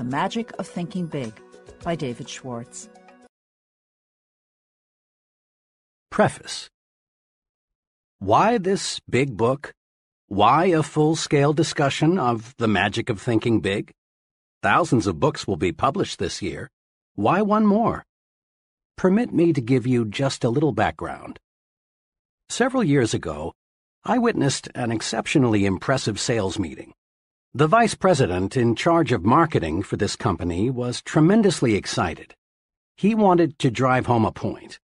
The Magic of Thinking Big by David Schwartz. Preface Why this big book? Why a full scale discussion of the magic of thinking big? Thousands of books will be published this year. Why one more? Permit me to give you just a little background. Several years ago, I witnessed an exceptionally impressive sales meeting. The vice president in charge of marketing for this company was tremendously excited. He wanted to drive home a point.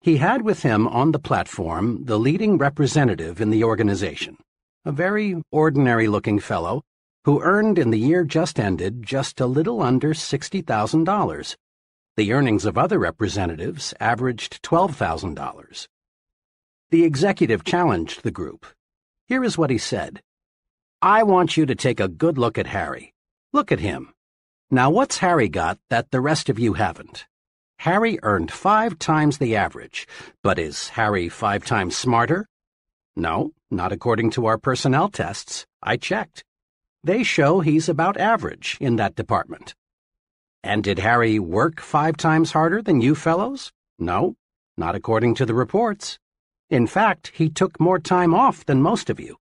He had with him on the platform the leading representative in the organization, a very ordinary looking fellow who earned in the year just ended just a little under $60,000. The earnings of other representatives averaged $12,000. The executive challenged the group. Here is what he said. I want you to take a good look at Harry. Look at him. Now, what's Harry got that the rest of you haven't? Harry earned five times the average, but is Harry five times smarter? No, not according to our personnel tests. I checked. They show he's about average in that department. And did Harry work five times harder than you fellows? No, not according to the reports. In fact, he took more time off than most of you.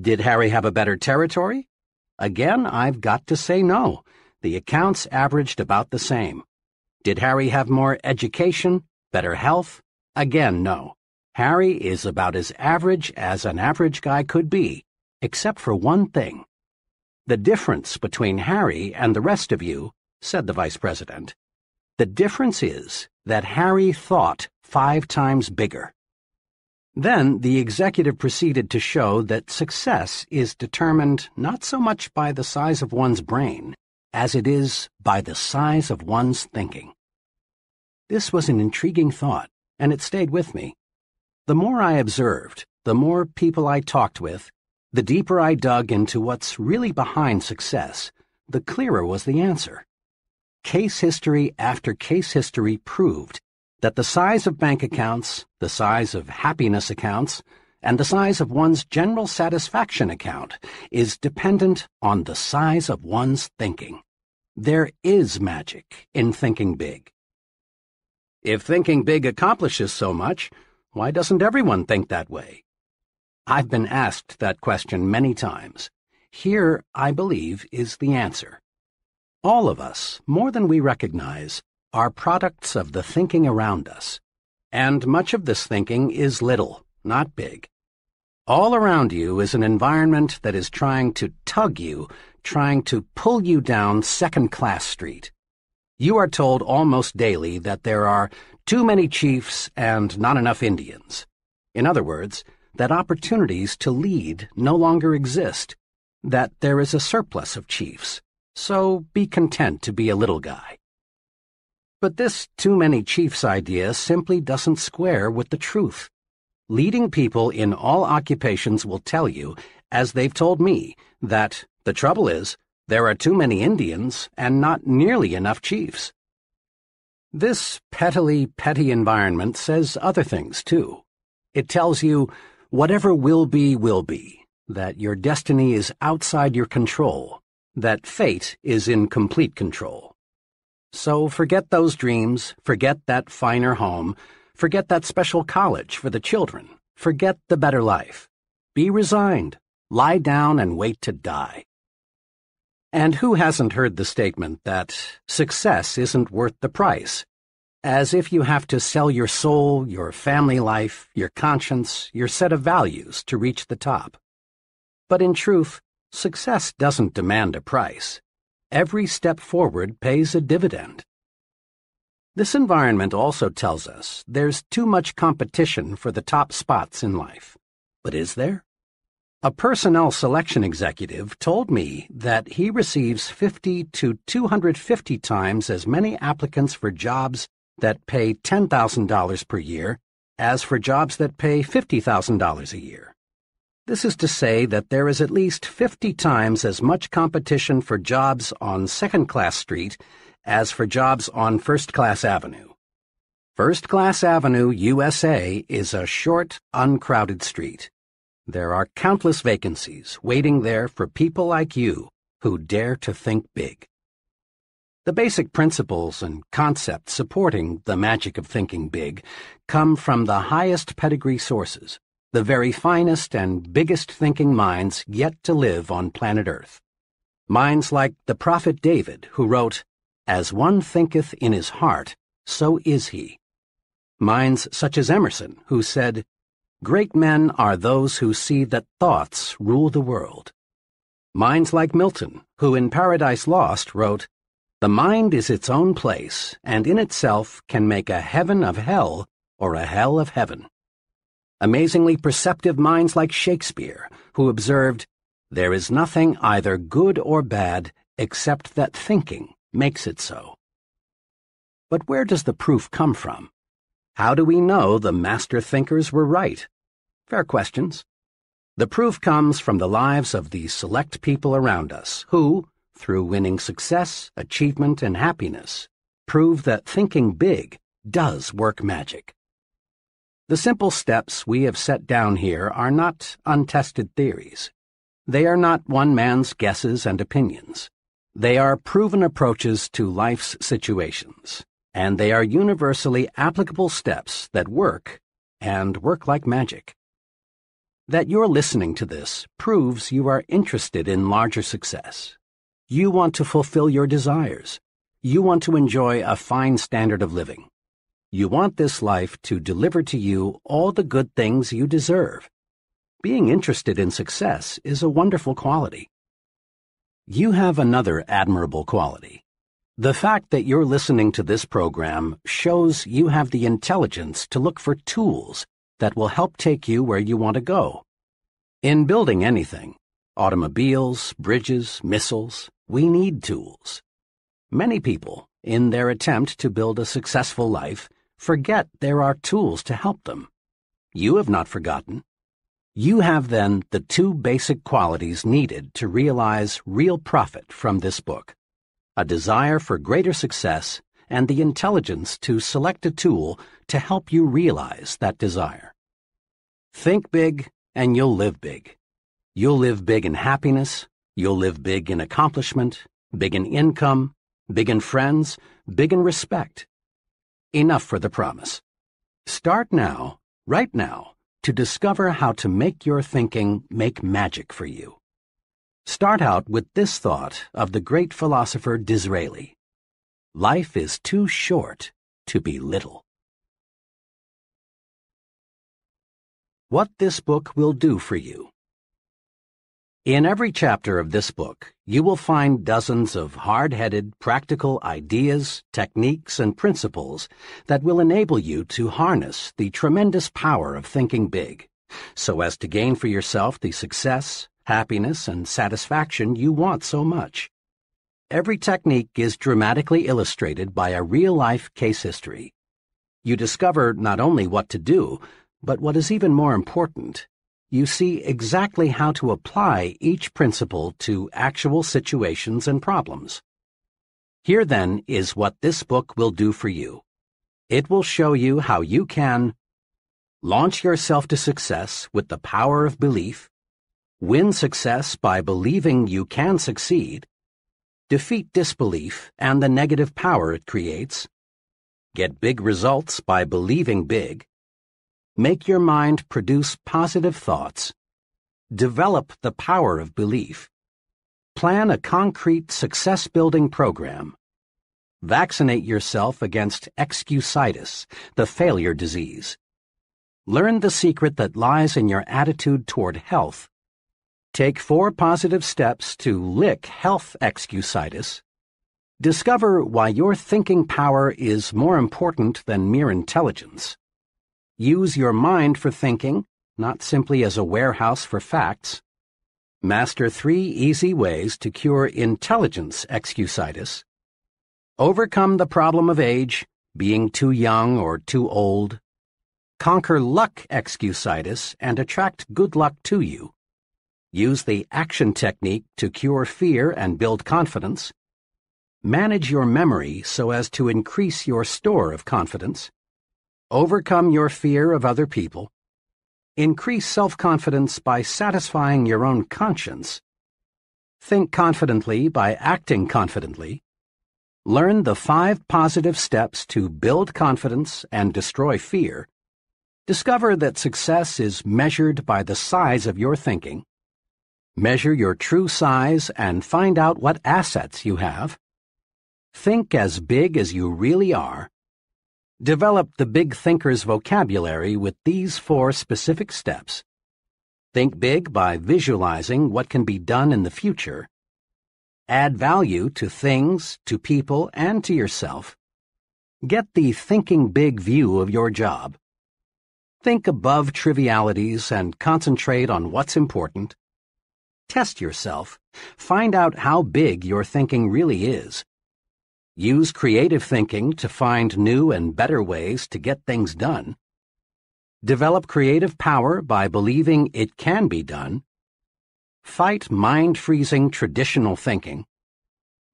Did Harry have a better territory? Again, I've got to say no. The accounts averaged about the same. Did Harry have more education, better health? Again, no. Harry is about as average as an average guy could be, except for one thing. The difference between Harry and the rest of you, said the vice president, the difference is that Harry thought five times bigger. Then the executive proceeded to show that success is determined not so much by the size of one's brain as it is by the size of one's thinking. This was an intriguing thought, and it stayed with me. The more I observed, the more people I talked with, the deeper I dug into what's really behind success, the clearer was the answer. Case history after case history proved that the size of bank accounts, the size of happiness accounts, and the size of one's general satisfaction account is dependent on the size of one's thinking. There is magic in thinking big. If thinking big accomplishes so much, why doesn't everyone think that way? I've been asked that question many times. Here, I believe, is the answer. All of us, more than we recognize, are products of the thinking around us, and much of this thinking is little, not big. All around you is an environment that is trying to tug you, trying to pull you down second class street. You are told almost daily that there are too many chiefs and not enough Indians. In other words, that opportunities to lead no longer exist, that there is a surplus of chiefs. So be content to be a little guy. But this too many chiefs idea simply doesn't square with the truth. Leading people in all occupations will tell you, as they've told me, that the trouble is, there are too many Indians and not nearly enough chiefs. This pettily petty environment says other things, too. It tells you, whatever will be, will be, that your destiny is outside your control, that fate is in complete control. So forget those dreams, forget that finer home, forget that special college for the children, forget the better life. Be resigned, lie down and wait to die. And who hasn't heard the statement that success isn't worth the price? As if you have to sell your soul, your family life, your conscience, your set of values to reach the top. But in truth, success doesn't demand a price every step forward pays a dividend. This environment also tells us there's too much competition for the top spots in life. But is there? A personnel selection executive told me that he receives 50 to 250 times as many applicants for jobs that pay $10,000 per year as for jobs that pay $50,000 a year. This is to say that there is at least 50 times as much competition for jobs on Second Class Street as for jobs on First Class Avenue. First Class Avenue, USA, is a short, uncrowded street. There are countless vacancies waiting there for people like you who dare to think big. The basic principles and concepts supporting the magic of thinking big come from the highest pedigree sources, the very finest and biggest thinking minds yet to live on planet Earth. Minds like the prophet David, who wrote, As one thinketh in his heart, so is he. Minds such as Emerson, who said, Great men are those who see that thoughts rule the world. Minds like Milton, who in Paradise Lost wrote, the mind is its own place, and in itself can make a heaven of hell or a hell of heaven. Amazingly perceptive minds like Shakespeare, who observed, There is nothing either good or bad except that thinking makes it so. But where does the proof come from? How do we know the master thinkers were right? Fair questions. The proof comes from the lives of the select people around us who, through winning success, achievement, and happiness, prove that thinking big does work magic. The simple steps we have set down here are not untested theories. They are not one man's guesses and opinions. They are proven approaches to life's situations, and they are universally applicable steps that work and work like magic. That you're listening to this proves you are interested in larger success you want to fulfill your desires. You want to enjoy a fine standard of living. You want this life to deliver to you all the good things you deserve. Being interested in success is a wonderful quality. You have another admirable quality. The fact that you're listening to this program shows you have the intelligence to look for tools that will help take you where you want to go. In building anything, automobiles, bridges, missiles, we need tools. Many people, in their attempt to build a successful life, forget there are tools to help them. You have not forgotten. You have then the two basic qualities needed to realize real profit from this book a desire for greater success and the intelligence to select a tool to help you realize that desire. Think big and you'll live big. You'll live big in happiness, You'll live big in accomplishment, big in income, big in friends, big in respect. Enough for the promise. Start now, right now, to discover how to make your thinking make magic for you. Start out with this thought of the great philosopher Disraeli. Life is too short to be little. What this book will do for you. In every chapter of this book, you will find dozens of hard-headed, practical ideas, techniques, and principles that will enable you to harness the tremendous power of thinking big, so as to gain for yourself the success, happiness, and satisfaction you want so much. Every technique is dramatically illustrated by a real-life case history. You discover not only what to do, but what is even more important, you see exactly how to apply each principle to actual situations and problems. Here then is what this book will do for you. It will show you how you can launch yourself to success with the power of belief, win success by believing you can succeed, defeat disbelief and the negative power it creates, get big results by believing big, Make your mind produce positive thoughts. Develop the power of belief. Plan a concrete success building program. Vaccinate yourself against excusitis, the failure disease. Learn the secret that lies in your attitude toward health. Take four positive steps to lick health excusitis. Discover why your thinking power is more important than mere intelligence. Use your mind for thinking, not simply as a warehouse for facts. Master three easy ways to cure intelligence excusitis. Overcome the problem of age, being too young or too old. Conquer luck excusitis and attract good luck to you. Use the action technique to cure fear and build confidence. Manage your memory so as to increase your store of confidence. Overcome your fear of other people. Increase self-confidence by satisfying your own conscience. Think confidently by acting confidently. Learn the five positive steps to build confidence and destroy fear. Discover that success is measured by the size of your thinking. Measure your true size and find out what assets you have. Think as big as you really are. Develop the big thinker's vocabulary with these four specific steps. Think big by visualizing what can be done in the future Add value to things, to people, and to yourself. Get the thinking big view of your job. Think above trivialities and concentrate on what's important. Test yourself. Find out how big your thinking really is. Use creative thinking to find new and better ways to get things done. Develop creative power by believing it can be done Fight mind-freezing traditional thinking.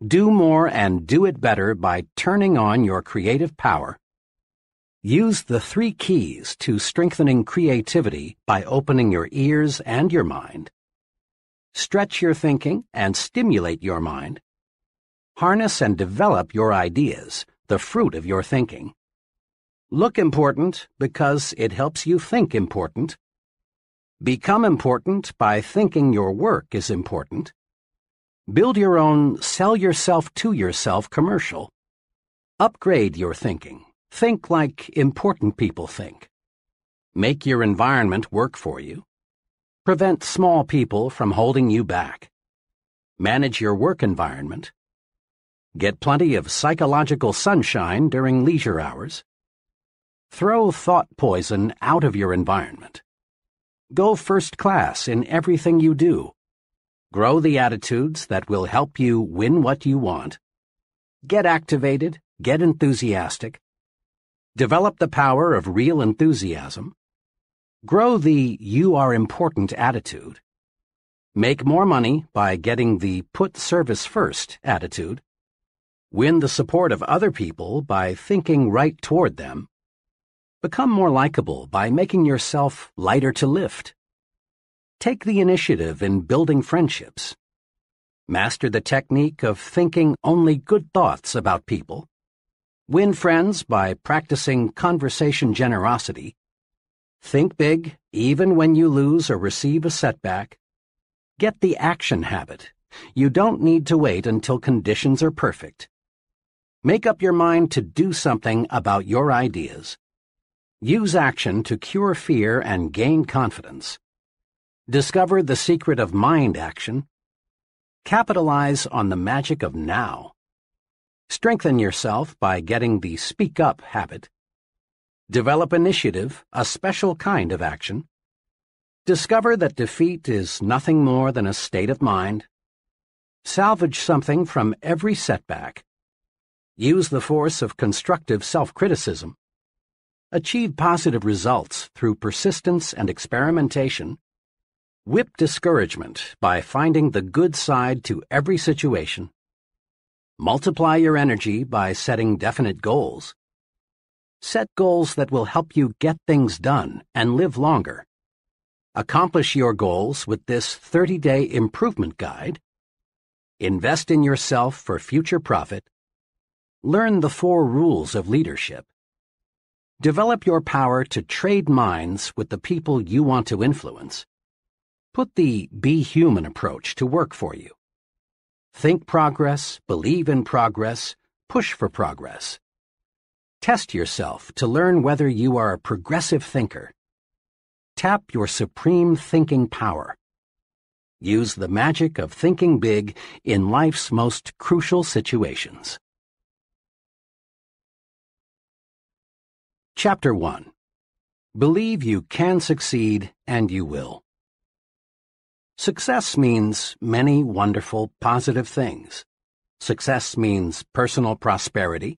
Do more and do it better by turning on your creative power. Use the three keys to strengthening creativity by opening your ears and your mind. Stretch your thinking and stimulate your mind. Harness and develop your ideas, the fruit of your thinking. Look important because it helps you think important Become important by thinking your work is important. Build your own sell yourself to yourself commercial. Upgrade your thinking. Think like important people think. Make your environment work for you. Prevent small people from holding you back. Manage your work environment. Get plenty of psychological sunshine during leisure hours. Throw thought poison out of your environment. Go first class in everything you do. Grow the attitudes that will help you win what you want. Get activated, get enthusiastic. Develop the power of real enthusiasm. Grow the you are important attitude. Make more money by getting the put service first attitude. Win the support of other people by thinking right toward them. Become more likable by making yourself lighter to lift. Take the initiative in building friendships. Master the technique of thinking only good thoughts about people. Win friends by practicing conversation generosity. Think big even when you lose or receive a setback. Get the action habit. You don't need to wait until conditions are perfect. Make up your mind to do something about your ideas. Use action to cure fear and gain confidence. Discover the secret of mind action. Capitalize on the magic of now. Strengthen yourself by getting the speak up habit. Develop initiative, a special kind of action. Discover that defeat is nothing more than a state of mind. Salvage something from every setback. Use the force of constructive self-criticism. Achieve positive results through persistence and experimentation. Whip discouragement by finding the good side to every situation. Multiply your energy by setting definite goals. Set goals that will help you get things done and live longer. Accomplish your goals with this 30-day improvement guide. Invest in yourself for future profit. Learn the four rules of leadership. Develop your power to trade minds with the people you want to influence. Put the be human approach to work for you. Think progress, believe in progress, push for progress. Test yourself to learn whether you are a progressive thinker. Tap your supreme thinking power. Use the magic of thinking big in life's most crucial situations. Chapter 1 Believe you can succeed and you will. Success means many wonderful, positive things. Success means personal prosperity,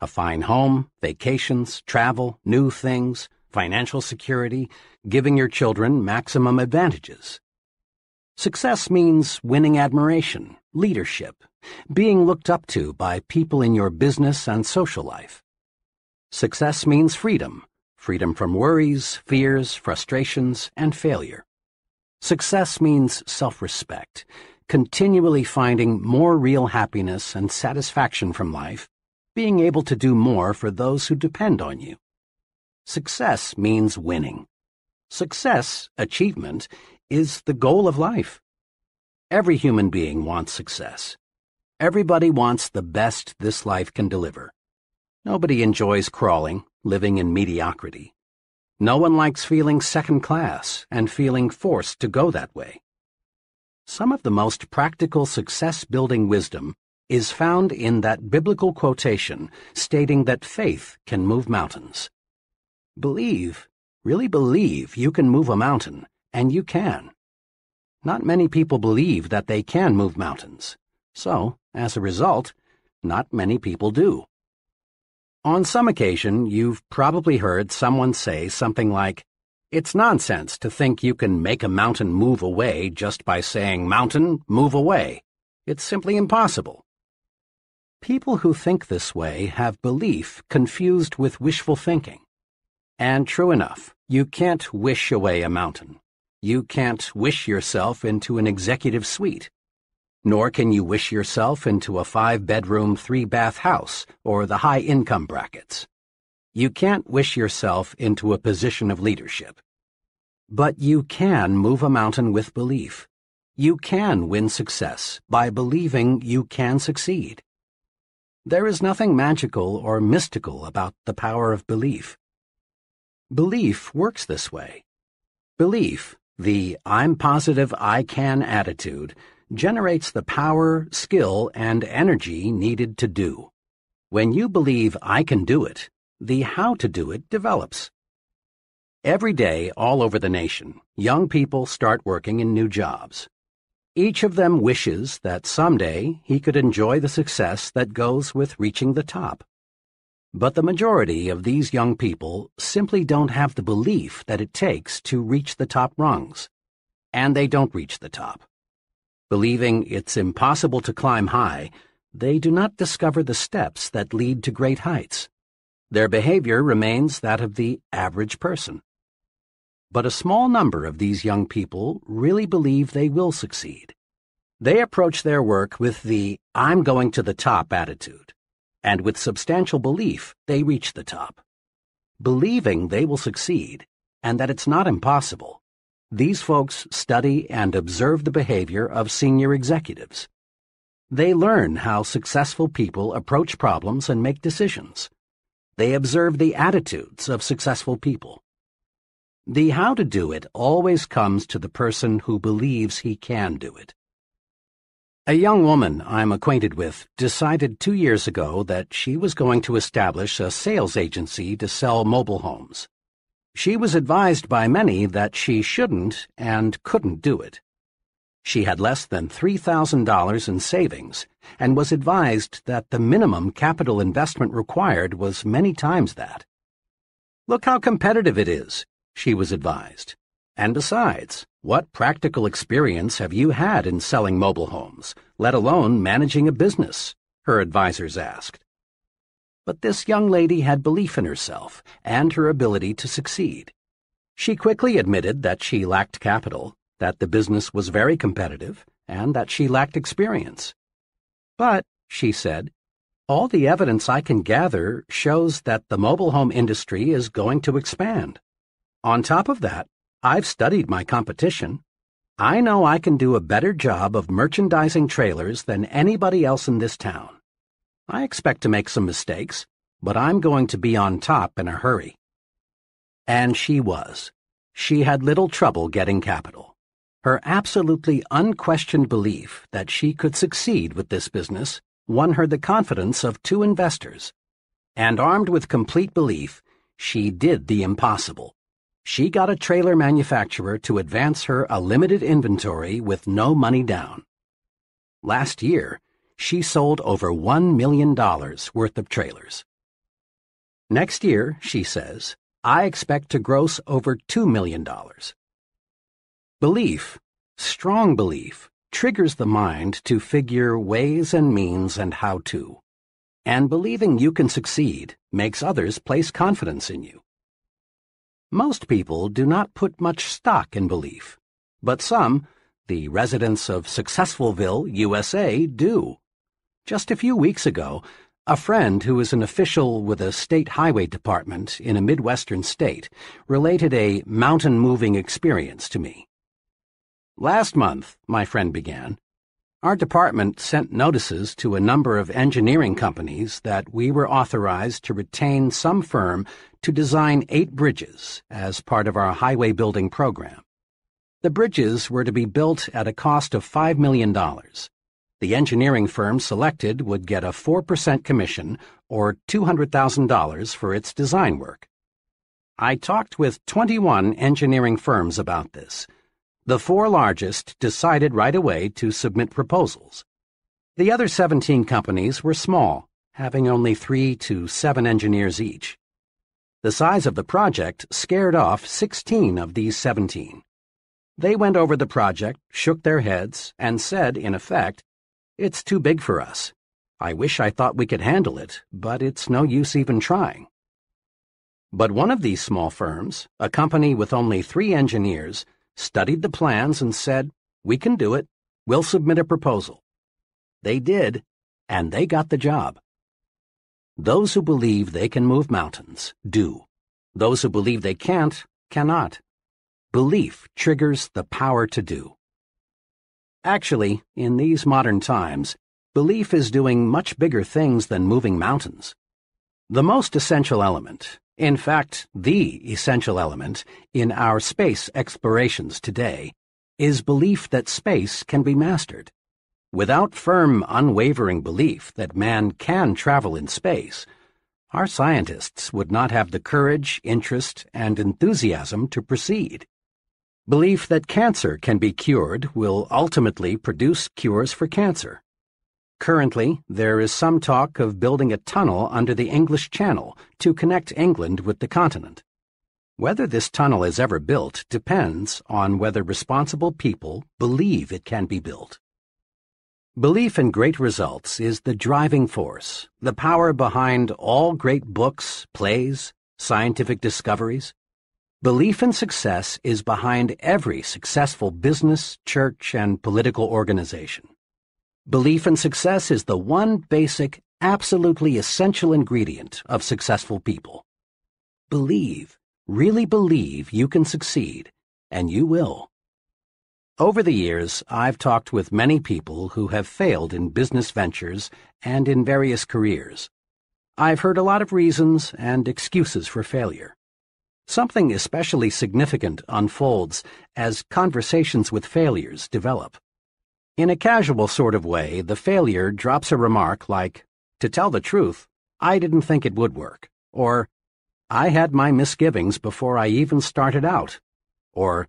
a fine home, vacations, travel, new things, financial security, giving your children maximum advantages. Success means winning admiration, leadership, being looked up to by people in your business and social life. Success means freedom, freedom from worries, fears, frustrations, and failure. Success means self-respect, continually finding more real happiness and satisfaction from life, being able to do more for those who depend on you. Success means winning. Success, achievement, is the goal of life. Every human being wants success. Everybody wants the best this life can deliver. Nobody enjoys crawling, living in mediocrity. No one likes feeling second class and feeling forced to go that way. Some of the most practical success building wisdom is found in that biblical quotation stating that faith can move mountains. Believe, really believe you can move a mountain, and you can. Not many people believe that they can move mountains, so, as a result, not many people do. On some occasion, you've probably heard someone say something like, It's nonsense to think you can make a mountain move away just by saying, Mountain, move away. It's simply impossible. People who think this way have belief confused with wishful thinking. And true enough, you can't wish away a mountain. You can't wish yourself into an executive suite. Nor can you wish yourself into a five-bedroom, three-bath house or the high-income brackets. You can't wish yourself into a position of leadership. But you can move a mountain with belief. You can win success by believing you can succeed. There is nothing magical or mystical about the power of belief. Belief works this way. Belief, the I'm positive I can attitude, generates the power, skill, and energy needed to do. When you believe I can do it, the how to do it develops. Every day, all over the nation, young people start working in new jobs. Each of them wishes that someday he could enjoy the success that goes with reaching the top. But the majority of these young people simply don't have the belief that it takes to reach the top rungs. And they don't reach the top. Believing it's impossible to climb high, they do not discover the steps that lead to great heights. Their behavior remains that of the average person. But a small number of these young people really believe they will succeed. They approach their work with the I'm going to the top attitude and with substantial belief they reach the top. Believing they will succeed, and that it's not impossible, these folks study and observe the behavior of senior executives. They learn how successful people approach problems and make decisions. They observe the attitudes of successful people. The how to do it always comes to the person who believes he can do it. A young woman I'm acquainted with decided two years ago that she was going to establish a sales agency to sell mobile homes. She was advised by many that she shouldn't and couldn't do it. She had less than $3,000 in savings and was advised that the minimum capital investment required was many times that. Look how competitive it is, she was advised. And besides, what practical experience have you had in selling mobile homes, let alone managing a business? Her advisers asked. But this young lady had belief in herself and her ability to succeed. She quickly admitted that she lacked capital, that the business was very competitive, and that she lacked experience. But, she said, all the evidence I can gather shows that the mobile home industry is going to expand. On top of that, I've studied my competition. I know I can do a better job of merchandising trailers than anybody else in this town. I expect to make some mistakes, but I'm going to be on top in a hurry. And she was. She had little trouble getting capital. Her absolutely unquestioned belief that she could succeed with this business won her the confidence of two investors. And armed with complete belief, she did the impossible she got a trailer manufacturer to advance her a limited inventory with no money down. Last year, she sold over $1 million worth of trailers. Next year, she says, I expect to gross over $2 million. Belief, strong belief, triggers the mind to figure ways and means and how to. And believing you can succeed makes others place confidence in you. Most people do not put much stock in belief, but some, the residents of Successfulville, USA, do. Just a few weeks ago, a friend who is an official with a state highway department in a Midwestern state related a mountain moving experience to me. Last month, my friend began, our department sent notices to a number of engineering companies that we were authorized to retain some firm to design eight bridges as part of our highway building program. The bridges were to be built at a cost of $5 million the engineering firm selected would get a 4% commission or $200,000 for its design work. I talked with 21 engineering firms about this. The four largest decided right away to submit proposals. The other 17 companies were small, having only three to seven engineers each. The size of the project scared off 16 of these 17. They went over the project, shook their heads, and said, in effect, it's too big for us. I wish I thought we could handle it, but it's no use even trying. But one of these small firms, a company with only three engineers, studied the plans and said, We can do it. We'll submit a proposal. They did, and they got the job. Those who believe they can move mountains do. Those who believe they can't cannot. Belief triggers the power to do. Actually, in these modern times, belief is doing much bigger things than moving mountains. The most essential element, in fact, the essential element, in our space explorations today, is belief that space can be mastered. Without firm, unwavering belief that man can travel in space, our scientists would not have the courage, interest, and enthusiasm to proceed. Belief that cancer can be cured will ultimately produce cures for cancer. Currently, there is some talk of building a tunnel under the English Channel to connect England with the continent. Whether this tunnel is ever built depends on whether responsible people believe it can be built. Belief in great results is the driving force, the power behind all great books, plays, scientific discoveries, Belief in success is behind every successful business, church, and political organization. Belief in success is the one basic, absolutely essential ingredient of successful people. Believe, really believe you can succeed, and you will. Over the years, I've talked with many people who have failed in business ventures and in various careers. I've heard a lot of reasons and excuses for failure. Something especially significant unfolds as conversations with failures develop. In a casual sort of way, the failure drops a remark like, To tell the truth, I didn't think it would work, or I had my misgivings before I even started out, or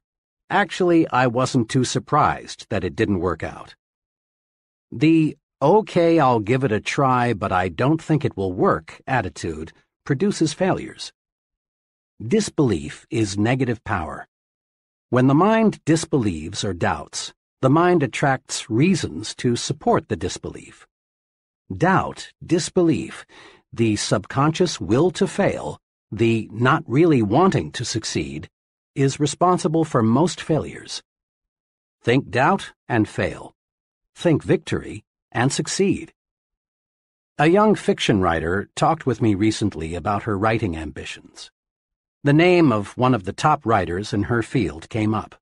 Actually, I wasn't too surprised that it didn't work out. The okay, I'll give it a try, but I don't think it will work attitude produces failures. Disbelief is negative power. When the mind disbelieves or doubts, the mind attracts reasons to support the disbelief. Doubt, disbelief, the subconscious will to fail, the not really wanting to succeed, is responsible for most failures. Think doubt and fail. Think victory and succeed. A young fiction writer talked with me recently about her writing ambitions. The name of one of the top writers in her field came up.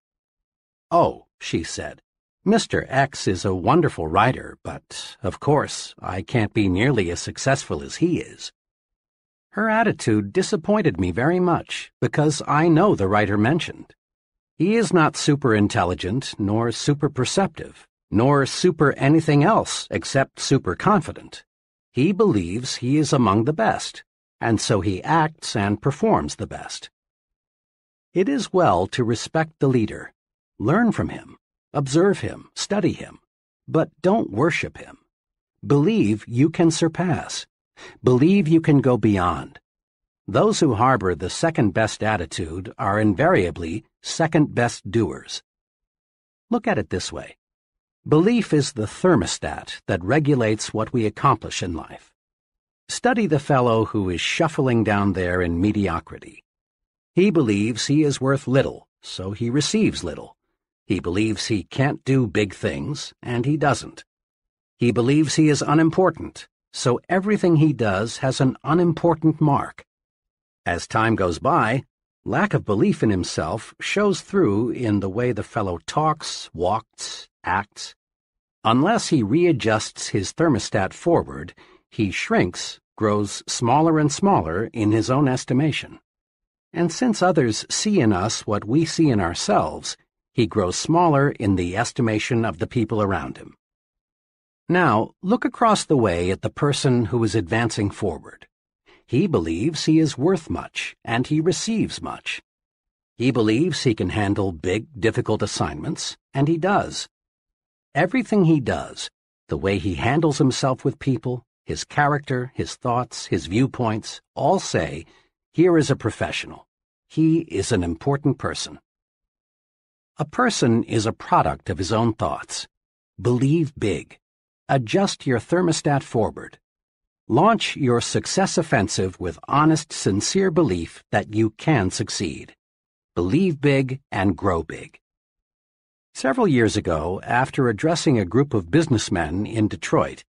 Oh, she said, Mr. X is a wonderful writer, but, of course, I can't be nearly as successful as he is. Her attitude disappointed me very much, because I know the writer mentioned. He is not super intelligent, nor super perceptive, nor super anything else except super confident. He believes he is among the best, and so he acts and performs the best. It is well to respect the leader, learn from him, observe him, study him, but don't worship him. Believe you can surpass. Believe you can go beyond. Those who harbor the second best attitude are invariably second best doers. Look at it this way. Belief is the thermostat that regulates what we accomplish in life. Study the fellow who is shuffling down there in mediocrity. He believes he is worth little, so he receives little. He believes he can't do big things, and he doesn't. He believes he is unimportant, so everything he does has an unimportant mark. As time goes by, lack of belief in himself shows through in the way the fellow talks, walks, acts. Unless he readjusts his thermostat forward, he shrinks, grows smaller and smaller in his own estimation. And since others see in us what we see in ourselves, he grows smaller in the estimation of the people around him. Now, look across the way at the person who is advancing forward. He believes he is worth much, and he receives much. He believes he can handle big, difficult assignments, and he does. Everything he does, the way he handles himself with people, his character, his thoughts, his viewpoints, all say, here is a professional. He is an important person. A person is a product of his own thoughts. Believe big. Adjust your thermostat forward. Launch your success offensive with honest, sincere belief that you can succeed. Believe big and grow big. Several years ago, after addressing a group of businessmen in Detroit,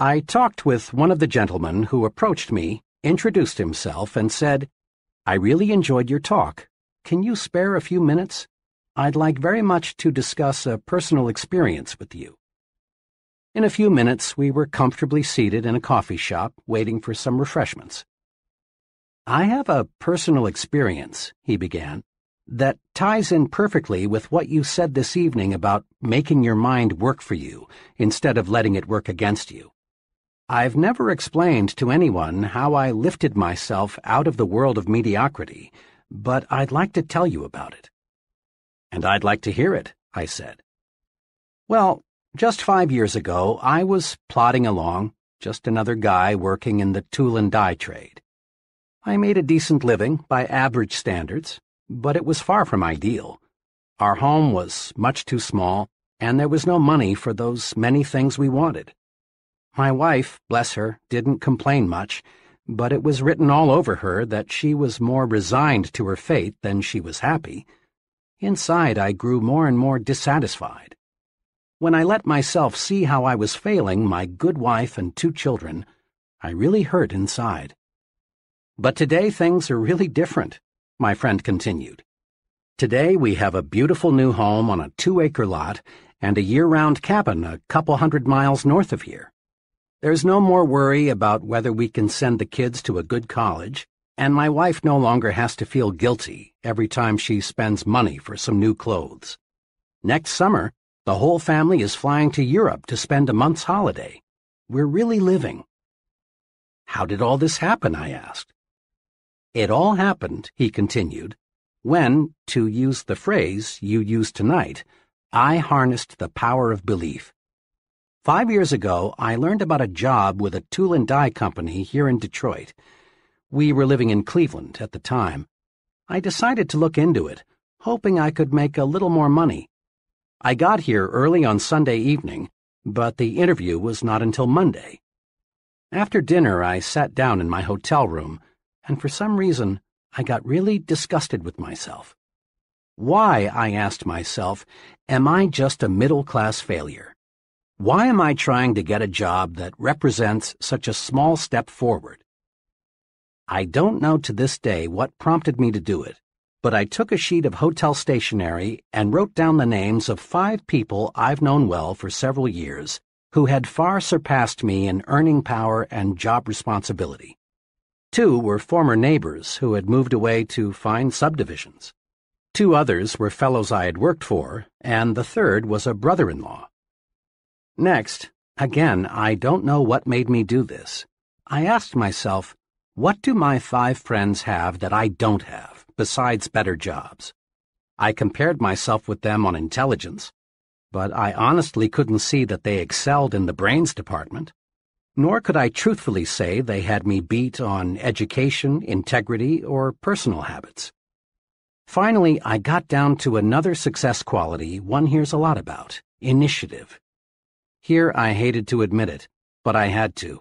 I talked with one of the gentlemen who approached me, introduced himself, and said, I really enjoyed your talk. Can you spare a few minutes? I'd like very much to discuss a personal experience with you. In a few minutes, we were comfortably seated in a coffee shop, waiting for some refreshments. I have a personal experience, he began, that ties in perfectly with what you said this evening about making your mind work for you instead of letting it work against you. I've never explained to anyone how I lifted myself out of the world of mediocrity, but I'd like to tell you about it. And I'd like to hear it, I said. Well, just five years ago, I was plodding along, just another guy working in the tool and die trade. I made a decent living by average standards, but it was far from ideal. Our home was much too small, and there was no money for those many things we wanted. My wife, bless her, didn't complain much, but it was written all over her that she was more resigned to her fate than she was happy. Inside, I grew more and more dissatisfied. When I let myself see how I was failing my good wife and two children, I really hurt inside. But today things are really different, my friend continued. Today we have a beautiful new home on a two-acre lot and a year-round cabin a couple hundred miles north of here. There's no more worry about whether we can send the kids to a good college, and my wife no longer has to feel guilty every time she spends money for some new clothes. Next summer, the whole family is flying to Europe to spend a month's holiday. We're really living. How did all this happen? I asked. It all happened, he continued, when, to use the phrase you used tonight, I harnessed the power of belief. Five years ago, I learned about a job with a tool and die company here in Detroit. We were living in Cleveland at the time. I decided to look into it, hoping I could make a little more money. I got here early on Sunday evening, but the interview was not until Monday. After dinner, I sat down in my hotel room, and for some reason, I got really disgusted with myself. Why, I asked myself, am I just a middle-class failure? Why am I trying to get a job that represents such a small step forward? I don't know to this day what prompted me to do it, but I took a sheet of hotel stationery and wrote down the names of five people I've known well for several years who had far surpassed me in earning power and job responsibility. Two were former neighbors who had moved away to fine subdivisions. Two others were fellows I had worked for, and the third was a brother-in-law. Next, again, I don't know what made me do this. I asked myself, what do my five friends have that I don't have? besides better jobs. I compared myself with them on intelligence, but I honestly couldn't see that they excelled in the brains department. Nor could I truthfully say they had me beat on education, integrity, or personal habits. Finally, I got down to another success quality one hears a lot about initiative. Here I hated to admit it, but I had to.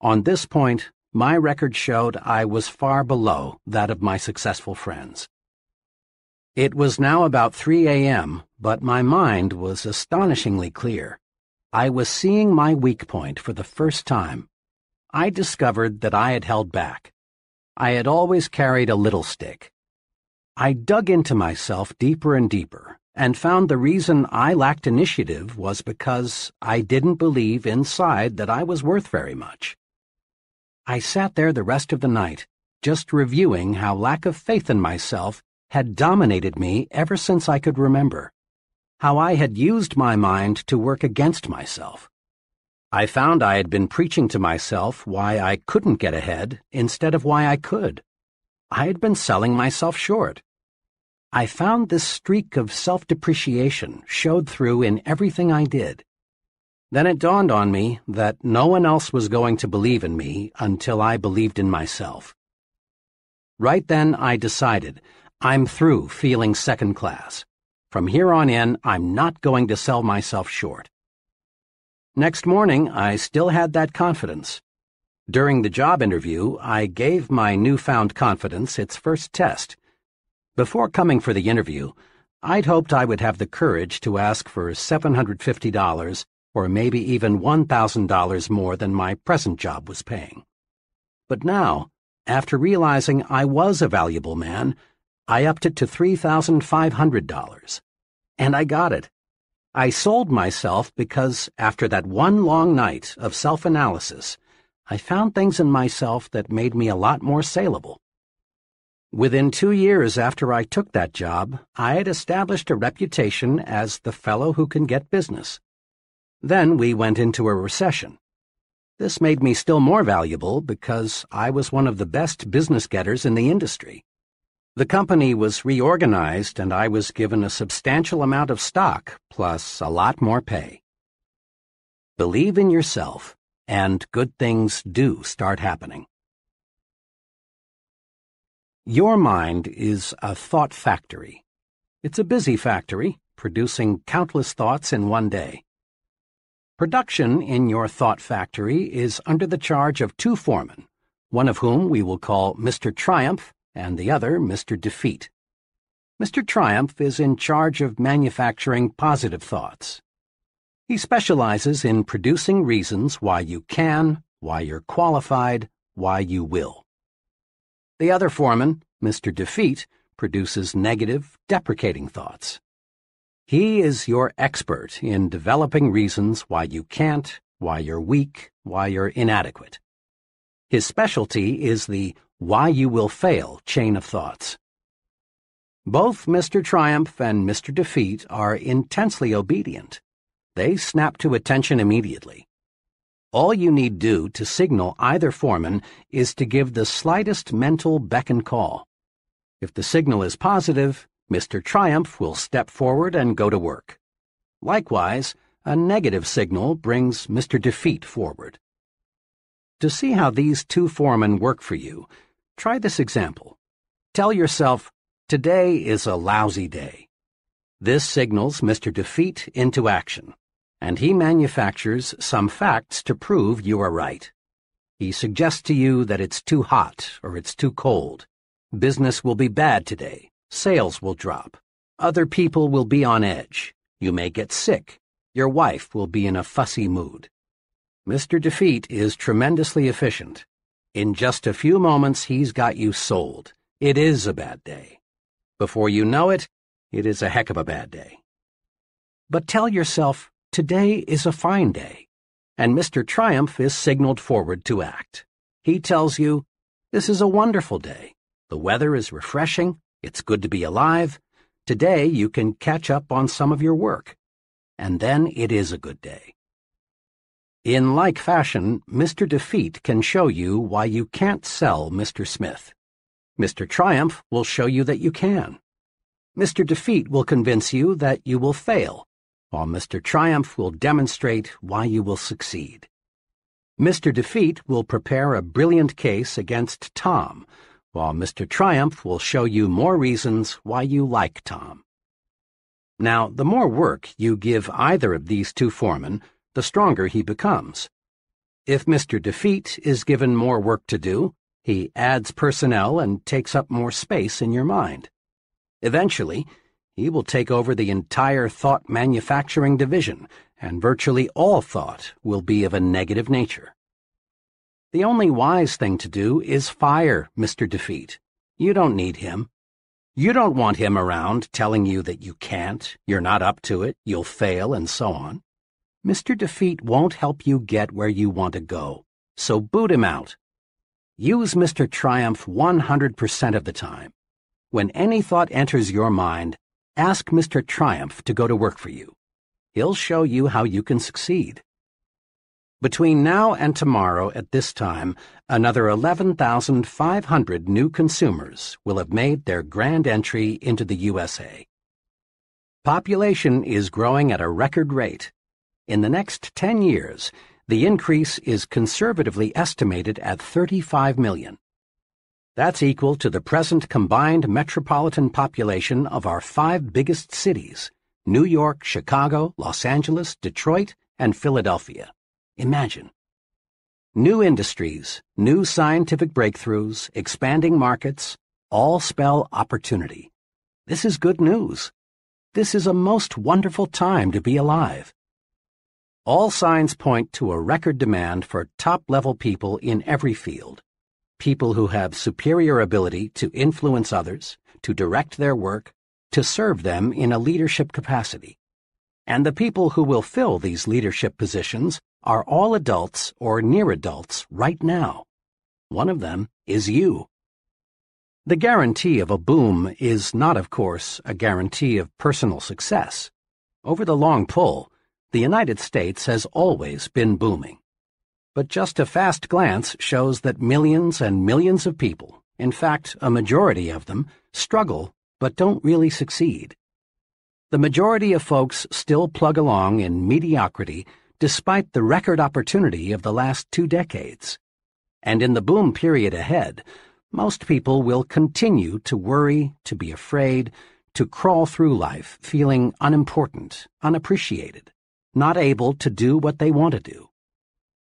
On this point, my record showed I was far below that of my successful friends. It was now about 3 a.m., but my mind was astonishingly clear. I was seeing my weak point for the first time. I discovered that I had held back. I had always carried a little stick. I dug into myself deeper and deeper and found the reason I lacked initiative was because I didn't believe inside that I was worth very much. I sat there the rest of the night, just reviewing how lack of faith in myself had dominated me ever since I could remember, how I had used my mind to work against myself. I found I had been preaching to myself why I couldn't get ahead instead of why I could. I had been selling myself short. I found this streak of self-depreciation showed through in everything I did. Then it dawned on me that no one else was going to believe in me until I believed in myself. Right then I decided, I'm through feeling second class. From here on in, I'm not going to sell myself short. Next morning, I still had that confidence. During the job interview, I gave my newfound confidence its first test. Before coming for the interview, I'd hoped I would have the courage to ask for $750 or maybe even $1,000 more than my present job was paying. But now, after realizing I was a valuable man, I upped it to $3,500. And I got it. I sold myself because, after that one long night of self-analysis, I found things in myself that made me a lot more saleable. Within two years after I took that job, I had established a reputation as the fellow who can get business. Then we went into a recession. This made me still more valuable because I was one of the best business getters in the industry. The company was reorganized and I was given a substantial amount of stock, plus a lot more pay. Believe in yourself, and good things do start happening. Your mind is a thought factory. It's a busy factory, producing countless thoughts in one day. Production in your thought factory is under the charge of two foremen, one of whom we will call Mr. Triumph and the other Mr. Defeat. Mr. Triumph is in charge of manufacturing positive thoughts. He specializes in producing reasons why you can, why you're qualified, why you will. The other foreman, Mr. Defeat, produces negative, deprecating thoughts. He is your expert in developing reasons why you can't, why you're weak, why you're inadequate. His specialty is the why You Will Fail chain of thoughts. Both Mr. Triumph and Mr. Defeat are intensely obedient. They snap to attention immediately. All you need do to signal either foreman is to give the slightest mental beck and call. If the signal is positive, Mr. Triumph will step forward and go to work. Likewise, a negative signal brings Mr. Defeat forward. To see how these two foremen work for you, Try this example. Tell yourself, today is a lousy day. This signals Mr. Defeat into action, and he manufactures some facts to prove you are right. He suggests to you that it's too hot or it's too cold. Business will be bad today. Sales will drop. Other people will be on edge. You may get sick. Your wife will be in a fussy mood. Mr. Defeat is tremendously efficient in just a few moments, he's got you sold. It is a bad day. Before you know it, it is a heck of a bad day. But tell yourself, today is a fine day, and Mr. Triumph is signaled forward to act. He tells you, this is a wonderful day. The weather is refreshing. It's good to be alive. Today you can catch up on some of your work. And then it is a good day. In like fashion, Mr. Defeat can show you why you can't sell Mr. Smith. Mr. Triumph will show you that you can. Mr. Defeat will convince you that you will fail, while Mr. Triumph will demonstrate why you will succeed. Mr. Defeat will prepare a brilliant case against Tom, while Mr. Triumph will show you more reasons why you like Tom. Now, the more work you give either of these two foremen, the stronger he becomes. If Mr. Defeat is given more work to do, he adds personnel and takes up more space in your mind. Eventually, he will take over the entire thought manufacturing division, and virtually all thought will be of a negative nature. The only wise thing to do is fire Mr. Defeat. You don't need him. You don't want him around telling you that you can't, you're not up to it, you'll fail, and so on. Mr. Defeat won't help you get where you want to go, so boot him out. Use Mr. Triumph 100% of the time. When any thought enters your mind, ask Mr. Triumph to go to work for you. He'll show you how you can succeed. Between now and tomorrow at this time, another 11,500 new consumers will have made their grand entry into the USA. Population is growing at a record rate. In the next 10 years, the increase is conservatively estimated at 35 million. That's equal to the present combined metropolitan population of our five biggest cities New York, Chicago, Los Angeles, Detroit, and Philadelphia. Imagine. New industries, new scientific breakthroughs, expanding markets, all spell opportunity. This is good news. This is a most wonderful time to be alive. All signs point to a record demand for top-level people in every field. People who have superior ability to influence others, to direct their work, to serve them in a leadership capacity. And the people who will fill these leadership positions are all adults or near adults right now. One of them is you. The guarantee of a boom is not, of course, a guarantee of personal success. Over the long pull, the United States has always been booming. But just a fast glance shows that millions and millions of people, in fact, a majority of them, struggle but don't really succeed. The majority of folks still plug along in mediocrity despite the record opportunity of the last two decades. And in the boom period ahead, most people will continue to worry, to be afraid, to crawl through life feeling unimportant, unappreciated, not able to do what they want to do.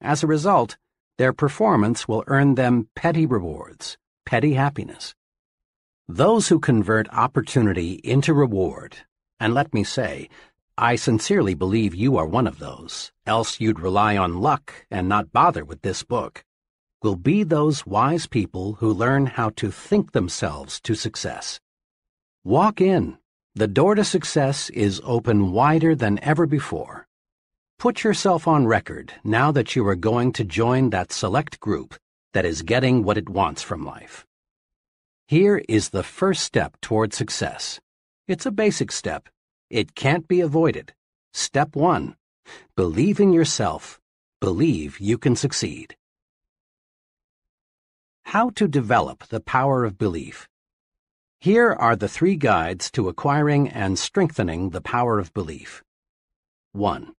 As a result, their performance will earn them petty rewards, petty happiness. Those who convert opportunity into reward, and let me say, I sincerely believe you are one of those, else you'd rely on luck and not bother with this book, will be those wise people who learn how to think themselves to success. Walk in. The door to success is open wider than ever before. Put yourself on record now that you are going to join that select group that is getting what it wants from life. Here is the first step toward success. It's a basic step it can't be avoided. Step 1. Believe in yourself. Believe you can succeed. How to develop the power of belief. Here are the three guides to acquiring and strengthening the power of belief. 1.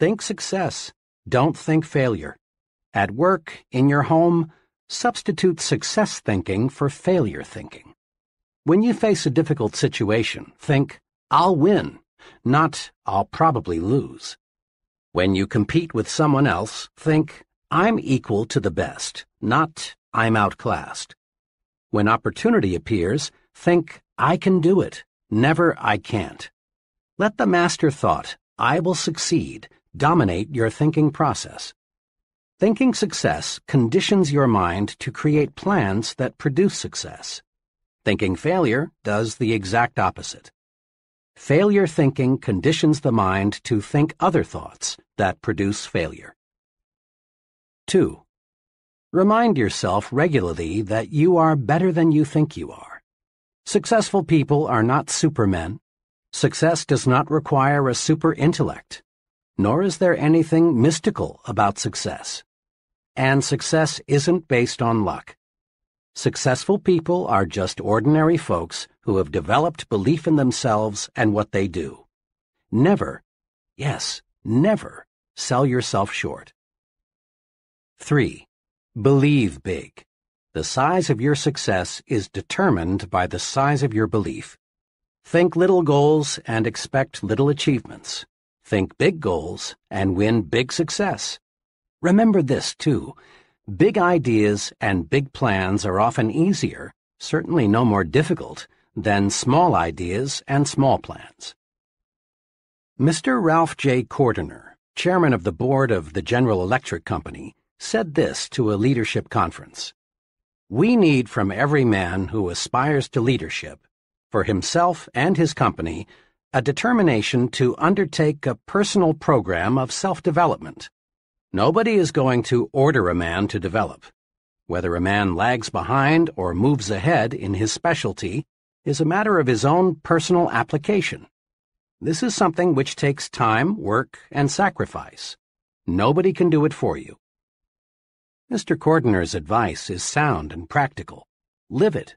Think success. Don't think failure. At work, in your home, substitute success thinking for failure thinking. When you face a difficult situation, think, I'll win, not I'll probably lose. When you compete with someone else, think, I'm equal to the best, not I'm outclassed. When opportunity appears, think, I can do it, never I can't. Let the master thought, I will succeed, dominate your thinking process. Thinking success conditions your mind to create plans that produce success. Thinking failure does the exact opposite. Failure thinking conditions the mind to think other thoughts that produce failure. 2. Remind yourself regularly that you are better than you think you are. Successful people are not supermen. Success does not require a super intellect, nor is there anything mystical about success. And success isn't based on luck. Successful people are just ordinary folks who have developed belief in themselves and what they do. Never, yes, never sell yourself short. 3. Believe big. The size of your success is determined by the size of your belief. Think little goals and expect little achievements. Think big goals and win big success. Remember this, too. Big ideas and big plans are often easier, certainly no more difficult, than small ideas and small plans. Mr. Ralph J. Cordiner, chairman of the board of the General Electric Company, said this to a leadership conference. We need from every man who aspires to leadership, for himself and his company, a determination to undertake a personal program of self-development. Nobody is going to order a man to develop. Whether a man lags behind or moves ahead in his specialty is a matter of his own personal application. This is something which takes time, work, and sacrifice. Nobody can do it for you. Mr. Cordiner's advice is sound and practical. Live it.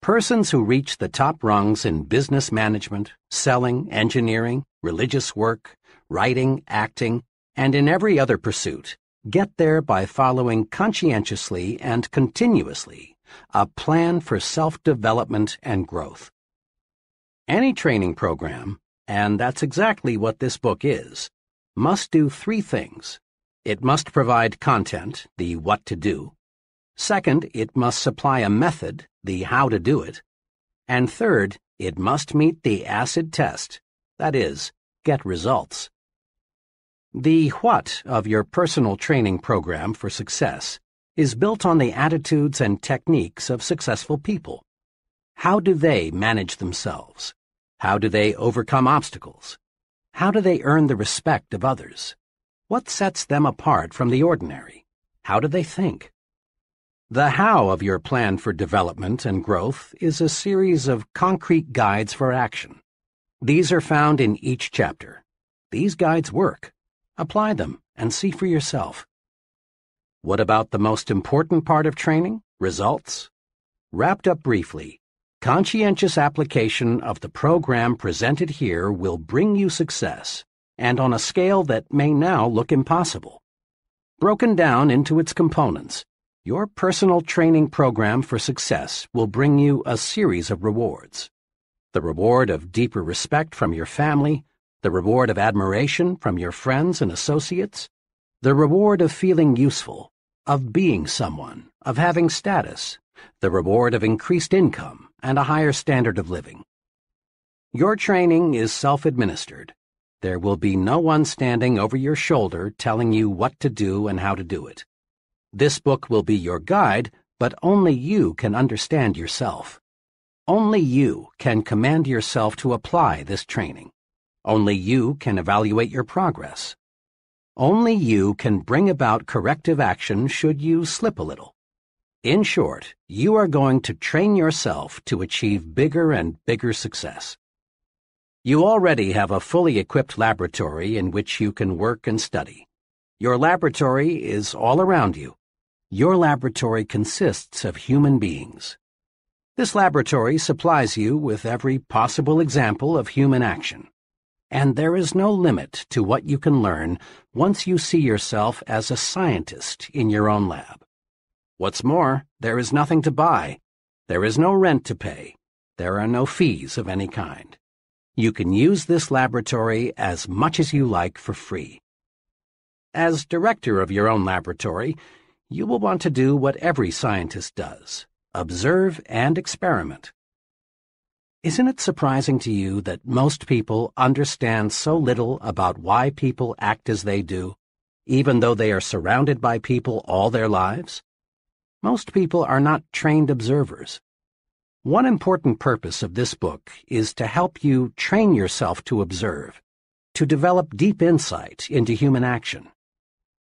Persons who reach the top rungs in business management, selling, engineering, religious work, writing, acting, and in every other pursuit get there by following conscientiously and continuously a plan for self-development and growth. Any training program, and that's exactly what this book is, must do three things. It must provide content, the what to do. Second, it must supply a method, the how to do it. And third, it must meet the acid test, that is, get results. The what of your personal training program for success is built on the attitudes and techniques of successful people. How do they manage themselves? How do they overcome obstacles? How do they earn the respect of others? What sets them apart from the ordinary? How do they think? The how of your plan for development and growth is a series of concrete guides for action. These are found in each chapter. These guides work. Apply them and see for yourself. What about the most important part of training? Results? Wrapped up briefly, conscientious application of the program presented here will bring you success and on a scale that may now look impossible. Broken down into its components, your personal training program for success will bring you a series of rewards. The reward of deeper respect from your family, the reward of admiration from your friends and associates, the reward of feeling useful, of being someone, of having status, the reward of increased income and a higher standard of living. Your training is self-administered there will be no one standing over your shoulder telling you what to do and how to do it. This book will be your guide, but only you can understand yourself. Only you can command yourself to apply this training. Only you can evaluate your progress. Only you can bring about corrective action should you slip a little. In short, you are going to train yourself to achieve bigger and bigger success. You already have a fully equipped laboratory in which you can work and study. Your laboratory is all around you. Your laboratory consists of human beings. This laboratory supplies you with every possible example of human action. And there is no limit to what you can learn once you see yourself as a scientist in your own lab. What's more, there is nothing to buy. There is no rent to pay. There are no fees of any kind. You can use this laboratory as much as you like for free. As director of your own laboratory, you will want to do what every scientist does observe and experiment. Isn't it surprising to you that most people understand so little about why people act as they do, even though they are surrounded by people all their lives? Most people are not trained observers. One important purpose of this book is to help you train yourself to observe, to develop deep insight into human action.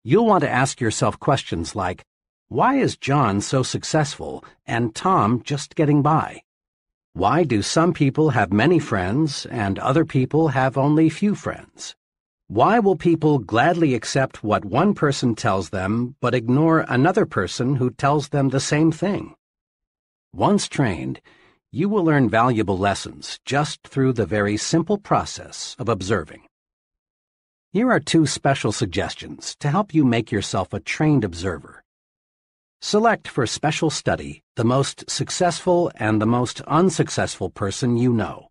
You'll want to ask yourself questions like, why is John so successful and Tom just getting by? Why do some people have many friends and other people have only few friends? Why will people gladly accept what one person tells them but ignore another person who tells them the same thing? Once trained, you will learn valuable lessons just through the very simple process of observing. Here are two special suggestions to help you make yourself a trained observer. Select for special study the most successful and the most unsuccessful person you know.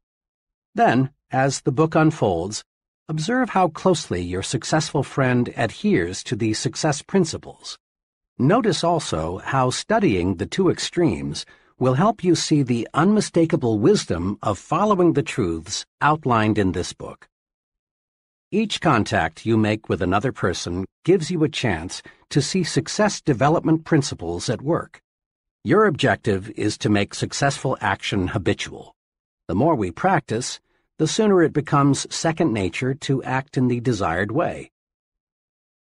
Then, as the book unfolds, observe how closely your successful friend adheres to the success principles. Notice also how studying the two extremes will help you see the unmistakable wisdom of following the truths outlined in this book. Each contact you make with another person gives you a chance to see success development principles at work. Your objective is to make successful action habitual. The more we practice, the sooner it becomes second nature to act in the desired way.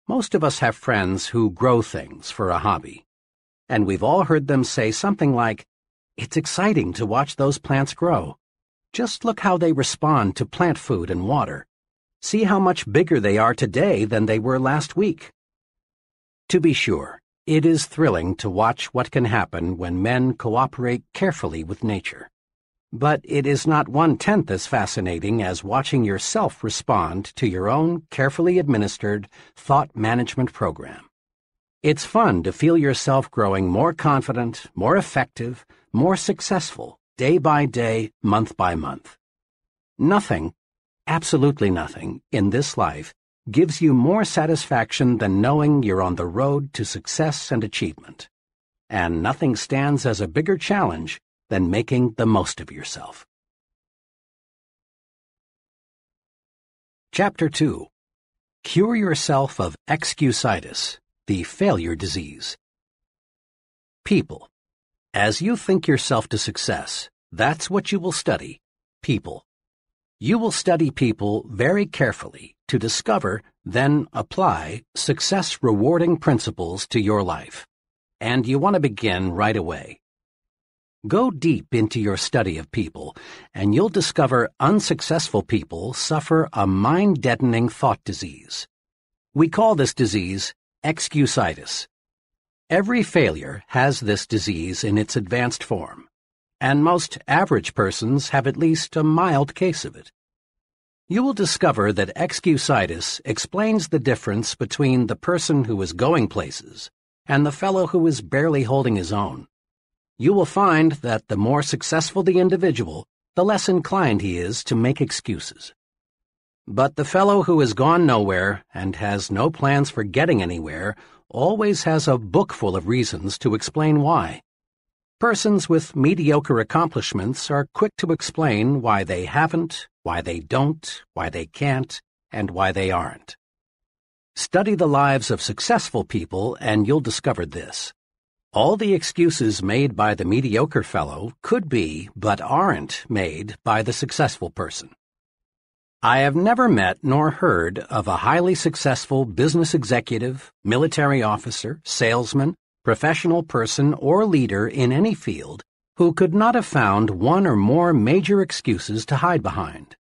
Most of us have friends who grow things for a hobby, and we've all heard them say something like, It's exciting to watch those plants grow. Just look how they respond to plant food and water. See how much bigger they are today than they were last week. To be sure, it is thrilling to watch what can happen when men cooperate carefully with nature. But it is not one-tenth as fascinating as watching yourself respond to your own carefully administered thought management program. It's fun to feel yourself growing more confident, more effective, more successful, day by day, month by month. Nothing absolutely nothing in this life gives you more satisfaction than knowing you're on the road to success and achievement. And nothing stands as a bigger challenge than making the most of yourself. Chapter 2 Cure Yourself of Excusitis, the Failure Disease. People. As you think yourself to success, that's what you will study. People. You will study people very carefully to discover, then apply, success rewarding principles to your life. And you want to begin right away. Go deep into your study of people, and you'll discover unsuccessful people suffer a mind deadening thought disease. We call this disease excusitis. Every failure has this disease in its advanced form and most average persons have at least a mild case of it. You will discover that excusitis explains the difference between the person who is going places and the fellow who is barely holding his own. You will find that the more successful the individual, the less inclined he is to make excuses. But the fellow who has gone nowhere and has no plans for getting anywhere always has a book full of reasons to explain why. Persons with mediocre accomplishments are quick to explain why they haven't, why they don't, why they can't, and why they aren't. Study the lives of successful people and you'll discover this. All the excuses made by the mediocre fellow could be, but aren't, made by the successful person. I have never met nor heard of a highly successful business executive, military officer, salesman, professional person or leader in any field who could not have found one or more major excuses to hide behind.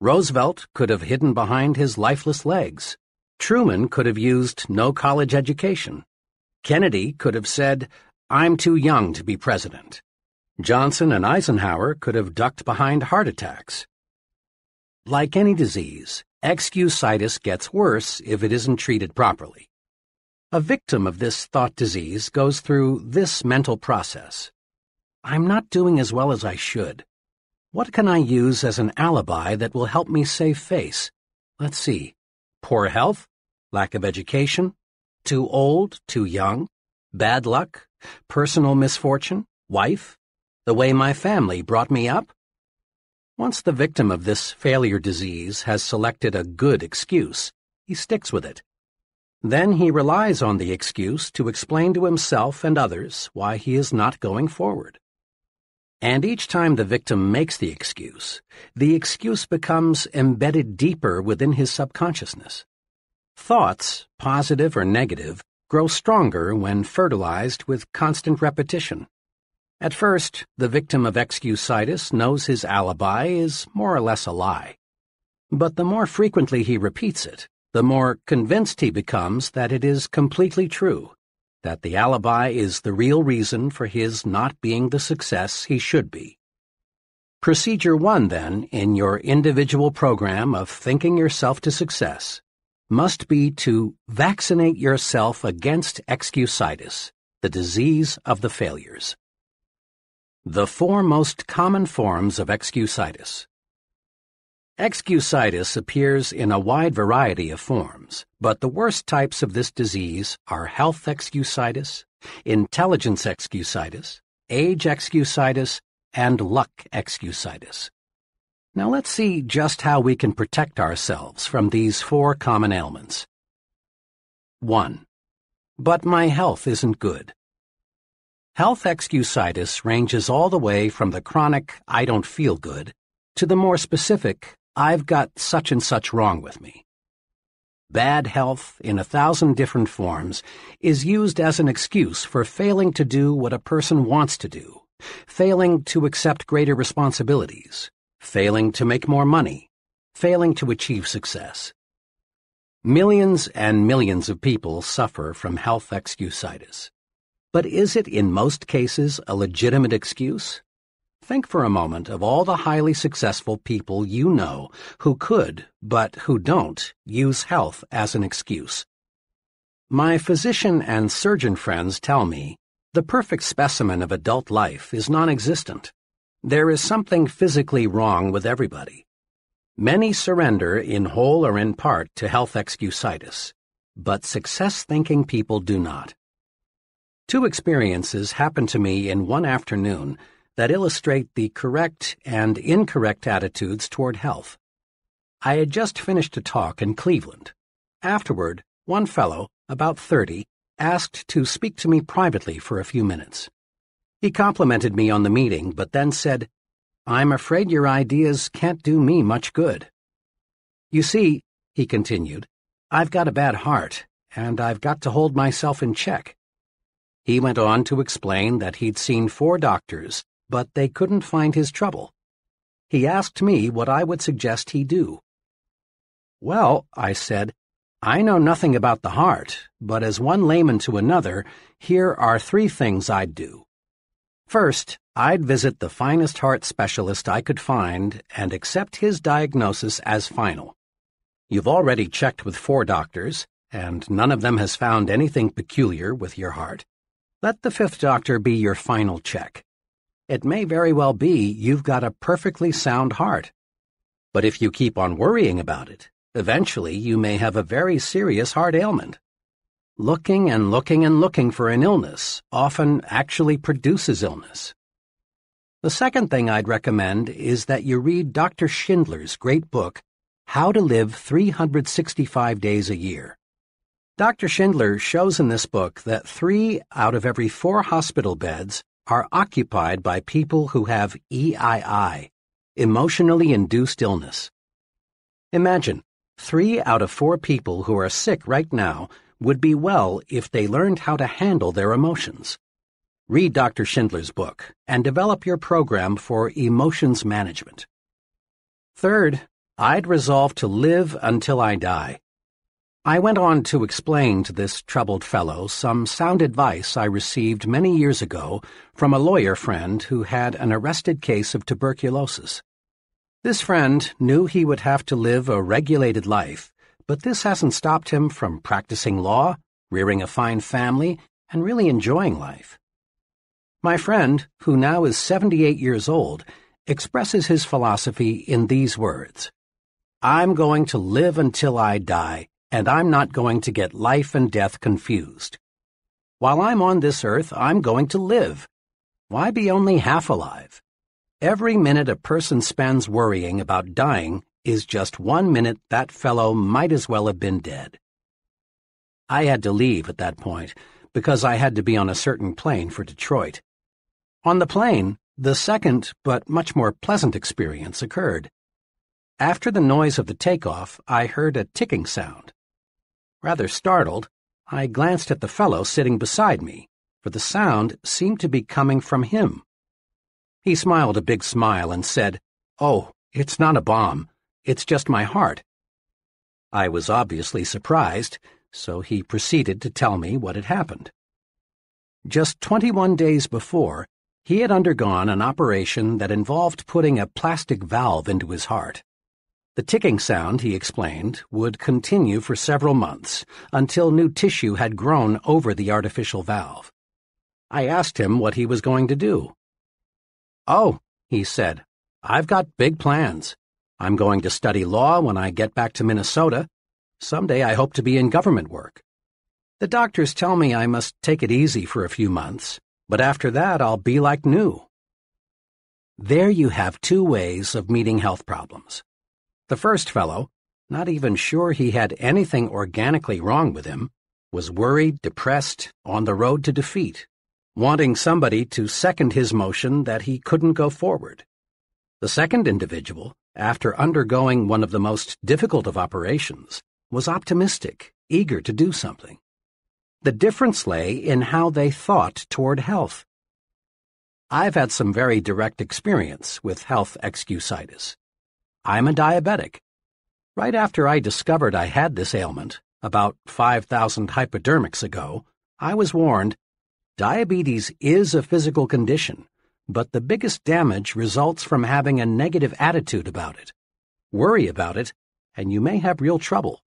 Roosevelt could have hidden behind his lifeless legs. Truman could have used no college education. Kennedy could have said, I'm too young to be president. Johnson and Eisenhower could have ducked behind heart attacks. Like any disease, excusitis gets worse if it isn't treated properly. A victim of this thought disease goes through this mental process. I'm not doing as well as I should. What can I use as an alibi that will help me save face? Let's see. Poor health? Lack of education? Too old? Too young? Bad luck? Personal misfortune? Wife? The way my family brought me up? Once the victim of this failure disease has selected a good excuse, he sticks with it. Then he relies on the excuse to explain to himself and others why he is not going forward. And each time the victim makes the excuse, the excuse becomes embedded deeper within his subconsciousness. Thoughts, positive or negative, grow stronger when fertilized with constant repetition. At first, the victim of excusitis knows his alibi is more or less a lie. But the more frequently he repeats it, the more convinced he becomes that it is completely true, that the alibi is the real reason for his not being the success he should be. Procedure 1, then, in your individual program of thinking yourself to success must be to vaccinate yourself against excusitis, the disease of the failures. The four most common forms of excusitis. Excusitis appears in a wide variety of forms, but the worst types of this disease are health excusitis, intelligence excusitis, age excusitis, and luck excusitis. Now let's see just how we can protect ourselves from these four common ailments. 1. But my health isn't good. Health excusitis ranges all the way from the chronic I don't feel good to the more specific I've got such and such wrong with me. Bad health, in a thousand different forms, is used as an excuse for failing to do what a person wants to do, failing to accept greater responsibilities, failing to make more money, failing to achieve success. Millions and millions of people suffer from health excusitis. But is it in most cases a legitimate excuse? Think for a moment of all the highly successful people you know who could, but who don't, use health as an excuse. My physician and surgeon friends tell me the perfect specimen of adult life is non-existent. There is something physically wrong with everybody. Many surrender in whole or in part to health excusitis, but success-thinking people do not. Two experiences happened to me in one afternoon that illustrate the correct and incorrect attitudes toward health. I had just finished a talk in Cleveland. Afterward, one fellow, about 30, asked to speak to me privately for a few minutes. He complimented me on the meeting, but then said, I'm afraid your ideas can't do me much good. You see, he continued, I've got a bad heart, and I've got to hold myself in check. He went on to explain that he'd seen four doctors but they couldn't find his trouble. He asked me what I would suggest he do. Well, I said, I know nothing about the heart, but as one layman to another, here are three things I'd do. First, I'd visit the finest heart specialist I could find and accept his diagnosis as final. You've already checked with four doctors, and none of them has found anything peculiar with your heart. Let the fifth doctor be your final check it may very well be you've got a perfectly sound heart. But if you keep on worrying about it, eventually you may have a very serious heart ailment. Looking and looking and looking for an illness often actually produces illness. The second thing I'd recommend is that you read Dr. Schindler's great book, How to Live 365 Days a Year. Dr. Schindler shows in this book that three out of every four hospital beds are occupied by people who have EII, emotionally induced illness. Imagine, three out of four people who are sick right now would be well if they learned how to handle their emotions. Read Dr. Schindler's book and develop your program for emotions management. Third, I'd resolve to live until I die. I went on to explain to this troubled fellow some sound advice I received many years ago from a lawyer friend who had an arrested case of tuberculosis. This friend knew he would have to live a regulated life, but this hasn't stopped him from practicing law, rearing a fine family, and really enjoying life. My friend, who now is 78 years old, expresses his philosophy in these words I'm going to live until I die and I'm not going to get life and death confused. While I'm on this earth, I'm going to live. Why be only half alive? Every minute a person spends worrying about dying is just one minute that fellow might as well have been dead. I had to leave at that point because I had to be on a certain plane for Detroit. On the plane, the second but much more pleasant experience occurred. After the noise of the takeoff, I heard a ticking sound. Rather startled, I glanced at the fellow sitting beside me, for the sound seemed to be coming from him. He smiled a big smile and said, Oh, it's not a bomb. It's just my heart. I was obviously surprised, so he proceeded to tell me what had happened. Just 21 days before, he had undergone an operation that involved putting a plastic valve into his heart. The ticking sound, he explained, would continue for several months until new tissue had grown over the artificial valve. I asked him what he was going to do. Oh, he said, I've got big plans. I'm going to study law when I get back to Minnesota. Someday I hope to be in government work. The doctors tell me I must take it easy for a few months, but after that I'll be like new. There you have two ways of meeting health problems. The first fellow, not even sure he had anything organically wrong with him, was worried, depressed, on the road to defeat, wanting somebody to second his motion that he couldn't go forward. The second individual, after undergoing one of the most difficult of operations, was optimistic, eager to do something. The difference lay in how they thought toward health. I've had some very direct experience with health excusitis. I'm a diabetic. Right after I discovered I had this ailment, about 5,000 hypodermics ago, I was warned diabetes is a physical condition, but the biggest damage results from having a negative attitude about it. Worry about it, and you may have real trouble.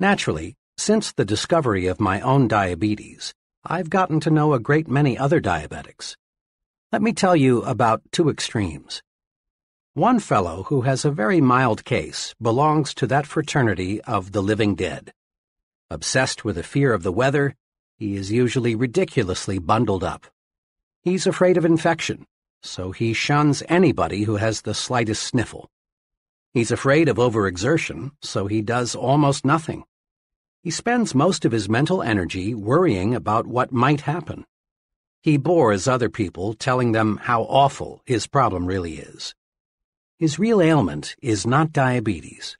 Naturally, since the discovery of my own diabetes, I've gotten to know a great many other diabetics. Let me tell you about two extremes. One fellow who has a very mild case belongs to that fraternity of the living dead. Obsessed with a fear of the weather, he is usually ridiculously bundled up. He's afraid of infection, so he shuns anybody who has the slightest sniffle. He's afraid of overexertion, so he does almost nothing. He spends most of his mental energy worrying about what might happen. He bores other people telling them how awful his problem really is. His real ailment is not diabetes.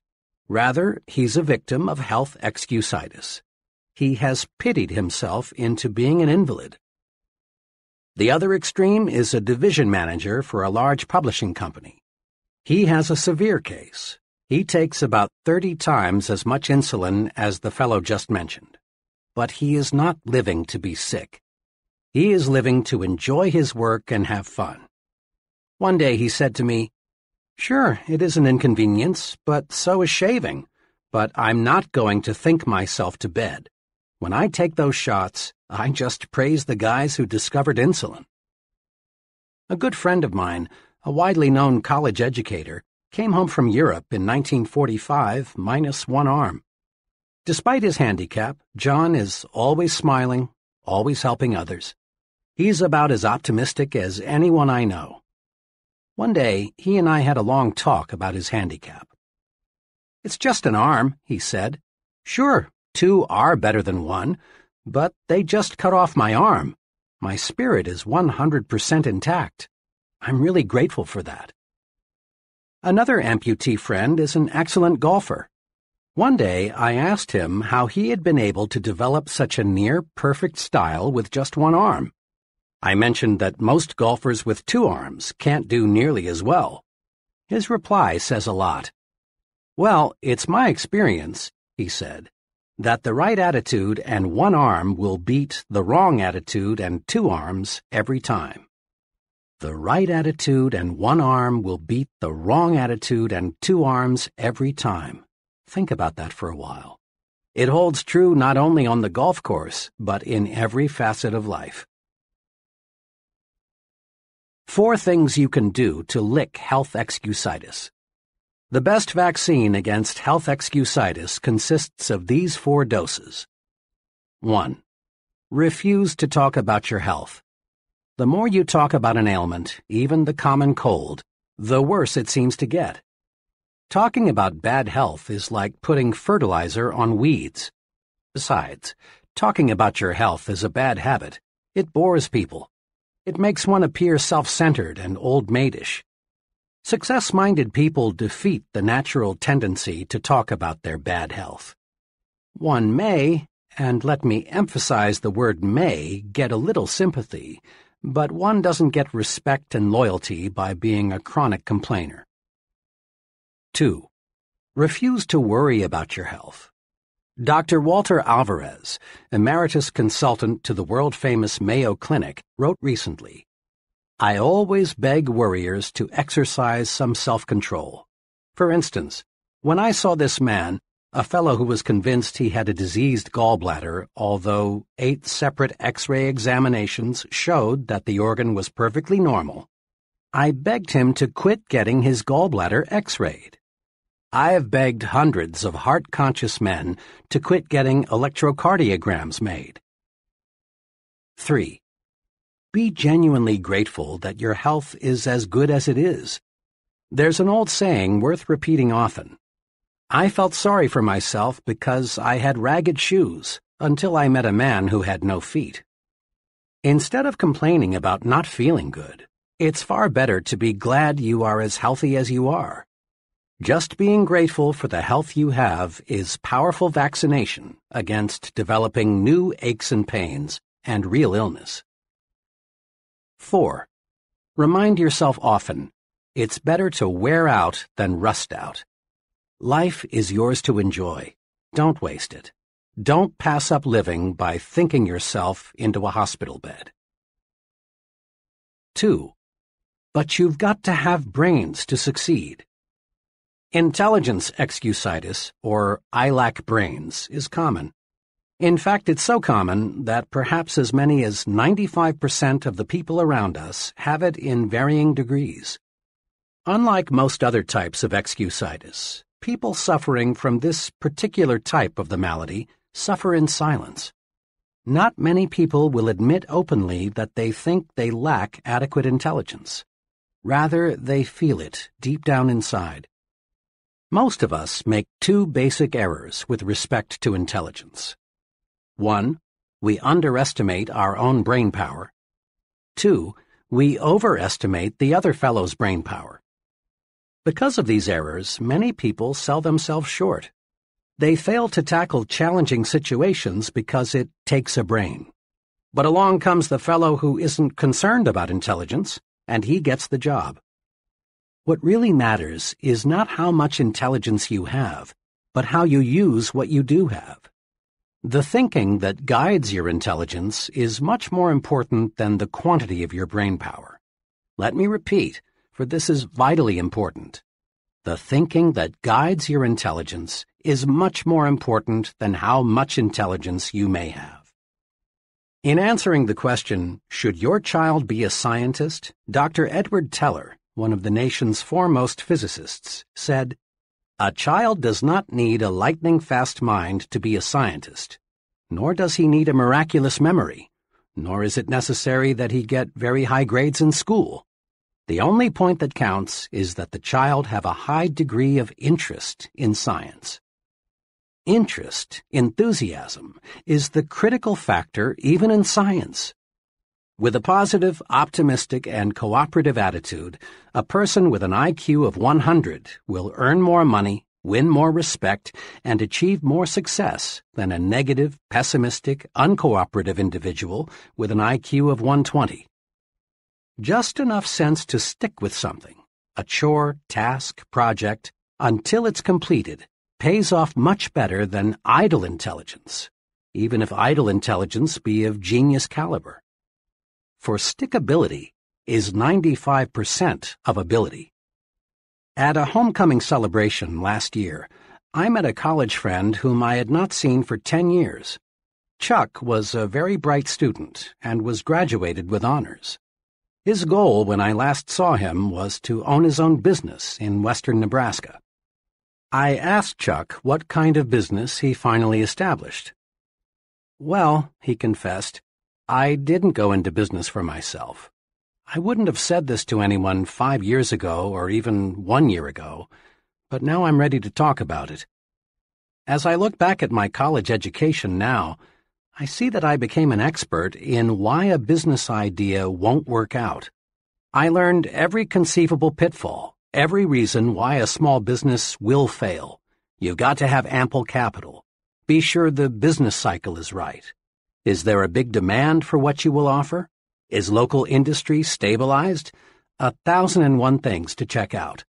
Rather, he's a victim of health excusitis. He has pitied himself into being an invalid. The other extreme is a division manager for a large publishing company. He has a severe case, he takes about 30 times as much insulin as the fellow just mentioned. But he is not living to be sick. He is living to enjoy his work and have fun. One day he said to me, Sure, it is an inconvenience, but so is shaving. But I'm not going to think myself to bed. When I take those shots, I just praise the guys who discovered insulin. A good friend of mine, a widely known college educator, came home from Europe in 1945 minus one arm. Despite his handicap, John is always smiling, always helping others. He's about as optimistic as anyone I know. One day, he and I had a long talk about his handicap. It's just an arm, he said. Sure, two are better than one, but they just cut off my arm. My spirit is 100% intact. I'm really grateful for that. Another amputee friend is an excellent golfer. One day I asked him how he had been able to develop such a near perfect style with just one arm. I mentioned that most golfers with two arms can't do nearly as well. His reply says a lot. Well, it's my experience, he said, that the right attitude and one arm will beat the wrong attitude and two arms every time. The right attitude and one arm will beat the wrong attitude and two arms every time. Think about that for a while. It holds true not only on the golf course, but in every facet of life. Four things you can do to lick health excusitis. The best vaccine against health excusitis consists of these four doses. 1. Refuse to talk about your health. The more you talk about an ailment, even the common cold, the worse it seems to get. Talking about bad health is like putting fertilizer on weeds. Besides, talking about your health is a bad habit. It bores people. It makes one appear self-centered and old-maidish. Success-minded people defeat the natural tendency to talk about their bad health. One may, and let me emphasize the word may, get a little sympathy, but one doesn't get respect and loyalty by being a chronic complainer. 2. Refuse to worry about your health. Dr. Walter Alvarez, emeritus consultant to the world-famous Mayo Clinic, wrote recently, I always beg worriers to exercise some self-control. For instance, when I saw this man, a fellow who was convinced he had a diseased gallbladder, although eight separate x-ray examinations showed that the organ was perfectly normal. I begged him to quit getting his gallbladder x-rayed. I have begged hundreds of heart-conscious men to quit getting electrocardiograms made. 3. Be genuinely grateful that your health is as good as it is. There's an old saying worth repeating often. I felt sorry for myself because I had ragged shoes until I met a man who had no feet. Instead of complaining about not feeling good, it's far better to be glad you are as healthy as you are. Just being grateful for the health you have is powerful vaccination against developing new aches and pains and real illness. 4. Remind yourself often, it's better to wear out than rust out. Life is yours to enjoy. Don't waste it. Don't pass up living by thinking yourself into a hospital bed. 2. But you've got to have brains to succeed. Intelligence excusitis, or I lack brains, is common. In fact, it's so common that perhaps as many as 95% of the people around us have it in varying degrees. Unlike most other types of excusitis, people suffering from this particular type of the malady suffer in silence. Not many people will admit openly that they think they lack adequate intelligence. Rather, they feel it deep down inside. Most of us make two basic errors with respect to intelligence. One, we underestimate our own brain power. Two, we overestimate the other fellow's brain power. Because of these errors, many people sell themselves short. They fail to tackle challenging situations because it takes a brain. But along comes the fellow who isn't concerned about intelligence, and he gets the job. What really matters is not how much intelligence you have, but how you use what you do have. The thinking that guides your intelligence is much more important than the quantity of your brain power. Let me repeat, for this is vitally important. The thinking that guides your intelligence is much more important than how much intelligence you may have. In answering the question, should your child be a scientist, Dr. Edward Teller, one of the nation's foremost physicists, said, A child does not need a lightning fast mind to be a scientist, nor does he need a miraculous memory, nor is it necessary that he get very high grades in school. The only point that counts is that the child have a high degree of interest in science. Interest, enthusiasm, is the critical factor even in science. With a positive, optimistic, and cooperative attitude, a person with an IQ of 100 will earn more money, win more respect, and achieve more success than a negative, pessimistic, uncooperative individual with an IQ of 120. Just enough sense to stick with something, a chore, task, project, until it's completed, pays off much better than idle intelligence, even if idle intelligence be of genius caliber for stickability is 95% of ability. At a homecoming celebration last year, I met a college friend whom I had not seen for 10 years. Chuck was a very bright student and was graduated with honors. His goal when I last saw him was to own his own business in western Nebraska. I asked Chuck what kind of business he finally established. Well, he confessed, I didn't go into business for myself. I wouldn't have said this to anyone five years ago or even one year ago, but now I'm ready to talk about it. As I look back at my college education now, I see that I became an expert in why a business idea won't work out. I learned every conceivable pitfall, every reason why a small business will fail. You've got to have ample capital. Be sure the business cycle is right. Is there a big demand for what you will offer? Is local industry stabilized? A thousand and one things to check out.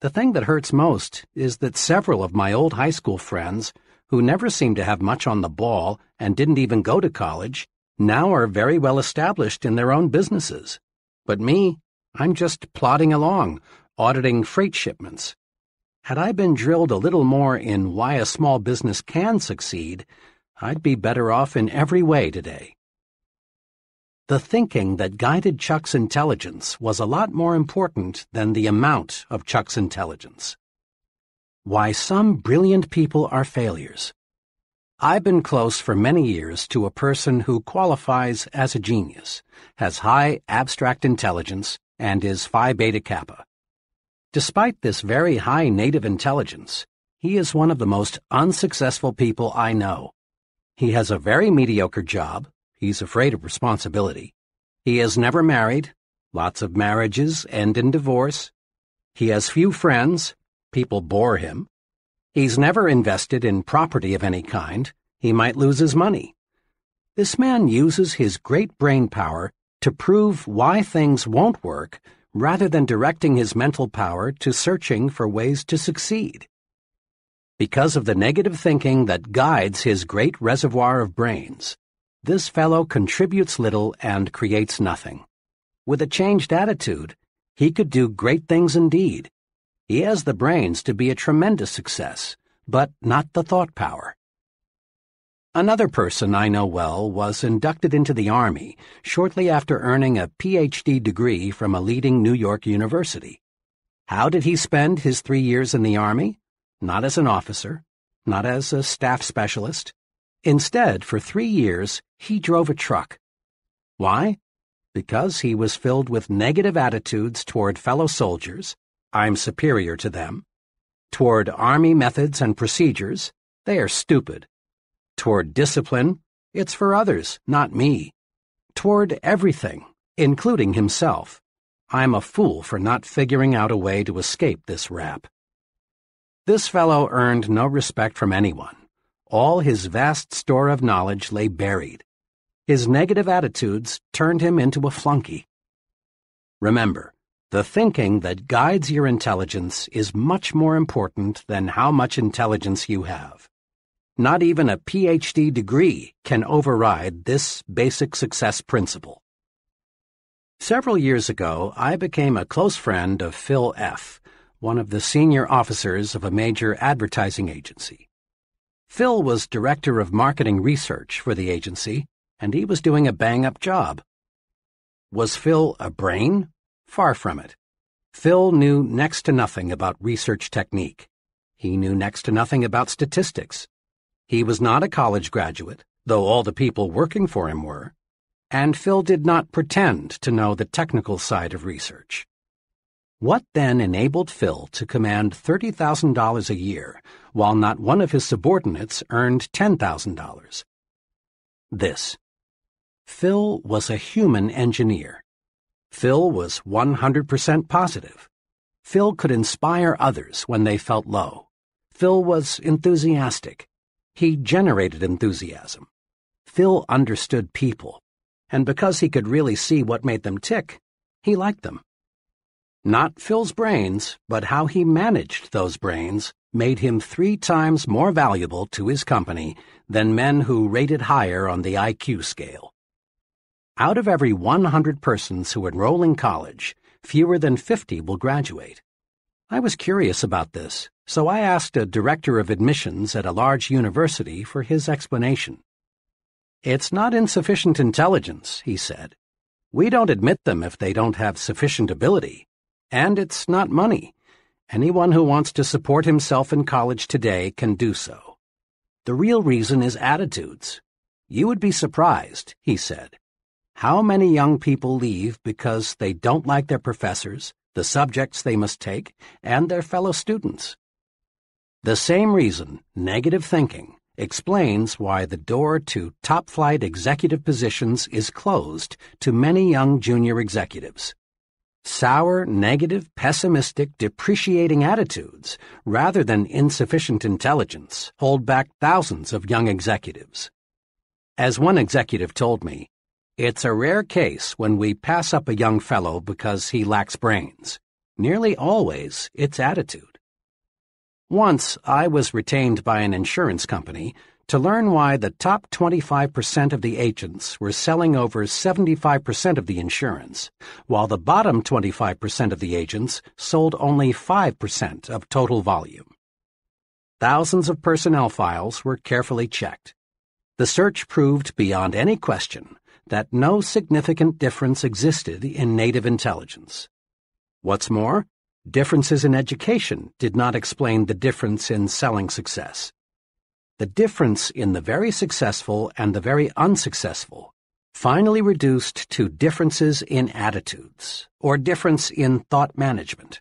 The thing that hurts most is that several of my old high school friends, who never seemed to have much on the ball and didn't even go to college, now are very well established in their own businesses. But me, I'm just plodding along, auditing freight shipments. Had I been drilled a little more in why a small business can succeed, I'd be better off in every way today. The thinking that guided Chuck's intelligence was a lot more important than the amount of Chuck's intelligence. Why some brilliant people are failures. I've been close for many years to a person who qualifies as a genius, has high abstract intelligence, and is Phi Beta Kappa. Despite this very high native intelligence, he is one of the most unsuccessful people I know. He has a very mediocre job. He's afraid of responsibility. He is never married. Lots of marriages end in divorce. He has few friends. People bore him. He's never invested in property of any kind. He might lose his money. This man uses his great brain power to prove why things won't work rather than directing his mental power to searching for ways to succeed. Because of the negative thinking that guides his great reservoir of brains, this fellow contributes little and creates nothing. With a changed attitude, he could do great things indeed. He has the brains to be a tremendous success, but not the thought power. Another person I know well was inducted into the Army shortly after earning a PhD degree from a leading New York university. How did he spend his three years in the Army? Not as an officer, not as a staff specialist. Instead, for three years, he drove a truck. Why? Because he was filled with negative attitudes toward fellow soldiers I'm superior to them. Toward Army methods and procedures, they are stupid. Toward discipline, it's for others, not me. Toward everything, including himself, I'm a fool for not figuring out a way to escape this rap. This fellow earned no respect from anyone. All his vast store of knowledge lay buried. His negative attitudes turned him into a flunky. Remember, the thinking that guides your intelligence is much more important than how much intelligence you have. Not even a PhD degree can override this basic success principle. Several years ago, I became a close friend of Phil F., one of the senior officers of a major advertising agency. Phil was director of marketing research for the agency, and he was doing a bang-up job. Was Phil a brain? Far from it. Phil knew next to nothing about research technique. He knew next to nothing about statistics. He was not a college graduate, though all the people working for him were. And Phil did not pretend to know the technical side of research. What then enabled Phil to command $30,000 a year, while not one of his subordinates earned $10,000? This. Phil was a human engineer. Phil was 100% positive. Phil could inspire others when they felt low. Phil was enthusiastic. He generated enthusiasm. Phil understood people, and because he could really see what made them tick, he liked them. Not Phil's brains, but how he managed those brains made him three times more valuable to his company than men who rated higher on the IQ scale. Out of every 100 persons who enroll in college, fewer than 50 will graduate. I was curious about this, so I asked a director of admissions at a large university for his explanation. It's not insufficient intelligence, he said. We don't admit them if they don't have sufficient ability. And it's not money. Anyone who wants to support himself in college today can do so. The real reason is attitudes. You would be surprised, he said, how many young people leave because they don't like their professors, the subjects they must take, and their fellow students? The same reason, negative thinking, explains why the door to top-flight executive positions is closed to many young junior executives. Sour, negative, pessimistic, depreciating attitudes, rather than insufficient intelligence, hold back thousands of young executives. As one executive told me, it's a rare case when we pass up a young fellow because he lacks brains. Nearly always, it's attitude. Once, I was retained by an insurance company to learn why the top 25% of the agents were selling over 75% of the insurance, while the bottom 25% of the agents sold only 5% of total volume. Thousands of personnel files were carefully checked. The search proved beyond any question that no significant difference existed in native intelligence. What's more, differences in education did not explain the difference in selling success. The difference in the very successful and the very unsuccessful finally reduced to differences in attitudes, or difference in thought management.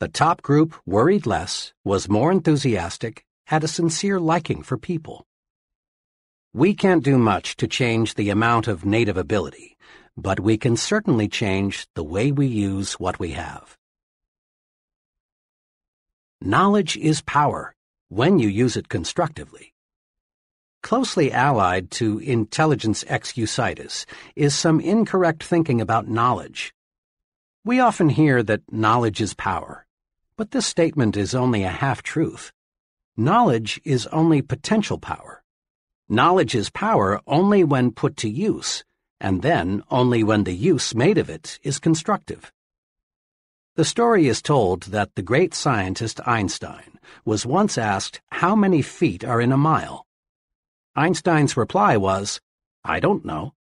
The top group worried less, was more enthusiastic, had a sincere liking for people. We can't do much to change the amount of native ability, but we can certainly change the way we use what we have. Knowledge is power, when you use it constructively. Closely allied to intelligence excusitis is some incorrect thinking about knowledge. We often hear that knowledge is power, but this statement is only a half-truth. Knowledge is only potential power. Knowledge is power only when put to use, and then only when the use made of it is constructive. The story is told that the great scientist Einstein was once asked how many feet are in a mile. Einstein's reply was, I don't know.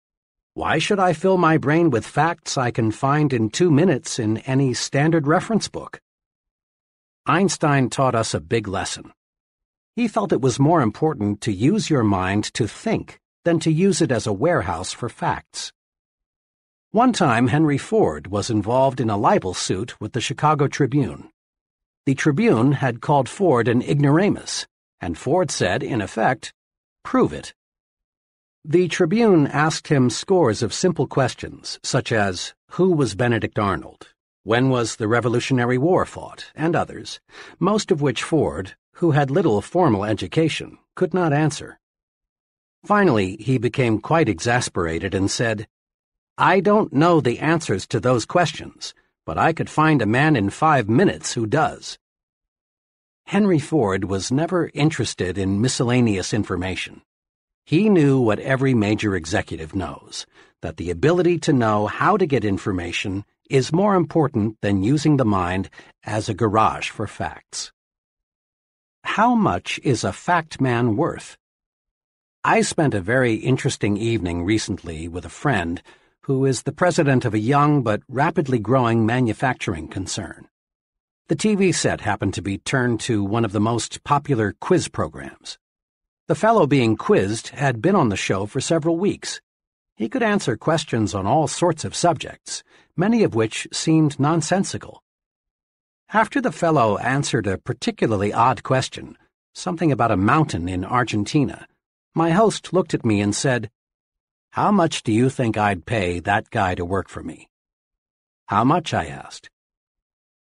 Why should I fill my brain with facts I can find in two minutes in any standard reference book? Einstein taught us a big lesson. He felt it was more important to use your mind to think than to use it as a warehouse for facts. One time, Henry Ford was involved in a libel suit with the Chicago Tribune. The Tribune had called Ford an ignoramus, and Ford said, in effect, Prove it. The Tribune asked him scores of simple questions, such as Who was Benedict Arnold? When was the Revolutionary War fought? and others, most of which Ford, who had little formal education, could not answer. Finally, he became quite exasperated and said, I don't know the answers to those questions, but I could find a man in five minutes who does. Henry Ford was never interested in miscellaneous information. He knew what every major executive knows, that the ability to know how to get information is more important than using the mind as a garage for facts. How much is a fact man worth? I spent a very interesting evening recently with a friend who is the president of a young but rapidly growing manufacturing concern. The TV set happened to be turned to one of the most popular quiz programs. The fellow being quizzed had been on the show for several weeks. He could answer questions on all sorts of subjects, many of which seemed nonsensical. After the fellow answered a particularly odd question, something about a mountain in Argentina, my host looked at me and said, How much do you think I'd pay that guy to work for me? How much, I asked.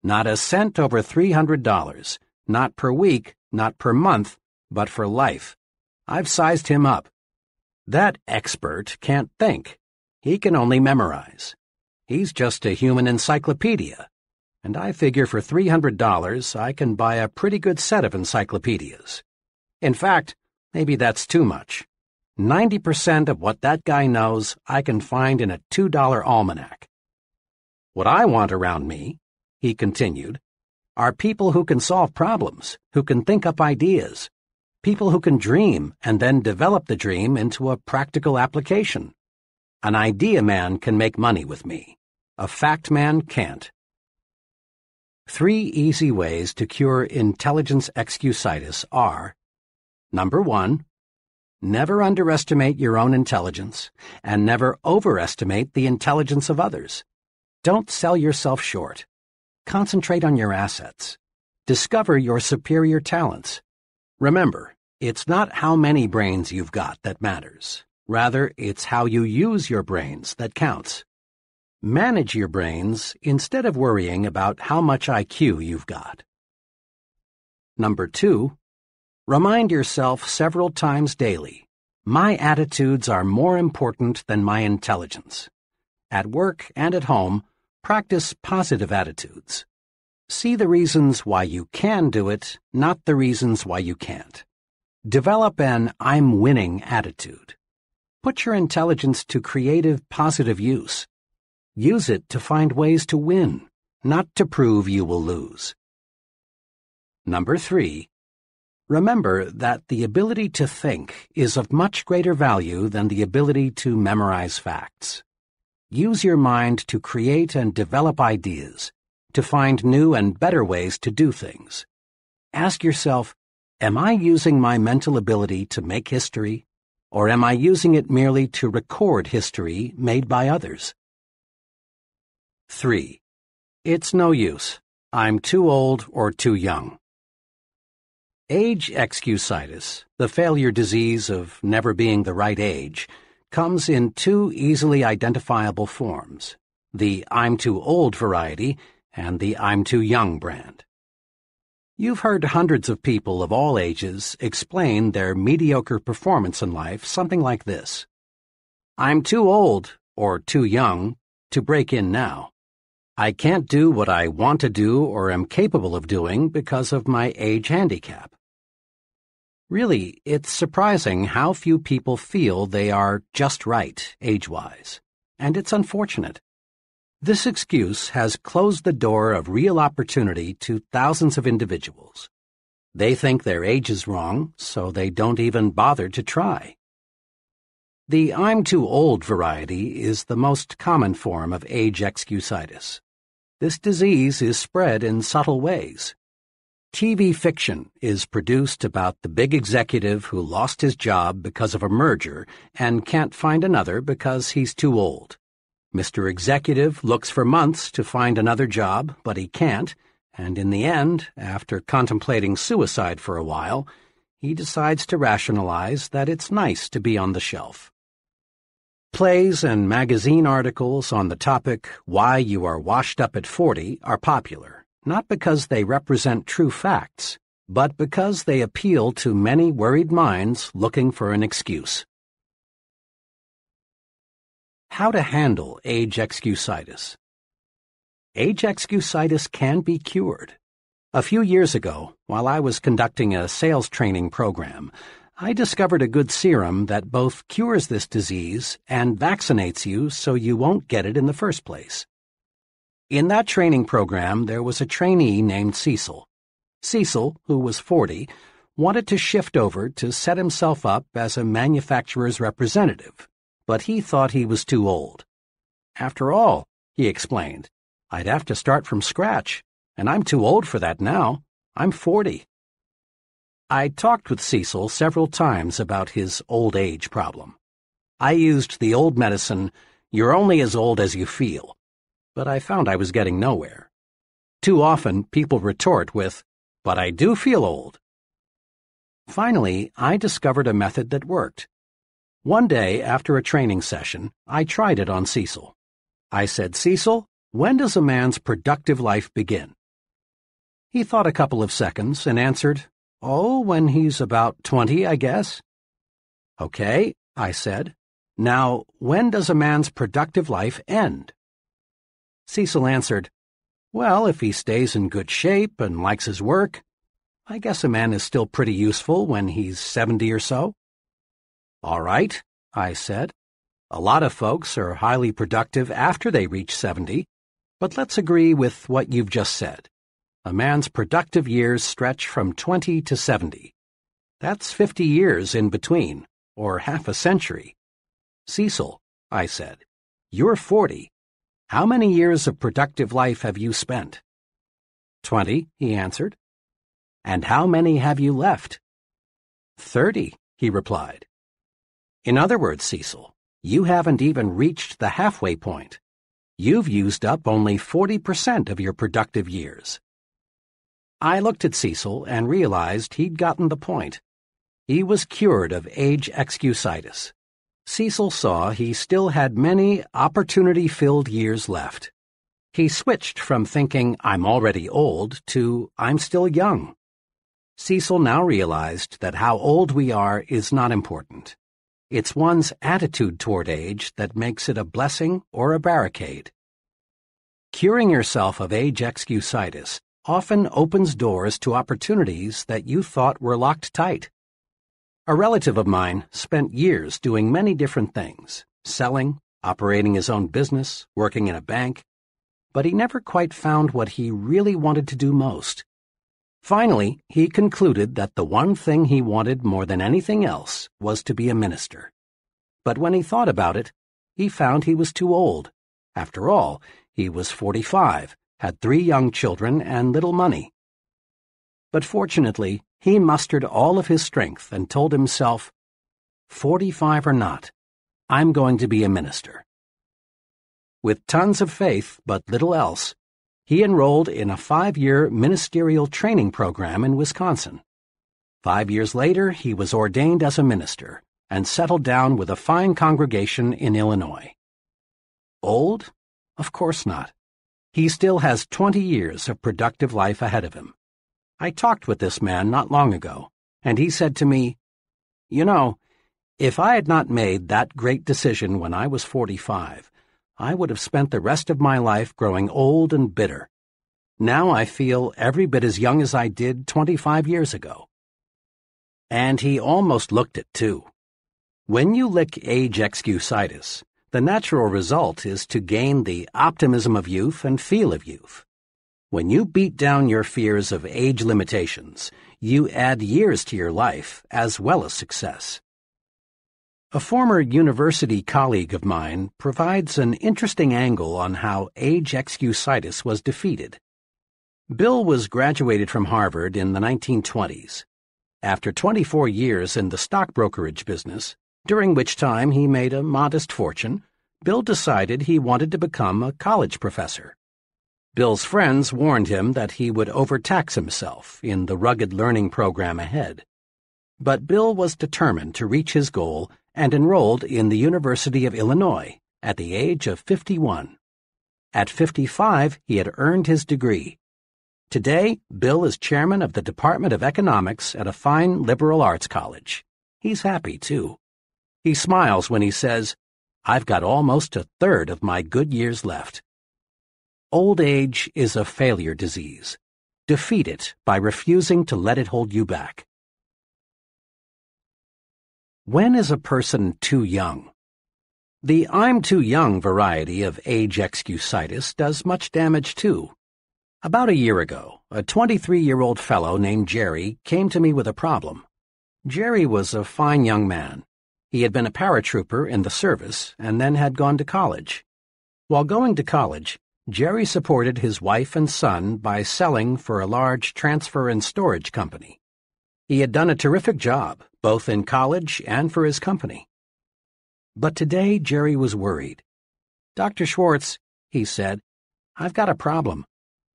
Not a cent over $300, not per week, not per month, but for life. I've sized him up. That expert can't think. He can only memorize. He's just a human encyclopedia. And I figure for $300 I can buy a pretty good set of encyclopedias. In fact, maybe that's too much. 90% of what that guy knows I can find in a $2 almanac. What I want around me he continued, are people who can solve problems, who can think up ideas, people who can dream and then develop the dream into a practical application. An idea man can make money with me. A fact man can't. Three easy ways to cure intelligence excusitis are Number one, never underestimate your own intelligence and never overestimate the intelligence of others. Don't sell yourself short. Concentrate on your assets. Discover your superior talents. Remember, it's not how many brains you've got that matters. Rather, it's how you use your brains that counts. Manage your brains instead of worrying about how much IQ you've got. Number two, remind yourself several times daily, my attitudes are more important than my intelligence. At work and at home, Practice positive attitudes. See the reasons why you can do it, not the reasons why you can't. Develop an I'm winning attitude. Put your intelligence to creative, positive use. Use it to find ways to win, not to prove you will lose. Number three, remember that the ability to think is of much greater value than the ability to memorize facts. Use your mind to create and develop ideas, to find new and better ways to do things. Ask yourself, Am I using my mental ability to make history, or am I using it merely to record history made by others? 3. It's no use. I'm too old or too young. Age excusitis, the failure disease of never being the right age, comes in two easily identifiable forms the I'm too old variety and the I'm too young brand. You've heard hundreds of people of all ages explain their mediocre performance in life something like this I'm too old, or too young, to break in now. I can't do what I want to do or am capable of doing because of my age handicap. Really, it's surprising how few people feel they are just right, age-wise. And it's unfortunate. This excuse has closed the door of real opportunity to thousands of individuals. They think their age is wrong, so they don't even bother to try. The I'm too old variety is the most common form of age excusitis. This disease is spread in subtle ways. TV fiction is produced about the big executive who lost his job because of a merger and can't find another because he's too old. Mr. Executive looks for months to find another job, but he can't, and in the end, after contemplating suicide for a while, he decides to rationalize that it's nice to be on the shelf. Plays and magazine articles on the topic Why You Are Washed Up at 40 are popular, not because they represent true facts, but because they appeal to many worried minds looking for an excuse. How to handle age excusitis. Age excusitis can be cured. A few years ago, while I was conducting a sales training program, I discovered a good serum that both cures this disease and vaccinates you so you won't get it in the first place. In that training program, there was a trainee named Cecil. Cecil, who was 40, wanted to shift over to set himself up as a manufacturer's representative but he thought he was too old. After all, he explained, I'd have to start from scratch, and I'm too old for that now. I'm forty. I talked with Cecil several times about his old age problem. I used the old medicine, you're only as old as you feel, but I found I was getting nowhere. Too often, people retort with, but I do feel old. Finally, I discovered a method that worked. One day, after a training session, I tried it on Cecil. I said, Cecil, when does a man's productive life begin? He thought a couple of seconds and answered, Oh, when he's about twenty, I guess. Okay, I said. Now, when does a man's productive life end? Cecil answered, Well, if he stays in good shape and likes his work, I guess a man is still pretty useful when he's seventy or so. All right, I said. A lot of folks are highly productive after they reach 70, but let's agree with what you've just said. A man's productive years stretch from 20 to 70. That's 50 years in between, or half a century. Cecil, I said, you're 40. How many years of productive life have you spent? Twenty, he answered. And how many have you left? Thirty, he replied. In other words, Cecil, you haven't even reached the halfway point. You've used up only 40% of your productive years. I looked at Cecil and realized he'd gotten the point. He was cured of age excusitis. Cecil saw he still had many opportunity-filled years left. He switched from thinking, I'm already old, to, I'm still young. Cecil now realized that how old we are is not important. It's one's attitude toward age that makes it a blessing or a barricade. Curing yourself of age excusitis often opens doors to opportunities that you thought were locked tight. A relative of mine spent years doing many different things selling, operating his own business, working in a bank but he never quite found what he really wanted to do most Finally, he concluded that the one thing he wanted more than anything else was to be a minister. But when he thought about it, he found he was too old. After all, he was 45, had three young children, and little money. But fortunately, he mustered all of his strength and told himself, 45 or not, I'm going to be a minister. With tons of faith but little else, he enrolled in a five-year ministerial training program in Wisconsin. Five years later, he was ordained as a minister and settled down with a fine congregation in Illinois. Old? Of course not. He still has 20 years of productive life ahead of him. I talked with this man not long ago, and he said to me, You know, if I had not made that great decision when I was 45, I would have spent the rest of my life growing old and bitter. Now I feel every bit as young as I did 25 years ago. And he almost looked it, too. When you lick age excusitis, the natural result is to gain the optimism of youth and feel of youth. When you beat down your fears of age limitations, you add years to your life as well as success. A former university colleague of mine provides an interesting angle on how age excusitis was defeated. Bill was graduated from Harvard in the 1920s. After 24 years in the stock brokerage business, during which time he made a modest fortune, Bill decided he wanted to become a college professor. Bill's friends warned him that he would overtax himself in the rugged learning program ahead. But Bill was determined to reach his goal and enrolled in the University of Illinois at the age of 51. At 55, he had earned his degree. Today, Bill is chairman of the Department of Economics at a fine liberal arts college. He's happy, too. He smiles when he says, I've got almost a third of my good years left. Old age is a failure disease. Defeat it by refusing to let it hold you back. When is a person too young? The I'm too young variety of age excusitis does much damage too. About a year ago, a 23-year-old fellow named Jerry came to me with a problem. Jerry was a fine young man. He had been a paratrooper in the service and then had gone to college. While going to college, Jerry supported his wife and son by selling for a large transfer and storage company. He had done a terrific job, both in college and for his company. But today Jerry was worried. Dr. Schwartz, he said, I've got a problem.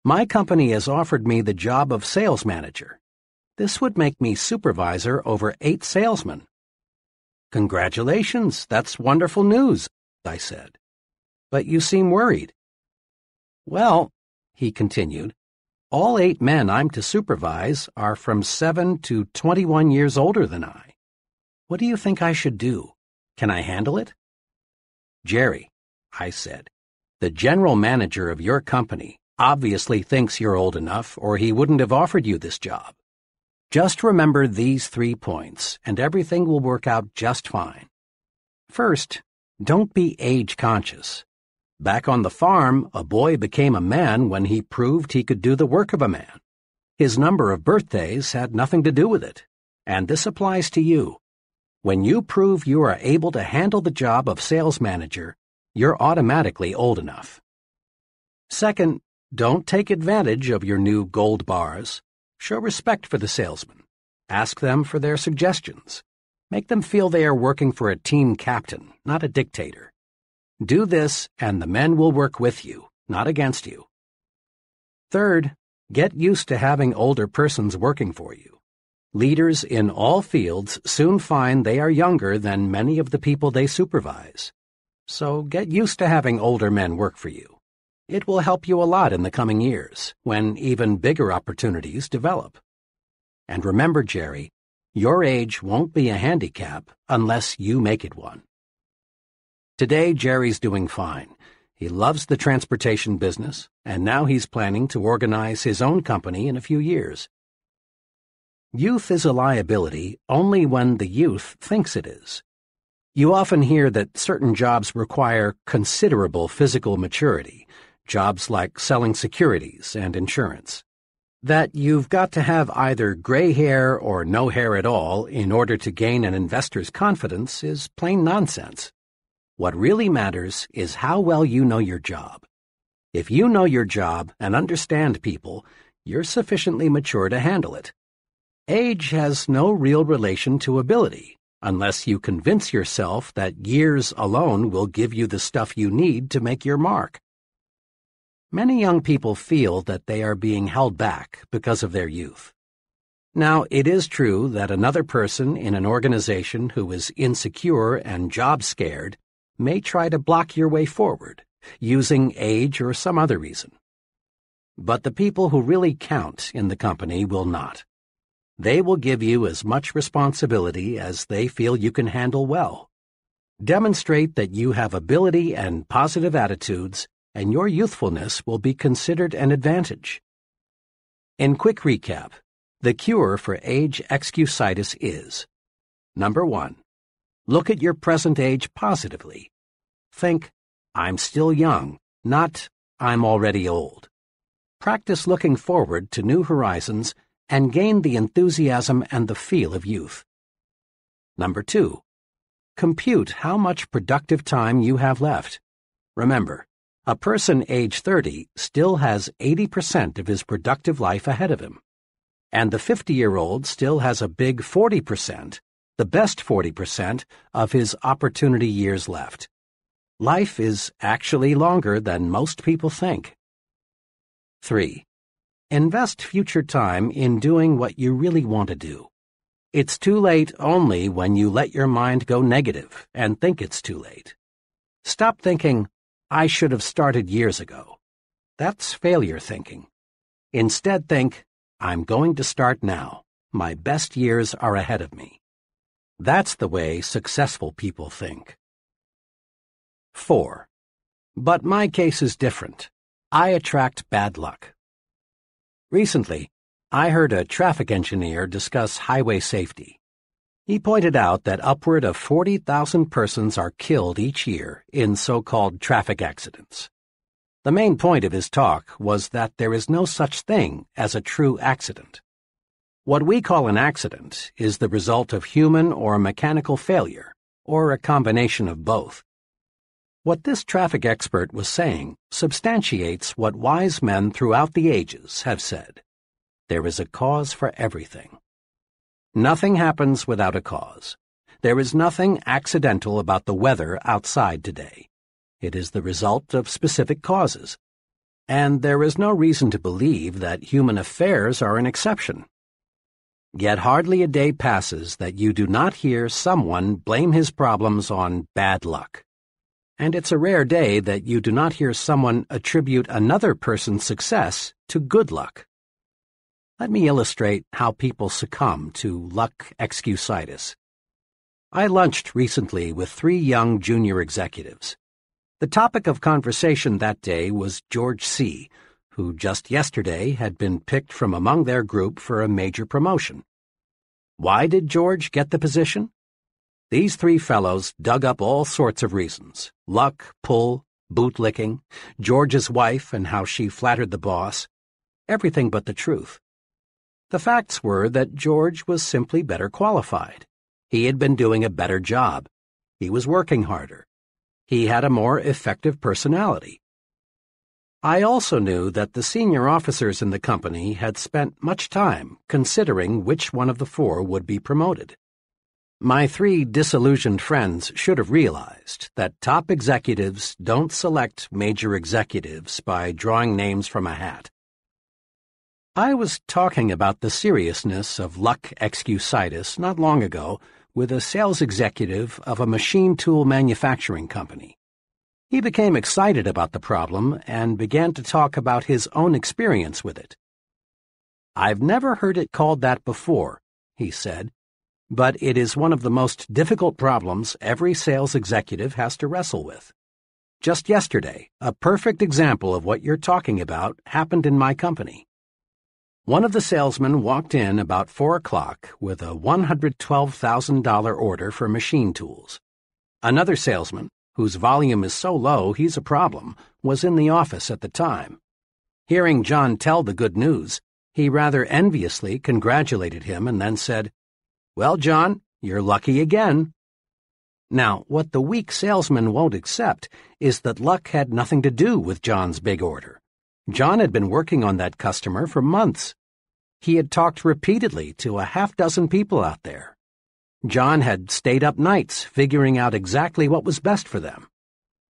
My company has offered me the job of sales manager. This would make me supervisor over eight salesmen. Congratulations, that's wonderful news, I said. But you seem worried. Well, he continued, all eight men I'm to supervise are from 7 to 21 years older than I. What do you think I should do? Can I handle it? Jerry, I said, the general manager of your company obviously thinks you're old enough or he wouldn't have offered you this job. Just remember these three points, and everything will work out just fine. First, don't be age conscious. Back on the farm, a boy became a man when he proved he could do the work of a man. His number of birthdays had nothing to do with it, and this applies to you. When you prove you are able to handle the job of sales manager, you're automatically old enough. Second, don't take advantage of your new gold bars. Show respect for the salesman. Ask them for their suggestions. Make them feel they are working for a team captain, not a dictator. Do this, and the men will work with you, not against you. Third, get used to having older persons working for you. Leaders in all fields soon find they are younger than many of the people they supervise. So get used to having older men work for you. It will help you a lot in the coming years, when even bigger opportunities develop. And remember, Jerry, your age won't be a handicap unless you make it one. Today, Jerry's doing fine. He loves the transportation business, and now he's planning to organize his own company in a few years. Youth is a liability only when the youth thinks it is. You often hear that certain jobs require considerable physical maturity, jobs like selling securities and insurance. That you've got to have either gray hair or no hair at all in order to gain an investor's confidence is plain nonsense. What really matters is how well you know your job. If you know your job and understand people, you're sufficiently mature to handle it. Age has no real relation to ability, unless you convince yourself that years alone will give you the stuff you need to make your mark. Many young people feel that they are being held back because of their youth. Now, it is true that another person in an organization who is insecure and job scared may try to block your way forward, using age or some other reason. But the people who really count in the company will not. They will give you as much responsibility as they feel you can handle well. Demonstrate that you have ability and positive attitudes, and your youthfulness will be considered an advantage. In quick recap, the cure for age excusitis is Number 1. Look at your present age positively. Think, I'm still young, not, I'm already old. Practice looking forward to new horizons and gain the enthusiasm and the feel of youth. Number two, compute how much productive time you have left. Remember, a person age 30 still has 80% of his productive life ahead of him. And the 50 year old still has a big 40%, the best 40%, of his opportunity years left. Life is actually longer than most people think. 3. Invest future time in doing what you really want to do. It's too late only when you let your mind go negative and think it's too late. Stop thinking, I should have started years ago. That's failure thinking. Instead think, I'm going to start now. My best years are ahead of me. That's the way successful people think. 4. But my case is different. I attract bad luck. Recently, I heard a traffic engineer discuss highway safety. He pointed out that upward of 40,000 persons are killed each year in so-called traffic accidents. The main point of his talk was that there is no such thing as a true accident. What we call an accident is the result of human or mechanical failure, or a combination of both. What this traffic expert was saying substantiates what wise men throughout the ages have said. There is a cause for everything. Nothing happens without a cause. There is nothing accidental about the weather outside today. It is the result of specific causes. And there is no reason to believe that human affairs are an exception. Yet hardly a day passes that you do not hear someone blame his problems on bad luck and it's a rare day that you do not hear someone attribute another person's success to good luck. Let me illustrate how people succumb to luck excusitis. I lunched recently with three young junior executives. The topic of conversation that day was George C., who just yesterday had been picked from among their group for a major promotion. Why did George get the position? These three fellows dug up all sorts of reasons luck, pull, bootlicking, George's wife and how she flattered the boss, everything but the truth. The facts were that George was simply better qualified. He had been doing a better job. He was working harder. He had a more effective personality. I also knew that the senior officers in the company had spent much time considering which one of the four would be promoted. My three disillusioned friends should have realized that top executives don't select major executives by drawing names from a hat. I was talking about the seriousness of luck excusitis not long ago with a sales executive of a machine tool manufacturing company. He became excited about the problem and began to talk about his own experience with it. I've never heard it called that before, he said but it is one of the most difficult problems every sales executive has to wrestle with. Just yesterday, a perfect example of what you're talking about happened in my company. One of the salesmen walked in about 4 o'clock with a $112,000 order for machine tools. Another salesman, whose volume is so low he's a problem, was in the office at the time. Hearing John tell the good news, he rather enviously congratulated him and then said, well, John, you're lucky again. Now, what the weak salesman won't accept is that luck had nothing to do with John's big order. John had been working on that customer for months. He had talked repeatedly to a half dozen people out there. John had stayed up nights figuring out exactly what was best for them.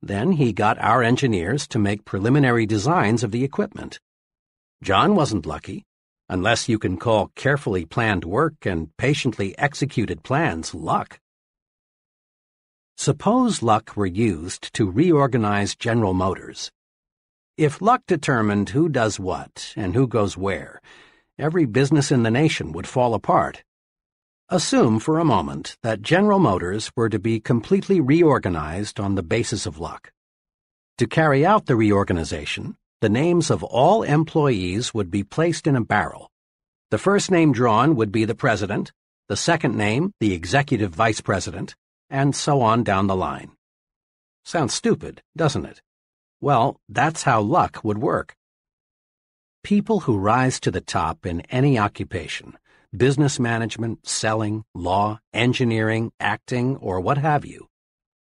Then he got our engineers to make preliminary designs of the equipment. John wasn't lucky, unless you can call carefully planned work and patiently executed plans luck. Suppose luck were used to reorganize General Motors. If luck determined who does what and who goes where, every business in the nation would fall apart. Assume for a moment that General Motors were to be completely reorganized on the basis of luck. To carry out the reorganization, the names of all employees would be placed in a barrel. The first name drawn would be the president, the second name the executive vice president, and so on down the line. Sounds stupid, doesn't it? Well, that's how luck would work. People who rise to the top in any occupation, business management, selling, law, engineering, acting, or what have you,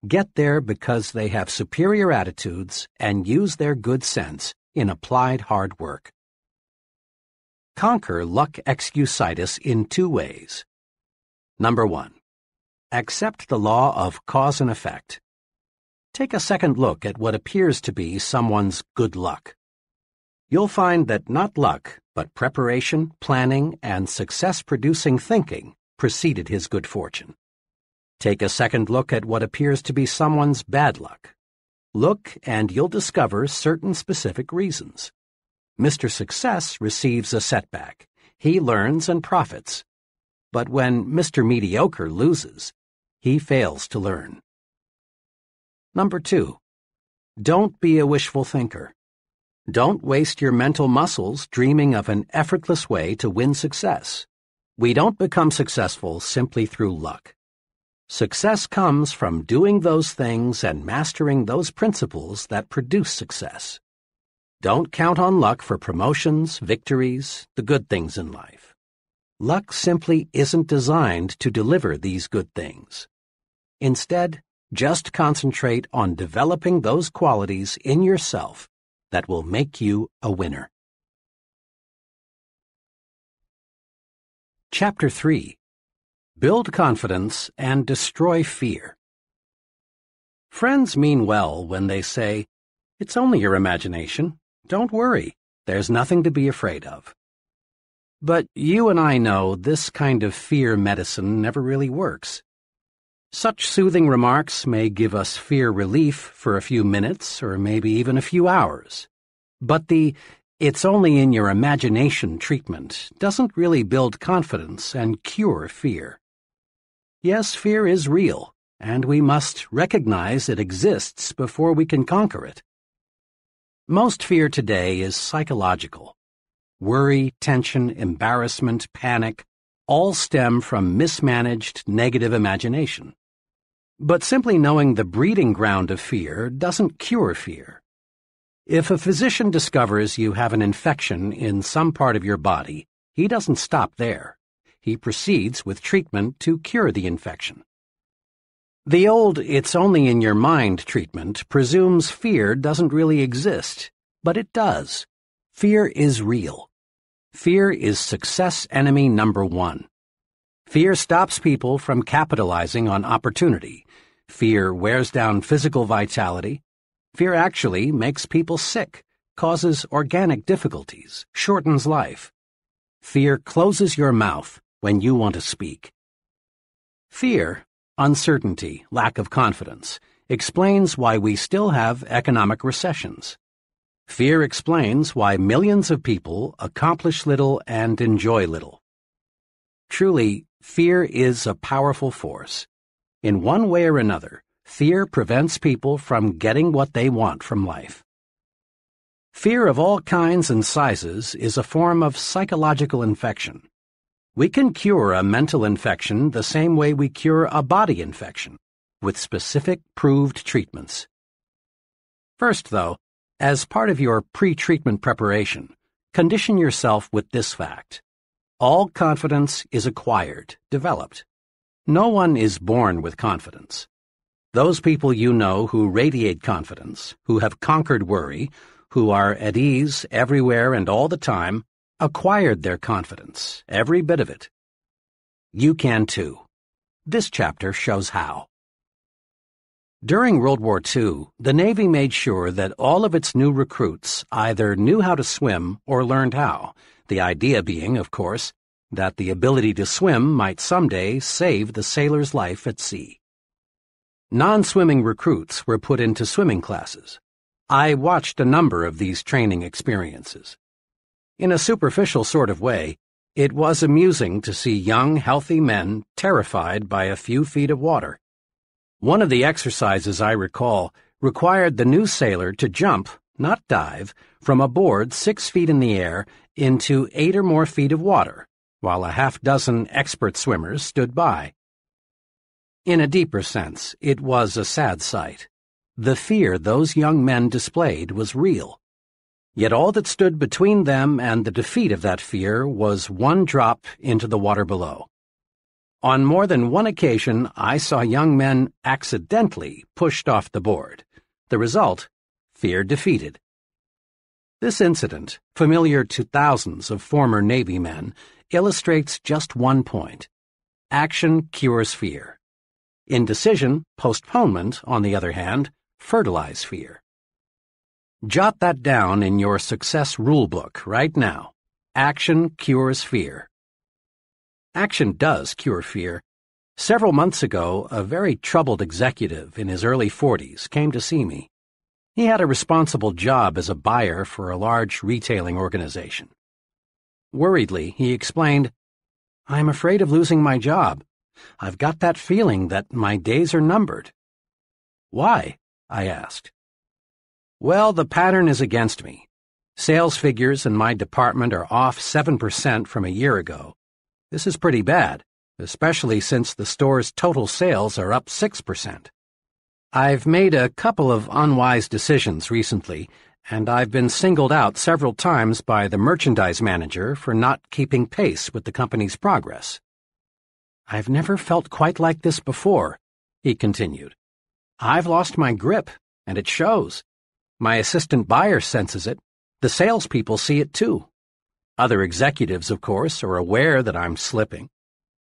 get there because they have superior attitudes and use their good sense in applied hard work. Conquer luck excusitis in two ways. Number one, accept the law of cause and effect. Take a second look at what appears to be someone's good luck you'll find that not luck, but preparation, planning, and success-producing thinking preceded his good fortune. Take a second look at what appears to be someone's bad luck. Look, and you'll discover certain specific reasons. Mr. Success receives a setback. He learns and profits. But when Mr. Mediocre loses, he fails to learn. Number two, don't be a wishful thinker. Don't waste your mental muscles dreaming of an effortless way to win success. We don't become successful simply through luck. Success comes from doing those things and mastering those principles that produce success. Don't count on luck for promotions, victories, the good things in life. Luck simply isn't designed to deliver these good things. Instead, just concentrate on developing those qualities in yourself that will make you a winner. Chapter 3 Build Confidence and Destroy Fear. Friends mean well when they say, It's only your imagination. Don't worry. There's nothing to be afraid of. But you and I know this kind of fear medicine never really works. Such soothing remarks may give us fear relief for a few minutes or maybe even a few hours. But the it's only in your imagination treatment doesn't really build confidence and cure fear. Yes, fear is real, and we must recognize it exists before we can conquer it. Most fear today is psychological. Worry, tension, embarrassment, panic all stem from mismanaged negative imagination. But simply knowing the breeding ground of fear doesn't cure fear. If a physician discovers you have an infection in some part of your body, he doesn't stop there. He proceeds with treatment to cure the infection. The old it's only in your mind treatment presumes fear doesn't really exist, but it does. Fear is real. Fear is success enemy number one. Fear stops people from capitalizing on opportunity. Fear wears down physical vitality. Fear actually makes people sick, causes organic difficulties, shortens life. Fear closes your mouth when you want to speak. Fear, uncertainty, lack of confidence, explains why we still have economic recessions. Fear explains why millions of people accomplish little and enjoy little. Truly, fear is a powerful force. In one way or another, fear prevents people from getting what they want from life. Fear of all kinds and sizes is a form of psychological infection. We can cure a mental infection the same way we cure a body infection, with specific proved treatments. First, though, as part of your pre-treatment preparation, condition yourself with this fact. All confidence is acquired, developed. No one is born with confidence. Those people you know who radiate confidence, who have conquered worry, who are at ease everywhere and all the time, acquired their confidence, every bit of it. You can too. This chapter shows how. During World War II, the Navy made sure that all of its new recruits either knew how to swim or learned how, the idea being, of course, that the ability to swim might someday save the sailor's life at sea. Non-swimming recruits were put into swimming classes. I watched a number of these training experiences. In a superficial sort of way, it was amusing to see young, healthy men terrified by a few feet of water. One of the exercises I recall required the new sailor to jump, not dive, from a board six feet in the air into eight or more feet of water, while a half dozen expert swimmers stood by. In a deeper sense, it was a sad sight. The fear those young men displayed was real. Yet all that stood between them and the defeat of that fear was one drop into the water below. On more than one occasion, I saw young men accidentally pushed off the board. The result? Fear defeated. This incident, familiar to thousands of former Navy men, illustrates just one point. Action cures fear. Indecision, postponement, on the other hand, fertilize fear. Jot that down in your success rulebook right now. Action cures fear. Action does cure fear. Several months ago, a very troubled executive in his early 40s came to see me. He had a responsible job as a buyer for a large retailing organization. Worriedly, he explained, I'm afraid of losing my job. I've got that feeling that my days are numbered. Why? I asked. Well, the pattern is against me. Sales figures in my department are off 7% from a year ago, this is pretty bad, especially since the store's total sales are up 6%. I've made a couple of unwise decisions recently, and I've been singled out several times by the merchandise manager for not keeping pace with the company's progress. I've never felt quite like this before, he continued. I've lost my grip, and it shows. My assistant buyer senses it. The salespeople see it too. Other executives, of course, are aware that I'm slipping.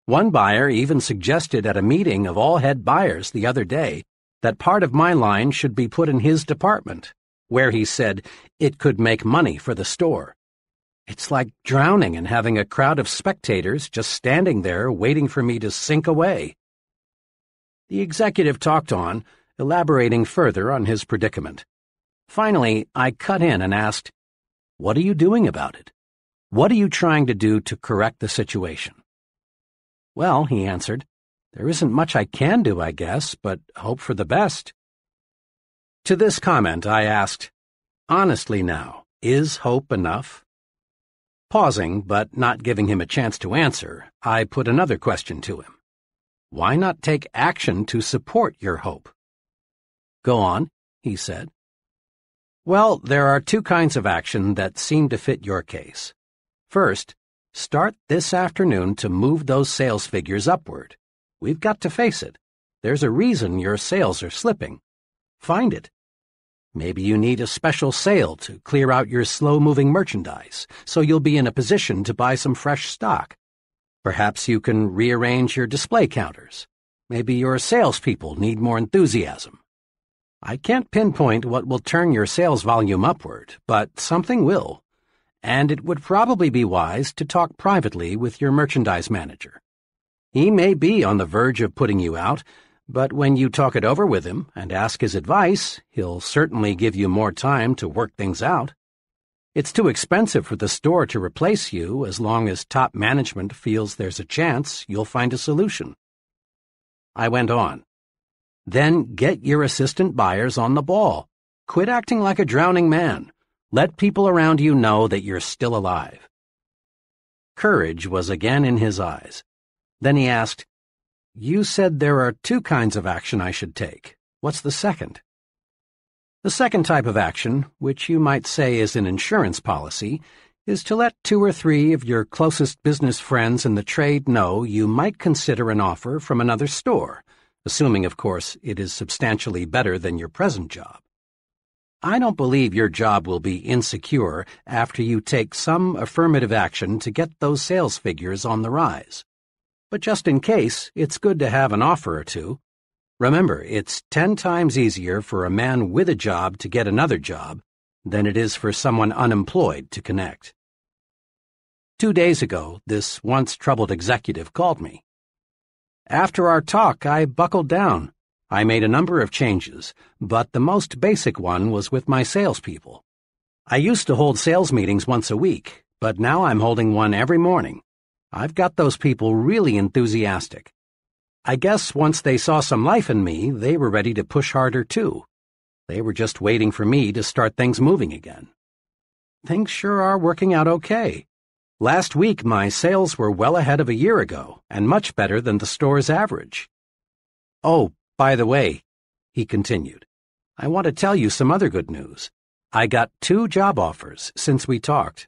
One buyer even suggested at a meeting of all head buyers the other day that part of my line should be put in his department, where he said it could make money for the store. It's like drowning and having a crowd of spectators just standing there waiting for me to sink away. The executive talked on, elaborating further on his predicament. Finally, I cut in and asked, What are you doing about it? What are you trying to do to correct the situation? Well, he answered, there isn't much I can do, I guess, but hope for the best. To this comment, I asked, Honestly now, is hope enough? Pausing, but not giving him a chance to answer, I put another question to him. Why not take action to support your hope? Go on, he said. Well, there are two kinds of action that seem to fit your case. First, start this afternoon to move those sales figures upward. We've got to face it. There's a reason your sales are slipping. Find it. Maybe you need a special sale to clear out your slow-moving merchandise, so you'll be in a position to buy some fresh stock. Perhaps you can rearrange your display counters. Maybe your salespeople need more enthusiasm. I can't pinpoint what will turn your sales volume upward, but something will and it would probably be wise to talk privately with your merchandise manager. He may be on the verge of putting you out, but when you talk it over with him and ask his advice, he'll certainly give you more time to work things out. It's too expensive for the store to replace you as long as top management feels there's a chance you'll find a solution. I went on. Then get your assistant buyers on the ball. Quit acting like a drowning man. Let people around you know that you're still alive. Courage was again in his eyes. Then he asked, You said there are two kinds of action I should take. What's the second? The second type of action, which you might say is an insurance policy, is to let two or three of your closest business friends in the trade know you might consider an offer from another store, assuming, of course, it is substantially better than your present job. I don't believe your job will be insecure after you take some affirmative action to get those sales figures on the rise. But just in case, it's good to have an offer or two. Remember, it's ten times easier for a man with a job to get another job than it is for someone unemployed to connect. Two days ago, this once troubled executive called me. After our talk, I buckled down. I made a number of changes, but the most basic one was with my salespeople. I used to hold sales meetings once a week, but now I'm holding one every morning. I've got those people really enthusiastic. I guess once they saw some life in me, they were ready to push harder too. They were just waiting for me to start things moving again. Things sure are working out okay. Last week, my sales were well ahead of a year ago and much better than the store's average. Oh, by the way, he continued, I want to tell you some other good news. I got two job offers since we talked.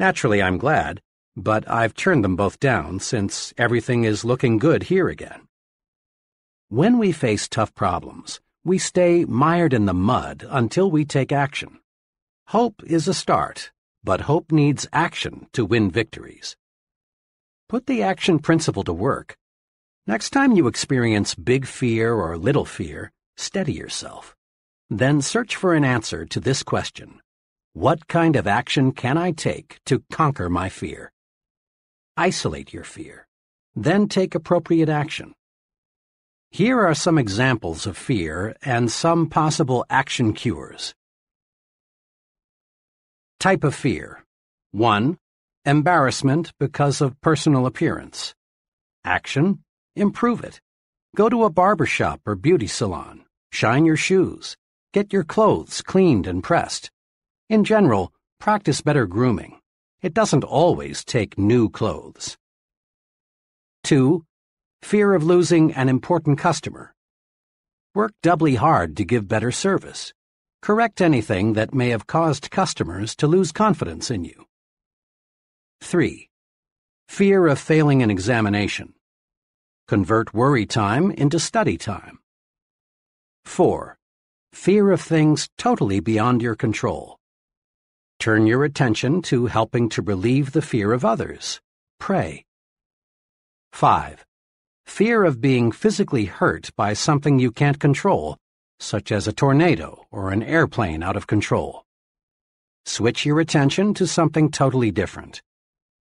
Naturally, I'm glad, but I've turned them both down since everything is looking good here again. When we face tough problems, we stay mired in the mud until we take action. Hope is a start, but hope needs action to win victories. Put the action principle to work. Next time you experience big fear or little fear, steady yourself. Then search for an answer to this question. What kind of action can I take to conquer my fear? Isolate your fear. Then take appropriate action. Here are some examples of fear and some possible action cures. Type of fear 1. Embarrassment because of personal appearance. Action Improve it. Go to a barber shop or beauty salon. Shine your shoes. Get your clothes cleaned and pressed. In general, practice better grooming. It doesn't always take new clothes. 2. Fear of losing an important customer. Work doubly hard to give better service. Correct anything that may have caused customers to lose confidence in you. 3. Fear of failing an examination. Convert worry time into study time. 4. Fear of things totally beyond your control. Turn your attention to helping to relieve the fear of others. Pray. 5. Fear of being physically hurt by something you can't control such as a tornado or an airplane out of control. Switch your attention to something totally different.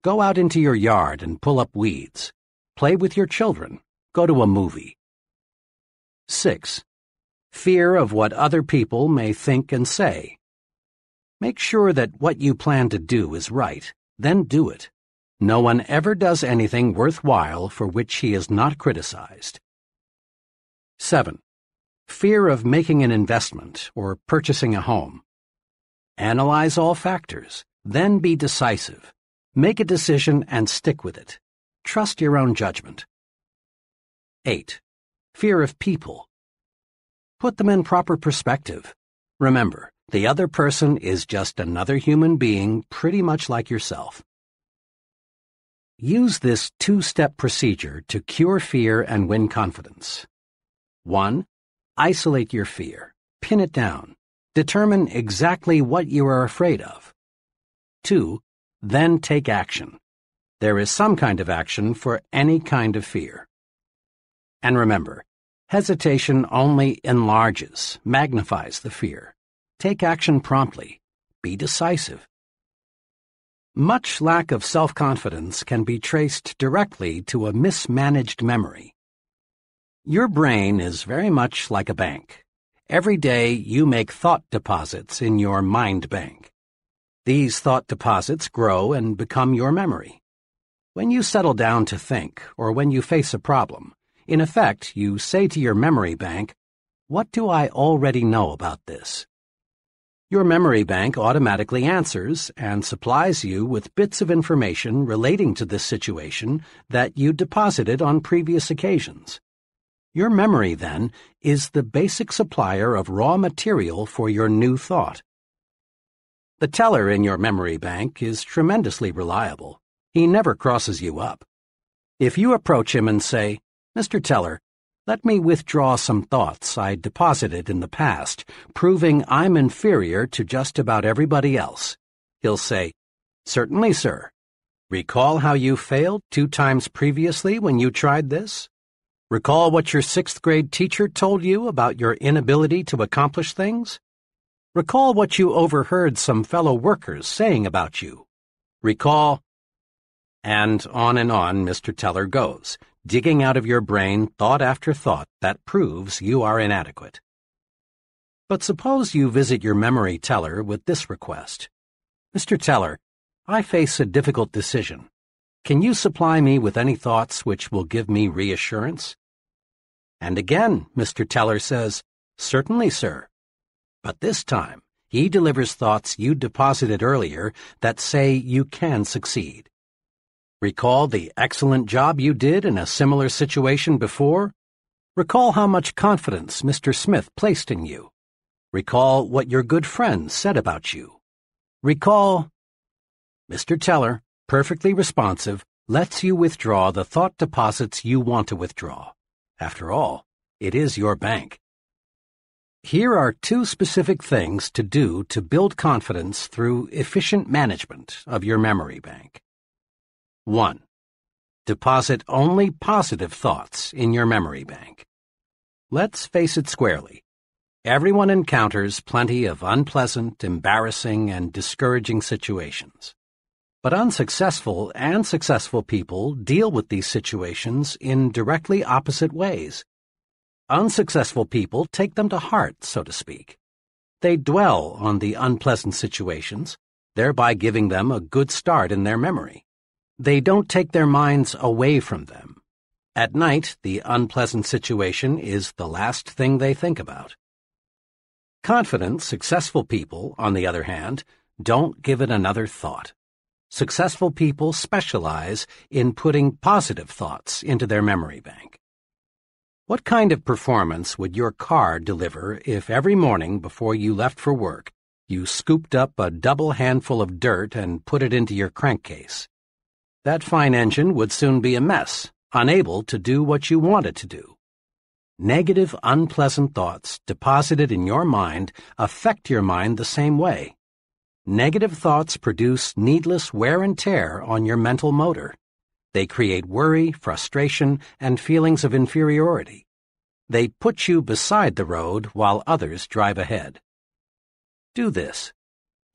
Go out into your yard and pull up weeds. Play with your children. Go to a movie. 6. Fear of what other people may think and say. Make sure that what you plan to do is right, then do it. No one ever does anything worthwhile for which he is not criticized. 7 fear of making an investment or purchasing a home. Analyze all factors, then be decisive. Make a decision and stick with it. Trust your own judgment. 8. Fear of people. Put them in proper perspective. Remember, the other person is just another human being pretty much like yourself. Use this two-step procedure to cure fear and win confidence. 1. Isolate your fear. Pin it down. Determine exactly what you are afraid of. 2. Then take action. There is some kind of action for any kind of fear. And remember, hesitation only enlarges, magnifies the fear. Take action promptly. Be decisive. Much lack of self-confidence can be traced directly to a mismanaged memory. Your brain is very much like a bank. Every day you make thought deposits in your mind bank. These thought deposits grow and become your memory. When you settle down to think, or when you face a problem, in effect, you say to your memory bank, What do I already know about this? Your memory bank automatically answers and supplies you with bits of information relating to this situation that you deposited on previous occasions. Your memory, then, is the basic supplier of raw material for your new thought. The teller in your memory bank is tremendously reliable. He never crosses you up. If you approach him and say, Mr. Teller, Let me withdraw some thoughts I deposited in the past, proving I'm inferior to just about everybody else. He'll say, Certainly, sir. Recall how you failed two times previously when you tried this? Recall what your sixth grade teacher told you about your inability to accomplish things? Recall what you overheard some fellow workers saying about you. Recall. And on and on Mr. Teller goes, digging out of your brain thought after thought that proves you are inadequate. But suppose you visit your memory teller with this request. Mr. Teller, I face a difficult decision. Can you supply me with any thoughts which will give me reassurance? And again, Mr. Teller says, Certainly, sir. But this time, he delivers thoughts you deposited earlier that say you can succeed. Recall the excellent job you did in a similar situation before? Recall how much confidence Mr. Smith placed in you. Recall what your good friends said about you. Recall. Mr. Teller, perfectly responsive, lets you withdraw the thought deposits you want to withdraw. After all, it is your bank. Here are two specific things to do to build confidence through efficient management of your memory bank. 1. Deposit only positive thoughts in your memory bank. Let's face it squarely. Everyone encounters plenty of unpleasant, embarrassing, and discouraging situations. But unsuccessful and successful people deal with these situations in directly opposite ways. Unsuccessful people take them to heart, so to speak. They dwell on the unpleasant situations, thereby giving them a good start in their memory. They don't take their minds away from them. At night, the unpleasant situation is the last thing they think about. Confident, successful people, on the other hand, don't give it another thought. Successful people specialize in putting positive thoughts into their memory bank. What kind of performance would your car deliver if every morning before you left for work you scooped up a double handful of dirt and put it into your crankcase? That fine engine would soon be a mess, unable to do what you want it to do. Negative, unpleasant thoughts deposited in your mind affect your mind the same way. Negative thoughts produce needless wear and tear on your mental motor. They create worry, frustration, and feelings of inferiority. They put you beside the road while others drive ahead. Do this.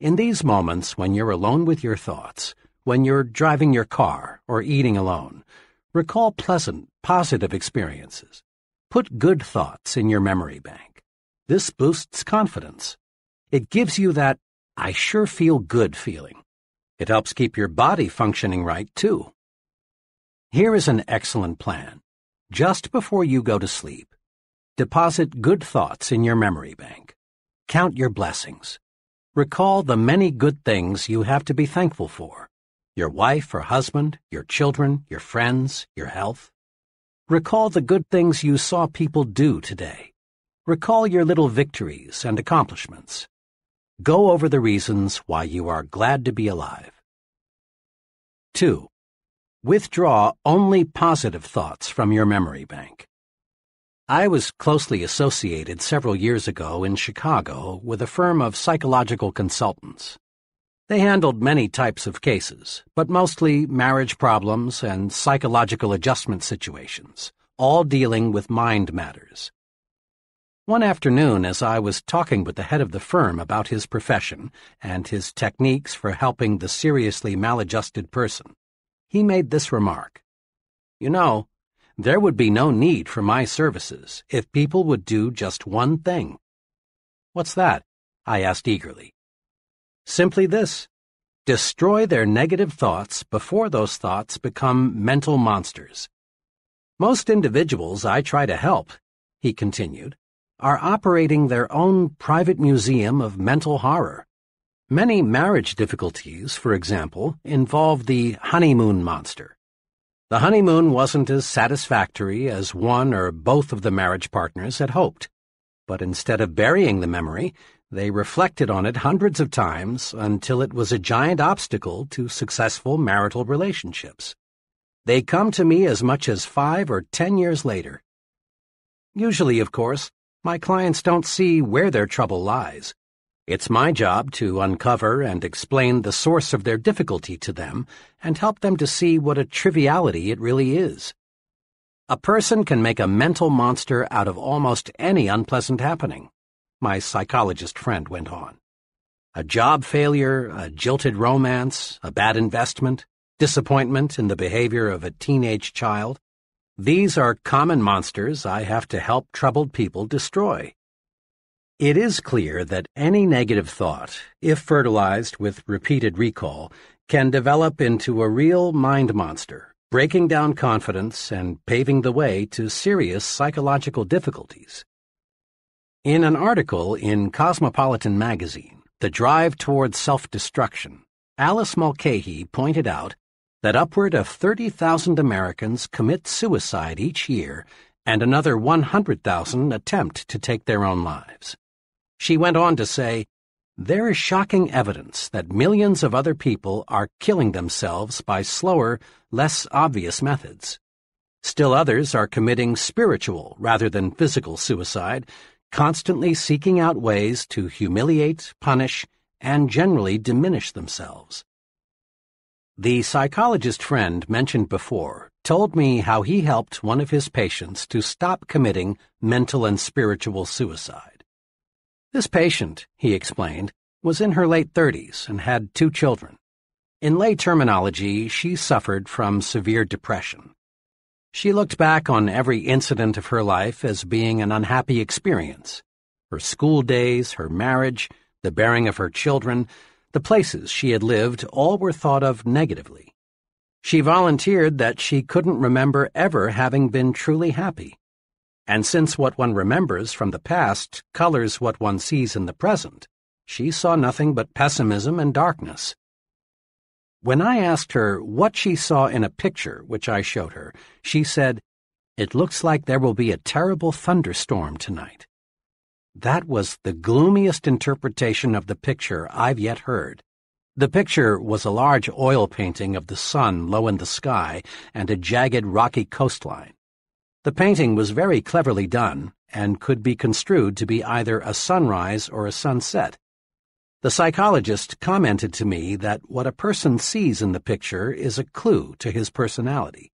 In these moments when you're alone with your thoughts, when you're driving your car or eating alone, recall pleasant, positive experiences. Put good thoughts in your memory bank. This boosts confidence. It gives you that I sure feel good feeling. It helps keep your body functioning right, too. Here is an excellent plan. Just before you go to sleep, deposit good thoughts in your memory bank. Count your blessings. Recall the many good things you have to be thankful for your wife or husband, your children, your friends, your health. Recall the good things you saw people do today. Recall your little victories and accomplishments. Go over the reasons why you are glad to be alive. 2. Withdraw only positive thoughts from your memory bank. I was closely associated several years ago in Chicago with a firm of psychological consultants. They handled many types of cases, but mostly marriage problems and psychological adjustment situations, all dealing with mind matters. One afternoon, as I was talking with the head of the firm about his profession and his techniques for helping the seriously maladjusted person, he made this remark. You know, there would be no need for my services if people would do just one thing. What's that? I asked eagerly. Simply this. Destroy their negative thoughts before those thoughts become mental monsters. Most individuals I try to help, he continued, are operating their own private museum of mental horror. Many marriage difficulties, for example, involve the honeymoon monster. The honeymoon wasn't as satisfactory as one or both of the marriage partners had hoped, but instead of burying the memory, they reflected on it hundreds of times until it was a giant obstacle to successful marital relationships. They come to me as much as five or ten years later Usually, of course, my clients don't see where their trouble lies. It's my job to uncover and explain the source of their difficulty to them and help them to see what a triviality it really is. A person can make a mental monster out of almost any unpleasant happening, my psychologist friend went on. A job failure, a jilted romance, a bad investment, disappointment in the behavior of a teenage child. These are common monsters I have to help troubled people destroy. It is clear that any negative thought, if fertilized with repeated recall, can develop into a real mind monster, breaking down confidence and paving the way to serious psychological difficulties. In an article in Cosmopolitan magazine, the drive toward self-destruction, Alice Mulcahy pointed out that upward of 30,000 Americans commit suicide each year and another 100,000 attempt to take their own lives. She went on to say, There is shocking evidence that millions of other people are killing themselves by slower, less obvious methods. Still others are committing spiritual rather than physical suicide constantly seeking out ways to humiliate, punish, and generally diminish themselves. The psychologist friend mentioned before told me how he helped one of his patients to stop committing mental and spiritual suicide. This patient, he explained, was in her late 30s and had two children. In lay terminology, she suffered from severe depression. She looked back on every incident of her life as being an unhappy experience. Her school days, her marriage, the bearing of her children, the places she had lived, all were thought of negatively. She volunteered that she couldn't remember ever having been truly happy. And since what one remembers from the past colors what one sees in the present, she saw nothing but pessimism and darkness. When I asked her what she saw in a picture which I showed her, she said, It looks like there will be a terrible thunderstorm tonight. That was the gloomiest interpretation of the picture I've yet heard. The picture was a large oil painting of the sun low in the sky and a jagged rocky coastline. The painting was very cleverly done and could be construed to be either a sunrise or a sunset, the psychologist commented to me that what a person sees in the picture is a clue to his personality.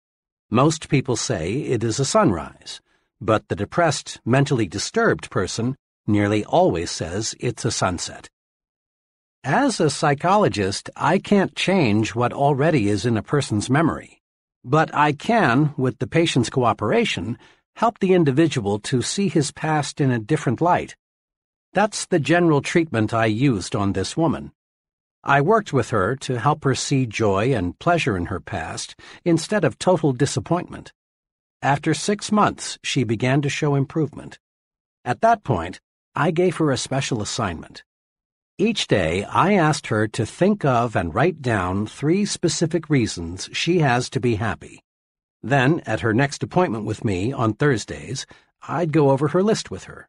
Most people say it is a sunrise, but the depressed, mentally disturbed person nearly always says it's a sunset. As a psychologist, I can't change what already is in a person's memory, but I can, with the patient's cooperation, help the individual to see his past in a different light that's the general treatment I used on this woman. I worked with her to help her see joy and pleasure in her past instead of total disappointment. After six months, she began to show improvement. At that point, I gave her a special assignment. Each day, I asked her to think of and write down three specific reasons she has to be happy. Then, at her next appointment with me on Thursdays, I'd go over her list with her.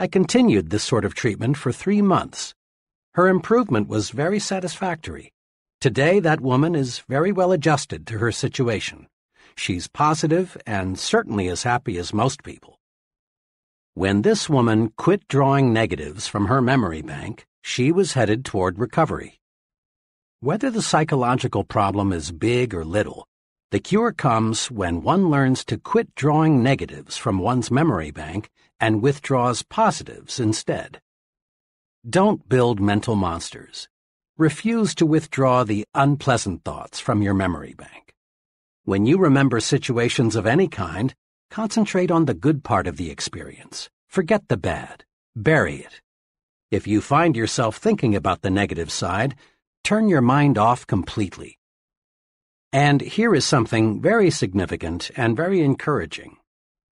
I continued this sort of treatment for three months. Her improvement was very satisfactory. Today, that woman is very well adjusted to her situation. She's positive and certainly as happy as most people. When this woman quit drawing negatives from her memory bank, she was headed toward recovery. Whether the psychological problem is big or little, the cure comes when one learns to quit drawing negatives from one's memory bank and withdraws positives instead. Don't build mental monsters. Refuse to withdraw the unpleasant thoughts from your memory bank. When you remember situations of any kind, concentrate on the good part of the experience. Forget the bad. Bury it. If you find yourself thinking about the negative side, turn your mind off completely. And here is something very significant and very encouraging.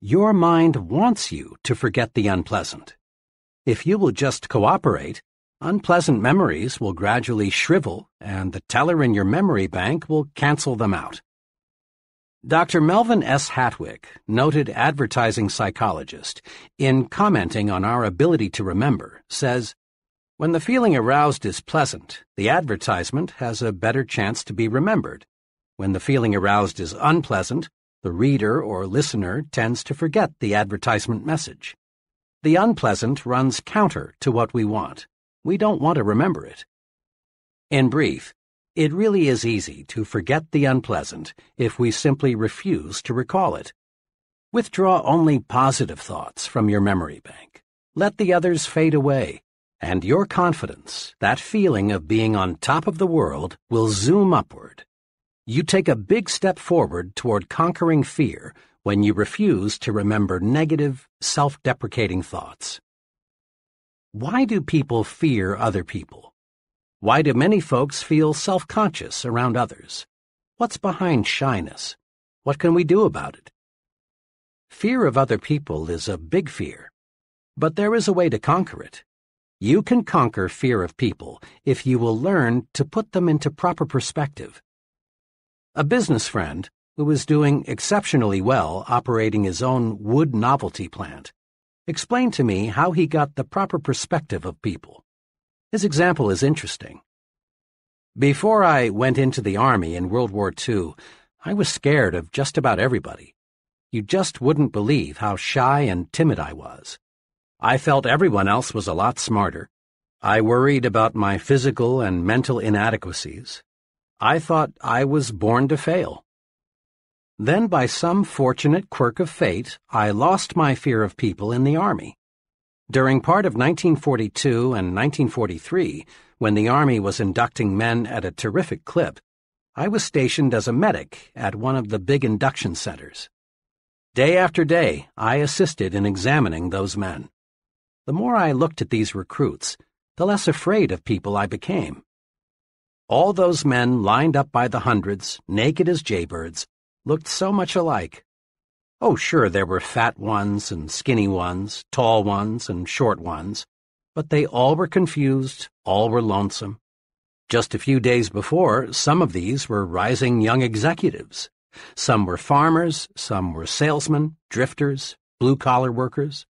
Your mind wants you to forget the unpleasant. If you will just cooperate, unpleasant memories will gradually shrivel and the teller in your memory bank will cancel them out. Dr. Melvin S. Hattwick, noted advertising psychologist, in commenting on our ability to remember, says, When the feeling aroused is pleasant, the advertisement has a better chance to be remembered. When the feeling aroused is unpleasant, The reader or listener tends to forget the advertisement message. The unpleasant runs counter to what we want. We don't want to remember it. In brief, it really is easy to forget the unpleasant if we simply refuse to recall it. Withdraw only positive thoughts from your memory bank. Let the others fade away, and your confidence, that feeling of being on top of the world, will zoom upward. You take a big step forward toward conquering fear when you refuse to remember negative, self-deprecating thoughts. Why do people fear other people? Why do many folks feel self-conscious around others? What's behind shyness? What can we do about it? Fear of other people is a big fear, but there is a way to conquer it. You can conquer fear of people if you will learn to put them into proper perspective a business friend, who was doing exceptionally well operating his own wood novelty plant, explained to me how he got the proper perspective of people. His example is interesting. Before I went into the Army in World War II, I was scared of just about everybody. You just wouldn't believe how shy and timid I was. I felt everyone else was a lot smarter. I worried about my physical and mental inadequacies, I thought I was born to fail. Then, by some fortunate quirk of fate, I lost my fear of people in the Army. During part of 1942 and 1943, when the Army was inducting men at a terrific clip, I was stationed as a medic at one of the big induction centers. Day after day, I assisted in examining those men. The more I looked at these recruits, the less afraid of people I became. All those men lined up by the hundreds, naked as jaybirds, looked so much alike. Oh, sure, there were fat ones and skinny ones, tall ones and short ones, but they all were confused, all were lonesome. Just a few days before, some of these were rising young executives. Some were farmers, some were salesmen, drifters, blue-collar workers.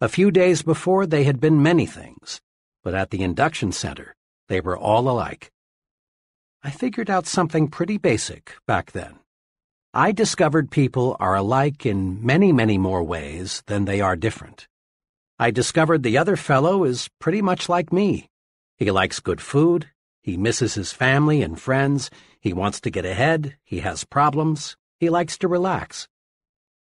A few days before, they had been many things, but at the induction center, they were all alike. I figured out something pretty basic back then. I discovered people are alike in many, many more ways than they are different. I discovered the other fellow is pretty much like me. He likes good food, he misses his family and friends, he wants to get ahead, he has problems, he likes to relax.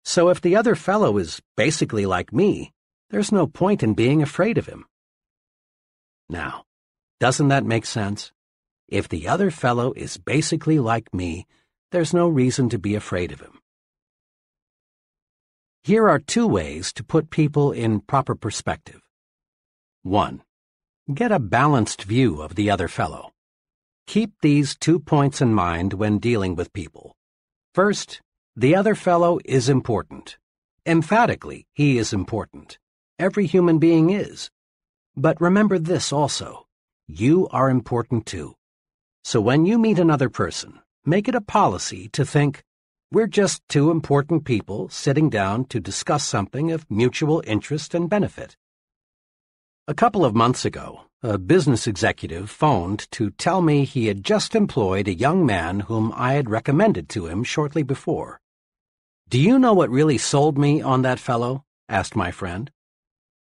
So if the other fellow is basically like me, there's no point in being afraid of him. Now, doesn't that make sense? If the other fellow is basically like me, there's no reason to be afraid of him. Here are two ways to put people in proper perspective. 1. Get a balanced view of the other fellow. Keep these two points in mind when dealing with people. First, the other fellow is important. Emphatically, he is important. Every human being is. But remember this also. You are important too. So when you meet another person, make it a policy to think, we're just two important people sitting down to discuss something of mutual interest and benefit. A couple of months ago, a business executive phoned to tell me he had just employed a young man whom I had recommended to him shortly before. Do you know what really sold me on that fellow? asked my friend.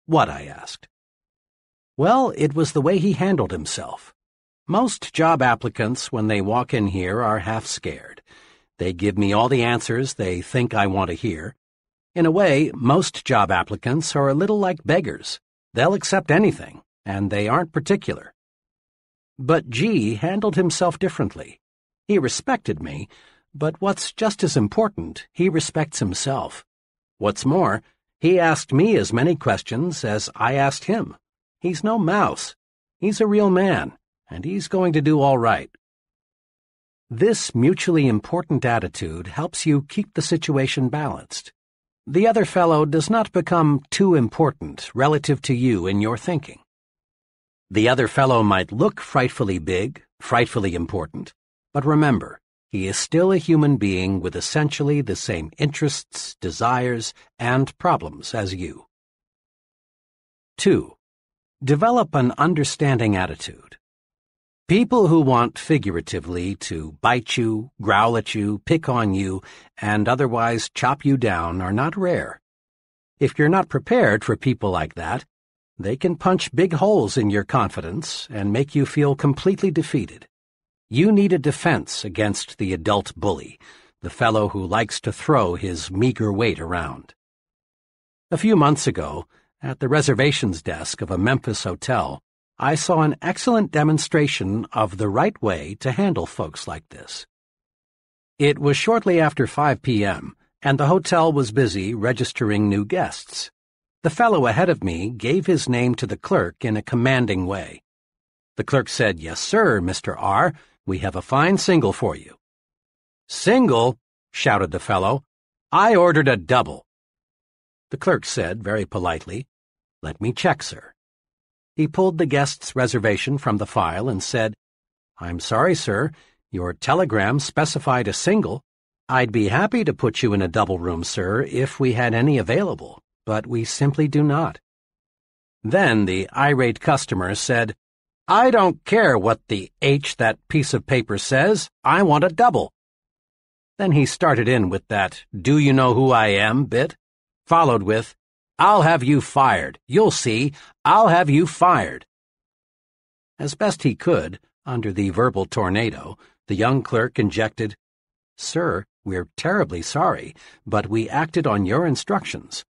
What? I asked. Well, it was the way he handled himself. Most job applicants, when they walk in here, are half scared. They give me all the answers they think I want to hear. In a way, most job applicants are a little like beggars. They'll accept anything, and they aren't particular. But G handled himself differently. He respected me, but what's just as important, he respects himself. What's more, he asked me as many questions as I asked him. He's no mouse. He's a real man and he's going to do all right. This mutually important attitude helps you keep the situation balanced. The other fellow does not become too important relative to you in your thinking. The other fellow might look frightfully big, frightfully important, but remember, he is still a human being with essentially the same interests, desires, and problems as you. 2. Develop an understanding attitude. People who want figuratively to bite you, growl at you, pick on you, and otherwise chop you down are not rare. If you're not prepared for people like that, they can punch big holes in your confidence and make you feel completely defeated. You need a defense against the adult bully, the fellow who likes to throw his meager weight around. A few months ago, at the reservations desk of a Memphis hotel, I saw an excellent demonstration of the right way to handle folks like this. It was shortly after 5 p.m., and the hotel was busy registering new guests. The fellow ahead of me gave his name to the clerk in a commanding way. The clerk said, Yes, sir, Mr. R., we have a fine single for you. Single? shouted the fellow. I ordered a double. The clerk said, very politely, Let me check, sir. He pulled the guest's reservation from the file and said, I'm sorry, sir. Your telegram specified a single. I'd be happy to put you in a double room, sir, if we had any available, but we simply do not. Then the irate customer said, I don't care what the H that piece of paper says. I want a double. Then he started in with that do you know who I am bit, followed with, I'll have you fired. You'll see. I'll have you fired. As best he could, under the verbal tornado, the young clerk injected, Sir, we're terribly sorry, but we acted on your instructions.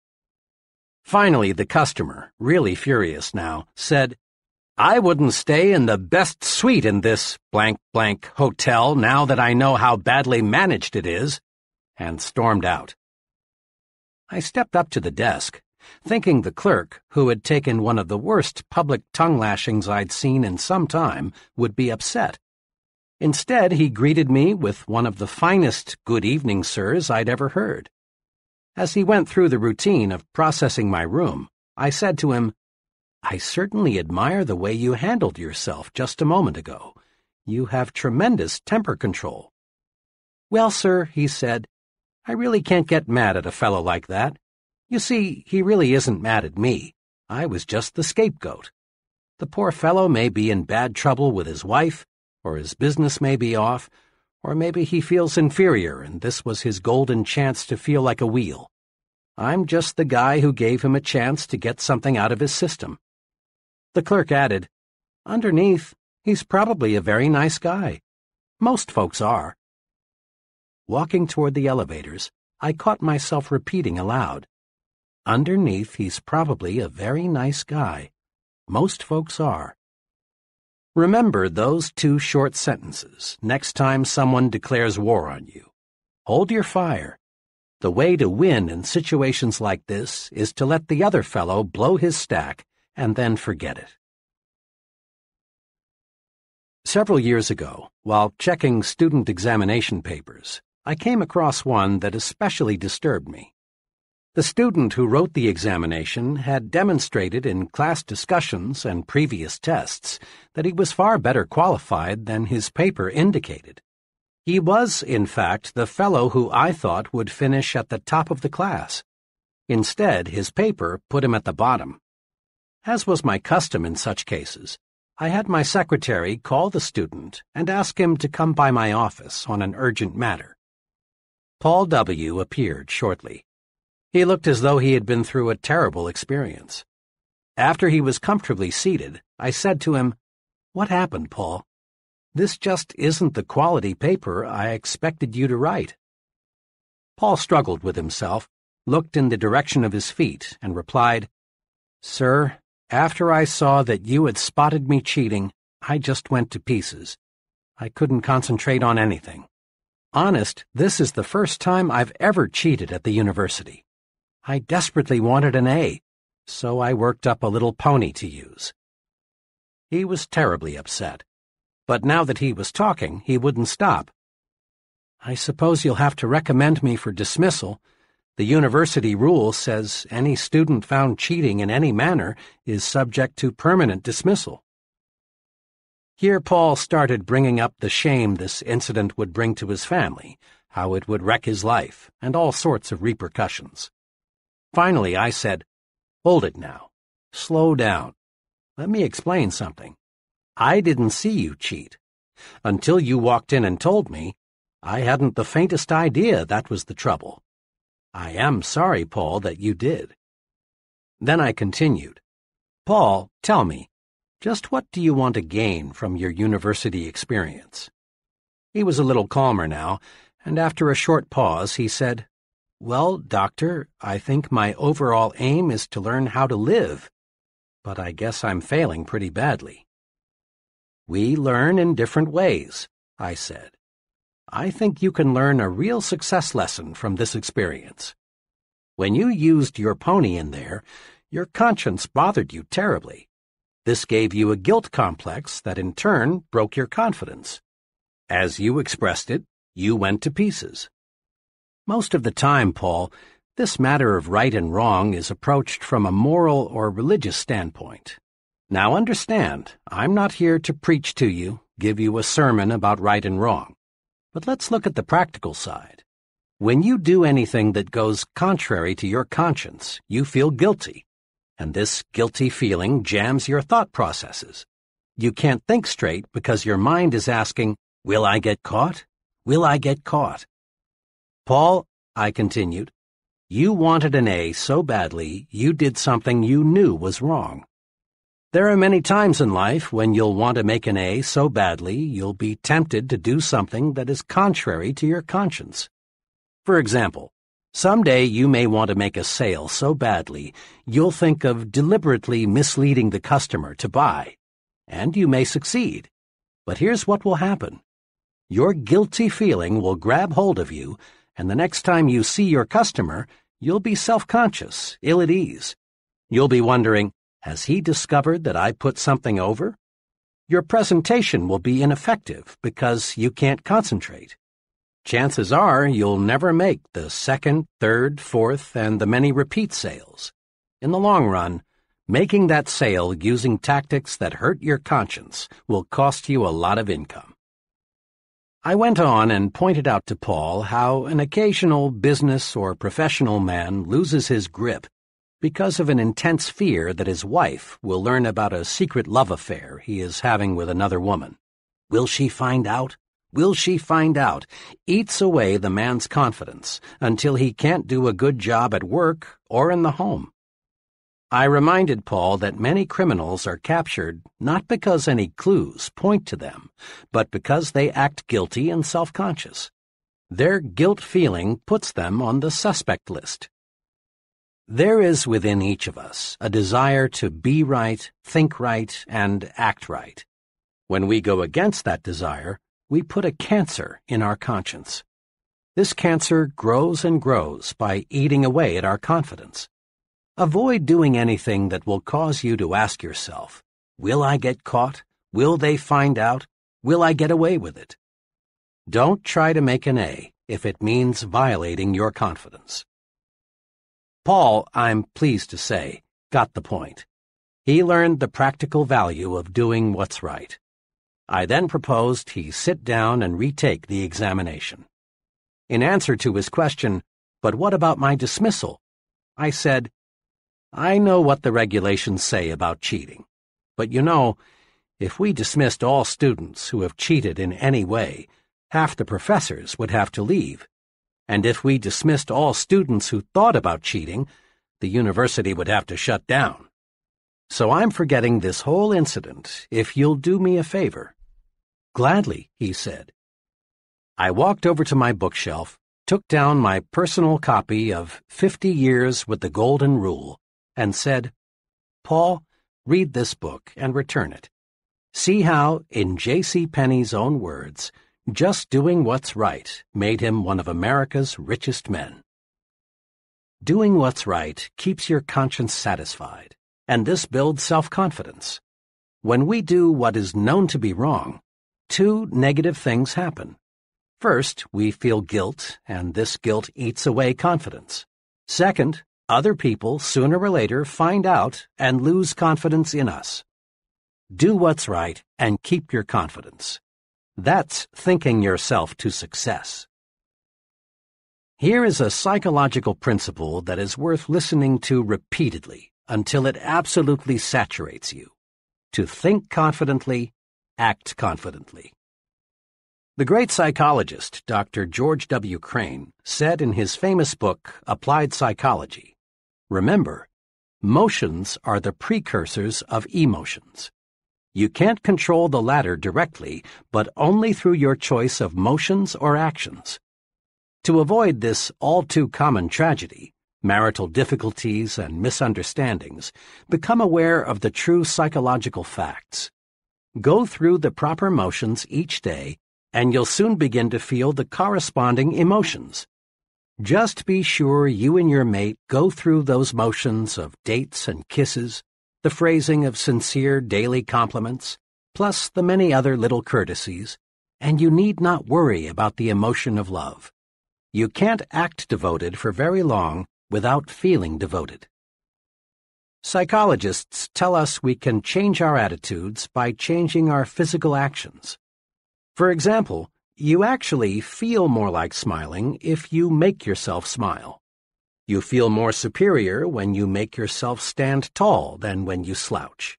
Finally, the customer, really furious now, said, I wouldn't stay in the best suite in this blank blank hotel now that I know how badly managed it is, and stormed out. I stepped up to the desk, thinking the clerk, who had taken one of the worst public tongue lashings I'd seen in some time, would be upset. Instead, he greeted me with one of the finest good evening, sirs I'd ever heard. As he went through the routine of processing my room, I said to him, I certainly admire the way you handled yourself just a moment ago. You have tremendous temper control. Well, sir, he said, I really can't get mad at a fellow like that. You see, he really isn't mad at me. I was just the scapegoat. The poor fellow may be in bad trouble with his wife, or his business may be off, or maybe he feels inferior and this was his golden chance to feel like a wheel. I'm just the guy who gave him a chance to get something out of his system. The clerk added, Underneath, he's probably a very nice guy. Most folks are. Walking toward the elevators, I caught myself repeating aloud, Underneath, he's probably a very nice guy. Most folks are. Remember those two short sentences next time someone declares war on you. Hold your fire. The way to win in situations like this is to let the other fellow blow his stack and then forget it. Several years ago, while checking student examination papers, I came across one that especially disturbed me. The student who wrote the examination had demonstrated in class discussions and previous tests that he was far better qualified than his paper indicated. He was, in fact, the fellow who I thought would finish at the top of the class. Instead, his paper put him at the bottom. As was my custom in such cases, I had my secretary call the student and ask him to come by my office on an urgent matter. Paul W. appeared shortly. He looked as though he had been through a terrible experience. After he was comfortably seated, I said to him, What happened, Paul? This just isn't the quality paper I expected you to write. Paul struggled with himself, looked in the direction of his feet, and replied, Sir, after I saw that you had spotted me cheating, I just went to pieces. I couldn't concentrate on anything. Honest, this is the first time I've ever cheated at the university. I desperately wanted an A, so I worked up a little pony to use. He was terribly upset, but now that he was talking, he wouldn't stop. I suppose you'll have to recommend me for dismissal. The university rule says any student found cheating in any manner is subject to permanent dismissal. Here Paul started bringing up the shame this incident would bring to his family, how it would wreck his life, and all sorts of repercussions. Finally, I said, Hold it now. Slow down. Let me explain something. I didn't see you cheat. Until you walked in and told me, I hadn't the faintest idea that was the trouble. I am sorry, Paul, that you did. Then I continued, Paul, tell me, just what do you want to gain from your university experience? He was a little calmer now, and after a short pause he said, Well, doctor, I think my overall aim is to learn how to live, but I guess I'm failing pretty badly. We learn in different ways, I said. I think you can learn a real success lesson from this experience. When you used your pony in there, your conscience bothered you terribly. This gave you a guilt complex that in turn broke your confidence. As you expressed it, you went to pieces. Most of the time, Paul, this matter of right and wrong is approached from a moral or religious standpoint. Now understand, I'm not here to preach to you, give you a sermon about right and wrong. But let's look at the practical side. When you do anything that goes contrary to your conscience, you feel guilty. And this guilty feeling jams your thought processes. You can't think straight because your mind is asking, Will I get caught? Will I get caught? Paul, I continued, you wanted an A so badly you did something you knew was wrong. There are many times in life when you'll want to make an A so badly you'll be tempted to do something that is contrary to your conscience. For example, someday you may want to make a sale so badly you'll think of deliberately misleading the customer to buy. And you may succeed. But here's what will happen. Your guilty feeling will grab hold of you, and the next time you see your customer, you'll be self-conscious, ill at ease. You'll be wondering, has he discovered that I put something over? Your presentation will be ineffective because you can't concentrate. Chances are you'll never make the second, third, fourth, and the many repeat sales. In the long run, making that sale using tactics that hurt your conscience will cost you a lot of income. I went on and pointed out to Paul how an occasional business or professional man loses his grip because of an intense fear that his wife will learn about a secret love affair he is having with another woman. Will she find out? Will she find out? Eats away the man's confidence until he can't do a good job at work or in the home. I reminded Paul that many criminals are captured not because any clues point to them, but because they act guilty and self-conscious. Their guilt feeling puts them on the suspect list. There is within each of us a desire to be right, think right, and act right. When we go against that desire, we put a cancer in our conscience. This cancer grows and grows by eating away at our confidence. Avoid doing anything that will cause you to ask yourself, Will I get caught? Will they find out? Will I get away with it? Don't try to make an A if it means violating your confidence. Paul, I'm pleased to say, got the point. He learned the practical value of doing what's right. I then proposed he sit down and retake the examination. In answer to his question, but what about my dismissal? I said, I know what the regulations say about cheating. But you know, if we dismissed all students who have cheated in any way, half the professors would have to leave. And if we dismissed all students who thought about cheating, the university would have to shut down. So I'm forgetting this whole incident if you'll do me a favor. Gladly, he said. I walked over to my bookshelf, took down my personal copy of Fifty Years with the Golden Rule, and said, Paul, read this book and return it. See how, in J.C. Penney's own words, just doing what's right made him one of America's richest men. Doing what's right keeps your conscience satisfied, and this builds self-confidence. When we do what is known to be wrong, two negative things happen. First, we feel guilt, and this guilt eats away confidence. Second, other people sooner or later find out and lose confidence in us. Do what's right and keep your confidence. That's thinking yourself to success. Here is a psychological principle that is worth listening to repeatedly until it absolutely saturates you. To think confidently act confidently. The great psychologist, Dr. George W. Crane, said in his famous book, Applied Psychology, Remember, motions are the precursors of emotions. You can't control the latter directly, but only through your choice of motions or actions. To avoid this all too common tragedy, marital difficulties and misunderstandings, become aware of the true psychological facts. Go through the proper motions each day and you'll soon begin to feel the corresponding emotions. Just be sure you and your mate go through those motions of dates and kisses, the phrasing of sincere daily compliments, plus the many other little courtesies, and you need not worry about the emotion of love. You can't act devoted for very long without feeling devoted. Psychologists tell us we can change our attitudes by changing our physical actions. For example, you actually feel more like smiling if you make yourself smile. You feel more superior when you make yourself stand tall than when you slouch.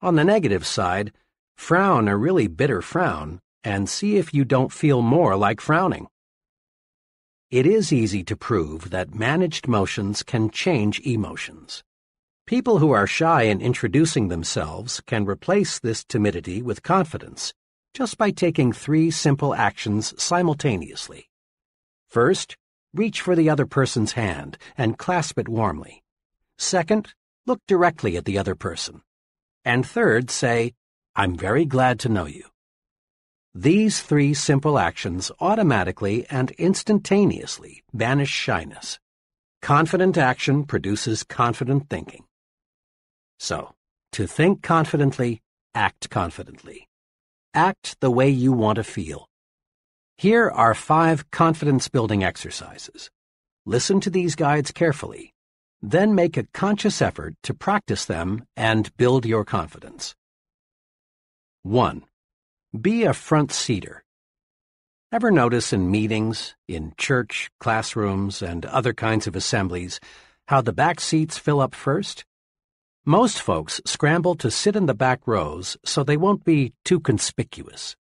On the negative side, frown a really bitter frown and see if you don't feel more like frowning. It is easy to prove that managed motions can change emotions. People who are shy in introducing themselves can replace this timidity with confidence just by taking three simple actions simultaneously. First, reach for the other person's hand and clasp it warmly. Second, look directly at the other person. And third, say, I'm very glad to know you. These three simple actions automatically and instantaneously banish shyness. Confident action produces confident thinking. So, to think confidently, act confidently. Act the way you want to feel. Here are five confidence-building exercises. Listen to these guides carefully. Then make a conscious effort to practice them and build your confidence. 1. Be a front seater. Ever notice in meetings, in church, classrooms, and other kinds of assemblies, how the back seats fill up first? Most folks scramble to sit in the back rows so they won't be too conspicuous.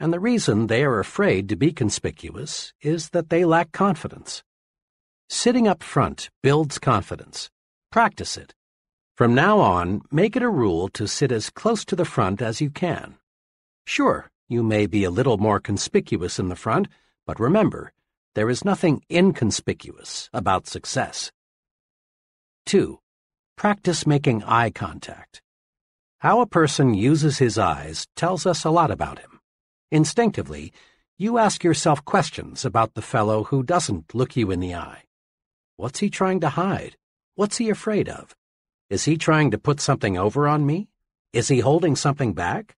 And the reason they are afraid to be conspicuous is that they lack confidence. Sitting up front builds confidence. Practice it. From now on, make it a rule to sit as close to the front as you can. Sure, you may be a little more conspicuous in the front, but remember, there is nothing inconspicuous about success. 2. Practice making eye contact. How a person uses his eyes tells us a lot about him. Instinctively, you ask yourself questions about the fellow who doesn't look you in the eye. What's he trying to hide? What's he afraid of? Is he trying to put something over on me? Is he holding something back?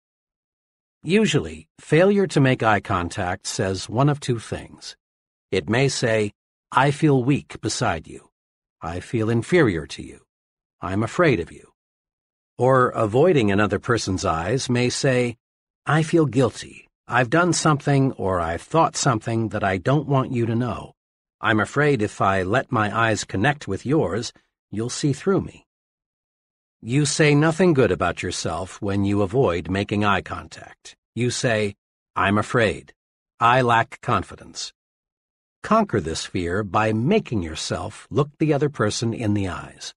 Usually, failure to make eye contact says one of two things. It may say, I feel weak beside you. I feel inferior to you. I'm afraid of you. Or avoiding another person's eyes may say, I feel guilty. I've done something or I've thought something that I don't want you to know. I'm afraid if I let my eyes connect with yours, you'll see through me. You say nothing good about yourself when you avoid making eye contact. You say, I'm afraid. I lack confidence. Conquer this fear by making yourself look the other person in the eyes.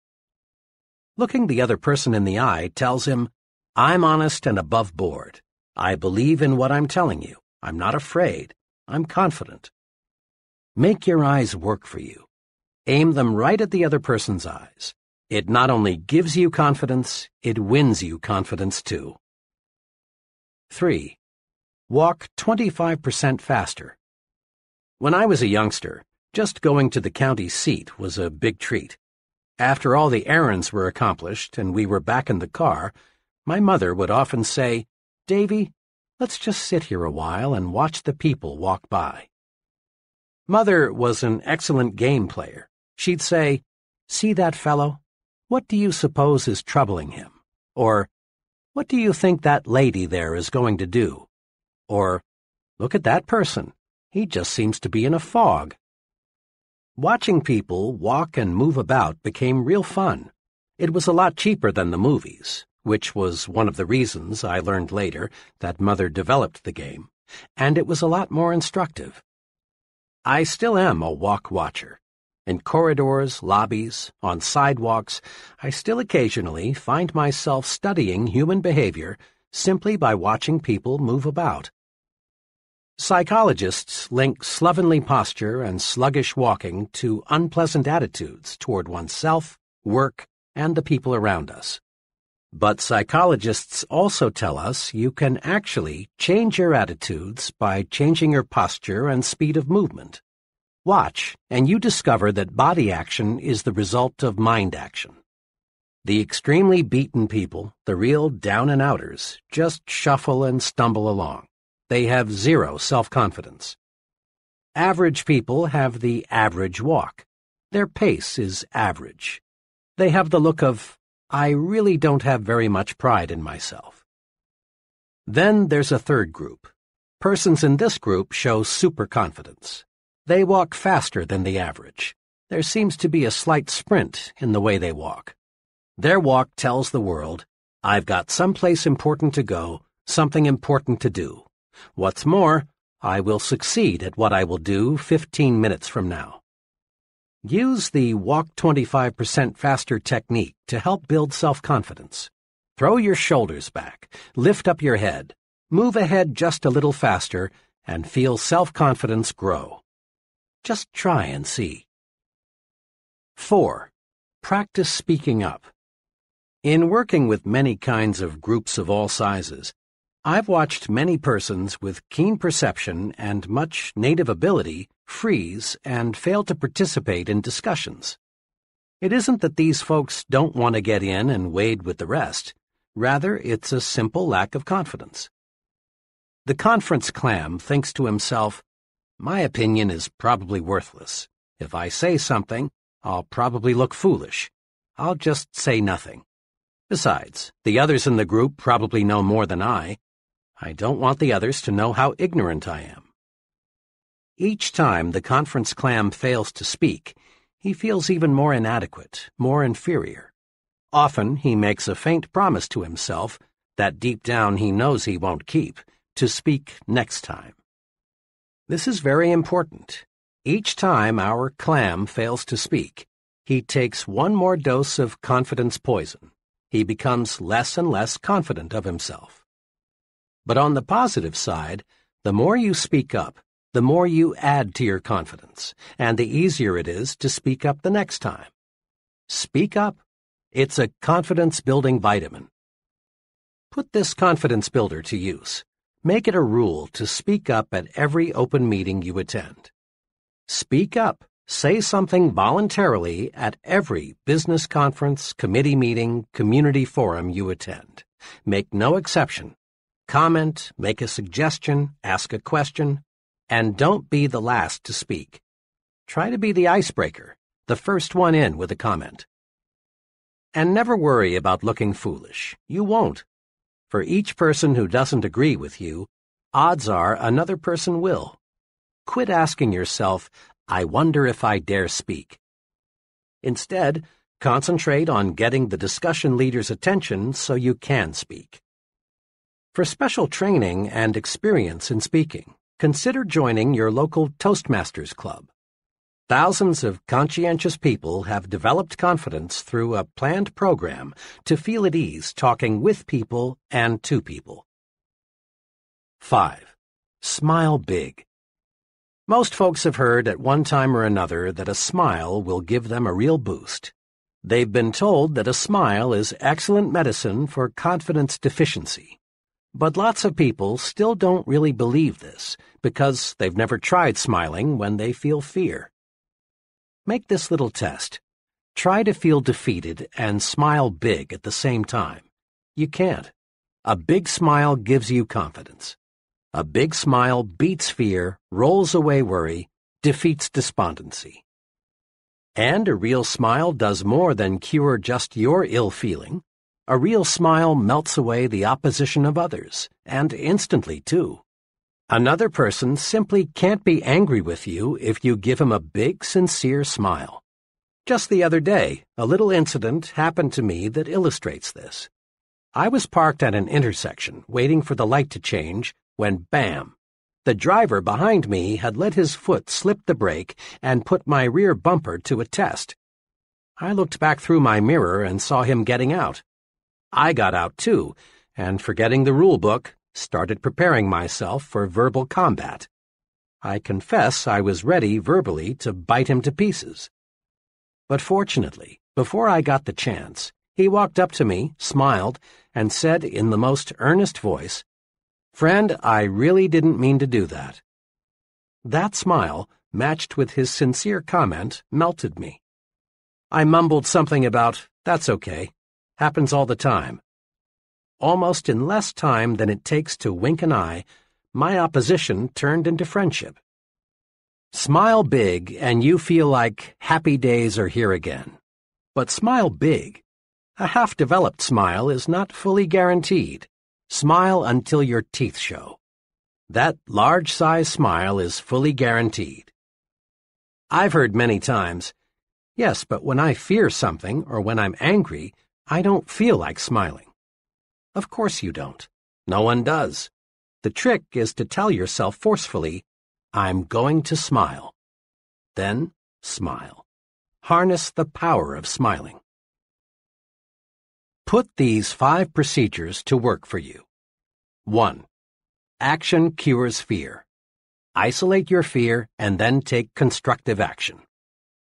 Looking the other person in the eye tells him, I'm honest and above board. I believe in what I'm telling you. I'm not afraid. I'm confident. Make your eyes work for you. Aim them right at the other person's eyes. It not only gives you confidence, it wins you confidence too. 3. Walk 25% faster. When I was a youngster, just going to the county seat was a big treat. After all the errands were accomplished and we were back in the car, my mother would often say, Davy, let's just sit here a while and watch the people walk by. Mother was an excellent game player. She'd say, See that fellow? What do you suppose is troubling him? Or, What do you think that lady there is going to do? Or, Look at that person. He just seems to be in a fog. Watching people walk and move about became real fun. It was a lot cheaper than the movies, which was one of the reasons I learned later that Mother developed the game, and it was a lot more instructive. I still am a walk watcher. In corridors, lobbies, on sidewalks, I still occasionally find myself studying human behavior simply by watching people move about. Psychologists link slovenly posture and sluggish walking to unpleasant attitudes toward oneself, work, and the people around us. But psychologists also tell us you can actually change your attitudes by changing your posture and speed of movement. Watch, and you discover that body action is the result of mind action. The extremely beaten people, the real down and outers, just shuffle and stumble along. They have zero self-confidence. Average people have the average walk. Their pace is average. They have the look of, I really don't have very much pride in myself. Then there's a third group. Persons in this group show superconfidence. They walk faster than the average. There seems to be a slight sprint in the way they walk. Their walk tells the world, I've got someplace important to go, something important to do. What's more, I will succeed at what I will do 15 minutes from now. Use the walk 25% faster technique to help build self-confidence. Throw your shoulders back, lift up your head, move ahead just a little faster, and feel self-confidence grow. Just try and see. 4. Practice speaking up. In working with many kinds of groups of all sizes, I've watched many persons with keen perception and much native ability freeze and fail to participate in discussions. It isn't that these folks don't want to get in and wade with the rest. Rather, it's a simple lack of confidence. The conference clam thinks to himself, my opinion is probably worthless. If I say something, I'll probably look foolish. I'll just say nothing. Besides, the others in the group probably know more than I, I don't want the others to know how ignorant I am. Each time the conference clam fails to speak, he feels even more inadequate, more inferior. Often he makes a faint promise to himself that deep down he knows he won't keep, to speak next time. This is very important. Each time our clam fails to speak, he takes one more dose of confidence poison. He becomes less and less confident of himself. But on the positive side, the more you speak up, the more you add to your confidence, and the easier it is to speak up the next time. Speak up. It's a confidence-building vitamin. Put this confidence builder to use. Make it a rule to speak up at every open meeting you attend. Speak up. Say something voluntarily at every business conference, committee meeting, community forum you attend. Make no exception Comment, make a suggestion, ask a question, and don't be the last to speak. Try to be the icebreaker, the first one in with a comment. And never worry about looking foolish. You won't. For each person who doesn't agree with you, odds are another person will. Quit asking yourself, I wonder if I dare speak. Instead, concentrate on getting the discussion leader's attention so you can speak. For special training and experience in speaking, consider joining your local Toastmasters Club. Thousands of conscientious people have developed confidence through a planned program to feel at ease talking with people and to people. 5. Smile big. Most folks have heard at one time or another that a smile will give them a real boost. They've been told that a smile is excellent medicine for confidence deficiency. But lots of people still don't really believe this because they've never tried smiling when they feel fear. Make this little test. Try to feel defeated and smile big at the same time. You can't. A big smile gives you confidence. A big smile beats fear, rolls away worry, defeats despondency. And a real smile does more than cure just your ill feeling. A real smile melts away the opposition of others, and instantly, too. Another person simply can't be angry with you if you give him a big, sincere smile. Just the other day, a little incident happened to me that illustrates this. I was parked at an intersection, waiting for the light to change, when bam! The driver behind me had let his foot slip the brake and put my rear bumper to a test. I looked back through my mirror and saw him getting out. I got out too, and forgetting the rule book, started preparing myself for verbal combat. I confess I was ready verbally to bite him to pieces. But fortunately, before I got the chance, he walked up to me, smiled, and said in the most earnest voice, Friend, I really didn't mean to do that. That smile, matched with his sincere comment, melted me. I mumbled something about, that's okay, happens all the time. Almost in less time than it takes to wink an eye, my opposition turned into friendship. Smile big and you feel like happy days are here again. But smile big. A half-developed smile is not fully guaranteed. Smile until your teeth show. That large-size smile is fully guaranteed. I've heard many times, yes, but when I fear something or when I'm angry, I don't feel like smiling. Of course you don't. No one does. The trick is to tell yourself forcefully, I'm going to smile. Then smile. Harness the power of smiling. Put these five procedures to work for you. 1. Action cures fear. Isolate your fear and then take constructive action.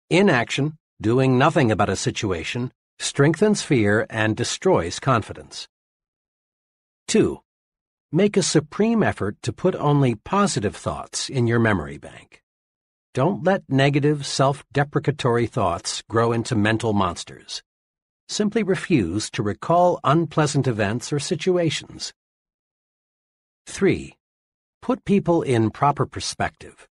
Inaction, doing nothing about a situation, strengthens fear and destroys confidence. 2. Make a supreme effort to put only positive thoughts in your memory bank. Don't let negative, self-deprecatory thoughts grow into mental monsters. Simply refuse to recall unpleasant events or situations. 3. Put people in proper perspective.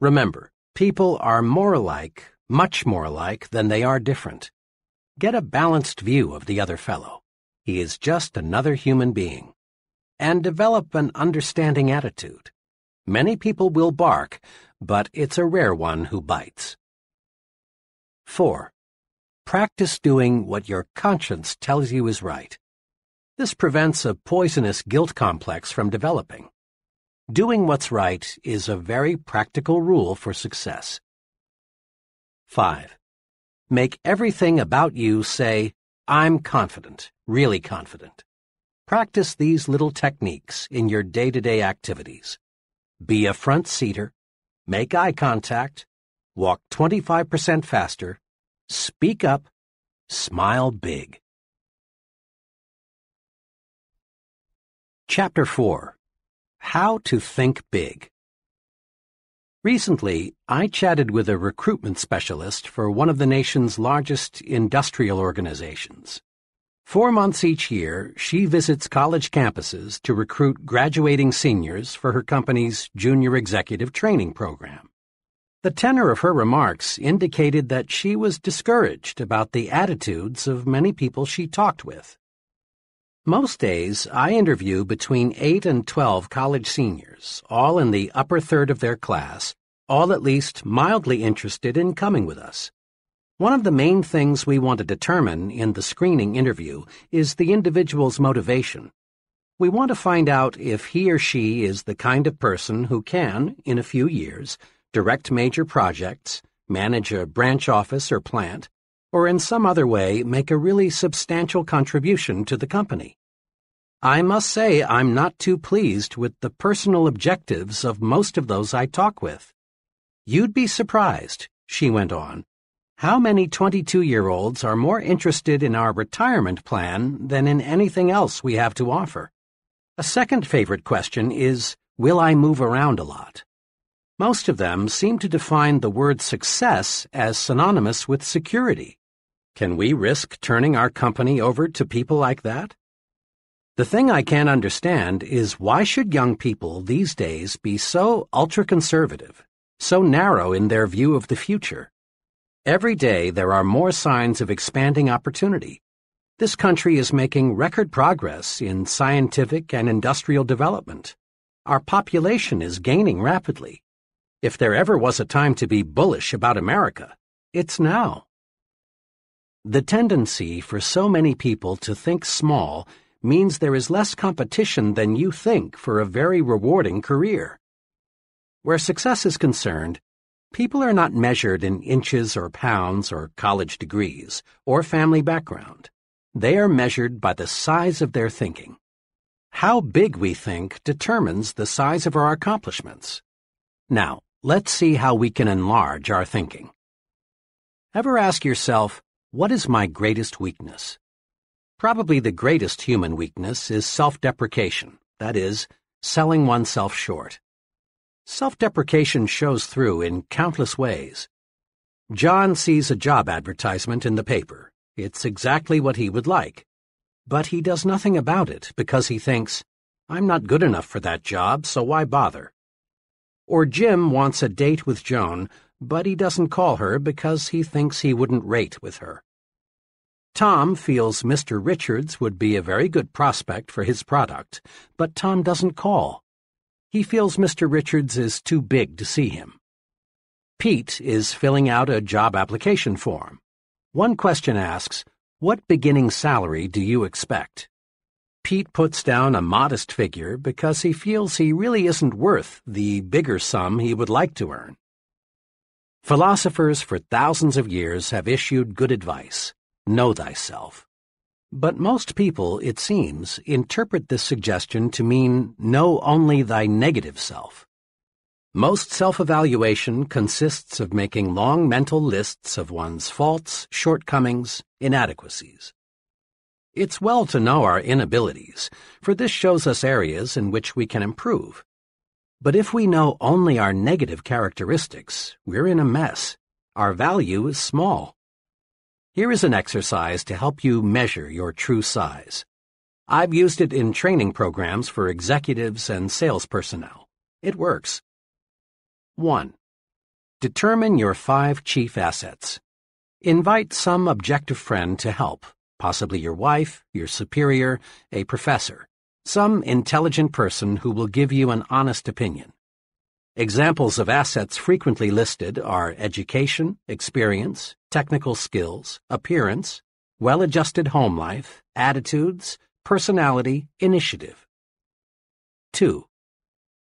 Remember, people are more alike, much more alike, than they are different. Get a balanced view of the other fellow. He is just another human being. And develop an understanding attitude. Many people will bark, but it's a rare one who bites. 4. Practice doing what your conscience tells you is right. This prevents a poisonous guilt complex from developing. Doing what's right is a very practical rule for success. 5. Make everything about you say, I'm confident, really confident. Practice these little techniques in your day-to-day activities. Be a front-seater, make eye contact, walk 25% faster, Speak up. Smile big. Chapter 4 How to Think Big Recently, I chatted with a recruitment specialist for one of the nation's largest industrial organizations. Four months each year, she visits college campuses to recruit graduating seniors for her company's junior executive training program. The tenor of her remarks indicated that she was discouraged about the attitudes of many people she talked with. Most days, I interview between 8 and 12 college seniors, all in the upper third of their class, all at least mildly interested in coming with us. One of the main things we want to determine in the screening interview is the individual's motivation. We want to find out if he or she is the kind of person who can, in a few years, direct major projects, manage a branch office or plant, or in some other way make a really substantial contribution to the company. I must say I'm not too pleased with the personal objectives of most of those I talk with. You'd be surprised, she went on, how many 22-year-olds are more interested in our retirement plan than in anything else we have to offer. A second favorite question is, will I move around a lot? Most of them seem to define the word success as synonymous with security. Can we risk turning our company over to people like that? The thing I can't understand is why should young people these days be so ultra-conservative, so narrow in their view of the future? Every day there are more signs of expanding opportunity. This country is making record progress in scientific and industrial development. Our population is gaining rapidly. If there ever was a time to be bullish about America, it's now. The tendency for so many people to think small means there is less competition than you think for a very rewarding career. Where success is concerned, people are not measured in inches or pounds or college degrees or family background. They are measured by the size of their thinking. How big we think determines the size of our accomplishments. Now, let's see how we can enlarge our thinking. Ever ask yourself, what is my greatest weakness? Probably the greatest human weakness is self-deprecation, that is, selling oneself short. Self-deprecation shows through in countless ways. John sees a job advertisement in the paper. It's exactly what he would like. But he does nothing about it because he thinks, I'm not good enough for that job, so why bother? Or Jim wants a date with Joan, but he doesn't call her because he thinks he wouldn't rate with her. Tom feels Mr. Richards would be a very good prospect for his product, but Tom doesn't call. He feels Mr. Richards is too big to see him. Pete is filling out a job application form. One question asks, What beginning salary do you expect? Pete puts down a modest figure because he feels he really isn't worth the bigger sum he would like to earn. Philosophers for thousands of years have issued good advice know thyself. But most people, it seems, interpret this suggestion to mean know only thy negative self. Most self-evaluation consists of making long mental lists of one's faults, shortcomings, inadequacies. It's well to know our inabilities, for this shows us areas in which we can improve. But if we know only our negative characteristics, we're in a mess. Our value is small. Here is an exercise to help you measure your true size. I've used it in training programs for executives and sales personnel. It works. 1. Determine your five chief assets. Invite some objective friend to help, possibly your wife, your superior, a professor, some intelligent person who will give you an honest opinion. Examples of assets frequently listed are education, experience, technical skills, appearance, well-adjusted home life, attitudes, personality, initiative. 2.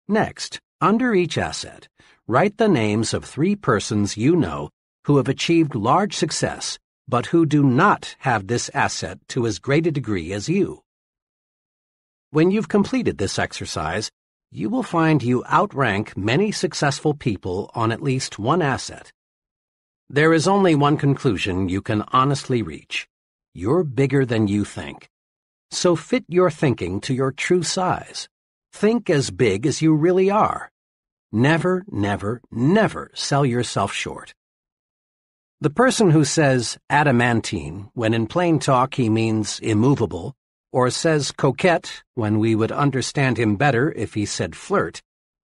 Next, under each asset, write the names of three persons you know who have achieved large success but who do not have this asset to as great a degree as you. When you've completed this exercise, you will find you outrank many successful people on at least one asset. There is only one conclusion you can honestly reach. You're bigger than you think. So fit your thinking to your true size. Think as big as you really are. Never, never, never sell yourself short. The person who says adamantine when in plain talk he means immovable or says coquette when we would understand him better if he said flirt,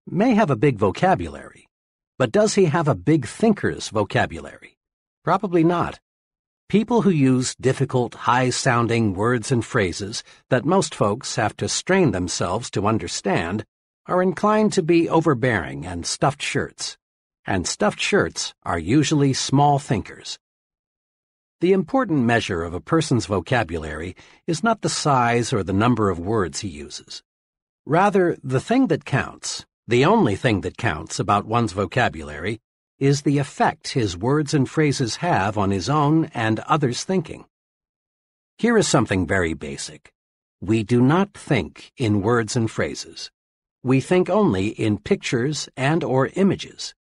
may have a big vocabulary. But does he have a big thinker's vocabulary? Probably not. People who use difficult, high-sounding words and phrases that most folks have to strain themselves to understand are inclined to be overbearing and stuffed shirts. And stuffed shirts are usually small thinkers. The important measure of a person's vocabulary is not the size or the number of words he uses. Rather, the thing that counts, the only thing that counts about one's vocabulary, is the effect his words and phrases have on his own and others' thinking. Here is something very basic. We do not think in words and phrases. We think only in pictures and or images.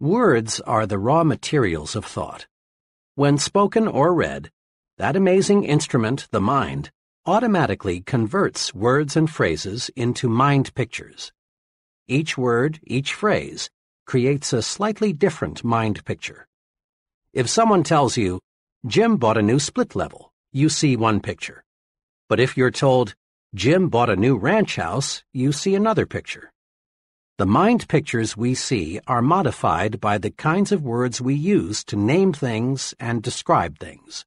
Words are the raw materials of thought. When spoken or read, that amazing instrument, the mind, automatically converts words and phrases into mind pictures. Each word, each phrase, creates a slightly different mind picture. If someone tells you, Jim bought a new split level, you see one picture. But if you're told, Jim bought a new ranch house, you see another picture. The mind pictures we see are modified by the kinds of words we use to name things and describe things.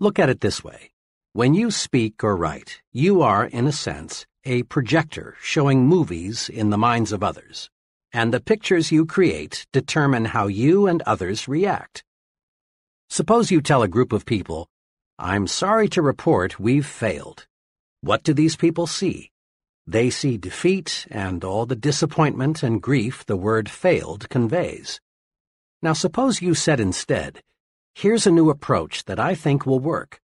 Look at it this way. When you speak or write, you are, in a sense, a projector showing movies in the minds of others, and the pictures you create determine how you and others react. Suppose you tell a group of people, I'm sorry to report we've failed. What do these people see? They see defeat and all the disappointment and grief the word failed conveys. Now suppose you said instead, here's a new approach that I think will work.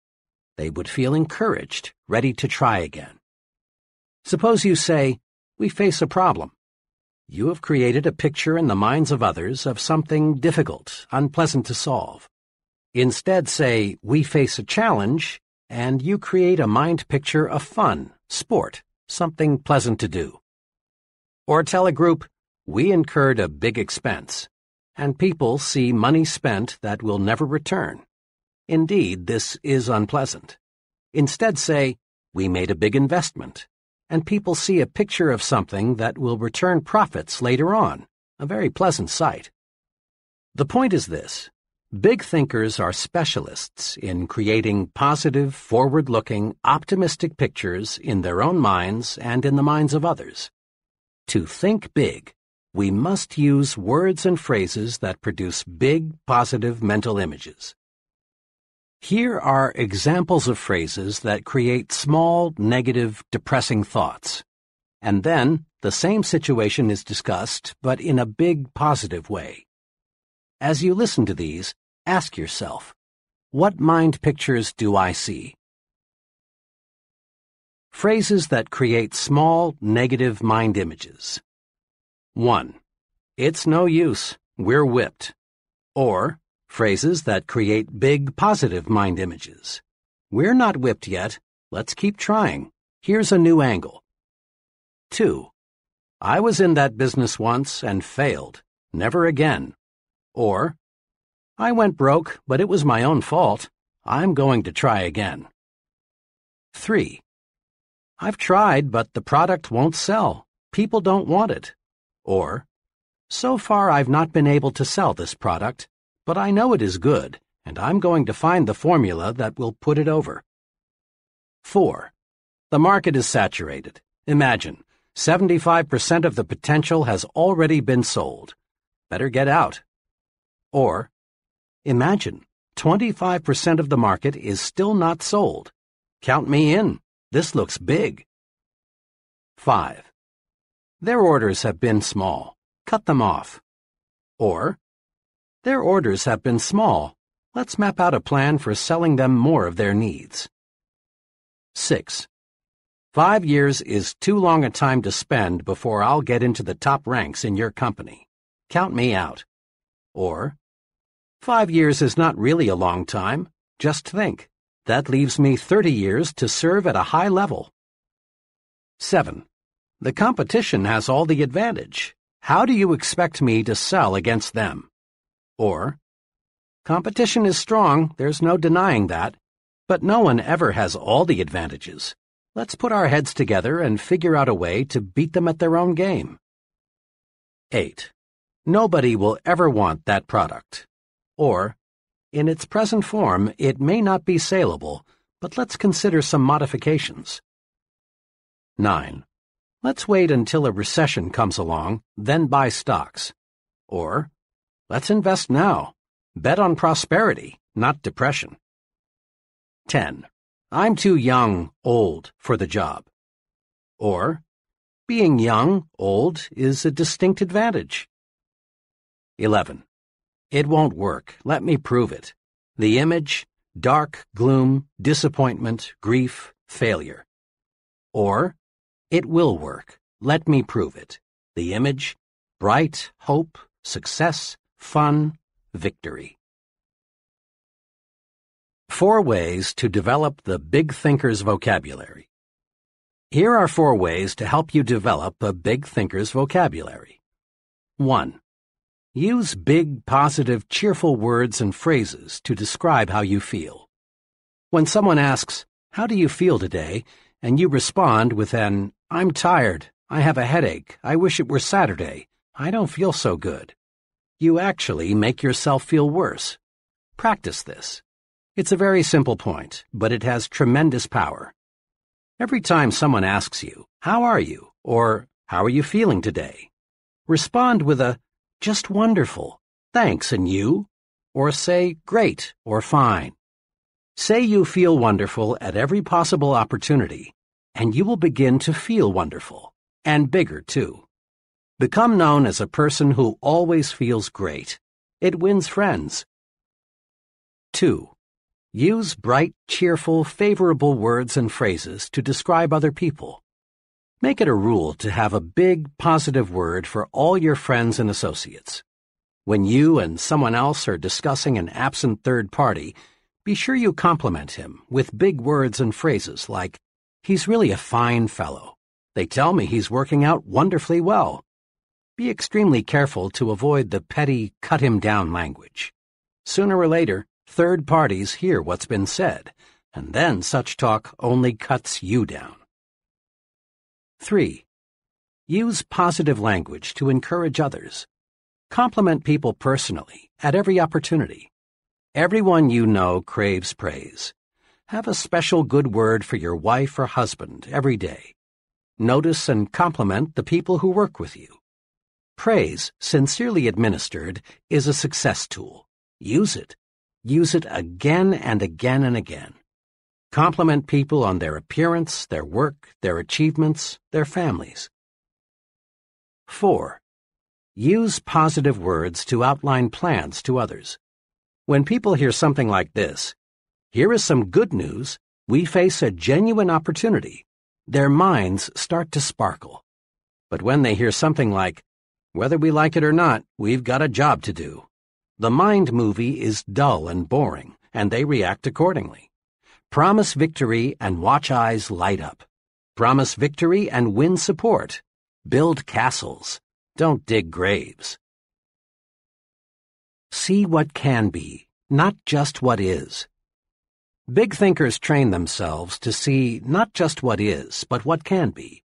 They would feel encouraged, ready to try again. Suppose you say, we face a problem. You have created a picture in the minds of others of something difficult, unpleasant to solve. Instead say, we face a challenge, and you create a mind picture of fun, sport, something pleasant to do. Or tell a group, we incurred a big expense, and people see money spent that will never return. Indeed, this is unpleasant. Instead say, we made a big investment, and people see a picture of something that will return profits later on, a very pleasant sight. The point is this. Big thinkers are specialists in creating positive, forward-looking, optimistic pictures in their own minds and in the minds of others. To think big, we must use words and phrases that produce big, positive mental images. Here are examples of phrases that create small, negative, depressing thoughts. And then, the same situation is discussed, but in a big, positive way. As you listen to these, Ask yourself, what mind pictures do I see? Phrases that create small, negative mind images. 1. It's no use, we're whipped. Or, phrases that create big, positive mind images. We're not whipped yet, let's keep trying. Here's a new angle. 2. I was in that business once and failed. Never again. Or, I went broke, but it was my own fault. I'm going to try again. 3. I've tried, but the product won't sell. People don't want it. Or, so far I've not been able to sell this product, but I know it is good, and I'm going to find the formula that will put it over. 4. The market is saturated. Imagine, 75% of the potential has already been sold. Better get out. Or, Imagine, 25% of the market is still not sold. Count me in. This looks big. 5. Their orders have been small. Cut them off. Or, their orders have been small. Let's map out a plan for selling them more of their needs. 6. Five years is too long a time to spend before I'll get into the top ranks in your company. Count me out. Or, Five years is not really a long time. Just think. That leaves me 30 years to serve at a high level. 7. The competition has all the advantage. How do you expect me to sell against them? Or, Competition is strong, there's no denying that, but no one ever has all the advantages. Let's put our heads together and figure out a way to beat them at their own game. 8. Nobody will ever want that product. Or, in its present form, it may not be saleable, but let's consider some modifications. 9. Let's wait until a recession comes along, then buy stocks. Or, let's invest now. Bet on prosperity, not depression. 10. I'm too young, old, for the job. Or, being young, old, is a distinct advantage. 11. It won't work. Let me prove it. The image, dark, gloom, disappointment, grief, failure. Or, it will work. Let me prove it. The image, bright, hope, success, fun, victory. Four ways to develop the Big Thinker's vocabulary. Here are four ways to help you develop a Big Thinker's vocabulary. 1. Use big, positive, cheerful words and phrases to describe how you feel. When someone asks, How do you feel today? and you respond with an, I'm tired, I have a headache, I wish it were Saturday, I don't feel so good, you actually make yourself feel worse. Practice this. It's a very simple point, but it has tremendous power. Every time someone asks you, How are you? or How are you feeling today? Respond with a, just wonderful. Thanks, and you? Or say great or fine. Say you feel wonderful at every possible opportunity. and you will begin to feel wonderful, and bigger too. Become known as a person who always feels great. It wins friends. 2. Use bright, cheerful, favorable words and phrases to describe other people. Make it a rule to have a big, positive word for all your friends and associates. When you and someone else are discussing an absent third party, be sure you compliment him with big words and phrases like, He's really a fine fellow. They tell me he's working out wonderfully well. Be extremely careful to avoid the petty, cut him down language. Sooner or later, third parties hear what's been said, and then such talk only cuts you down. 3. Use positive language to encourage others. Compliment people personally, at every opportunity. Everyone you know craves praise. Have a special good word for your wife or husband every day. Notice and compliment the people who work with you. Praise, sincerely administered, is a success tool. Use it. Use it again and again and again. Compliment people on their appearance, their work, their achievements, their families. 4. Use positive words to outline plans to others. When people hear something like this, here is some good news, we face a genuine opportunity, their minds start to sparkle. But when they hear something like, whether we like it or not, we've got a job to do, the mind movie is dull and boring, and they react accordingly. Promise victory and watch eyes light up. Promise victory and win support. Build castles. Don't dig graves. See what can be, not just what is. Big thinkers train themselves to see not just what is, but what can be.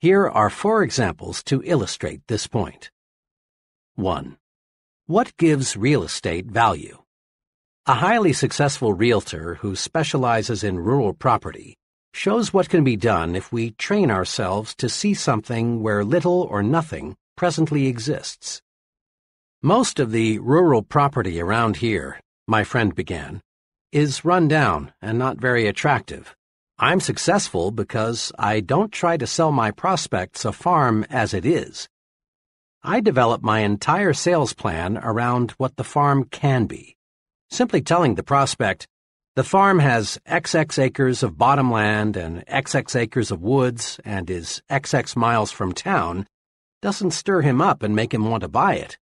Here are four examples to illustrate this point. 1. What gives real estate value? A highly successful realtor who specializes in rural property shows what can be done if we train ourselves to see something where little or nothing presently exists. Most of the rural property around here, my friend began, is run down and not very attractive. I'm successful because I don't try to sell my prospects a farm as it is. I develop my entire sales plan around what the farm can be. Simply telling the prospect, the farm has XX acres of bottom land and XX acres of woods and is XX miles from town doesn't stir him up and make him want to buy it.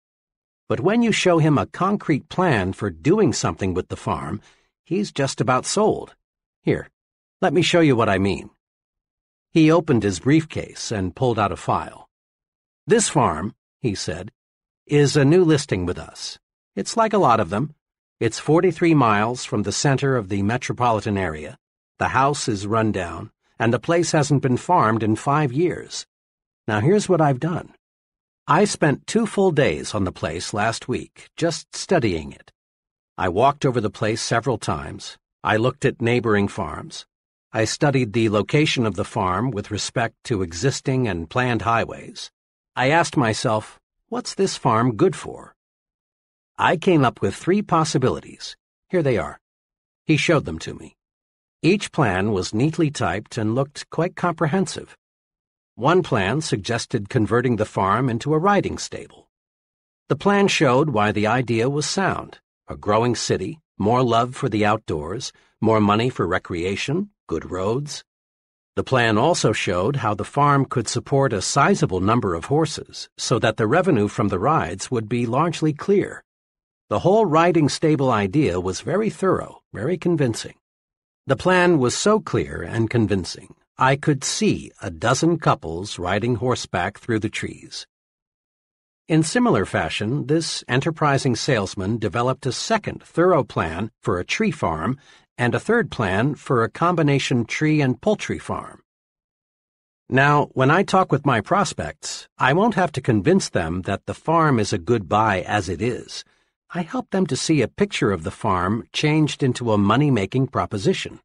But when you show him a concrete plan for doing something with the farm, he's just about sold. Here, let me show you what I mean. He opened his briefcase and pulled out a file. This farm, he said, is a new listing with us. It's like a lot of them. It's 43 miles from the center of the metropolitan area. The house is run down, and the place hasn't been farmed in five years. Now here's what I've done. I spent two full days on the place last week, just studying it. I walked over the place several times. I looked at neighboring farms. I studied the location of the farm with respect to existing and planned highways. I asked myself, what's this farm good for? I came up with three possibilities. Here they are. He showed them to me. Each plan was neatly typed and looked quite comprehensive. One plan suggested converting the farm into a riding stable. The plan showed why the idea was sound. A growing city, more love for the outdoors, more money for recreation, good roads. The plan also showed how the farm could support a sizable number of horses so that the revenue from the rides would be largely clear. The whole riding stable idea was very thorough, very convincing. The plan was so clear and convincing I could see a dozen couples riding horseback through the trees. In similar fashion, this enterprising salesman developed a second thorough plan for a tree farm and a third plan for a combination tree and poultry farm. Now, when I talk with my prospects, I won't have to convince them that the farm is a good buy as it is. I help them to see a picture of the farm changed into a money-making proposition.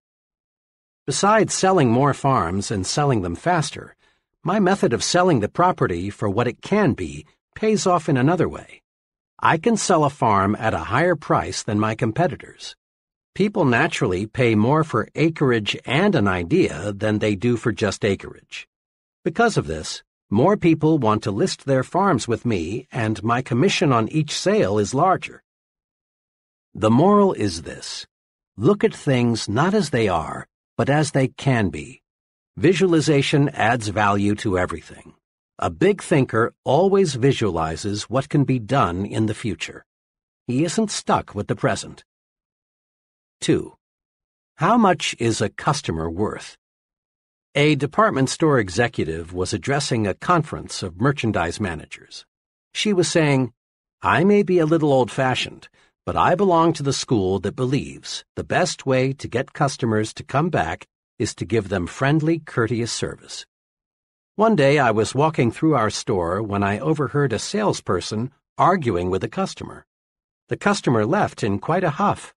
Besides selling more farms and selling them faster, my method of selling the property for what it can be pays off in another way. I can sell a farm at a higher price than my competitors. People naturally pay more for acreage and an idea than they do for just acreage. Because of this, more people want to list their farms with me, and my commission on each sale is larger. The moral is this. Look at things not as they are, but as they can be. Visualization adds value to everything. A big thinker always visualizes what can be done in the future. He isn't stuck with the present. 2. How much is a customer worth? A department store executive was addressing a conference of merchandise managers. She was saying, I may be a little old-fashioned, but I belong to the school that believes the best way to get customers to come back is to give them friendly, courteous service. One day I was walking through our store when I overheard a salesperson arguing with a customer. The customer left in quite a huff.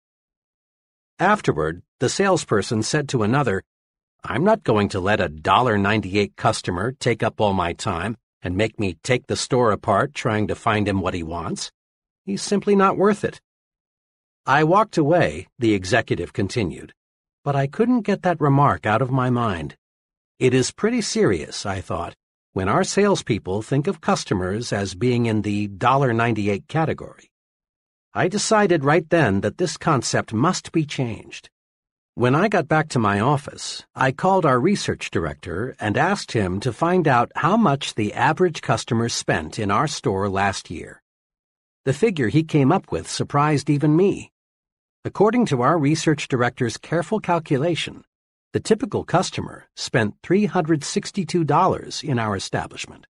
Afterward, the salesperson said to another, I'm not going to let a $1.98 customer take up all my time and make me take the store apart trying to find him what he wants. He's simply not worth it. I walked away, the executive continued, but I couldn't get that remark out of my mind. It is pretty serious, I thought, when our salespeople think of customers as being in the $1.98 category. I decided right then that this concept must be changed. When I got back to my office, I called our research director and asked him to find out how much the average customer spent in our store last year. The figure he came up with surprised even me. According to our research director's careful calculation, the typical customer spent $362 in our establishment.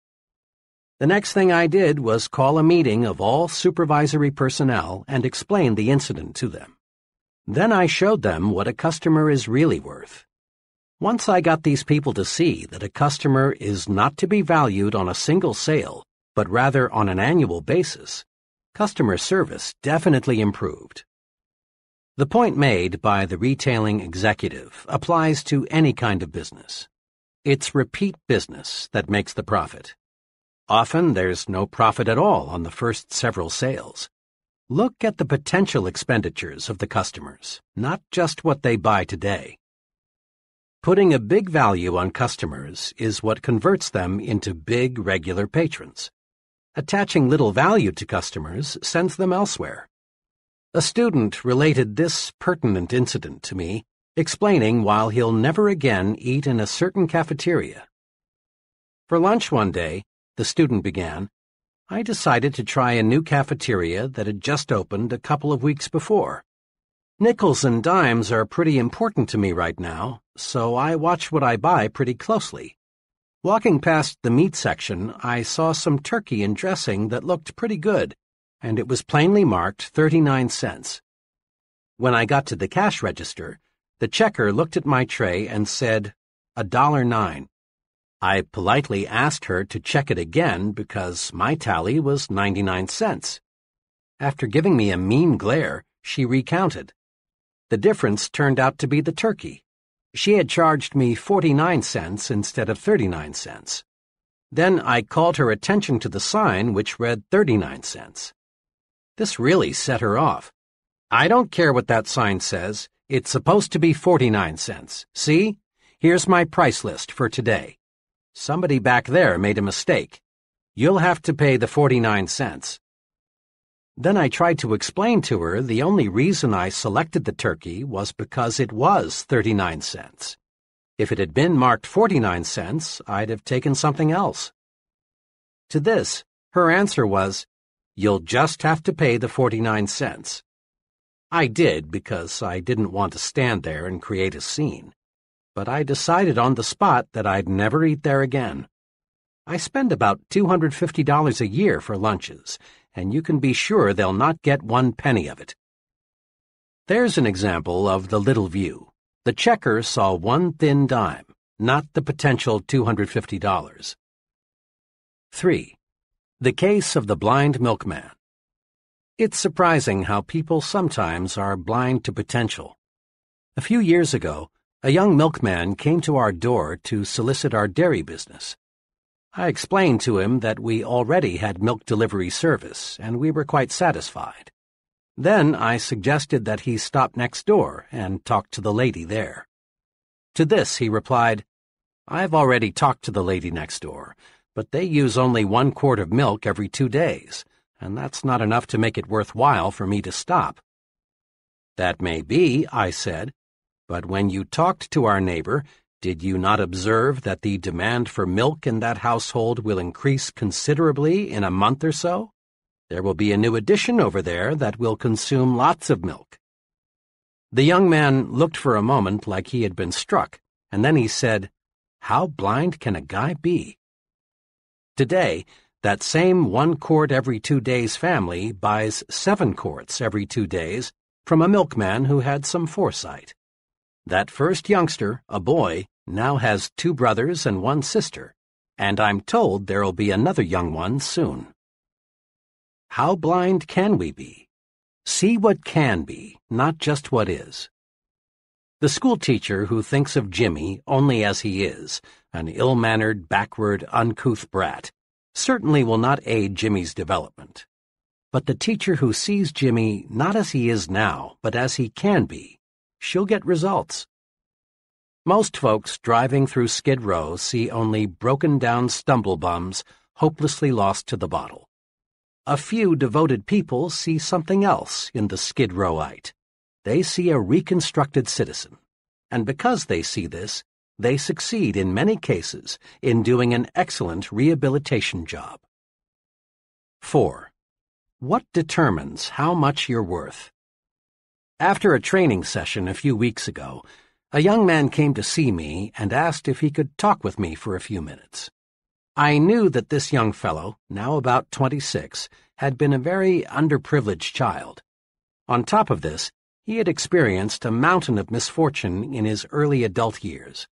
The next thing I did was call a meeting of all supervisory personnel and explain the incident to them. Then I showed them what a customer is really worth. Once I got these people to see that a customer is not to be valued on a single sale, but rather on an annual basis, customer service definitely improved. The point made by the retailing executive applies to any kind of business. It's repeat business that makes the profit. Often there's no profit at all on the first several sales. Look at the potential expenditures of the customers, not just what they buy today. Putting a big value on customers is what converts them into big regular patrons. Attaching little value to customers sends them elsewhere. A student related this pertinent incident to me, explaining why he'll never again eat in a certain cafeteria. For lunch one day, the student began, I decided to try a new cafeteria that had just opened a couple of weeks before. Nickels and dimes are pretty important to me right now, so I watch what I buy pretty closely. Walking past the meat section, I saw some turkey and dressing that looked pretty good, and it was plainly marked 39 cents. When I got to the cash register, the checker looked at my tray and said, a dollar nine. I politely asked her to check it again because my tally was 99 cents. After giving me a mean glare, she recounted. The difference turned out to be the turkey. She had charged me 49 cents instead of 39 cents. Then I called her attention to the sign which read 39 cents. This really set her off. I don't care what that sign says. It's supposed to be 49 cents. See? Here's my price list for today. Somebody back there made a mistake. You'll have to pay the 49 cents. Then I tried to explain to her the only reason I selected the turkey was because it was 39 cents. If it had been marked 49 cents, I'd have taken something else. To this, her answer was, You'll just have to pay the 49 cents. I did because I didn't want to stand there and create a scene but I decided on the spot that I'd never eat there again. I spend about $250 a year for lunches, and you can be sure they'll not get one penny of it. There's an example of the little view. The checker saw one thin dime, not the potential $250. 3. The Case of the Blind Milkman It's surprising how people sometimes are blind to potential. A few years ago, a young milkman came to our door to solicit our dairy business. I explained to him that we already had milk delivery service and we were quite satisfied. Then I suggested that he stop next door and talk to the lady there. To this he replied, I've already talked to the lady next door, but they use only one quart of milk every two days, and that's not enough to make it worthwhile for me to stop. That may be, I said, but when you talked to our neighbor, did you not observe that the demand for milk in that household will increase considerably in a month or so? There will be a new addition over there that will consume lots of milk. The young man looked for a moment like he had been struck, and then he said, How blind can a guy be? Today, that same one quart every two days family buys seven quarts every two days from a milkman who had some foresight. That first youngster, a boy, now has two brothers and one sister, and I'm told there'll be another young one soon. How blind can we be? See what can be, not just what is. The schoolteacher who thinks of Jimmy only as he is, an ill-mannered, backward, uncouth brat, certainly will not aid Jimmy's development. But the teacher who sees Jimmy not as he is now, but as he can be, she'll get results. Most folks driving through Skid Row see only broken-down stumblebums hopelessly lost to the bottle. A few devoted people see something else in the Skid Rowite. They see a reconstructed citizen. And because they see this, they succeed in many cases in doing an excellent rehabilitation job. 4. What determines how much you're worth? After a training session a few weeks ago, a young man came to see me and asked if he could talk with me for a few minutes. I knew that this young fellow, now about 26, had been a very underprivileged child. On top of this, he had experienced a mountain of misfortune in his early adult years.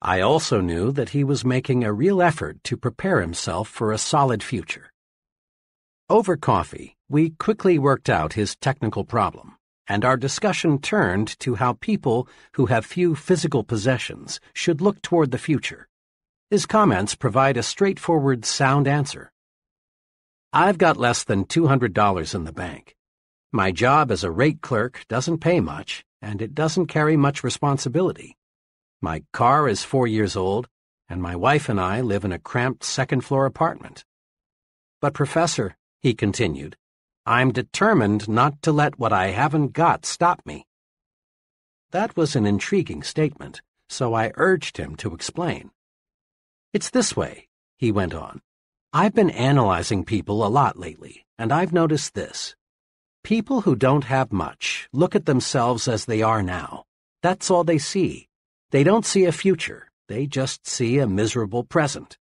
I also knew that he was making a real effort to prepare himself for a solid future. Over coffee, we quickly worked out his technical problem, and our discussion turned to how people who have few physical possessions should look toward the future. His comments provide a straightforward, sound answer. I've got less than $200 in the bank. My job as a rate clerk doesn't pay much, and it doesn't carry much responsibility. My car is four years old, and my wife and I live in a cramped second-floor apartment. But, Professor, he continued, I'm determined not to let what I haven't got stop me. That was an intriguing statement, so I urged him to explain. It's this way, he went on. I've been analyzing people a lot lately, and I've noticed this. People who don't have much look at themselves as they are now. That's all they see. They don't see a future. They just see a miserable present.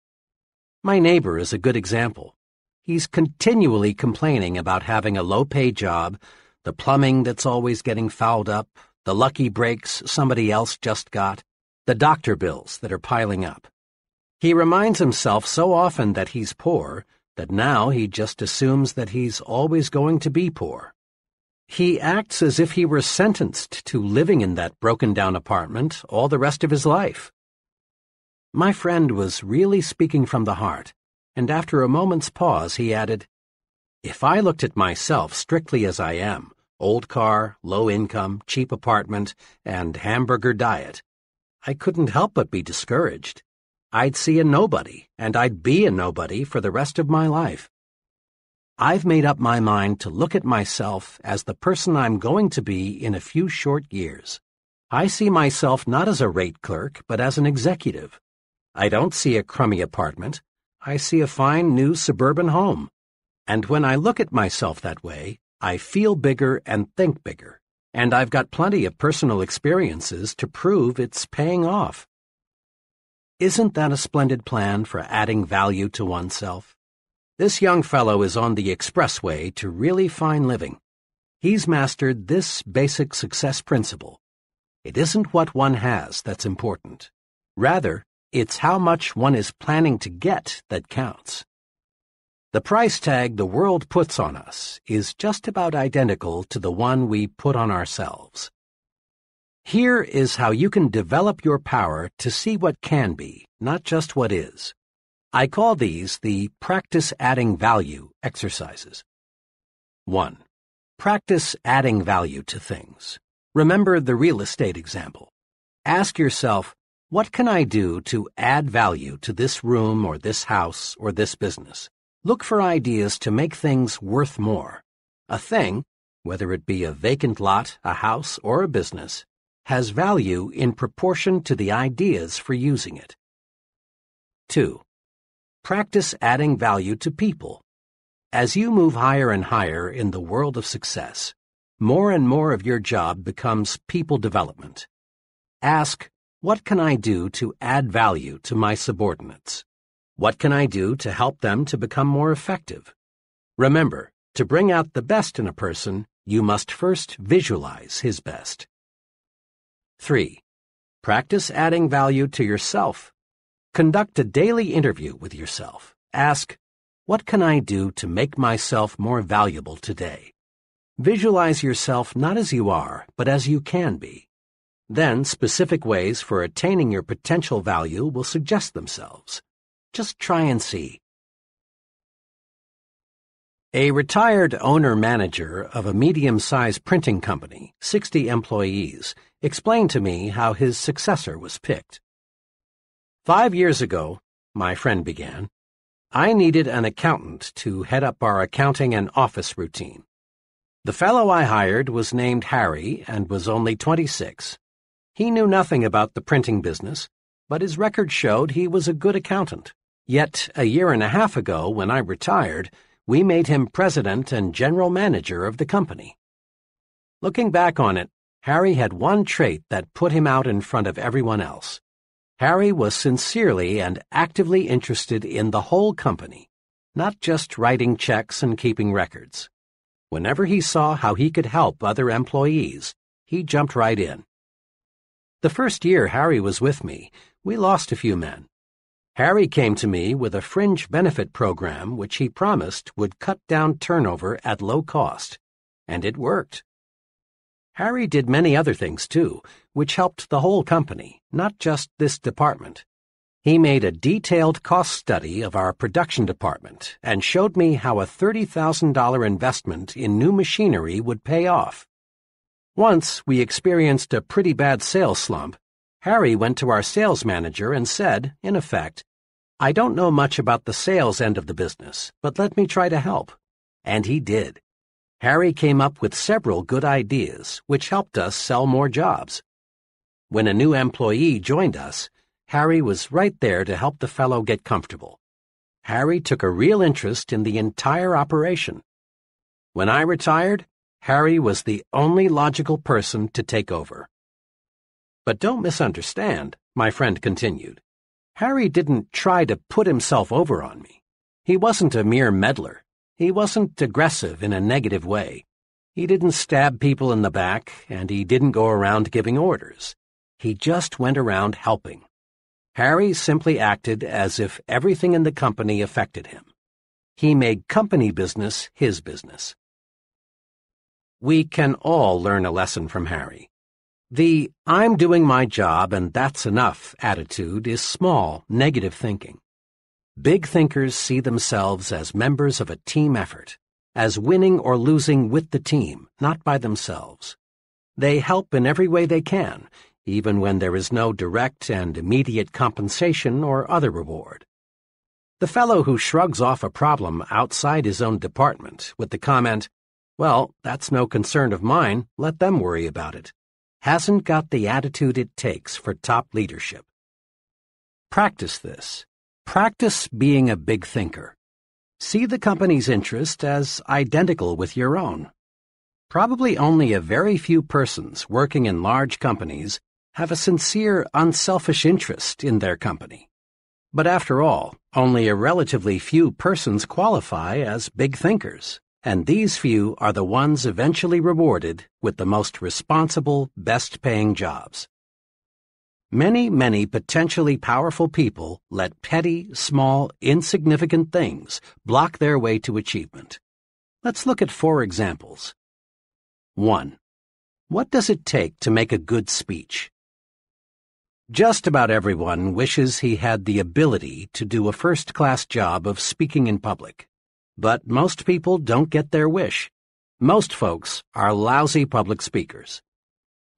My neighbor is a good example. He's continually complaining about having a low-pay job, the plumbing that's always getting fouled up, the lucky breaks somebody else just got, the doctor bills that are piling up. He reminds himself so often that he's poor that now he just assumes that he's always going to be poor. He acts as if he were sentenced to living in that broken-down apartment all the rest of his life. My friend was really speaking from the heart, and after a moment's pause he added, If I looked at myself strictly as I am, old car, low income, cheap apartment, and hamburger diet, I couldn't help but be discouraged. I'd see a nobody, and I'd be a nobody for the rest of my life. I've made up my mind to look at myself as the person I'm going to be in a few short years. I see myself not as a rate clerk, but as an executive. I don't see a crummy apartment. I see a fine new suburban home. And when I look at myself that way, I feel bigger and think bigger. And I've got plenty of personal experiences to prove it's paying off. Isn't that a splendid plan for adding value to oneself? This young fellow is on the expressway to really fine living. He's mastered this basic success principle. It isn't what one has that's important. Rather, it's how much one is planning to get that counts. The price tag the world puts on us is just about identical to the one we put on ourselves. Here is how you can develop your power to see what can be, not just what is. I call these the practice adding value exercises. 1. Practice adding value to things. Remember the real estate example. Ask yourself, what can I do to add value to this room or this house or this business? Look for ideas to make things worth more. A thing, whether it be a vacant lot, a house, or a business, has value in proportion to the ideas for using it. 2. Practice adding value to people. As you move higher and higher in the world of success, more and more of your job becomes people development. Ask, what can I do to add value to my subordinates? What can I do to help them to become more effective? Remember, to bring out the best in a person, you must first visualize his best. 3. Practice adding value to yourself. Conduct a daily interview with yourself. Ask, what can I do to make myself more valuable today? Visualize yourself not as you are, but as you can be. Then specific ways for attaining your potential value will suggest themselves. Just try and see. A retired owner-manager of a medium-sized printing company, 60 employees, explained to me how his successor was picked. Five years ago, my friend began, I needed an accountant to head up our accounting and office routine. The fellow I hired was named Harry and was only 26. He knew nothing about the printing business, but his record showed he was a good accountant. Yet, a year and a half ago, when I retired, we made him president and general manager of the company. Looking back on it, Harry had one trait that put him out in front of everyone else. Harry was sincerely and actively interested in the whole company, not just writing checks and keeping records. Whenever he saw how he could help other employees, he jumped right in. The first year Harry was with me, we lost a few men. Harry came to me with a fringe benefit program which he promised would cut down turnover at low cost, and it worked. Harry did many other things too, which helped the whole company, not just this department. He made a detailed cost study of our production department and showed me how a $30,000 investment in new machinery would pay off. Once we experienced a pretty bad sales slump. Harry went to our sales manager and said, in effect, I don't know much about the sales end of the business, but let me try to help. And he did. Harry came up with several good ideas, which helped us sell more jobs. When a new employee joined us, Harry was right there to help the fellow get comfortable. Harry took a real interest in the entire operation. When I retired, Harry was the only logical person to take over. But don't misunderstand, my friend continued. Harry didn't try to put himself over on me. He wasn't a mere meddler. He wasn't aggressive in a negative way. He didn't stab people in the back, and he didn't go around giving orders. He just went around helping. Harry simply acted as if everything in the company affected him. He made company business his business. We can all learn a lesson from Harry. The I'm doing my job and that's enough attitude is small, negative thinking. Big thinkers see themselves as members of a team effort, as winning or losing with the team, not by themselves. They help in every way they can, even when there is no direct and immediate compensation or other reward. The fellow who shrugs off a problem outside his own department with the comment, well, that's no concern of mine. Let them worry about it. Hasn't got the attitude it takes for top leadership. Practice this. Practice being a big thinker. See the company's interest as identical with your own. Probably only a very few persons working in large companies have a sincere, unselfish interest in their company. But after all, only a relatively few persons qualify as big thinkers and these few are the ones eventually rewarded with the most responsible, best-paying jobs. Many, many potentially powerful people let petty, small, insignificant things block their way to achievement. Let's look at four examples. 1. What does it take to make a good speech? Just about everyone wishes he had the ability to do a first-class job of speaking in public. But most people don't get their wish. Most folks are lousy public speakers.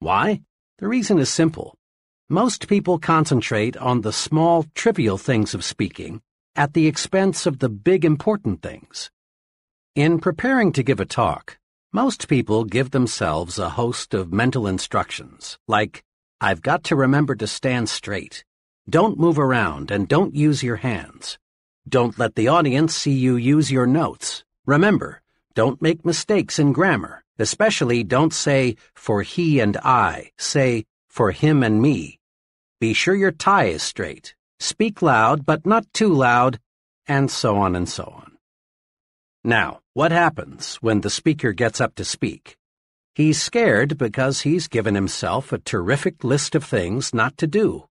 Why? The reason is simple. Most people concentrate on the small, trivial things of speaking at the expense of the big, important things. In preparing to give a talk, most people give themselves a host of mental instructions, like, I've got to remember to stand straight. Don't move around and don't use your hands. Don't let the audience see you use your notes. Remember, don't make mistakes in grammar. Especially don't say, for he and I. Say, for him and me. Be sure your tie is straight. Speak loud, but not too loud, and so on and so on. Now, what happens when the speaker gets up to speak? He's scared because he's given himself a terrific list of things not to do.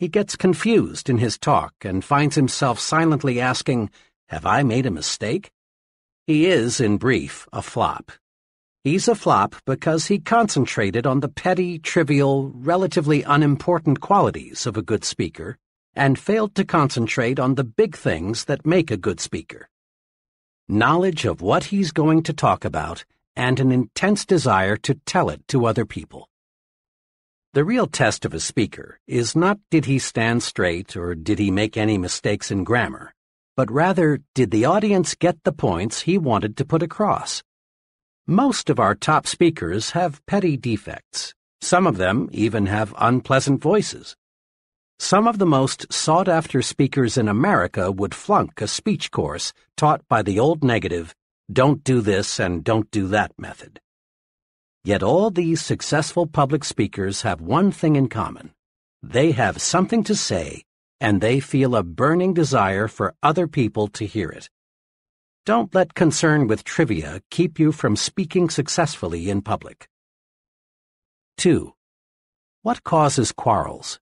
He gets confused in his talk and finds himself silently asking, Have I made a mistake? He is, in brief, a flop. He's a flop because he concentrated on the petty, trivial, relatively unimportant qualities of a good speaker and failed to concentrate on the big things that make a good speaker. Knowledge of what he's going to talk about and an intense desire to tell it to other people. The real test of a speaker is not did he stand straight or did he make any mistakes in grammar, but rather did the audience get the points he wanted to put across. Most of our top speakers have petty defects. Some of them even have unpleasant voices. Some of the most sought after speakers in America would flunk a speech course taught by the old negative, don't do this and don't do that method. Yet all these successful public speakers have one thing in common. They have something to say, and they feel a burning desire for other people to hear it. Don't let concern with trivia keep you from speaking successfully in public. 2. What causes quarrels?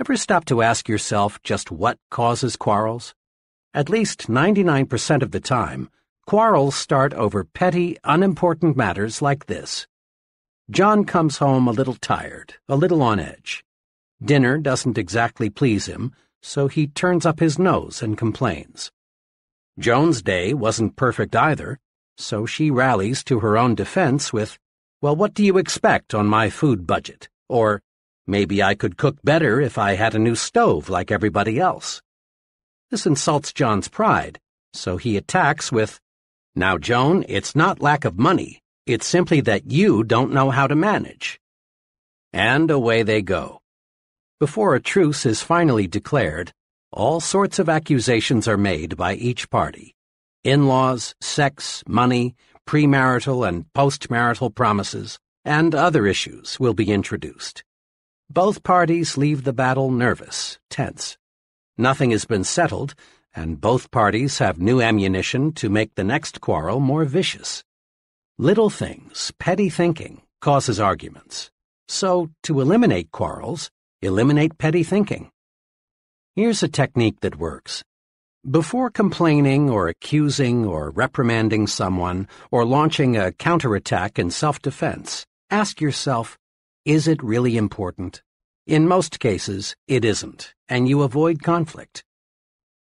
Ever stop to ask yourself just what causes quarrels? At least 99% of the time, quarrels start over petty, unimportant matters like this. John comes home a little tired, a little on edge. Dinner doesn't exactly please him, so he turns up his nose and complains. Joan's day wasn't perfect either, so she rallies to her own defense with, Well, what do you expect on my food budget? Or, Maybe I could cook better if I had a new stove like everybody else. This insults John's pride, so he attacks with, Now, Joan, it's not lack of money. It's simply that you don't know how to manage. And away they go. Before a truce is finally declared, all sorts of accusations are made by each party. In-laws, sex, money, premarital and postmarital promises, and other issues will be introduced. Both parties leave the battle nervous, tense. Nothing has been settled, and both parties have new ammunition to make the next quarrel more vicious. Little things, petty thinking, causes arguments. So, to eliminate quarrels, eliminate petty thinking. Here's a technique that works. Before complaining or accusing or reprimanding someone or launching a counterattack in self-defense, ask yourself, is it really important? In most cases, it isn't, and you avoid conflict.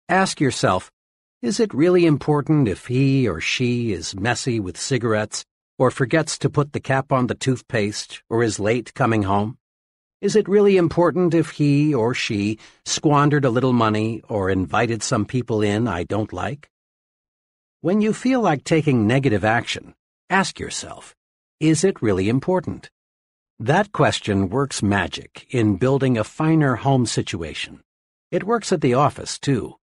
Ask yourself, is it really important if he or she is messy with cigarettes, or forgets to put the cap on the toothpaste, or is late coming home? Is it really important if he or she squandered a little money or invited some people in I don't like? When you feel like taking negative action, ask yourself, is it really important? That question works magic in building a finer home situation. It works at the office, too.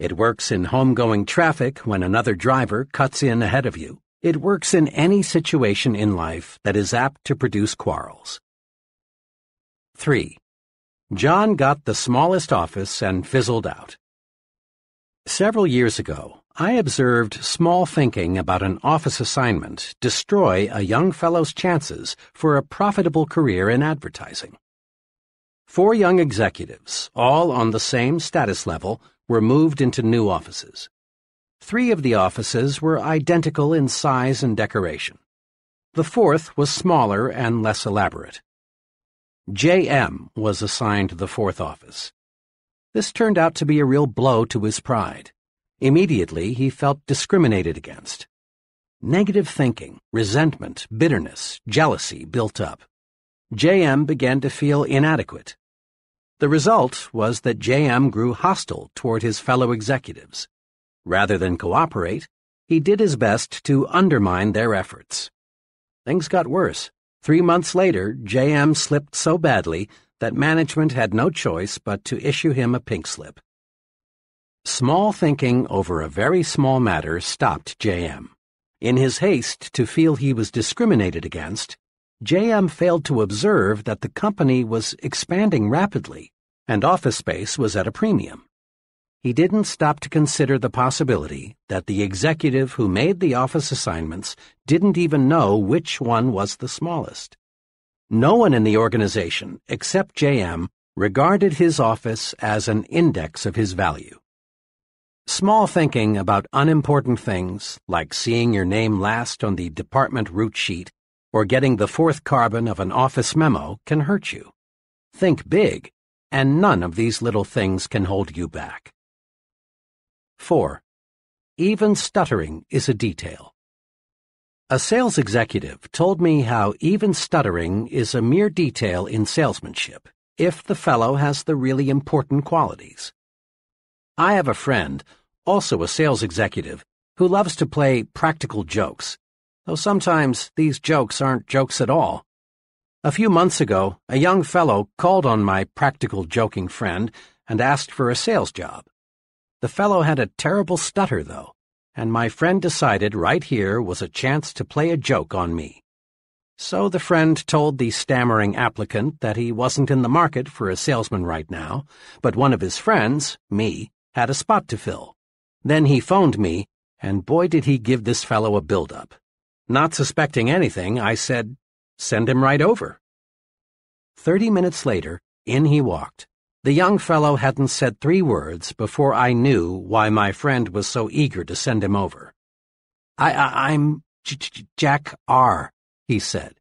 It works in homegoing traffic when another driver cuts in ahead of you. It works in any situation in life that is apt to produce quarrels. 3. John got the smallest office and fizzled out. Several years ago, I observed small thinking about an office assignment destroy a young fellow's chances for a profitable career in advertising. Four young executives, all on the same status level, were moved into new offices. Three of the offices were identical in size and decoration. The fourth was smaller and less elaborate. J.M. was assigned the fourth office. This turned out to be a real blow to his pride. Immediately, he felt discriminated against. Negative thinking, resentment, bitterness, jealousy built up. JM began to feel inadequate. The result was that JM grew hostile toward his fellow executives. Rather than cooperate, he did his best to undermine their efforts. Things got worse. Three months later, JM slipped so badly that management had no choice but to issue him a pink slip. Small thinking over a very small matter stopped JM. In his haste to feel he was discriminated against, JM failed to observe that the company was expanding rapidly and office space was at a premium. He didn't stop to consider the possibility that the executive who made the office assignments didn't even know which one was the smallest. No one in the organization, except JM, regarded his office as an index of his value. Small thinking about unimportant things, like seeing your name last on the department route sheet or getting the fourth carbon of an office memo can hurt you. Think big, and none of these little things can hold you back. 4. Even stuttering is a detail. A sales executive told me how even stuttering is a mere detail in salesmanship if the fellow has the really important qualities. I have a friend, also a sales executive, who loves to play practical jokes though sometimes these jokes aren't jokes at all. A few months ago, a young fellow called on my practical joking friend and asked for a sales job. The fellow had a terrible stutter, though, and my friend decided right here was a chance to play a joke on me. So the friend told the stammering applicant that he wasn't in the market for a salesman right now, but one of his friends, me, had a spot to fill. Then he phoned me, and boy did he give this fellow a build-up. Not suspecting anything, I said, Send him right over. Thirty minutes later, in he walked. The young fellow hadn't said three words before I knew why my friend was so eager to send him over. I, I am J J Jack R. He said.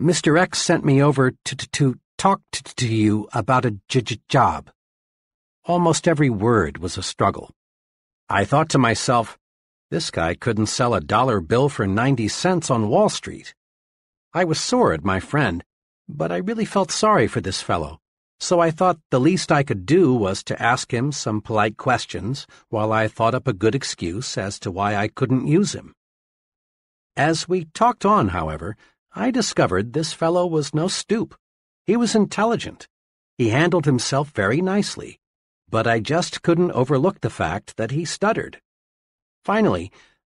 Mr. X sent me over to to, to talk to, to you about a j j job. Almost every word was a struggle. I thought to myself, this guy couldn't sell a dollar bill for 90 cents on Wall Street. I was sore at my friend, but I really felt sorry for this fellow, so I thought the least I could do was to ask him some polite questions while I thought up a good excuse as to why I couldn't use him. As we talked on, however, I discovered this fellow was no stoop. He was intelligent. He handled himself very nicely, but I just couldn't overlook the fact that he stuttered. Finally,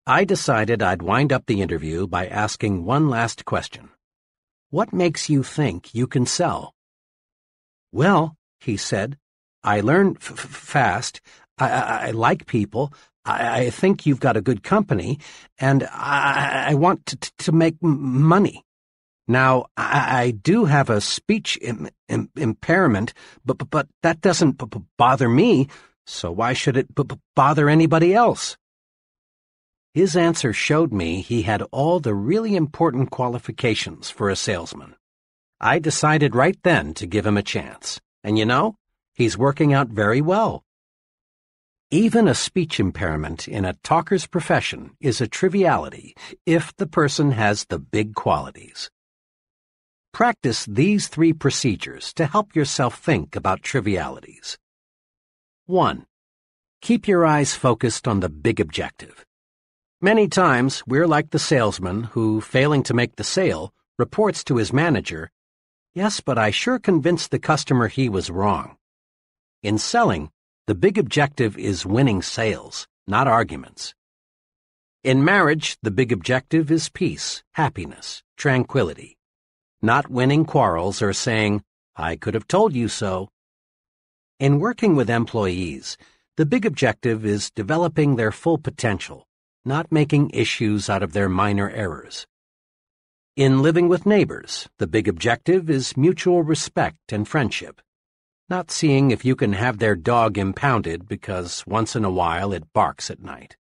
I decided I'd wind up the interview by asking one last question. What makes you think you can sell? Well, he said, I learn fast. I, I, I, like people. I, I, think you've got a good company, and I, want to, to make money. Now, I, do have a speech Im Im impairment, but, but, but that doesn't bother me, so why should it bother anybody else? His answer showed me he had all the really important qualifications for a salesman. I decided right then to give him a chance. And you know, he's working out very well. Even a speech impairment in a talker's profession is a triviality if the person has the big qualities. Practice these three procedures to help yourself think about trivialities. 1. Keep your eyes focused on the big objective. Many times, we're like the salesman who, failing to make the sale, reports to his manager, Yes, but I sure convinced the customer he was wrong. In selling, the big objective is winning sales, not arguments. In marriage, the big objective is peace, happiness, tranquility. Not winning quarrels or saying, I could have told you so. In working with employees, the big objective is developing their full potential not making issues out of their minor errors. In living with neighbors, the big objective is mutual respect and friendship, not seeing if you can have their dog impounded because once in a while it barks at night.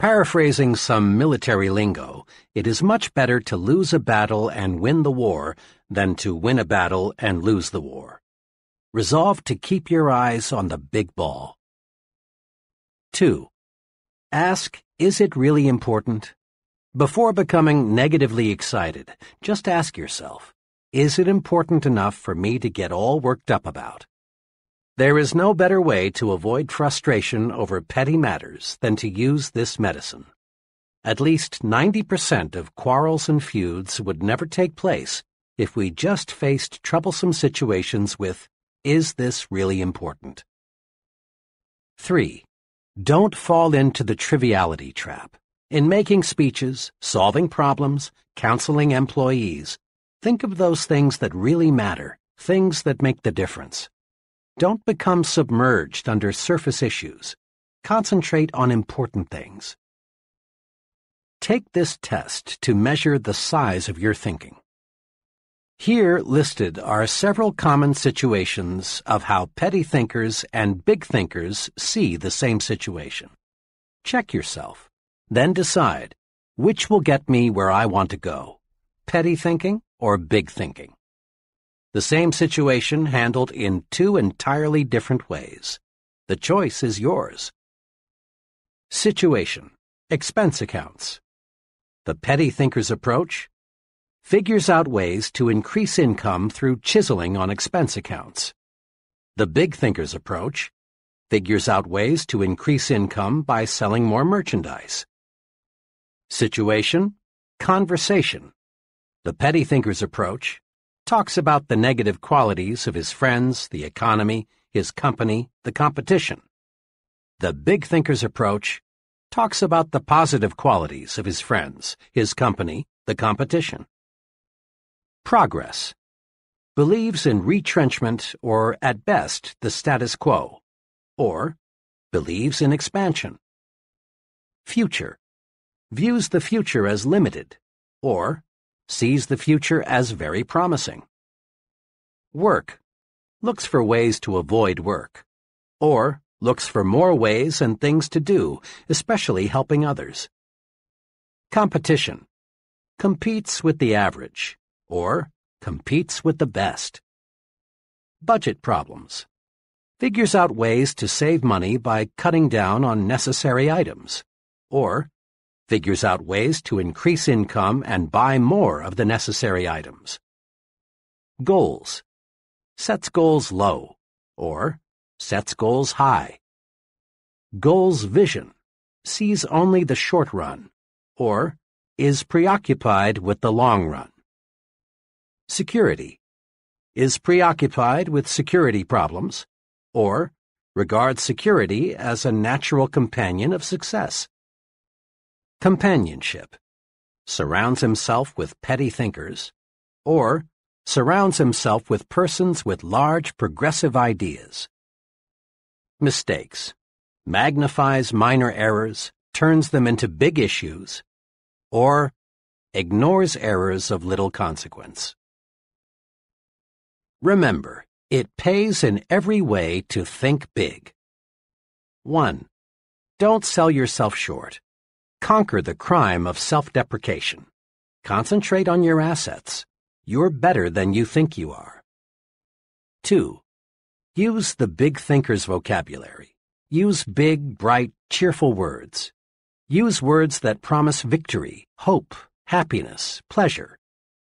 Paraphrasing some military lingo, it is much better to lose a battle and win the war than to win a battle and lose the war. Resolve to keep your eyes on the big ball. 2. Ask, is it really important? Before becoming negatively excited, just ask yourself, is it important enough for me to get all worked up about? There is no better way to avoid frustration over petty matters than to use this medicine. At least 90% of quarrels and feuds would never take place if we just faced troublesome situations with, is this really important? 3. Don't fall into the triviality trap. In making speeches, solving problems, counseling employees, think of those things that really matter, things that make the difference. Don't become submerged under surface issues. Concentrate on important things. Take this test to measure the size of your thinking. Here listed are several common situations of how petty thinkers and big thinkers see the same situation. Check yourself. Then decide which will get me where I want to go petty thinking or big thinking. The same situation handled in two entirely different ways. The choice is yours. Situation Expense accounts. The petty thinker's approach figures out ways to increase income through chiseling on expense accounts. The big thinker's approach figures out ways to increase income by selling more merchandise. Situation, conversation. The petty thinker's approach talks about the negative qualities of his friends, the economy, his company, the competition. The big thinker's approach talks about the positive qualities of his friends, his company, the competition. Progress. Believes in retrenchment or, at best, the status quo. Or, believes in expansion. Future views the future as limited, or sees the future as very promising. Work looks for ways to avoid work, or looks for more ways and things to do, especially helping others. Competition competes with the average, or competes with the best. Budget problems figures out ways to save money by cutting down on necessary items, or figures out ways to increase income and buy more of the necessary items. Goals. Sets goals low, or sets goals high. Goals vision. Sees only the short run, or is preoccupied with the long run. Security. Is preoccupied with security problems, or regards security as a natural companion of success. Companionship. Surrounds himself with petty thinkers, or surrounds himself with persons with large progressive ideas. Mistakes. Magnifies minor errors, turns them into big issues, or ignores errors of little consequence. Remember, it pays in every way to think big. 1. Don't sell yourself short. Conquer the crime of self-deprecation. Concentrate on your assets. You're better than you think you are. 2. Use the big thinker's vocabulary. Use big, bright, cheerful words. Use words that promise victory, hope, happiness, pleasure.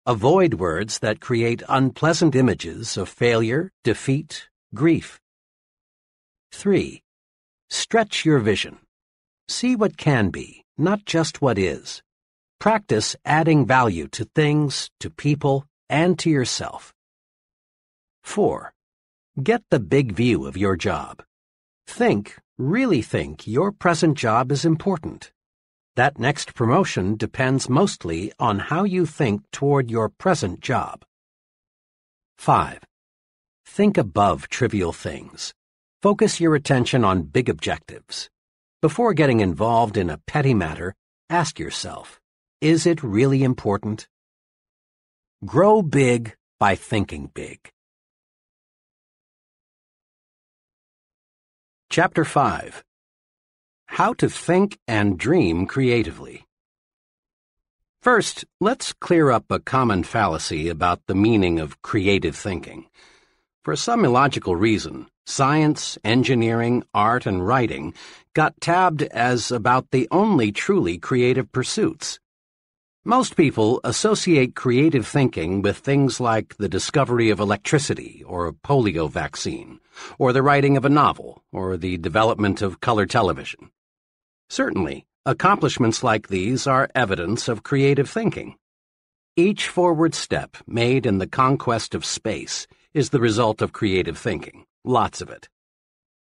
Avoid words that create unpleasant images of failure, defeat, grief. 3. Stretch your vision. See what can be not just what is. Practice adding value to things, to people, and to yourself. 4. Get the big view of your job. Think, really think, your present job is important. That next promotion depends mostly on how you think toward your present job. 5. Think above trivial things. Focus your attention on big objectives. Before getting involved in a petty matter, ask yourself, is it really important? Grow big by thinking big. Chapter 5 How to Think and Dream Creatively First, let's clear up a common fallacy about the meaning of creative thinking. For some illogical reason, science, engineering, art, and writing got tabbed as about the only truly creative pursuits. Most people associate creative thinking with things like the discovery of electricity or a polio vaccine, or the writing of a novel, or the development of color television. Certainly, accomplishments like these are evidence of creative thinking. Each forward step made in the conquest of space is the result of creative thinking, lots of it.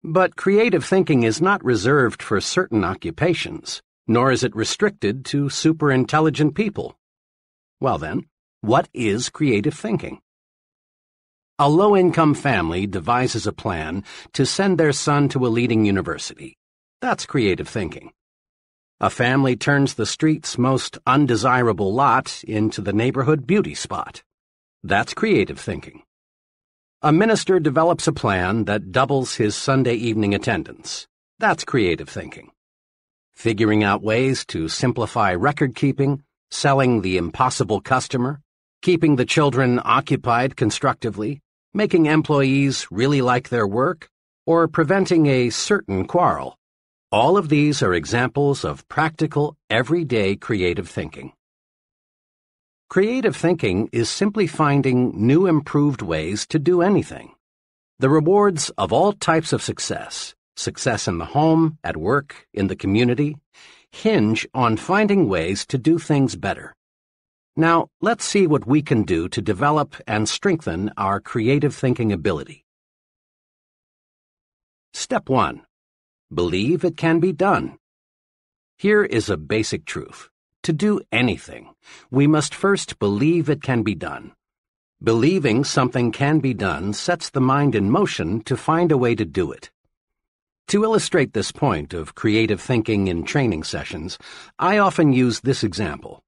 But creative thinking is not reserved for certain occupations, nor is it restricted to superintelligent people. Well then, what is creative thinking? A low-income family devises a plan to send their son to a leading university. That's creative thinking. A family turns the street's most undesirable lot into the neighborhood beauty spot. That's creative thinking. A minister develops a plan that doubles his Sunday evening attendance. That's creative thinking. Figuring out ways to simplify record keeping, selling the impossible customer, keeping the children occupied constructively, making employees really like their work, or preventing a certain quarrel. All of these are examples of practical, everyday creative thinking. Creative thinking is simply finding new improved ways to do anything. The rewards of all types of success, success in the home, at work, in the community, hinge on finding ways to do things better. Now, let's see what we can do to develop and strengthen our creative thinking ability. Step 1. Believe it can be done. Here is a basic truth. To do anything, we must first believe it can be done. Believing something can be done sets the mind in motion to find a way to do it. To illustrate this point of creative thinking in training sessions, I often use this example.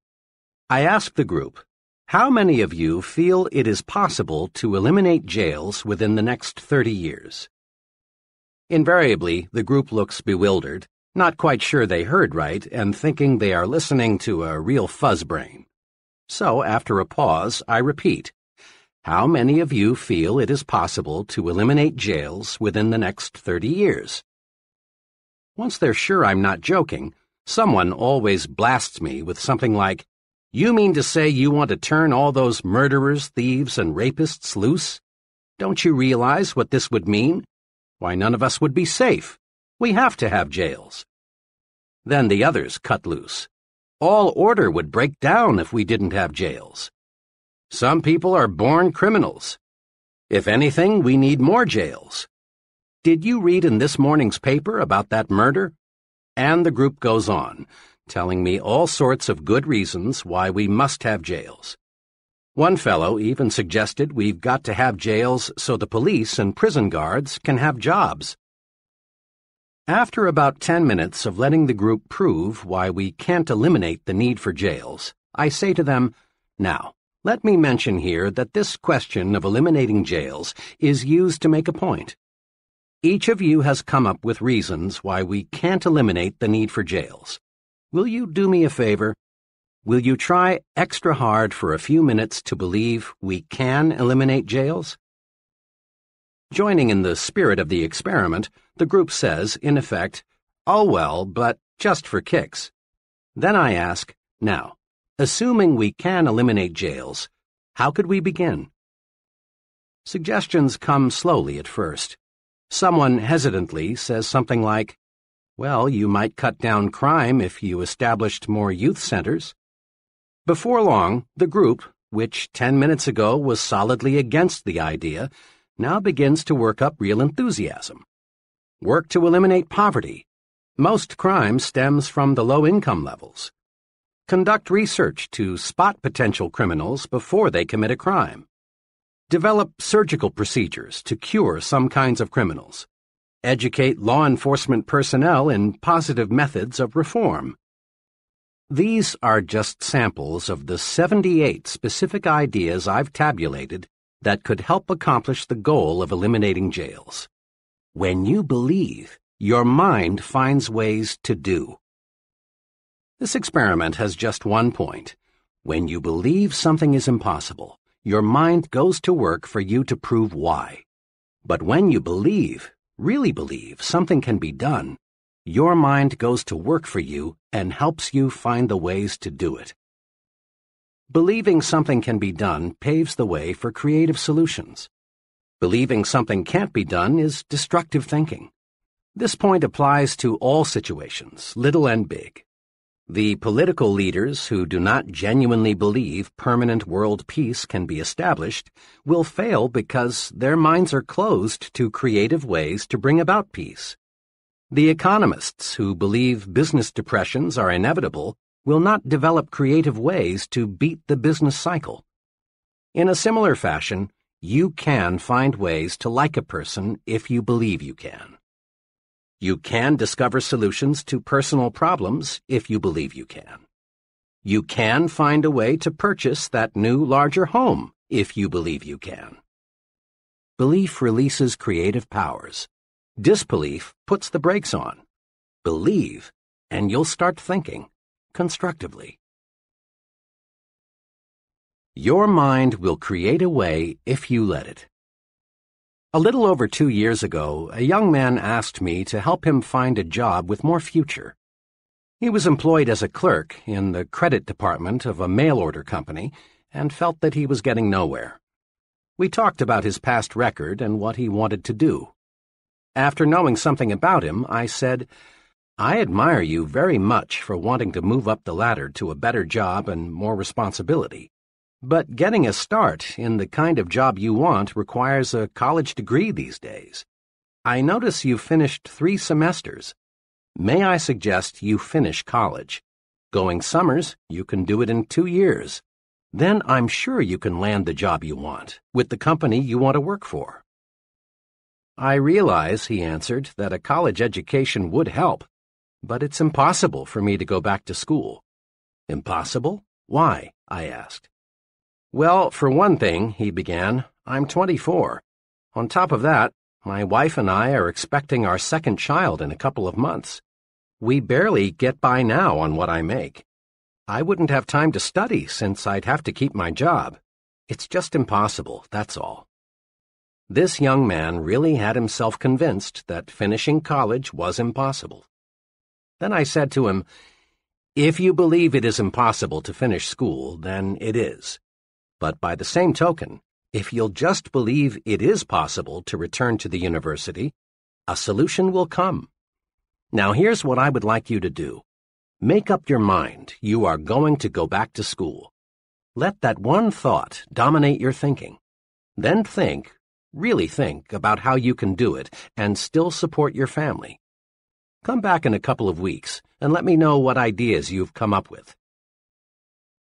I ask the group, how many of you feel it is possible to eliminate jails within the next 30 years? Invariably, the group looks bewildered not quite sure they heard right and thinking they are listening to a real fuzz brain. So, after a pause, I repeat. How many of you feel it is possible to eliminate jails within the next 30 years? Once they're sure I'm not joking, someone always blasts me with something like, You mean to say you want to turn all those murderers, thieves, and rapists loose? Don't you realize what this would mean? Why, none of us would be safe. We have to have jails. Then the others cut loose. All order would break down if we didn't have jails. Some people are born criminals. If anything, we need more jails. Did you read in this morning's paper about that murder? And the group goes on, telling me all sorts of good reasons why we must have jails. One fellow even suggested we've got to have jails so the police and prison guards can have jobs. After about ten minutes of letting the group prove why we can't eliminate the need for jails, I say to them, Now, let me mention here that this question of eliminating jails is used to make a point. Each of you has come up with reasons why we can't eliminate the need for jails. Will you do me a favor? Will you try extra hard for a few minutes to believe we can eliminate jails? Joining in the spirit of the experiment, the group says, in effect, oh well, but just for kicks. Then I ask, now, assuming we can eliminate jails, how could we begin? Suggestions come slowly at first. Someone hesitantly says something like, well, you might cut down crime if you established more youth centers. Before long, the group, which ten minutes ago was solidly against the idea, now begins to work up real enthusiasm. Work to eliminate poverty. Most crime stems from the low income levels. Conduct research to spot potential criminals before they commit a crime. Develop surgical procedures to cure some kinds of criminals. Educate law enforcement personnel in positive methods of reform. These are just samples of the 78 specific ideas I've tabulated that could help accomplish the goal of eliminating jails. When you believe, your mind finds ways to do. This experiment has just one point. When you believe something is impossible, your mind goes to work for you to prove why. But when you believe, really believe, something can be done, your mind goes to work for you and helps you find the ways to do it. Believing something can be done paves the way for creative solutions. Believing something can't be done is destructive thinking. This point applies to all situations, little and big. The political leaders who do not genuinely believe permanent world peace can be established will fail because their minds are closed to creative ways to bring about peace. The economists who believe business depressions are inevitable will not develop creative ways to beat the business cycle. In a similar fashion, you can find ways to like a person if you believe you can. You can discover solutions to personal problems if you believe you can. You can find a way to purchase that new, larger home if you believe you can. Belief releases creative powers. Disbelief puts the brakes on. Believe, and you'll start thinking constructively. Your mind will create a way if you let it. A little over two years ago, a young man asked me to help him find a job with more future. He was employed as a clerk in the credit department of a mail order company and felt that he was getting nowhere. We talked about his past record and what he wanted to do. After knowing something about him, I said, I admire you very much for wanting to move up the ladder to a better job and more responsibility. But getting a start in the kind of job you want requires a college degree these days. I notice you've finished three semesters. May I suggest you finish college? Going summers, you can do it in two years. Then I'm sure you can land the job you want, with the company you want to work for. I realize, he answered, that a college education would help, but it's impossible for me to go back to school. Impossible? Why? I asked. Well, for one thing, he began, I'm 24. On top of that, my wife and I are expecting our second child in a couple of months. We barely get by now on what I make. I wouldn't have time to study since I'd have to keep my job. It's just impossible, that's all. This young man really had himself convinced that finishing college was impossible. Then I said to him, If you believe it is impossible to finish school, then it is. But by the same token, if you'll just believe it is possible to return to the university, a solution will come. Now here's what I would like you to do. Make up your mind you are going to go back to school. Let that one thought dominate your thinking. Then think, really think, about how you can do it and still support your family. Come back in a couple of weeks and let me know what ideas you've come up with.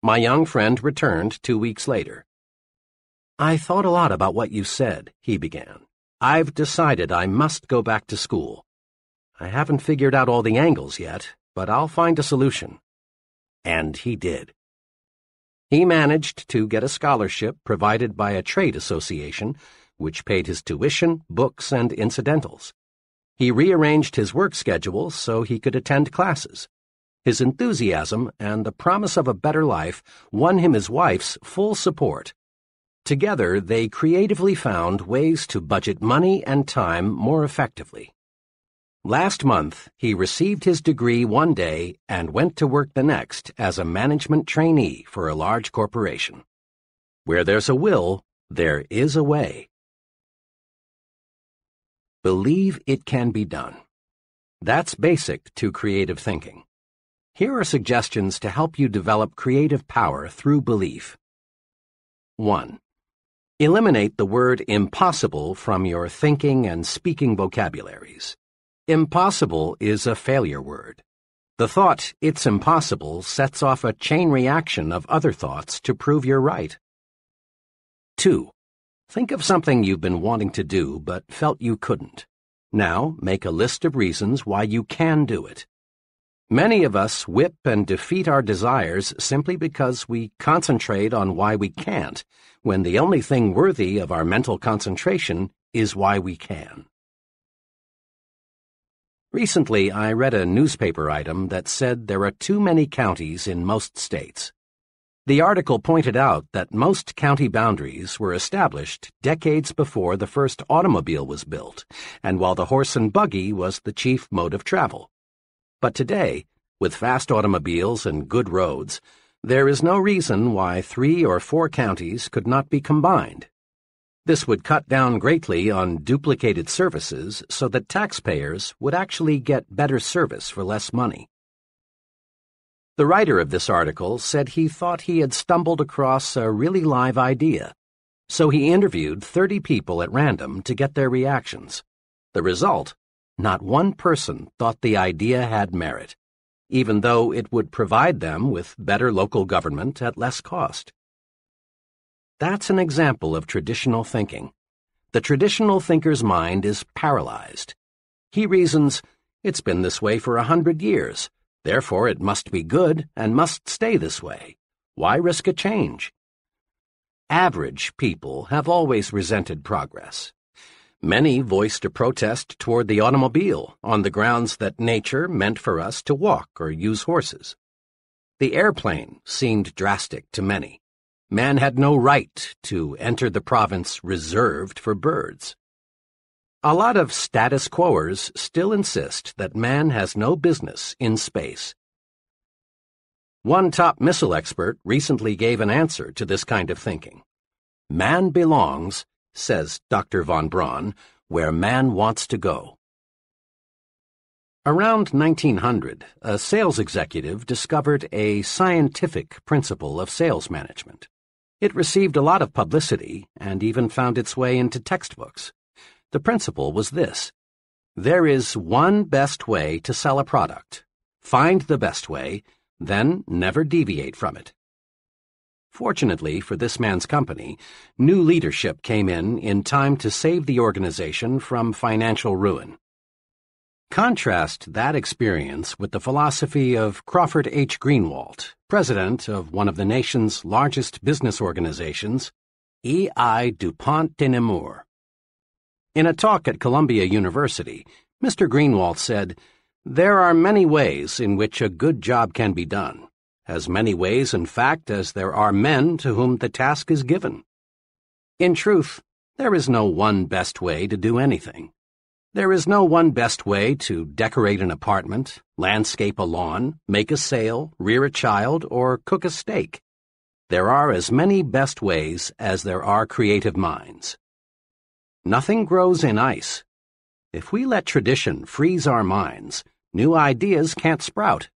My young friend returned two weeks later. I thought a lot about what you said, he began. I've decided I must go back to school. I haven't figured out all the angles yet, but I'll find a solution. And he did. He managed to get a scholarship provided by a trade association, which paid his tuition, books, and incidentals. He rearranged his work schedule so he could attend classes. His enthusiasm and the promise of a better life won him his wife's full support. Together, they creatively found ways to budget money and time more effectively. Last month, he received his degree one day and went to work the next as a management trainee for a large corporation. Where there's a will, there is a way. Believe it can be done. That's basic to creative thinking. Here are suggestions to help you develop creative power through belief. 1. Eliminate the word impossible from your thinking and speaking vocabularies. Impossible is a failure word. The thought, it's impossible, sets off a chain reaction of other thoughts to prove you're right. 2. Think of something you've been wanting to do but felt you couldn't. Now, make a list of reasons why you can do it. Many of us whip and defeat our desires simply because we concentrate on why we can't, when the only thing worthy of our mental concentration is why we can. Recently, I read a newspaper item that said there are too many counties in most states. The article pointed out that most county boundaries were established decades before the first automobile was built, and while the horse and buggy was the chief mode of travel. But today, with fast automobiles and good roads, There is no reason why three or four counties could not be combined. This would cut down greatly on duplicated services so that taxpayers would actually get better service for less money. The writer of this article said he thought he had stumbled across a really live idea, so he interviewed 30 people at random to get their reactions. The result? Not one person thought the idea had merit, even though it would provide them with better local government at less cost. That's an example of traditional thinking. The traditional thinker's mind is paralyzed. He reasons, it's been this way for a hundred years, therefore it must be good and must stay this way. Why risk a change? Average people have always resented progress. Many voiced a protest toward the automobile on the grounds that nature meant for us to walk or use horses. The airplane seemed drastic to many. Man had no right to enter the province reserved for birds. A lot of status quoers still insist that man has no business in space. One top missile expert recently gave an answer to this kind of thinking. Man belongs, says Dr. von Braun, where man wants to go. Around 1900, a sales executive discovered a scientific principle of sales management. It received a lot of publicity and even found its way into textbooks. The principle was this there is one best way to sell a product. Find the best way, then never deviate from it. Fortunately for this man's company, new leadership came in in time to save the organization from financial ruin. Contrast that experience with the philosophy of Crawford H. Greenewalt, president of one of the nation's largest business organizations, E.I. DuPont de Nemours. In a talk at Columbia University, Mr. Greenewalt said, There are many ways in which a good job can be done, as many ways, in fact, as there are men to whom the task is given. In truth, there is no one best way to do anything. There is no one best way to decorate an apartment, landscape a lawn, make a sale, rear a child, or cook a steak. There are as many best ways as there are creative minds. Nothing grows in ice. If we let tradition freeze our minds, new ideas can't sprout.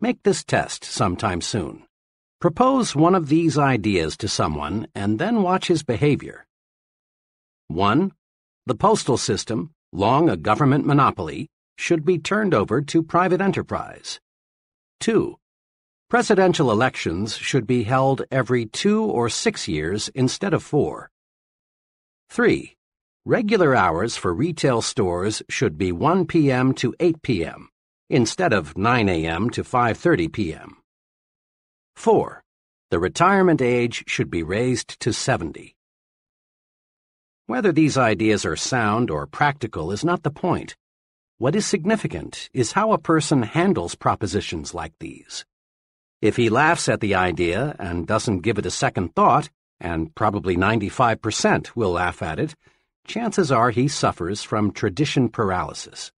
Make this test sometime soon. Propose one of these ideas to someone and then watch his behavior. 1. The postal system long a government monopoly, should be turned over to private enterprise. 2. Presidential elections should be held every two or six years instead of four. 3. Regular hours for retail stores should be 1 p.m. to 8 p.m. instead of 9 a.m. to 5.30 p.m. 4. The retirement age should be raised to 70. Whether these ideas are sound or practical is not the point. What is significant is how a person handles propositions like these. If he laughs at the idea and doesn't give it a second thought, and probably 95% will laugh at it, chances are he suffers from tradition paralysis.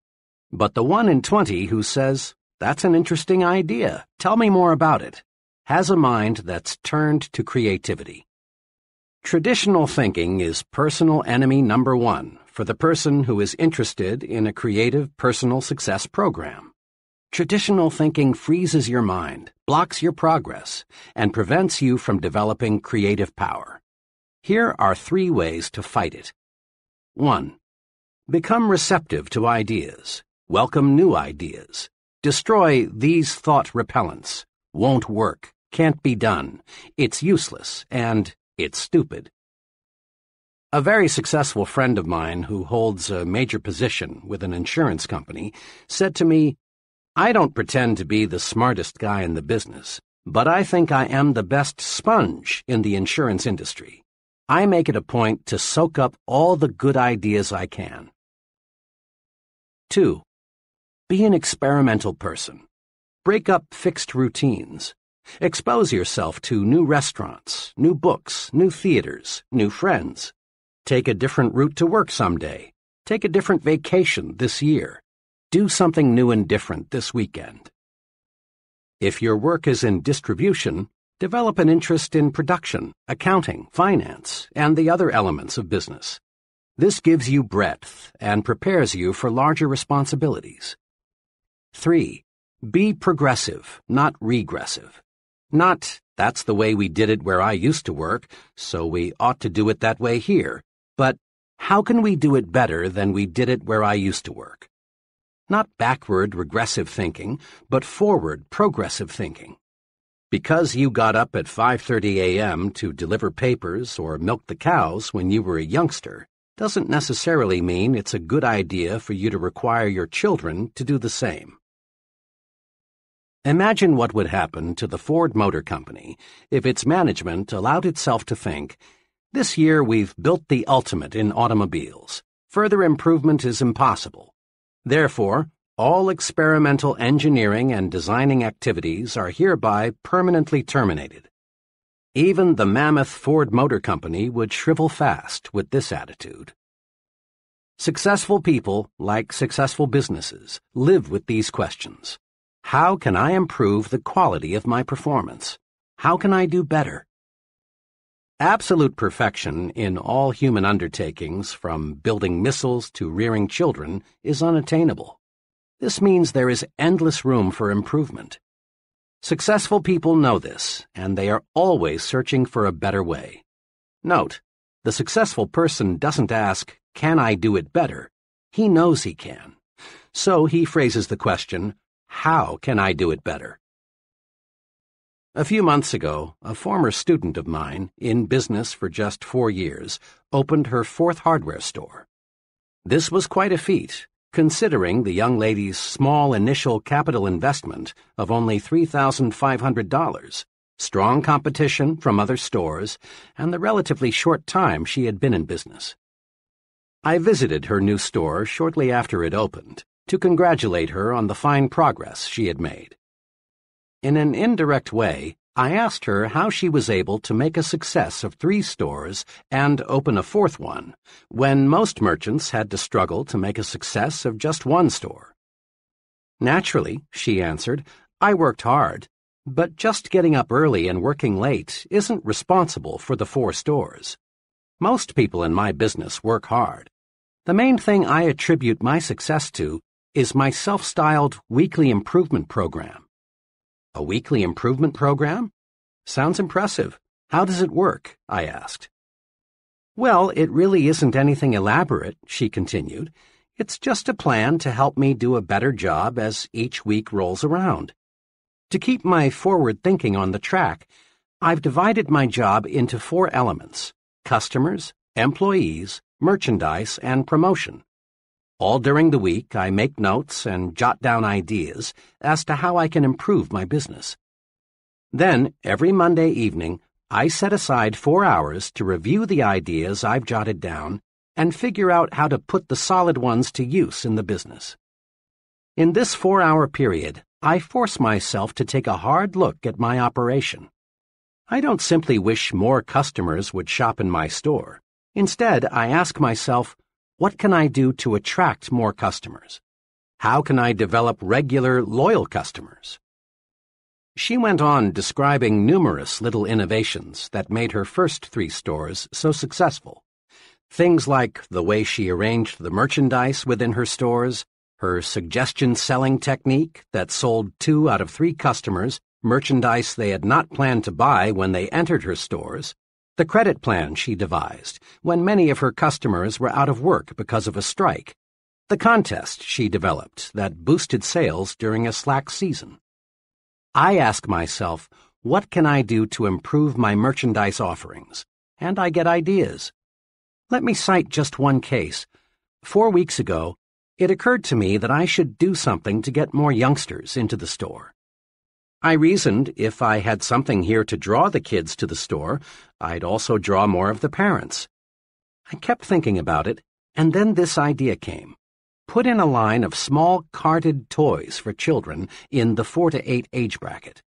But the one in 20 who says, That's an interesting idea, tell me more about it, has a mind that's turned to creativity. Traditional thinking is personal enemy number one for the person who is interested in a creative personal success program. Traditional thinking freezes your mind, blocks your progress, and prevents you from developing creative power. Here are three ways to fight it. 1. Become receptive to ideas. Welcome new ideas. Destroy these thought repellents. Won't work. Can't be done. It's useless. And it's stupid. A very successful friend of mine who holds a major position with an insurance company said to me, I don't pretend to be the smartest guy in the business, but I think I am the best sponge in the insurance industry. I make it a point to soak up all the good ideas I can. 2. Be an experimental person. Break up fixed routines. Expose yourself to new restaurants, new books, new theaters, new friends. Take a different route to work someday. Take a different vacation this year. Do something new and different this weekend. If your work is in distribution, Develop an interest in production, accounting, finance, and the other elements of business. This gives you breadth and prepares you for larger responsibilities. 3. Be progressive, not regressive. Not, that's the way we did it where I used to work, so we ought to do it that way here, but how can we do it better than we did it where I used to work? Not backward regressive thinking, but forward progressive thinking. Because you got up at 5:30 a.m. to deliver papers or milk the cows when you were a youngster doesn't necessarily mean it's a good idea for you to require your children to do the same. Imagine what would happen to the Ford Motor Company if its management allowed itself to think, this year we've built the ultimate in automobiles. Further improvement is impossible. Therefore, all experimental engineering and designing activities are hereby permanently terminated. Even the mammoth Ford Motor Company would shrivel fast with this attitude. Successful people, like successful businesses, live with these questions. How can I improve the quality of my performance? How can I do better? Absolute perfection in all human undertakings, from building missiles to rearing children, is unattainable. This means there is endless room for improvement. Successful people know this, and they are always searching for a better way. Note, the successful person doesn't ask, Can I do it better? He knows he can. So he phrases the question, how can I do it better? A few months ago, a former student of mine, in business for just four years, opened her fourth hardware store. This was quite a feat, considering the young lady's small initial capital investment of only $3,500, strong competition from other stores, and the relatively short time she had been in business. I visited her new store shortly after it opened to congratulate her on the fine progress she had made. In an indirect way, I asked her how she was able to make a success of three stores and open a fourth one, when most merchants had to struggle to make a success of just one store. Naturally, she answered, I worked hard, but just getting up early and working late isn't responsible for the four stores. Most people in my business work hard. The main thing I attribute my success to is my self-styled weekly improvement program. A weekly improvement program? Sounds impressive. How does it work? I asked. Well, it really isn't anything elaborate, she continued. It's just a plan to help me do a better job as each week rolls around. To keep my forward thinking on the track, I've divided my job into four elements customers, employees, merchandise, and promotion. All during the week, I make notes and jot down ideas as to how I can improve my business. Then, every Monday evening, I set aside four hours to review the ideas I've jotted down and figure out how to put the solid ones to use in the business. In this four hour period, I force myself to take a hard look at my operation. I don't simply wish more customers would shop in my store. Instead, I ask myself, what can I do to attract more customers? How can I develop regular, loyal customers? She went on describing numerous little innovations that made her first three stores so successful. Things like the way she arranged the merchandise within her stores, her suggestion selling technique that sold two out of three customers merchandise they had not planned to buy when they entered her stores, the credit plan she devised when many of her customers were out of work because of a strike. The contest she developed that boosted sales during a slack season. I ask myself, what can I do to improve my merchandise offerings? And I get ideas. Let me cite just one case. Four weeks ago, it occurred to me that I should do something to get more youngsters into the store. I reasoned if I had something here to draw the kids to the store, I'd also draw more of the parents. I kept thinking about it, and then this idea came. Put in a line of small carted toys for children in the 4 to 8 age bracket.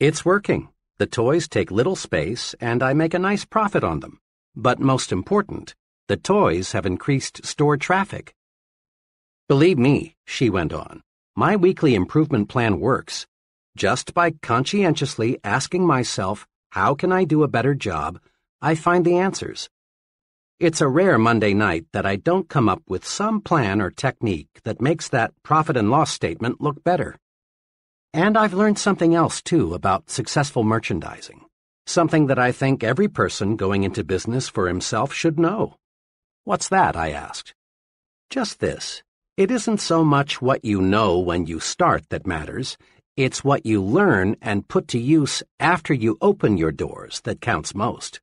It's working. The toys take little space, and I make a nice profit on them. But most important, the toys have increased store traffic. Believe me, she went on, my weekly improvement plan works. Just by conscientiously asking myself, how can I do a better job, I find the answers. It's a rare Monday night that I don't come up with some plan or technique that makes that profit and loss statement look better. And I've learned something else, too, about successful merchandising. Something that I think every person going into business for himself should know. What's that? I asked. Just this. It isn't so much what you know when you start that matters. It's what you learn and put to use after you open your doors that counts most.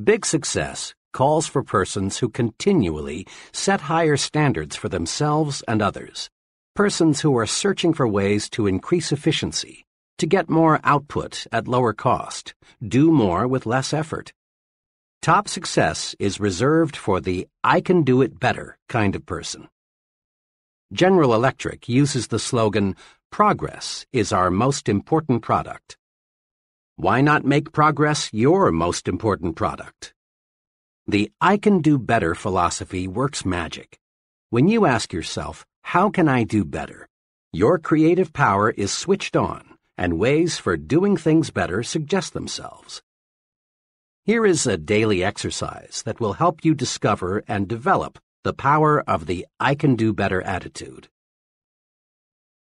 Big success calls for persons who continually set higher standards for themselves and others. Persons who are searching for ways to increase efficiency, to get more output at lower cost, do more with less effort. Top success is reserved for the I can do it better kind of person. General Electric uses the slogan, Progress is our most important product. Why not make progress your most important product? The I can do better philosophy works magic. When you ask yourself, how can I do better? Your creative power is switched on, and ways for doing things better suggest themselves. Here is a daily exercise that will help you discover and develop the power of the I can do better attitude.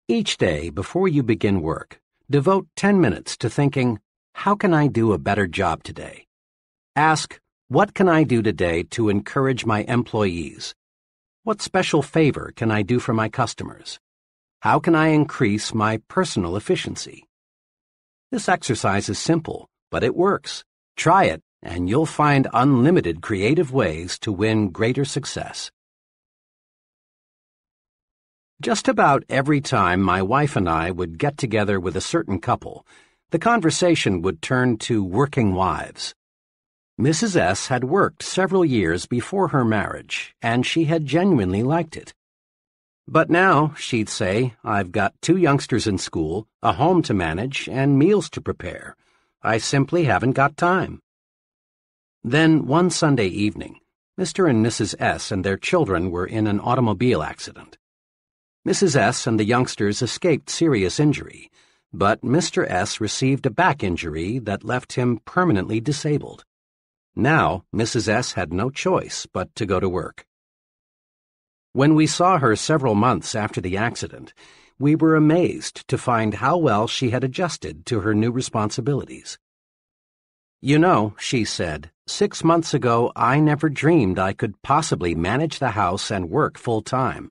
Each day before you begin work, devote 10 minutes to thinking, how can I do a better job today? Ask, what can I do today to encourage my employees? What special favor can I do for my customers? How can I increase my personal efficiency? This exercise is simple, but it works. Try it, and you'll find unlimited creative ways to win greater success. Just about every time my wife and I would get together with a certain couple, the conversation would turn to working wives. Mrs. S. had worked several years before her marriage, and she had genuinely liked it. But now, she'd say, I've got two youngsters in school, a home to manage, and meals to prepare. I simply haven't got time. Then, one Sunday evening, Mr. and Mrs. S. and their children were in an automobile accident. Mrs. S. and the youngsters escaped serious injury, but Mr. S. received a back injury that left him permanently disabled. Now, Mrs. S. had no choice but to go to work. When we saw her several months after the accident, we were amazed to find how well she had adjusted to her new responsibilities. You know, she said, six months ago I never dreamed I could possibly manage the house and work full time.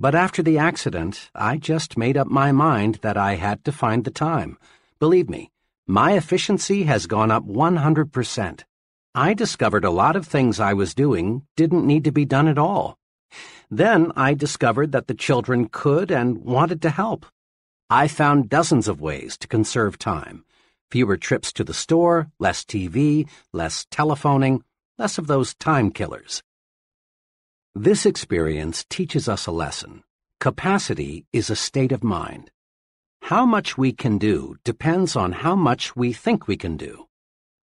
But after the accident, I just made up my mind that I had to find the time. Believe me, my efficiency has gone up 100%. I discovered a lot of things I was doing didn't need to be done at all. Then I discovered that the children could and wanted to help. I found dozens of ways to conserve time. Fewer trips to the store, less TV, less telephoning, less of those time killers. This experience teaches us a lesson. Capacity is a state of mind. How much we can do depends on how much we think we can do.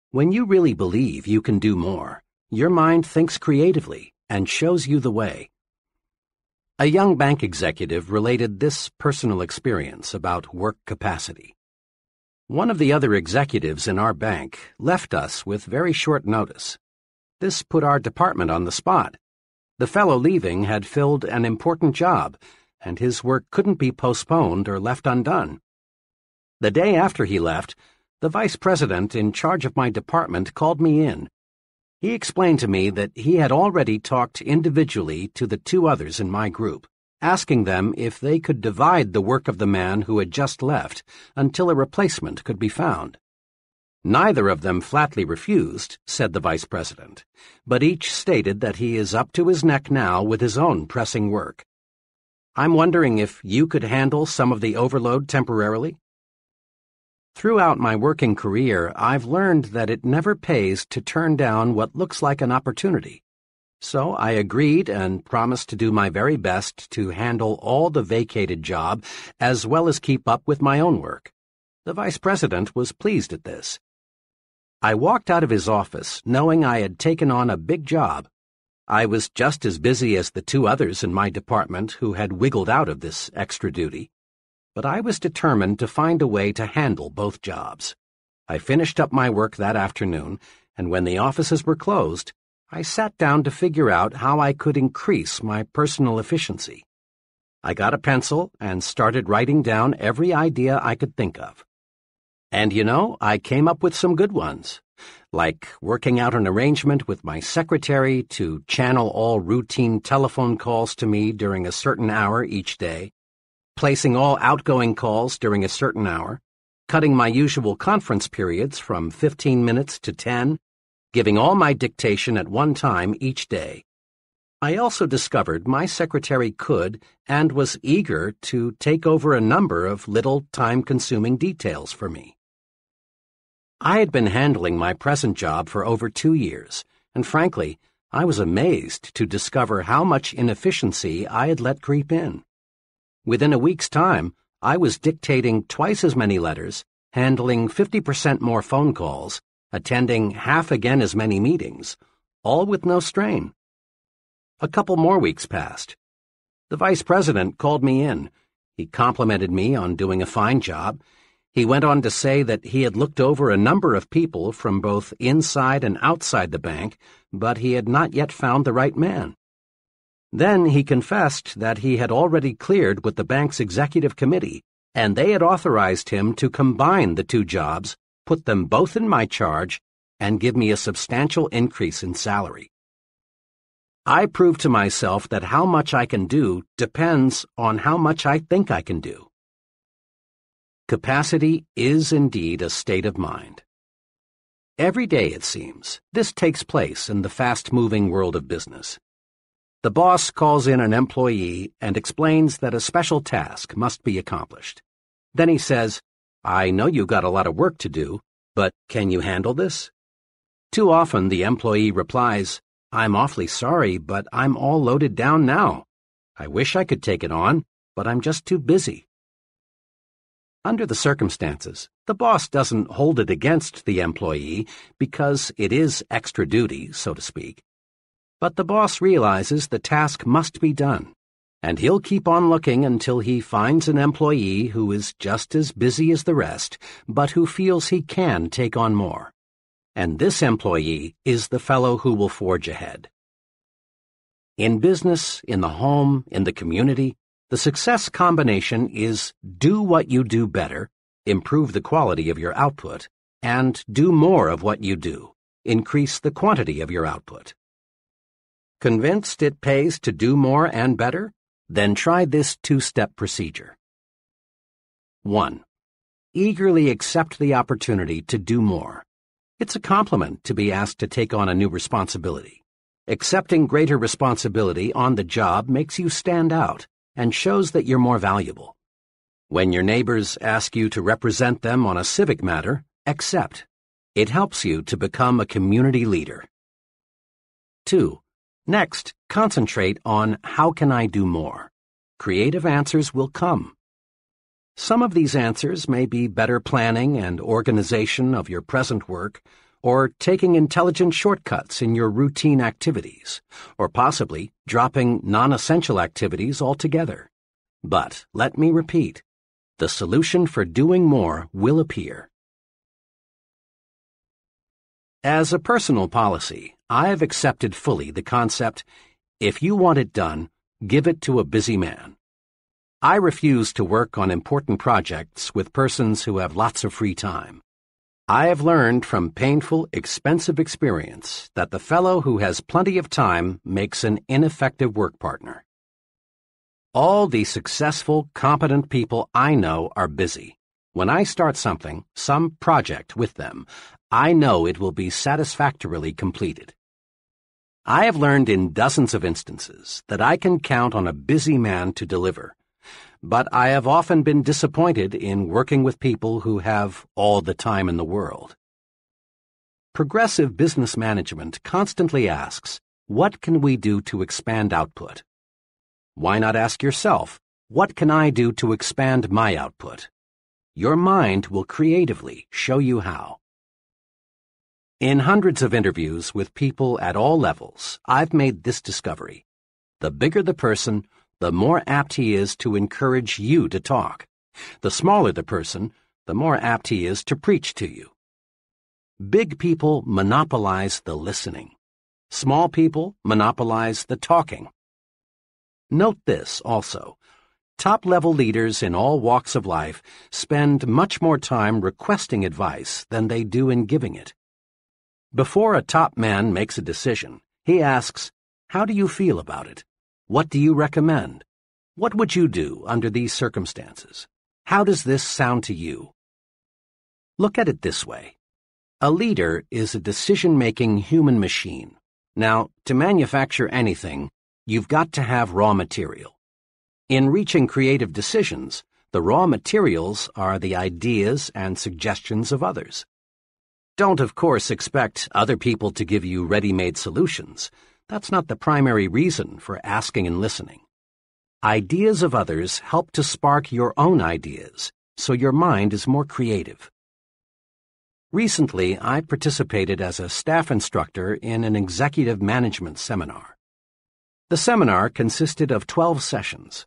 When you really believe you can do more, your mind thinks creatively and shows you the way. A young bank executive related this personal experience about work capacity. One of the other executives in our bank left us with very short notice. This put our department on the spot. The fellow leaving had filled an important job, and his work couldn't be postponed or left undone. The day after he left, the vice president in charge of my department called me in. He explained to me that he had already talked individually to the two others in my group, asking them if they could divide the work of the man who had just left until a replacement could be found. Neither of them flatly refused, said the vice president, but each stated that he is up to his neck now with his own pressing work. I'm wondering if you could handle some of the overload temporarily? Throughout my working career, I've learned that it never pays to turn down what looks like an opportunity. So I agreed and promised to do my very best to handle all the vacated job as well as keep up with my own work. The vice president was pleased at this. I walked out of his office knowing I had taken on a big job. I was just as busy as the two others in my department who had wiggled out of this extra duty. but I was determined to find a way to handle both jobs. I finished up my work that afternoon, and when the offices were closed, I sat down to figure out how I could increase my personal efficiency. I got a pencil and started writing down every idea I could think of. And you know, I came up with some good ones, like working out an arrangement with my secretary to channel all routine telephone calls to me during a certain hour each day, placing all outgoing calls during a certain hour, cutting my usual conference periods from 15 minutes to 10, giving all my dictation at one time each day. I also discovered my secretary could and was eager to take over a number of little time-consuming details for me. I had been handling my present job for over two years, and frankly, I was amazed to discover how much inefficiency I had let creep in. Within a week's time, I was dictating twice as many letters, handling 50% more phone calls, attending half again as many meetings, all with no strain. A couple more weeks passed. The vice president called me in. He complimented me on doing a fine job he went on to say that he had looked over a number of people from both inside and outside the bank, but he had not yet found the right man. Then he confessed that he had already cleared with the bank's executive committee, and they had authorized him to combine the two jobs, put them both in my charge, and give me a substantial increase in salary. I proved to myself that how much I can do depends on how much I think I can do. Capacity is indeed a state of mind. Every day, it seems, this takes place in the fast-moving world of business. The boss calls in an employee and explains that a special task must be accomplished. Then he says, I know you've got a lot of work to do, but can you handle this? Too often the employee replies, I'm awfully sorry, but I'm all loaded down now. I wish I could take it on, but I'm just too busy. Under the circumstances, the boss doesn't hold it against the employee because it is extra duty, so to speak. But the boss realizes the task must be done, and he'll keep on looking until he finds an employee who is just as busy as the rest, but who feels he can take on more. And this employee is the fellow who will forge ahead. In business, in the home, in the community, the success combination is do what you do better, improve the quality of your output, and do more of what you do, increase the quantity of your output. Convinced it pays to do more and better? Then try this two-step procedure. 1. Eagerly accept the opportunity to do more. It's a compliment to be asked to take on a new responsibility. Accepting greater responsibility on the job makes you stand out and shows that you're more valuable. When your neighbors ask you to represent them on a civic matter, accept. It helps you to become a community leader. 2. Next, concentrate on how can I do more. Creative answers will come. Some of these answers may be better planning and organization of your present work, or taking intelligent shortcuts in your routine activities, or possibly dropping non-essential activities altogether. But let me repeat, the solution for doing more will appear. As a personal policy, I have accepted fully the concept, if you want it done, give it to a busy man. I refuse to work on important projects with persons who have lots of free time. I have learned from painful, expensive experience that the fellow who has plenty of time makes an ineffective work partner. All the successful, competent people I know are busy. When I start something, some project with them, I know it will be satisfactorily completed. I have learned in dozens of instances that I can count on a busy man to deliver, but I have often been disappointed in working with people who have all the time in the world. Progressive business management constantly asks, what can we do to expand output? Why not ask yourself, what can I do to expand my output? Your mind will creatively show you how. In hundreds of interviews with people at all levels, I've made this discovery. The bigger the person, the more apt he is to encourage you to talk. The smaller the person, the more apt he is to preach to you. Big people monopolize the listening. Small people monopolize the talking. Note this also. Top-level leaders in all walks of life spend much more time requesting advice than they do in giving it. Before a top man makes a decision, he asks, How do you feel about it? What do you recommend? What would you do under these circumstances? How does this sound to you? Look at it this way. A leader is a decision-making human machine. Now, to manufacture anything, you've got to have raw material. In reaching creative decisions, the raw materials are the ideas and suggestions of others. Don't, of course, expect other people to give you ready-made solutions. That's not the primary reason for asking and listening. Ideas of others help to spark your own ideas, so your mind is more creative. Recently, I participated as a staff instructor in an executive management seminar. The seminar consisted of 12 sessions.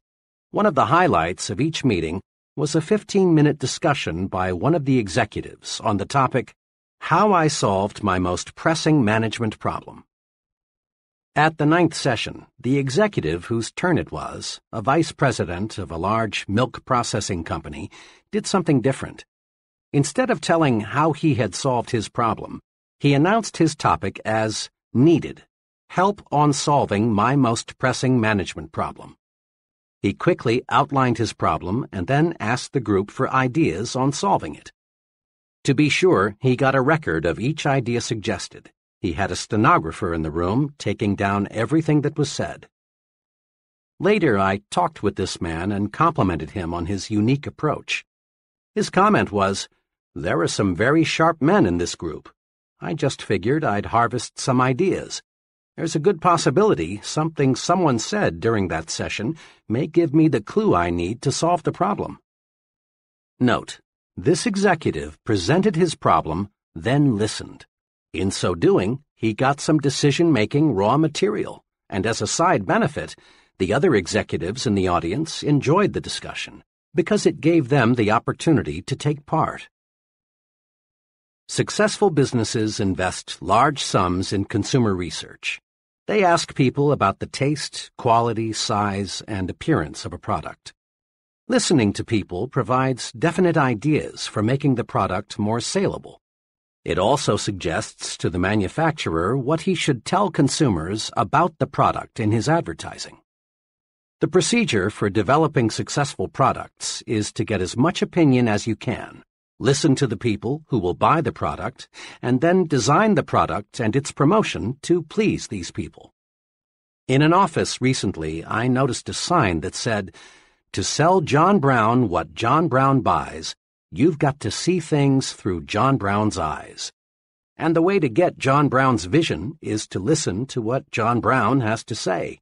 One of the highlights of each meeting was a 15-minute discussion by one of the executives on the topic, How I Solved My Most Pressing Management Problem. At the ninth session, the executive whose turn it was, a vice president of a large milk processing company, did something different. Instead of telling how he had solved his problem, he announced his topic as needed help on solving my most pressing management problem. He quickly outlined his problem and then asked the group for ideas on solving it. To be sure, he got a record of each idea suggested. He had a stenographer in the room taking down everything that was said. Later, I talked with this man and complimented him on his unique approach. His comment was, there are some very sharp men in this group. I just figured I'd harvest some ideas. There's a good possibility something someone said during that session may give me the clue I need to solve the problem. Note, this executive presented his problem, then listened. In so doing, he got some decision-making raw material, and as a side benefit, the other executives in the audience enjoyed the discussion because it gave them the opportunity to take part. Successful businesses invest large sums in consumer research. They ask people about the taste, quality, size, and appearance of a product. Listening to people provides definite ideas for making the product more saleable. It also suggests to the manufacturer what he should tell consumers about the product in his advertising. The procedure for developing successful products is to get as much opinion as you can listen to the people who will buy the product, and then design the product and its promotion to please these people. In an office recently, I noticed a sign that said, To sell John Brown what John Brown buys, you've got to see things through John Brown's eyes. And the way to get John Brown's vision is to listen to what John Brown has to say.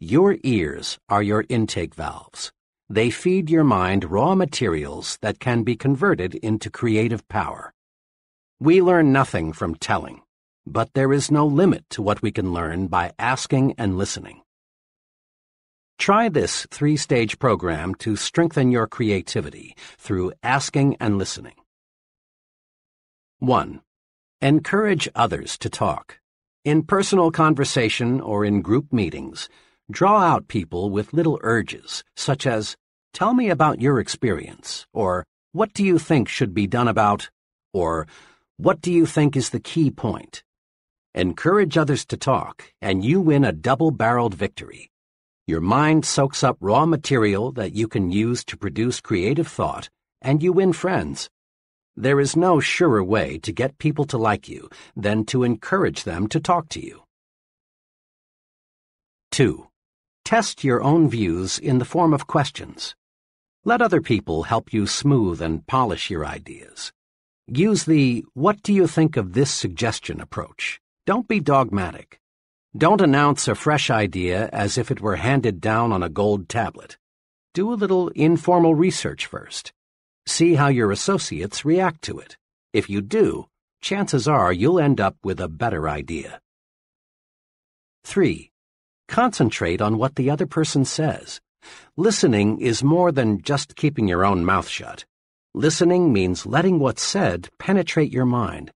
Your ears are your intake valves. They feed your mind raw materials that can be converted into creative power. We learn nothing from telling, but there is no limit to what we can learn by asking and listening. Try this three-stage program to strengthen your creativity through asking and listening. 1. Encourage others to talk. In personal conversation or in group meetings, Draw out people with little urges, such as, Tell me about your experience, or What do you think should be done about, or What do you think is the key point? Encourage others to talk, and you win a double-barreled victory. Your mind soaks up raw material that you can use to produce creative thought, and you win friends. There is no surer way to get people to like you than to encourage them to talk to you. 2. Test your own views in the form of questions. Let other people help you smooth and polish your ideas. Use the what do you think of this suggestion approach. Don't be dogmatic. Don't announce a fresh idea as if it were handed down on a gold tablet. Do a little informal research first. See how your associates react to it. If you do, chances are you'll end up with a better idea. 3. Concentrate on what the other person says. Listening is more than just keeping your own mouth shut. Listening means letting what's said penetrate your mind.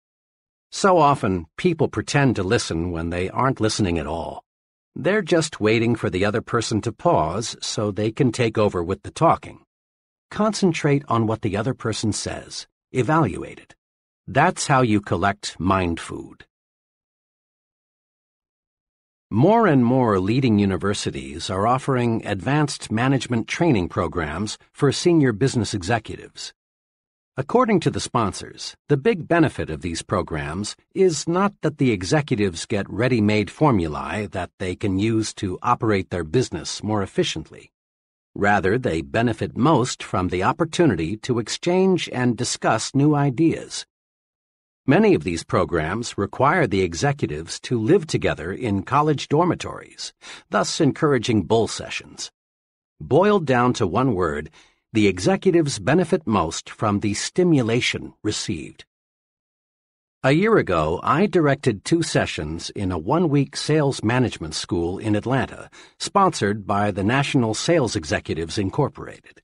So often, people pretend to listen when they aren't listening at all. They're just waiting for the other person to pause so they can take over with the talking. Concentrate on what the other person says. Evaluate it. That's how you collect mind food. More and more leading universities are offering advanced management training programs for senior business executives. According to the sponsors, the big benefit of these programs is not that the executives get ready-made formulae that they can use to operate their business more efficiently. Rather, they benefit most from the opportunity to exchange and discuss new ideas. Many of these programs require the executives to live together in college dormitories, thus encouraging bull sessions. Boiled down to one word, the executives benefit most from the stimulation received. A year ago, I directed two sessions in a one-week sales management school in Atlanta, sponsored by the National Sales Executives Incorporated.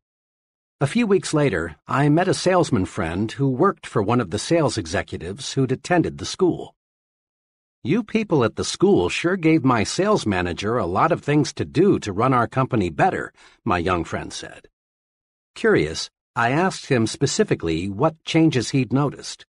A few weeks later, I met a salesman friend who worked for one of the sales executives who'd attended the school. You people at the school sure gave my sales manager a lot of things to do to run our company better, my young friend said. Curious, I asked him specifically what changes he'd noticed.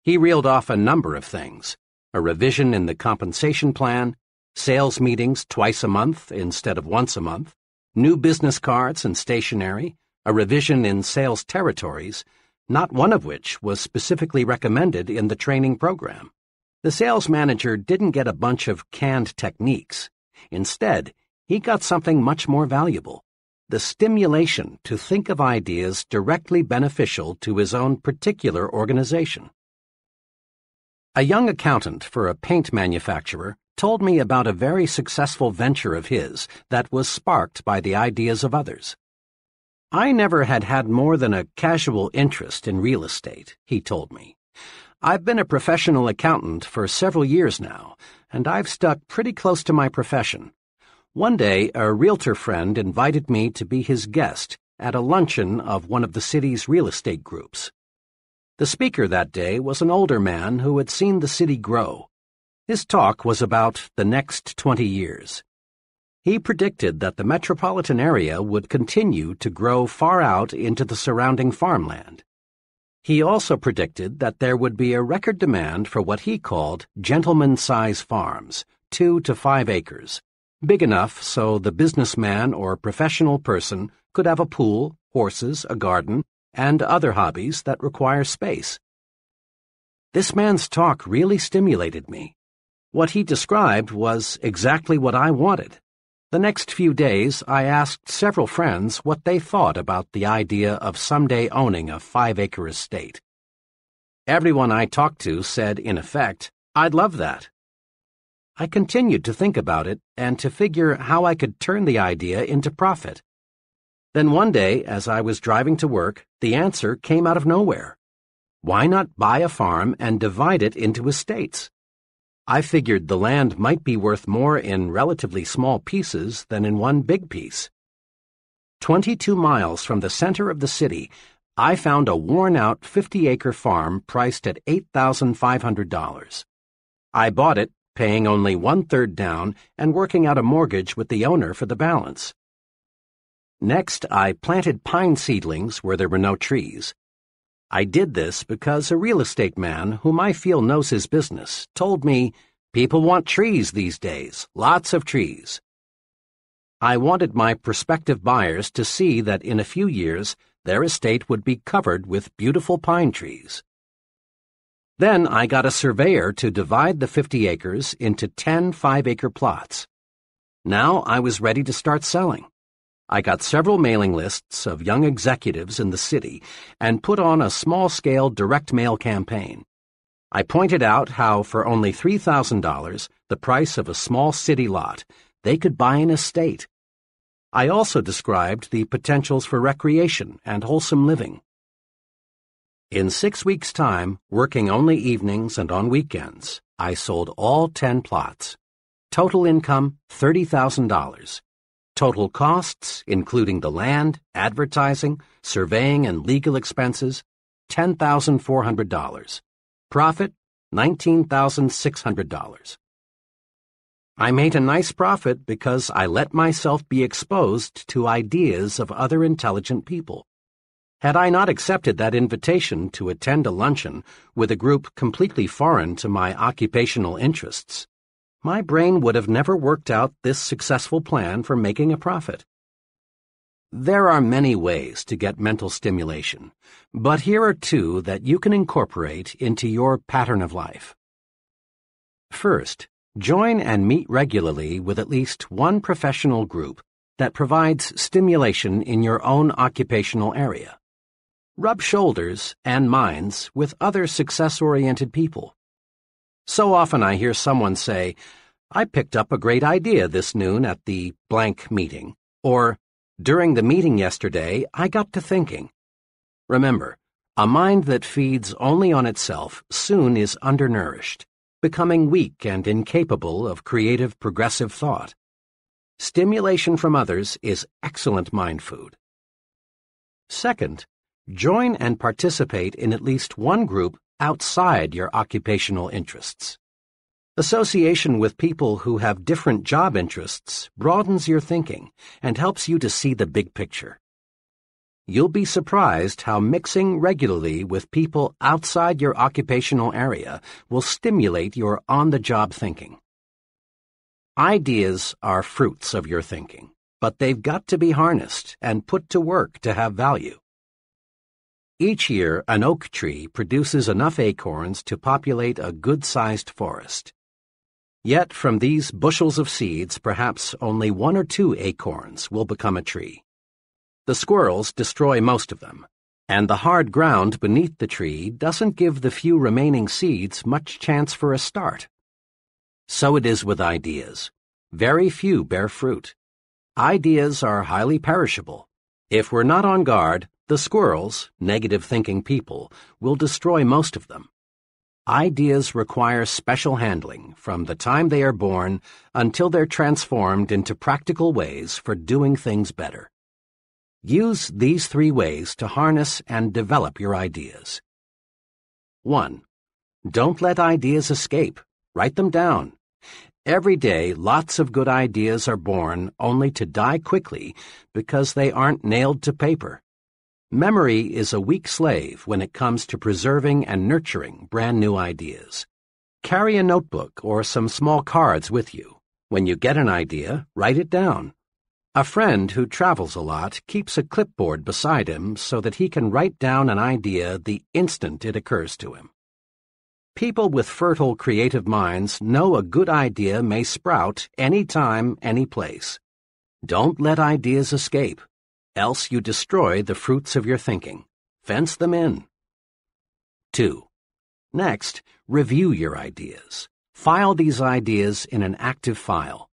He reeled off a number of things a revision in the compensation plan, sales meetings twice a month instead of once a month, new business cards and stationery, a revision in sales territories, not one of which was specifically recommended in the training program. The sales manager didn't get a bunch of canned techniques. Instead, he got something much more valuable the stimulation to think of ideas directly beneficial to his own particular organization. A young accountant for a paint manufacturer told me about a very successful venture of his that was sparked by the ideas of others. I never had had more than a casual interest in real estate, he told me. I've been a professional accountant for several years now, and I've stuck pretty close to my profession, one day, a realtor friend invited me to be his guest at a luncheon of one of the city's real estate groups. The speaker that day was an older man who had seen the city grow. His talk was about the next 20 years. He predicted that the metropolitan area would continue to grow far out into the surrounding farmland. He also predicted that there would be a record demand for what he called gentleman-size farms, two to five acres, big enough so the businessman or professional person could have a pool, horses, a garden, and other hobbies that require space. This man's talk really stimulated me. What he described was exactly what I wanted. The next few days, I asked several friends what they thought about the idea of someday owning a five-acre estate. Everyone I talked to said, in effect, I'd love that. I continued to think about it and to figure how I could turn the idea into profit. Then one day, as I was driving to work, the answer came out of nowhere. Why not buy a farm and divide it into estates? I figured the land might be worth more in relatively small pieces than in one big piece. Twenty-two miles from the center of the city, I found a worn-out 50-acre farm priced at $8,500. I bought it paying only one-third down and working out a mortgage with the owner for the balance. Next, I planted pine seedlings where there were no trees. I did this because a real estate man whom I feel knows his business told me people want trees these days, lots of trees. I wanted my prospective buyers to see that in a few years their estate would be covered with beautiful pine trees. Then I got a surveyor to divide the 50 acres into 10 five-acre plots. Now I was ready to start selling. I got several mailing lists of young executives in the city and put on a small-scale direct mail campaign. I pointed out how for only $3,000, the price of a small city lot, they could buy an estate. I also described the potentials for recreation and wholesome living. In six weeks' time, working only evenings and on weekends, I sold all ten plots. Total income $30,000. Total costs, including the land, advertising, surveying, and legal expenses, $10,400. Profit, $19,600. I made a nice profit because I let myself be exposed to ideas of other intelligent people. Had I not accepted that invitation to attend a luncheon with a group completely foreign to my occupational interests, my brain would have never worked out this successful plan for making a profit. There are many ways to get mental stimulation, but here are two that you can incorporate into your pattern of life. First, Join and meet regularly with at least one professional group that provides stimulation in your own occupational area. Rub shoulders and minds with other success-oriented people. So often I hear someone say, I picked up a great idea this noon at the blank meeting, or during the meeting yesterday, I got to thinking. Remember, a mind that feeds only on itself soon is undernourished becoming weak and incapable of creative progressive thought. Stimulation from others is excellent mind food. Second, join and participate in at least one group outside your occupational interests. Association with people who have different job interests broadens your thinking and helps you to see the big picture. You'll be surprised how mixing regularly with people outside your occupational area will stimulate your on-the-job thinking. Ideas are fruits of your thinking, but they've got to be harnessed and put to work to have value. Each year, an oak tree produces enough acorns to populate a good-sized forest. Yet from these bushels of seeds, perhaps only one or two acorns will become a tree. The squirrels destroy most of them, and the hard ground beneath the tree doesn't give the few remaining seeds much chance for a start. So it is with ideas. Very few bear fruit. Ideas are highly perishable. If we're not on guard, the squirrels, negative-thinking people, will destroy most of them. Ideas require special handling from the time they are born until they're transformed into practical ways for doing things better. Use these three ways to harness and develop your ideas. 1. Don't let ideas escape. Write them down. Every day, lots of good ideas are born only to die quickly because they aren't nailed to paper. Memory is a weak slave when it comes to preserving and nurturing brand new ideas. Carry a notebook or some small cards with you. When you get an idea, write it down. A friend who travels a lot keeps a clipboard beside him so that he can write down an idea the instant it occurs to him. People with fertile creative minds know a good idea may sprout any time, any place. Don't let ideas escape, else you destroy the fruits of your thinking. Fence them in. 2. Next, review your ideas. File these ideas in an active file.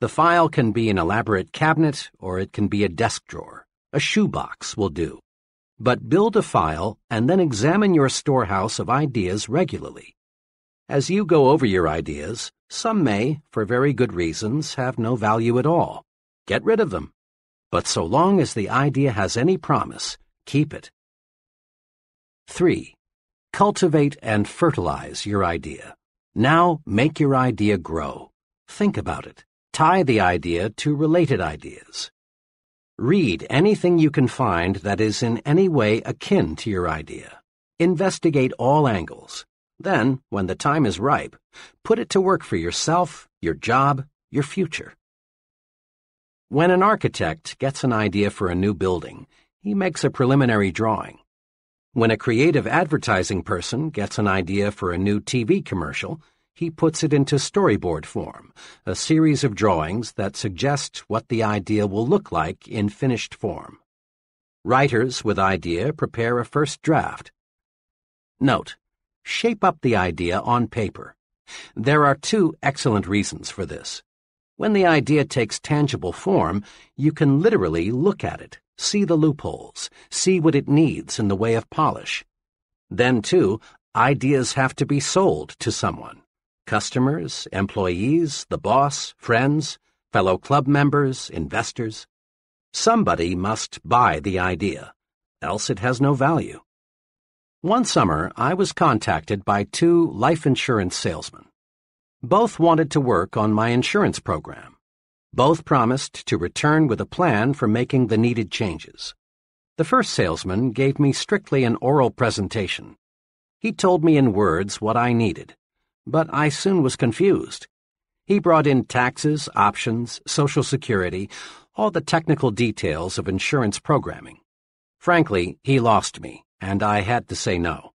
The file can be an elaborate cabinet or it can be a desk drawer. A shoebox will do. But build a file and then examine your storehouse of ideas regularly. As you go over your ideas, some may, for very good reasons, have no value at all. Get rid of them. But so long as the idea has any promise, keep it. 3. Cultivate and fertilize your idea. Now make your idea grow. Think about it. Tie the idea to related ideas. Read anything you can find that is in any way akin to your idea. Investigate all angles. Then, when the time is ripe, put it to work for yourself, your job, your future. When an architect gets an idea for a new building, he makes a preliminary drawing. When a creative advertising person gets an idea for a new TV commercial, he puts it into storyboard form, a series of drawings that suggest what the idea will look like in finished form. Writers with idea prepare a first draft. Note, shape up the idea on paper. There are two excellent reasons for this. When the idea takes tangible form, you can literally look at it, see the loopholes, see what it needs in the way of polish. Then, too, ideas have to be sold to someone. Customers, employees, the boss, friends, fellow club members, investors. Somebody must buy the idea, else it has no value. One summer, I was contacted by two life insurance salesmen. Both wanted to work on my insurance program. Both promised to return with a plan for making the needed changes. The first salesman gave me strictly an oral presentation. He told me in words what I needed, but I soon was confused. He brought in taxes, options, Social Security, all the technical details of insurance programming. Frankly, he lost me and I had to say no.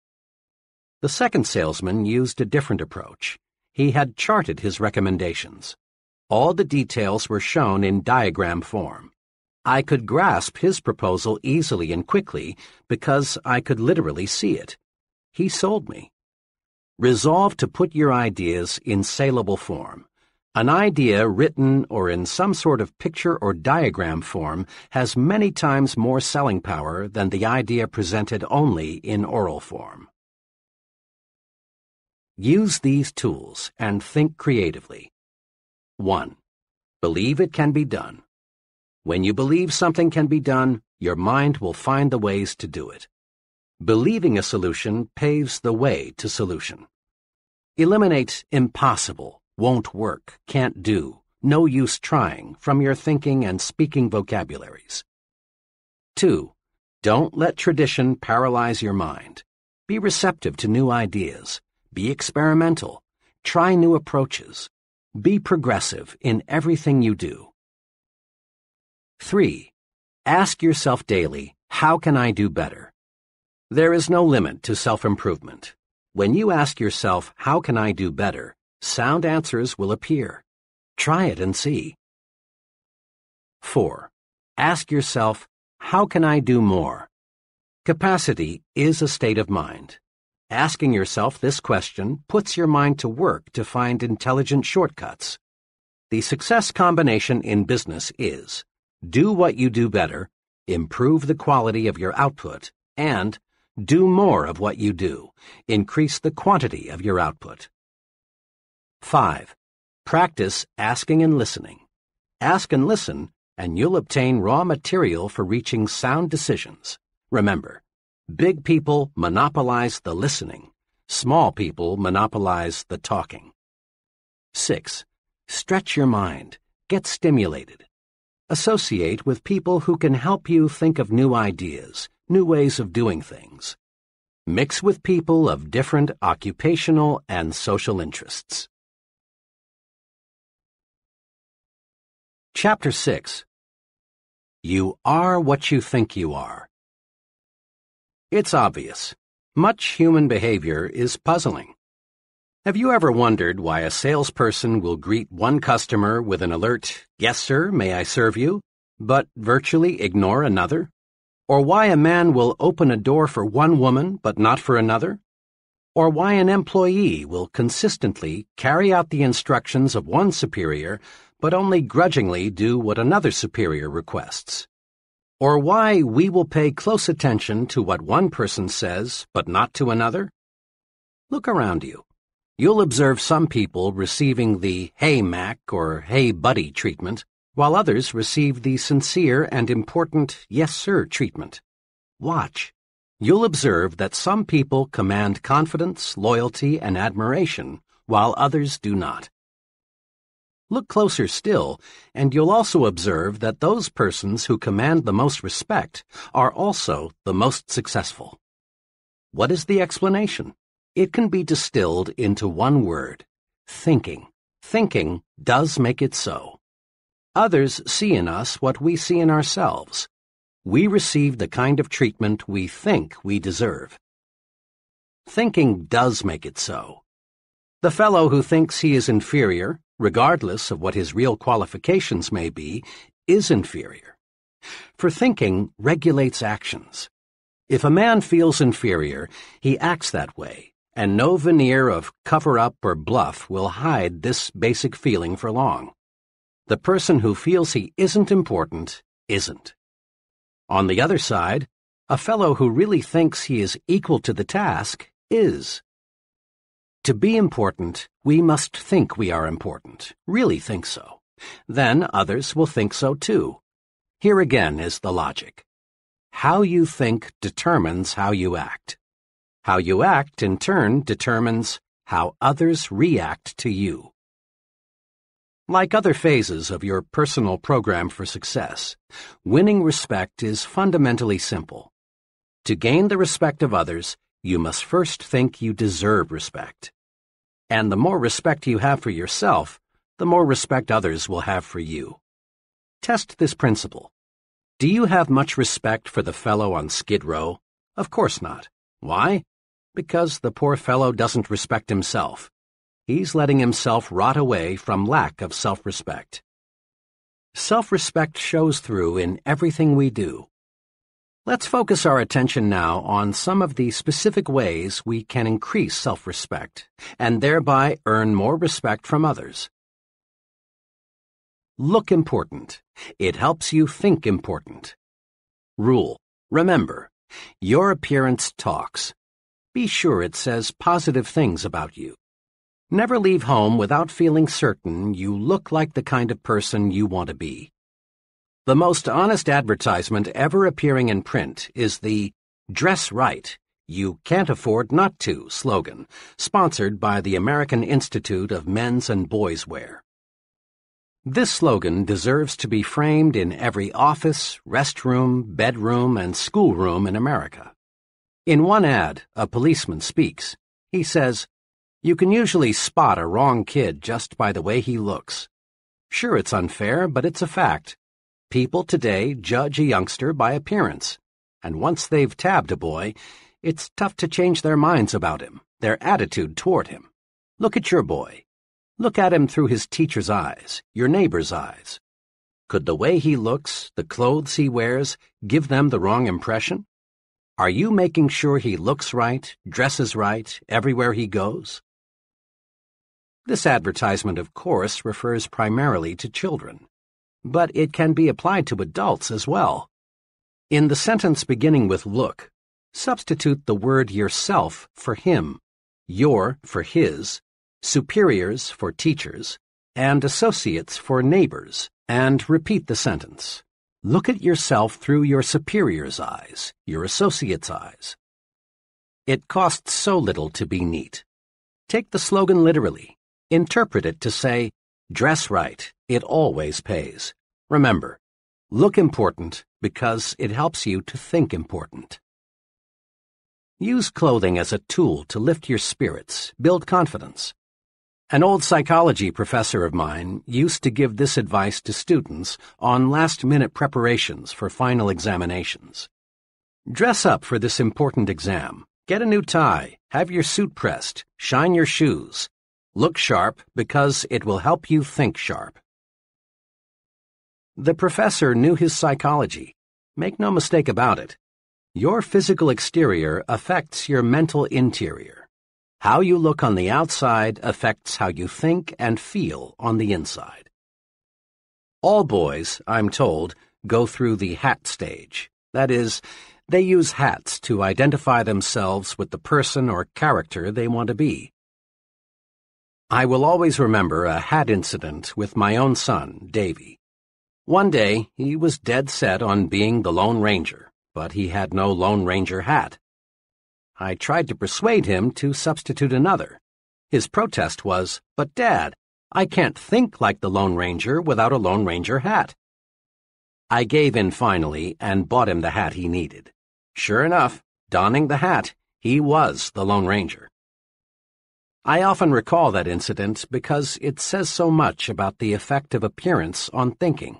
The second salesman used a different approach. He had charted his recommendations. All the details were shown in diagram form. I could grasp his proposal easily and quickly because I could literally see it. He sold me. Resolve to put your ideas in saleable form. An idea written or in some sort of picture or diagram form has many times more selling power than the idea presented only in oral form. Use these tools and think creatively. 1. Believe it can be done. When you believe something can be done, your mind will find the ways to do it. Believing a solution paves the way to solution. Eliminate impossible won't work, can't do, no use trying from your thinking and speaking vocabularies. 2. Don't let tradition paralyze your mind. Be receptive to new ideas. Be experimental. Try new approaches. Be progressive in everything you do. 3. Ask yourself daily, how can I do better? There is no limit to self-improvement. When you ask yourself, how can I do better, sound answers will appear. Try it and see. 4. Ask yourself, how can I do more? Capacity is a state of mind. Asking yourself this question puts your mind to work to find intelligent shortcuts. The success combination in business is do what you do better, improve the quality of your output, and do more of what you do, increase the quantity of your output. 5. Practice asking and listening. Ask and listen, and you'll obtain raw material for reaching sound decisions. Remember, big people monopolize the listening. Small people monopolize the talking. 6. Stretch your mind. Get stimulated. Associate with people who can help you think of new ideas, new ways of doing things. Mix with people of different occupational and social interests. Chapter 6 You Are What You Think You Are. It's obvious. Much human behavior is puzzling. Have you ever wondered why a salesperson will greet one customer with an alert, Yes, sir, may I serve you, but virtually ignore another? Or why a man will open a door for one woman but not for another? Or why an employee will consistently carry out the instructions of one superior but only grudgingly do what another superior requests. Or why we will pay close attention to what one person says, but not to another? Look around you. You'll observe some people receiving the hey Mac or hey buddy treatment, while others receive the sincere and important yes sir treatment. Watch. You'll observe that some people command confidence, loyalty, and admiration, while others do not. Look closer still, and you'll also observe that those persons who command the most respect are also the most successful. What is the explanation? It can be distilled into one word thinking. Thinking does make it so. Others see in us what we see in ourselves. We receive the kind of treatment we think we deserve. Thinking does make it so. The fellow who thinks he is inferior regardless of what his real qualifications may be, is inferior. For thinking regulates actions. If a man feels inferior, he acts that way, and no veneer of cover-up or bluff will hide this basic feeling for long. The person who feels he isn't important isn't. On the other side, a fellow who really thinks he is equal to the task is. To be important, we must think we are important, really think so. Then others will think so too. Here again is the logic. How you think determines how you act. How you act, in turn, determines how others react to you. Like other phases of your personal program for success, winning respect is fundamentally simple. To gain the respect of others, you must first think you deserve respect. And the more respect you have for yourself, the more respect others will have for you. Test this principle. Do you have much respect for the fellow on Skid Row? Of course not. Why? Because the poor fellow doesn't respect himself. He's letting himself rot away from lack of self-respect. Self-respect shows through in everything we do. Let's focus our attention now on some of the specific ways we can increase self-respect and thereby earn more respect from others. Look important. It helps you think important. Rule. Remember, your appearance talks. Be sure it says positive things about you. Never leave home without feeling certain you look like the kind of person you want to be. The most honest advertisement ever appearing in print is the Dress Right, You Can't Afford Not To slogan, sponsored by the American Institute of Men's and Boys Wear. This slogan deserves to be framed in every office, restroom, bedroom, and schoolroom in America. In one ad, a policeman speaks. He says, You can usually spot a wrong kid just by the way he looks. Sure, it's unfair, but it's a fact. People today judge a youngster by appearance, and once they've tabbed a boy, it's tough to change their minds about him, their attitude toward him. Look at your boy. Look at him through his teacher's eyes, your neighbor's eyes. Could the way he looks, the clothes he wears, give them the wrong impression? Are you making sure he looks right, dresses right, everywhere he goes? This advertisement, of course, refers primarily to children, but it can be applied to adults as well. In the sentence beginning with look, substitute the word yourself for him, your for his, superiors for teachers, and associates for neighbors, and repeat the sentence. Look at yourself through your superior's eyes, your associate's eyes. It costs so little to be neat. Take the slogan literally. Interpret it to say, dress right, it always pays. Remember, look important because it helps you to think important. Use clothing as a tool to lift your spirits, build confidence, an old psychology professor of mine used to give this advice to students on last-minute preparations for final examinations. Dress up for this important exam. Get a new tie, have your suit pressed, shine your shoes. Look sharp because it will help you think sharp. The professor knew his psychology. Make no mistake about it. Your physical exterior affects your mental interior. How you look on the outside affects how you think and feel on the inside. All boys, I'm told, go through the hat stage. That is, they use hats to identify themselves with the person or character they want to be. I will always remember a hat incident with my own son, Davy. One day, he was dead set on being the Lone Ranger, but he had no Lone Ranger hat. I tried to persuade him to substitute another. His protest was, But Dad, I can't think like the Lone Ranger without a Lone Ranger hat. I gave in finally and bought him the hat he needed. Sure enough, donning the hat, he was the Lone Ranger. I often recall that incident because it says so much about the effect of appearance on thinking.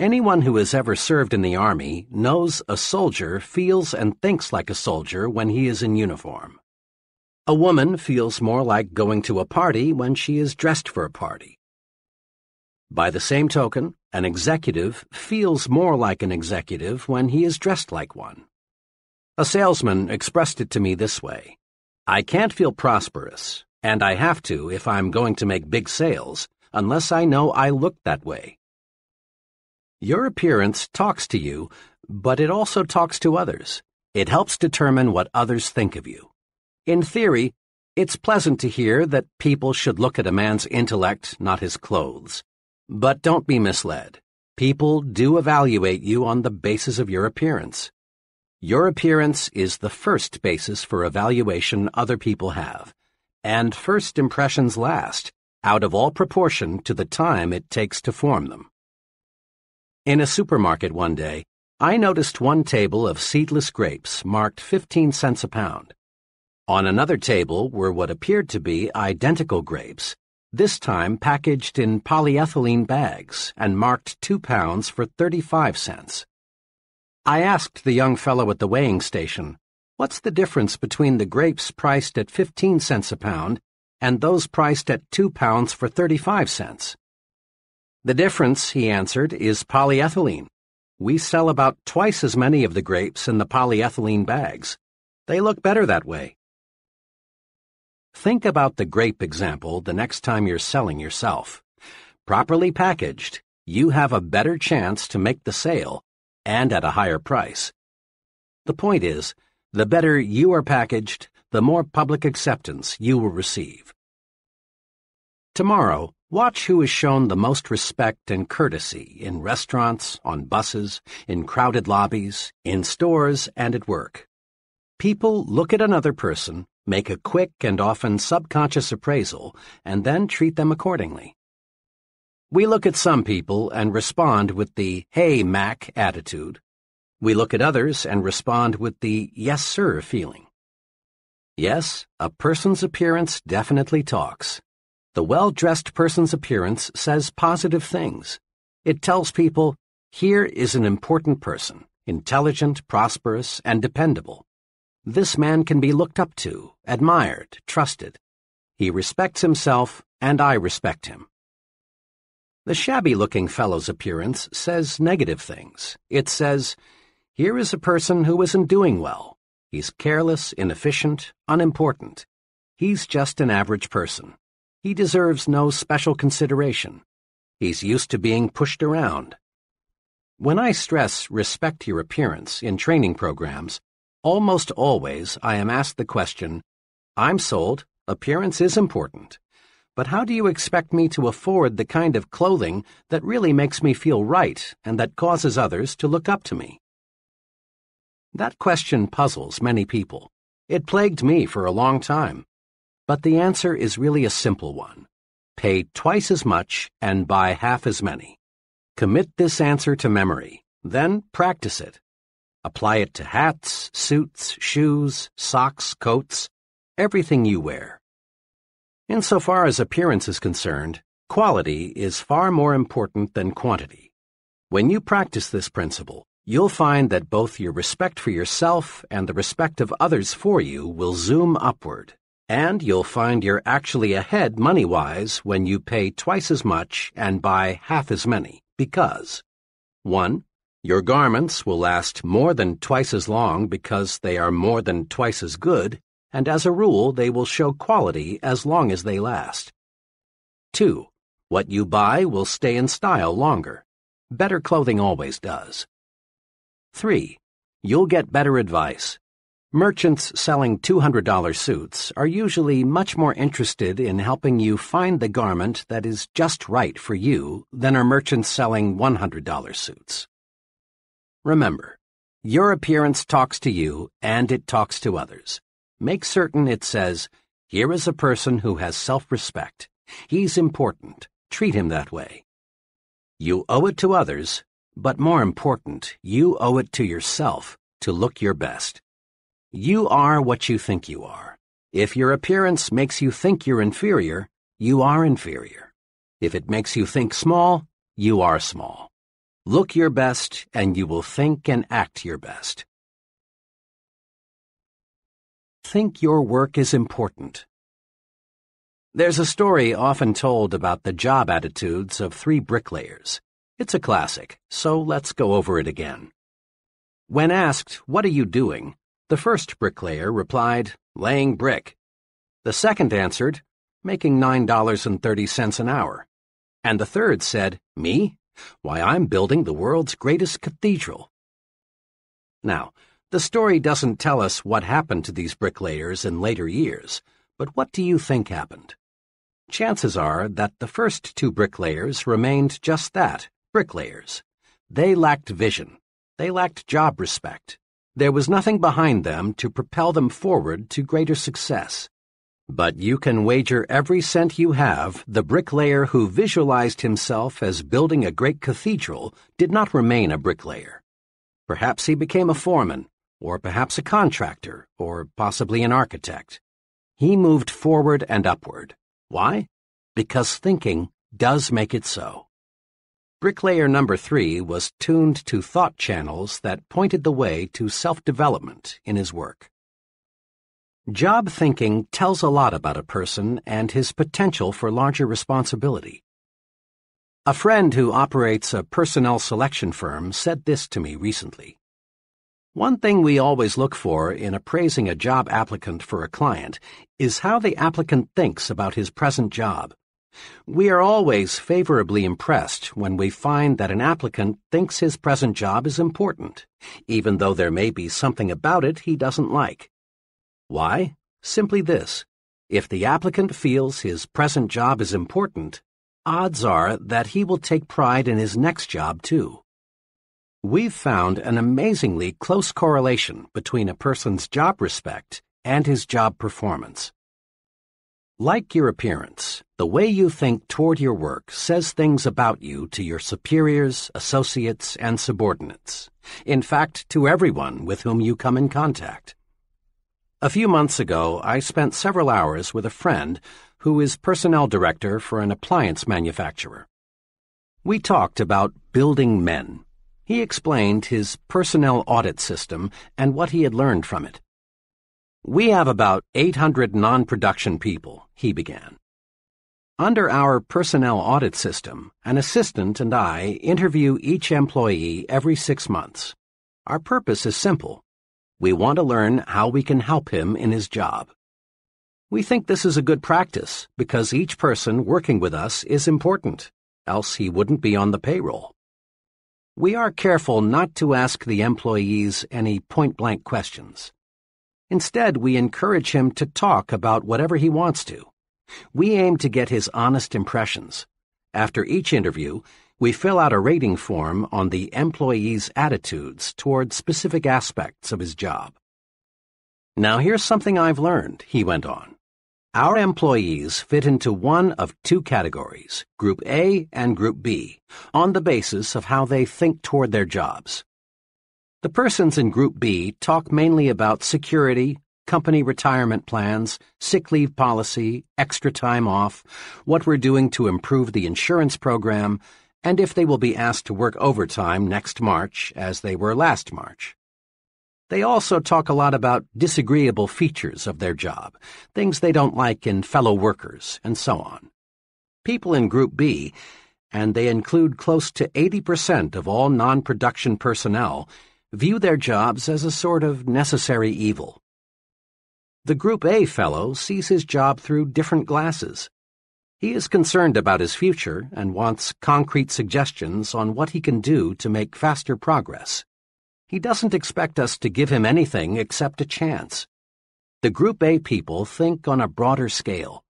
Anyone who has ever served in the Army knows a soldier feels and thinks like a soldier when he is in uniform. A woman feels more like going to a party when she is dressed for a party. By the same token, an executive feels more like an executive when he is dressed like one. A salesman expressed it to me this way I can't feel prosperous, and I have to if I'm going to make big sales, unless I know I look that way. Your appearance talks to you, but it also talks to others. It helps determine what others think of you. In theory, it's pleasant to hear that people should look at a man's intellect, not his clothes. But don't be misled. People do evaluate you on the basis of your appearance. Your appearance is the first basis for evaluation other people have, and first impressions last, out of all proportion to the time it takes to form them. In a supermarket one day, I noticed one table of seedless grapes marked 15 cents a pound. On another table were what appeared to be identical grapes, this time packaged in polyethylene bags and marked two pounds for 35 cents. I asked the young fellow at the weighing station, What's the difference between the grapes priced at 15 cents a pound and those priced at 2 pounds for 35 cents? The difference, he answered, is polyethylene. We sell about twice as many of the grapes in the polyethylene bags. They look better that way. Think about the grape example the next time you're selling yourself. Properly packaged, you have a better chance to make the sale and at a higher price. The point is, the better you are packaged, the more public acceptance you will receive. Tomorrow, watch who is shown the most respect and courtesy in restaurants, on buses, in crowded lobbies, in stores, and at work. People look at another person, make a quick and often subconscious appraisal, and then treat them accordingly. We look at some people and respond with the hey Mac attitude. We look at others and respond with the yes sir feeling. Yes, a person's appearance definitely talks. The well-dressed person's appearance says positive things. It tells people, here is an important person, intelligent, prosperous, and dependable. This man can be looked up to, admired, trusted. He respects himself, and I respect him. The shabby-looking fellow's appearance says negative things. It says, here is a person who isn't doing well. He's careless, inefficient, unimportant. He's just an average person. He deserves no special consideration. He's used to being pushed around. When I stress respect your appearance in training programs, almost always I am asked the question, I'm sold, appearance is important but how do you expect me to afford the kind of clothing that really makes me feel right and that causes others to look up to me? That question puzzles many people. It plagued me for a long time. But the answer is really a simple one. Pay twice as much and buy half as many. Commit this answer to memory, then practice it. Apply it to hats, suits, shoes, socks, coats, everything you wear. Insofar as appearance is concerned, quality is far more important than quantity. When you practice this principle, you'll find that both your respect for yourself and the respect of others for you will zoom upward, and you'll find you're actually ahead money-wise when you pay twice as much and buy half as many, because 1. Your garments will last more than twice as long because they are more than twice as good, and as a rule they will show quality as long as they last. 2. What you buy will stay in style longer. Better clothing always does. 3. You'll get better advice. Merchants selling $200 suits are usually much more interested in helping you find the garment that is just right for you than are merchants selling $100 suits. Remember, your appearance talks to you and it talks to others. Make certain it says, here is a person who has self-respect. He's important. Treat him that way. You owe it to others, but more important, you owe it to yourself to look your best. You are what you think you are. If your appearance makes you think you're inferior, you are inferior. If it makes you think small, you are small. Look your best, and you will think and act your best. Think your work is important. There's a story often told about the job attitudes of three bricklayers. It's a classic, so let's go over it again. When asked, What are you doing? The first bricklayer replied, Laying brick. The second answered, Making $9.30 an hour. And the third said, Me? Why, I'm building the world's greatest cathedral. Now, the story doesn't tell us what happened to these bricklayers in later years, but what do you think happened? chances are that the first two bricklayers remained just that, bricklayers. They lacked vision. They lacked job respect. There was nothing behind them to propel them forward to greater success. But you can wager every cent you have the bricklayer who visualized himself as building a great cathedral did not remain a bricklayer. Perhaps he became a foreman, or perhaps a contractor, or possibly an architect. He moved forward and upward. Why? Because thinking does make it so. Bricklayer number three was tuned to thought channels that pointed the way to self-development in his work. Job thinking tells a lot about a person and his potential for larger responsibility. A friend who operates a personnel selection firm said this to me recently. One thing we always look for in appraising a job applicant for a client is how the applicant thinks about his present job. We are always favorably impressed when we find that an applicant thinks his present job is important, even though there may be something about it he doesn't like. Why? Simply this. If the applicant feels his present job is important, odds are that he will take pride in his next job too. We've found an amazingly close correlation between a person's job respect and his job performance. Like your appearance, the way you think toward your work says things about you to your superiors, associates, and subordinates. In fact, to everyone with whom you come in contact. A few months ago, I spent several hours with a friend who is personnel director for an appliance manufacturer. We talked about building men. He explained his personnel audit system and what he had learned from it. We have about 800 non-production people, he began. Under our personnel audit system, an assistant and I interview each employee every six months. Our purpose is simple. We want to learn how we can help him in his job. We think this is a good practice because each person working with us is important, else he wouldn't be on the payroll. We are careful not to ask the employees any point-blank questions. Instead, we encourage him to talk about whatever he wants to. We aim to get his honest impressions. After each interview, we fill out a rating form on the employee's attitudes toward specific aspects of his job. Now here's something I've learned, he went on. Our employees fit into one of two categories, Group A and Group B, on the basis of how they think toward their jobs. The persons in Group B talk mainly about security, company retirement plans, sick leave policy, extra time off, what we're doing to improve the insurance program, and if they will be asked to work overtime next March as they were last March. They also talk a lot about disagreeable features of their job, things they don't like in fellow workers, and so on. People in Group B, and they include close to 80% of all non-production personnel, view their jobs as a sort of necessary evil. The Group A fellow sees his job through different glasses. He is concerned about his future and wants concrete suggestions on what he can do to make faster progress. He doesn't expect us to give him anything except a chance. The Group A people think on a broader scale.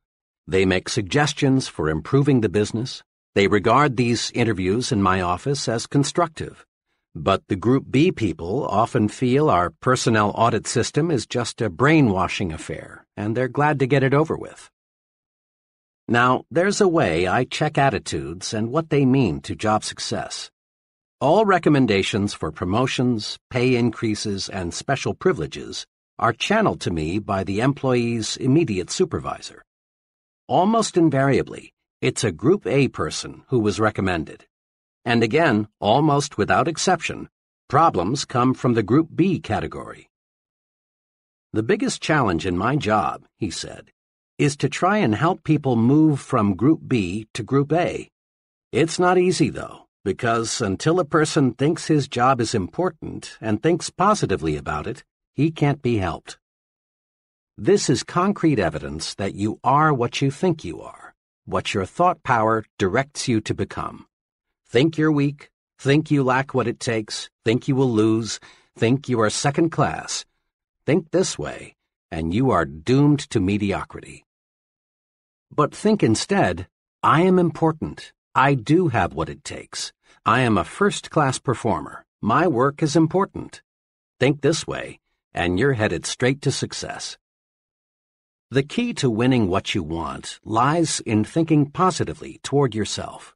They make suggestions for improving the business. They regard these interviews in my office as constructive. But the Group B people often feel our personnel audit system is just a brainwashing affair, and they're glad to get it over with. Now, there's a way I check attitudes and what they mean to job success. All recommendations for promotions, pay increases, and special privileges are channeled to me by the employee's immediate supervisor. Almost invariably, it's a Group A person who was recommended. And again, almost without exception, problems come from the Group B category. The biggest challenge in my job, he said, is to try and help people move from Group B to Group A. It's not easy, though, because until a person thinks his job is important and thinks positively about it, he can't be helped. This is concrete evidence that you are what you think you are, what your thought power directs you to become. Think you're weak, think you lack what it takes, think you will lose, think you are second class. Think this way, and you are doomed to mediocrity. But think instead, I am important. I do have what it takes. I am a first-class performer. My work is important. Think this way, and you're headed straight to success. The key to winning what you want lies in thinking positively toward yourself.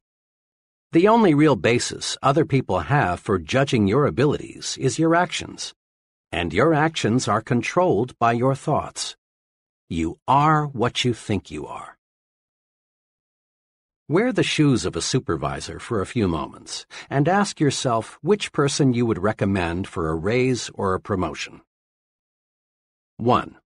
The only real basis other people have for judging your abilities is your actions, and your actions are controlled by your thoughts. You are what you think you are. Wear the shoes of a supervisor for a few moments and ask yourself which person you would recommend for a raise or a promotion. 1.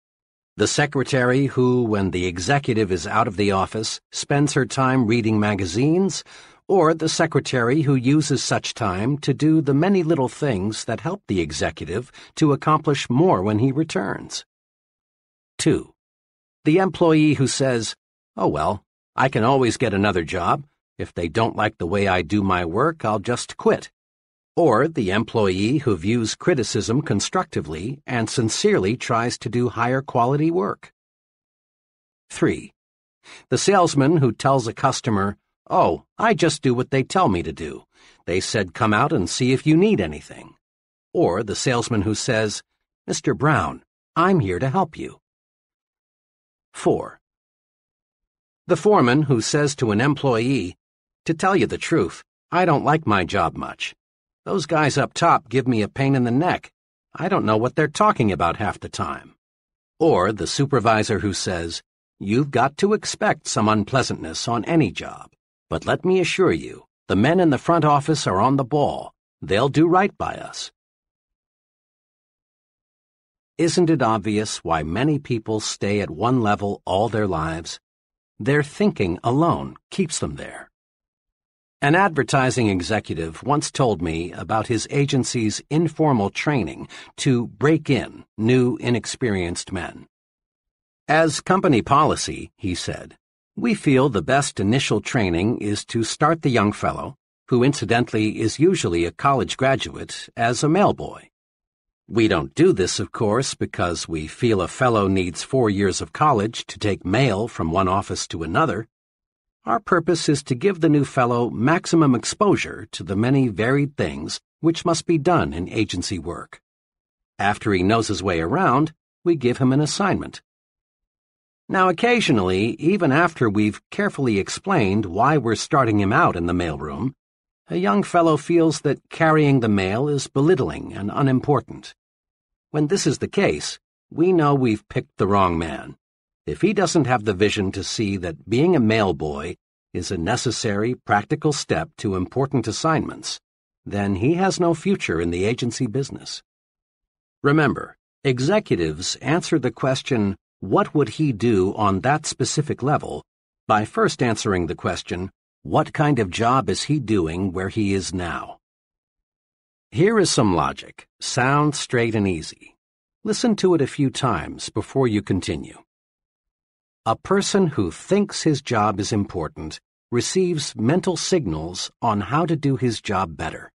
The secretary who, when the executive is out of the office, spends her time reading magazines or the secretary who uses such time to do the many little things that help the executive to accomplish more when he returns. 2. The employee who says, Oh well, I can always get another job. If they don't like the way I do my work, I'll just quit. Or the employee who views criticism constructively and sincerely tries to do higher quality work. 3. The salesman who tells a customer, Oh, I just do what they tell me to do. They said come out and see if you need anything. Or the salesman who says, Mr. Brown, I'm here to help you. 4. The foreman who says to an employee, To tell you the truth, I don't like my job much. Those guys up top give me a pain in the neck. I don't know what they're talking about half the time. Or the supervisor who says, You've got to expect some unpleasantness on any job. But let me assure you, the men in the front office are on the ball. They'll do right by us. Isn't it obvious why many people stay at one level all their lives? Their thinking alone keeps them there. An advertising executive once told me about his agency's informal training to break in new, inexperienced men. As company policy, he said, we feel the best initial training is to start the young fellow, who incidentally is usually a college graduate, as a mailboy. We don't do this, of course, because we feel a fellow needs four years of college to take mail from one office to another. Our purpose is to give the new fellow maximum exposure to the many varied things which must be done in agency work. After he knows his way around, we give him an assignment now, occasionally, even after we've carefully explained why we're starting him out in the mailroom, a young fellow feels that carrying the mail is belittling and unimportant. When this is the case, we know we've picked the wrong man. If he doesn't have the vision to see that being a mailboy is a necessary, practical step to important assignments, then he has no future in the agency business. Remember, executives answer the question, what would he do on that specific level by first answering the question, what kind of job is he doing where he is now? Here is some logic, sound, straight, and easy. Listen to it a few times before you continue. A person who thinks his job is important receives mental signals on how to do his job better.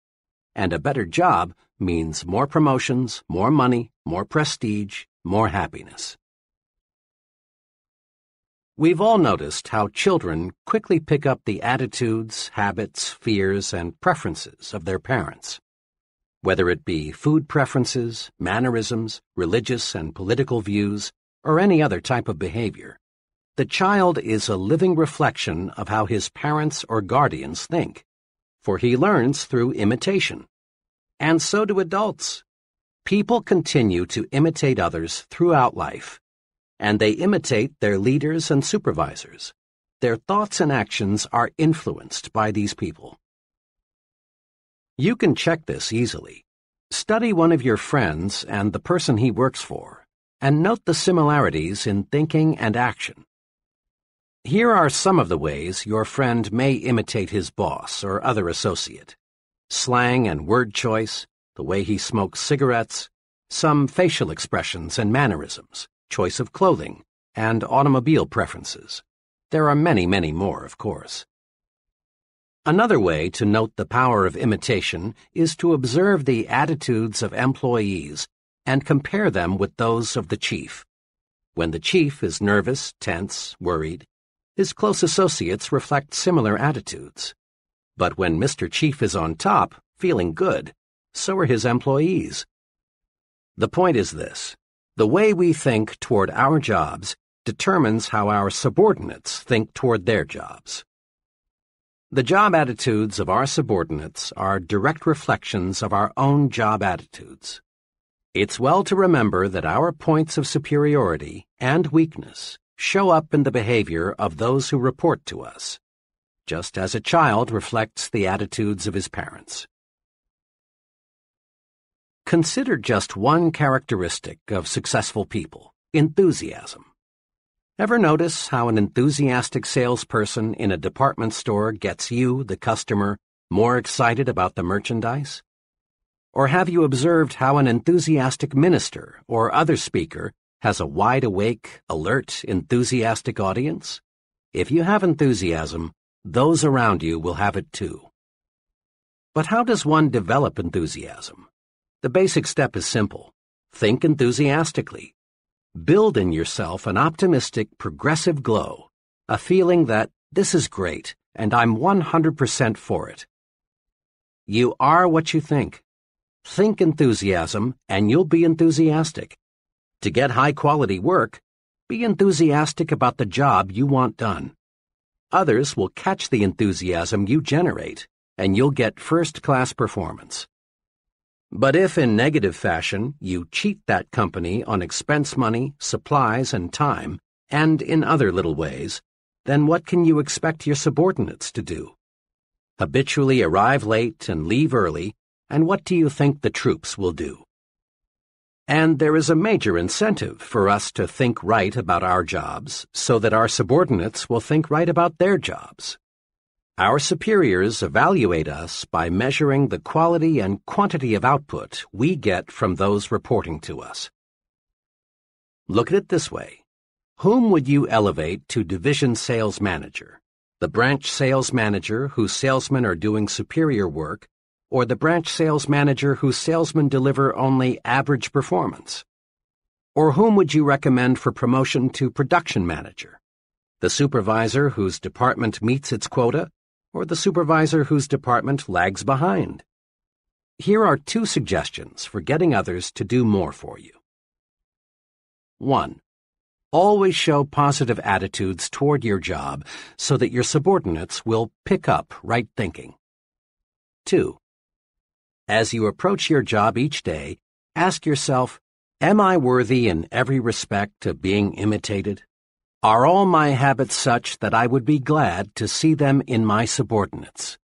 And a better job means more promotions, more money, more prestige, more happiness. We've all noticed how children quickly pick up the attitudes, habits, fears, and preferences of their parents. Whether it be food preferences, mannerisms, religious and political views, or any other type of behavior, the child is a living reflection of how his parents or guardians think, for he learns through imitation. And so do adults. People continue to imitate others throughout life and they imitate their leaders and supervisors. Their thoughts and actions are influenced by these people. You can check this easily. Study one of your friends and the person he works for, and note the similarities in thinking and action. Here are some of the ways your friend may imitate his boss or other associate. Slang and word choice, the way he smokes cigarettes, some facial expressions and mannerisms choice of clothing, and automobile preferences. There are many, many more, of course. Another way to note the power of imitation is to observe the attitudes of employees and compare them with those of the chief. When the chief is nervous, tense, worried, His close associates reflect similar attitudes. But when Mr. Chief is on top, feeling good, so are his employees. The point is this the way we think toward our jobs determines how our subordinates think toward their jobs. The job attitudes of our subordinates are direct reflections of our own job attitudes. It's well to remember that our points of superiority and weakness show up in the behavior of those who report to us, just as a child reflects the attitudes of his parents. Consider just one characteristic of successful people enthusiasm. Ever notice how an enthusiastic salesperson in a department store gets you, the customer, more excited about the merchandise? Or have you observed how an enthusiastic minister or other speaker has a wide awake, alert, enthusiastic audience? If you have enthusiasm, those around you will have it too. But how does one develop enthusiasm? The basic step is simple. Think enthusiastically. Build in yourself an optimistic, progressive glow, a feeling that this is great and I'm 100% for it. You are what you think. Think enthusiasm and you'll be enthusiastic. To get high quality work, be enthusiastic about the job you want done. Others will catch the enthusiasm you generate and you'll get first class performance. But if in negative fashion you cheat that company on expense money, supplies, and time, and in other little ways, then what can you expect your subordinates to do? Habitually arrive late and leave early, and what do you think the troops will do? And there is a major incentive for us to think right about our jobs so that our subordinates will think right about their jobs. Our superiors evaluate us by measuring the quality and quantity of output we get from those reporting to us. Look at it this way. Whom would you elevate to division sales manager? The branch sales manager whose salesmen are doing superior work, or the branch sales manager whose salesmen deliver only average performance? Or whom would you recommend for promotion to production manager? The supervisor whose department meets its quota, or the supervisor whose department lags behind. Here are two suggestions for getting others to do more for you. 1. Always show positive attitudes toward your job so that your subordinates will pick up right thinking. 2. As you approach your job each day, ask yourself, Am I worthy in every respect of being imitated? Are all my habits such that I would be glad to see them in my subordinates?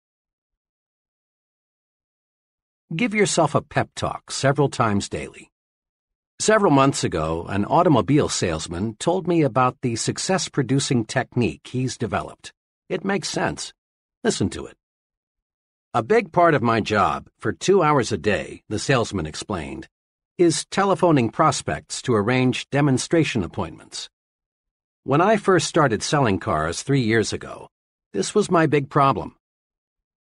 Give yourself a pep talk several times daily. Several months ago, an automobile salesman told me about the success producing technique he's developed. It makes sense. Listen to it. A big part of my job, for two hours a day, the salesman explained, is telephoning prospects to arrange demonstration appointments. When I first started selling cars three years ago, this was my big problem.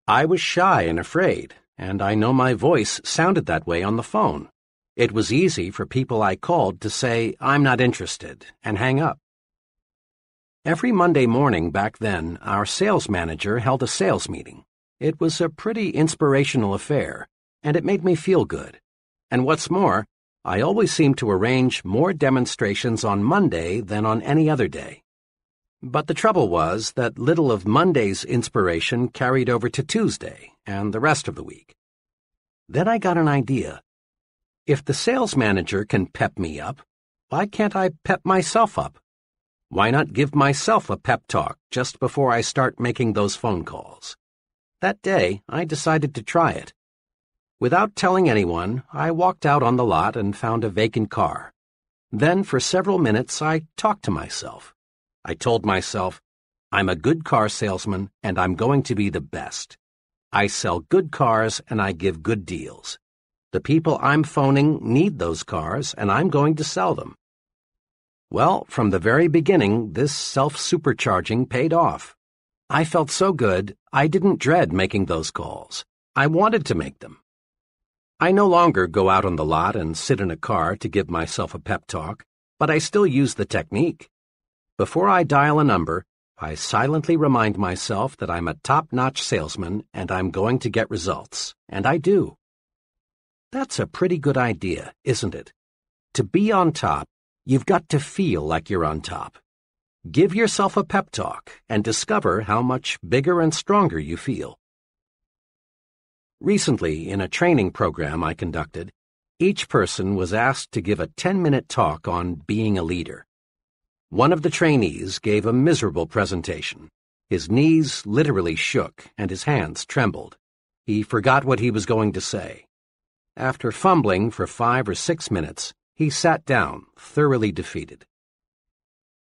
I was shy and afraid, and I know my voice sounded that way on the phone. It was easy for people I called to say, I'm not interested, and hang up. Every Monday morning back then, our sales manager held a sales meeting. It was a pretty inspirational affair, and it made me feel good. And what's more, I always seem to arrange more demonstrations on Monday than on any other day. But the trouble was that little of Monday's inspiration carried over to Tuesday and the rest of the week. Then I got an idea. If the sales manager can pep me up, why can't I pep myself up? Why not give myself a pep talk just before I start making those phone calls? That day, I decided to try it. Without telling anyone, I walked out on the lot and found a vacant car. Then, for several minutes, I talked to myself. I told myself, I'm a good car salesman and I'm going to be the best. I sell good cars and I give good deals. The people I'm phoning need those cars and I'm going to sell them. Well, from the very beginning, this self-supercharging paid off. I felt so good, I didn't dread making those calls. I wanted to make them. I no longer go out on the lot and sit in a car to give myself a pep talk, but I still use the technique. Before I dial a number, I silently remind myself that I'm a top-notch salesman and I'm going to get results, and I do. That's a pretty good idea, isn't it? To be on top, you've got to feel like you're on top. Give yourself a pep talk and discover how much bigger and stronger you feel. Recently, in a training program I conducted, each person was asked to give a 10-minute talk on being a leader. One of the trainees gave a miserable presentation. His knees literally shook and his hands trembled. He forgot what he was going to say. After fumbling for five or six minutes, he sat down, thoroughly defeated.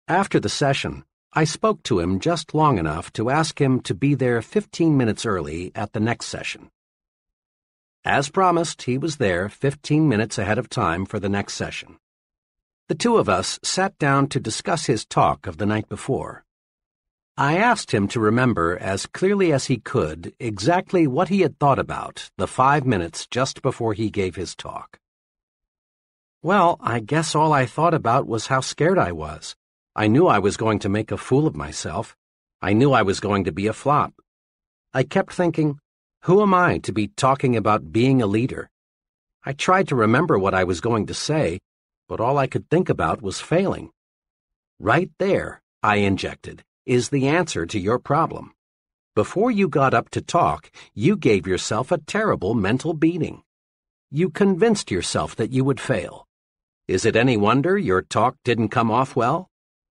After the session, I spoke to him just long enough to ask him to be there 15 minutes early at the next session. As promised, he was there 15 minutes ahead of time for the next session. The two of us sat down to discuss his talk of the night before. I asked him to remember as clearly as he could exactly what he had thought about the five minutes just before he gave his talk. Well, I guess all I thought about was how scared I was. I knew I was going to make a fool of myself. I knew I was going to be a flop. I kept thinking, who am I to be talking about being a leader? I tried to remember what I was going to say, but all I could think about was failing. Right there, I injected, is the answer to your problem. Before you got up to talk, you gave yourself a terrible mental beating. You convinced yourself that you would fail. Is it any wonder your talk didn't come off well?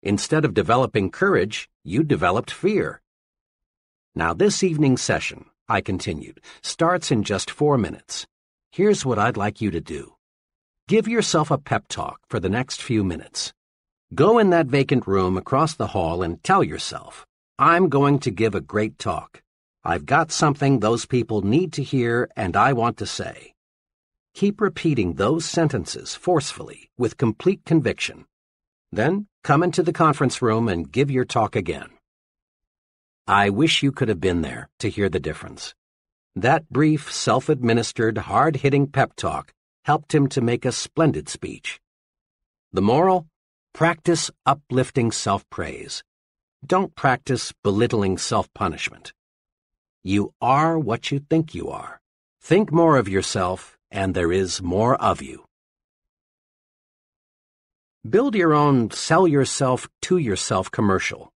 Instead of developing courage, you developed fear. Now, this evening's session, I continued, starts in just four minutes. Here's what I'd like you to do. Give yourself a pep talk for the next few minutes. Go in that vacant room across the hall and tell yourself, I'm going to give a great talk. I've got something those people need to hear and I want to say. Keep repeating those sentences forcefully, with complete conviction. Then come into the conference room and give your talk again. I wish you could have been there to hear the difference. That brief, self-administered, hard-hitting pep talk helped him to make a splendid speech. The moral? Practice uplifting self-praise. Don't practice belittling self-punishment. You are what you think you are. Think more of yourself, and there is more of you. Build your own sell yourself to yourself commercial.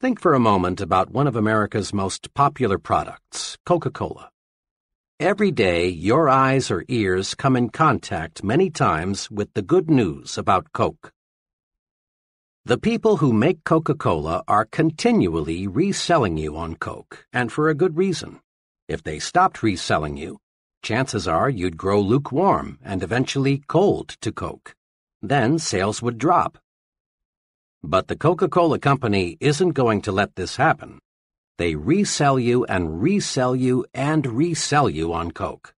Think for a moment about one of America's most popular products, Coca-Cola. Every day, your eyes or ears come in contact many times with the good news about Coke. The people who make Coca-Cola are continually reselling you on Coke, and for a good reason. If they stopped reselling you, chances are you'd grow lukewarm and eventually cold to Coke. Then sales would drop. But the Coca-Cola Company isn't going to let this happen. They resell you and resell you and resell you on Coke.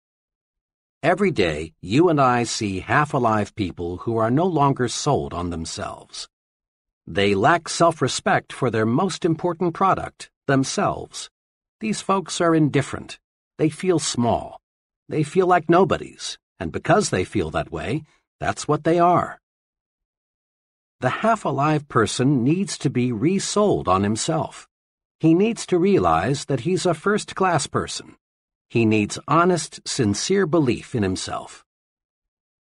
Every day, you and I see half-alive people who are no longer sold on themselves. They lack self-respect for their most important product, themselves. These folks are indifferent. They feel small. They feel like nobodies, and because they feel that way, that's what they are. The half-alive person needs to be resold on himself. He needs to realize that he's a first-class person. He needs honest, sincere belief in himself.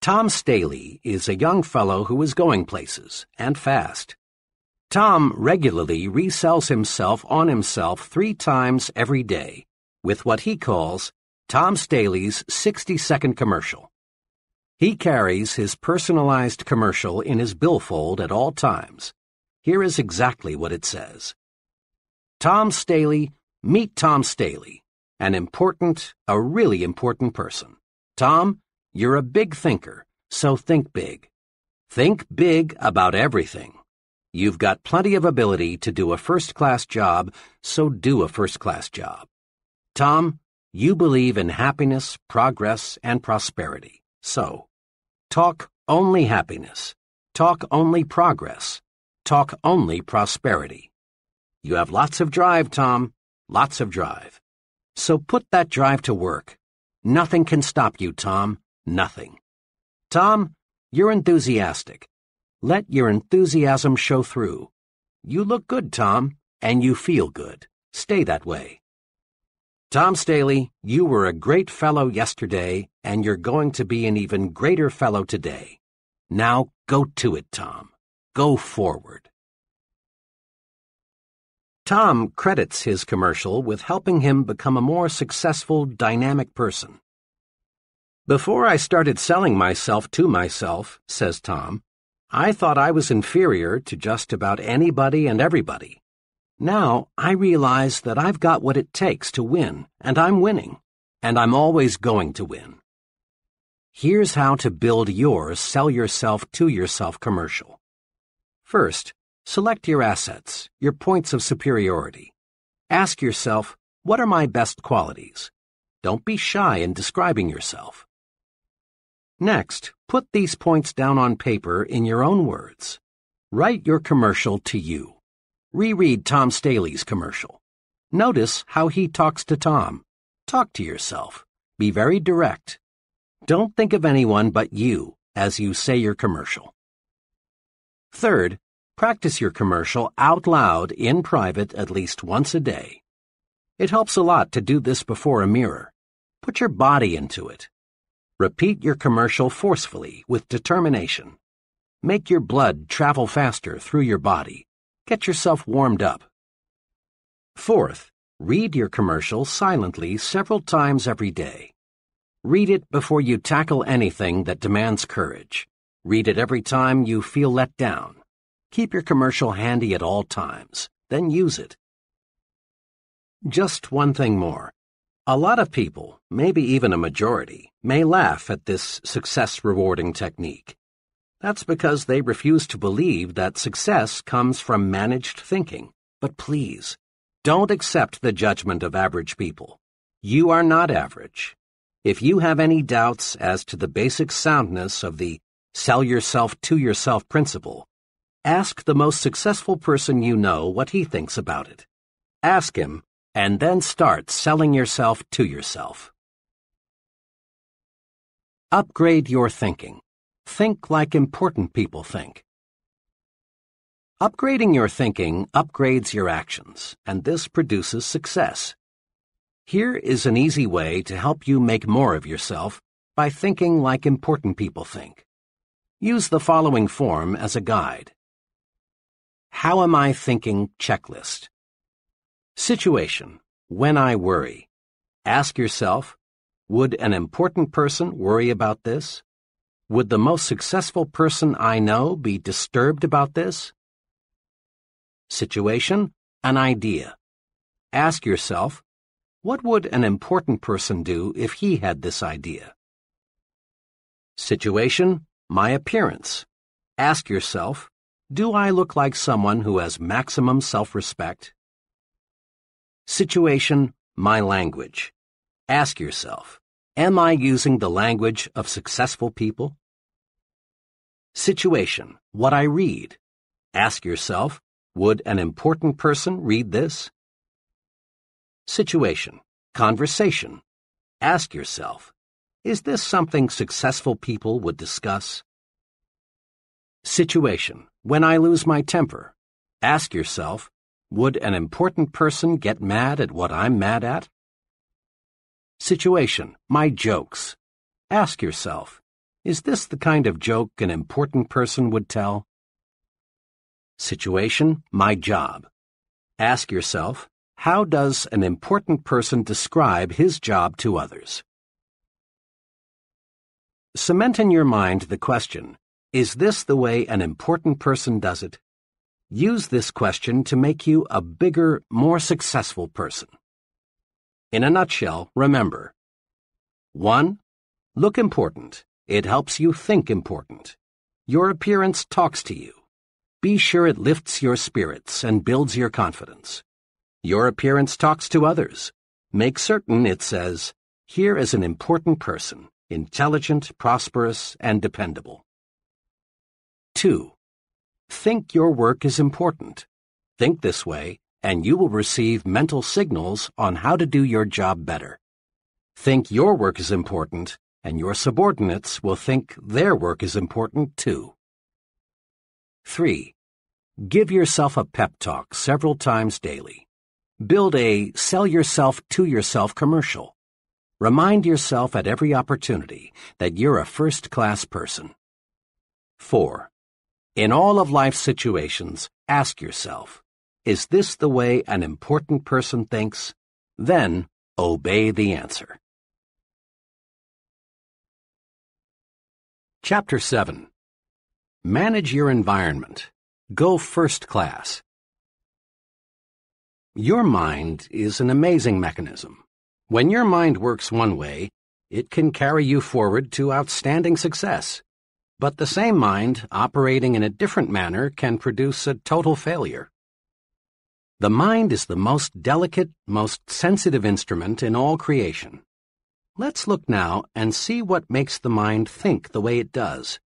Tom Staley is a young fellow who is going places, and fast. Tom regularly resells himself on himself three times every day with what he calls Tom Staley's 60-second commercial. He carries his personalized commercial in his billfold at all times. Here is exactly what it says. Tom Staley, meet Tom Staley, an important, a really important person. Tom, you're a big thinker, so think big. Think big about everything. You've got plenty of ability to do a first-class job, so do a first-class job. Tom, you believe in happiness, progress, and prosperity. So, talk only happiness. Talk only progress. Talk only prosperity. You have lots of drive, Tom. Lots of drive. So put that drive to work. Nothing can stop you, Tom. Nothing. Tom, you're enthusiastic. Let your enthusiasm show through. You look good, Tom, and you feel good. Stay that way. Tom Staley, you were a great fellow yesterday, and you're going to be an even greater fellow today. Now go to it, Tom. Go forward. Tom credits his commercial with helping him become a more successful, dynamic person. Before I started selling myself to myself, says Tom, I thought I was inferior to just about anybody and everybody. Now I realize that I've got what it takes to win, and I'm winning, and I'm always going to win. Here's how to build your sell yourself to yourself commercial. First, select your assets, your points of superiority. Ask yourself, what are my best qualities? Don't be shy in describing yourself. Next, put these points down on paper in your own words. Write your commercial to you. Reread Tom Staley's commercial. Notice how he talks to Tom. Talk to yourself. Be very direct. Don't think of anyone but you as you say your commercial. Third, practice your commercial out loud in private at least once a day. It helps a lot to do this before a mirror. Put your body into it. Repeat your commercial forcefully with determination. Make your blood travel faster through your body. Get yourself warmed up. Fourth, read your commercial silently several times every day. Read it before you tackle anything that demands courage. Read it every time you feel let down. Keep your commercial handy at all times, then use it. Just one thing more. A lot of people, maybe even a majority, may laugh at this success rewarding technique. That's because they refuse to believe that success comes from managed thinking. But please, don't accept the judgment of average people. You are not average. If you have any doubts as to the basic soundness of the sell yourself to yourself principle, ask the most successful person you know what he thinks about it. Ask him and then start selling yourself to yourself. Upgrade your thinking. Think like important people think. Upgrading your thinking upgrades your actions, and this produces success. Here is an easy way to help you make more of yourself by thinking like important people think. Use the following form as a guide. How am I thinking checklist? Situation. When I worry. Ask yourself, would an important person worry about this? Would the most successful person I know be disturbed about this? Situation. An idea. Ask yourself, what would an important person do if he had this idea? Situation. My appearance. Ask yourself, do I look like someone who has maximum self-respect? Situation, my language. Ask yourself, am I using the language of successful people? Situation, what I read. Ask yourself, would an important person read this? Situation, conversation. Ask yourself, is this something successful people would discuss? Situation, when I lose my temper. Ask yourself, would an important person get mad at what I'm mad at? Situation, my jokes. Ask yourself, is this the kind of joke an important person would tell? Situation, my job. Ask yourself, how does an important person describe his job to others? Cement in your mind the question, is this the way an important person does it? Use this question to make you a bigger, more successful person. In a nutshell, remember 1. Look important. It helps you think important. Your appearance talks to you. Be sure it lifts your spirits and builds your confidence. Your appearance talks to others. Make certain it says, Here is an important person, intelligent, prosperous, and dependable. 2. Think your work is important. Think this way, and you will receive mental signals on how to do your job better. Think your work is important, and your subordinates will think their work is important too. 3. Give yourself a pep talk several times daily. Build a sell yourself to yourself commercial. Remind yourself at every opportunity that you're a first class person. 4. In all of life's situations, ask yourself, is this the way an important person thinks? Then, obey the answer. Chapter 7 Manage your environment. Go first class. Your mind is an amazing mechanism. When your mind works one way, it can carry you forward to outstanding success. But the same mind, operating in a different manner, can produce a total failure. The mind is the most delicate, most sensitive instrument in all creation. Let's look now and see what makes the mind think the way it does.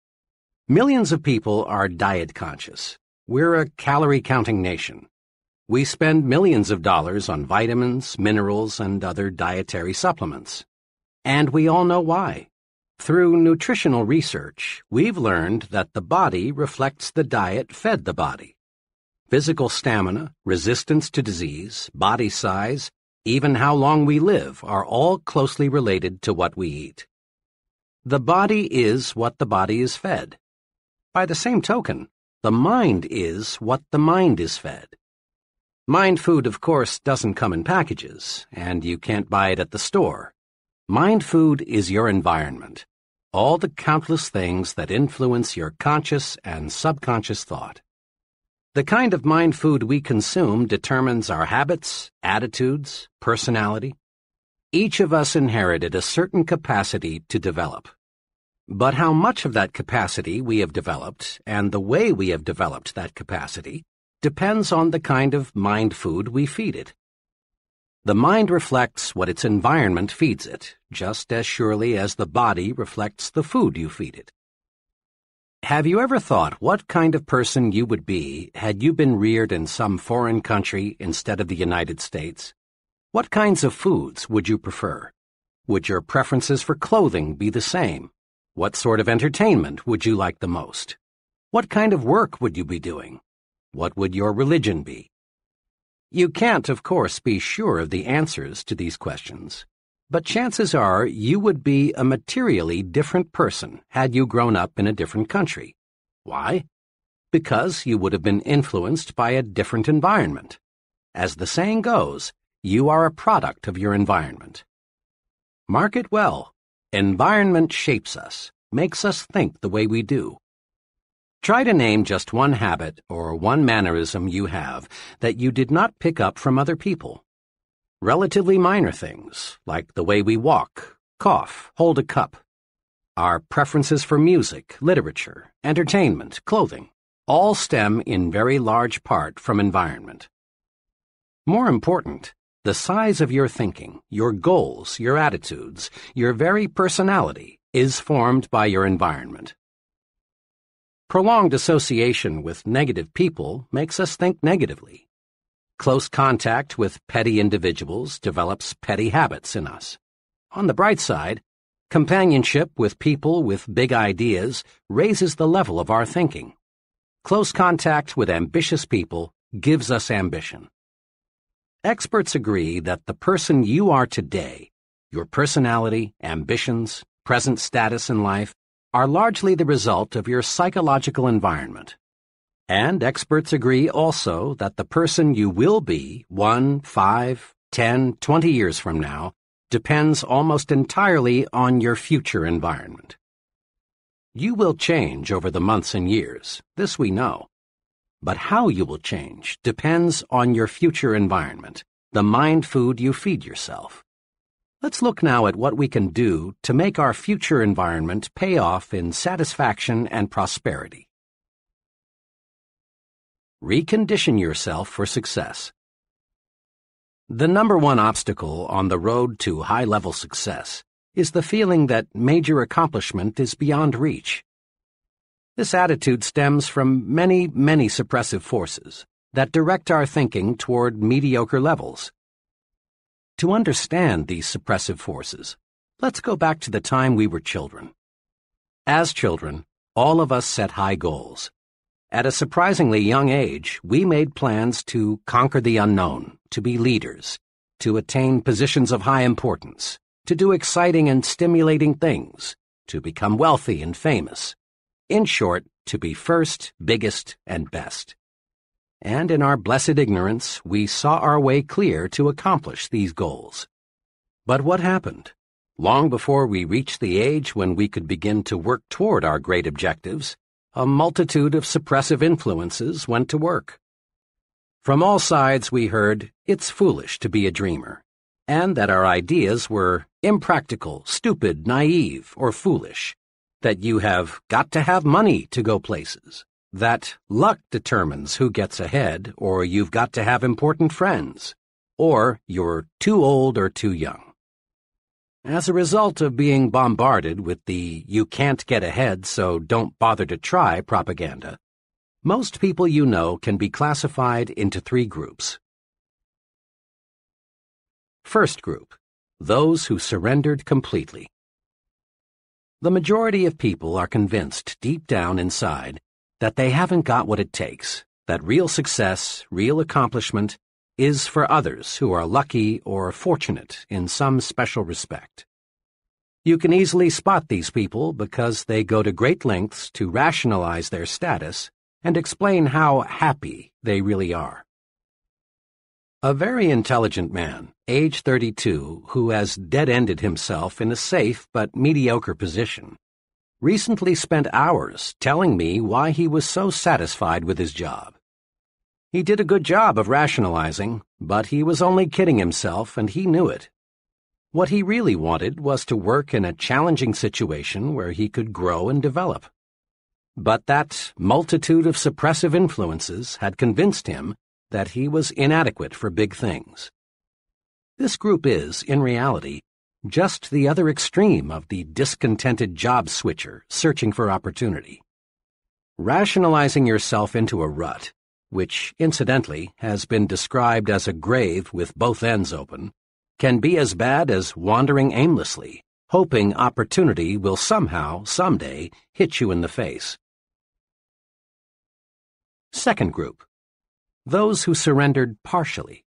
Millions of people are diet conscious. We're a calorie counting nation. We spend millions of dollars on vitamins, minerals, and other dietary supplements. And we all know why. Through nutritional research, we've learned that the body reflects the diet fed the body. Physical stamina, resistance to disease, body size, even how long we live are all closely related to what we eat. The body is what the body is fed. By the same token, the mind is what the mind is fed. Mind food, of course, doesn't come in packages, and you can't buy it at the store. Mind food is your environment, all the countless things that influence your conscious and subconscious thought. The kind of mind food we consume determines our habits, attitudes, personality. Each of us inherited a certain capacity to develop. But how much of that capacity we have developed and the way we have developed that capacity depends on the kind of mind food we feed it. The mind reflects what its environment feeds it, just as surely as the body reflects the food you feed it. Have you ever thought what kind of person you would be had you been reared in some foreign country instead of the United States? What kinds of foods would you prefer? Would your preferences for clothing be the same? What sort of entertainment would you like the most? What kind of work would you be doing? What would your religion be? You can't, of course, be sure of the answers to these questions. But chances are you would be a materially different person had you grown up in a different country. Why? Because you would have been influenced by a different environment. As the saying goes, you are a product of your environment. Mark it well. Environment shapes us, makes us think the way we do. Try to name just one habit or one mannerism you have that you did not pick up from other people. Relatively minor things, like the way we walk, cough, hold a cup. Our preferences for music, literature, entertainment, clothing, all stem in very large part from environment. More important, the size of your thinking, your goals, your attitudes, your very personality is formed by your environment. Prolonged association with negative people makes us think negatively. Close contact with petty individuals develops petty habits in us. On the bright side, companionship with people with big ideas raises the level of our thinking. Close contact with ambitious people gives us ambition. Experts agree that the person you are today, your personality, ambitions, present status in life, are largely the result of your psychological environment. And experts agree also that the person you will be one, five, ten, twenty years from now depends almost entirely on your future environment. You will change over the months and years, this we know. But how you will change depends on your future environment, the mind food you feed yourself. Let's look now at what we can do to make our future environment pay off in satisfaction and prosperity. Recondition yourself for success. The number one obstacle on the road to high level success is the feeling that major accomplishment is beyond reach. This attitude stems from many, many suppressive forces that direct our thinking toward mediocre levels. To understand these suppressive forces, let's go back to the time we were children. As children, all of us set high goals. At a surprisingly young age, we made plans to conquer the unknown, to be leaders, to attain positions of high importance, to do exciting and stimulating things, to become wealthy and famous. In short, to be first, biggest, and best. And in our blessed ignorance, we saw our way clear to accomplish these goals. But what happened? Long before we reached the age when we could begin to work toward our great objectives, a multitude of suppressive influences went to work. From all sides we heard, it's foolish to be a dreamer, and that our ideas were impractical, stupid, naive, or foolish, that you have got to have money to go places, that luck determines who gets ahead, or you've got to have important friends, or you're too old or too young. As a result of being bombarded with the you can't get ahead so don't bother to try propaganda, most people you know can be classified into three groups. First group, those who surrendered completely. The majority of people are convinced deep down inside that they haven't got what it takes, that real success, real accomplishment, is for others who are lucky or fortunate in some special respect. You can easily spot these people because they go to great lengths to rationalize their status and explain how happy they really are. A very intelligent man, age 32, who has dead-ended himself in a safe but mediocre position, recently spent hours telling me why he was so satisfied with his job. He did a good job of rationalizing, but he was only kidding himself and he knew it. What he really wanted was to work in a challenging situation where he could grow and develop. But that multitude of suppressive influences had convinced him that he was inadequate for big things. This group is, in reality, just the other extreme of the discontented job switcher searching for opportunity. Rationalizing yourself into a rut which, incidentally, has been described as a grave with both ends open, can be as bad as wandering aimlessly, hoping opportunity will somehow, someday, hit you in the face. Second group. Those who surrendered partially.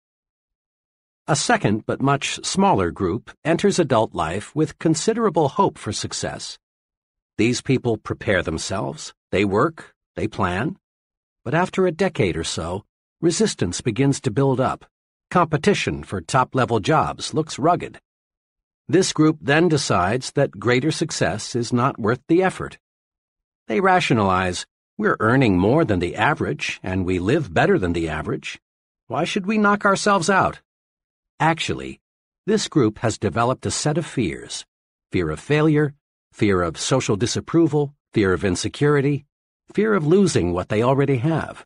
A second but much smaller group enters adult life with considerable hope for success. These people prepare themselves, they work, they plan, but after a decade or so, resistance begins to build up. Competition for top-level jobs looks rugged. This group then decides that greater success is not worth the effort. They rationalize, we're earning more than the average, and we live better than the average. Why should we knock ourselves out? Actually, this group has developed a set of fears. Fear of failure, fear of social disapproval, fear of insecurity, fear of losing what they already have.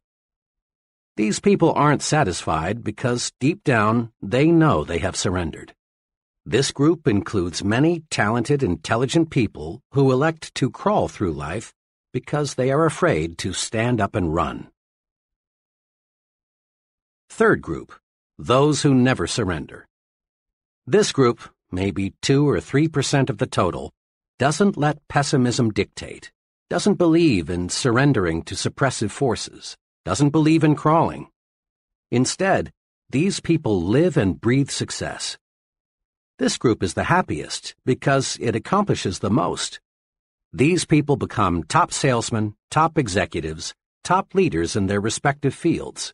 These people aren't satisfied because deep down they know they have surrendered. This group includes many talented, intelligent people who elect to crawl through life because they are afraid to stand up and run. Third group, those who never surrender. This group, maybe 2 or 3% of the total, doesn't let pessimism dictate doesn't believe in surrendering to suppressive forces, doesn't believe in crawling. Instead, these people live and breathe success. This group is the happiest because it accomplishes the most. These people become top salesmen, top executives, top leaders in their respective fields.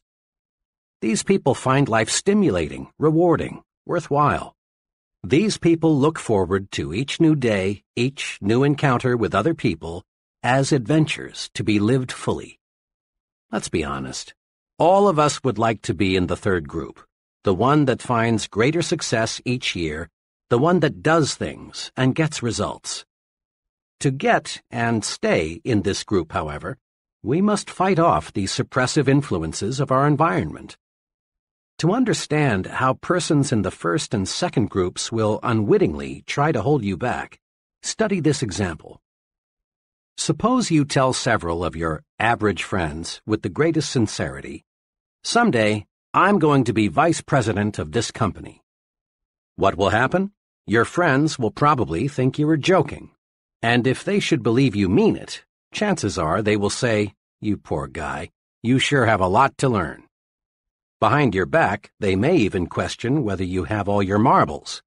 These people find life stimulating, rewarding, worthwhile. These people look forward to each new day, each new encounter with other people, as adventures to be lived fully. Let's be honest. All of us would like to be in the third group, the one that finds greater success each year, the one that does things and gets results. To get and stay in this group, however, we must fight off the suppressive influences of our environment. To understand how persons in the first and second groups will unwittingly try to hold you back, study this example. Suppose you tell several of your average friends with the greatest sincerity, Someday, I'm going to be vice president of this company. What will happen? Your friends will probably think you are joking. And if they should believe you mean it, chances are they will say, You poor guy, you sure have a lot to learn. Behind your back, they may even question whether you have all your marbles.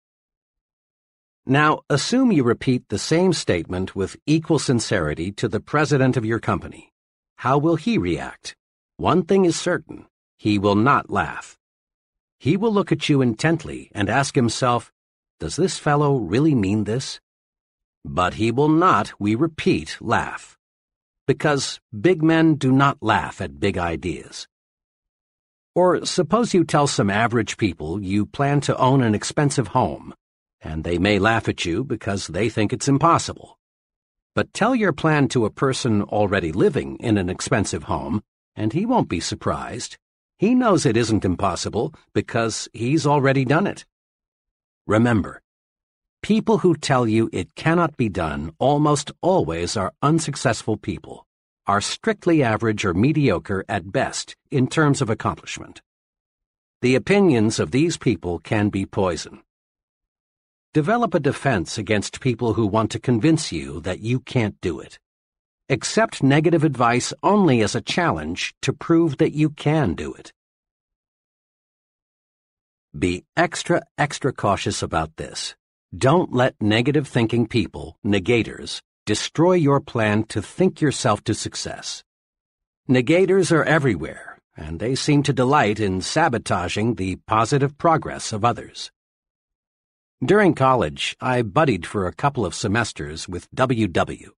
Now, assume you repeat the same statement with equal sincerity to the president of your company. How will he react? One thing is certain he will not laugh. He will look at you intently and ask himself, Does this fellow really mean this? But he will not, we repeat, laugh. Because big men do not laugh at big ideas. Or suppose you tell some average people you plan to own an expensive home, and they may laugh at you because they think it's impossible. But tell your plan to a person already living in an expensive home, and he won't be surprised. He knows it isn't impossible because he's already done it. Remember, people who tell you it cannot be done almost always are unsuccessful people, are strictly average or mediocre at best in terms of accomplishment. The opinions of these people can be poison. Develop a defense against people who want to convince you that you can't do it. Accept negative advice only as a challenge to prove that you can do it. Be extra, extra cautious about this. Don't let negative thinking people, negators, destroy your plan to think yourself to success. Negators are everywhere, and they seem to delight in sabotaging the positive progress of others. During college, I buddied for a couple of semesters with W.W.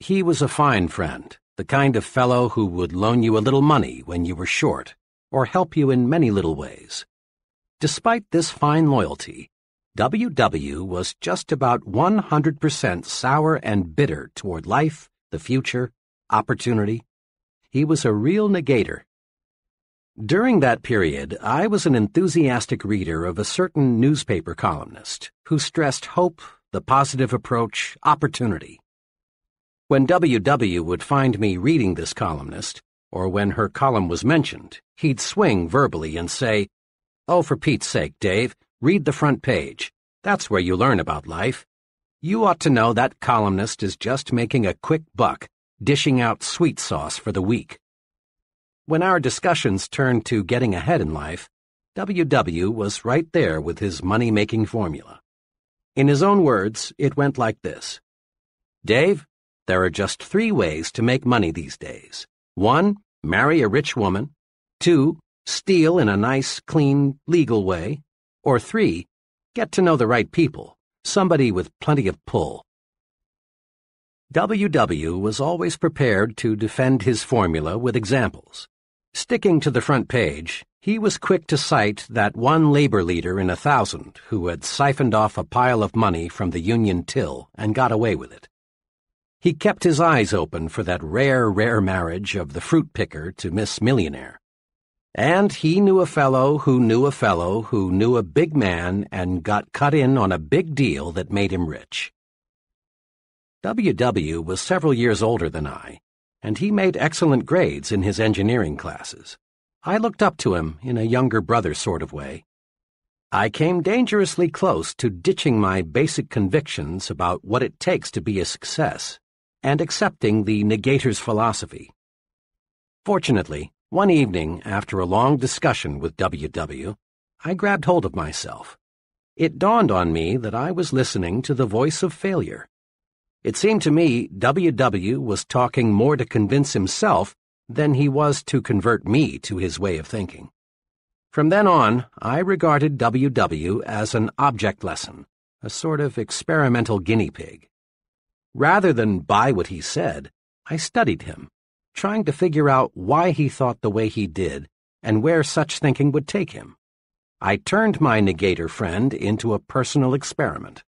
He was a fine friend, the kind of fellow who would loan you a little money when you were short, or help you in many little ways. Despite this fine loyalty, W.W. was just about 100% sour and bitter toward life, the future, opportunity. He was a real negator. During that period, I was an enthusiastic reader of a certain newspaper columnist who stressed hope, the positive approach, opportunity. When W.W. would find me reading this columnist, or when her column was mentioned, he'd swing verbally and say, Oh, for Pete's sake, Dave, read the front page. That's where you learn about life. You ought to know that columnist is just making a quick buck, dishing out sweet sauce for the weak. When our discussions turned to getting ahead in life, W.W. was right there with his money-making formula. In his own words, it went like this. Dave, there are just three ways to make money these days. One, marry a rich woman. Two, steal in a nice, clean, legal way. Or three, get to know the right people, somebody with plenty of pull. WW was always prepared to defend his formula with examples. Sticking to the front page, he was quick to cite that one labor leader in a thousand who had siphoned off a pile of money from the union till and got away with it. He kept his eyes open for that rare, rare marriage of the fruit picker to Miss Millionaire. And he knew a fellow who knew a fellow who knew a big man and got cut in on a big deal that made him rich. WW was several years older than I, and he made excellent grades in his engineering classes. I looked up to him in a younger brother sort of way. I came dangerously close to ditching my basic convictions about what it takes to be a success and accepting the negator's philosophy. Fortunately, one evening, after a long discussion with WW, I grabbed hold of myself. It dawned on me that I was listening to the voice of failure. It seemed to me WW was talking more to convince himself than he was to convert me to his way of thinking. From then on, I regarded WW as an object lesson, a sort of experimental guinea pig. Rather than buy what he said, I studied him, trying to figure out why he thought the way he did and where such thinking would take him. I turned my negator friend into a personal experiment.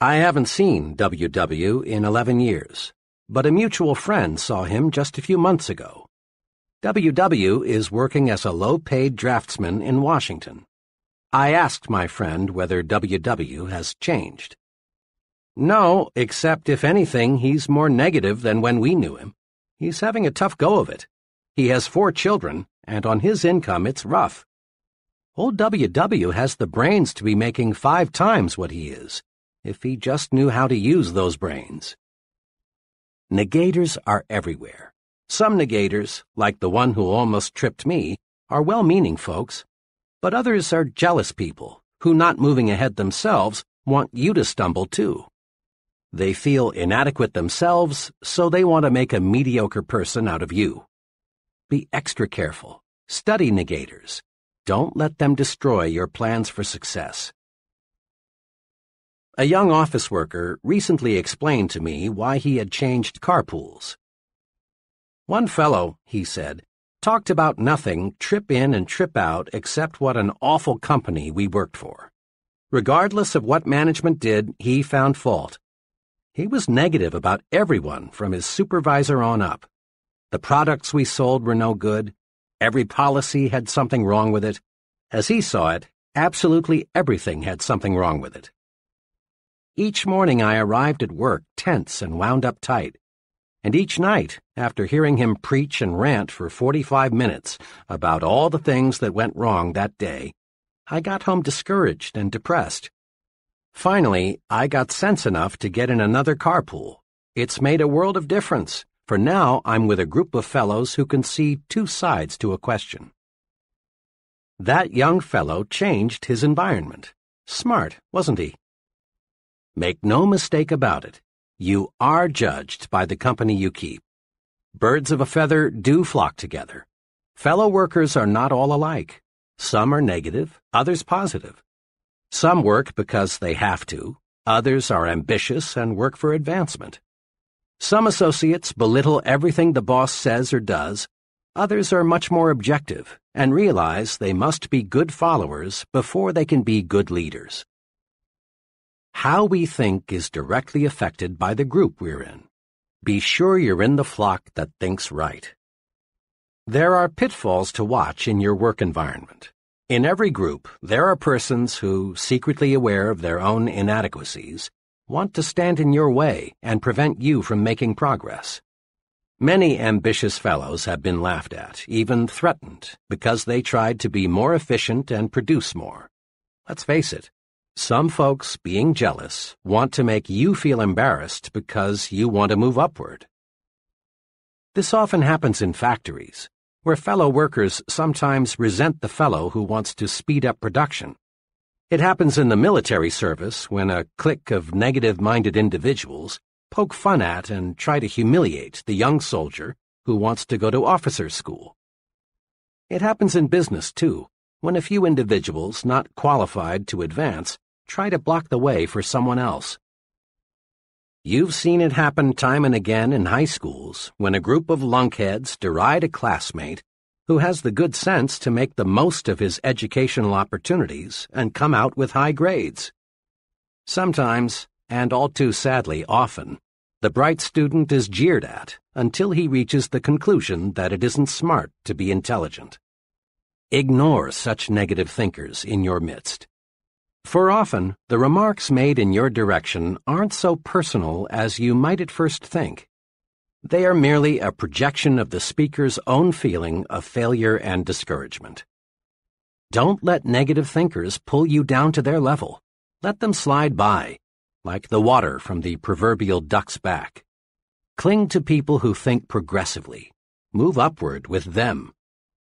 I haven't seen WW in 11 years, but a mutual friend saw him just a few months ago. WW is working as a low-paid draftsman in Washington. I asked my friend whether WW has changed. No, except if anything, he's more negative than when we knew him. He's having a tough go of it. He has four children, and on his income it's rough. Old WW has the brains to be making five times what he is, if he just knew how to use those brains. Negators are everywhere. Some negators, like the one who almost tripped me, are well-meaning folks, but others are jealous people who, not moving ahead themselves, want you to stumble too. They feel inadequate themselves, so they want to make a mediocre person out of you. Be extra careful. Study negators. Don't let them destroy your plans for success. A young office worker recently explained to me why he had changed carpools. One fellow, he said, talked about nothing trip in and trip out except what an awful company we worked for. Regardless of what management did, he found fault. He was negative about everyone from his supervisor on up. The products we sold were no good. Every policy had something wrong with it. As he saw it, absolutely everything had something wrong with it. Each morning I arrived at work tense and wound up tight. And each night, after hearing him preach and rant for 45 minutes about all the things that went wrong that day, I got home discouraged and depressed. Finally, I got sense enough to get in another carpool. It's made a world of difference, for now I'm with a group of fellows who can see two sides to a question. That young fellow changed his environment. Smart, wasn't he? Make no mistake about it. You are judged by the company you keep. Birds of a feather do flock together. Fellow workers are not all alike. Some are negative, others positive. Some work because they have to, others are ambitious and work for advancement. Some associates belittle everything the boss says or does, others are much more objective and realize they must be good followers before they can be good leaders. How we think is directly affected by the group we're in. Be sure you're in the flock that thinks right. There are pitfalls to watch in your work environment. In every group, there are persons who, secretly aware of their own inadequacies, want to stand in your way and prevent you from making progress. Many ambitious fellows have been laughed at, even threatened, because they tried to be more efficient and produce more. Let's face it, some folks, being jealous, want to make you feel embarrassed because you want to move upward. This often happens in factories, where fellow workers sometimes resent the fellow who wants to speed up production. It happens in the military service when a clique of negative-minded individuals poke fun at and try to humiliate the young soldier who wants to go to officer school. It happens in business, too, when a few individuals not qualified to advance try to block the way for someone else. You've seen it happen time and again in high schools when a group of lunkheads deride a classmate who has the good sense to make the most of his educational opportunities and come out with high grades. Sometimes, and all too sadly often, the bright student is jeered at until he reaches the conclusion that it isn't smart to be intelligent. Ignore such negative thinkers in your midst. For often, the remarks made in your direction aren't so personal as you might at first think. They are merely a projection of the speaker's own feeling of failure and discouragement. Don't let negative thinkers pull you down to their level. Let them slide by, like the water from the proverbial duck's back. Cling to people who think progressively. Move upward with them.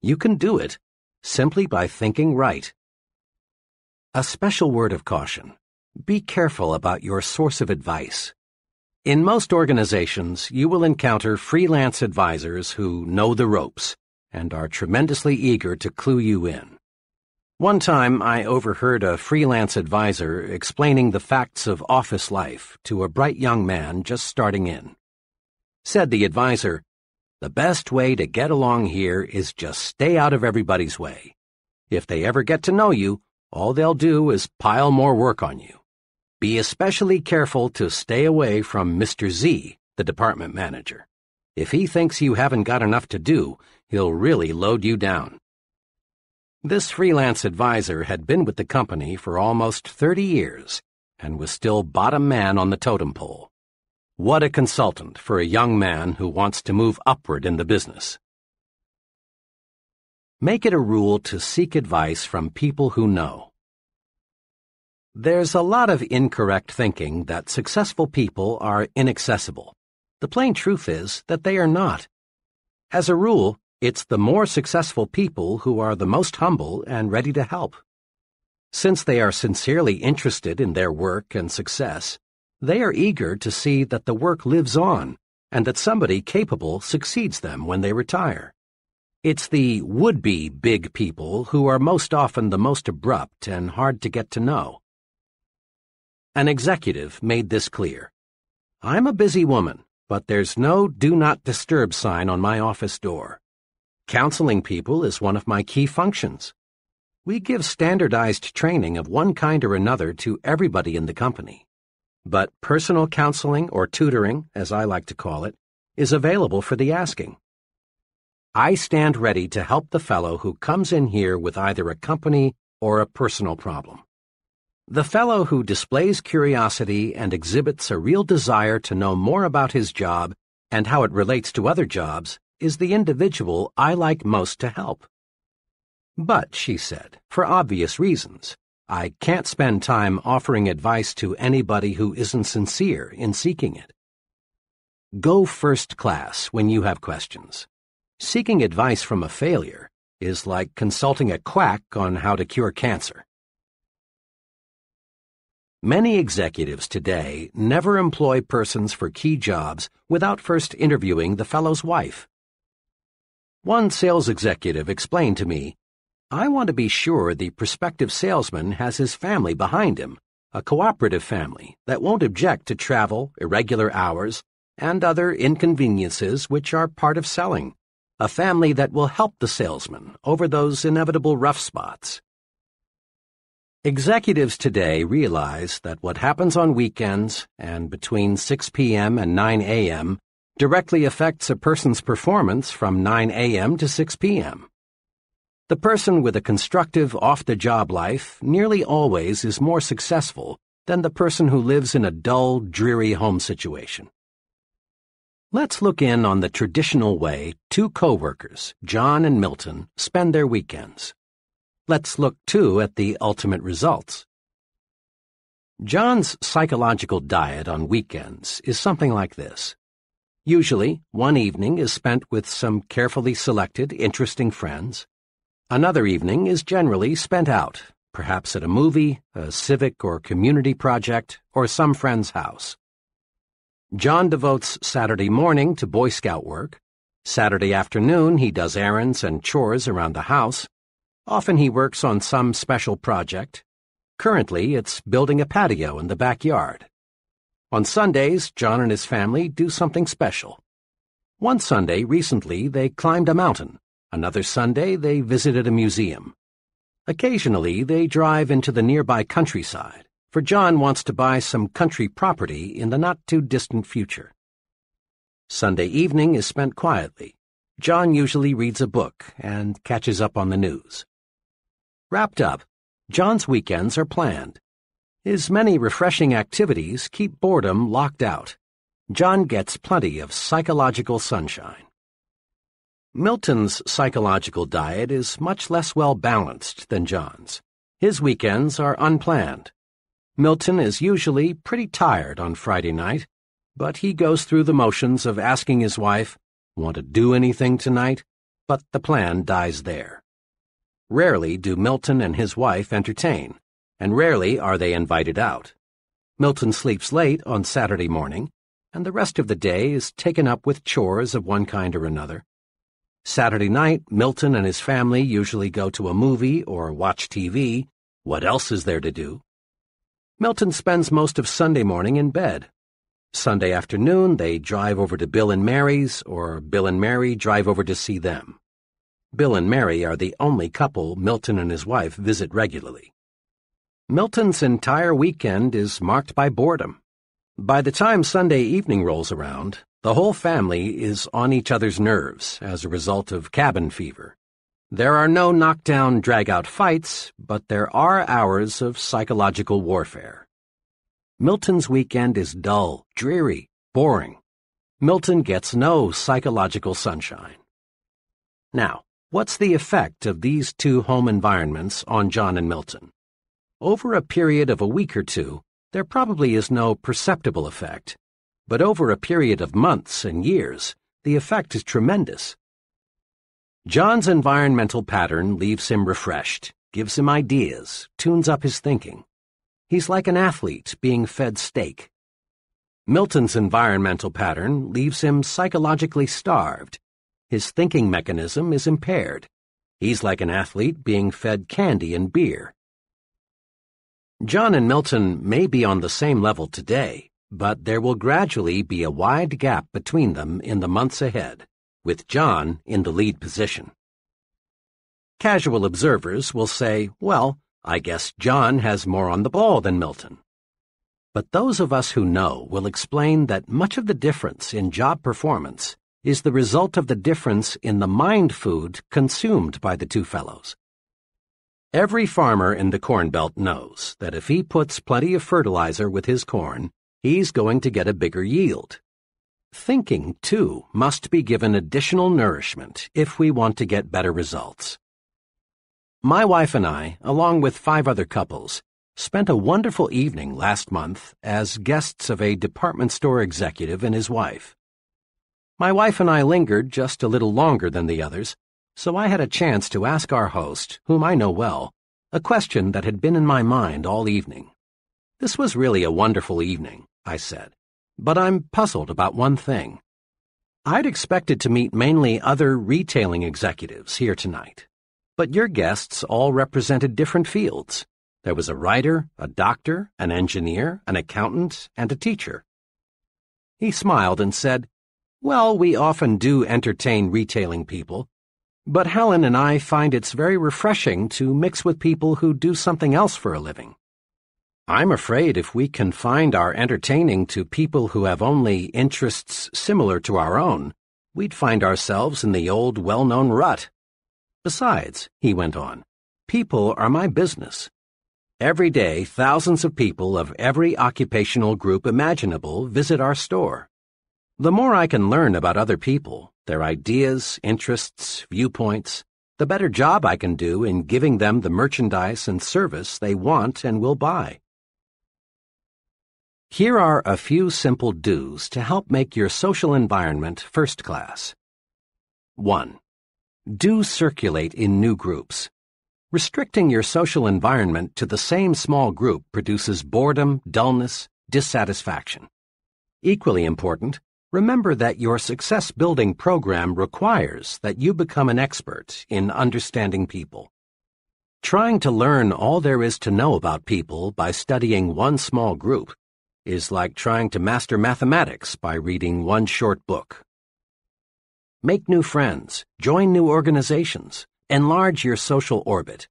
You can do it simply by thinking right. A special word of caution. Be careful about your source of advice. In most organizations, you will encounter freelance advisors who know the ropes and are tremendously eager to clue you in. One time, I overheard a freelance advisor explaining the facts of office life to a bright young man just starting in. Said the advisor, The best way to get along here is just stay out of everybody's way. If they ever get to know you, all they'll do is pile more work on you. Be especially careful to stay away from Mr. Z, the department manager. If he thinks you haven't got enough to do, he'll really load you down. This freelance advisor had been with the company for almost 30 years and was still bottom man on the totem pole. What a consultant for a young man who wants to move upward in the business. Make it a rule to seek advice from people who know. There's a lot of incorrect thinking that successful people are inaccessible. The plain truth is that they are not. As a rule, it's the more successful people who are the most humble and ready to help. Since they are sincerely interested in their work and success, they are eager to see that the work lives on and that somebody capable succeeds them when they retire. It's the would-be big people who are most often the most abrupt and hard to get to know. An executive made this clear. I'm a busy woman, but there's no do not disturb sign on my office door. Counseling people is one of my key functions. We give standardized training of one kind or another to everybody in the company. But personal counseling or tutoring, as I like to call it, is available for the asking. I stand ready to help the fellow who comes in here with either a company or a personal problem. The fellow who displays curiosity and exhibits a real desire to know more about his job and how it relates to other jobs is the individual I like most to help. But, she said, for obvious reasons, I can't spend time offering advice to anybody who isn't sincere in seeking it. Go first class when you have questions. Seeking advice from a failure is like consulting a quack on how to cure cancer. Many executives today never employ persons for key jobs without first interviewing the fellow's wife. One sales executive explained to me, I want to be sure the prospective salesman has his family behind him, a cooperative family that won't object to travel, irregular hours, and other inconveniences which are part of selling, a family that will help the salesman over those inevitable rough spots. Executives today realize that what happens on weekends and between 6 p.m. and 9 a.m. directly affects a person's performance from 9 a.m. to 6 p.m. The person with a constructive off-the-job life nearly always is more successful than the person who lives in a dull, dreary home situation. Let's look in on the traditional way two co-workers, John and Milton, spend their weekends. Let's look, too, at the ultimate results. John's psychological diet on weekends is something like this. Usually, one evening is spent with some carefully selected, interesting friends. Another evening is generally spent out, perhaps at a movie, a civic or community project, or some friend's house. John devotes Saturday morning to Boy Scout work. Saturday afternoon, he does errands and chores around the house. Often he works on some special project. Currently, it's building a patio in the backyard. On Sundays, John and his family do something special. One Sunday, recently, they climbed a mountain. Another Sunday, they visited a museum. Occasionally, they drive into the nearby countryside, for John wants to buy some country property in the not-too-distant future. Sunday evening is spent quietly. John usually reads a book and catches up on the news. Wrapped up, John's weekends are planned. His many refreshing activities keep boredom locked out. John gets plenty of psychological sunshine. Milton's psychological diet is much less well balanced than John's. His weekends are unplanned. Milton is usually pretty tired on Friday night, but he goes through the motions of asking his wife, Want to do anything tonight? But the plan dies there. Rarely do Milton and his wife entertain, and rarely are they invited out. Milton sleeps late on Saturday morning, and the rest of the day is taken up with chores of one kind or another. Saturday night, Milton and his family usually go to a movie or watch TV. What else is there to do? Milton spends most of Sunday morning in bed. Sunday afternoon, they drive over to Bill and Mary's, or Bill and Mary drive over to see them. Bill and Mary are the only couple Milton and his wife visit regularly. Milton's entire weekend is marked by boredom. By the time Sunday evening rolls around, the whole family is on each other's nerves as a result of cabin fever. There are no knockdown, drag-out fights, but there are hours of psychological warfare. Milton's weekend is dull, dreary, boring. Milton gets no psychological sunshine. Now, What's the effect of these two home environments on John and Milton? Over a period of a week or two, there probably is no perceptible effect. But over a period of months and years, the effect is tremendous. John's environmental pattern leaves him refreshed, gives him ideas, tunes up his thinking. He's like an athlete being fed steak. Milton's environmental pattern leaves him psychologically starved. His thinking mechanism is impaired. He's like an athlete being fed candy and beer. John and Milton may be on the same level today, but there will gradually be a wide gap between them in the months ahead, with John in the lead position. Casual observers will say, well, I guess John has more on the ball than Milton. But those of us who know will explain that much of the difference in job performance is the result of the difference in the mind food consumed by the two fellows. Every farmer in the Corn Belt knows that if he puts plenty of fertilizer with his corn, he's going to get a bigger yield. Thinking, too, must be given additional nourishment if we want to get better results. My wife and I, along with five other couples, spent a wonderful evening last month as guests of a department store executive and his wife. My wife and I lingered just a little longer than the others, so I had a chance to ask our host, whom I know well, a question that had been in my mind all evening. This was really a wonderful evening, I said, but I'm puzzled about one thing. I'd expected to meet mainly other retailing executives here tonight, but your guests all represented different fields. There was a writer, a doctor, an engineer, an accountant, and a teacher. He smiled and said, Well, we often do entertain retailing people, but Helen and I find it's very refreshing to mix with people who do something else for a living. I'm afraid if we confined our entertaining to people who have only interests similar to our own, we'd find ourselves in the old well-known rut. Besides, he went on, people are my business. Every day, thousands of people of every occupational group imaginable visit our store. The more I can learn about other people, their ideas, interests, viewpoints, the better job I can do in giving them the merchandise and service they want and will buy. Here are a few simple do's to help make your social environment first class. 1. Do circulate in new groups. Restricting your social environment to the same small group produces boredom, dullness, dissatisfaction. Equally important, remember that your success building program requires that you become an expert in understanding people. Trying to learn all there is to know about people by studying one small group is like trying to master mathematics by reading one short book. Make new friends, join new organizations, enlarge your social orbit.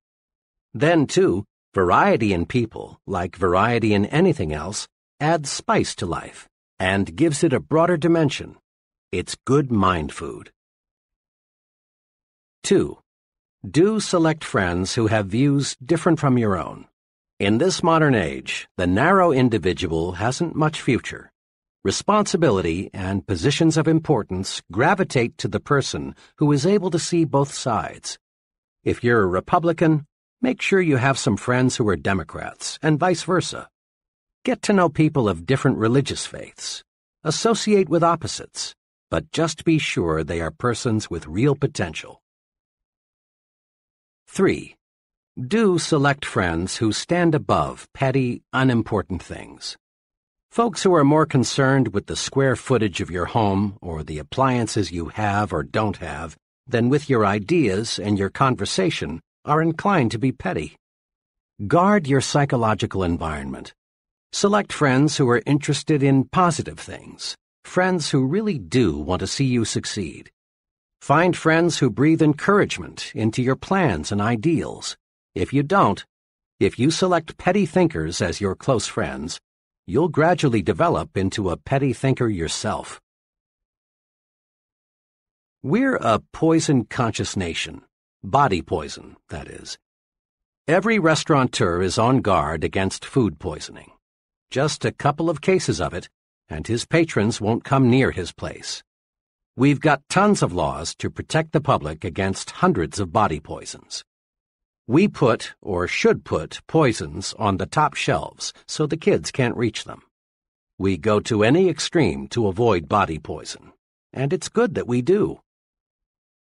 Then, too, variety in people, like variety in anything else, adds spice to life and gives it a broader dimension. It's good mind food. 2. Do select friends who have views different from your own. In this modern age, the narrow individual hasn't much future. Responsibility and positions of importance gravitate to the person who is able to see both sides. If you're a Republican, make sure you have some friends who are Democrats, and vice versa. Get to know people of different religious faiths. Associate with opposites, but just be sure they are persons with real potential. 3. Do select friends who stand above petty, unimportant things. Folks who are more concerned with the square footage of your home or the appliances you have or don't have than with your ideas and your conversation are inclined to be petty. Guard your psychological environment. Select friends who are interested in positive things, friends who really do want to see you succeed. Find friends who breathe encouragement into your plans and ideals. If you don't, if you select petty thinkers as your close friends, you'll gradually develop into a petty thinker yourself. We're a poison-conscious nation. Body poison, that is. Every restaurateur is on guard against food poisoning. Just a couple of cases of it, and his patrons won't come near his place. We've got tons of laws to protect the public against hundreds of body poisons. We put, or should put, poisons on the top shelves so the kids can't reach them. We go to any extreme to avoid body poison, and it's good that we do.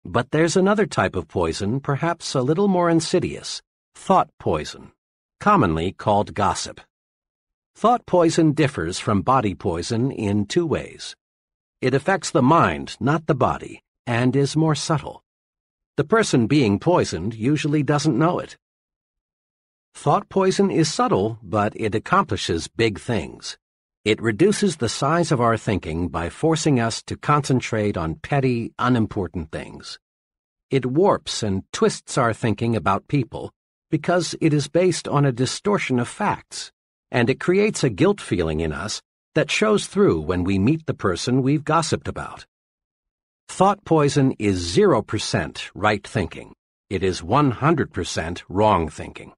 But there's another type of poison, perhaps a little more insidious thought poison, commonly called gossip. Thought poison differs from body poison in two ways. It affects the mind, not the body, and is more subtle. The person being poisoned usually doesn't know it. Thought poison is subtle, but it accomplishes big things. It reduces the size of our thinking by forcing us to concentrate on petty, unimportant things. It warps and twists our thinking about people because it is based on a distortion of facts, and it creates a guilt feeling in us that shows through when we meet the person we've gossiped about. Thought poison is 0% right thinking. It is 100% wrong thinking.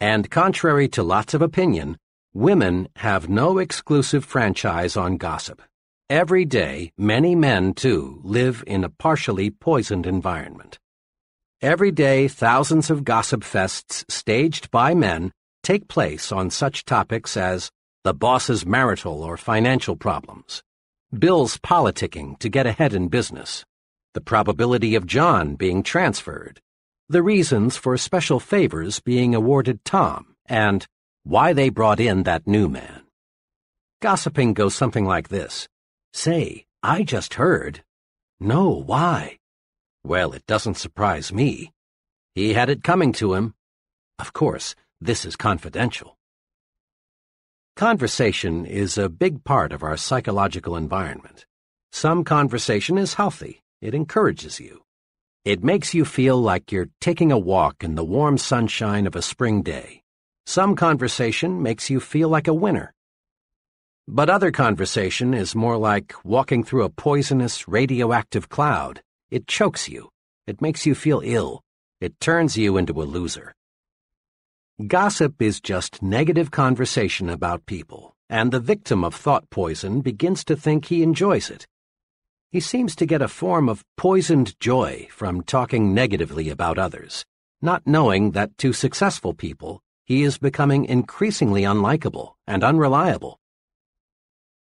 And contrary to lots of opinion, Women have no exclusive franchise on gossip. Every day, many men, too, live in a partially poisoned environment. Every day, thousands of gossip fests staged by men take place on such topics as the boss's marital or financial problems, Bill's politicking to get ahead in business, the probability of John being transferred, the reasons for special favors being awarded Tom, and why they brought in that new man. Gossiping goes something like this. Say, I just heard. No, why? Well, it doesn't surprise me. He had it coming to him. Of course, this is confidential. Conversation is a big part of our psychological environment. Some conversation is healthy. It encourages you. It makes you feel like you're taking a walk in the warm sunshine of a spring day. Some conversation makes you feel like a winner. But other conversation is more like walking through a poisonous, radioactive cloud. It chokes you. It makes you feel ill. It turns you into a loser. Gossip is just negative conversation about people, and the victim of thought poison begins to think he enjoys it. He seems to get a form of poisoned joy from talking negatively about others, not knowing that to successful people, he is becoming increasingly unlikable and unreliable.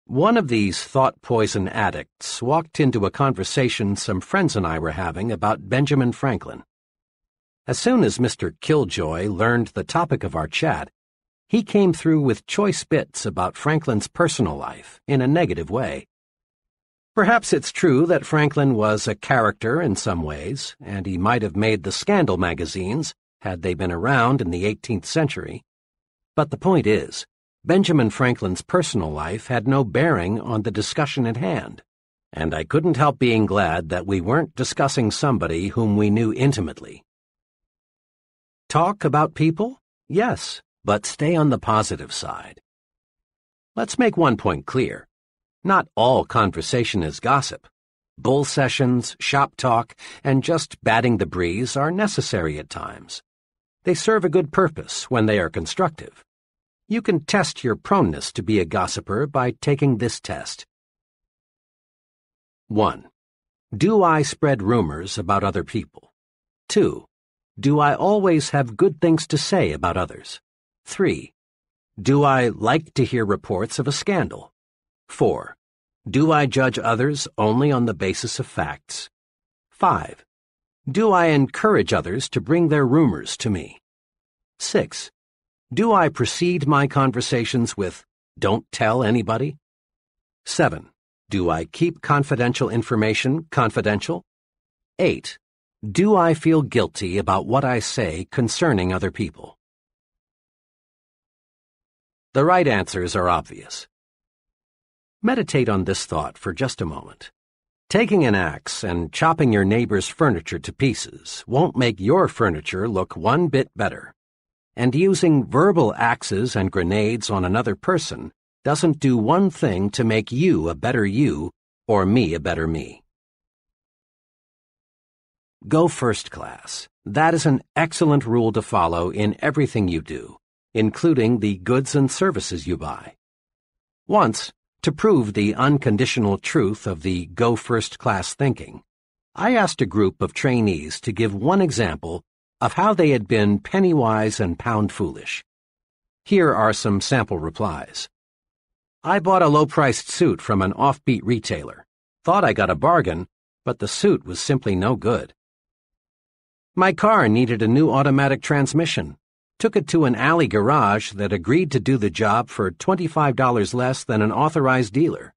One of these thought poison addicts walked into a conversation some friends and I were having about Benjamin Franklin. As soon as Mr. Killjoy learned the topic of our chat, he came through with choice bits about Franklin's personal life in a negative way. Perhaps it's true that Franklin was a character in some ways, and he might have made the scandal magazines had they been around in the 18th century. But the point is, Benjamin Franklin's personal life had no bearing on the discussion at hand, and I couldn't help being glad that we weren't discussing somebody whom we knew intimately. Talk about people? Yes, but stay on the positive side. Let's make one point clear. Not all conversation is gossip. Bull sessions, shop talk, and just batting the breeze are necessary at times. They serve a good purpose when they are constructive. You can test your proneness to be a gossiper by taking this test. 1. Do I spread rumors about other people? 2. Do I always have good things to say about others? 3. Do I like to hear reports of a scandal? 4. Do I judge others only on the basis of facts? 5. Do I encourage others to bring their rumors to me? 6. Do I precede my conversations with, don't tell anybody? 7. Do I keep confidential information confidential? 8. Do I feel guilty about what I say concerning other people? The right answers are obvious. Meditate on this thought for just a moment. Taking an axe and chopping your neighbor's furniture to pieces won't make your furniture look one bit better. And using verbal axes and grenades on another person doesn't do one thing to make you a better you or me a better me. Go first class. That is an excellent rule to follow in everything you do, including the goods and services you buy. Once, to prove the unconditional truth of the go first class thinking, I asked a group of trainees to give one example of how they had been penny wise and pound foolish. Here are some sample replies. I bought a low priced suit from an offbeat retailer, thought I got a bargain, but the suit was simply no good. My car needed a new automatic transmission. Took it to an alley garage that agreed to do the job for $25 less than an authorized dealer.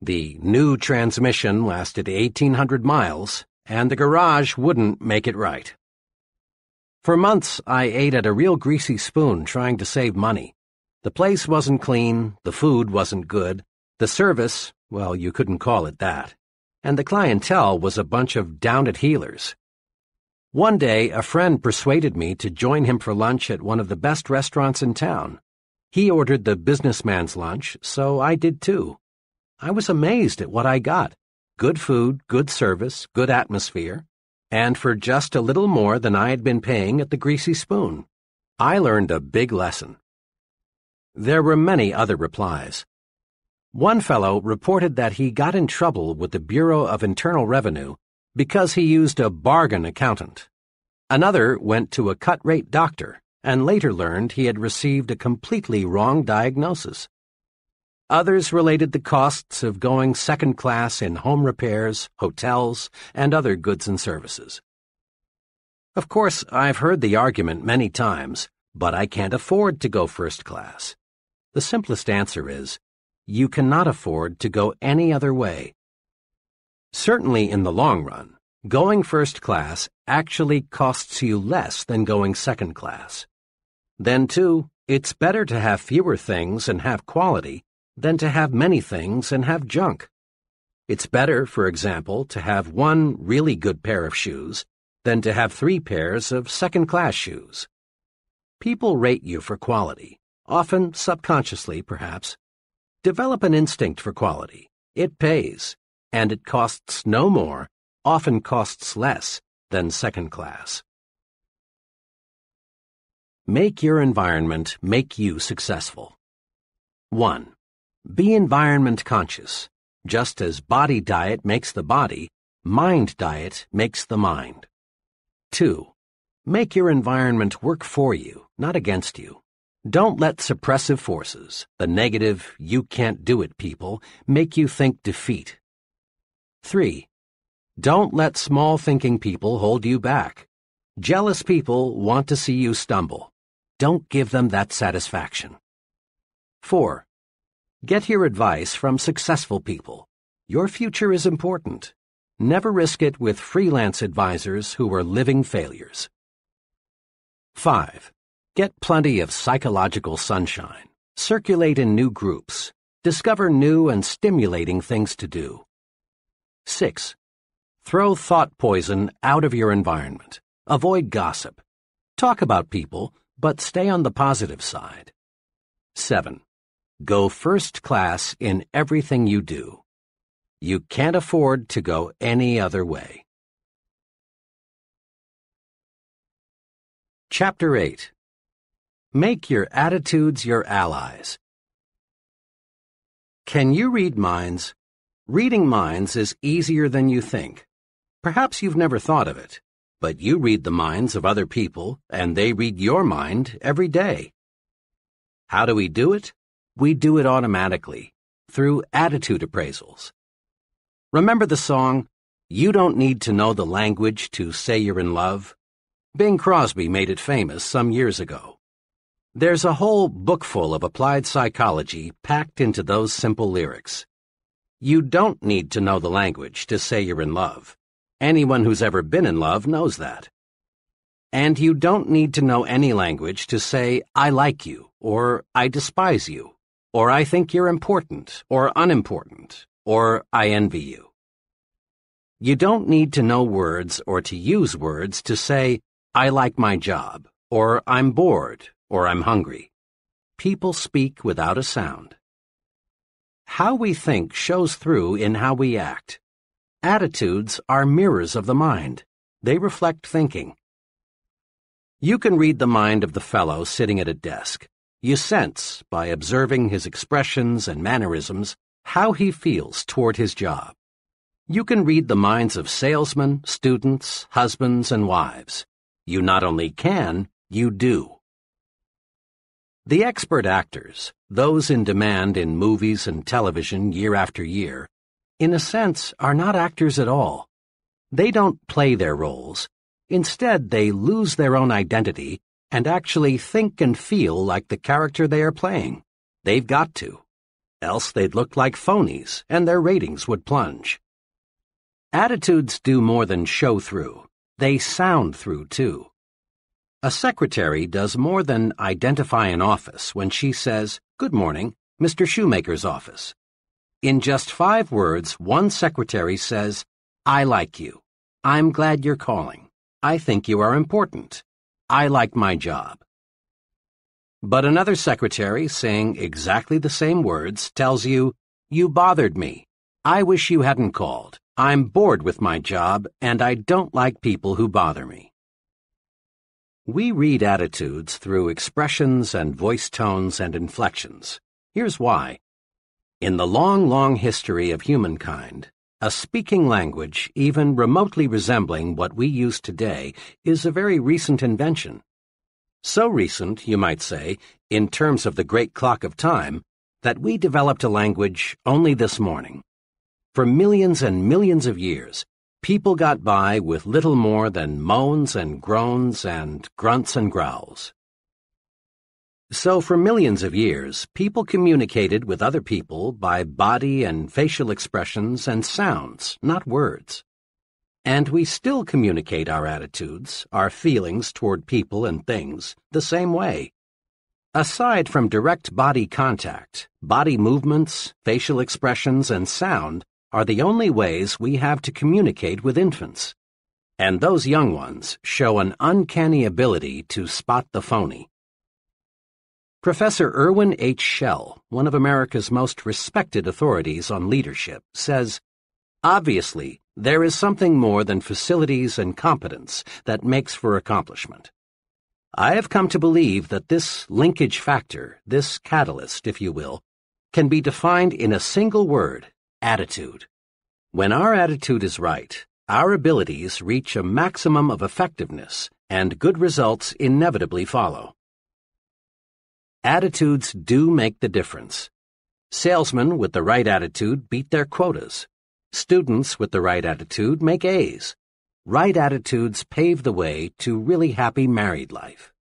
The new transmission lasted 1,800 miles, and the garage wouldn't make it right. For months, I ate at a real greasy spoon trying to save money. The place wasn't clean, the food wasn't good, the service, well, you couldn't call it that, and the clientele was a bunch of down-at-heelers. One day, a friend persuaded me to join him for lunch at one of the best restaurants in town. He ordered the businessman's lunch, so I did too. I was amazed at what I got. Good food, good service, good atmosphere, and for just a little more than I had been paying at the Greasy Spoon. I learned a big lesson. There were many other replies. One fellow reported that he got in trouble with the Bureau of Internal Revenue because he used a bargain accountant. Another went to a cut-rate doctor and later learned he had received a completely wrong diagnosis. Others related the costs of going second class in home repairs, hotels, and other goods and services. Of course, I've heard the argument many times, but I can't afford to go first class. The simplest answer is, you cannot afford to go any other way. Certainly in the long run, going first class actually costs you less than going second class. Then, too, it's better to have fewer things and have quality than to have many things and have junk. It's better, for example, to have one really good pair of shoes than to have three pairs of second-class shoes. People rate you for quality, often subconsciously, perhaps. Develop an instinct for quality. It pays, and it costs no more, often costs less, than second class. Make your environment make you successful. 1. Be environment conscious. Just as body diet makes the body, mind diet makes the mind. 2. Make your environment work for you, not against you. Don't let suppressive forces, the negative, you can't do it people, make you think defeat. 3. Don't let small thinking people hold you back. Jealous people want to see you stumble. Don't give them that satisfaction. 4. Get your advice from successful people. Your future is important. Never risk it with freelance advisors who are living failures. 5. Get plenty of psychological sunshine. Circulate in new groups. Discover new and stimulating things to do. 6. Throw thought poison out of your environment. Avoid gossip. Talk about people, but stay on the positive side. 7. Go first class in everything you do. You can't afford to go any other way. Chapter 8 Make your attitudes your allies. Can you read minds? Reading minds is easier than you think. Perhaps you've never thought of it, but you read the minds of other people, and they read your mind every day. How do we do it? we do it automatically, through attitude appraisals. Remember the song, You Don't Need to Know the Language to Say You're in Love? Bing Crosby made it famous some years ago. There's a whole bookful of applied psychology packed into those simple lyrics. You don't need to know the language to say you're in love. Anyone who's ever been in love knows that. And you don't need to know any language to say, I like you, or I despise you, or I think you're important, or unimportant, or I envy you. You don't need to know words or to use words to say, I like my job, or I'm bored, or I'm hungry. People speak without a sound. How we think shows through in how we act. Attitudes are mirrors of the mind. They reflect thinking. You can read the mind of the fellow sitting at a desk. You sense, by observing his expressions and mannerisms, how he feels toward his job. You can read the minds of salesmen, students, husbands, and wives. You not only can, you do. The expert actors, those in demand in movies and television year after year, in a sense, are not actors at all. They don't play their roles. Instead, they lose their own identity and actually think and feel like the character they are playing. They've got to. Else they'd look like phonies, and their ratings would plunge. Attitudes do more than show through. They sound through, too. A secretary does more than identify an office when she says, Good morning, Mr. Shoemaker's office. In just five words, one secretary says, I like you. I'm glad you're calling. I think you are important. I like my job. But another secretary, saying exactly the same words, tells you, You bothered me. I wish you hadn't called. I'm bored with my job, and I don't like people who bother me. We read attitudes through expressions and voice tones and inflections. Here's why. In the long, long history of humankind, a speaking language, even remotely resembling what we use today, is a very recent invention. So recent, you might say, in terms of the great clock of time, that we developed a language only this morning. For millions and millions of years, people got by with little more than moans and groans and grunts and growls. So for millions of years, people communicated with other people by body and facial expressions and sounds, not words. And we still communicate our attitudes, our feelings toward people and things, the same way. Aside from direct body contact, body movements, facial expressions, and sound are the only ways we have to communicate with infants. And those young ones show an uncanny ability to spot the phony. Professor Erwin H. Schell, one of America's most respected authorities on leadership, says, Obviously, there is something more than facilities and competence that makes for accomplishment. I have come to believe that this linkage factor, this catalyst, if you will, can be defined in a single word, attitude. When our attitude is right, our abilities reach a maximum of effectiveness and good results inevitably follow. Attitudes do make the difference. Salesmen with the right attitude beat their quotas. Students with the right attitude make A's. Right attitudes pave the way to really happy married life.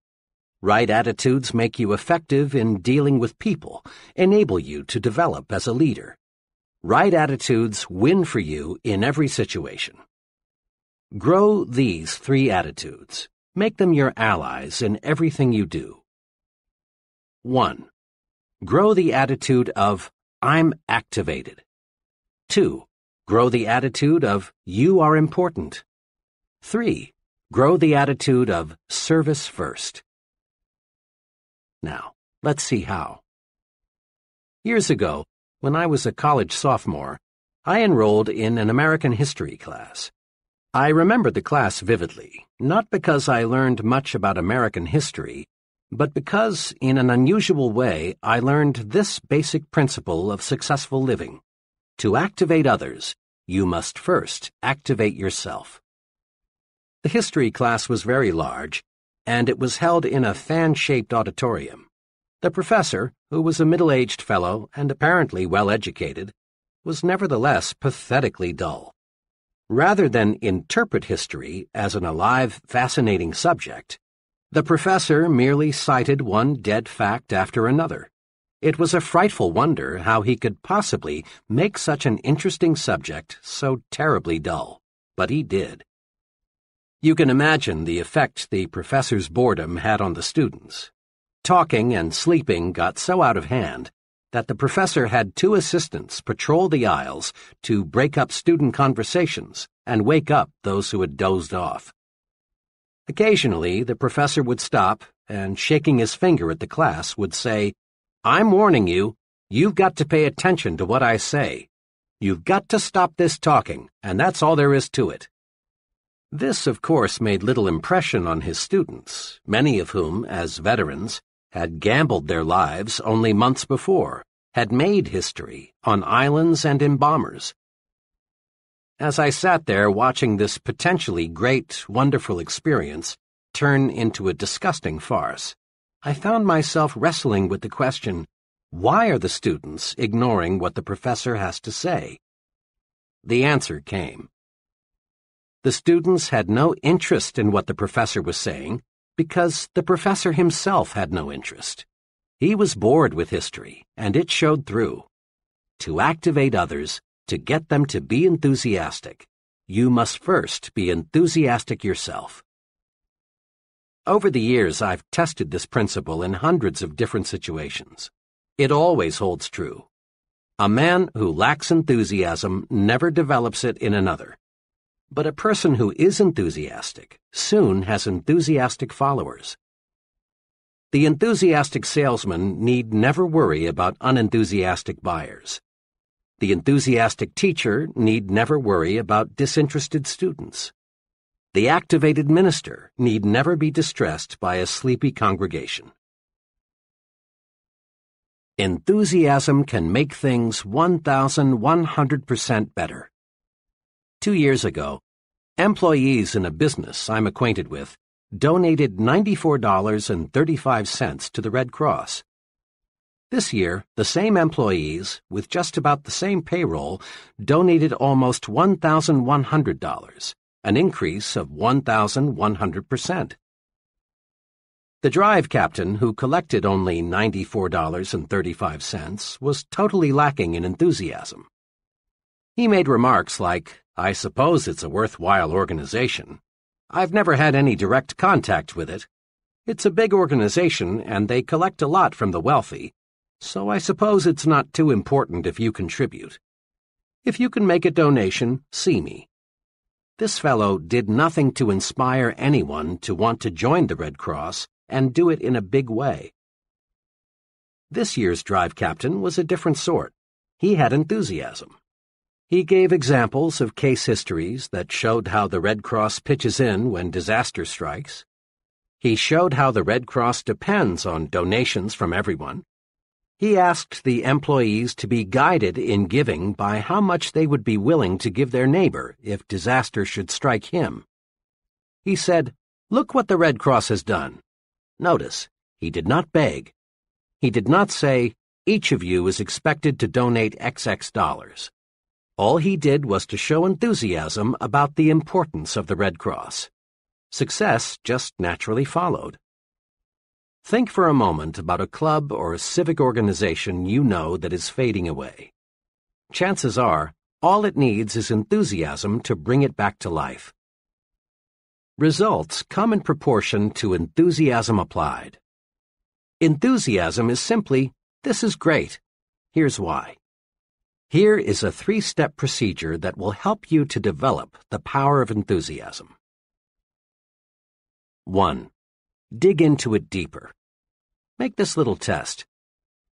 Right attitudes make you effective in dealing with people, enable you to develop as a leader. Right attitudes win for you in every situation. Grow these three attitudes. Make them your allies in everything you do. 1. Grow the attitude of, I'm activated. 2. Grow the attitude of, you are important. 3. Grow the attitude of, service first. Now, let's see how. Years ago, when I was a college sophomore, I enrolled in an American history class. I remember the class vividly, not because I learned much about American history, but because, in an unusual way, I learned this basic principle of successful living. To activate others, you must first activate yourself. The history class was very large, and it was held in a fan-shaped auditorium. The professor, who was a middle-aged fellow and apparently well-educated, was nevertheless pathetically dull. Rather than interpret history as an alive, fascinating subject, the professor merely cited one dead fact after another. It was a frightful wonder how he could possibly make such an interesting subject so terribly dull, but he did. You can imagine the effect the professor's boredom had on the students. Talking and sleeping got so out of hand that the professor had two assistants patrol the aisles to break up student conversations and wake up those who had dozed off. Occasionally, the professor would stop and, shaking his finger at the class, would say, I'm warning you, you've got to pay attention to what I say. You've got to stop this talking, and that's all there is to it. This, of course, made little impression on his students, many of whom, as veterans, had gambled their lives only months before, had made history on islands and in bombers. As I sat there watching this potentially great, wonderful experience turn into a disgusting farce, I found myself wrestling with the question, why are the students ignoring what the professor has to say? the answer came. The students had no interest in what the professor was saying because the professor himself had no interest. He was bored with history, and it showed through. To activate others, to get them to be enthusiastic, you must first be enthusiastic yourself. Over the years, I've tested this principle in hundreds of different situations. It always holds true. A man who lacks enthusiasm never develops it in another. But a person who is enthusiastic soon has enthusiastic followers. The enthusiastic salesman need never worry about unenthusiastic buyers. The enthusiastic teacher need never worry about disinterested students. The activated minister need never be distressed by a sleepy congregation. Enthusiasm can make things 1,100% better. Two years ago, employees in a business I'm acquainted with donated $94.35 to the Red Cross. This year, the same employees, with just about the same payroll, donated almost $1,100, an increase of 1,100%. The drive captain, who collected only $94.35, was totally lacking in enthusiasm. He made remarks like, I suppose it's a worthwhile organization, I've never had any direct contact with it. It's a big organization, and they collect a lot from the wealthy, so I suppose it's not too important if you contribute. If you can make a donation, see me. This fellow did nothing to inspire anyone to want to join the Red Cross and do it in a big way. This year's drive captain was a different sort. He had enthusiasm. He gave examples of case histories that showed how the Red Cross pitches in when disaster strikes. He showed how the Red Cross depends on donations from everyone. He asked the employees to be guided in giving by how much they would be willing to give their neighbor if disaster should strike him. He said, Look what the Red Cross has done. Notice, he did not beg. He did not say, Each of you is expected to donate XX dollars. All he did was to show enthusiasm about the importance of the Red Cross. Success just naturally followed. Think for a moment about a club or a civic organization you know that is fading away. Chances are, all it needs is enthusiasm to bring it back to life. Results come in proportion to enthusiasm applied. Enthusiasm is simply, this is great. Here's why. Here is a three-step procedure that will help you to develop the power of enthusiasm. 1. Dig into it deeper. Make this little test.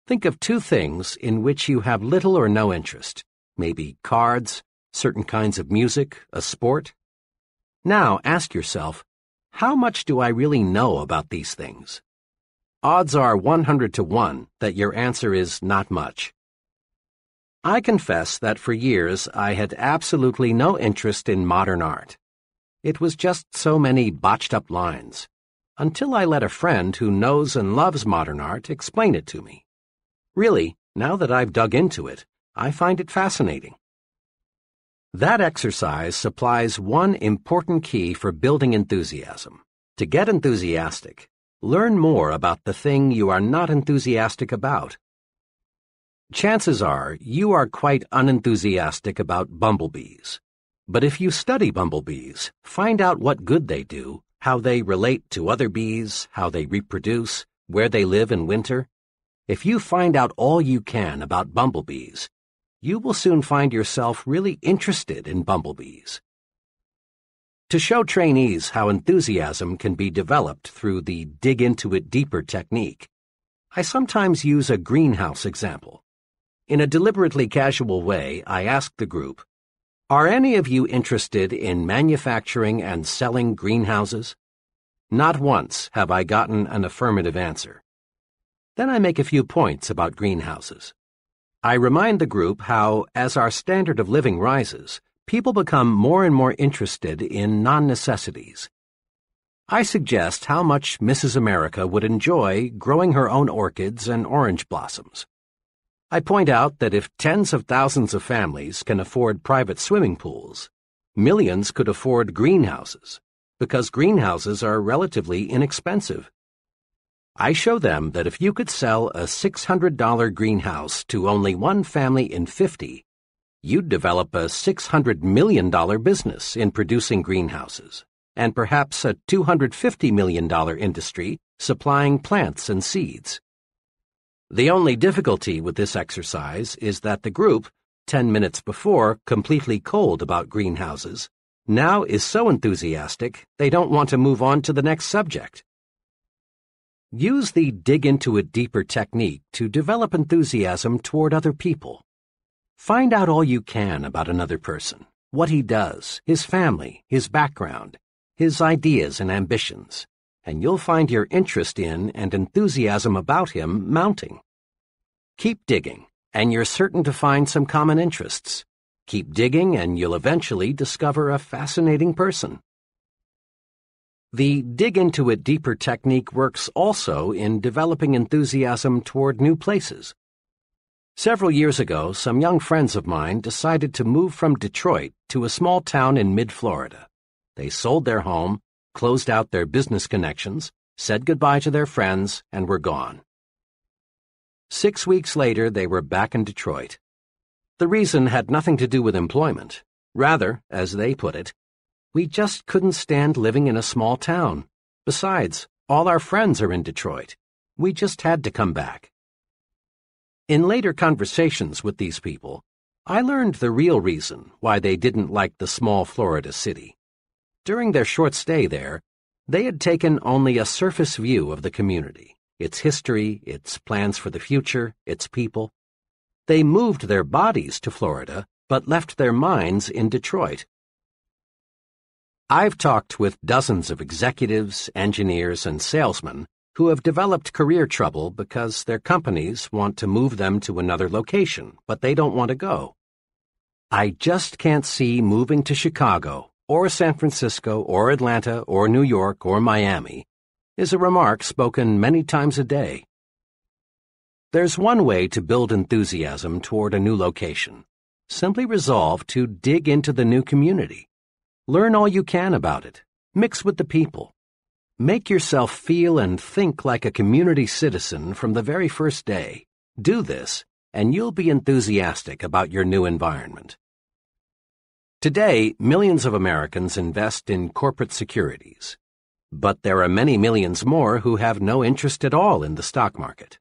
Think of two things in which you have little or no interest, maybe cards, certain kinds of music, a sport. Now ask yourself, how much do I really know about these things? Odds are 100 to 1 that your answer is not much. I confess that for years I had absolutely no interest in modern art. It was just so many botched up lines. Until I let a friend who knows and loves modern art explain it to me. Really, now that I've dug into it, I find it fascinating. That exercise supplies one important key for building enthusiasm. To get enthusiastic, learn more about the thing you are not enthusiastic about. Chances are you are quite unenthusiastic about bumblebees. But if you study bumblebees, find out what good they do, how they relate to other bees, how they reproduce, where they live in winter, if you find out all you can about bumblebees, you will soon find yourself really interested in bumblebees. To show trainees how enthusiasm can be developed through the dig into it deeper technique, I sometimes use a greenhouse example. In a deliberately casual way, I asked the group, Are any of you interested in manufacturing and selling greenhouses? Not once have I gotten an affirmative answer. Then I make a few points about greenhouses. I remind the group how, as our standard of living rises, people become more and more interested in non-necessities. I suggest how much Mrs. America would enjoy growing her own orchids and orange blossoms. I point out that if tens of thousands of families can afford private swimming pools, millions could afford greenhouses, because greenhouses are relatively inexpensive. I show them that if you could sell a $600 greenhouse to only one family in 50, you'd develop a $600 million business in producing greenhouses, and perhaps a $250 million industry supplying plants and seeds. The only difficulty with this exercise is that the group, ten minutes before completely cold about greenhouses, now is so enthusiastic they don't want to move on to the next subject. Use the dig into it deeper technique to develop enthusiasm toward other people. Find out all you can about another person, what he does, his family, his background, his ideas and ambitions and you'll find your interest in and enthusiasm about him mounting. Keep digging, and you're certain to find some common interests. Keep digging, and you'll eventually discover a fascinating person. The dig into it deeper technique works also in developing enthusiasm toward new places. Several years ago, some young friends of mine decided to move from Detroit to a small town in mid Florida. They sold their home closed out their business connections, said goodbye to their friends, and were gone. Six weeks later, they were back in Detroit. The reason had nothing to do with employment. Rather, as they put it, we just couldn't stand living in a small town. Besides, all our friends are in Detroit. We just had to come back. In later conversations with these people, I learned the real reason why they didn't like the small Florida city. During their short stay there, they had taken only a surface view of the community, its history, its plans for the future, its people. They moved their bodies to Florida, but left their minds in Detroit. I've talked with dozens of executives, engineers, and salesmen who have developed career trouble because their companies want to move them to another location, but they don't want to go. I just can't see moving to Chicago or San Francisco, or Atlanta, or New York, or Miami, is a remark spoken many times a day. There's one way to build enthusiasm toward a new location. Simply resolve to dig into the new community. Learn all you can about it. Mix with the people. Make yourself feel and think like a community citizen from the very first day. Do this, and you'll be enthusiastic about your new environment. Today, millions of Americans invest in corporate securities. But there are many millions more who have no interest at all in the stock market.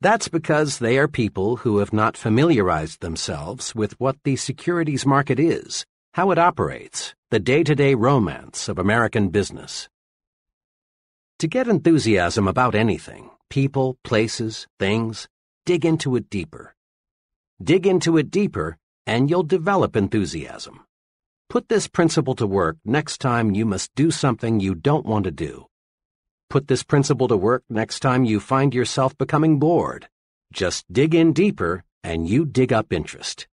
That's because they are people who have not familiarized themselves with what the securities market is, how it operates, the day-to-day romance of American business. To get enthusiasm about anything, people, places, things, dig into it deeper. Dig into it deeper and you'll develop enthusiasm. Put this principle to work next time you must do something you don't want to do. Put this principle to work next time you find yourself becoming bored. Just dig in deeper and you dig up interest.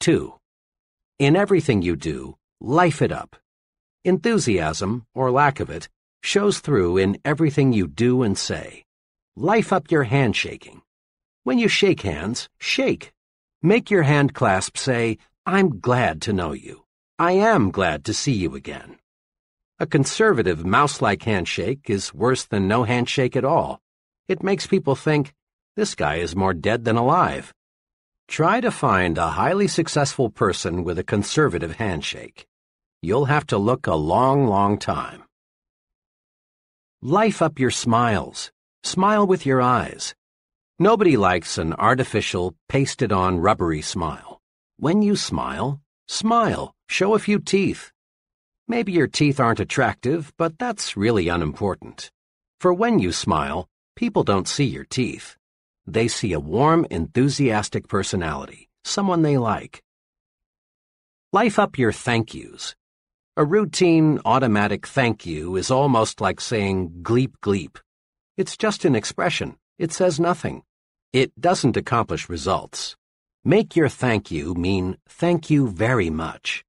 2. In everything you do, life it up. Enthusiasm, or lack of it, shows through in everything you do and say. Life up your handshaking. When you shake hands, shake. Make your hand clasp say, I'm glad to know you. I am glad to see you again. A conservative mouse-like handshake is worse than no handshake at all. It makes people think, this guy is more dead than alive. Try to find a highly successful person with a conservative handshake. You'll have to look a long, long time. Life up your smiles. Smile with your eyes. Nobody likes an artificial, pasted-on rubbery smile. When you smile, smile. Show a few teeth. Maybe your teeth aren't attractive, but that's really unimportant. For when you smile, people don't see your teeth. They see a warm, enthusiastic personality, someone they like. Life up your thank yous. A routine, automatic thank you is almost like saying gleep gleep. It's just an expression. It says nothing. It doesn't accomplish results. Make your thank you mean thank you very much.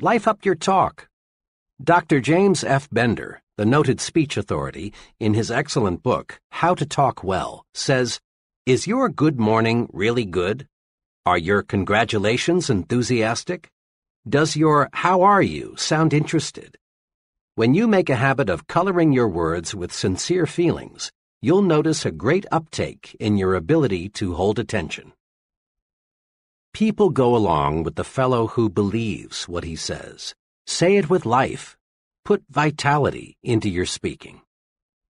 Life up your talk. Dr. James F. Bender, the noted speech authority, in his excellent book, How to Talk Well, says, Is your good morning really good? Are your congratulations enthusiastic? Does your how are you sound interested? When you make a habit of coloring your words with sincere feelings, you'll notice a great uptake in your ability to hold attention. People go along with the fellow who believes what he says. Say it with life. Put vitality into your speaking.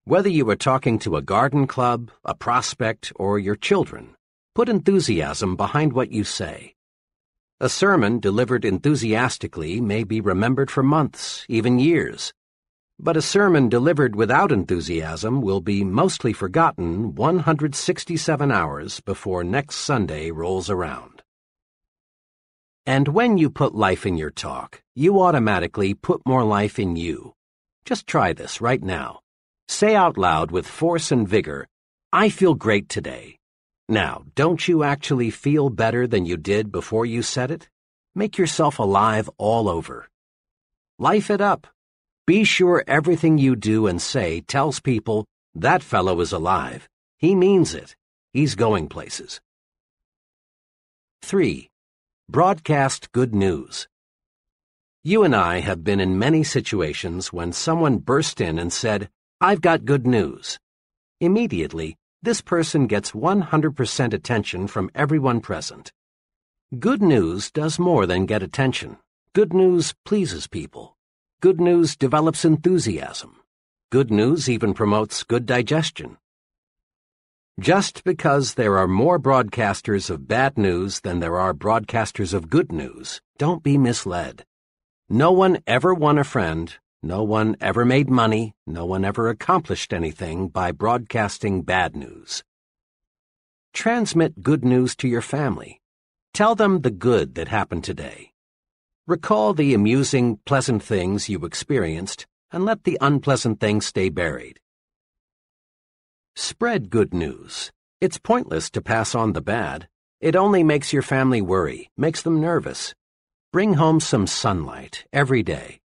Whether you are talking to a garden club, a prospect, or your children, put enthusiasm behind what you say. A sermon delivered enthusiastically may be remembered for months, even years. But a sermon delivered without enthusiasm will be mostly forgotten 167 hours before next Sunday rolls around. And when you put life in your talk, you automatically put more life in you. Just try this right now. Say out loud with force and vigor, I feel great today. Now, don't you actually feel better than you did before you said it? Make yourself alive all over. Life it up. Be sure everything you do and say tells people, that fellow is alive. He means it. He's going places. 3. Broadcast good news. You and I have been in many situations when someone burst in and said, I've got good news. Immediately, this person gets 100% attention from everyone present. Good news does more than get attention. Good news pleases people. Good news develops enthusiasm. Good news even promotes good digestion. Just because there are more broadcasters of bad news than there are broadcasters of good news, don't be misled. No one ever won a friend no one ever made money, no one ever accomplished anything by broadcasting bad news. Transmit good news to your family. Tell them the good that happened today. Recall the amusing, pleasant things you experienced and let the unpleasant things stay buried. Spread good news. It's pointless to pass on the bad. It only makes your family worry, makes them nervous. Bring home some sunlight every day.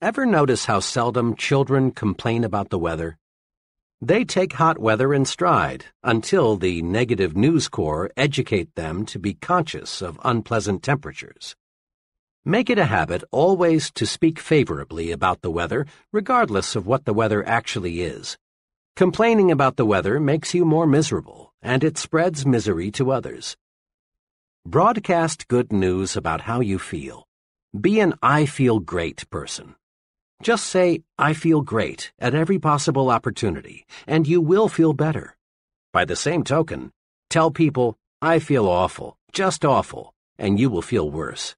Ever notice how seldom children complain about the weather? They take hot weather in stride until the negative news corps educate them to be conscious of unpleasant temperatures. Make it a habit always to speak favorably about the weather, regardless of what the weather actually is. Complaining about the weather makes you more miserable, and it spreads misery to others. Broadcast good news about how you feel. Be an I feel great person. Just say, I feel great at every possible opportunity, and you will feel better. By the same token, tell people, I feel awful, just awful, and you will feel worse.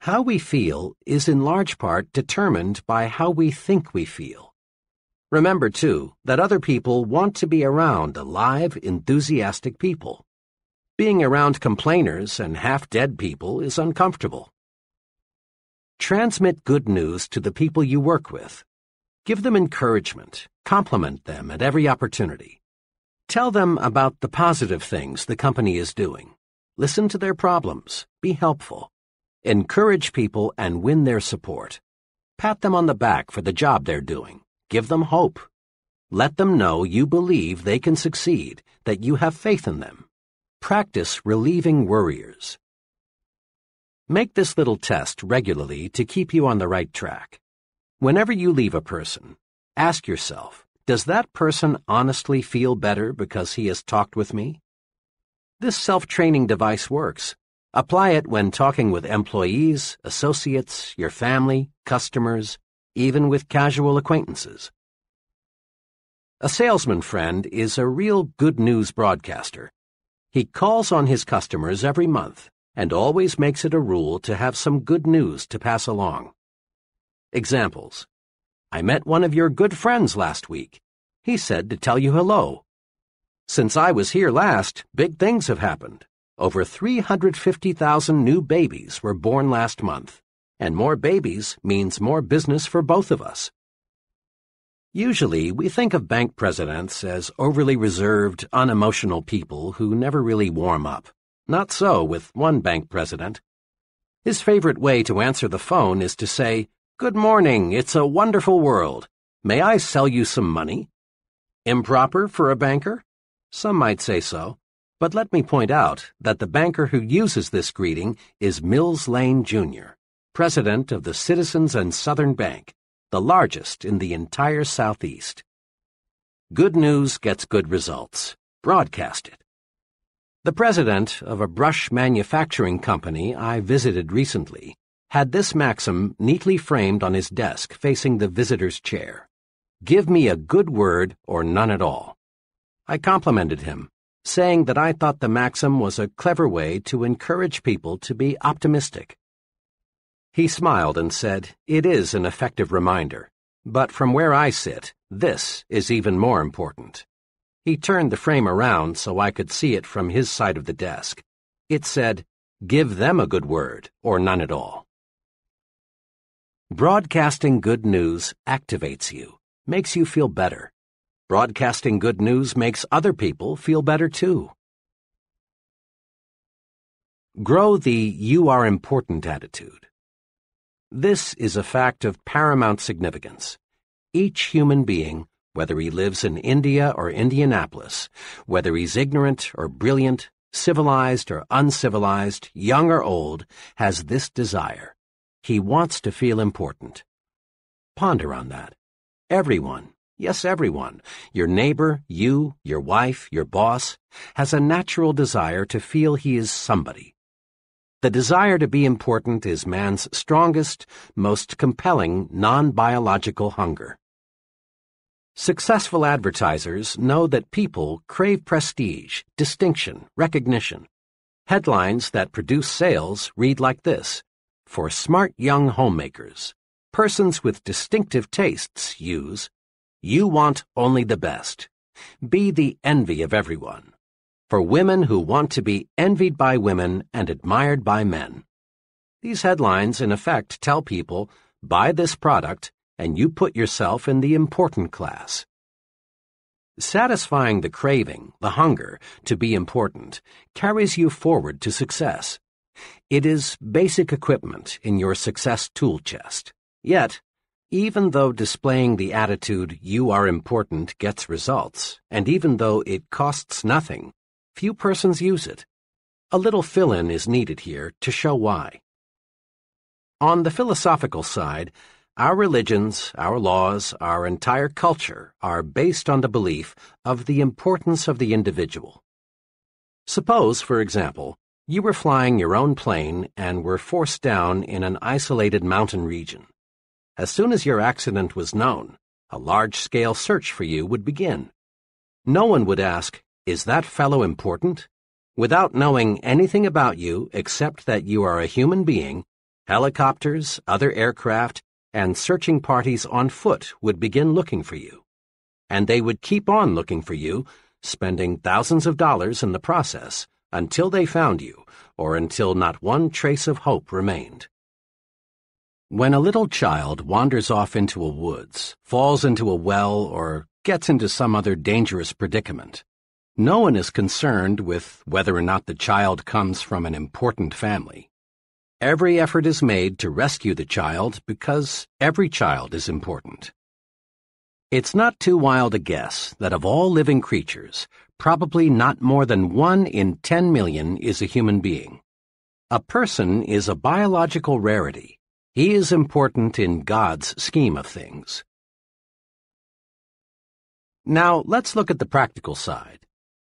How we feel is in large part determined by how we think we feel. Remember, too, that other people want to be around alive, enthusiastic people. Being around complainers and half-dead people is uncomfortable. Transmit good news to the people you work with. Give them encouragement. Compliment them at every opportunity. Tell them about the positive things the company is doing. Listen to their problems. Be helpful. Encourage people and win their support. Pat them on the back for the job they're doing. Give them hope. Let them know you believe they can succeed, that you have faith in them. Practice relieving worriers. Make this little test regularly to keep you on the right track. Whenever you leave a person, ask yourself, does that person honestly feel better because he has talked with me? This self-training device works. Apply it when talking with employees, associates, your family, customers, even with casual acquaintances. A salesman friend is a real good news broadcaster. He calls on his customers every month and always makes it a rule to have some good news to pass along. Examples. I met one of your good friends last week. He said to tell you hello. Since I was here last, big things have happened. Over 350,000 new babies were born last month, and more babies means more business for both of us. Usually, we think of bank presidents as overly reserved, unemotional people who never really warm up. Not so with one bank president. His favorite way to answer the phone is to say, Good morning, it's a wonderful world. May I sell you some money? Improper for a banker? Some might say so, but let me point out that the banker who uses this greeting is Mills Lane, Jr., president of the Citizens and Southern Bank, the largest in the entire Southeast. Good news gets good results. Broadcast it. The president of a brush manufacturing company I visited recently had this maxim neatly framed on his desk facing the visitor's chair. Give me a good word or none at all. I complimented him, saying that I thought the maxim was a clever way to encourage people to be optimistic. He smiled and said, It is an effective reminder, but from where I sit, this is even more important. He turned the frame around so I could see it from his side of the desk. It said, Give them a good word or none at all. Broadcasting good news activates you makes you feel better. Broadcasting good news makes other people feel better too. Grow the you are important attitude. This is a fact of paramount significance. Each human being, whether he lives in India or Indianapolis, whether he's ignorant or brilliant, civilized or uncivilized, young or old, has this desire. He wants to feel important. Ponder on that. Everyone, yes, everyone, your neighbor, you, your wife, your boss, has a natural desire to feel he is somebody. The desire to be important is man's strongest, most compelling non-biological hunger. Successful advertisers know that people crave prestige, distinction, recognition. Headlines that produce sales read like this, For smart young homemakers, persons with distinctive tastes use, you want only the best. Be the envy of everyone. For women who want to be envied by women and admired by men. These headlines, in effect, tell people, buy this product and you put yourself in the important class. Satisfying the craving, the hunger, to be important, carries you forward to success. It is basic equipment in your success tool chest. Yet, even though displaying the attitude you are important gets results, and even though it costs nothing, few persons use it. A little fill-in is needed here to show why. On the philosophical side, our religions, our laws, our entire culture are based on the belief of the importance of the individual. Suppose, for example, you were flying your own plane and were forced down in an isolated mountain region. As soon as your accident was known, a large-scale search for you would begin. No one would ask, is that fellow important? Without knowing anything about you except that you are a human being, helicopters, other aircraft, and searching parties on foot would begin looking for you. And they would keep on looking for you, spending thousands of dollars in the process, until they found you, or until not one trace of hope remained. When a little child wanders off into a woods, falls into a well, or gets into some other dangerous predicament, no one is concerned with whether or not the child comes from an important family. Every effort is made to rescue the child because every child is important. It's not too wild a guess that of all living creatures, probably not more than one in ten million is a human being. A person is a biological rarity he is important in God's scheme of things. Now, let's look at the practical side.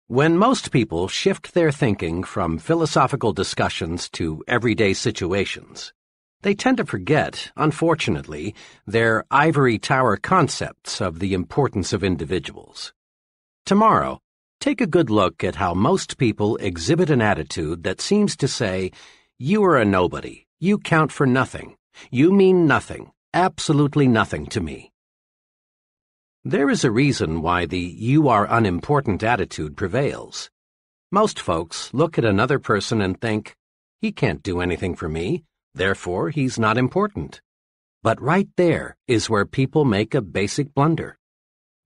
When most people shift their thinking from philosophical discussions to everyday situations, they tend to forget, unfortunately, their ivory tower concepts of the importance of individuals. Tomorrow, take a good look at how most people exhibit an attitude that seems to say, You are a nobody, you count for nothing, you mean nothing, absolutely nothing to me. There is a reason why the you are unimportant attitude prevails. Most folks look at another person and think, he can't do anything for me, therefore he's not important. But right there is where people make a basic blunder.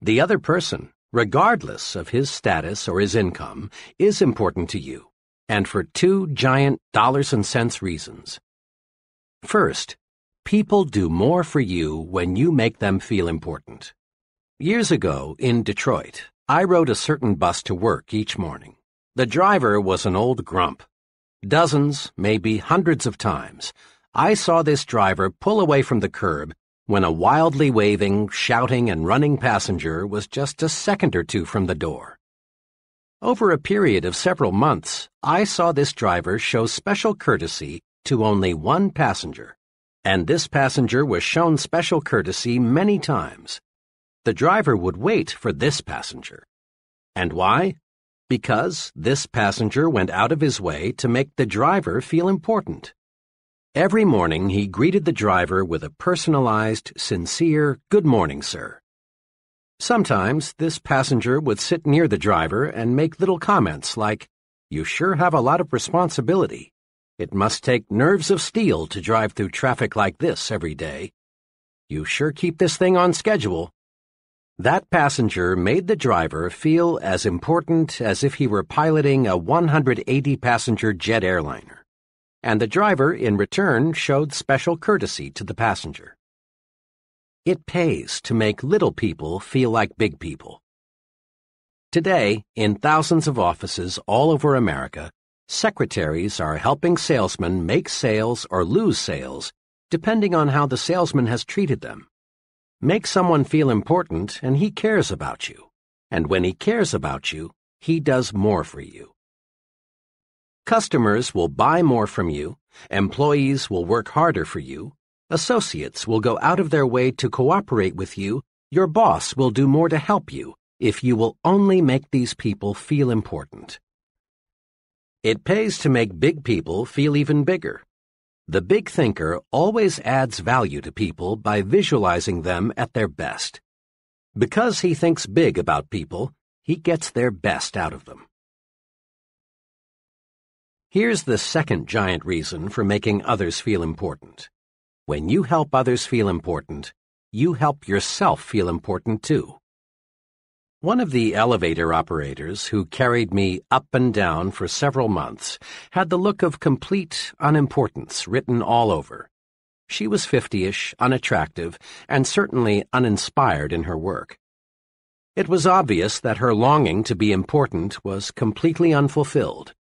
The other person, regardless of his status or his income, is important to you, and for two giant dollars and cents reasons. First, people do more for you when you make them feel important. Years ago, in Detroit, I rode a certain bus to work each morning. The driver was an old grump. Dozens, maybe hundreds of times, I saw this driver pull away from the curb when a wildly waving, shouting, and running passenger was just a second or two from the door. Over a period of several months, I saw this driver show special courtesy to only one passenger, and this passenger was shown special courtesy many times. The driver would wait for this passenger. And why? because this passenger went out of his way to make the driver feel important. Every morning he greeted the driver with a personalized, sincere, Good morning, sir. Sometimes this passenger would sit near the driver and make little comments like, You sure have a lot of responsibility. It must take nerves of steel to drive through traffic like this every day. You sure keep this thing on schedule. That passenger made the driver feel as important as if he were piloting a 180 passenger jet airliner, and the driver, in return, showed special courtesy to the passenger. It pays to make little people feel like big people. Today, in thousands of offices all over America, secretaries are helping salesmen make sales or lose sales depending on how the salesman has treated them. Make someone feel important and he cares about you. And when he cares about you, he does more for you. Customers will buy more from you, employees will work harder for you, associates will go out of their way to cooperate with you, your boss will do more to help you if you will only make these people feel important. It pays to make big people feel even bigger. The big thinker always adds value to people by visualizing them at their best. Because he thinks big about people, he gets their best out of them. Here's the second giant reason for making others feel important. When you help others feel important, you help yourself feel important too. One of the elevator operators who carried me up and down for several months had the look of complete unimportance written all over. She was fifty-ish, unattractive, and certainly uninspired in her work. It was obvious that her longing to be important was completely unfulfilled.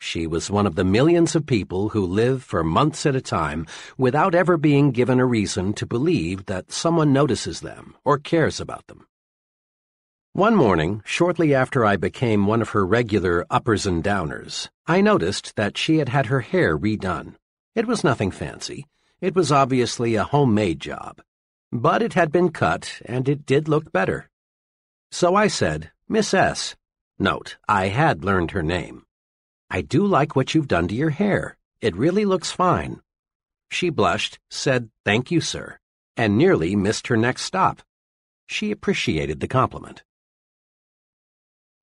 She was one of the millions of people who live for months at a time without ever being given a reason to believe that someone notices them or cares about them. One morning, shortly after I became one of her regular uppers and downers, I noticed that she had had her hair redone. It was nothing fancy. It was obviously a homemade job. But it had been cut, and it did look better. So I said, Miss S. Note, I had learned her name. I do like what you've done to your hair. It really looks fine. She blushed, said, Thank you, sir, and nearly missed her next stop. She appreciated the compliment.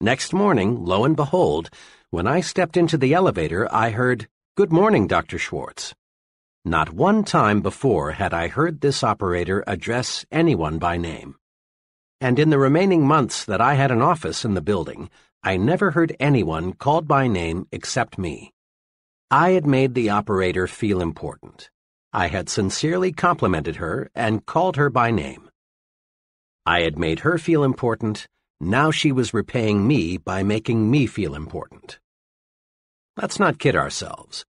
Next morning, lo and behold, when I stepped into the elevator, I heard, Good morning, Dr. Schwartz. Not one time before had I heard this operator address anyone by name. And in the remaining months that I had an office in the building, I never heard anyone called by name except me. I had made the operator feel important. I had sincerely complimented her and called her by name. I had made her feel important, now she was repaying me by making me feel important. Let's not kid ourselves.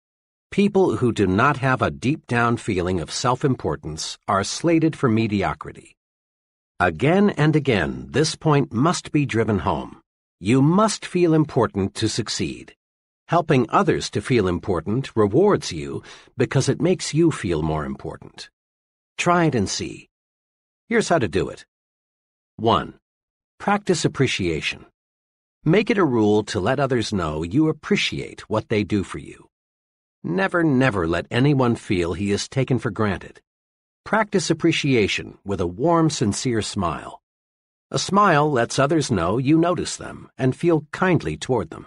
People who do not have a deep down feeling of self importance are slated for mediocrity. Again and again, this point must be driven home. You must feel important to succeed. Helping others to feel important rewards you because it makes you feel more important. Try it and see. Here's how to do it. 1. Practice appreciation. Make it a rule to let others know you appreciate what they do for you. Never, never let anyone feel he is taken for granted. Practice appreciation with a warm, sincere smile. A smile lets others know you notice them and feel kindly toward them.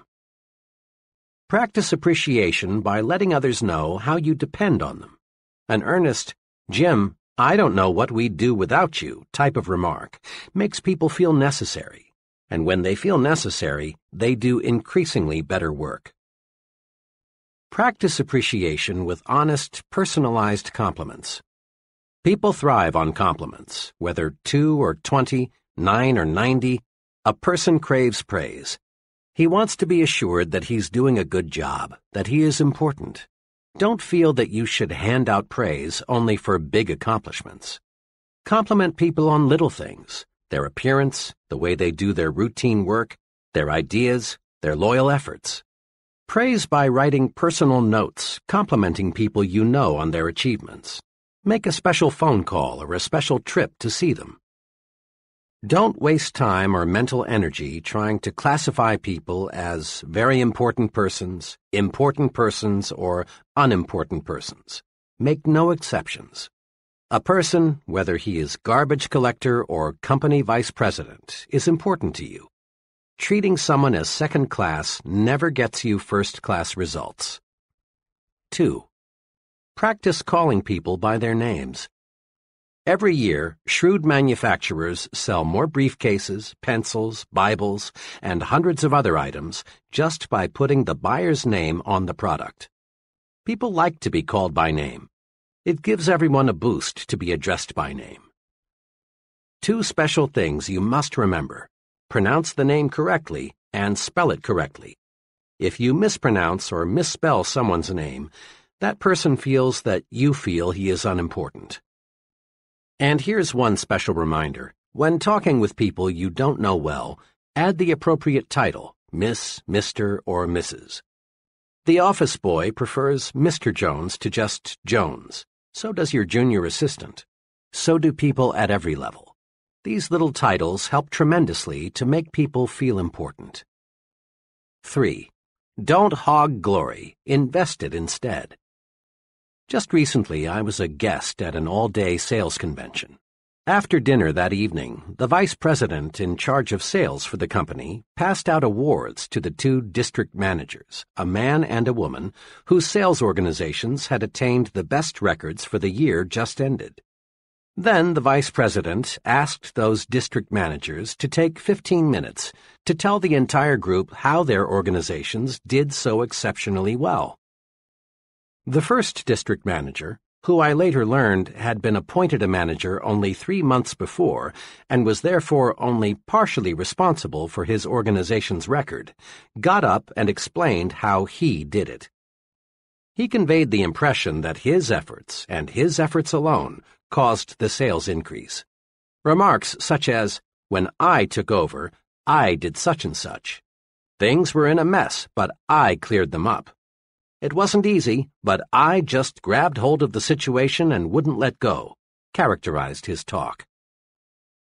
Practice appreciation by letting others know how you depend on them. An earnest, Jim, I don't know what we'd do without you type of remark makes people feel necessary, and when they feel necessary, they do increasingly better work. Practice appreciation with honest, personalized compliments. People thrive on compliments, whether two or twenty, nine or ninety. A person craves praise. He wants to be assured that he's doing a good job, that he is important. Don't feel that you should hand out praise only for big accomplishments. Compliment people on little things their appearance, the way they do their routine work, their ideas, their loyal efforts. Praise by writing personal notes complimenting people you know on their achievements. Make a special phone call or a special trip to see them. Don't waste time or mental energy trying to classify people as very important persons, important persons, or unimportant persons. Make no exceptions. A person, whether he is garbage collector or company vice president, is important to you. Treating someone as second class never gets you first class results. 2. Practice calling people by their names. Every year, shrewd manufacturers sell more briefcases, pencils, Bibles, and hundreds of other items just by putting the buyer's name on the product. People like to be called by name. It gives everyone a boost to be addressed by name. Two special things you must remember. Pronounce the name correctly and spell it correctly. If you mispronounce or misspell someone's name, that person feels that you feel he is unimportant. And here's one special reminder. When talking with people you don't know well, add the appropriate title, Miss, Mr., or Mrs. The office boy prefers Mr. Jones to just Jones. So does your junior assistant. So do people at every level. These little titles help tremendously to make people feel important. 3. Don't hog glory. Invest it instead. Just recently, I was a guest at an all-day sales convention. After dinner that evening, the vice president in charge of sales for the company passed out awards to the two district managers, a man and a woman, whose sales organizations had attained the best records for the year just ended. Then the vice president asked those district managers to take 15 minutes to tell the entire group how their organizations did so exceptionally well. The first district manager, who I later learned had been appointed a manager only three months before and was therefore only partially responsible for his organization's record, got up and explained how he did it. He conveyed the impression that his efforts, and his efforts alone, caused the sales increase. Remarks such as, When I took over, I did such and such. Things were in a mess, but I cleared them up it wasn't easy, but I just grabbed hold of the situation and wouldn't let go, characterized his talk.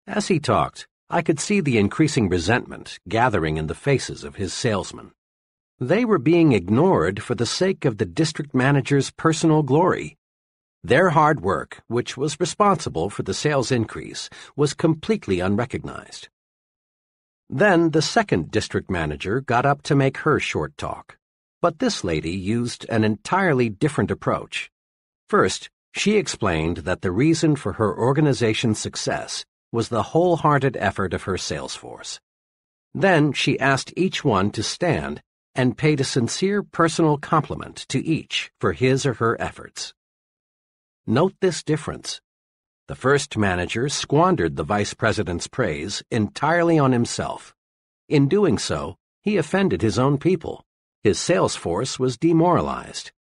As he talked, I could see the increasing resentment gathering in the faces of his salesmen. They were being ignored for the sake of the district manager's personal glory. Their hard work, which was responsible for the sales increase, was completely unrecognized. Then the second district manager got up to make her short talk. But this lady used an entirely different approach. First, she explained that the reason for her organization's success was the wholehearted effort of her sales force. Then she asked each one to stand and paid a sincere personal compliment to each for his or her efforts. Note this difference. The first manager squandered the vice president's praise entirely on himself. In doing so, he offended his own people his sales force was demoralized.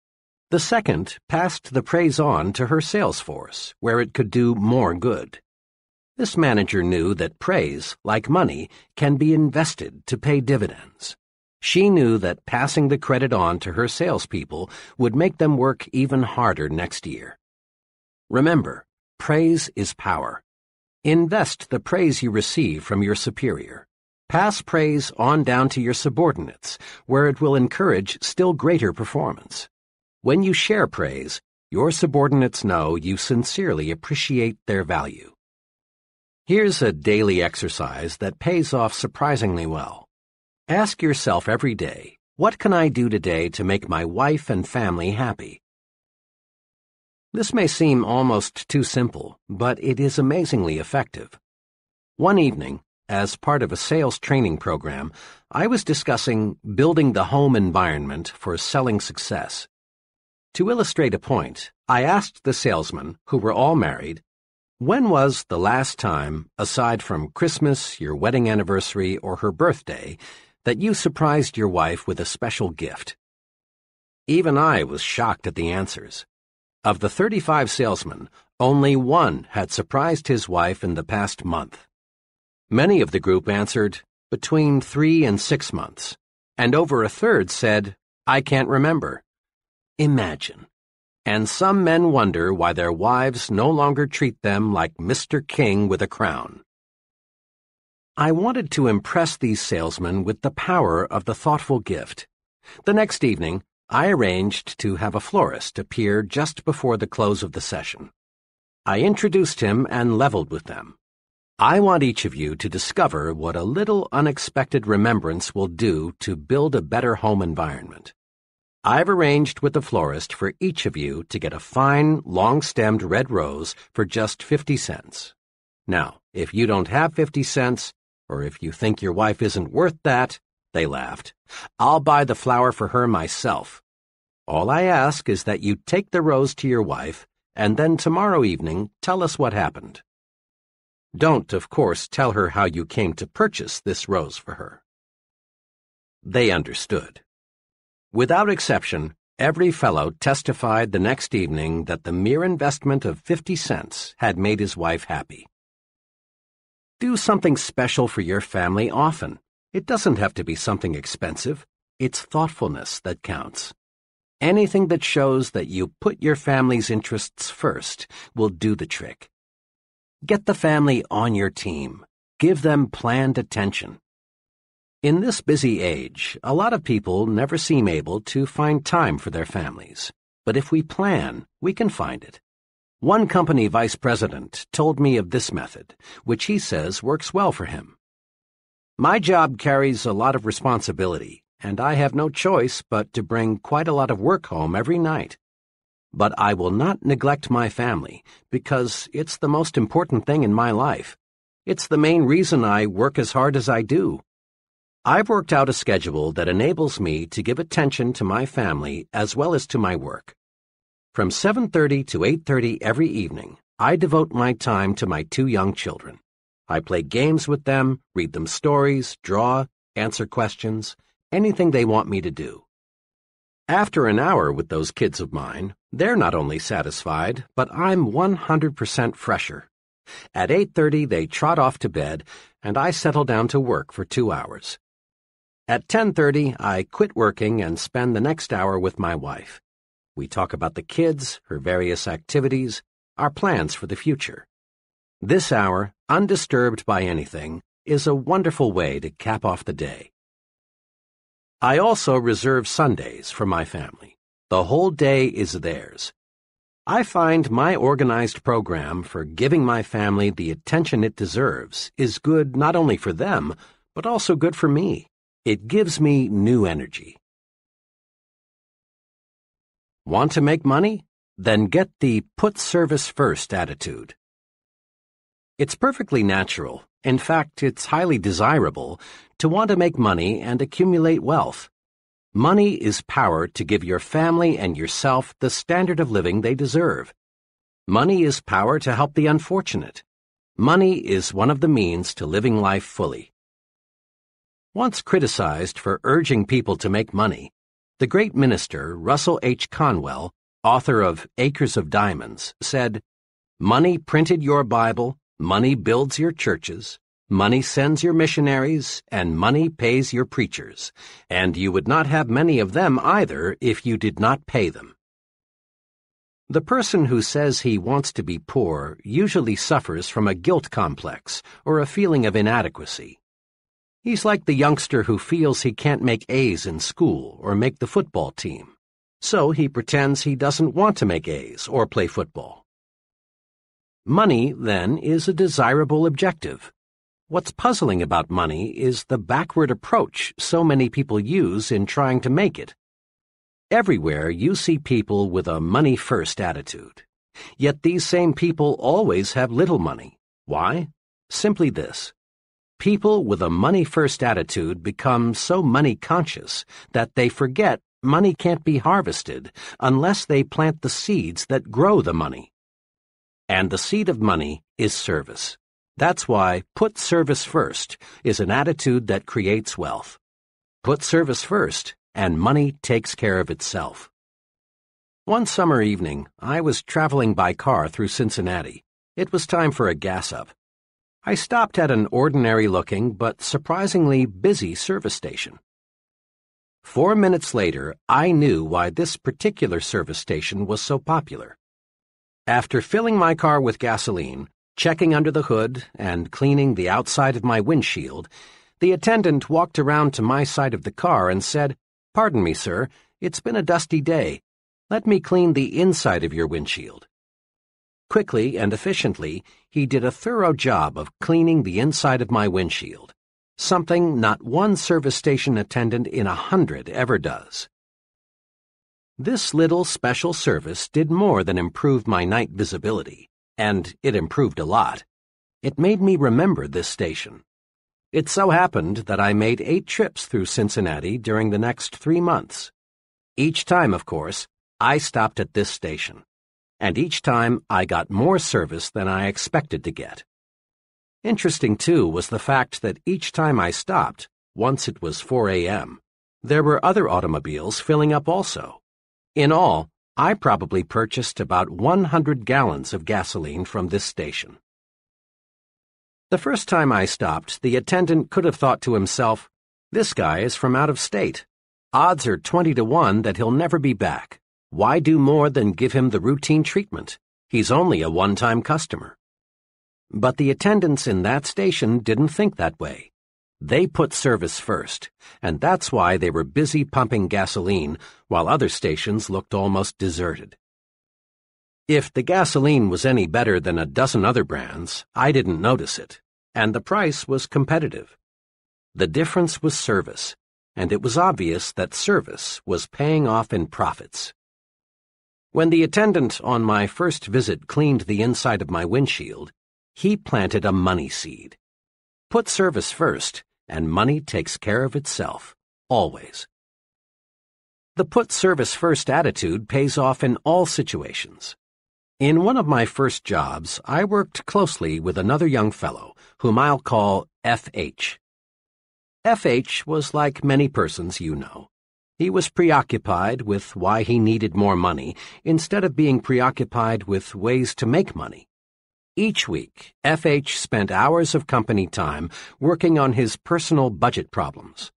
The second passed the praise on to her sales force, where it could do more good. This manager knew that praise, like money, can be invested to pay dividends. She knew that passing the credit on to her salespeople would make them work even harder next year. Remember, praise is power. Invest the praise you receive from your superior. Pass praise on down to your subordinates, where it will encourage still greater performance. When you share praise, your subordinates know you sincerely appreciate their value. Here's a daily exercise that pays off surprisingly well. Ask yourself every day, what can I do today to make my wife and family happy? This may seem almost too simple, but it is amazingly effective. One evening, as part of a sales training program, I was discussing building the home environment for selling success. To illustrate a point, I asked the salesmen, who were all married, When was the last time, aside from Christmas, your wedding anniversary, or her birthday, that you surprised your wife with a special gift? Even I was shocked at the answers. Of the 35 salesmen, only one had surprised his wife in the past month. Many of the group answered between three and six months, and over a third said, I can't remember. Imagine. And some men wonder why their wives no longer treat them like Mr. King with a crown. I wanted to impress these salesmen with the power of the thoughtful gift. The next evening, I arranged to have a florist appear just before the close of the session. I introduced him and leveled with them. I want each of you to discover what a little unexpected remembrance will do to build a better home environment. I've arranged with the florist for each of you to get a fine, long-stemmed red rose for just 50 cents. Now, if you don't have 50 cents, or if you think your wife isn't worth that, they laughed, I'll buy the flower for her myself. All I ask is that you take the rose to your wife, and then tomorrow evening tell us what happened. Don't, of course, tell her how you came to purchase this rose for her. They understood. Without exception, every fellow testified the next evening that the mere investment of 50 cents had made his wife happy. Do something special for your family often. It doesn't have to be something expensive. It's thoughtfulness that counts. Anything that shows that you put your family's interests first will do the trick. Get the family on your team. Give them planned attention. In this busy age, a lot of people never seem able to find time for their families. But if we plan, we can find it. One company vice president told me of this method, which he says works well for him. My job carries a lot of responsibility, and I have no choice but to bring quite a lot of work home every night. But I will not neglect my family, because it's the most important thing in my life. It's the main reason I work as hard as I do. I've worked out a schedule that enables me to give attention to my family as well as to my work. From 7.30 to 8.30 every evening, I devote my time to my two young children. I play games with them, read them stories, draw, answer questions, anything they want me to do. After an hour with those kids of mine, they're not only satisfied, but I'm 100% fresher. At 8.30 they trot off to bed, and I settle down to work for two hours. At 10.30 I quit working and spend the next hour with my wife. We talk about the kids, her various activities, our plans for the future. This hour, undisturbed by anything, is a wonderful way to cap off the day. I also reserve Sundays for my family. The whole day is theirs. I find my organized program for giving my family the attention it deserves is good not only for them, but also good for me. It gives me new energy. Want to make money? Then get the put service first attitude. It's perfectly natural in fact, it's highly desirable to want to make money and accumulate wealth. Money is power to give your family and yourself the standard of living they deserve. Money is power to help the unfortunate. Money is one of the means to living life fully. Once criticized for urging people to make money, the great minister Russell H. Conwell, author of Acres of Diamonds, said, Money printed your Bible, Money builds your churches, money sends your missionaries, and money pays your preachers, and you would not have many of them either if you did not pay them. The person who says he wants to be poor usually suffers from a guilt complex or a feeling of inadequacy. He's like the youngster who feels he can't make A's in school or make the football team, so he pretends he doesn't want to make A's or play football. Money, then, is a desirable objective. What's puzzling about money is the backward approach so many people use in trying to make it. Everywhere you see people with a money first attitude. Yet these same people always have little money. Why? Simply this. People with a money first attitude become so money conscious that they forget money can't be harvested unless they plant the seeds that grow the money. And the seed of money is service. That's why put service first is an attitude that creates wealth. Put service first, and money takes care of itself. One summer evening, I was traveling by car through Cincinnati. It was time for a gas up. I stopped at an ordinary looking but surprisingly busy service station. Four minutes later, I knew why this particular service station was so popular. After filling my car with gasoline, checking under the hood, and cleaning the outside of my windshield, the attendant walked around to my side of the car and said, Pardon me, sir, it's been a dusty day. Let me clean the inside of your windshield. Quickly and efficiently, he did a thorough job of cleaning the inside of my windshield something not one service station attendant in a hundred ever does. This little special service did more than improve my night visibility, and it improved a lot. It made me remember this station. It so happened that I made eight trips through Cincinnati during the next three months. Each time, of course, I stopped at this station, and each time I got more service than I expected to get. Interesting, too, was the fact that each time I stopped, once it was 4 a.m., there were other automobiles filling up also. In all, I probably purchased about 100 gallons of gasoline from this station. The first time I stopped, the attendant could have thought to himself, this guy is from out of state. Odds are 20 to 1 that he'll never be back. Why do more than give him the routine treatment? He's only a one-time customer. But the attendants in that station didn't think that way. They put service first, and that's why they were busy pumping gasoline while other stations looked almost deserted. If the gasoline was any better than a dozen other brands, I didn't notice it, and the price was competitive. The difference was service, and it was obvious that service was paying off in profits. When the attendant on my first visit cleaned the inside of my windshield, he planted a money seed. Put service first, and money takes care of itself, always. The put service first attitude pays off in all situations. In one of my first jobs, I worked closely with another young fellow, whom I'll call F.H. F.H. was like many persons you know. He was preoccupied with why he needed more money instead of being preoccupied with ways to make money. Each week, FH spent hours of company time working on his personal budget problems.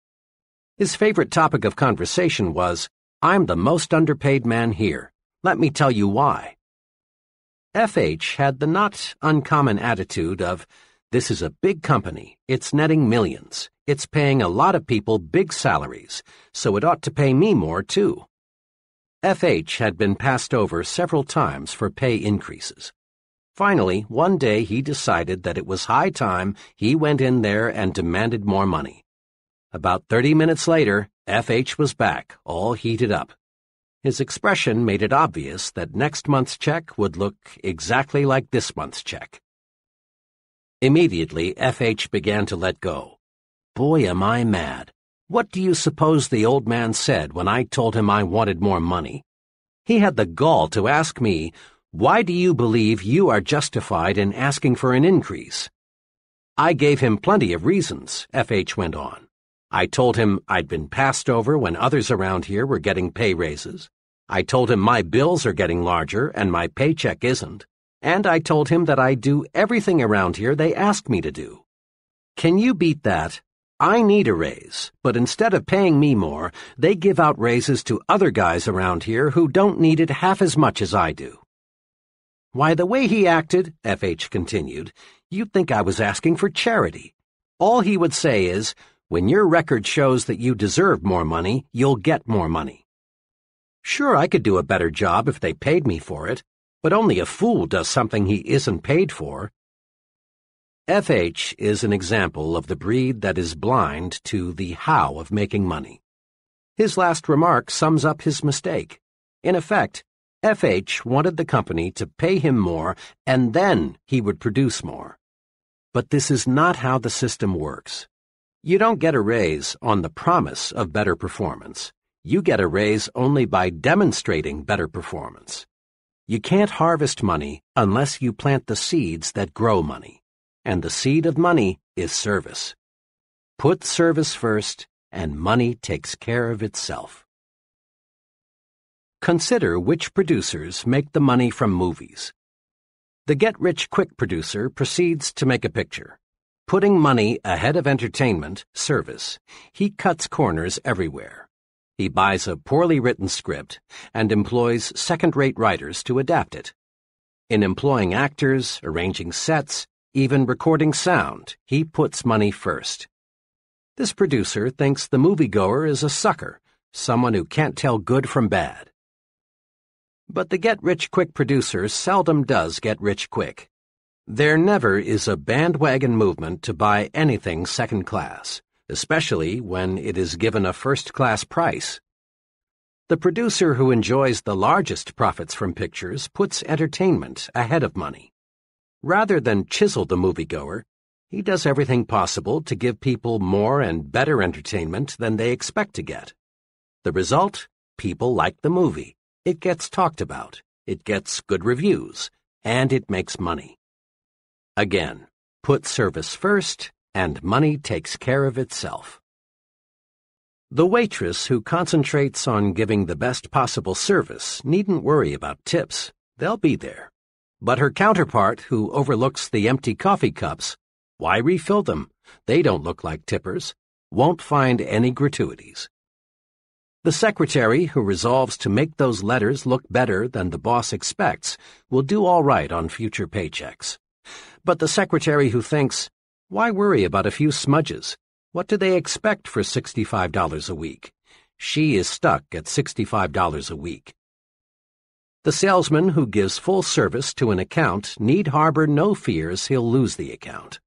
His favorite topic of conversation was, I'm the most underpaid man here. Let me tell you why. FH had the not uncommon attitude of, this is a big company, it's netting millions, it's paying a lot of people big salaries, so it ought to pay me more too. FH had been passed over several times for pay increases. Finally, one day he decided that it was high time he went in there and demanded more money. About 30 minutes later, F.H. was back, all heated up. His expression made it obvious that next month's check would look exactly like this month's check. Immediately, F.H. began to let go. Boy, am I mad. What do you suppose the old man said when I told him I wanted more money? He had the gall to ask me, why do you believe you are justified in asking for an increase? I gave him plenty of reasons, F.H. went on. I told him I'd been passed over when others around here were getting pay raises. I told him my bills are getting larger and my paycheck isn't. And I told him that I do everything around here they ask me to do. Can you beat that? I need a raise, but instead of paying me more, they give out raises to other guys around here who don't need it half as much as I do. Why, the way he acted, F.H. continued, you'd think I was asking for charity. All he would say is, when your record shows that you deserve more money, you'll get more money. Sure, I could do a better job if they paid me for it, but only a fool does something he isn't paid for. F.H. is an example of the breed that is blind to the how of making money. His last remark sums up his mistake. In effect, FH wanted the company to pay him more and then he would produce more. But this is not how the system works. You don't get a raise on the promise of better performance. You get a raise only by demonstrating better performance. You can't harvest money unless you plant the seeds that grow money. And the seed of money is service. Put service first, and money takes care of itself. Consider which producers make the money from movies. The Get Rich Quick producer proceeds to make a picture. Putting money ahead of entertainment, service, he cuts corners everywhere. He buys a poorly written script and employs second-rate writers to adapt it. In employing actors, arranging sets, even recording sound, he puts money first. This producer thinks the moviegoer is a sucker, someone who can't tell good from bad. But the get-rich-quick producer seldom does get rich quick. There never is a bandwagon movement to buy anything second class, especially when it is given a first-class price. The producer who enjoys the largest profits from pictures puts entertainment ahead of money. Rather than chisel the moviegoer, he does everything possible to give people more and better entertainment than they expect to get. The result? People like the movie. It gets talked about, it gets good reviews, and it makes money. Again, put service first, and money takes care of itself. The waitress who concentrates on giving the best possible service needn't worry about tips. They'll be there. But her counterpart who overlooks the empty coffee cups, why refill them? They don't look like tippers. Won't find any gratuities. The secretary who resolves to make those letters look better than the boss expects will do all right on future paychecks. But the secretary who thinks, why worry about a few smudges? What do they expect for $65 a week? She is stuck at $65 a week. The salesman who gives full service to an account need harbor no fears he'll lose the account.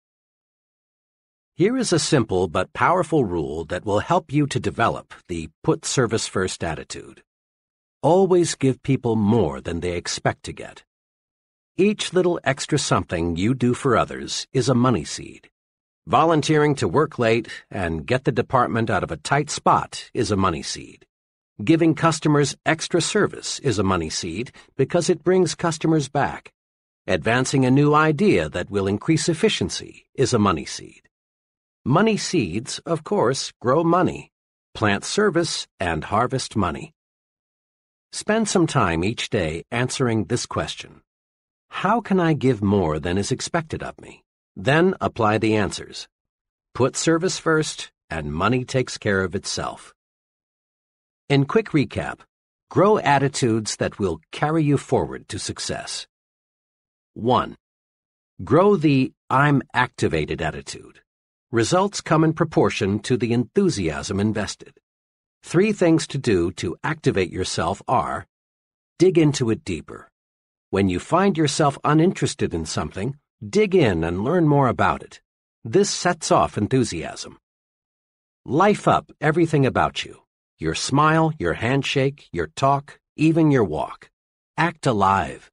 Here is a simple but powerful rule that will help you to develop the put service first attitude. Always give people more than they expect to get. Each little extra something you do for others is a money seed. Volunteering to work late and get the department out of a tight spot is a money seed. Giving customers extra service is a money seed because it brings customers back. Advancing a new idea that will increase efficiency is a money seed. Money seeds, of course, grow money. Plant service and harvest money. Spend some time each day answering this question. How can I give more than is expected of me? Then apply the answers. Put service first, and money takes care of itself. In quick recap, grow attitudes that will carry you forward to success. 1. Grow the I'm activated attitude. Results come in proportion to the enthusiasm invested. Three things to do to activate yourself are dig into it deeper. When you find yourself uninterested in something, dig in and learn more about it. This sets off enthusiasm. Life up everything about you your smile, your handshake, your talk, even your walk. Act alive.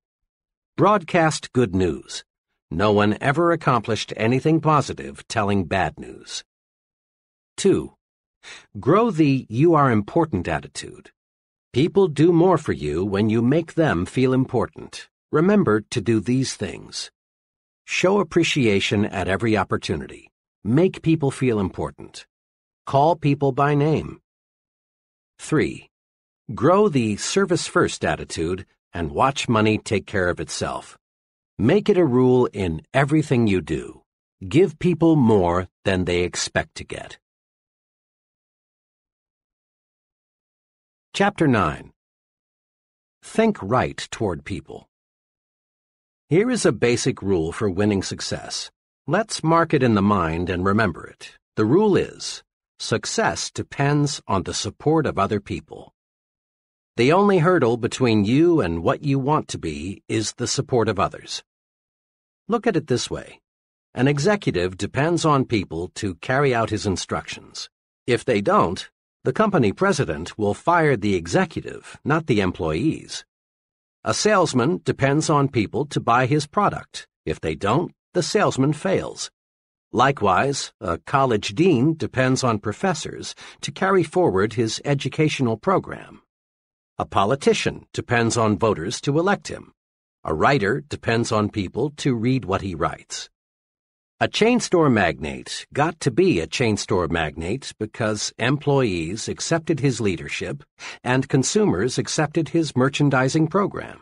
Broadcast good news. No one ever accomplished anything positive telling bad news. 2. Grow the you are important attitude. People do more for you when you make them feel important. Remember to do these things. Show appreciation at every opportunity. Make people feel important. Call people by name. 3. Grow the service first attitude and watch money take care of itself. Make it a rule in everything you do. Give people more than they expect to get. Chapter 9 Think right toward people. Here is a basic rule for winning success. Let's mark it in the mind and remember it. The rule is, success depends on the support of other people. The only hurdle between you and what you want to be is the support of others. Look at it this way. An executive depends on people to carry out his instructions. If they don't, the company president will fire the executive, not the employees. A salesman depends on people to buy his product. If they don't, the salesman fails. Likewise, a college dean depends on professors to carry forward his educational program. A politician depends on voters to elect him. A writer depends on people to read what he writes. A chain store magnate got to be a chain store magnate because employees accepted his leadership and consumers accepted his merchandising program.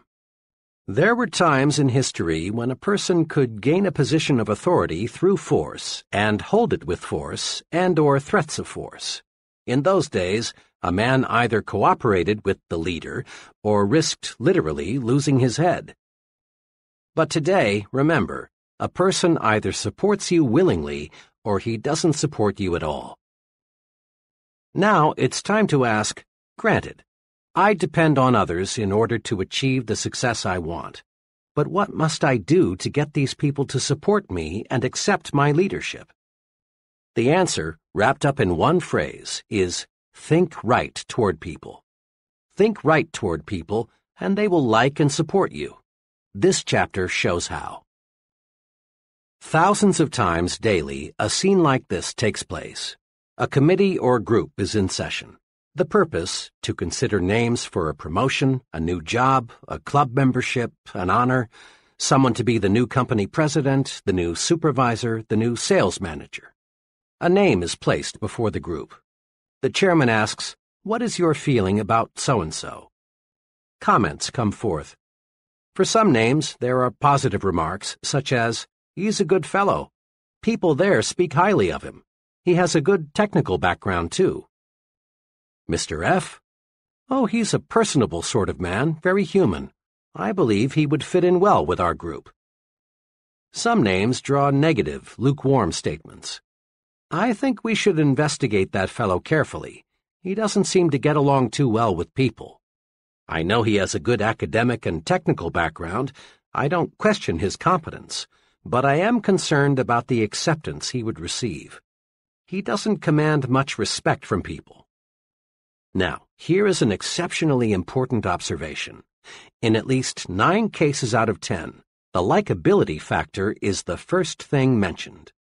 There were times in history when a person could gain a position of authority through force and hold it with force and or threats of force. In those days, a man either cooperated with the leader or risked literally losing his head. But today, remember, a person either supports you willingly or he doesn't support you at all. Now it's time to ask, granted, I depend on others in order to achieve the success I want. But what must I do to get these people to support me and accept my leadership? The answer, wrapped up in one phrase, is think right toward people. Think right toward people, and they will like and support you. This chapter shows how. Thousands of times daily, a scene like this takes place. A committee or group is in session. The purpose, to consider names for a promotion, a new job, a club membership, an honor, someone to be the new company president, the new supervisor, the new sales manager. A name is placed before the group. The chairman asks, What is your feeling about so-and-so? Comments come forth. For some names, there are positive remarks, such as, He's a good fellow. People there speak highly of him. He has a good technical background, too. Mr. F? Oh, he's a personable sort of man, very human. I believe he would fit in well with our group. Some names draw negative, lukewarm statements. I think we should investigate that fellow carefully. He doesn't seem to get along too well with people. I know he has a good academic and technical background. I don't question his competence but I am concerned about the acceptance he would receive. He doesn't command much respect from people. Now, here is an exceptionally important observation. In at least nine cases out of ten, the likability factor is the first thing mentioned.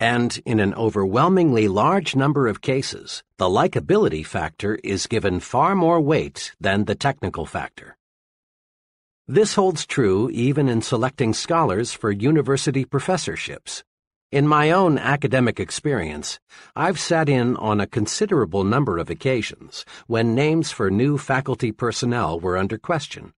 And in an overwhelmingly large number of cases, the likability factor is given far more weight than the technical factor. This holds true even in selecting scholars for university professorships. In my own academic experience, I've sat in on a considerable number of occasions when names for new faculty personnel were under question.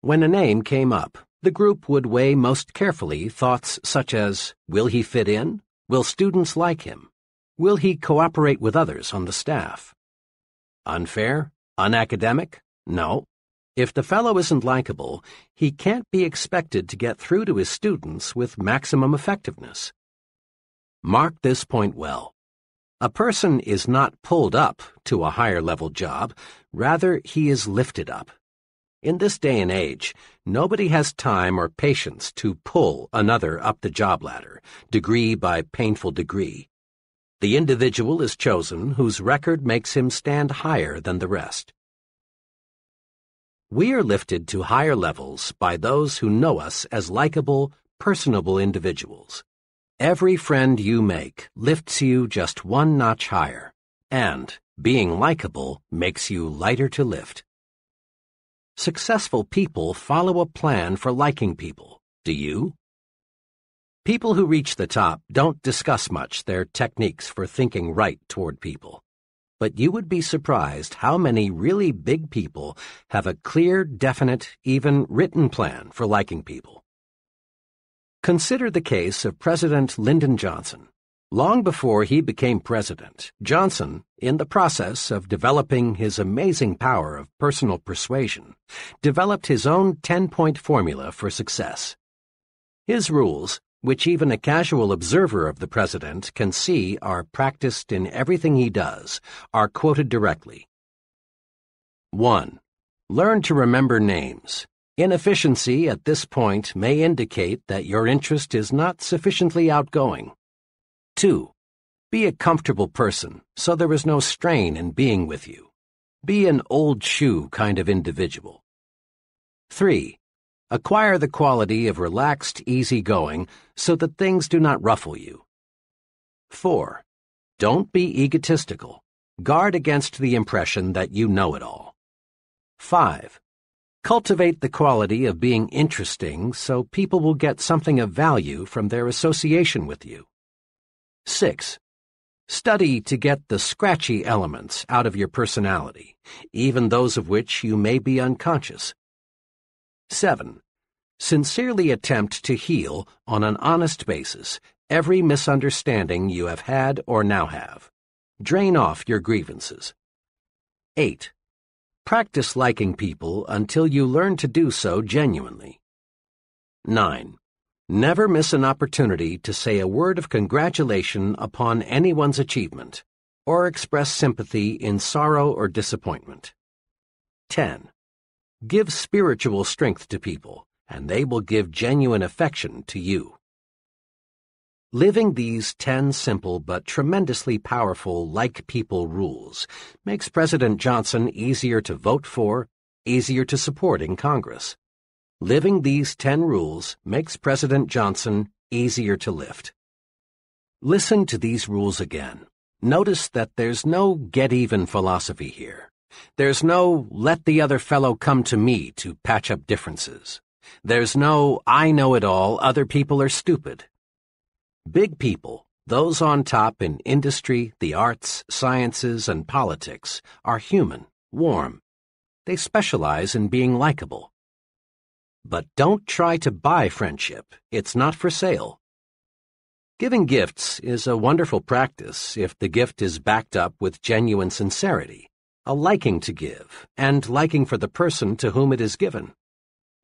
When a name came up, the group would weigh most carefully thoughts such as, will he fit in? Will students like him? Will he cooperate with others on the staff? Unfair? Unacademic? No. If the fellow isn't likable, he can't be expected to get through to his students with maximum effectiveness. Mark this point well. A person is not pulled up to a higher level job, rather he is lifted up. In this day and age, nobody has time or patience to pull another up the job ladder, degree by painful degree. The individual is chosen whose record makes him stand higher than the rest. We are lifted to higher levels by those who know us as likable, personable individuals. Every friend you make lifts you just one notch higher, and being likable makes you lighter to lift. Successful people follow a plan for liking people. Do you? People who reach the top don't discuss much their techniques for thinking right toward people but you would be surprised how many really big people have a clear, definite, even written plan for liking people. Consider the case of President Lyndon Johnson. Long before he became president, Johnson, in the process of developing his amazing power of personal persuasion, developed his own 10-point formula for success. His rules which even a casual observer of the president can see are practiced in everything he does, are quoted directly. 1. Learn to remember names. Inefficiency at this point may indicate that your interest is not sufficiently outgoing. 2. Be a comfortable person, so there is no strain in being with you. Be an old shoe kind of individual. 3. Acquire the quality of relaxed easygoing so that things do not ruffle you. 4. Don't be egotistical. Guard against the impression that you know it all. 5. Cultivate the quality of being interesting so people will get something of value from their association with you. 6. Study to get the scratchy elements out of your personality, even those of which you may be unconscious. 7. Sincerely attempt to heal, on an honest basis, every misunderstanding you have had or now have. Drain off your grievances. 8. Practice liking people until you learn to do so genuinely. 9. Never miss an opportunity to say a word of congratulation upon anyone's achievement, or express sympathy in sorrow or disappointment. 10. Give spiritual strength to people, and they will give genuine affection to you. Living these 10 simple but tremendously powerful like people rules makes President Johnson easier to vote for, easier to support in Congress. Living these 10 rules makes President Johnson easier to lift. Listen to these rules again. Notice that there's no get-even philosophy here. There's no let the other fellow come to me to patch up differences. There's no I know it all, other people are stupid. Big people, those on top in industry, the arts, sciences, and politics, are human, warm. They specialize in being likable. But don't try to buy friendship. It's not for sale. Giving gifts is a wonderful practice if the gift is backed up with genuine sincerity, a liking to give, and liking for the person to whom it is given.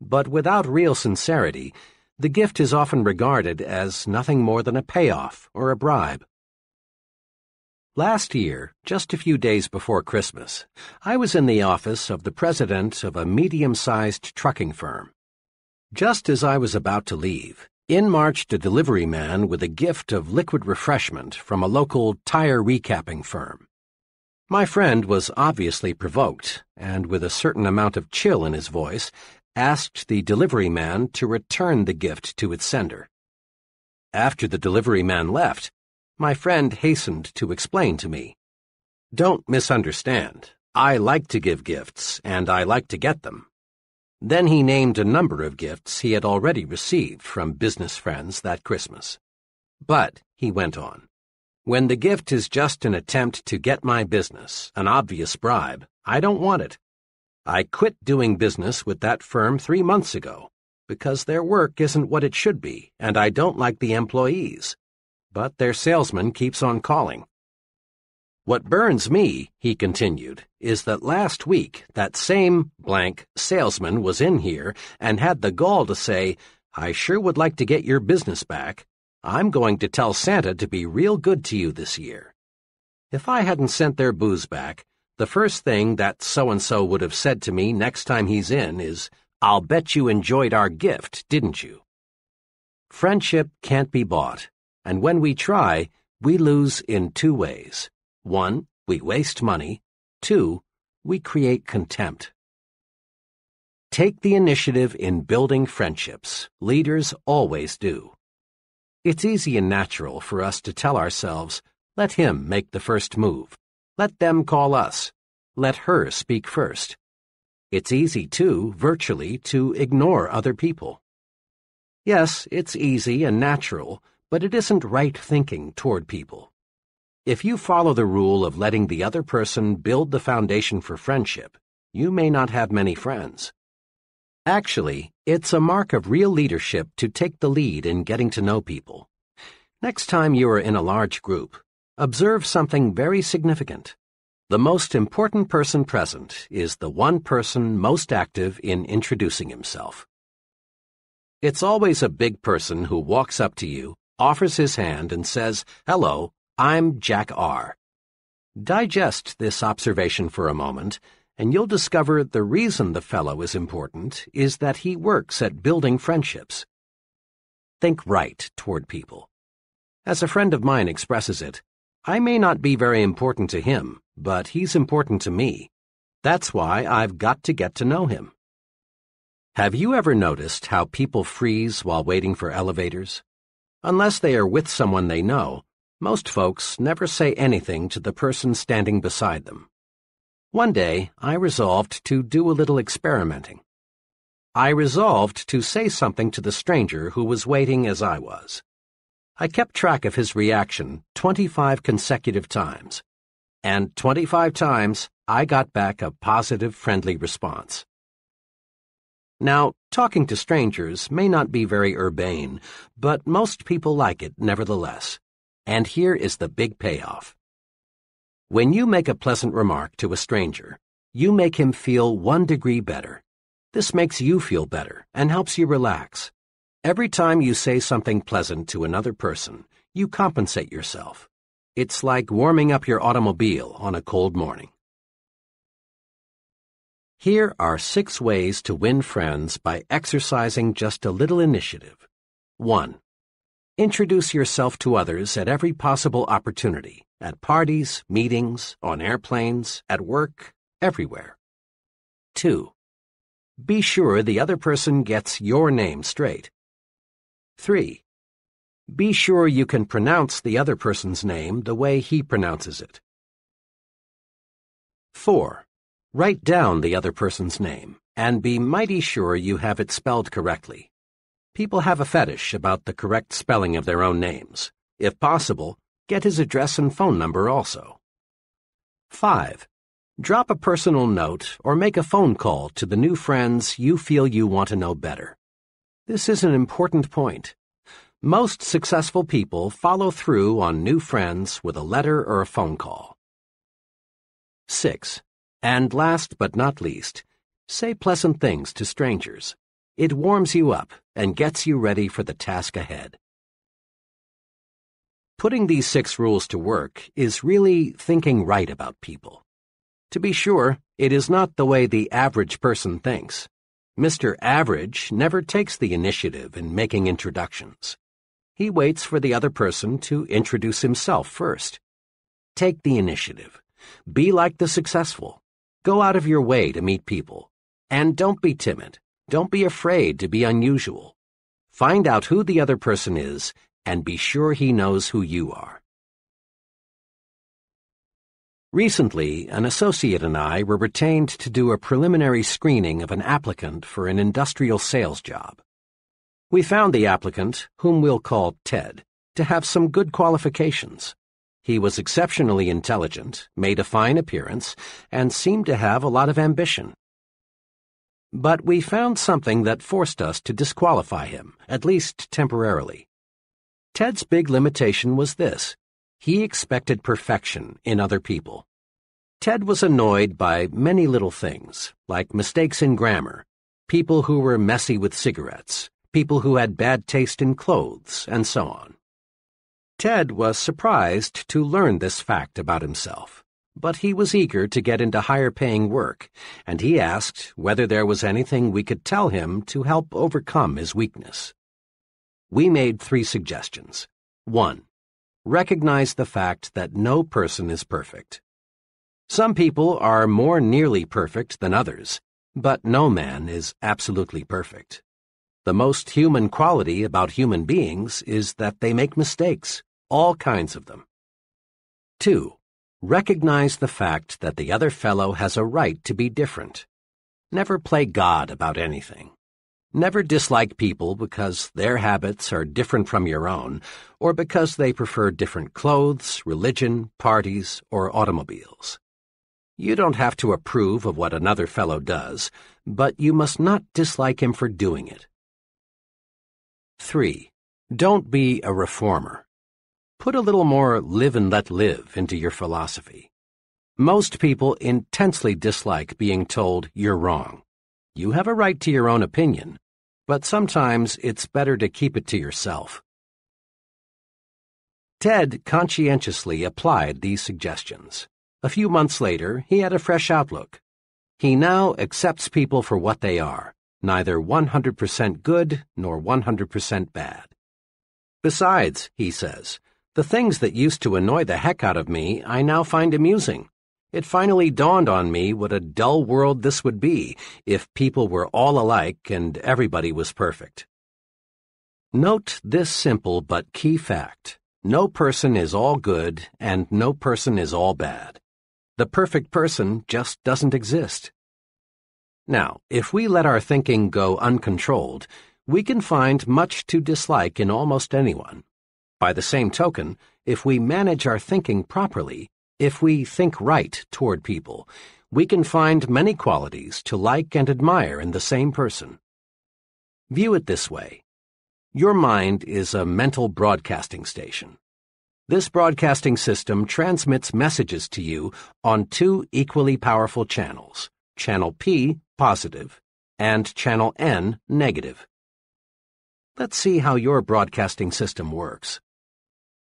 But without real sincerity, the gift is often regarded as nothing more than a payoff or a bribe. Last year, just a few days before Christmas, I was in the office of the president of a medium-sized trucking firm. Just as I was about to leave, in marched a delivery man with a gift of liquid refreshment from a local tire recapping firm. My friend was obviously provoked, and with a certain amount of chill in his voice, asked the delivery man to return the gift to its sender. After the delivery man left, my friend hastened to explain to me. Don't misunderstand. I like to give gifts, and I like to get them. Then he named a number of gifts he had already received from business friends that Christmas. But, he went on, when the gift is just an attempt to get my business, an obvious bribe, I don't want it. I quit doing business with that firm three months ago because their work isn't what it should be, and I don't like the employees. But their salesman keeps on calling. What burns me, he continued, is that last week that same blank salesman was in here and had the gall to say, I sure would like to get your business back. I'm going to tell Santa to be real good to you this year. If I hadn't sent their booze back, the first thing that so-and-so would have said to me next time he's in is, I'll bet you enjoyed our gift, didn't you? Friendship can't be bought, and when we try, we lose in two ways. One, we waste money. Two, we create contempt. Take the initiative in building friendships. Leaders always do. It's easy and natural for us to tell ourselves, let him make the first move. Let them call us. Let her speak first. It's easy, too, virtually, to ignore other people. Yes, it's easy and natural, but it isn't right thinking toward people. If you follow the rule of letting the other person build the foundation for friendship, you may not have many friends. Actually, it's a mark of real leadership to take the lead in getting to know people. Next time you are in a large group, Observe something very significant. The most important person present is the one person most active in introducing himself. It's always a big person who walks up to you, offers his hand, and says, Hello, I'm Jack R. Digest this observation for a moment, and you'll discover the reason the fellow is important is that he works at building friendships. Think right toward people. As a friend of mine expresses it, I may not be very important to him, but he's important to me. That's why I've got to get to know him. Have you ever noticed how people freeze while waiting for elevators? Unless they are with someone they know, most folks never say anything to the person standing beside them. One day, I resolved to do a little experimenting. I resolved to say something to the stranger who was waiting as I was. I kept track of his reaction 25 consecutive times, and 25 times I got back a positive, friendly response. Now, talking to strangers may not be very urbane, but most people like it nevertheless. And here is the big payoff. When you make a pleasant remark to a stranger, you make him feel one degree better. This makes you feel better and helps you relax. Every time you say something pleasant to another person, you compensate yourself. It's like warming up your automobile on a cold morning. Here are six ways to win friends by exercising just a little initiative. 1. Introduce yourself to others at every possible opportunity, at parties, meetings, on airplanes, at work, everywhere. 2. Be sure the other person gets your name straight. 3. Be sure you can pronounce the other person's name the way he pronounces it. 4. Write down the other person's name and be mighty sure you have it spelled correctly. People have a fetish about the correct spelling of their own names. If possible, get his address and phone number also. 5. Drop a personal note or make a phone call to the new friends you feel you want to know better. This is an important point. Most successful people follow through on new friends with a letter or a phone call. 6. And last but not least, say pleasant things to strangers. It warms you up and gets you ready for the task ahead. Putting these six rules to work is really thinking right about people. To be sure, it is not the way the average person thinks. Mr. Average never takes the initiative in making introductions. He waits for the other person to introduce himself first. Take the initiative. Be like the successful. Go out of your way to meet people. And don't be timid. Don't be afraid to be unusual. Find out who the other person is and be sure he knows who you are. Recently, an associate and I were retained to do a preliminary screening of an applicant for an industrial sales job. We found the applicant, whom we'll call Ted, to have some good qualifications. He was exceptionally intelligent, made a fine appearance, and seemed to have a lot of ambition. But we found something that forced us to disqualify him, at least temporarily. Ted's big limitation was this. He expected perfection in other people. Ted was annoyed by many little things, like mistakes in grammar, people who were messy with cigarettes, people who had bad taste in clothes, and so on. Ted was surprised to learn this fact about himself, but he was eager to get into higher paying work, and he asked whether there was anything we could tell him to help overcome his weakness. We made three suggestions. One, recognize the fact that no person is perfect. Some people are more nearly perfect than others, but no man is absolutely perfect. The most human quality about human beings is that they make mistakes, all kinds of them. 2. Recognize the fact that the other fellow has a right to be different. Never play God about anything. Never dislike people because their habits are different from your own, or because they prefer different clothes, religion, parties, or automobiles. You don't have to approve of what another fellow does, but you must not dislike him for doing it. 3. Don't be a reformer. Put a little more live and let live into your philosophy. Most people intensely dislike being told you're wrong. You have a right to your own opinion, but sometimes it's better to keep it to yourself. Ted conscientiously applied these suggestions. A few months later, he had a fresh outlook. He now accepts people for what they are, neither 100% good nor 100% bad. Besides, he says, the things that used to annoy the heck out of me I now find amusing. It finally dawned on me what a dull world this would be if people were all alike and everybody was perfect. Note this simple but key fact. No person is all good and no person is all bad. The perfect person just doesn't exist. Now, if we let our thinking go uncontrolled, we can find much to dislike in almost anyone. By the same token, if we manage our thinking properly, if we think right toward people, we can find many qualities to like and admire in the same person. View it this way. Your mind is a mental broadcasting station. This broadcasting system transmits messages to you on two equally powerful channels, channel P, positive, and channel N, negative. Let's see how your broadcasting system works.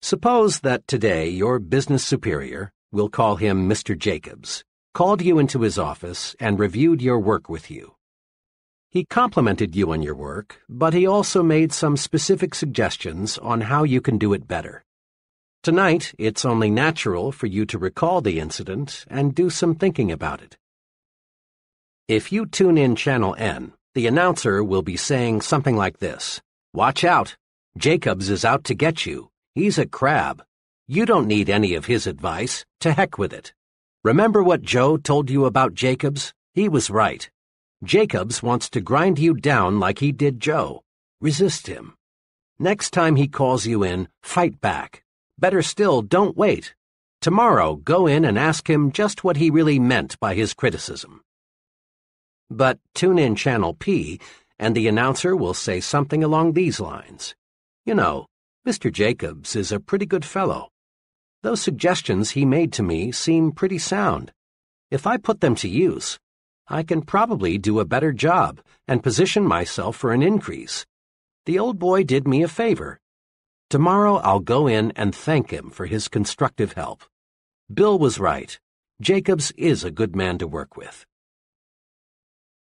Suppose that today your business superior, we'll call him Mr. Jacobs, called you into his office and reviewed your work with you. He complimented you on your work, but he also made some specific suggestions on how you can do it better. Tonight, it's only natural for you to recall the incident and do some thinking about it. If you tune in Channel N, the announcer will be saying something like this Watch out! Jacobs is out to get you. He's a crab. You don't need any of his advice. To heck with it. Remember what Joe told you about Jacobs? He was right. Jacobs wants to grind you down like he did Joe. Resist him. Next time he calls you in, fight back. Better still, don't wait. Tomorrow, go in and ask him just what he really meant by his criticism. But tune in Channel P, and the announcer will say something along these lines. You know, Mr. Jacobs is a pretty good fellow. Those suggestions he made to me seem pretty sound. If I put them to use, I can probably do a better job and position myself for an increase. The old boy did me a favor. Tomorrow I'll go in and thank him for his constructive help. Bill was right. Jacobs is a good man to work with.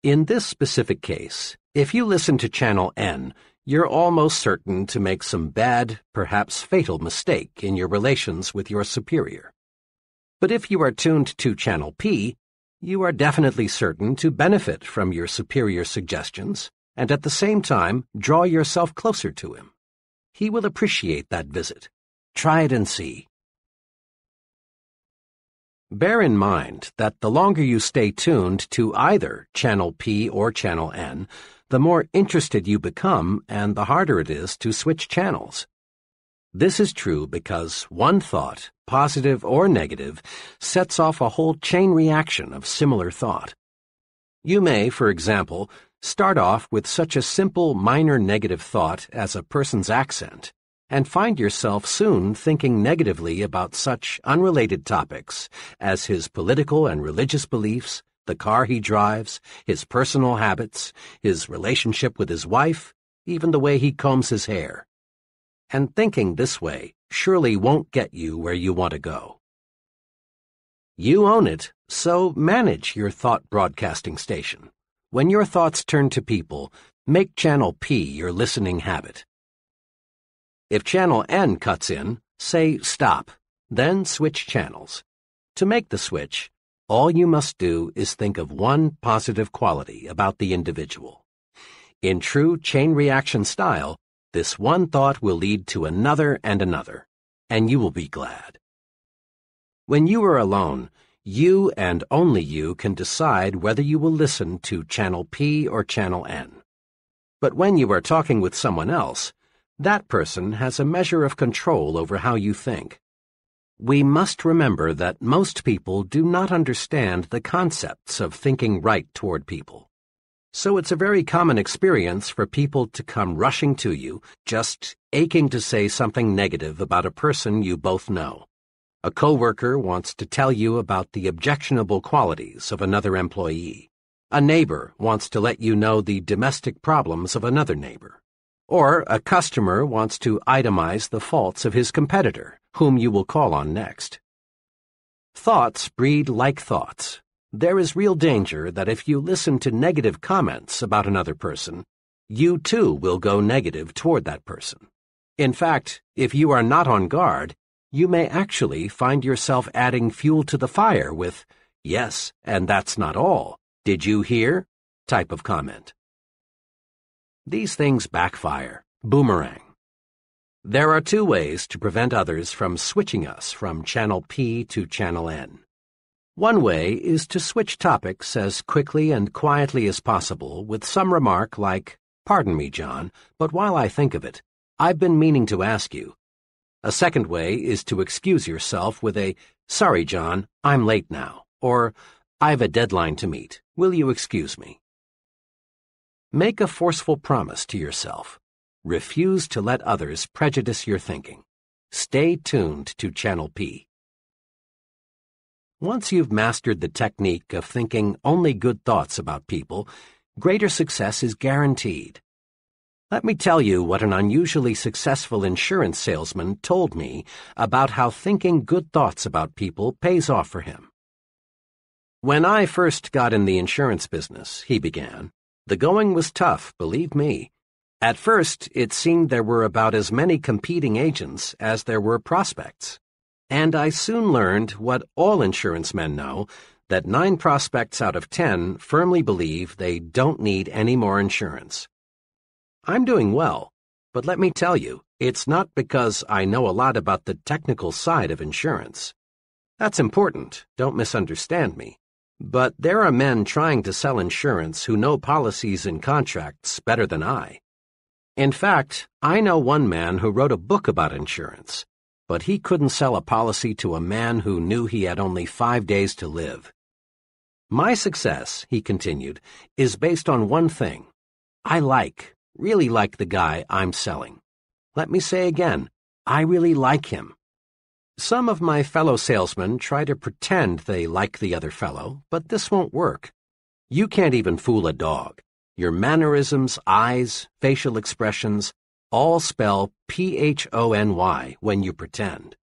In this specific case, if you listen to Channel N, you're almost certain to make some bad, perhaps fatal mistake in your relations with your superior. But if you are tuned to Channel P, you are definitely certain to benefit from your superior's suggestions and at the same time draw yourself closer to him. He will appreciate that visit. Try it and see. Bear in mind that the longer you stay tuned to either Channel P or Channel N, the more interested you become and the harder it is to switch channels. This is true because one thought, positive or negative, sets off a whole chain reaction of similar thought. You may, for example, start off with such a simple minor negative thought as a person's accent and find yourself soon thinking negatively about such unrelated topics as his political and religious beliefs, the car he drives, his personal habits, his relationship with his wife, even the way he combs his hair. And thinking this way surely won't get you where you want to go. You own it, so manage your thought broadcasting station. When your thoughts turn to people, make Channel P your listening habit. If Channel N cuts in, say stop, then switch channels. To make the switch, all you must do is think of one positive quality about the individual. In true chain reaction style, this one thought will lead to another and another, and you will be glad. When you are alone, you and only you can decide whether you will listen to Channel P or Channel N. But when you are talking with someone else, that person has a measure of control over how you think. We must remember that most people do not understand the concepts of thinking right toward people. So it's a very common experience for people to come rushing to you, just aching to say something negative about a person you both know. A coworker wants to tell you about the objectionable qualities of another employee. A neighbor wants to let you know the domestic problems of another neighbor. Or a customer wants to itemize the faults of his competitor whom you will call on next. Thoughts breed like thoughts. There is real danger that if you listen to negative comments about another person, you too will go negative toward that person. In fact, if you are not on guard, you may actually find yourself adding fuel to the fire with, yes, and that's not all. Did you hear? type of comment. These things backfire, boomerang. There are two ways to prevent others from switching us from Channel P to Channel N. One way is to switch topics as quickly and quietly as possible with some remark like, Pardon me, John, but while I think of it, I've been meaning to ask you. A second way is to excuse yourself with a, Sorry, John, I'm late now, or I've a deadline to meet. Will you excuse me? Make a forceful promise to yourself. Refuse to let others prejudice your thinking. Stay tuned to Channel P. Once you've mastered the technique of thinking only good thoughts about people, greater success is guaranteed. Let me tell you what an unusually successful insurance salesman told me about how thinking good thoughts about people pays off for him. When I first got in the insurance business, he began, the going was tough, believe me. At first, it seemed there were about as many competing agents as there were prospects. And I soon learned what all insurance men know that nine prospects out of ten firmly believe they don't need any more insurance. I'm doing well, but let me tell you, it's not because I know a lot about the technical side of insurance. That's important, don't misunderstand me. But there are men trying to sell insurance who know policies and contracts better than I. In fact, I know one man who wrote a book about insurance, but he couldn't sell a policy to a man who knew he had only five days to live. My success, he continued, is based on one thing. I like, really like the guy I'm selling. Let me say again, I really like him. Some of my fellow salesmen try to pretend they like the other fellow, but this won't work. You can't even fool a dog. Your mannerisms, eyes, facial expressions, all spell P-H-O-N-Y when you pretend.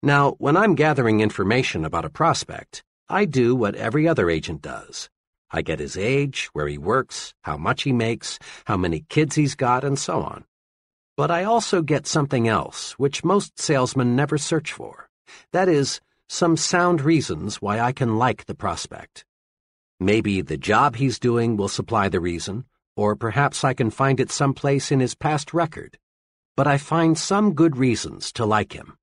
Now, when I'm gathering information about a prospect, I do what every other agent does. I get his age, where he works, how much he makes, how many kids he's got, and so on. But I also get something else, which most salesmen never search for. That is, some sound reasons why I can like the prospect. Maybe the job he's doing will supply the reason, or perhaps I can find it someplace in his past record. But I find some good reasons to like him.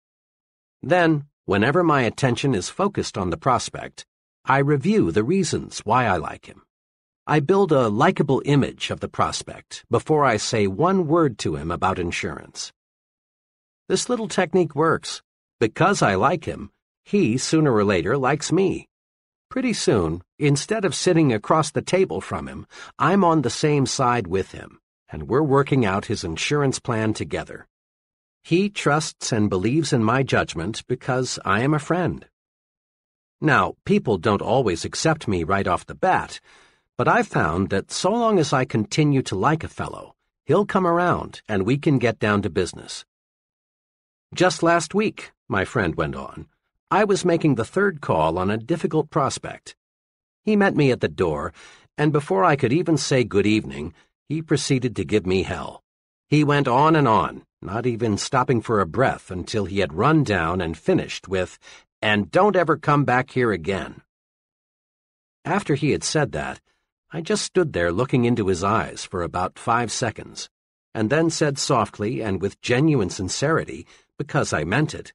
Then, whenever my attention is focused on the prospect, I review the reasons why I like him. I build a likable image of the prospect before I say one word to him about insurance. This little technique works. Because I like him, he sooner or later likes me. Pretty soon, instead of sitting across the table from him, I'm on the same side with him, and we're working out his insurance plan together. He trusts and believes in my judgment because I am a friend. Now, people don't always accept me right off the bat, but I've found that so long as I continue to like a fellow, he'll come around and we can get down to business. Just last week, my friend went on, I was making the third call on a difficult prospect. He met me at the door, and before I could even say good evening, he proceeded to give me hell. He went on and on, not even stopping for a breath until he had run down and finished with, and don't ever come back here again. After he had said that, I just stood there looking into his eyes for about five seconds, and then said softly and with genuine sincerity, because I meant it,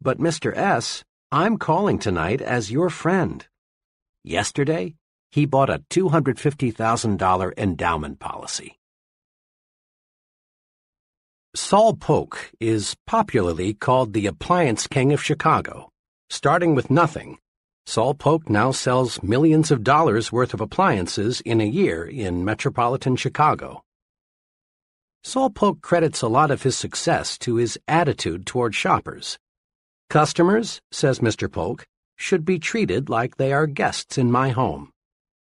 But Mr. S., I'm calling tonight as your friend. Yesterday, he bought a $250,000 endowment policy. Sol Polk is popularly called the appliance king of Chicago. Starting with nothing, Sol Polk now sells millions of dollars worth of appliances in a year in metropolitan Chicago. Sol Polk credits a lot of his success to his attitude toward shoppers. Customers, says Mr. Polk, should be treated like they are guests in my home.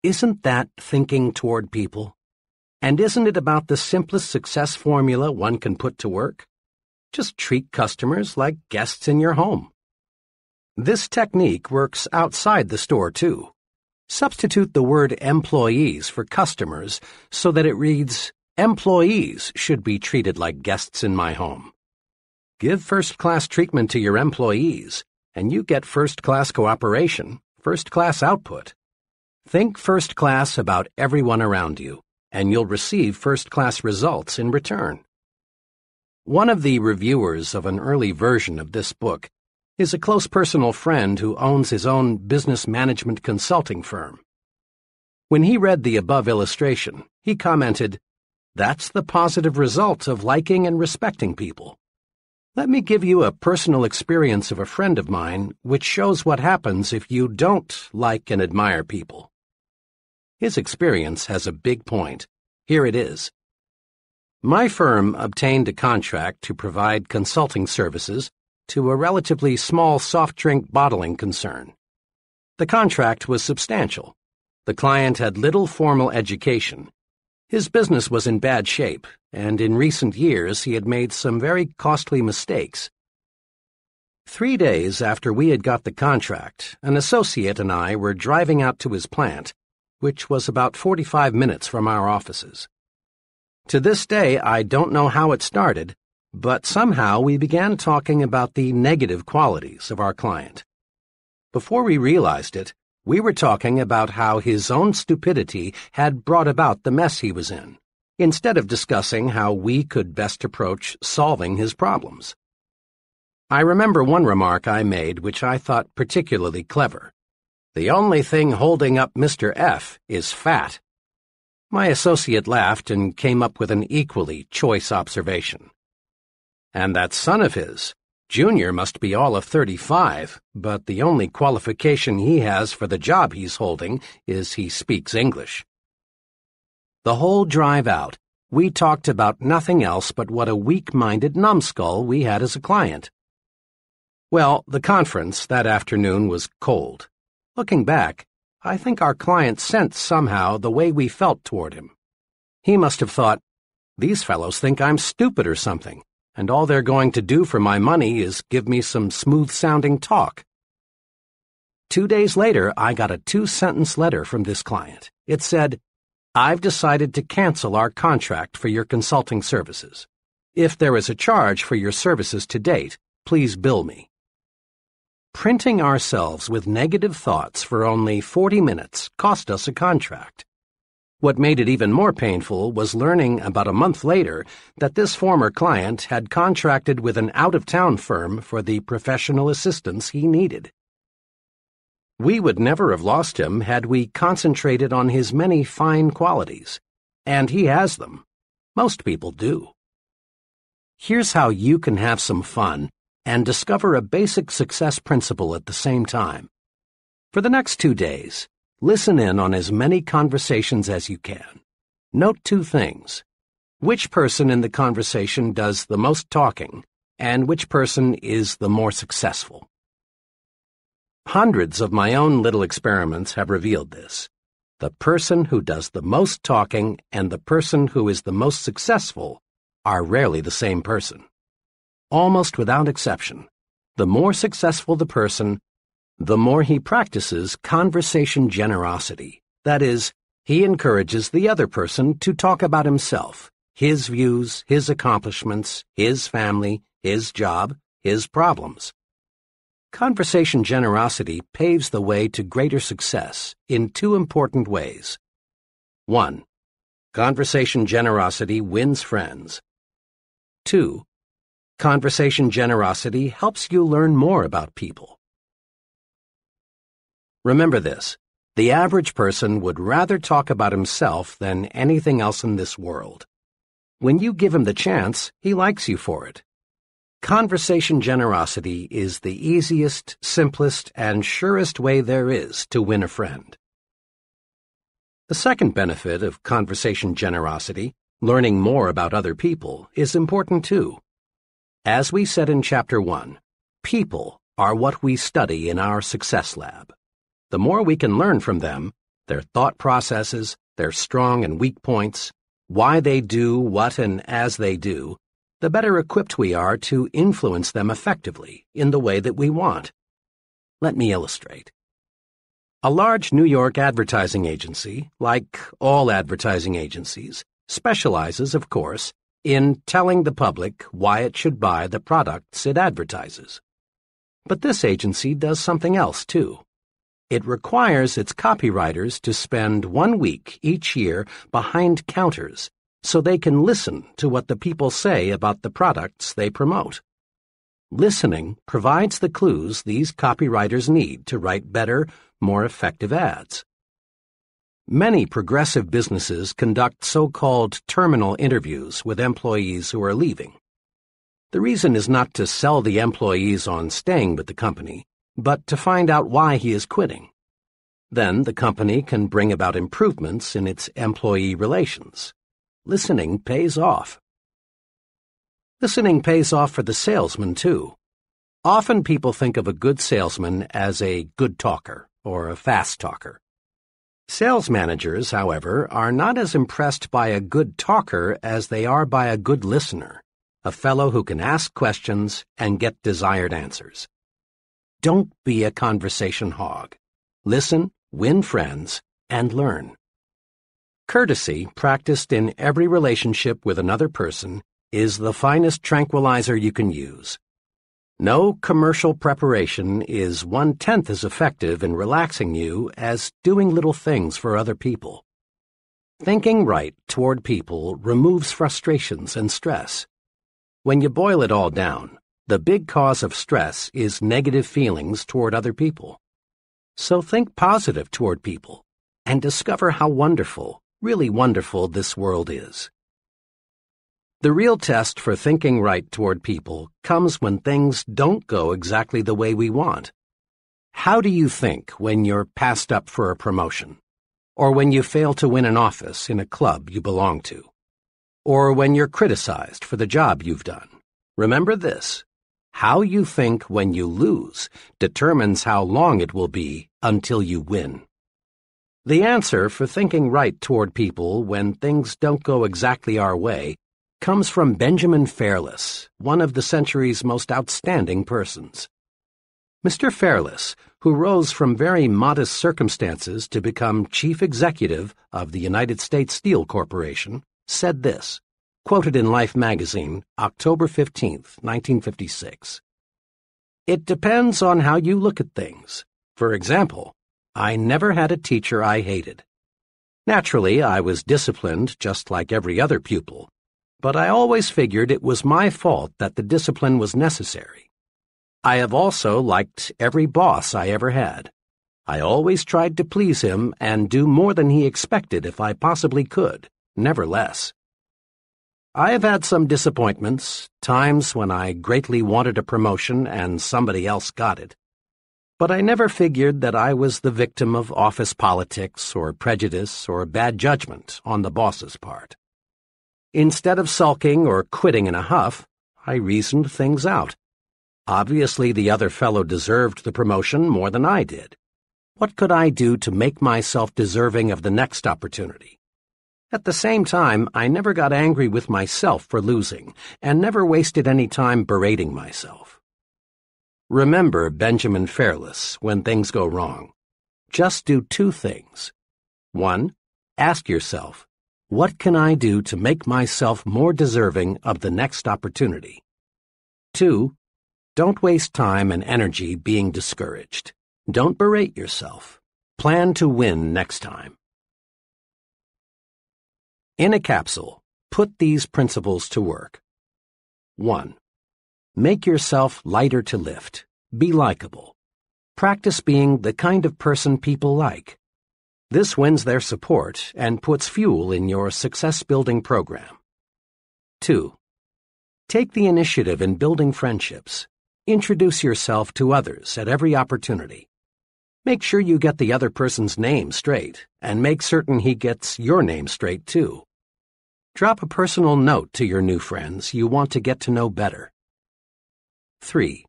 Isn't that thinking toward people? And isn't it about the simplest success formula one can put to work? Just treat customers like guests in your home. This technique works outside the store, too. Substitute the word employees for customers so that it reads, Employees should be treated like guests in my home. Give first-class treatment to your employees, and you get first-class cooperation, first-class output. Think first-class about everyone around you, and you'll receive first-class results in return. One of the reviewers of an early version of this book is a close personal friend who owns his own business management consulting firm. When he read the above illustration, he commented, That's the positive result of liking and respecting people. Let me give you a personal experience of a friend of mine which shows what happens if you don't like and admire people. His experience has a big point. Here it is. My firm obtained a contract to provide consulting services to a relatively small soft drink bottling concern. The contract was substantial. The client had little formal education. His business was in bad shape, and in recent years he had made some very costly mistakes. Three days after we had got the contract, an associate and I were driving out to his plant, which was about 45 minutes from our offices. To this day, I don't know how it started, but somehow we began talking about the negative qualities of our client. Before we realized it, we were talking about how his own stupidity had brought about the mess he was in, instead of discussing how we could best approach solving his problems. I remember one remark I made which I thought particularly clever. The only thing holding up Mr. F is fat. My associate laughed and came up with an equally choice observation. And that son of his, Junior, must be all of 35, but the only qualification he has for the job he's holding is he speaks English. The whole drive out, we talked about nothing else but what a weak-minded numbskull we had as a client. Well, the conference that afternoon was cold. Looking back, I think our client sensed somehow the way we felt toward him. He must have thought, these fellows think I'm stupid or something, and all they're going to do for my money is give me some smooth-sounding talk. Two days later, I got a two-sentence letter from this client. It said, I've decided to cancel our contract for your consulting services. If there is a charge for your services to date, please bill me. Printing ourselves with negative thoughts for only 40 minutes cost us a contract. What made it even more painful was learning about a month later that this former client had contracted with an out-of-town firm for the professional assistance he needed. We would never have lost him had we concentrated on his many fine qualities. And he has them. Most people do. Here's how you can have some fun and discover a basic success principle at the same time. For the next two days, listen in on as many conversations as you can. Note two things. Which person in the conversation does the most talking, and which person is the more successful. Hundreds of my own little experiments have revealed this. The person who does the most talking and the person who is the most successful are rarely the same person almost without exception, the more successful the person, the more he practices conversation generosity. That is, he encourages the other person to talk about himself, his views, his accomplishments, his family, his job, his problems. Conversation generosity paves the way to greater success in two important ways. 1. Conversation generosity wins friends. 2. Conversation generosity helps you learn more about people. Remember this. The average person would rather talk about himself than anything else in this world. When you give him the chance, he likes you for it. Conversation generosity is the easiest, simplest, and surest way there is to win a friend. The second benefit of conversation generosity, learning more about other people, is important too. As we said in Chapter 1, people are what we study in our Success Lab. The more we can learn from them, their thought processes, their strong and weak points, why they do what and as they do, the better equipped we are to influence them effectively in the way that we want. Let me illustrate. A large New York advertising agency, like all advertising agencies, specializes, of course, in telling the public why it should buy the products it advertises. But this agency does something else, too. It requires its copywriters to spend one week each year behind counters so they can listen to what the people say about the products they promote. Listening provides the clues these copywriters need to write better, more effective ads. Many progressive businesses conduct so-called terminal interviews with employees who are leaving. The reason is not to sell the employees on staying with the company, but to find out why he is quitting. Then the company can bring about improvements in its employee relations. Listening pays off. Listening pays off for the salesman, too. Often people think of a good salesman as a good talker or a fast talker. Sales managers, however, are not as impressed by a good talker as they are by a good listener, a fellow who can ask questions and get desired answers. Don't be a conversation hog. Listen, win friends, and learn. Courtesy, practiced in every relationship with another person, is the finest tranquilizer you can use. No commercial preparation is one-tenth as effective in relaxing you as doing little things for other people. Thinking right toward people removes frustrations and stress. When you boil it all down, the big cause of stress is negative feelings toward other people. So think positive toward people and discover how wonderful, really wonderful this world is. The real test for thinking right toward people comes when things don't go exactly the way we want. How do you think when you're passed up for a promotion? Or when you fail to win an office in a club you belong to? Or when you're criticized for the job you've done? Remember this. How you think when you lose determines how long it will be until you win. The answer for thinking right toward people when things don't go exactly our way comes from Benjamin Fairless, one of the century's most outstanding persons. Mr. Fairless, who rose from very modest circumstances to become chief executive of the United States Steel Corporation, said this, quoted in Life magazine, October 15, 1956. It depends on how you look at things. For example, I never had a teacher I hated. Naturally, I was disciplined just like every other pupil, but I always figured it was my fault that the discipline was necessary. I have also liked every boss I ever had. I always tried to please him and do more than he expected if I possibly could, never less. I have had some disappointments, times when I greatly wanted a promotion and somebody else got it. But I never figured that I was the victim of office politics or prejudice or bad judgment on the boss's part. Instead of sulking or quitting in a huff, I reasoned things out. Obviously, the other fellow deserved the promotion more than I did. What could I do to make myself deserving of the next opportunity? At the same time, I never got angry with myself for losing, and never wasted any time berating myself. Remember Benjamin Fairless when things go wrong. Just do two things. One, ask yourself, what can I do to make myself more deserving of the next opportunity? 2. Don't waste time and energy being discouraged. Don't berate yourself. Plan to win next time. In a capsule, put these principles to work. 1. Make yourself lighter to lift. Be likable. Practice being the kind of person people like. This wins their support and puts fuel in your success-building program. 2. Take the initiative in building friendships. Introduce yourself to others at every opportunity. Make sure you get the other person's name straight, and make certain he gets your name straight, too. Drop a personal note to your new friends you want to get to know better. 3.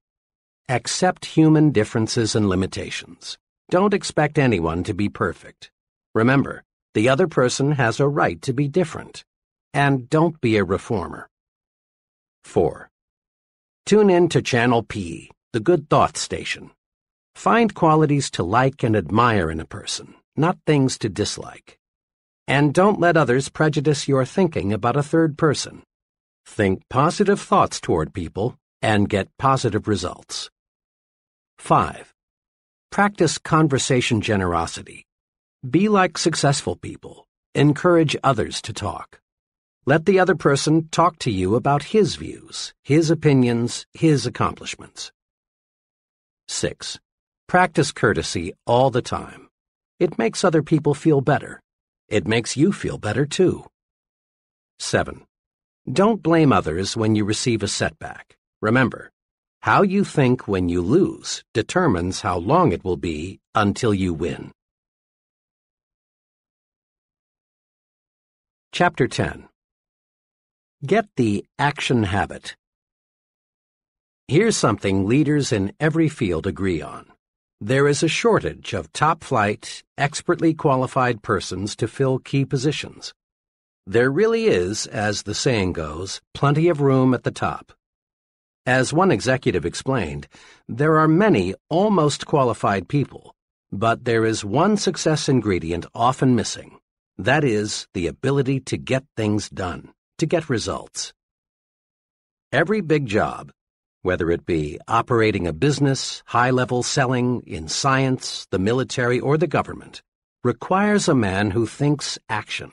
Accept human differences and limitations. Don't expect anyone to be perfect. Remember, the other person has a right to be different. And don't be a reformer. 4. Tune in to Channel P, the Good Thoughts Station. Find qualities to like and admire in a person, not things to dislike. And don't let others prejudice your thinking about a third person. Think positive thoughts toward people and get positive results. 5. Practice conversation generosity be like successful people. Encourage others to talk. Let the other person talk to you about his views, his opinions, his accomplishments. 6. Practice courtesy all the time. It makes other people feel better. It makes you feel better, too. 7. Don't blame others when you receive a setback. Remember, how you think when you lose determines how long it will be until you win. Chapter 10 Get the action habit. Here's something leaders in every field agree on. There is a shortage of top-flight, expertly qualified persons to fill key positions. There really is, as the saying goes, plenty of room at the top. As one executive explained, there are many almost qualified people, but there is one success ingredient often missing. That is, the ability to get things done to get results. Every big job, whether it be operating a business, high-level selling, in science, the military, or the government, requires a man who thinks action.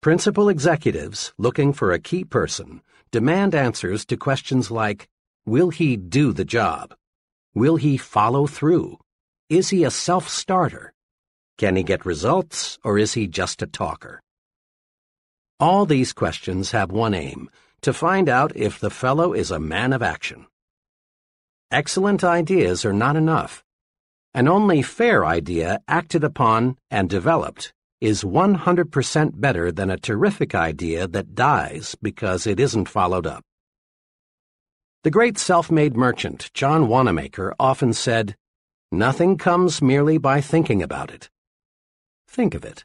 Principal executives, looking for a key person, demand answers to questions like, will he do the job? Will he follow through? Is he a self-starter? Can he get results, or is he just a talker? All these questions have one aim, to find out if the fellow is a man of action. Excellent ideas are not enough. An only fair idea acted upon and developed is 100% better than a terrific idea that dies because it isn't followed up. The great self-made merchant, John Wanamaker, often said, Nothing comes merely by thinking about it. Think of it.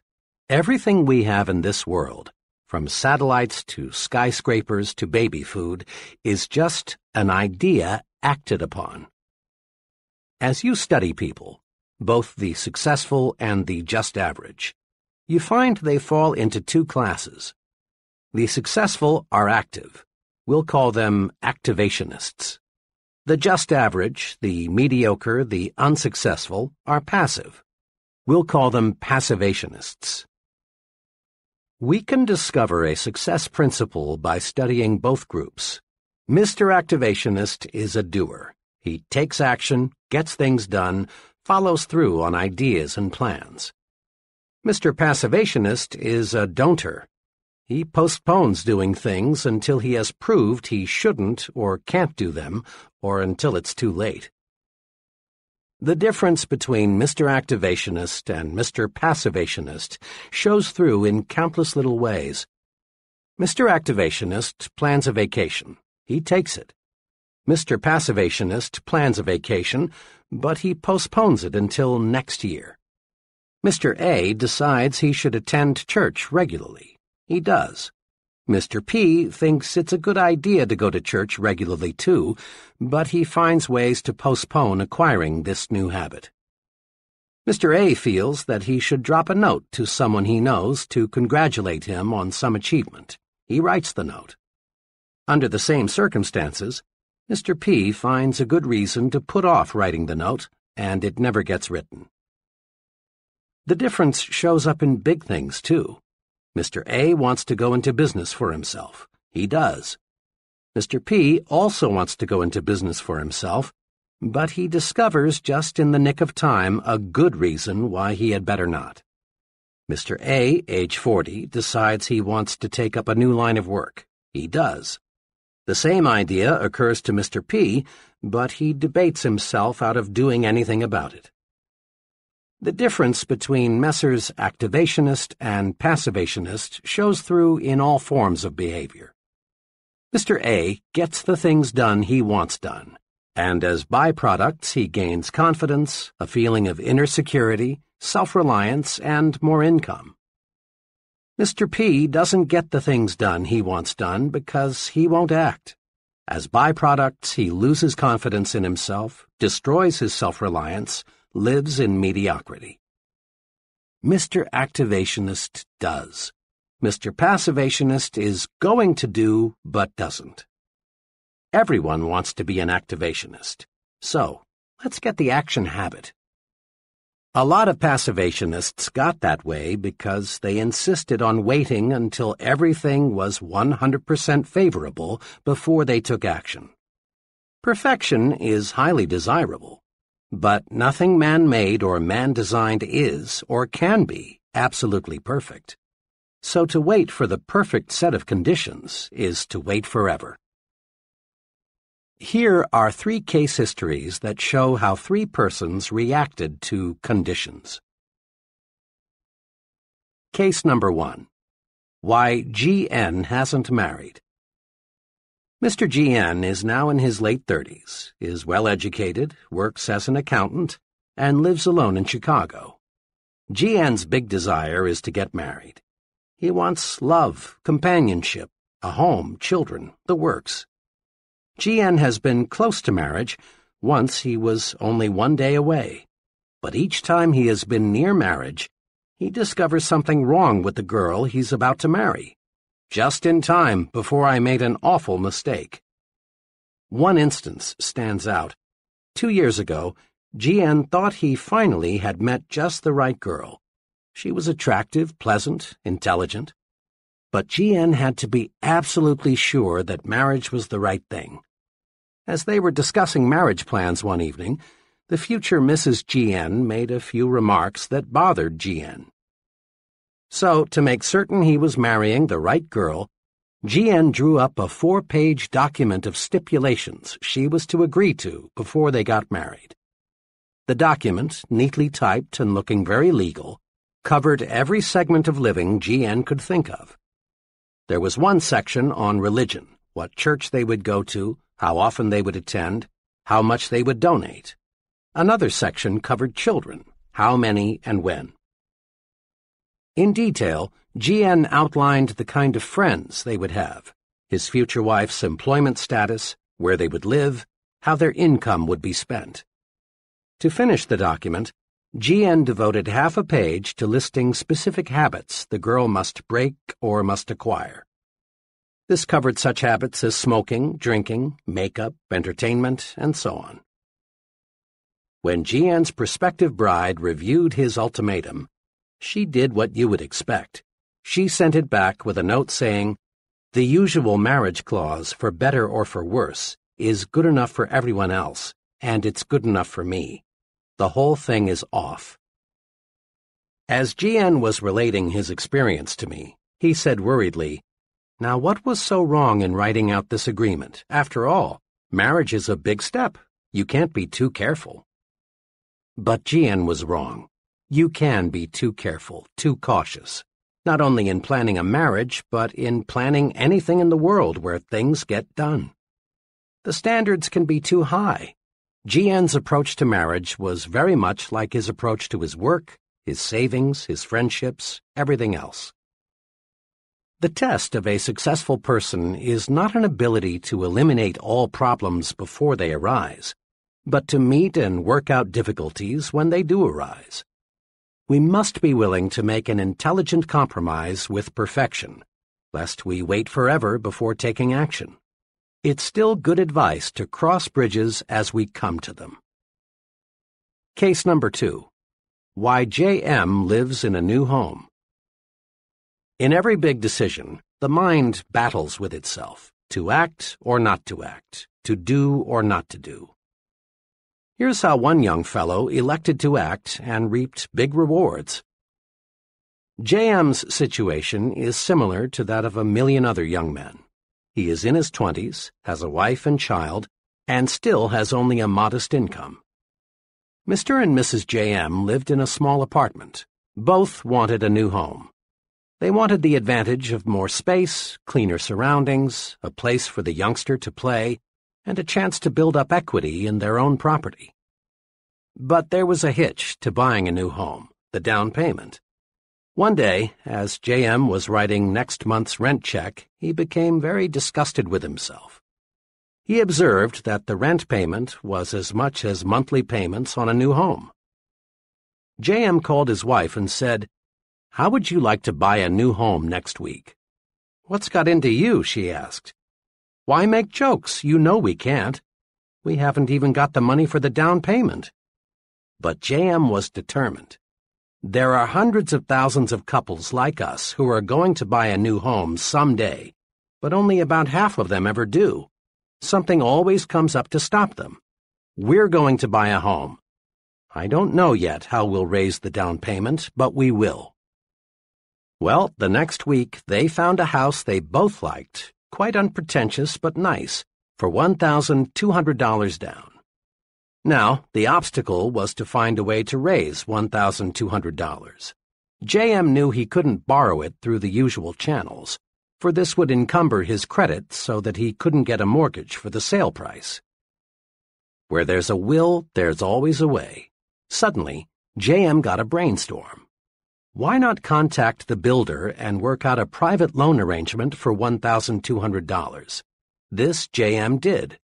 Everything we have in this world, from satellites to skyscrapers to baby food, is just an idea acted upon. As you study people, both the successful and the just average, you find they fall into two classes. The successful are active. We'll call them activationists. The just average, the mediocre, the unsuccessful, are passive. We'll call them passivationists. We can discover a success principle by studying both groups. Mr. Activationist is a doer. He takes action, gets things done, follows through on ideas and plans. Mr. Passivationist is a don'ter. He postpones doing things until he has proved he shouldn't or can't do them, or until it's too late. The difference between Mr. Activationist and Mr. Passivationist shows through in countless little ways. Mr. Activationist plans a vacation. He takes it. Mr. Passivationist plans a vacation, but he postpones it until next year. Mr. A decides he should attend church regularly. He does. Mr. P thinks it's a good idea to go to church regularly too, but he finds ways to postpone acquiring this new habit. Mr. A feels that he should drop a note to someone he knows to congratulate him on some achievement. He writes the note. Under the same circumstances, Mr. P finds a good reason to put off writing the note, and it never gets written. The difference shows up in big things, too. Mr. A wants to go into business for himself. He does. Mr. P also wants to go into business for himself, but he discovers just in the nick of time a good reason why he had better not. Mr. A, age 40, decides he wants to take up a new line of work. He does. The same idea occurs to Mr. P, but he debates himself out of doing anything about it. The difference between Messrs. activationist and passivationist shows through in all forms of behavior. Mr. A gets the things done he wants done, and as byproducts he gains confidence, a feeling of inner security, self-reliance, and more income. Mr. P doesn't get the things done he wants done because he won't act. As byproducts, he loses confidence in himself, destroys his self-reliance, lives in mediocrity. Mr. Activationist does. Mr. Passivationist is going to do, but doesn't. Everyone wants to be an activationist. So, let's get the action habit. A lot of passivationists got that way because they insisted on waiting until everything was 100% favorable before they took action. Perfection is highly desirable, but nothing man-made or man-designed is or can be absolutely perfect. So to wait for the perfect set of conditions is to wait forever. Here are three case histories that show how three persons reacted to conditions. Case number one. Why G.N. hasn't married. Mr. G.N. is now in his late 30s, is well educated, works as an accountant, and lives alone in Chicago. G.N.'s big desire is to get married. He wants love, companionship, a home, children, the works. GN has been close to marriage. Once he was only one day away. But each time he has been near marriage, he discovers something wrong with the girl he's about to marry. Just in time before I made an awful mistake. One instance stands out. Two years ago, GN thought he finally had met just the right girl. She was attractive, pleasant, intelligent. But GN had to be absolutely sure that marriage was the right thing. As they were discussing marriage plans one evening, the future Mrs. GN made a few remarks that bothered GN. So, to make certain he was marrying the right girl, GN drew up a four-page document of stipulations she was to agree to before they got married. The document, neatly typed and looking very legal, covered every segment of living GN could think of. There was one section on religion, what church they would go to, how often they would attend, how much they would donate. Another section covered children, how many and when. In detail, GN outlined the kind of friends they would have, his future wife's employment status, where they would live, how their income would be spent. To finish the document, GN devoted half a page to listing specific habits the girl must break or must acquire. This covered such habits as smoking, drinking, makeup, entertainment, and so on. When GN's prospective bride reviewed his ultimatum, she did what you would expect. She sent it back with a note saying, The usual marriage clause, for better or for worse, is good enough for everyone else, and it's good enough for me. The whole thing is off. As GN was relating his experience to me, he said worriedly, now, what was so wrong in writing out this agreement? After all, marriage is a big step. You can't be too careful. But GN was wrong. You can be too careful, too cautious, not only in planning a marriage, but in planning anything in the world where things get done. The standards can be too high. GN's approach to marriage was very much like his approach to his work, his savings, his friendships, everything else. The test of a successful person is not an ability to eliminate all problems before they arise, but to meet and work out difficulties when they do arise. We must be willing to make an intelligent compromise with perfection, lest we wait forever before taking action. It's still good advice to cross bridges as we come to them. Case number two. Why J.M. lives in a new home. In every big decision, the mind battles with itself, to act or not to act, to do or not to do. Here's how one young fellow elected to act and reaped big rewards. JM's situation is similar to that of a million other young men. He is in his twenties, has a wife and child, and still has only a modest income. Mr. and Mrs. JM lived in a small apartment. Both wanted a new home. They wanted the advantage of more space, cleaner surroundings, a place for the youngster to play, and a chance to build up equity in their own property. But there was a hitch to buying a new home, the down payment. One day, as J.M. was writing next month's rent check, he became very disgusted with himself. He observed that the rent payment was as much as monthly payments on a new home. J.M. called his wife and said, how would you like to buy a new home next week? What's got into you? she asked. Why make jokes? You know we can't. We haven't even got the money for the down payment. But JM was determined. There are hundreds of thousands of couples like us who are going to buy a new home someday, but only about half of them ever do. Something always comes up to stop them. We're going to buy a home. I don't know yet how we'll raise the down payment, but we will. Well, the next week they found a house they both liked, quite unpretentious but nice, for $1,200 down. Now, the obstacle was to find a way to raise $1,200. JM knew he couldn't borrow it through the usual channels, for this would encumber his credit so that he couldn't get a mortgage for the sale price. Where there's a will, there's always a way. Suddenly, JM got a brainstorm. Why not contact the builder and work out a private loan arrangement for $1,200? This JM did.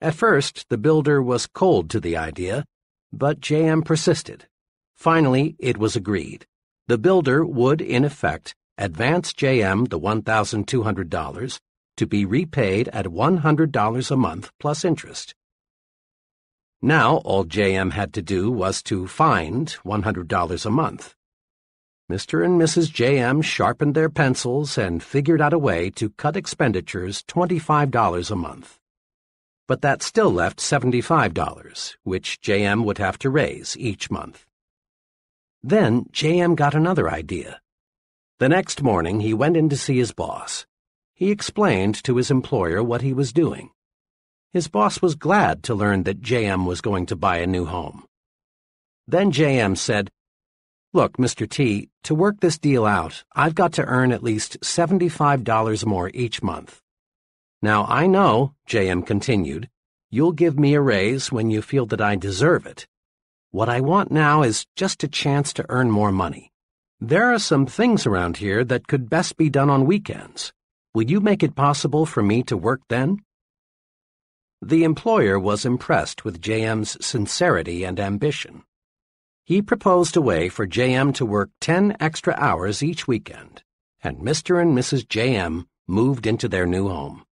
At first, the builder was cold to the idea, but JM persisted. Finally, it was agreed. The builder would, in effect, advance JM the $1,200 to be repaid at $100 a month plus interest. Now all JM had to do was to find $100 a month. Mr. and Mrs. JM sharpened their pencils and figured out a way to cut expenditures $25 a month. But that still left $75, which JM would have to raise each month. Then JM got another idea. The next morning he went in to see his boss. He explained to his employer what he was doing. His boss was glad to learn that JM was going to buy a new home. Then JM said, Look, Mr. T, to work this deal out, I've got to earn at least $75 more each month. Now, I know, JM continued, you'll give me a raise when you feel that I deserve it. What I want now is just a chance to earn more money. There are some things around here that could best be done on weekends. Will you make it possible for me to work then? The employer was impressed with JM's sincerity and ambition. He proposed a way for JM to work 10 extra hours each weekend, and Mr. and Mrs. JM moved into their new home.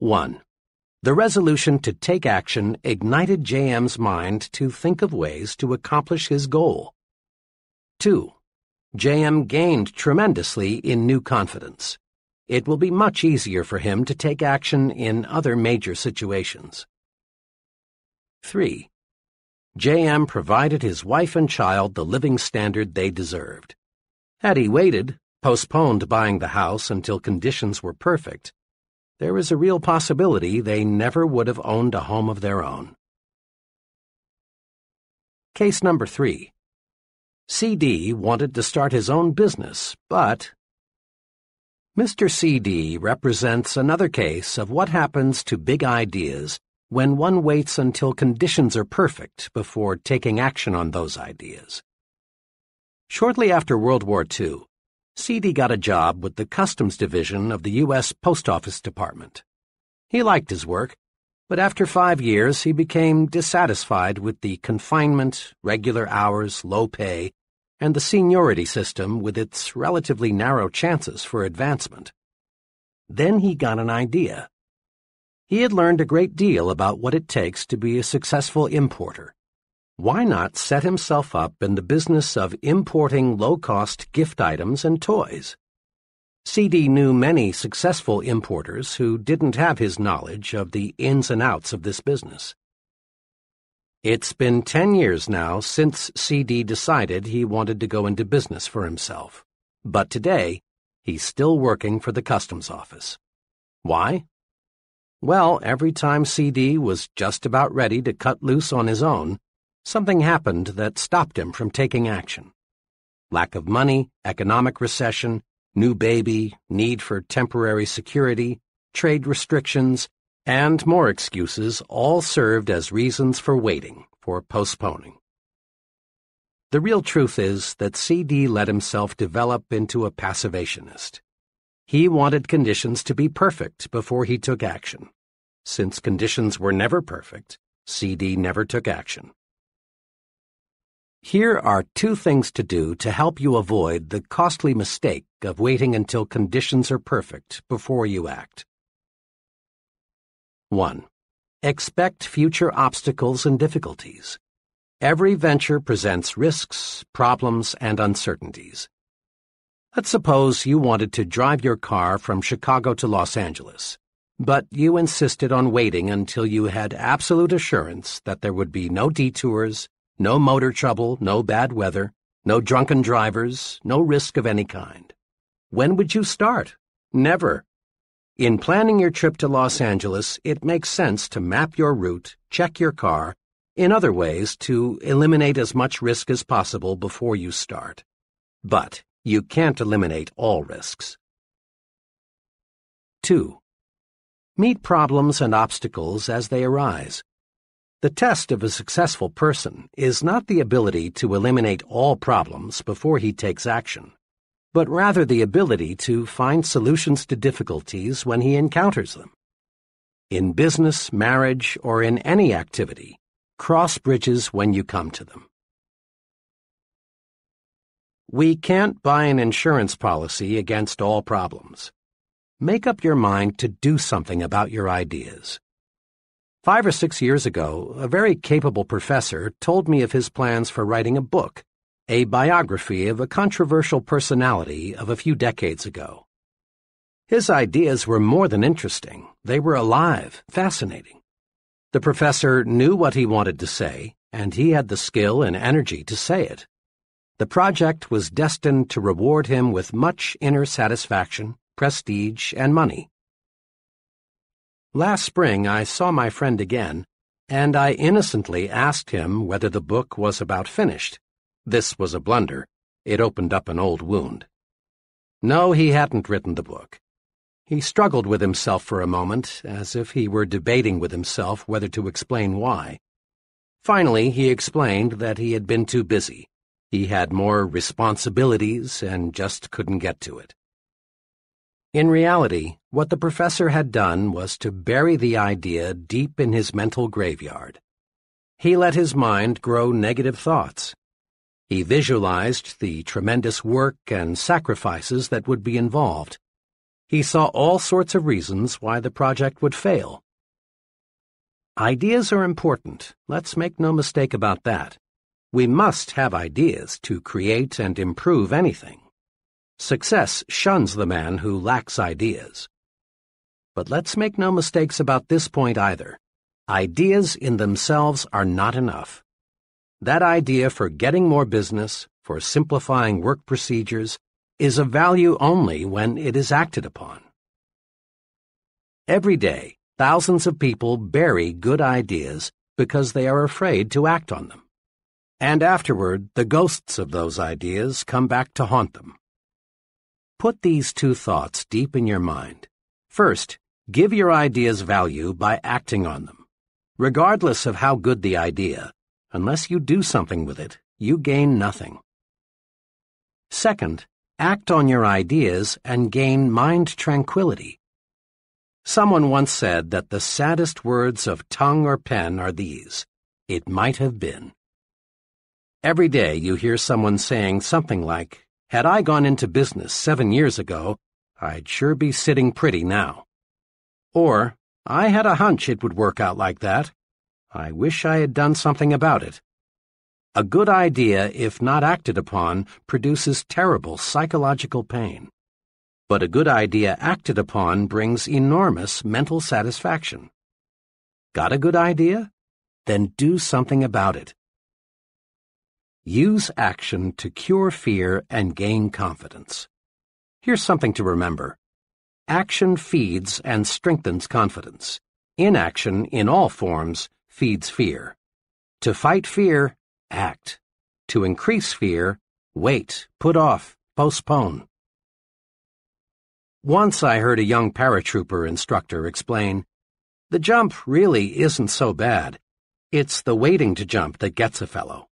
1. The resolution to take action ignited JM's mind to think of ways to accomplish his goal. 2. JM gained tremendously in new confidence. It will be much easier for him to take action in other major situations. 3. JM provided his wife and child the living standard they deserved. Had he waited, postponed buying the house until conditions were perfect, there is a real possibility they never would have owned a home of their own. Case number three. CD wanted to start his own business, but Mr. CD represents another case of what happens to big ideas when one waits until conditions are perfect before taking action on those ideas. Shortly after World War II, CD got a job with the Customs Division of the U.S. Post Office Department. He liked his work, but after five years he became dissatisfied with the confinement, regular hours, low pay, and the seniority system with its relatively narrow chances for advancement. Then he got an idea. He had learned a great deal about what it takes to be a successful importer why not set himself up in the business of importing low-cost gift items and toys? CD knew many successful importers who didn't have his knowledge of the ins and outs of this business. It's been ten years now since CD decided he wanted to go into business for himself. But today, he's still working for the customs office. Why? Well, every time CD was just about ready to cut loose on his own, something happened that stopped him from taking action. Lack of money, economic recession, new baby, need for temporary security, trade restrictions, and more excuses all served as reasons for waiting, for postponing. The real truth is that CD let himself develop into a passivationist. He wanted conditions to be perfect before he took action. Since conditions were never perfect, CD never took action. Here are two things to do to help you avoid the costly mistake of waiting until conditions are perfect before you act. 1. Expect future obstacles and difficulties. Every venture presents risks, problems, and uncertainties. Let's suppose you wanted to drive your car from Chicago to Los Angeles, but you insisted on waiting until you had absolute assurance that there would be no detours, no motor trouble, no bad weather, no drunken drivers, no risk of any kind. When would you start? Never. In planning your trip to Los Angeles, it makes sense to map your route, check your car, in other ways to eliminate as much risk as possible before you start. But you can't eliminate all risks. 2. Meet problems and obstacles as they arise. The test of a successful person is not the ability to eliminate all problems before he takes action, but rather the ability to find solutions to difficulties when he encounters them. In business, marriage, or in any activity, Cross bridges when you come to them. We can't buy an insurance policy against all problems. Make up your mind to do something about your ideas. Five or six years ago, a very capable professor told me of his plans for writing a book, a biography of a controversial personality of a few decades ago. His ideas were more than interesting. They were alive, fascinating. The professor knew what he wanted to say, and he had the skill and energy to say it. The project was destined to reward him with much inner satisfaction, prestige, and money. Last spring I saw my friend again, and I innocently asked him whether the book was about finished. This was a blunder. It opened up an old wound. No, he hadn't written the book. He struggled with himself for a moment, as if he were debating with himself whether to explain why. Finally, he explained that he had been too busy. He had more responsibilities and just couldn't get to it. In reality, what the professor had done was to bury the idea deep in his mental graveyard. He let his mind grow negative thoughts. He visualized the tremendous work and sacrifices that would be involved he saw all sorts of reasons why the project would fail. Ideas are important, let's make no mistake about that. We must have ideas to create and improve anything. Success shuns the man who lacks ideas. But let's make no mistakes about this point either. Ideas in themselves are not enough. That idea for getting more business, for simplifying work procedures, is of value only when it is acted upon. Every day, thousands of people bury good ideas because they are afraid to act on them. And afterward, the ghosts of those ideas come back to haunt them. Put these two thoughts deep in your mind. First, give your ideas value by acting on them. Regardless of how good the idea, unless you do something with it, you gain nothing. Second, Act on your ideas and gain mind tranquility. Someone once said that the saddest words of tongue or pen are these, it might have been. Every day you hear someone saying something like, had I gone into business seven years ago, I'd sure be sitting pretty now. Or, I had a hunch it would work out like that. I wish I had done something about it. A good idea, if not acted upon, produces terrible psychological pain. But a good idea acted upon brings enormous mental satisfaction. Got a good idea? Then do something about it. Use action to cure fear and gain confidence. Here's something to remember. Action feeds and strengthens confidence. Inaction, in all forms, feeds fear. To fight fear, act. To increase fear, wait, put off, postpone. Once I heard a young paratrooper instructor explain, the jump really isn't so bad. It's the waiting to jump that gets a fellow.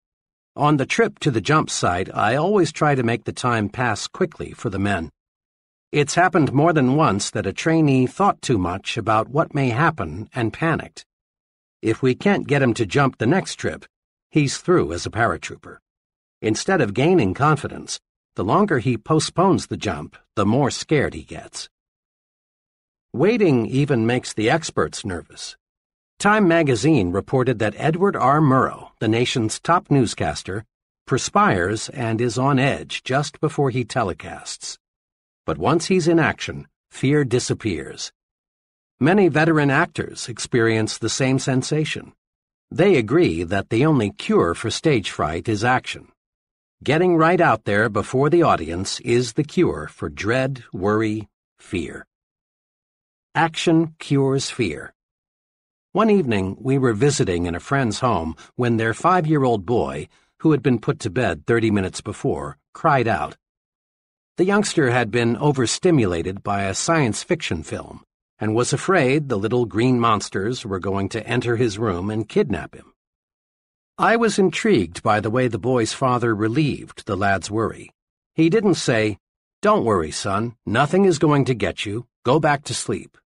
On the trip to the jump site, I always try to make the time pass quickly for the men. It's happened more than once that a trainee thought too much about what may happen and panicked. If we can't get him to jump the next trip, he's through as a paratrooper. Instead of gaining confidence, the longer he postpones the jump, the more scared he gets. Waiting even makes the experts nervous. Time magazine reported that Edward R. Murrow, the nation's top newscaster, perspires and is on edge just before he telecasts. But once he's in action, fear disappears. Many veteran actors experience the same sensation. They agree that the only cure for stage fright is action. Getting right out there before the audience is the cure for dread, worry, fear. Action cures fear. One evening, we were visiting in a friend's home when their five-year-old boy, who had been put to bed 30 minutes before, cried out. The youngster had been overstimulated by a science fiction film and was afraid the little green monsters were going to enter his room and kidnap him. I was intrigued by the way the boy's father relieved the lad's worry. He didn't say, Don't worry, son, nothing is going to get you, go back to sleep.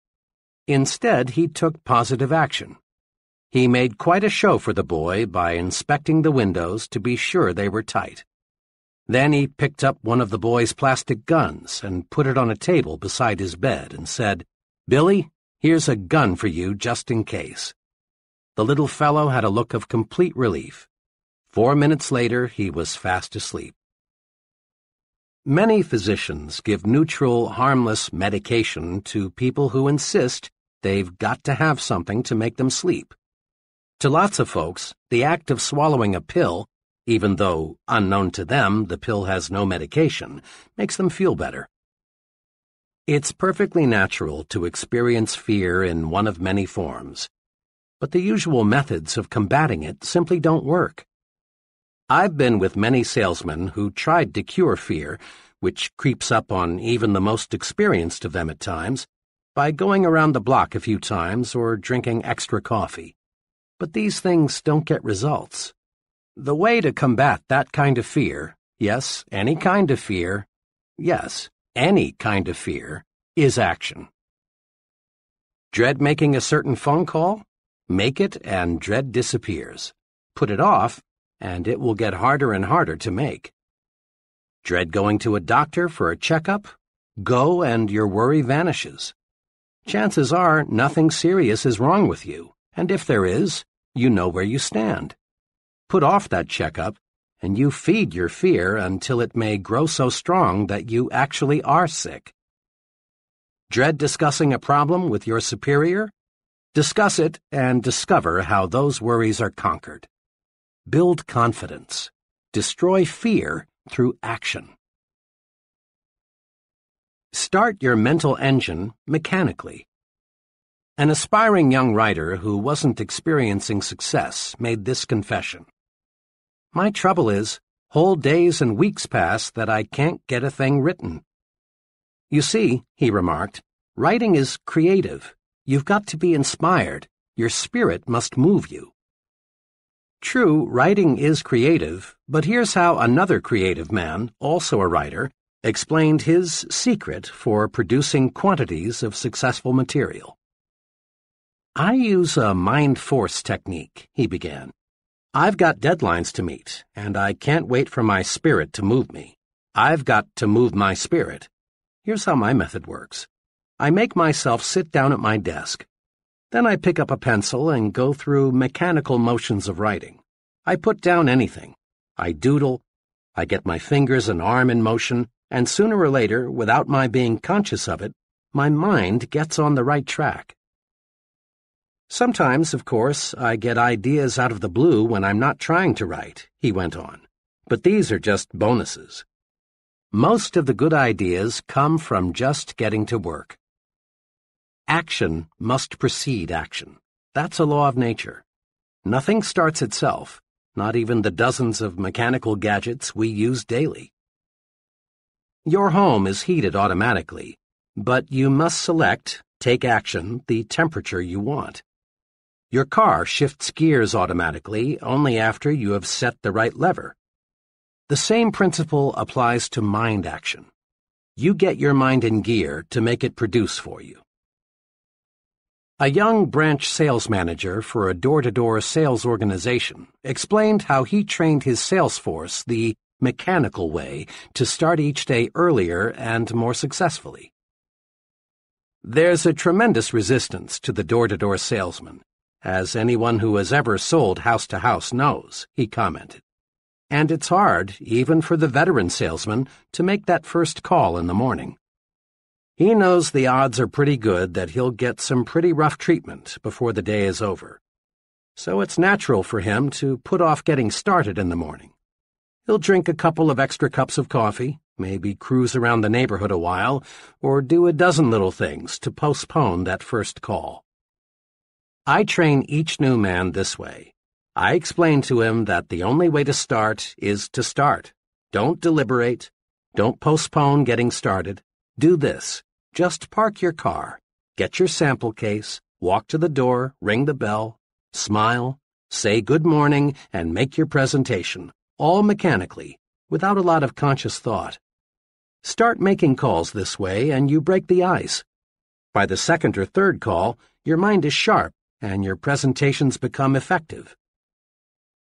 Instead, he took positive action. He made quite a show for the boy by inspecting the windows to be sure they were tight. Then he picked up one of the boy's plastic guns and put it on a table beside his bed and said, Billy, here's a gun for you just in case. The little fellow had a look of complete relief. Four minutes later, he was fast asleep. Many physicians give neutral, harmless medication to people who insist they've got to have something to make them sleep. To lots of folks, the act of swallowing a pill, even though, unknown to them, the pill has no medication, makes them feel better. It's perfectly natural to experience fear in one of many forms but the usual methods of combating it simply don't work. I've been with many salesmen who tried to cure fear, which creeps up on even the most experienced of them at times, by going around the block a few times or drinking extra coffee. But these things don't get results. The way to combat that kind of fear, yes, any kind of fear, yes, any kind of fear, is action. Dread making a certain phone call? Make it and dread disappears. Put it off, and it will get harder and harder to make. Dread going to a doctor for a checkup? Go and your worry vanishes. Chances are nothing serious is wrong with you, and if there is, you know where you stand. Put off that checkup, and you feed your fear until it may grow so strong that you actually are sick. Dread discussing a problem with your superior? Discuss it and discover how those worries are conquered. Build confidence. Destroy fear through action. Start your mental engine mechanically. An aspiring young writer who wasn't experiencing success made this confession. My trouble is, whole days and weeks pass that I can't get a thing written. You see, he remarked, writing is creative. You've got to be inspired. Your spirit must move you. True, writing is creative, but here's how another creative man, also a writer, explained his secret for producing quantities of successful material. I use a mind force technique, he began. I've got deadlines to meet, and I can't wait for my spirit to move me. I've got to move my spirit. Here's how my method works. I make myself sit down at my desk. Then I pick up a pencil and go through mechanical motions of writing. I put down anything. I doodle. I get my fingers and arm in motion, and sooner or later, without my being conscious of it, my mind gets on the right track. Sometimes, of course, I get ideas out of the blue when I'm not trying to write, he went on. But these are just bonuses. Most of the good ideas come from just getting to work. Action must precede action. That's a law of nature. Nothing starts itself, not even the dozens of mechanical gadgets we use daily. Your home is heated automatically, but you must select, take action, the temperature you want. Your car shifts gears automatically only after you have set the right lever. The same principle applies to mind action. You get your mind in gear to make it produce for you. A young branch sales manager for a door-to-door sales organization explained how he trained his sales force the mechanical way to start each day earlier and more successfully. There's a tremendous resistance to the door-to-door salesman. as anyone who has ever sold house to house knows, he commented. And it's hard, even for the veteran salesman, to make that first call in the morning. He knows the odds are pretty good that he'll get some pretty rough treatment before the day is over. So it's natural for him to put off getting started in the morning. He'll drink a couple of extra cups of coffee, maybe cruise around the neighborhood a while, or do a dozen little things to postpone that first call. I train each new man this way. I explain to him that the only way to start is to start. Don't deliberate. Don't postpone getting started. Do this. Just park your car, get your sample case, walk to the door, ring the bell, smile, say good morning, and make your presentation, all mechanically, without a lot of conscious thought. Start making calls this way and you break the ice. By the second or third call, your mind is sharp and your presentations become effective.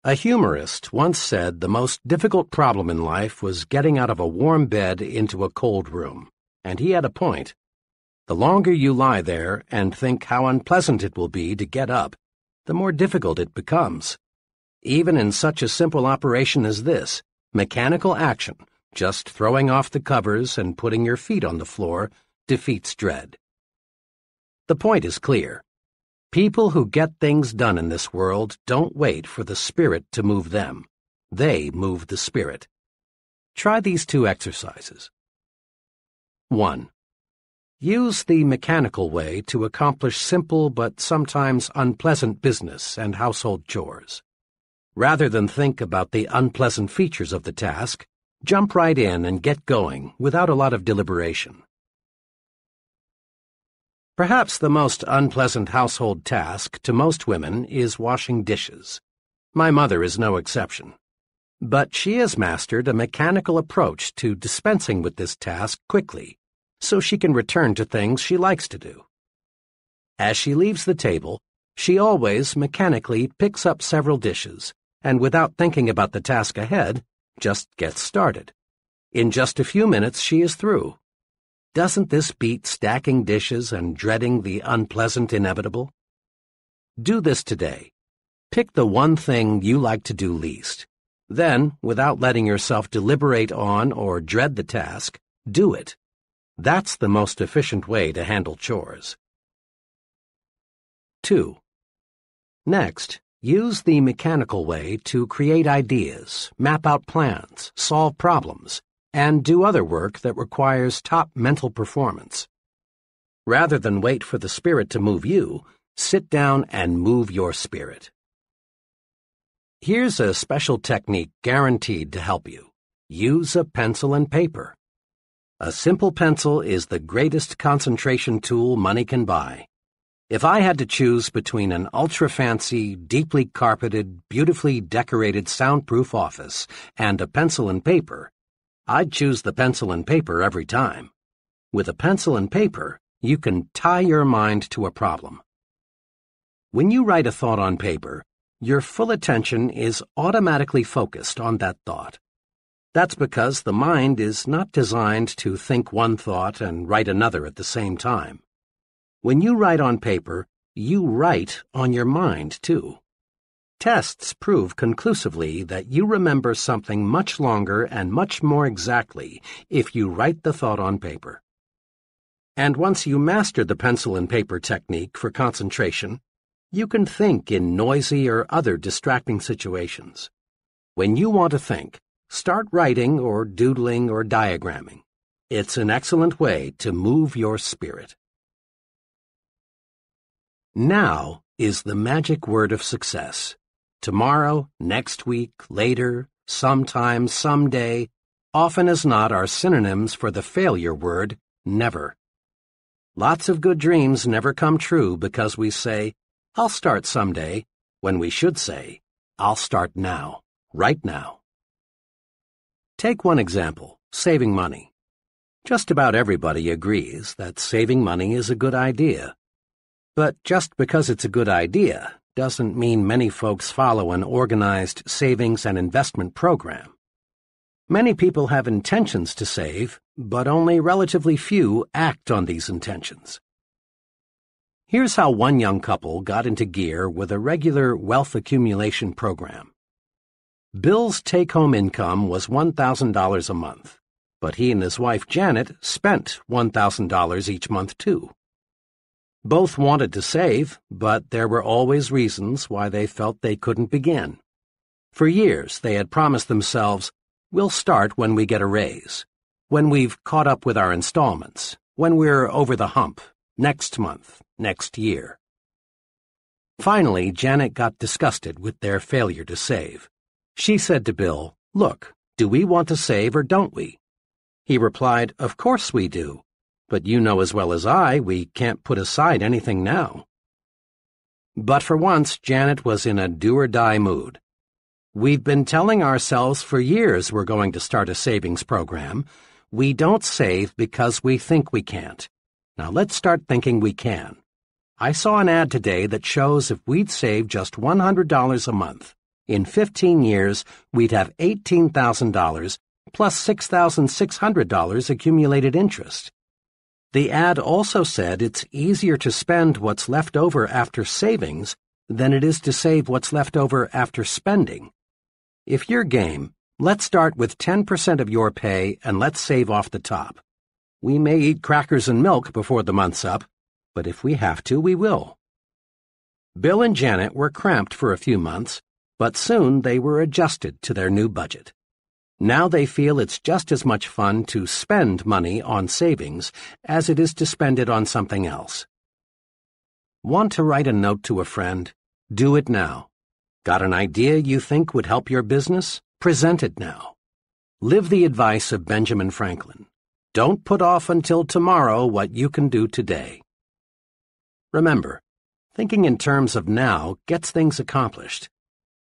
A humorist once said the most difficult problem in life was getting out of a warm bed into a cold room, and he had a point. The longer you lie there and think how unpleasant it will be to get up, the more difficult it becomes. Even in such a simple operation as this, mechanical action, just throwing off the covers and putting your feet on the floor, defeats dread. The point is clear. People who get things done in this world don't wait for the Spirit to move them. They move the Spirit. Try these two exercises. 1. Use the mechanical way to accomplish simple but sometimes unpleasant business and household chores. Rather than think about the unpleasant features of the task, jump right in and get going without a lot of deliberation. Perhaps the most unpleasant household task to most women is washing dishes. My mother is no exception. But she has mastered a mechanical approach to dispensing with this task quickly, so she can return to things she likes to do. As she leaves the table, she always mechanically picks up several dishes, and without thinking about the task ahead, just gets started. In just a few minutes, she is through doesn't this beat stacking dishes and dreading the unpleasant inevitable? Do this today. Pick the one thing you like to do least. Then, without letting yourself deliberate on or dread the task, do it. That's the most efficient way to handle chores. 2. Next, use the mechanical way to create ideas, map out plans, solve problems, and do other work that requires top mental performance. Rather than wait for the spirit to move you, sit down and move your spirit. Here's a special technique guaranteed to help you. Use a pencil and paper. A simple pencil is the greatest concentration tool money can buy. If I had to choose between an ultra-fancy, deeply carpeted, beautifully decorated soundproof office and a pencil and paper, I'd choose the pencil and paper every time. With a pencil and paper, you can tie your mind to a problem. When you write a thought on paper, your full attention is automatically focused on that thought. That's because the mind is not designed to think one thought and write another at the same time. When you write on paper, you write on your mind, too. Tests prove conclusively that you remember something much longer and much more exactly if you write the thought on paper. And once you master the pencil and paper technique for concentration, you can think in noisy or other distracting situations. When you want to think, start writing or doodling or diagramming. It's an excellent way to move your spirit. Now is the magic word of success. Tomorrow, next week, later, sometime, someday, often as not are synonyms for the failure word, never. Lots of good dreams never come true because we say, I'll start someday, when we should say, I'll start now, right now. Take one example, saving money. Just about everybody agrees that saving money is a good idea. But just because it's a good idea doesn't mean many folks follow an organized savings and investment program. Many people have intentions to save, but only relatively few act on these intentions. Here's how one young couple got into gear with a regular wealth accumulation program. Bill's take home income was $1,000 a month, but he and his wife Janet spent $1,000 each month too. Both wanted to save, but there were always reasons why they felt they couldn't begin. For years, they had promised themselves, we'll start when we get a raise, when we've caught up with our installments, when we're over the hump, next month, next year. Finally, Janet got disgusted with their failure to save. She said to Bill, Look, do we want to save or don't we? He replied, Of course we do, but you know as well as I we can't put aside anything now. But for once, Janet was in a do-or-die mood. We've been telling ourselves for years we're going to start a savings program. We don't save because we think we can't. Now let's start thinking we can. I saw an ad today that shows if we'd save just $100 a month, in 15 years, we'd have $18,000 plus $6,600 accumulated interest. The ad also said it's easier to spend what's left over after savings than it is to save what's left over after spending. If you're game, let's start with 10% of your pay and let's save off the top. We may eat crackers and milk before the month's up, but if we have to, we will. Bill and Janet were cramped for a few months, but soon they were adjusted to their new budget. Now they feel it's just as much fun to spend money on savings as it is to spend it on something else. Want to write a note to a friend? Do it now. Got an idea you think would help your business? Present it now. Live the advice of Benjamin Franklin. Don't put off until tomorrow what you can do today. Remember, thinking in terms of now gets things accomplished.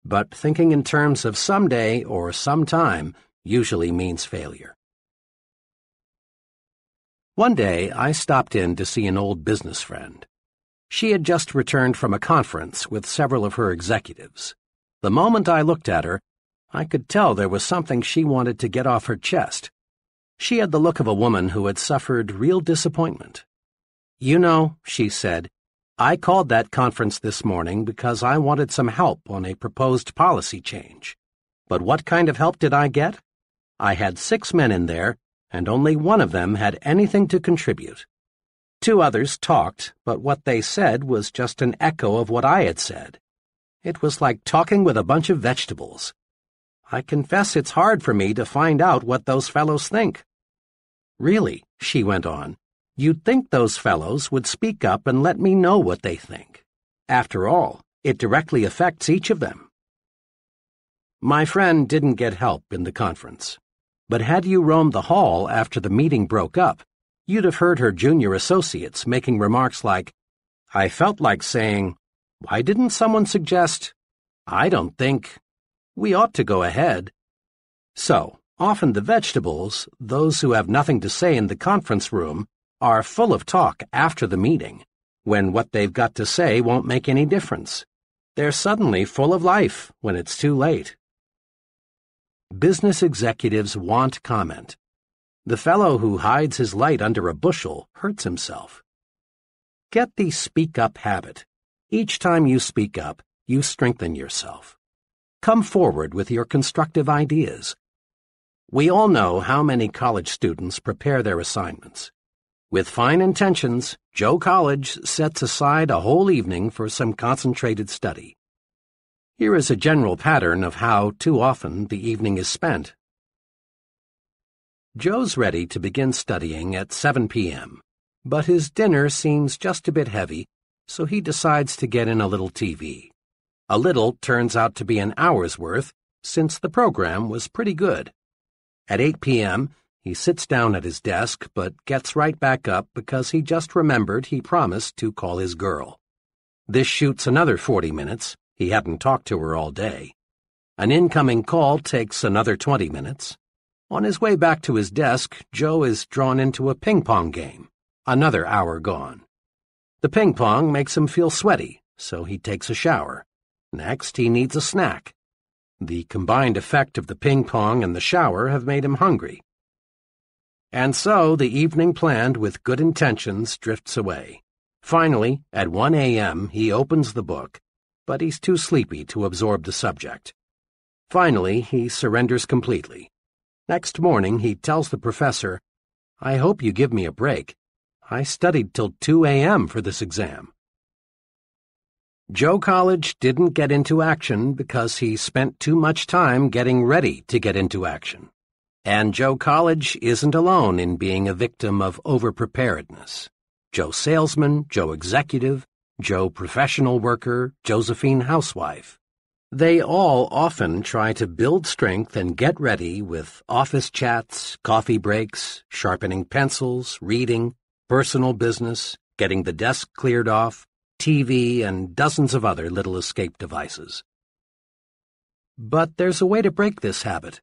But thinking in terms of someday or sometime usually means failure. One day, I stopped in to see an old business friend. She had just returned from a conference with several of her executives. The moment I looked at her, I could tell there was something she wanted to get off her chest. She had the look of a woman who had suffered real disappointment. You know, she said, I called that conference this morning because I wanted some help on a proposed policy change. But what kind of help did I get? I had six men in there, and only one of them had anything to contribute. Two others talked, but what they said was just an echo of what I had said. It was like talking with a bunch of vegetables. I confess it's hard for me to find out what those fellows think. Really, she went on, You'd think those fellows would speak up and let me know what they think. After all, it directly affects each of them. My friend didn't get help in the conference. But had you roamed the hall after the meeting broke up, you'd have heard her junior associates making remarks like, I felt like saying, Why didn't someone suggest, I don't think, we ought to go ahead. So, often the vegetables, those who have nothing to say in the conference room, are full of talk after the meeting, when what they've got to say won't make any difference. They're suddenly full of life when it's too late. Business executives want comment. The fellow who hides his light under a bushel hurts himself. Get the speak up habit. Each time you speak up, you strengthen yourself. Come forward with your constructive ideas. We all know how many college students prepare their assignments. With fine intentions, Joe College sets aside a whole evening for some concentrated study. Here is a general pattern of how, too often, the evening is spent. Joe's ready to begin studying at 7 p.m., but his dinner seems just a bit heavy, so he decides to get in a little TV. A little turns out to be an hour's worth, since the program was pretty good. At 8 p.m., he sits down at his desk, but gets right back up because he just remembered he promised to call his girl. This shoots another 40 minutes. He hadn't talked to her all day. An incoming call takes another 20 minutes. On his way back to his desk, Joe is drawn into a ping pong game. Another hour gone. The ping pong makes him feel sweaty, so he takes a shower. Next, he needs a snack. The combined effect of the ping pong and the shower have made him hungry. And so the evening planned with good intentions drifts away. Finally, at 1 a.m., he opens the book, but he's too sleepy to absorb the subject. Finally, he surrenders completely. Next morning, he tells the professor, I hope you give me a break. I studied till 2 a.m. for this exam. Joe College didn't get into action because he spent too much time getting ready to get into action. And Joe College isn't alone in being a victim of overpreparedness. Joe Salesman, Joe Executive, Joe Professional Worker, Josephine Housewife. They all often try to build strength and get ready with office chats, coffee breaks, sharpening pencils, reading, personal business, getting the desk cleared off, TV, and dozens of other little escape devices. But there's a way to break this habit.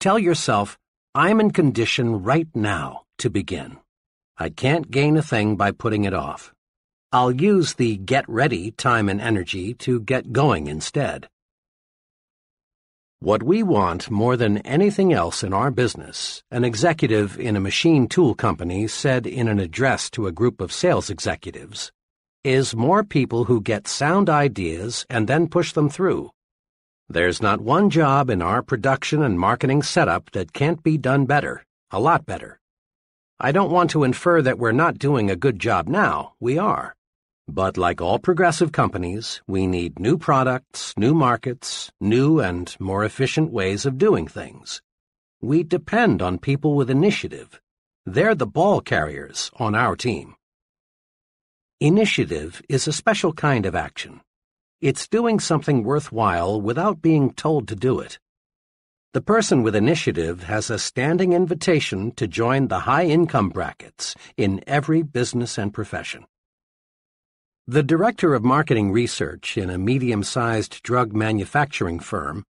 Tell yourself, I'm in condition right now to begin. I can't gain a thing by putting it off. I'll use the get ready time and energy to get going instead. What we want more than anything else in our business, an executive in a machine tool company said in an address to a group of sales executives, is more people who get sound ideas and then push them through. There's not one job in our production and marketing setup that can't be done better, a lot better. I don't want to infer that we're not doing a good job now, we are. But like all progressive companies, we need new products, new markets, new and more efficient ways of doing things. We depend on people with initiative. They're the ball carriers on our team. Initiative is a special kind of action. It's doing something worthwhile without being told to do it. The person with initiative has a standing invitation to join the high income brackets in every business and profession. The director of marketing research in a medium sized drug manufacturing firm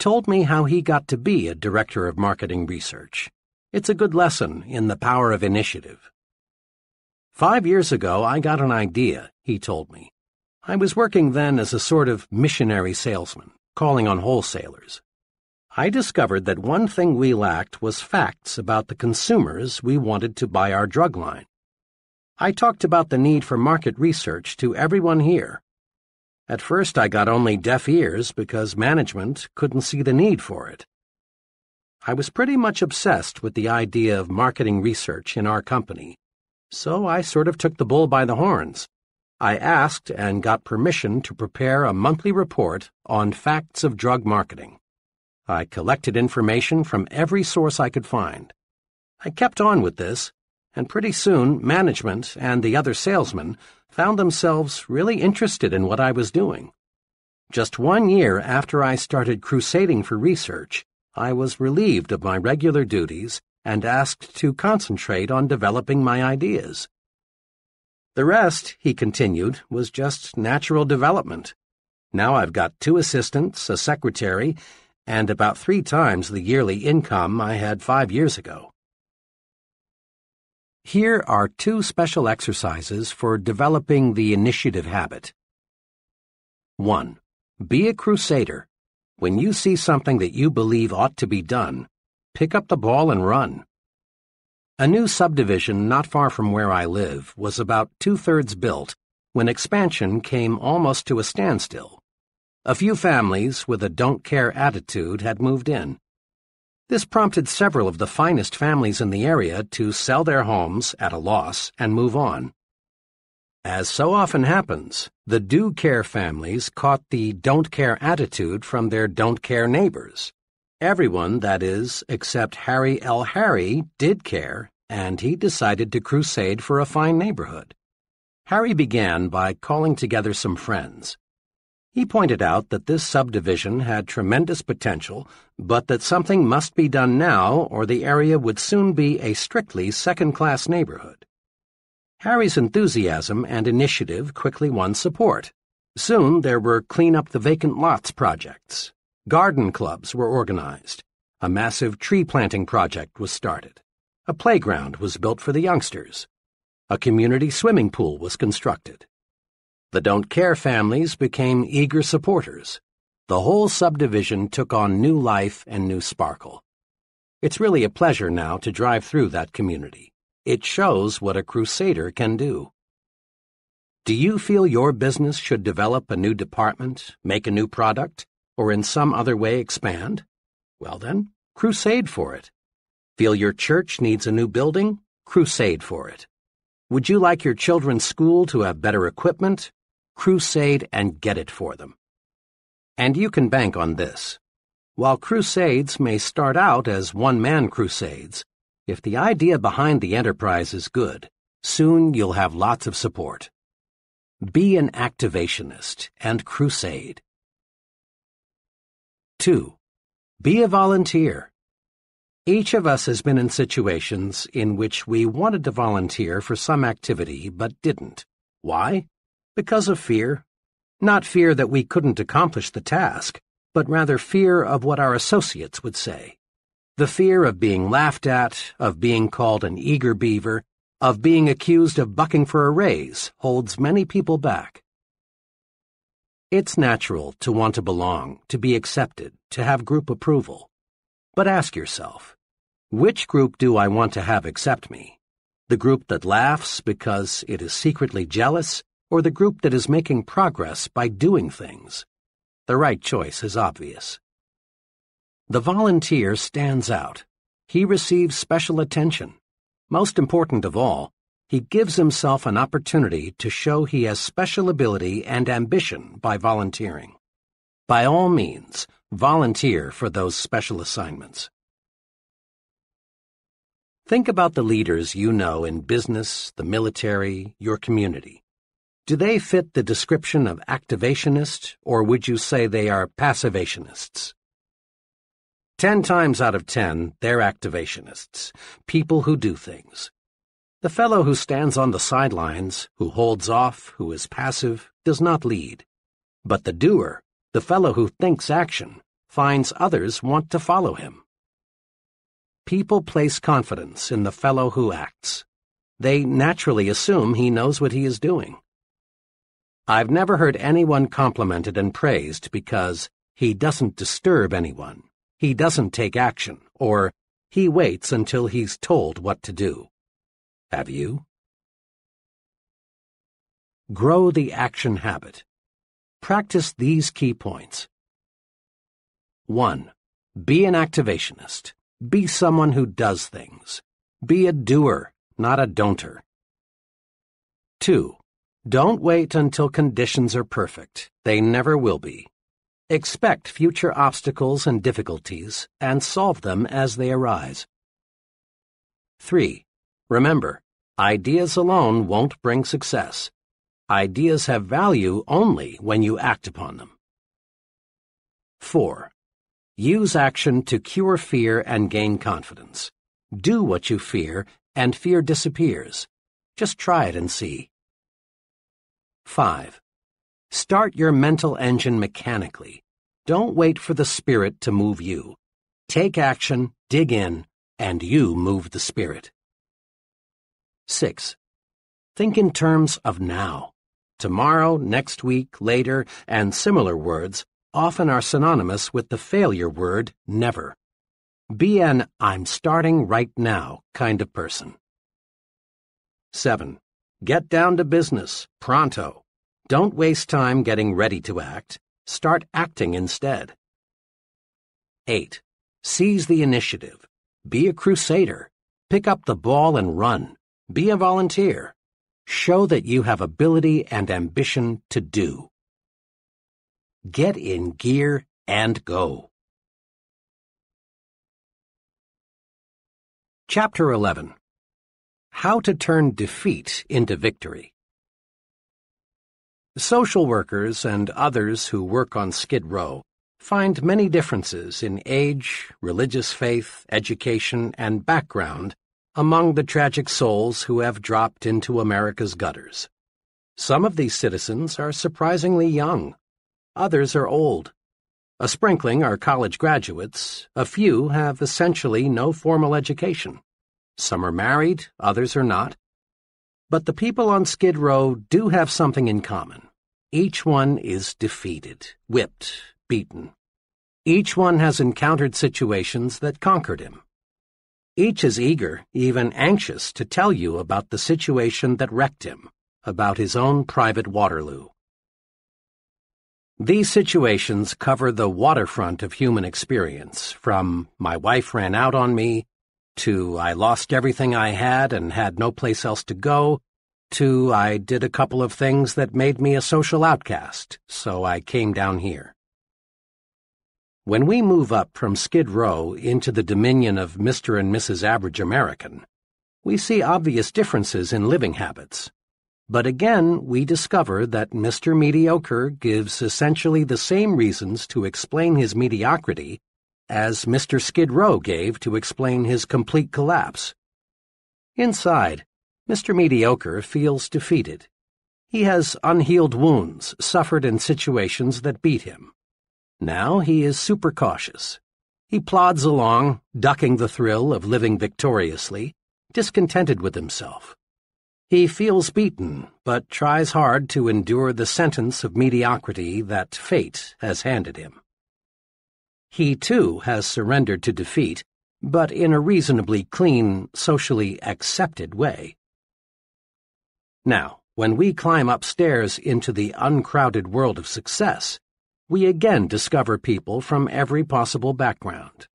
told me how he got to be a director of marketing research. It's a good lesson in the power of initiative. Five years ago, I got an idea, he told me. I was working then as a sort of missionary salesman, calling on wholesalers. I discovered that one thing we lacked was facts about the consumers we wanted to buy our drug line. I talked about the need for market research to everyone here. At first, I got only deaf ears because management couldn't see the need for it. I was pretty much obsessed with the idea of marketing research in our company, so I sort of took the bull by the horns. I asked and got permission to prepare a monthly report on facts of drug marketing. I collected information from every source I could find. I kept on with this and pretty soon management and the other salesmen found themselves really interested in what I was doing. Just one year after I started crusading for research, I was relieved of my regular duties and asked to concentrate on developing my ideas. The rest, he continued, was just natural development. Now I've got two assistants, a secretary, and about three times the yearly income I had five years ago. Here are two special exercises for developing the initiative habit. 1. Be a crusader. When you see something that you believe ought to be done, pick up the ball and run. A new subdivision not far from where I live was about two-thirds built when expansion came almost to a standstill. A few families with a don't-care attitude had moved in. This prompted several of the finest families in the area to sell their homes at a loss and move on. As so often happens, the do care families caught the don't care attitude from their don't care neighbors. Everyone, that is, except Harry L. Harry, did care, and he decided to crusade for a fine neighborhood. Harry began by calling together some friends. He pointed out that this subdivision had tremendous potential, but that something must be done now or the area would soon be a strictly second-class neighborhood. Harry's enthusiasm and initiative quickly won support. Soon there were clean-up-the-vacant lots projects. Garden clubs were organized. A massive tree planting project was started. A playground was built for the youngsters. A community swimming pool was constructed. The Don't Care families became eager supporters. The whole subdivision took on new life and new sparkle. It's really a pleasure now to drive through that community. It shows what a crusader can do. Do you feel your business should develop a new department, make a new product, or in some other way expand? Well then, crusade for it. Feel your church needs a new building? Crusade for it. Would you like your children's school to have better equipment? Crusade and get it for them. And you can bank on this. While crusades may start out as one-man crusades, if the idea behind the enterprise is good, soon you'll have lots of support. Be an activationist and crusade. 2. Be a volunteer. Each of us has been in situations in which we wanted to volunteer for some activity but didn't. Why? Because of fear. Not fear that we couldn't accomplish the task, but rather fear of what our associates would say. The fear of being laughed at, of being called an eager beaver, of being accused of bucking for a raise holds many people back. It's natural to want to belong, to be accepted, to have group approval. But ask yourself, which group do I want to have accept me? The group that laughs because it is secretly jealous, or the group that is making progress by doing things? The right choice is obvious. The volunteer stands out. He receives special attention. Most important of all, he gives himself an opportunity to show he has special ability and ambition by volunteering. By all means, volunteer for those special assignments. Think about the leaders you know in business, the military, your community. Do they fit the description of activationist, or would you say they are passivationists? Ten times out of ten, they're activationists, people who do things. The fellow who stands on the sidelines, who holds off, who is passive, does not lead. But the doer, the fellow who thinks action, finds others want to follow him. People place confidence in the fellow who acts. They naturally assume he knows what he is doing. I've never heard anyone complimented and praised because he doesn't disturb anyone, he doesn't take action, or he waits until he's told what to do. Have you? Grow the action habit. Practice these key points. 1. Be an activationist. Be someone who does things. Be a doer, not a don'ter. 2. Don't wait until conditions are perfect. They never will be. Expect future obstacles and difficulties and solve them as they arise. 3. Remember, ideas alone won't bring success. Ideas have value only when you act upon them. 4. Use action to cure fear and gain confidence. Do what you fear, and fear disappears. Just try it and see. 5. Start your mental engine mechanically. Don't wait for the spirit to move you. Take action, dig in, and you move the spirit. 6. Think in terms of now. Tomorrow, next week, later, and similar words often are synonymous with the failure word never. Be an I'm starting right now kind of person. 7. Get down to business, pronto. Don't waste time getting ready to act. Start acting instead. 8. Seize the initiative. Be a crusader. Pick up the ball and run. Be a volunteer. Show that you have ability and ambition to do. Get in gear and go. Chapter 11 How to Turn Defeat into Victory Social workers and others who work on Skid Row find many differences in age, religious faith, education, and background among the tragic souls who have dropped into America's gutters. Some of these citizens are surprisingly young Others are old. A sprinkling are college graduates. A few have essentially no formal education. Some are married, others are not. But the people on Skid Row do have something in common. Each one is defeated, whipped, beaten. Each one has encountered situations that conquered him. Each is eager, even anxious, to tell you about the situation that wrecked him, about his own private Waterloo. These situations cover the waterfront of human experience, from my wife ran out on me, to I lost everything I had and had no place else to go, to I did a couple of things that made me a social outcast, so I came down here. When we move up from Skid Row into the dominion of Mr. and Mrs. Average American, we see obvious differences in living habits. But again, we discover that Mr. Mediocre gives essentially the same reasons to explain his mediocrity as Mr. Skid Row gave to explain his complete collapse. Inside, Mr. Mediocre feels defeated. He has unhealed wounds suffered in situations that beat him. Now he is super cautious. He plods along, ducking the thrill of living victoriously, discontented with himself. He feels beaten, but tries hard to endure the sentence of mediocrity that fate has handed him. He, too, has surrendered to defeat, but in a reasonably clean, socially accepted way. Now, when we climb upstairs into the uncrowded world of success, we again discover people from every possible background.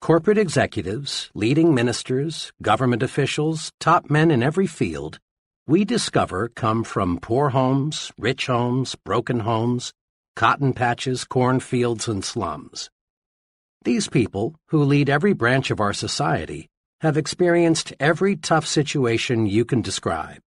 Corporate executives, leading ministers, government officials, top men in every field, we discover come from poor homes, rich homes, broken homes, cotton patches, cornfields, and slums. These people, who lead every branch of our society, have experienced every tough situation you can describe.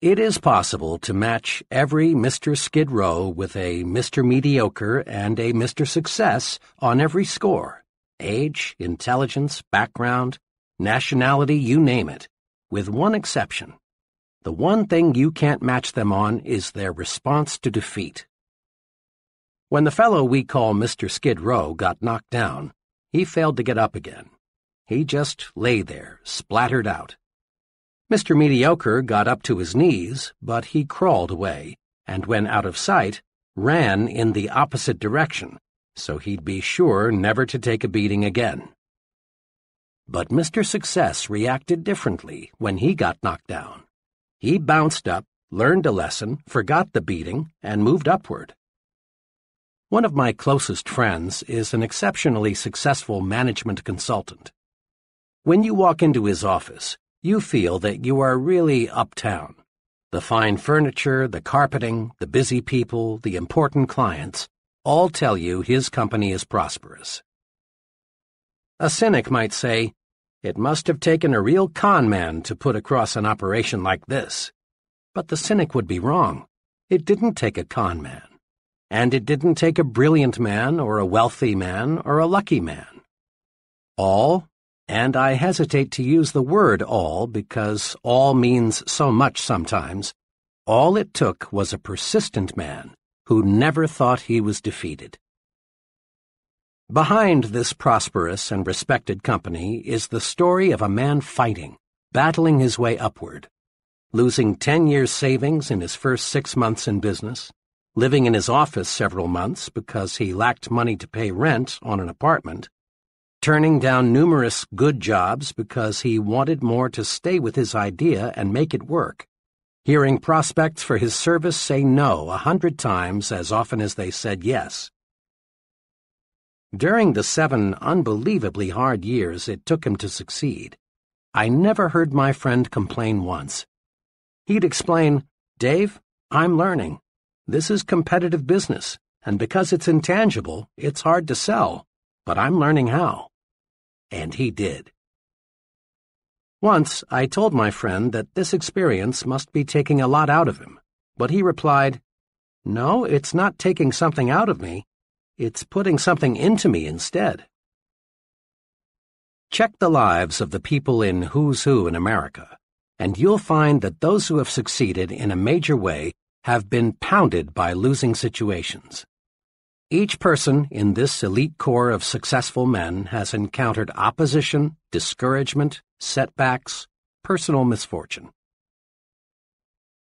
It is possible to match every Mr. Skid Row with a Mr. Mediocre and a Mr. Success on every score age, intelligence, background, nationality, you name it, with one exception. The one thing you can't match them on is their response to defeat. When the fellow we call Mr. Skid Row got knocked down, he failed to get up again. He just lay there, splattered out. Mr. Mediocre got up to his knees, but he crawled away, and when out of sight, ran in the opposite direction, so he'd be sure never to take a beating again. But Mr. Success reacted differently when he got knocked down. He bounced up, learned a lesson, forgot the beating, and moved upward. One of my closest friends is an exceptionally successful management consultant. When you walk into his office, you feel that you are really uptown. The fine furniture, the carpeting, the busy people, the important clients all tell you his company is prosperous. A cynic might say, it must have taken a real con man to put across an operation like this. But the cynic would be wrong. It didn't take a con man. And it didn't take a brilliant man or a wealthy man or a lucky man. All, and I hesitate to use the word all because all means so much sometimes, all it took was a persistent man who never thought he was defeated. Behind this prosperous and respected company is the story of a man fighting, battling his way upward, losing ten years' savings in his first six months in business, living in his office several months because he lacked money to pay rent on an apartment, turning down numerous good jobs because he wanted more to stay with his idea and make it work, hearing prospects for his service say no a hundred times as often as they said yes. During the seven unbelievably hard years it took him to succeed, I never heard my friend complain once. He'd explain, Dave, I'm learning. This is competitive business, and because it's intangible, it's hard to sell, but I'm learning how. And he did. Once I told my friend that this experience must be taking a lot out of him, but he replied, No, it's not taking something out of me. It's putting something into me instead. Check the lives of the people in Who's Who in America, and you'll find that those who have succeeded in a major way have been pounded by losing situations. Each person in this elite corps of successful men has encountered opposition, discouragement, setbacks, personal misfortune.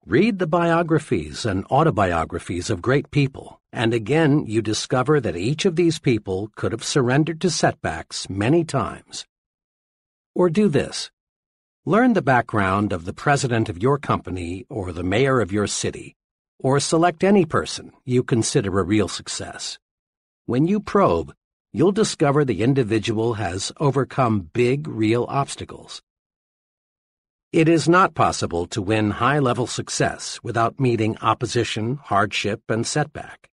Read the biographies and autobiographies of great people, and again you discover that each of these people could have surrendered to setbacks many times. Or do this Learn the background of the president of your company or the mayor of your city, or select any person you consider a real success. When you probe, you'll discover the individual has overcome big, real obstacles. It is not possible to win high-level success without meeting opposition, hardship, and setback.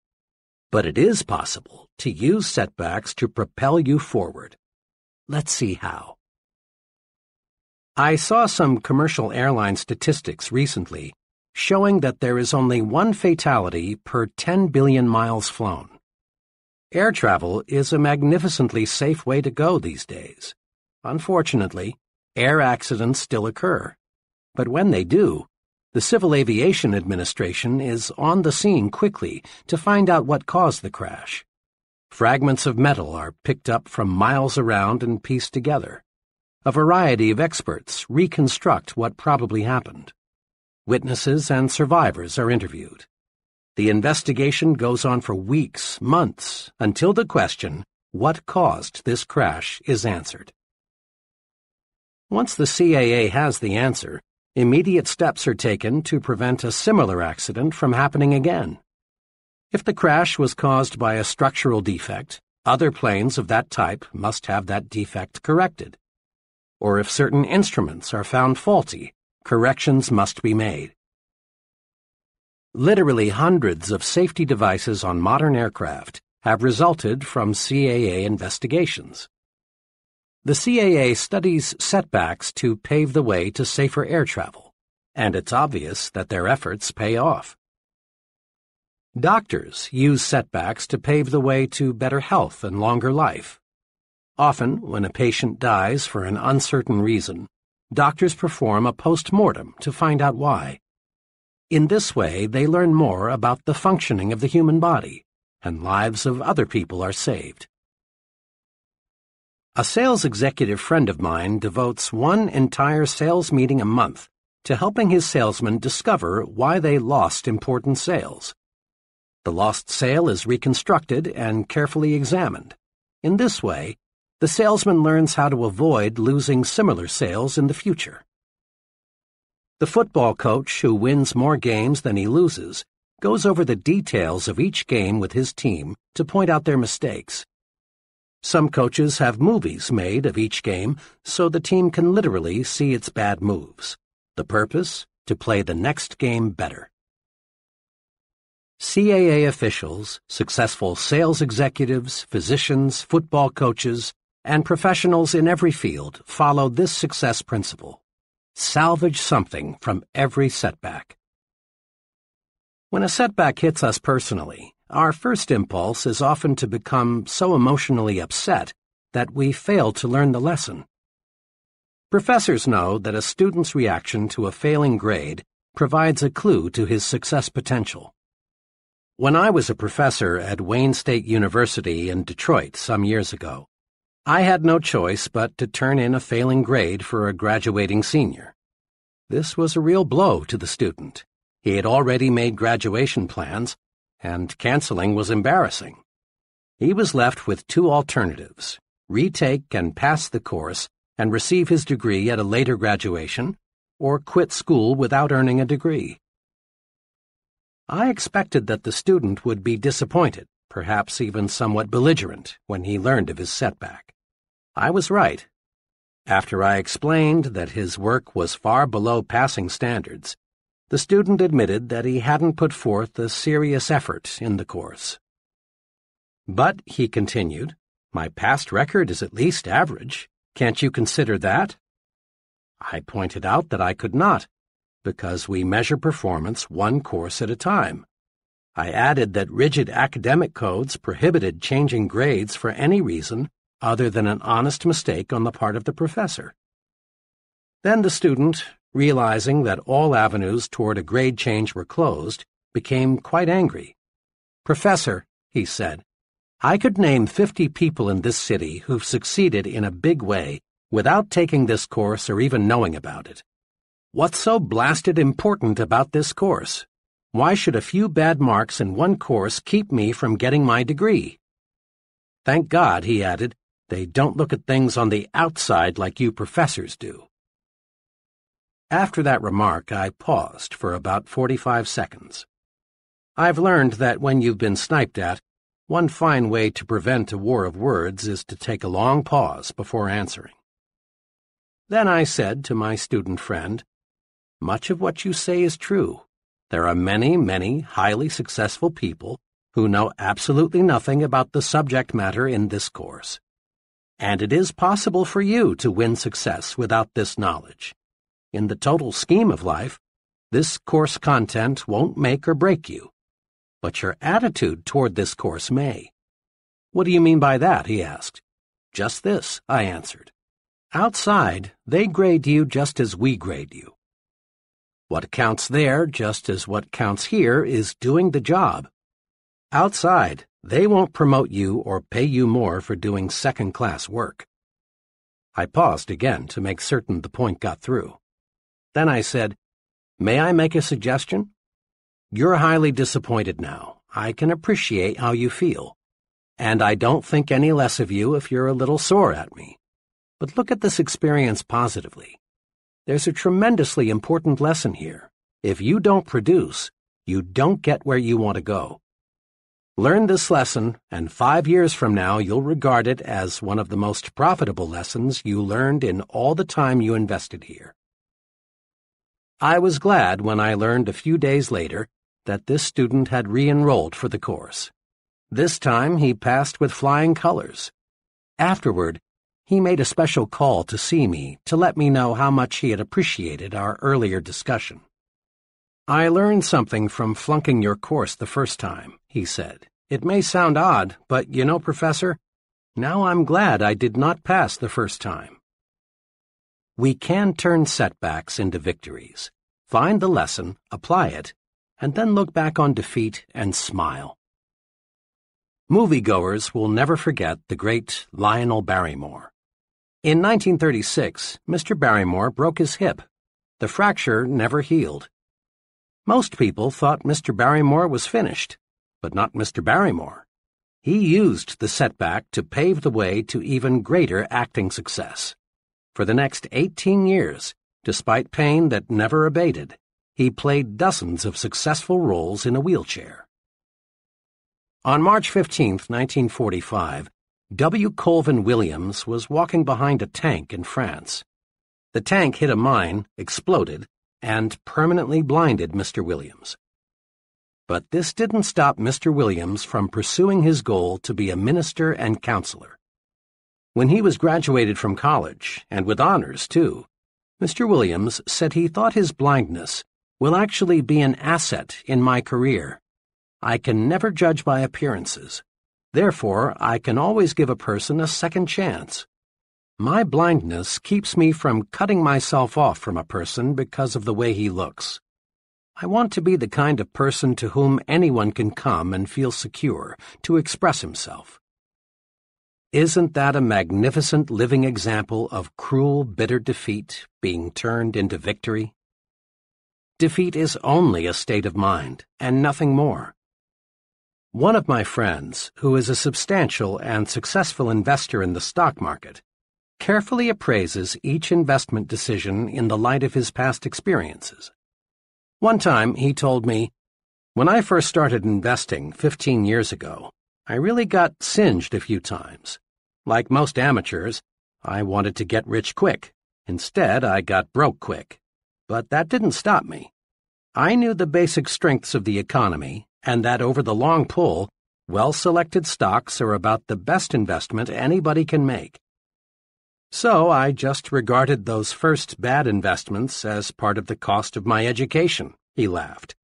But it is possible to use setbacks to propel you forward. Let's see how. I saw some commercial airline statistics recently showing that there is only one fatality per 10 billion miles flown. Air travel is a magnificently safe way to go these days. Unfortunately, air accidents still occur. But when they do, the Civil Aviation Administration is on the scene quickly to find out what caused the crash. Fragments of metal are picked up from miles around and pieced together. A variety of experts reconstruct what probably happened. Witnesses and survivors are interviewed. The investigation goes on for weeks, months, until the question, what caused this crash, is answered. Once the CAA has the answer, immediate steps are taken to prevent a similar accident from happening again. If the crash was caused by a structural defect, other planes of that type must have that defect corrected. Or if certain instruments are found faulty, corrections must be made. Literally hundreds of safety devices on modern aircraft have resulted from CAA investigations. The CAA studies setbacks to pave the way to safer air travel, and it's obvious that their efforts pay off. Doctors use setbacks to pave the way to better health and longer life. Often, when a patient dies for an uncertain reason, doctors perform a post-mortem to find out why. In this way, they learn more about the functioning of the human body, and lives of other people are saved. A sales executive friend of mine devotes one entire sales meeting a month to helping his salesmen discover why they lost important sales. The lost sale is reconstructed and carefully examined. In this way, the salesman learns how to avoid losing similar sales in the future. The football coach who wins more games than he loses goes over the details of each game with his team to point out their mistakes. Some coaches have movies made of each game so the team can literally see its bad moves. The purpose? To play the next game better. CAA officials, successful sales executives, physicians, football coaches, and professionals in every field follow this success principle salvage something from every setback. When a setback hits us personally, our first impulse is often to become so emotionally upset that we fail to learn the lesson. Professors know that a student's reaction to a failing grade provides a clue to his success potential. When I was a professor at Wayne State University in Detroit some years ago, I had no choice but to turn in a failing grade for a graduating senior. This was a real blow to the student. He had already made graduation plans, and canceling was embarrassing. He was left with two alternatives retake and pass the course and receive his degree at a later graduation, or quit school without earning a degree. I expected that the student would be disappointed, perhaps even somewhat belligerent, when he learned of his setback. I was right. After I explained that his work was far below passing standards, the student admitted that he hadn't put forth a serious effort in the course. But, he continued, my past record is at least average. Can't you consider that? I pointed out that I could not, because we measure performance one course at a time. I added that rigid academic codes prohibited changing grades for any reason other than an honest mistake on the part of the professor. Then the student, realizing that all avenues toward a grade change were closed, became quite angry. Professor, he said, I could name 50 people in this city who've succeeded in a big way without taking this course or even knowing about it. What's so blasted important about this course? Why should a few bad marks in one course keep me from getting my degree? Thank God, he added, they don't look at things on the outside like you professors do. After that remark, I paused for about 45 seconds. I've learned that when you've been sniped at, one fine way to prevent a war of words is to take a long pause before answering. Then I said to my student friend, Much of what you say is true. There are many, many highly successful people who know absolutely nothing about the subject matter in this course. And it is possible for you to win success without this knowledge. In the total scheme of life, this course content won't make or break you. But your attitude toward this course may. What do you mean by that? he asked. Just this, I answered. Outside, they grade you just as we grade you. What counts there, just as what counts here, is doing the job. Outside, they won't promote you or pay you more for doing second-class work. I paused again to make certain the point got through. Then I said, May I make a suggestion? You're highly disappointed now. I can appreciate how you feel. And I don't think any less of you if you're a little sore at me. But look at this experience positively. There's a tremendously important lesson here. If you don't produce, you don't get where you want to go. Learn this lesson, and five years from now you'll regard it as one of the most profitable lessons you learned in all the time you invested here. I was glad when I learned a few days later that this student had re-enrolled for the course. This time he passed with flying colors. Afterward, he made a special call to see me to let me know how much he had appreciated our earlier discussion. I learned something from flunking your course the first time, he said. It may sound odd, but you know, Professor, now I'm glad I did not pass the first time. We can turn setbacks into victories, find the lesson, apply it, and then look back on defeat and smile. Moviegoers will never forget the great Lionel Barrymore. In 1936, Mr. Barrymore broke his hip. The fracture never healed. Most people thought Mr. Barrymore was finished, but not Mr. Barrymore. He used the setback to pave the way to even greater acting success. For the next 18 years, despite pain that never abated, he played dozens of successful roles in a wheelchair. On March 15, 1945, W. Colvin Williams was walking behind a tank in France. The tank hit a mine, exploded, and permanently blinded Mr. Williams. But this didn't stop Mr. Williams from pursuing his goal to be a minister and counselor. When he was graduated from college, and with honors too, Mr. Williams said he thought his blindness will actually be an asset in my career. I can never judge by appearances. Therefore, I can always give a person a second chance. My blindness keeps me from cutting myself off from a person because of the way he looks. I want to be the kind of person to whom anyone can come and feel secure to express himself. Isn't that a magnificent living example of cruel, bitter defeat being turned into victory? Defeat is only a state of mind, and nothing more. One of my friends, who is a substantial and successful investor in the stock market, carefully appraises each investment decision in the light of his past experiences. One time, he told me, When I first started investing 15 years ago, I really got singed a few times. Like most amateurs, I wanted to get rich quick. Instead, I got broke quick. But that didn't stop me. I knew the basic strengths of the economy and that over the long pull, well-selected stocks are about the best investment anybody can make. So I just regarded those first bad investments as part of the cost of my education, he laughed.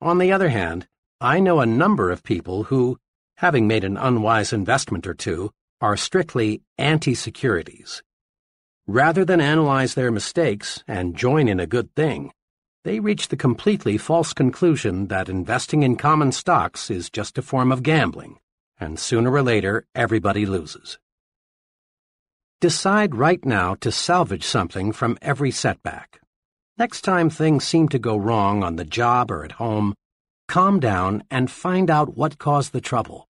On the other hand, I know a number of people who, having made an unwise investment or two, are strictly anti-securities. Rather than analyze their mistakes and join in a good thing, they reach the completely false conclusion that investing in common stocks is just a form of gambling, and sooner or later everybody loses. Decide right now to salvage something from every setback. Next time things seem to go wrong on the job or at home, calm down and find out what caused the trouble.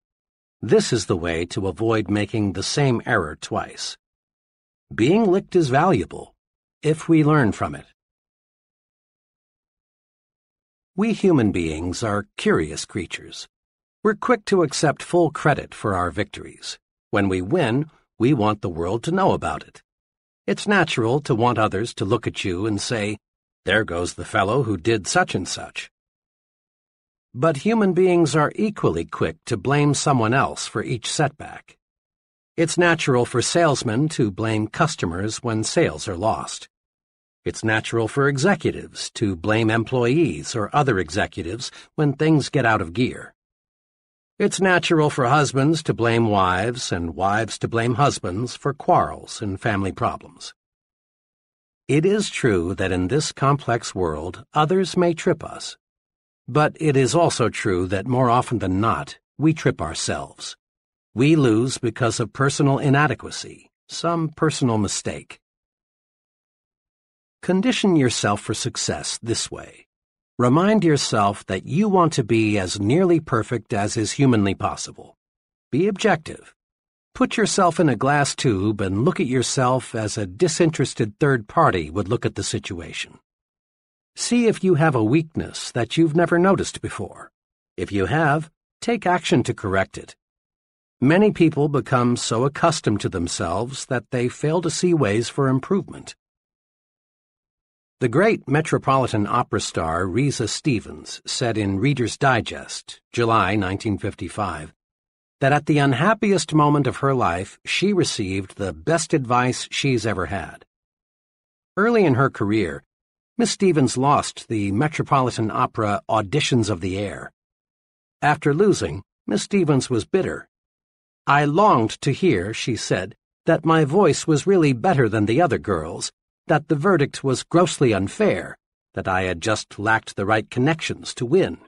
This is the way to avoid making the same error twice. Being licked is valuable, if we learn from it. We human beings are curious creatures. We're quick to accept full credit for our victories. When we win, we want the world to know about it. It's natural to want others to look at you and say, there goes the fellow who did such and such. But human beings are equally quick to blame someone else for each setback. It's natural for salesmen to blame customers when sales are lost. It's natural for executives to blame employees or other executives when things get out of gear. It's natural for husbands to blame wives and wives to blame husbands for quarrels and family problems. It is true that in this complex world others may trip us but it is also true that more often than not, we trip ourselves. We lose because of personal inadequacy, some personal mistake. Condition yourself for success this way. Remind yourself that you want to be as nearly perfect as is humanly possible. Be objective. Put yourself in a glass tube and look at yourself as a disinterested third party would look at the situation. See if you have a weakness that you've never noticed before. If you have, take action to correct it. Many people become so accustomed to themselves that they fail to see ways for improvement. The great Metropolitan Opera star Risë Stevens said in Reader's Digest, July 1955, that at the unhappiest moment of her life she received the best advice she's ever had. Early in her career, Miss Stevens lost the Metropolitan Opera Auditions of the Air. After losing, Miss Stevens was bitter. I longed to hear, she said, that my voice was really better than the other girls, that the verdict was grossly unfair, that I had just lacked the right connections to win.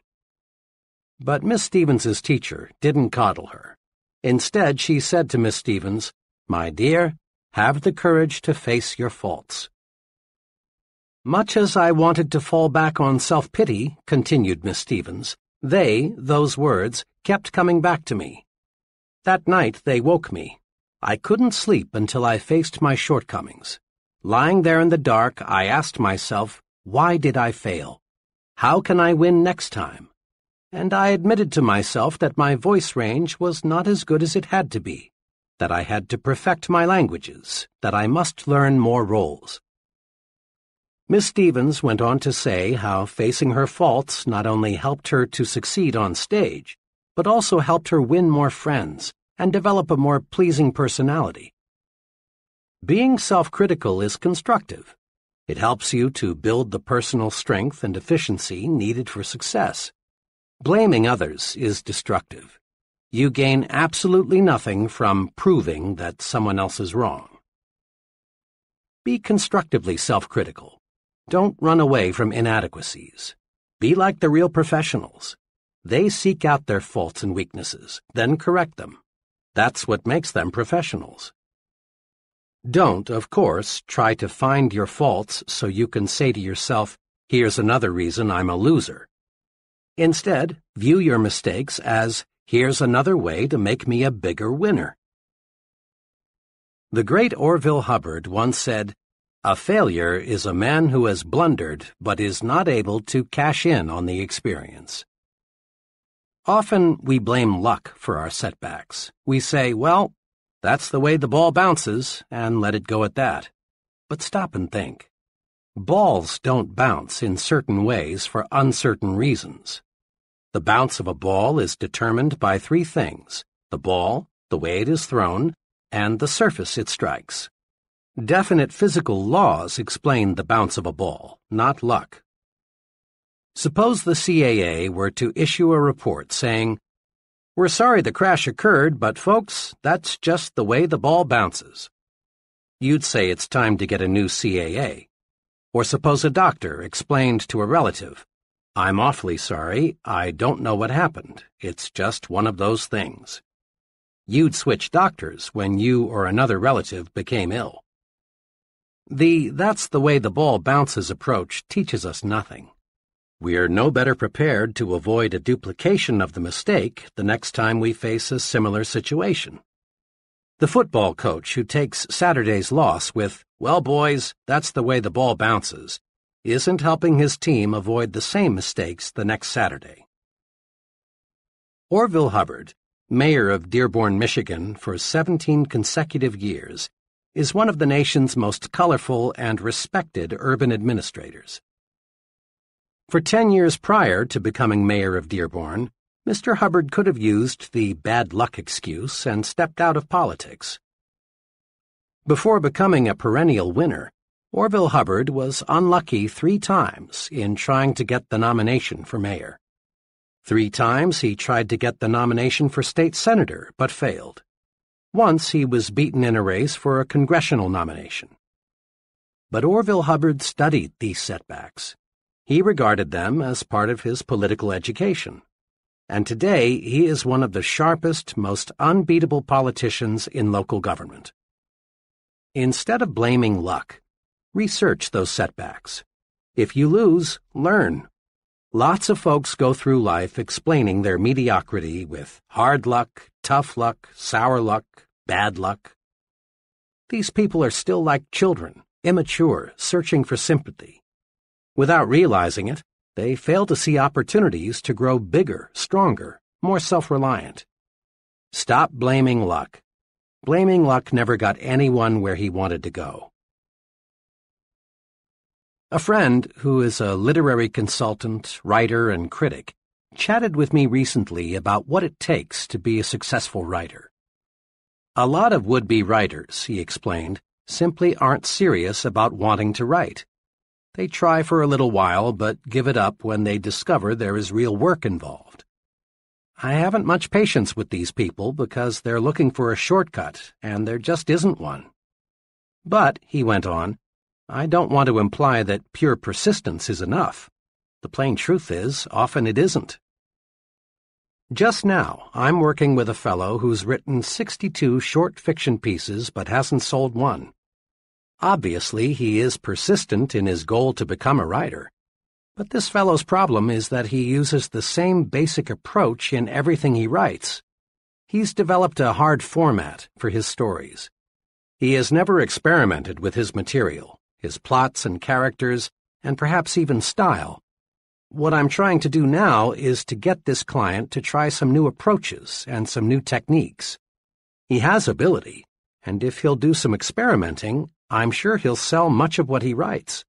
But Miss Stevens's teacher didn't coddle her. Instead, she said to Miss Stevens, My dear, have the courage to face your faults. Much as I wanted to fall back on self-pity, continued Miss Stevens, they, those words, kept coming back to me. That night they woke me. I couldn't sleep until I faced my shortcomings. Lying there in the dark, I asked myself, why did I fail? How can I win next time? And I admitted to myself that my voice range was not as good as it had to be, that I had to perfect my languages, that I must learn more roles. Miss Stevens went on to say how facing her faults not only helped her to succeed on stage, but also helped her win more friends and develop a more pleasing personality. Being self-critical is constructive. It helps you to build the personal strength and efficiency needed for success. Blaming others is destructive. You gain absolutely nothing from proving that someone else is wrong. Be constructively self-critical. Don't run away from inadequacies. Be like the real professionals. They seek out their faults and weaknesses, then correct them. That's what makes them professionals. Don't, of course, try to find your faults so you can say to yourself, here's another reason I'm a loser. Instead, view your mistakes as, here's another way to make me a bigger winner. The great Orville Hubbard once said, a failure is a man who has blundered but is not able to cash in on the experience. Often we blame luck for our setbacks. We say, well, that's the way the ball bounces, and let it go at that. But stop and think. Balls don't bounce in certain ways for uncertain reasons. The bounce of a ball is determined by three things the ball, the way it is thrown, and the surface it strikes. Definite physical laws explain the bounce of a ball, not luck. Suppose the CAA were to issue a report saying, We're sorry the crash occurred, but folks, that's just the way the ball bounces. You'd say it's time to get a new CAA. Or suppose a doctor explained to a relative, I'm awfully sorry, I don't know what happened. It's just one of those things. You'd switch doctors when you or another relative became ill. The that's the way the ball bounces approach teaches us nothing. We're no better prepared to avoid a duplication of the mistake the next time we face a similar situation. The football coach who takes Saturday's loss with, well, boys, that's the way the ball bounces, isn't helping his team avoid the same mistakes the next Saturday. Orville Hubbard, mayor of Dearborn, Michigan for 17 consecutive years, is one of the nation's most colorful and respected urban administrators. For 10 years prior to becoming mayor of Dearborn, Mr. Hubbard could have used the bad luck excuse and stepped out of politics. Before becoming a perennial winner, Orville Hubbard was unlucky three times in trying to get the nomination for mayor. Three times he tried to get the nomination for state senator, but failed. Once he was beaten in a race for a congressional nomination. But Orville Hubbard studied these setbacks. He regarded them as part of his political education. And today he is one of the sharpest, most unbeatable politicians in local government. Instead of blaming luck, research those setbacks. If you lose, learn. Lots of folks go through life explaining their mediocrity with hard luck, tough luck, sour luck, bad luck. These people are still like children, immature, searching for sympathy. Without realizing it, they fail to see opportunities to grow bigger, stronger, more self-reliant. Stop blaming luck. Blaming luck never got anyone where he wanted to go. A friend, who is a literary consultant, writer, and critic, chatted with me recently about what it takes to be a successful writer. A lot of would-be writers, he explained, simply aren't serious about wanting to write. They try for a little while, but give it up when they discover there is real work involved. I haven't much patience with these people because they're looking for a shortcut, and there just isn't one. But, he went on, I don't want to imply that pure persistence is enough. The plain truth is, often it isn't. Just now, I'm working with a fellow who's written 62 short fiction pieces but hasn't sold one. Obviously, he is persistent in his goal to become a writer. But this fellow's problem is that he uses the same basic approach in everything he writes. He's developed a hard format for his stories. He has never experimented with his material, his plots and characters, and perhaps even style. What I'm trying to do now is to get this client to try some new approaches and some new techniques. He has ability, and if he'll do some experimenting, I'm sure he'll sell much of what he writes.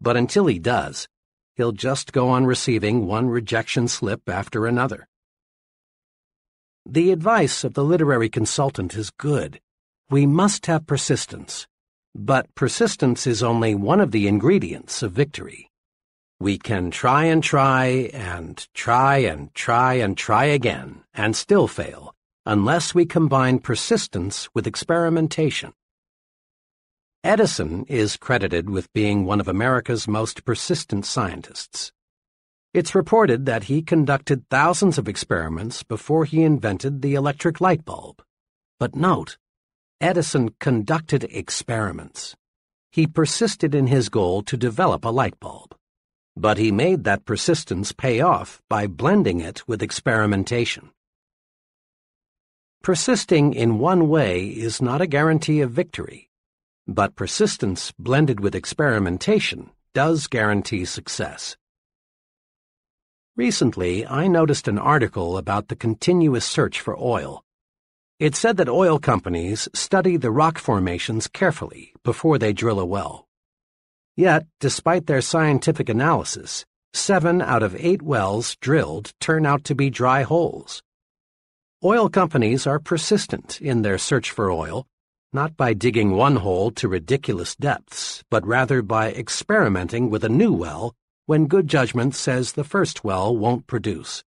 But until he does, he'll just go on receiving one rejection slip after another. The advice of the literary consultant is good. We must have persistence. But persistence is only one of the ingredients of victory. We can try and try and try and try and try again and still fail unless we combine persistence with experimentation. Edison is credited with being one of America's most persistent scientists. It's reported that he conducted thousands of experiments before he invented the electric light bulb. But note, Edison conducted experiments. He persisted in his goal to develop a light bulb. But he made that persistence pay off by blending it with experimentation. Persisting in one way is not a guarantee of victory. But persistence blended with experimentation does guarantee success. Recently, I noticed an article about the continuous search for oil. It said that oil companies study the rock formations carefully before they drill a well. Yet, despite their scientific analysis, seven out of eight wells drilled turn out to be dry holes. Oil companies are persistent in their search for oil not by digging one hole to ridiculous depths, but rather by experimenting with a new well when good judgment says the first well won't produce.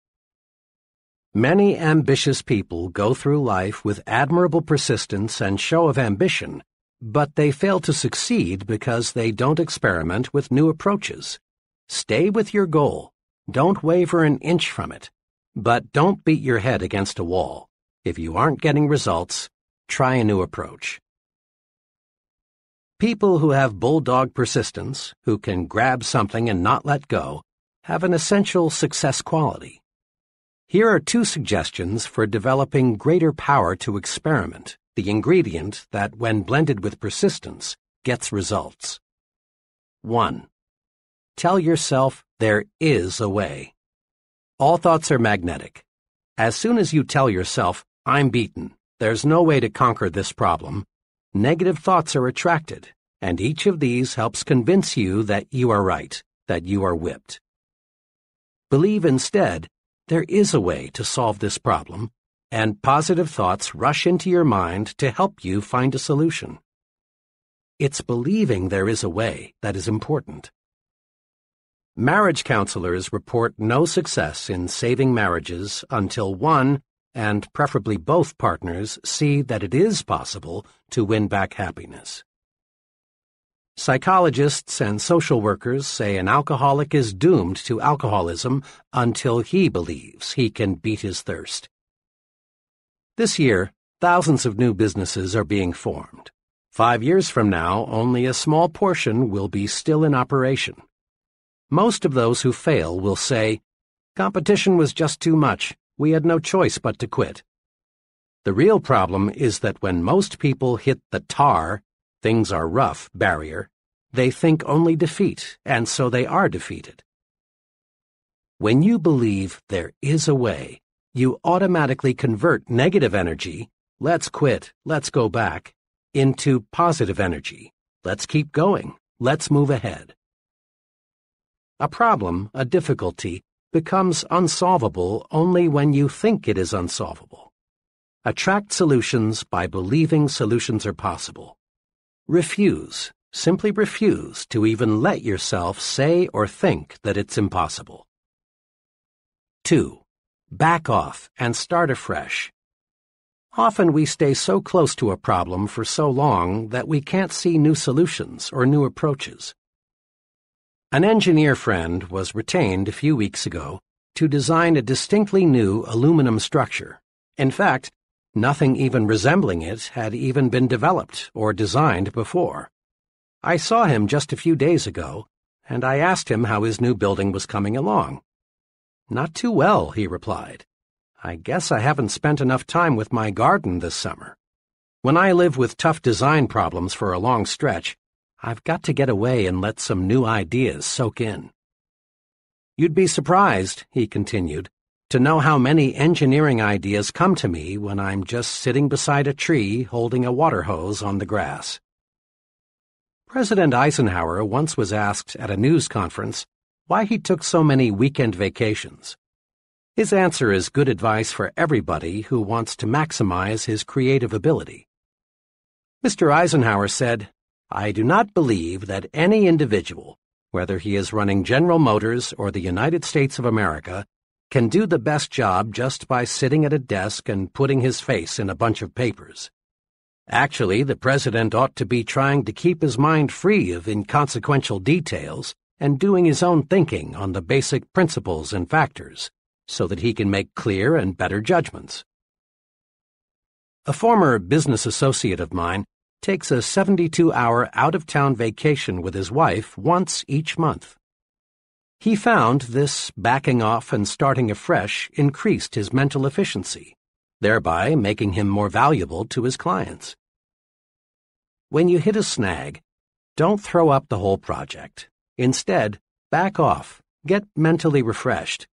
Many ambitious people go through life with admirable persistence and show of ambition, but they fail to succeed because they don't experiment with new approaches. Stay with your goal. Don't waver an inch from it. But don't beat your head against a wall. If you aren't getting results, Try a new approach. People who have bulldog persistence, who can grab something and not let go, have an essential success quality. Here are two suggestions for developing greater power to experiment, the ingredient that, when blended with persistence, gets results. 1. Tell yourself there is a way. All thoughts are magnetic. As soon as you tell yourself, I'm beaten, there's no way to conquer this problem, negative thoughts are attracted, and each of these helps convince you that you are right, that you are whipped. Believe instead there is a way to solve this problem, and positive thoughts rush into your mind to help you find a solution. It's believing there is a way that is important. Marriage counselors report no success in saving marriages until one, and preferably both partners, see that it is possible to win back happiness. Psychologists and social workers say an alcoholic is doomed to alcoholism until he believes he can beat his thirst. This year, thousands of new businesses are being formed. Five years from now, only a small portion will be still in operation. Most of those who fail will say, Competition was just too much. We had no choice but to quit. The real problem is that when most people hit the tar, things are rough barrier, they think only defeat, and so they are defeated. When you believe there is a way, you automatically convert negative energy, let's quit, let's go back, into positive energy, let's keep going, let's move ahead. A problem, a difficulty, becomes unsolvable only when you think it is unsolvable. Attract solutions by believing solutions are possible. Refuse, simply refuse to even let yourself say or think that it's impossible. 2. Back off and start afresh. Often we stay so close to a problem for so long that we can't see new solutions or new approaches. An engineer friend was retained a few weeks ago to design a distinctly new aluminum structure. In fact, Nothing even resembling it had even been developed or designed before. I saw him just a few days ago, and I asked him how his new building was coming along. Not too well, he replied. I guess I haven't spent enough time with my garden this summer. When I live with tough design problems for a long stretch, I've got to get away and let some new ideas soak in. You'd be surprised, he continued, to know how many engineering ideas come to me when I'm just sitting beside a tree holding a water hose on the grass. President Eisenhower once was asked at a news conference why he took so many weekend vacations. His answer is good advice for everybody who wants to maximize his creative ability. Mr. Eisenhower said, I do not believe that any individual, whether he is running General Motors or the United States of America, can do the best job just by sitting at a desk and putting his face in a bunch of papers. Actually, the president ought to be trying to keep his mind free of inconsequential details and doing his own thinking on the basic principles and factors, so that he can make clear and better judgments. A former business associate of mine takes a 72 hour out of town vacation with his wife once each month. He found this backing off and starting afresh increased his mental efficiency, thereby making him more valuable to his clients. When you hit a snag, don't throw up the whole project. Instead, back off, get mentally refreshed.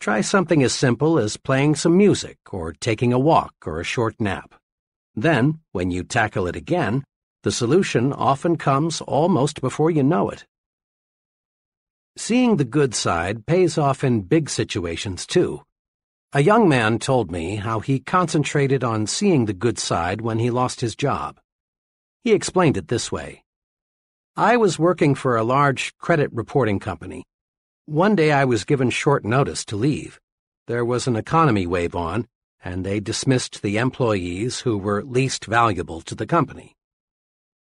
Try something as simple as playing some music or taking a walk or a short nap. Then, when you tackle it again, the solution often comes almost before you know it. Seeing the good side pays off in big situations, too. A young man told me how he concentrated on seeing the good side when he lost his job. He explained it this way. I was working for a large credit reporting company. One day I was given short notice to leave. There was an economy wave on, and they dismissed the employees who were least valuable to the company.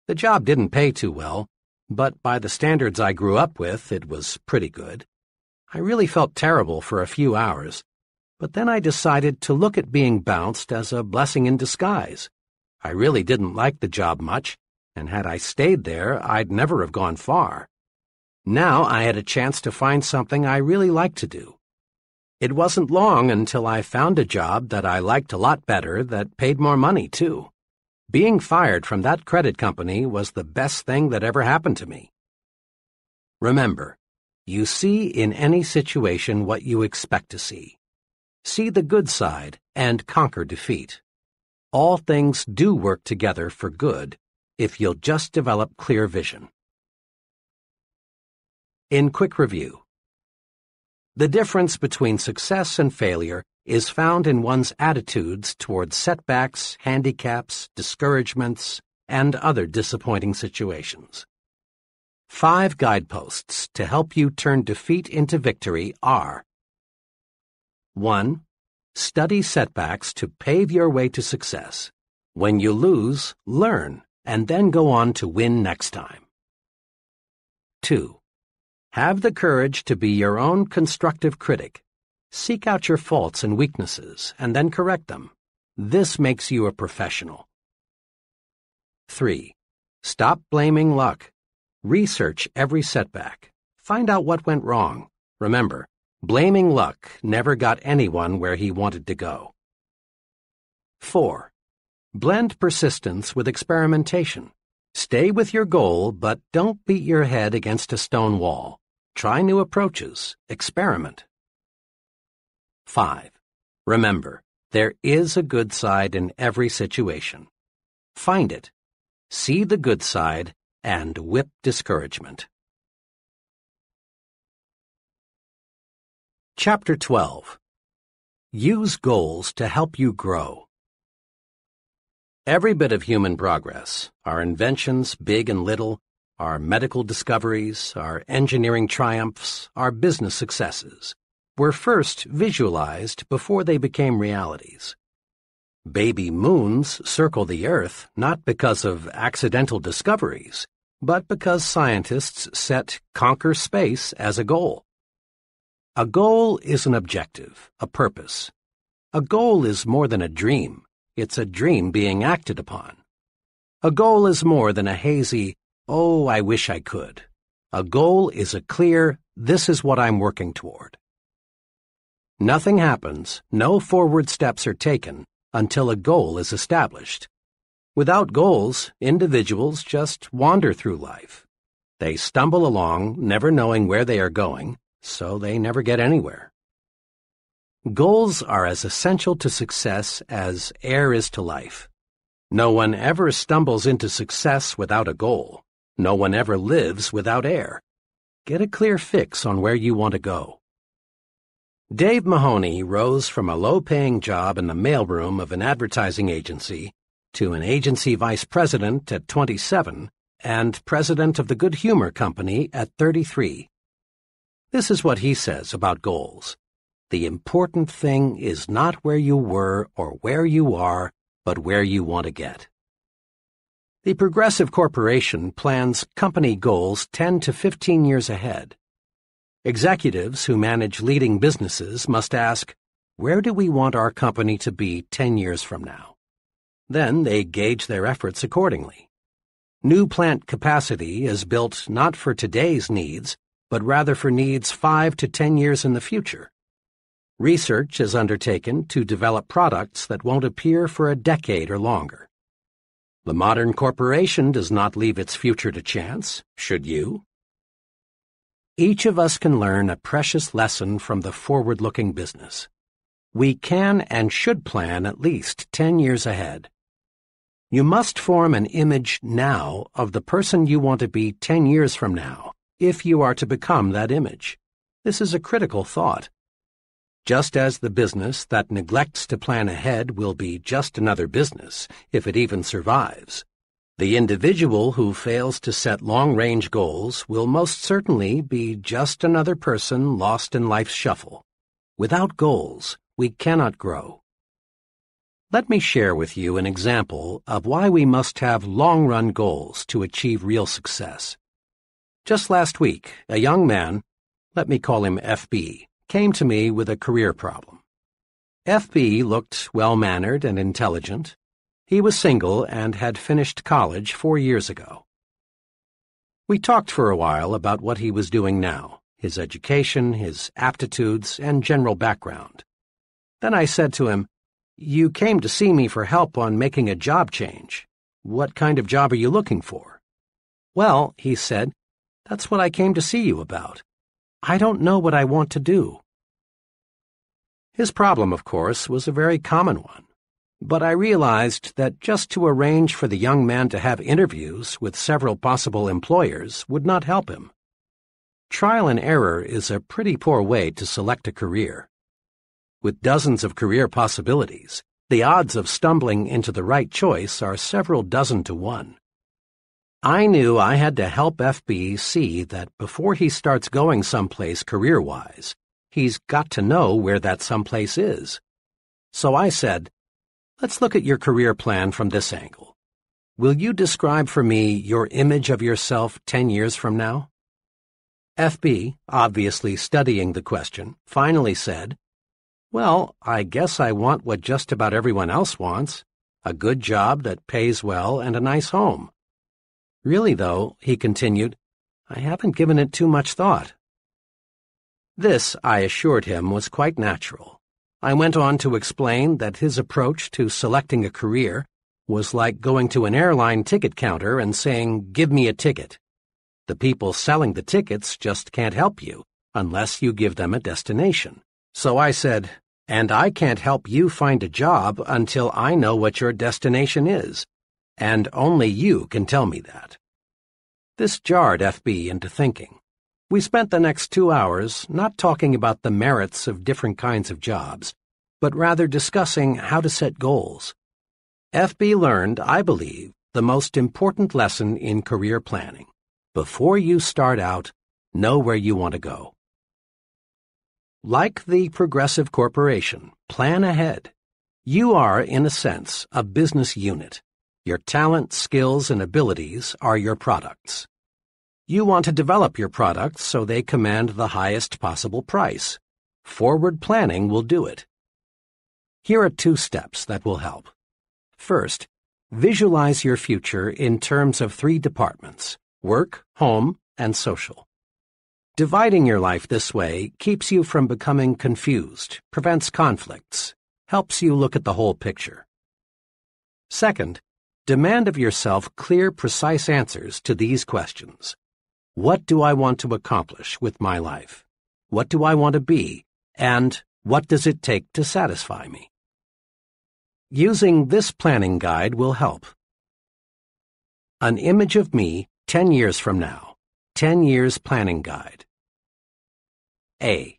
The job didn't pay too well, but by the standards I grew up with, it was pretty good. I really felt terrible for a few hours, but then I decided to look at being bounced as a blessing in disguise. I really didn't like the job much, and had I stayed there, I'd never have gone far. Now I had a chance to find something I really liked to do. It wasn't long until I found a job that I liked a lot better that paid more money, too. Being fired from that credit company was the best thing that ever happened to me. Remember, you see in any situation what you expect to see. See the good side and conquer defeat. All things do work together for good if you'll just develop clear vision. In quick review, the difference between success and failure is found in one's attitudes toward setbacks, handicaps, discouragements, and other disappointing situations. Five guideposts to help you turn defeat into victory are 1. Study setbacks to pave your way to success. When you lose, learn, and then go on to win next time. 2. Have the courage to be your own constructive critic. Seek out your faults and weaknesses, and then correct them. This makes you a professional. 3. Stop blaming luck. Research every setback. Find out what went wrong. Remember, blaming luck never got anyone where he wanted to go. 4. Blend persistence with experimentation. Stay with your goal, but don't beat your head against a stone wall. Try new approaches. Experiment. 5. Remember, there is a good side in every situation. Find it. See the good side and whip discouragement. Chapter 12 Use goals to help you grow. Every bit of human progress, our inventions, big and little, our medical discoveries, our engineering triumphs, our business successes, were first visualized before they became realities. Baby moons circle the Earth not because of accidental discoveries, but because scientists set conquer space as a goal. A goal is an objective, a purpose. A goal is more than a dream. It's a dream being acted upon. A goal is more than a hazy, oh, I wish I could. A goal is a clear, this is what I'm working toward. Nothing happens, no forward steps are taken, until a goal is established. Without goals, individuals just wander through life. They stumble along, never knowing where they are going, so they never get anywhere. Goals are as essential to success as air is to life. No one ever stumbles into success without a goal. No one ever lives without air. Get a clear fix on where you want to go. Dave Mahoney rose from a low-paying job in the mailroom of an advertising agency to an agency vice president at 27 and president of the Good Humor Company at 33. This is what he says about goals. The important thing is not where you were or where you are, but where you want to get. The Progressive Corporation plans company goals 10 to 15 years ahead. Executives who manage leading businesses must ask, where do we want our company to be 10 years from now? Then they gauge their efforts accordingly. New plant capacity is built not for today's needs, but rather for needs 5 to 10 years in the future. Research is undertaken to develop products that won't appear for a decade or longer. The modern corporation does not leave its future to chance, should you? Each of us can learn a precious lesson from the forward-looking business. We can and should plan at least 10 years ahead. You must form an image now of the person you want to be 10 years from now, if you are to become that image. This is a critical thought. Just as the business that neglects to plan ahead will be just another business, if it even survives, the individual who fails to set long-range goals will most certainly be just another person lost in life's shuffle. Without goals, we cannot grow. Let me share with you an example of why we must have long-run goals to achieve real success. Just last week, a young man, let me call him FB, came to me with a career problem. FB looked well-mannered and intelligent, he was single and had finished college four years ago. We talked for a while about what he was doing now, his education, his aptitudes, and general background. Then I said to him, You came to see me for help on making a job change. What kind of job are you looking for? Well, he said, that's what I came to see you about. I don't know what I want to do. His problem, of course, was a very common one. But I realized that just to arrange for the young man to have interviews with several possible employers would not help him. Trial and error is a pretty poor way to select a career. With dozens of career possibilities, the odds of stumbling into the right choice are several dozen to one. I knew I had to help FB see that before he starts going someplace career-wise, he's got to know where that someplace is. So I said, let's look at your career plan from this angle. Will you describe for me your image of yourself ten years from now? FB, obviously studying the question, finally said, well, I guess I want what just about everyone else wants a good job that pays well and a nice home. Really, though, he continued, I haven't given it too much thought. This, I assured him, was quite natural. I went on to explain that his approach to selecting a career was like going to an airline ticket counter and saying, Give me a ticket. The people selling the tickets just can't help you unless you give them a destination. So I said, and I can't help you find a job until I know what your destination is, and only you can tell me that. This jarred FB into thinking. We spent the next two hours not talking about the merits of different kinds of jobs, but rather discussing how to set goals. FB learned, I believe, the most important lesson in career planning. Before you start out, know where you want to go. Like the Progressive Corporation, plan ahead. You are, in a sense, a business unit. Your talent, skills, and abilities are your products. You want to develop your products so they command the highest possible price. Forward planning will do it. Here are two steps that will help. First, visualize your future in terms of three departments work, home, and social. Dividing your life this way keeps you from becoming confused, prevents conflicts, helps you look at the whole picture. Second, demand of yourself clear, precise answers to these questions. What do I want to accomplish with my life? What do I want to be? And what does it take to satisfy me? Using this planning guide will help. An image of me 10 years from now. 10 Years Planning Guide. A.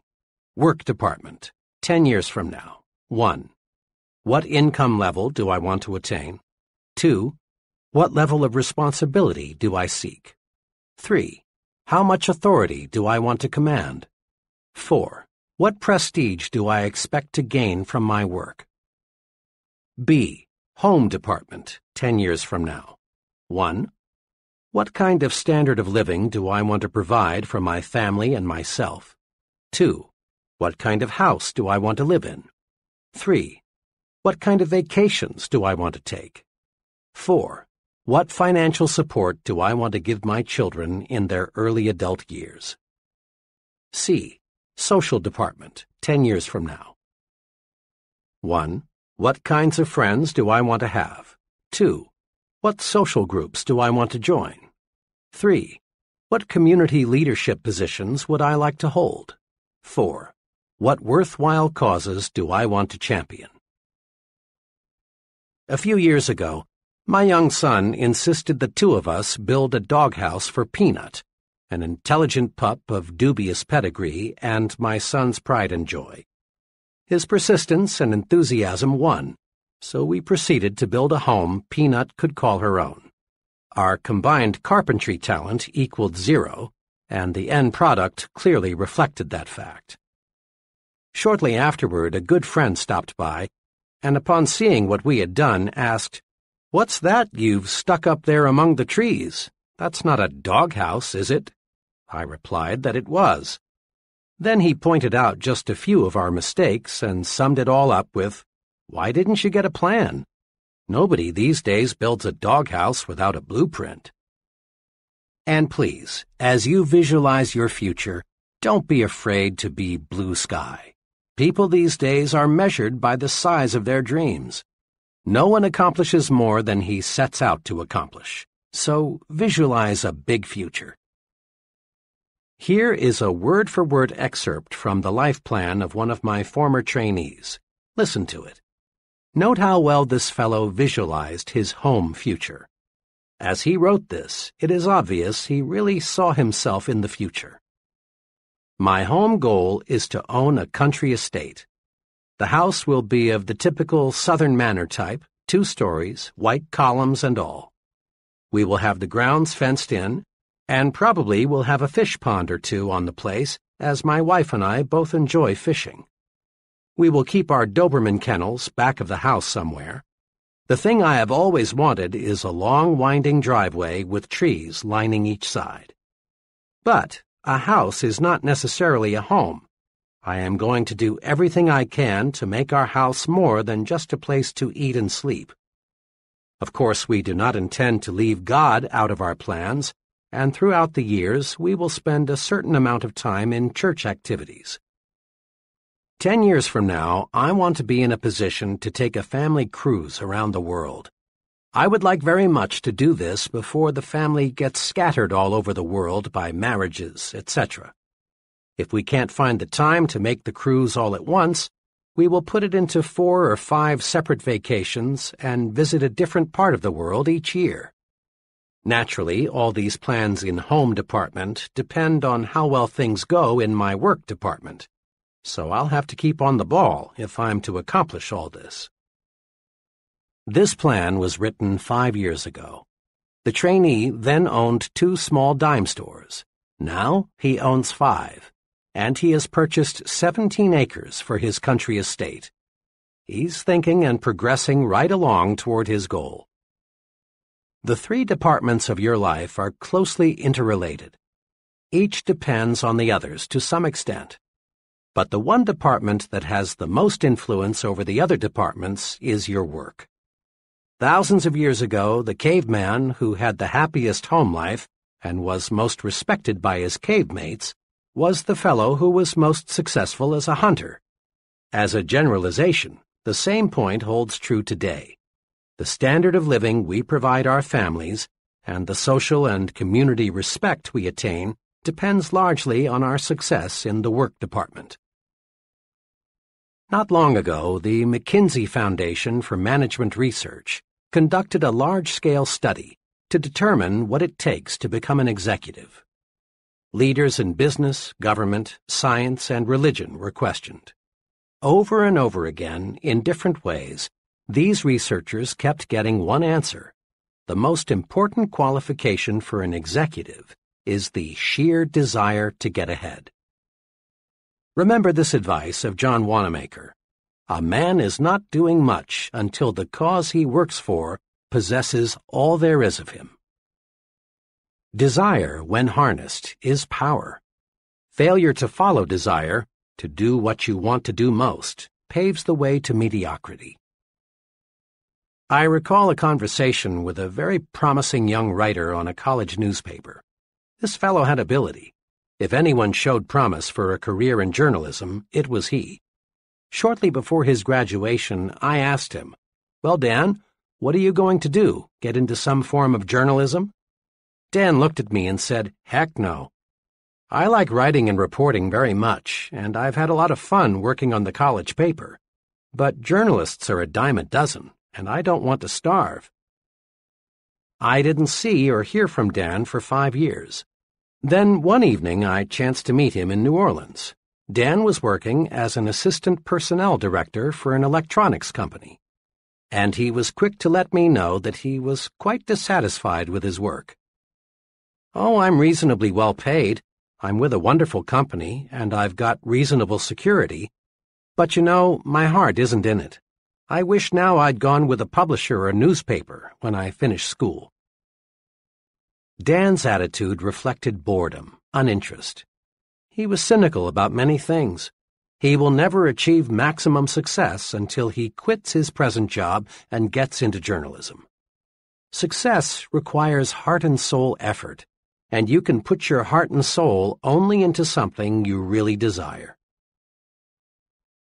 Work Department. 10 years from now. 1. What income level do I want to attain? 2. What level of responsibility do I seek? 3. How much authority do I want to command? 4. What prestige do I expect to gain from my work? B. Home Department, 10 years from now. 1. What kind of standard of living do I want to provide for my family and myself? 2. What kind of house do I want to live in? 3. What kind of vacations do I want to take? 4. What financial support do I want to give my children in their early adult years? C. Social Department, 10 years from now. 1. What kinds of friends do I want to have? 2. What social groups do I want to join? 3. What community leadership positions would I like to hold? 4. What worthwhile causes do I want to champion? A few years ago, my young son insisted the two of us build a doghouse for Peanut, an intelligent pup of dubious pedigree and my son's pride and joy. His persistence and enthusiasm won, so we proceeded to build a home Peanut could call her own. Our combined carpentry talent equaled zero, and the end product clearly reflected that fact. Shortly afterward, a good friend stopped by, and upon seeing what we had done, asked, What's that you've stuck up there among the trees? That's not a doghouse, is it? I replied that it was. Then he pointed out just a few of our mistakes and summed it all up with, Why didn't you get a plan? Nobody these days builds a doghouse without a blueprint. And please, as you visualize your future, don't be afraid to be blue sky. People these days are measured by the size of their dreams. No one accomplishes more than he sets out to accomplish. So visualize a big future. Here is a word for word excerpt from the life plan of one of my former trainees. Listen to it. Note how well this fellow visualized his home future. As he wrote this, it is obvious he really saw himself in the future. My home goal is to own a country estate. The house will be of the typical Southern manor type, two stories, white columns and all. We will have the grounds fenced in, and probably we'll have a fish pond or two on the place, as my wife and I both enjoy fishing. We will keep our Doberman kennels back of the house somewhere. The thing I have always wanted is a long winding driveway with trees lining each side. But a house is not necessarily a home. I am going to do everything I can to make our house more than just a place to eat and sleep. Of course, we do not intend to leave God out of our plans, and throughout the years we will spend a certain amount of time in church activities. Ten years from now, I want to be in a position to take a family cruise around the world. I would like very much to do this before the family gets scattered all over the world by marriages, etc. If we can't find the time to make the cruise all at once, we will put it into four or five separate vacations and visit a different part of the world each year. Naturally, all these plans in home department depend on how well things go in my work department, so I'll have to keep on the ball if I'm to accomplish all this. This plan was written five years ago. The trainee then owned two small dime stores. Now he owns five, and he has purchased 17 acres for his country estate. He's thinking and progressing right along toward his goal. The three departments of your life are closely interrelated. Each depends on the others to some extent. But the one department that has the most influence over the other departments is your work. Thousands of years ago, the caveman who had the happiest home life and was most respected by his cave mates was the fellow who was most successful as a hunter. As a generalization, the same point holds true today the standard of living we provide our families, and the social and community respect we attain depends largely on our success in the work department. Not long ago, the McKinsey Foundation for Management Research conducted a large-scale study to determine what it takes to become an executive. Leaders in business, government, science, and religion were questioned. Over and over again, in different ways, these researchers kept getting one answer. The most important qualification for an executive is the sheer desire to get ahead. Remember this advice of John Wanamaker. A man is not doing much until the cause he works for possesses all there is of him. Desire, when harnessed, is power. Failure to follow desire, to do what you want to do most, paves the way to mediocrity. I recall a conversation with a very promising young writer on a college newspaper. This fellow had ability. If anyone showed promise for a career in journalism, it was he. Shortly before his graduation, I asked him, Well, Dan, what are you going to do? Get into some form of journalism? Dan looked at me and said, Heck no. I like writing and reporting very much, and I've had a lot of fun working on the college paper. But journalists are a dime a dozen and I don't want to starve. I didn't see or hear from Dan for five years. Then one evening I chanced to meet him in New Orleans. Dan was working as an assistant personnel director for an electronics company, and he was quick to let me know that he was quite dissatisfied with his work. Oh, I'm reasonably well paid. I'm with a wonderful company, and I've got reasonable security. But you know, my heart isn't in it. I wish now I'd gone with a publisher or newspaper when I finished school. Dan's attitude reflected boredom, uninterest. He was cynical about many things. He will never achieve maximum success until he quits his present job and gets into journalism. Success requires heart and soul effort, and you can put your heart and soul only into something you really desire.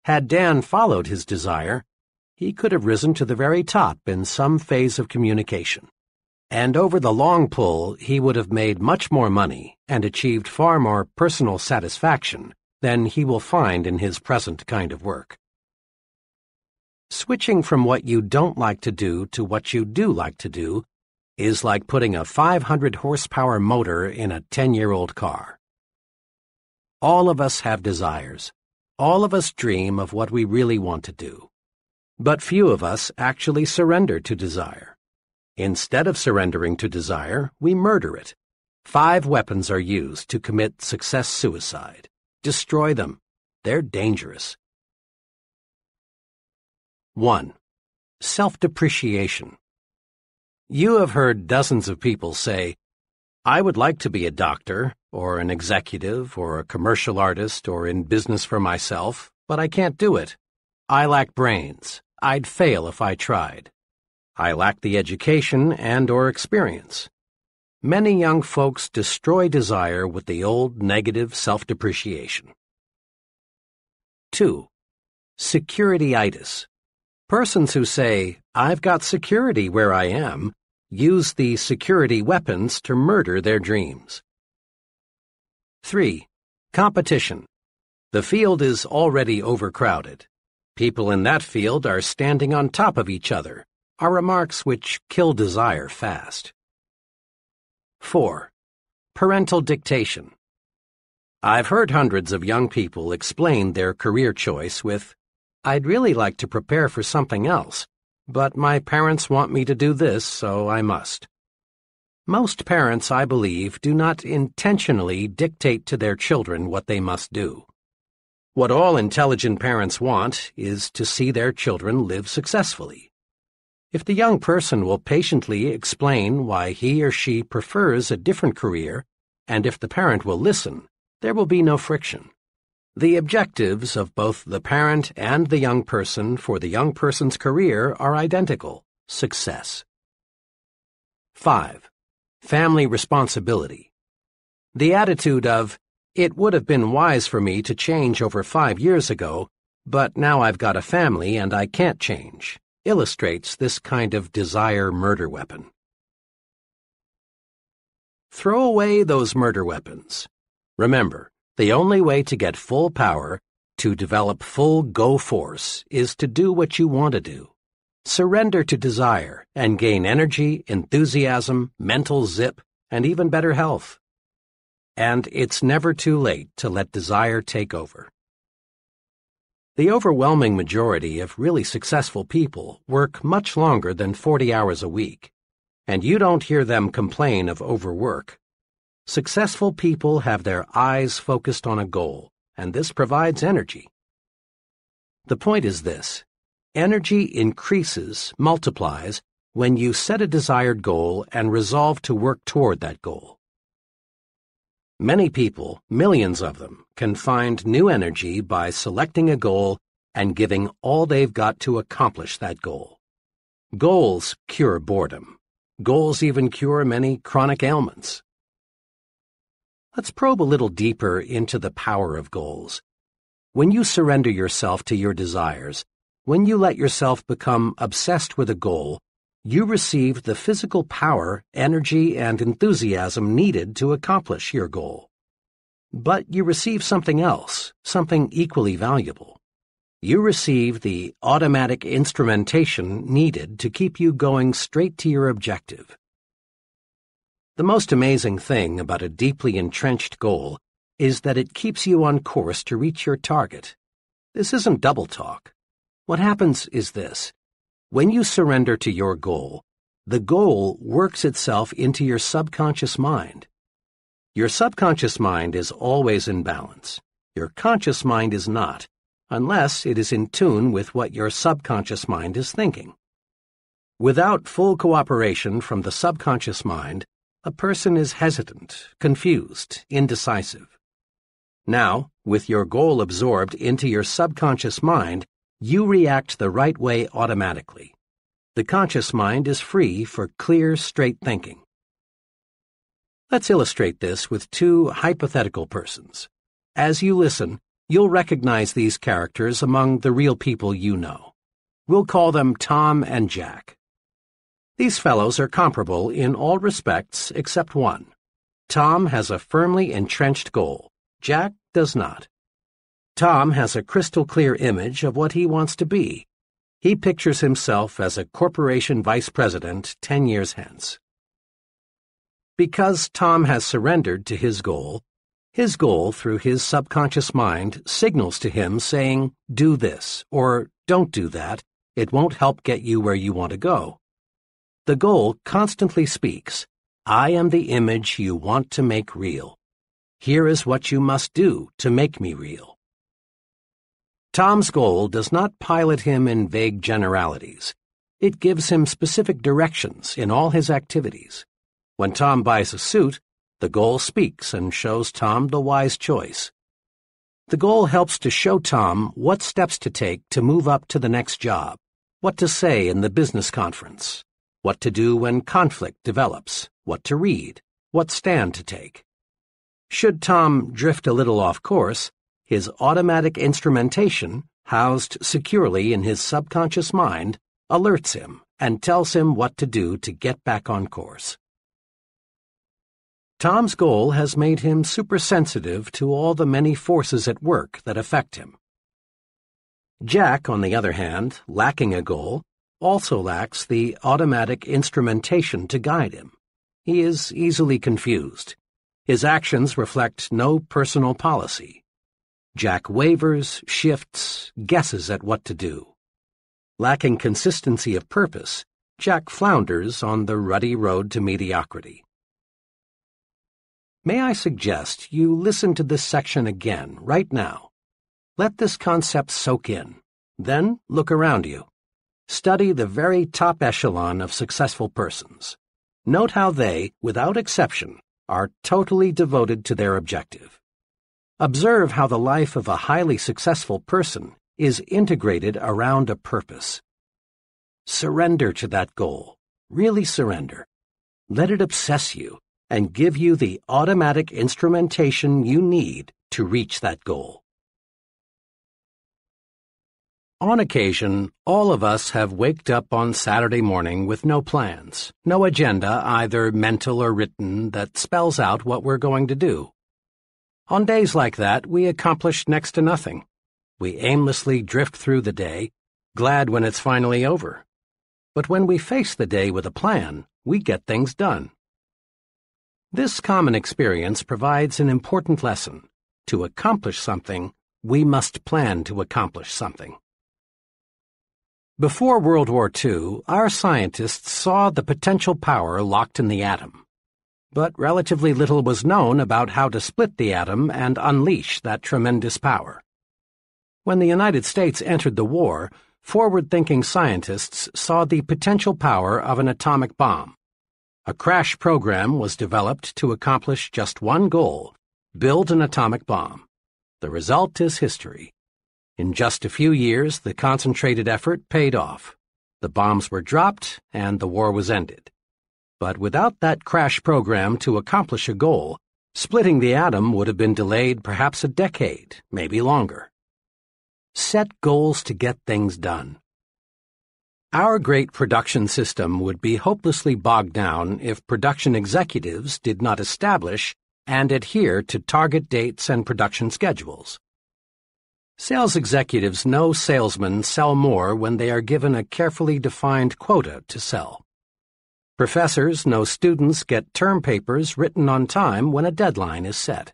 Had Dan followed his desire, he could have risen to the very top in some phase of communication. And over the long pull, he would have made much more money and achieved far more personal satisfaction than he will find in his present kind of work. Switching from what you don't like to do to what you do like to do is like putting a 500 horsepower motor in a 10 year old car. All of us have desires. All of us dream of what we really want to do. But few of us actually surrender to desire. Instead of surrendering to desire, we murder it. Five weapons are used to commit success suicide. Destroy them. They're dangerous. 1. Self-depreciation. You have heard dozens of people say, I would like to be a doctor, or an executive, or a commercial artist, or in business for myself, but I can't do it. I lack brains. I'd fail if I tried. I lack the education and or experience. Many young folks destroy desire with the old negative self-depreciation. 2. Securityitis. Persons who say, I've got security where I am, use the security weapons to murder their dreams. 3. Competition. The field is already overcrowded. People in that field are standing on top of each other, are remarks which kill desire fast. 4. Parental dictation. I've heard hundreds of young people explain their career choice with, I'd really like to prepare for something else, but my parents want me to do this, so I must. Most parents, I believe, do not intentionally dictate to their children what they must do. What all intelligent parents want is to see their children live successfully. If the young person will patiently explain why he or she prefers a different career, and if the parent will listen, there will be no friction. The objectives of both the parent and the young person for the young person's career are identical success. 5. Family responsibility. The attitude of, it would have been wise for me to change over five years ago, but now I've got a family and I can't change, illustrates this kind of desire murder weapon. Throw away those murder weapons. Remember, the only way to get full power, to develop full go force, is to do what you want to do. Surrender to desire and gain energy, enthusiasm, mental zip, and even better health. And it's never too late to let desire take over. The overwhelming majority of really successful people work much longer than 40 hours a week, and you don't hear them complain of overwork Successful people have their eyes focused on a goal, and this provides energy. The point is this energy increases, multiplies, when you set a desired goal and resolve to work toward that goal. Many people, millions of them, can find new energy by selecting a goal and giving all they've got to accomplish that goal. Goals cure boredom. Goals even cure many chronic ailments. Let's probe a little deeper into the power of goals. When you surrender yourself to your desires, when you let yourself become obsessed with a goal, you receive the physical power, energy, and enthusiasm needed to accomplish your goal. But you receive something else, something equally valuable. You receive the automatic instrumentation needed to keep you going straight to your objective. The most amazing thing about a deeply entrenched goal is that it keeps you on course to reach your target. This isn't double talk. What happens is this. When you surrender to your goal, the goal works itself into your subconscious mind. Your subconscious mind is always in balance. Your conscious mind is not, unless it is in tune with what your subconscious mind is thinking. Without full cooperation from the subconscious mind, a person is hesitant, confused, indecisive. Now, with your goal absorbed into your subconscious mind, you react the right way automatically. The conscious mind is free for clear, straight thinking. Let's illustrate this with two hypothetical persons. As you listen, you'll recognize these characters among the real people you know. We'll call them Tom and Jack. These fellows are comparable in all respects except one. Tom has a firmly entrenched goal. Jack does not. Tom has a crystal clear image of what he wants to be. He pictures himself as a corporation vice president ten years hence. Because Tom has surrendered to his goal, his goal through his subconscious mind signals to him saying, do this, or don't do that, it won't help get you where you want to go. The goal constantly speaks, I am the image you want to make real. Here is what you must do to make me real. Tom's goal does not pilot him in vague generalities. It gives him specific directions in all his activities. When Tom buys a suit, the goal speaks and shows Tom the wise choice. The goal helps to show Tom what steps to take to move up to the next job, what to say in the business conference, what to do when conflict develops, what to read, what stand to take. Should Tom drift a little off course, his automatic instrumentation, housed securely in his subconscious mind, alerts him and tells him what to do to get back on course. Tom's goal has made him supersensitive to all the many forces at work that affect him. Jack, on the other hand, lacking a goal, also lacks the automatic instrumentation to guide him. He is easily confused. His actions reflect no personal policy. Jack wavers, shifts, guesses at what to do. Lacking consistency of purpose, Jack flounders on the ruddy road to mediocrity. May I suggest you listen to this section again, right now. Let this concept soak in. Then look around you. Study the very top echelon of successful persons. Note how they, without exception, are totally devoted to their objective. Observe how the life of a highly successful person is integrated around a purpose. Surrender to that goal. Really surrender. Let it obsess you and give you the automatic instrumentation you need to reach that goal. On occasion, all of us have waked up on Saturday morning with no plans, no agenda, either mental or written, that spells out what we're going to do. On days like that, we accomplish next to nothing. We aimlessly drift through the day, glad when it's finally over. But when we face the day with a plan, we get things done. This common experience provides an important lesson. To accomplish something, we must plan to accomplish something. Before World War II, our scientists saw the potential power locked in the atom. But relatively little was known about how to split the atom and unleash that tremendous power. When the United States entered the war, forward-thinking scientists saw the potential power of an atomic bomb. A crash program was developed to accomplish just one goal build an atomic bomb. The result is history. In just a few years, the concentrated effort paid off. The bombs were dropped, and the war was ended. But without that crash program to accomplish a goal, splitting the atom would have been delayed perhaps a decade, maybe longer. Set goals to get things done. Our great production system would be hopelessly bogged down if production executives did not establish and adhere to target dates and production schedules. Sales executives know salesmen sell more when they are given a carefully defined quota to sell. Professors know students get term papers written on time when a deadline is set.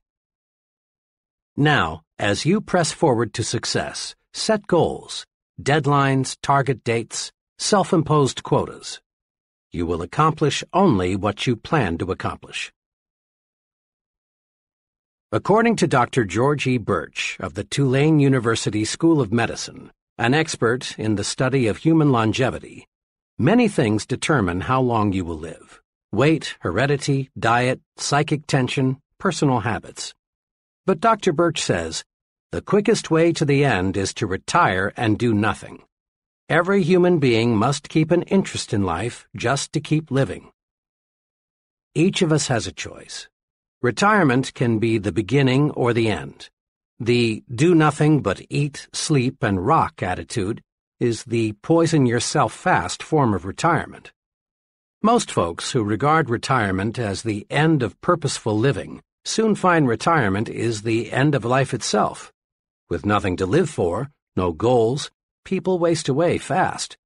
Now, as you press forward to success, set goals, deadlines, target dates, self-imposed quotas. You will accomplish only what you plan to accomplish. According to Dr. George E. Burch of the Tulane University School of Medicine, an expert in the study of human longevity, many things determine how long you will live. Weight, heredity, diet, psychic tension, personal habits. But Dr. Burch says, the quickest way to the end is to retire and do nothing. Every human being must keep an interest in life just to keep living. Each of us has a choice. Retirement can be the beginning or the end. The do nothing but eat, sleep, and rock attitude is the poison yourself fast form of retirement. Most folks who regard retirement as the end of purposeful living soon find retirement is the end of life itself. With nothing to live for, no goals, people waste away fast.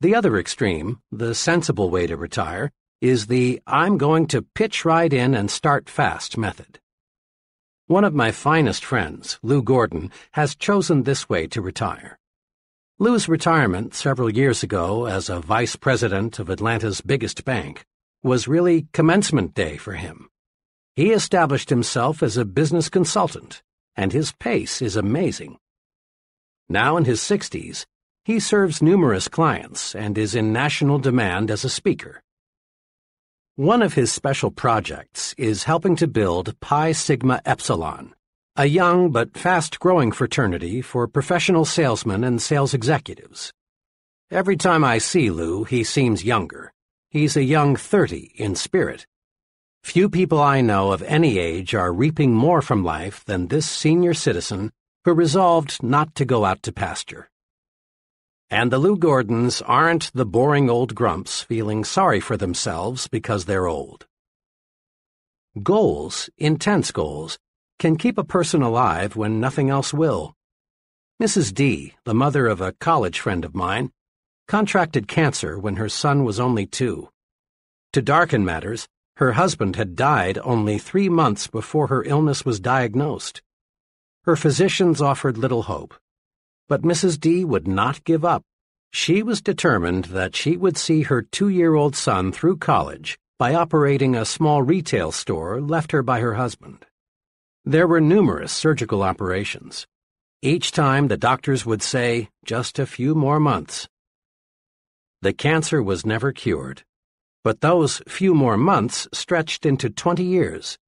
The other extreme, the sensible way to retire, is the I'm going to pitch right in and start fast method. One of my finest friends, Lou Gordon, has chosen this way to retire. Lou's retirement several years ago as a vice president of Atlanta's biggest bank was really commencement day for him. He established himself as a business consultant, and his pace is amazing. Now in his 60s, he serves numerous clients and is in national demand as a speaker. One of his special projects is helping to build Pi Sigma Epsilon, a young but fast-growing fraternity for professional salesmen and sales executives. Every time I see Lou, he seems younger. He's a young 30 in spirit. Few people I know of any age are reaping more from life than this senior citizen who resolved not to go out to pasture. And the Lou Gordons aren't the boring old grumps feeling sorry for themselves because they're old. Goals, intense goals, can keep a person alive when nothing else will. Mrs. D, the mother of a college friend of mine, contracted cancer when her son was only two. To darken matters, her husband had died only three months before her illness was diagnosed. Her physicians offered little hope. But Mrs. D would not give up. She was determined that she would see her two-year-old son through college by operating a small retail store left her by her husband. There were numerous surgical operations. Each time the doctors would say, just a few more months. The cancer was never cured, but those few more months stretched into 20 years.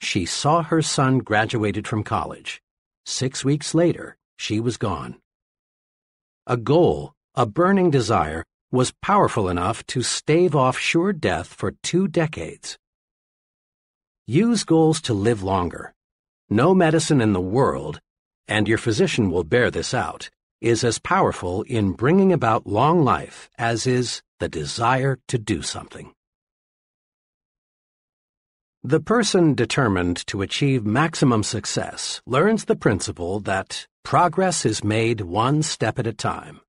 She saw her son graduated from college. Six weeks later, she was gone. A goal, a burning desire, was powerful enough to stave off sure death for two decades. Use goals to live longer. No medicine in the world, and your physician will bear this out, is as powerful in bringing about long life as is the desire to do something. The person determined to achieve maximum success learns the principle that progress is made one step at a time.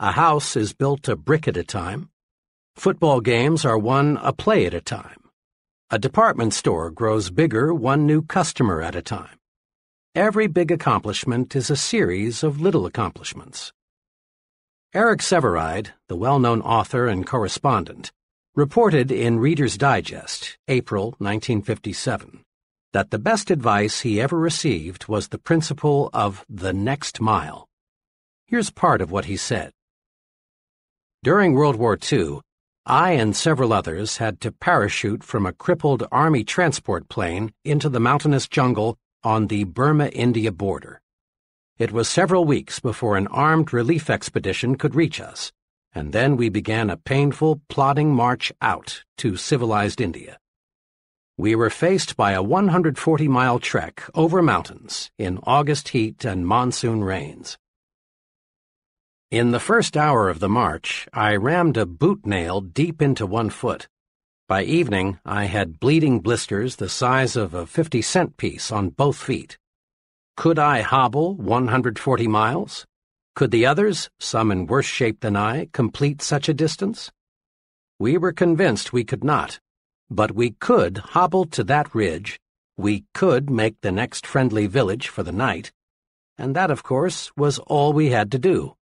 A house is built a brick at a time. Football games are won a play at a time. A department store grows bigger one new customer at a time. Every big accomplishment is a series of little accomplishments. Eric Sevareid, the well-known author and correspondent, reported in Reader's Digest, April 1957, that the best advice he ever received was the principle of the next mile. Here's part of what he said. During World War II, I and several others had to parachute from a crippled Army transport plane into the mountainous jungle on the Burma-India border. It was several weeks before an armed relief expedition could reach us, and then we began a painful, plodding march out to civilized India. We were faced by a 140-mile trek over mountains in August heat and monsoon rains. In the first hour of the march, I rammed a boot nail deep into one foot. By evening, I had bleeding blisters the size of a 50 cent piece on both feet. Could I hobble 140 miles? Could the others, some in worse shape than I, complete such a distance? We were convinced we could not, but we could hobble to that ridge, we could make the next friendly village for the night, and that, of course, was all we had to do.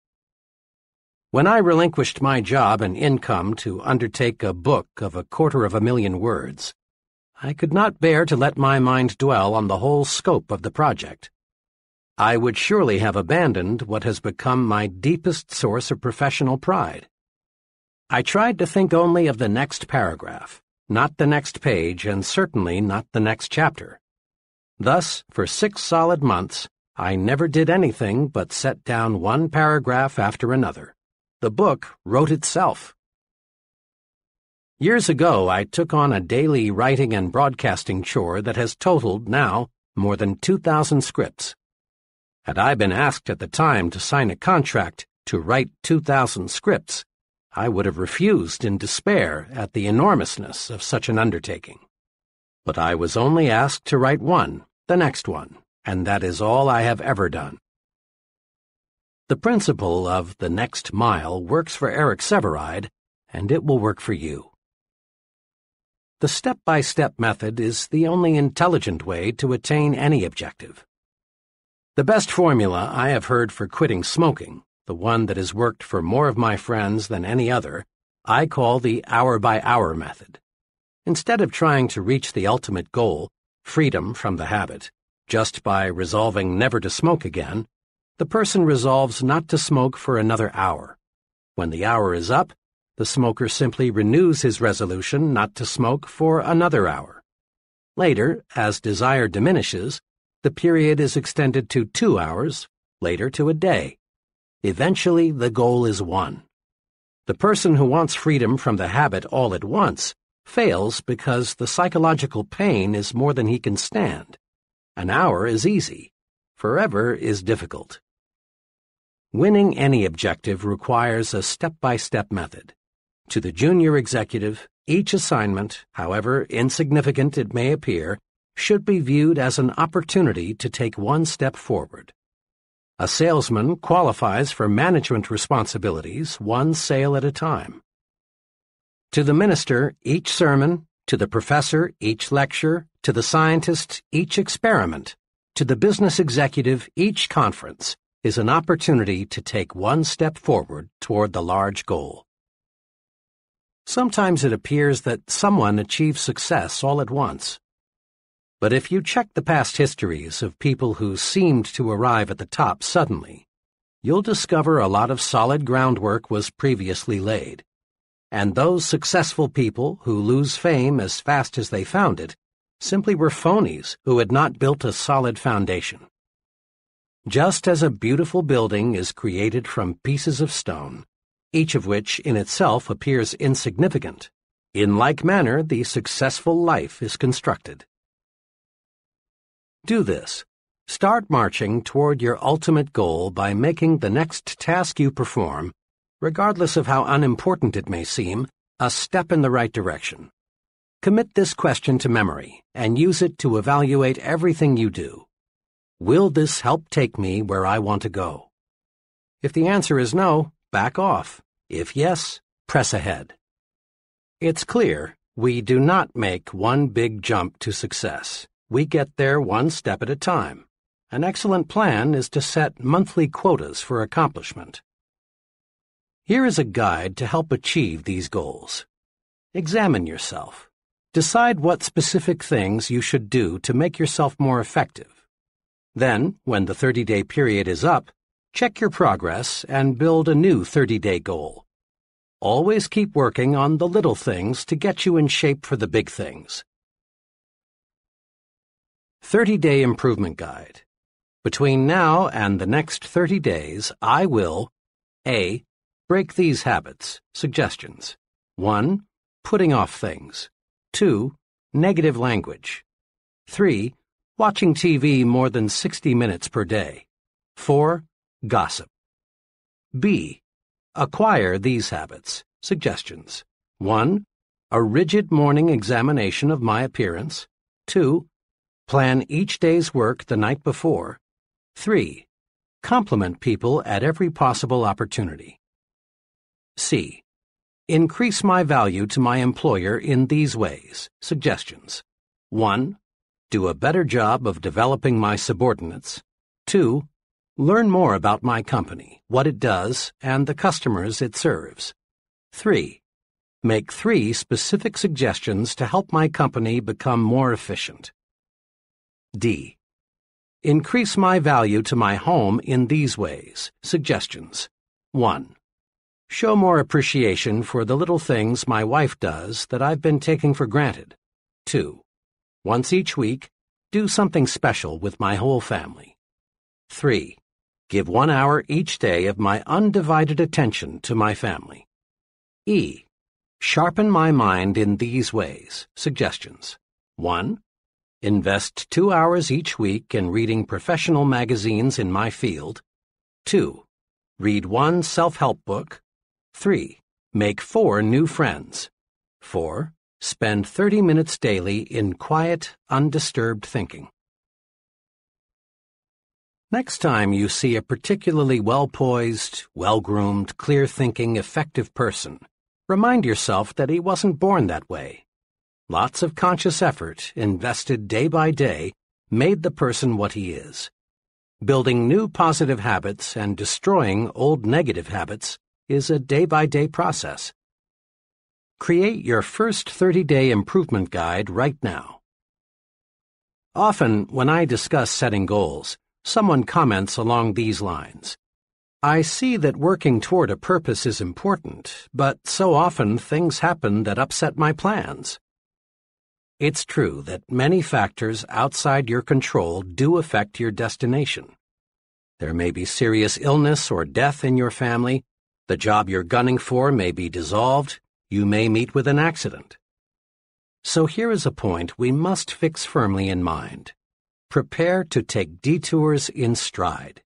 When I relinquished my job and income to undertake a book of a quarter of a million words, I could not bear to let my mind dwell on the whole scope of the project. I would surely have abandoned what has become my deepest source of professional pride. I tried to think only of the next paragraph, not the next page, and certainly not the next chapter. Thus, for six solid months, I never did anything but set down one paragraph after another. The book wrote itself. Years ago, I took on a daily writing and broadcasting chore that has totaled, now, more than 2,000 scripts. Had I been asked at the time to sign a contract to write 2,000 scripts, I would have refused in despair at the enormousness of such an undertaking. But I was only asked to write one, the next one, and that is all I have ever done. The principle of the next mile works for Eric Sevareid, and it will work for you. The step-by-step method is the only intelligent way to attain any objective. The best formula I have heard for quitting smoking, the one that has worked for more of my friends than any other, I call the hour-by-hour method. Instead of trying to reach the ultimate goal, freedom from the habit, just by resolving never to smoke again, the person resolves not to smoke for another hour. When the hour is up, the smoker simply renews his resolution not to smoke for another hour. Later, as desire diminishes, the period is extended to two hours, later to a day. Eventually, the goal is won. The person who wants freedom from the habit all at once fails because the psychological pain is more than he can stand. An hour is easy. Forever is difficult. Winning any objective requires a step-by-step method. To the junior executive, each assignment, however insignificant it may appear, should be viewed as an opportunity to take one step forward. A salesman qualifies for management responsibilities one sale at a time. To the minister, each sermon, to the professor, each lecture, to the scientist, each experiment, to the business executive, each conference, is an opportunity to take one step forward toward the large goal. Sometimes it appears that someone achieves success all at once. But if you check the past histories of people who seemed to arrive at the top suddenly, you'll discover a lot of solid groundwork was previously laid. And those successful people who lose fame as fast as they found it simply were phonies who had not built a solid foundation. Just as a beautiful building is created from pieces of stone, each of which in itself appears insignificant, in like manner the successful life is constructed. Do this. Start marching toward your ultimate goal by making the next task you perform, regardless of how unimportant it may seem, a step in the right direction. Commit this question to memory and use it to evaluate everything you do. Will this help take me where I want to go? If the answer is no, back off. If yes, press ahead. It's clear we do not make one big jump to success. We get there one step at a time. An excellent plan is to set monthly quotas for accomplishment. Here is a guide to help achieve these goals. Examine yourself. Decide what specific things you should do to make yourself more effective. Then, when the 30-day period is up, check your progress and build a new 30-day goal. Always keep working on the little things to get you in shape for the big things. 30-Day Improvement Guide Between now and the next 30 days, I will A. Break these habits. Suggestions 1. Putting off things 2. Negative language 3 Watching TV more than 60 minutes per day. 4. Gossip. B. Acquire these habits. Suggestions. 1. A rigid morning examination of my appearance. 2. Plan each day's work the night before. 3. Compliment people at every possible opportunity. C. Increase my value to my employer in these ways. Suggestions. 1 do a better job of developing my subordinates. 2. Learn more about my company, what it does, and the customers it serves. 3. Make three specific suggestions to help my company become more efficient. D. Increase my value to my home in these ways. Suggestions. 1. Show more appreciation for the little things my wife does that I've been taking for granted. 2. Once each week, do something special with my whole family. 3. Give one hour each day of my undivided attention to my family. E. Sharpen my mind in these ways. Suggestions. 1. Invest two hours each week in reading professional magazines in my field. 2. Read one self-help book. 3. Make four new friends. 4. Spend 30 minutes daily in quiet, undisturbed thinking. Next time you see a particularly well-poised, well-groomed, clear-thinking, effective person, remind yourself that he wasn't born that way. Lots of conscious effort, invested day by day, made the person what he is. Building new positive habits and destroying old negative habits is a day-by-day process. Create your first 30-day improvement guide right now. Often, when I discuss setting goals, someone comments along these lines. I see that working toward a purpose is important, but so often things happen that upset my plans. It's true that many factors outside your control do affect your destination. There may be serious illness or death in your family, the job you're gunning for may be dissolved, you may meet with an accident. So here is a point we must fix firmly in mind. Prepare to take detours in stride.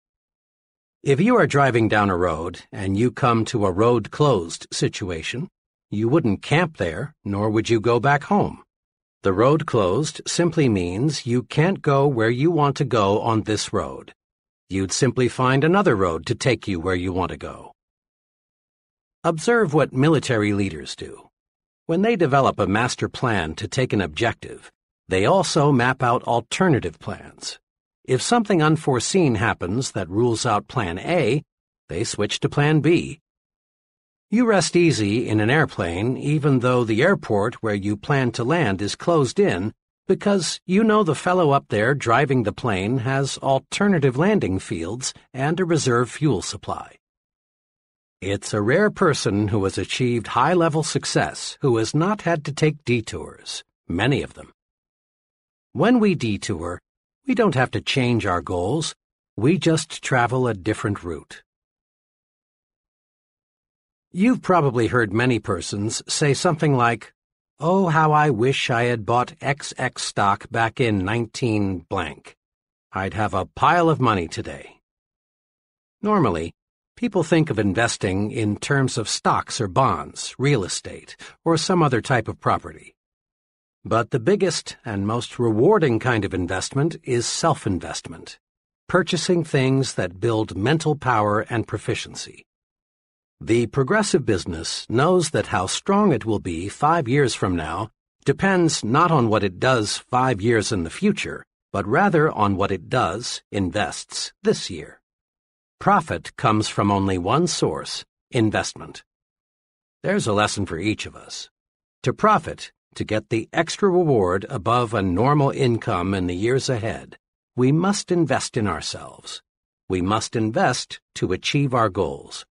If you are driving down a road and you come to a road closed situation, you wouldn't camp there, nor would you go back home. The road closed simply means you can't go where you want to go on this road. You'd simply find another road to take you where you want to go. Observe what military leaders do. When they develop a master plan to take an objective, they also map out alternative plans. If something unforeseen happens that rules out Plan A, they switch to Plan B you rest easy in an airplane even though the airport where you plan to land is closed in because you know the fellow up there driving the plane has alternative landing fields and a reserve fuel supply. It's a rare person who has achieved high-level success who has not had to take detours, many of them. When we detour, we don't have to change our goals, we just travel a different route. You've probably heard many persons say something like, Oh, how I wish I had bought XX stock back in 19 blank. I'd have a pile of money today. Normally, people think of investing in terms of stocks or bonds, real estate, or some other type of property. But the biggest and most rewarding kind of investment is self-investment, purchasing things that build mental power and proficiency. The progressive business knows that how strong it will be five years from now depends not on what it does five years in the future, but rather on what it does, invests, this year. Profit comes from only one source, investment. There's a lesson for each of us. To profit, to get the extra reward above a normal income in the years ahead, we must invest in ourselves. We must invest to achieve our goals.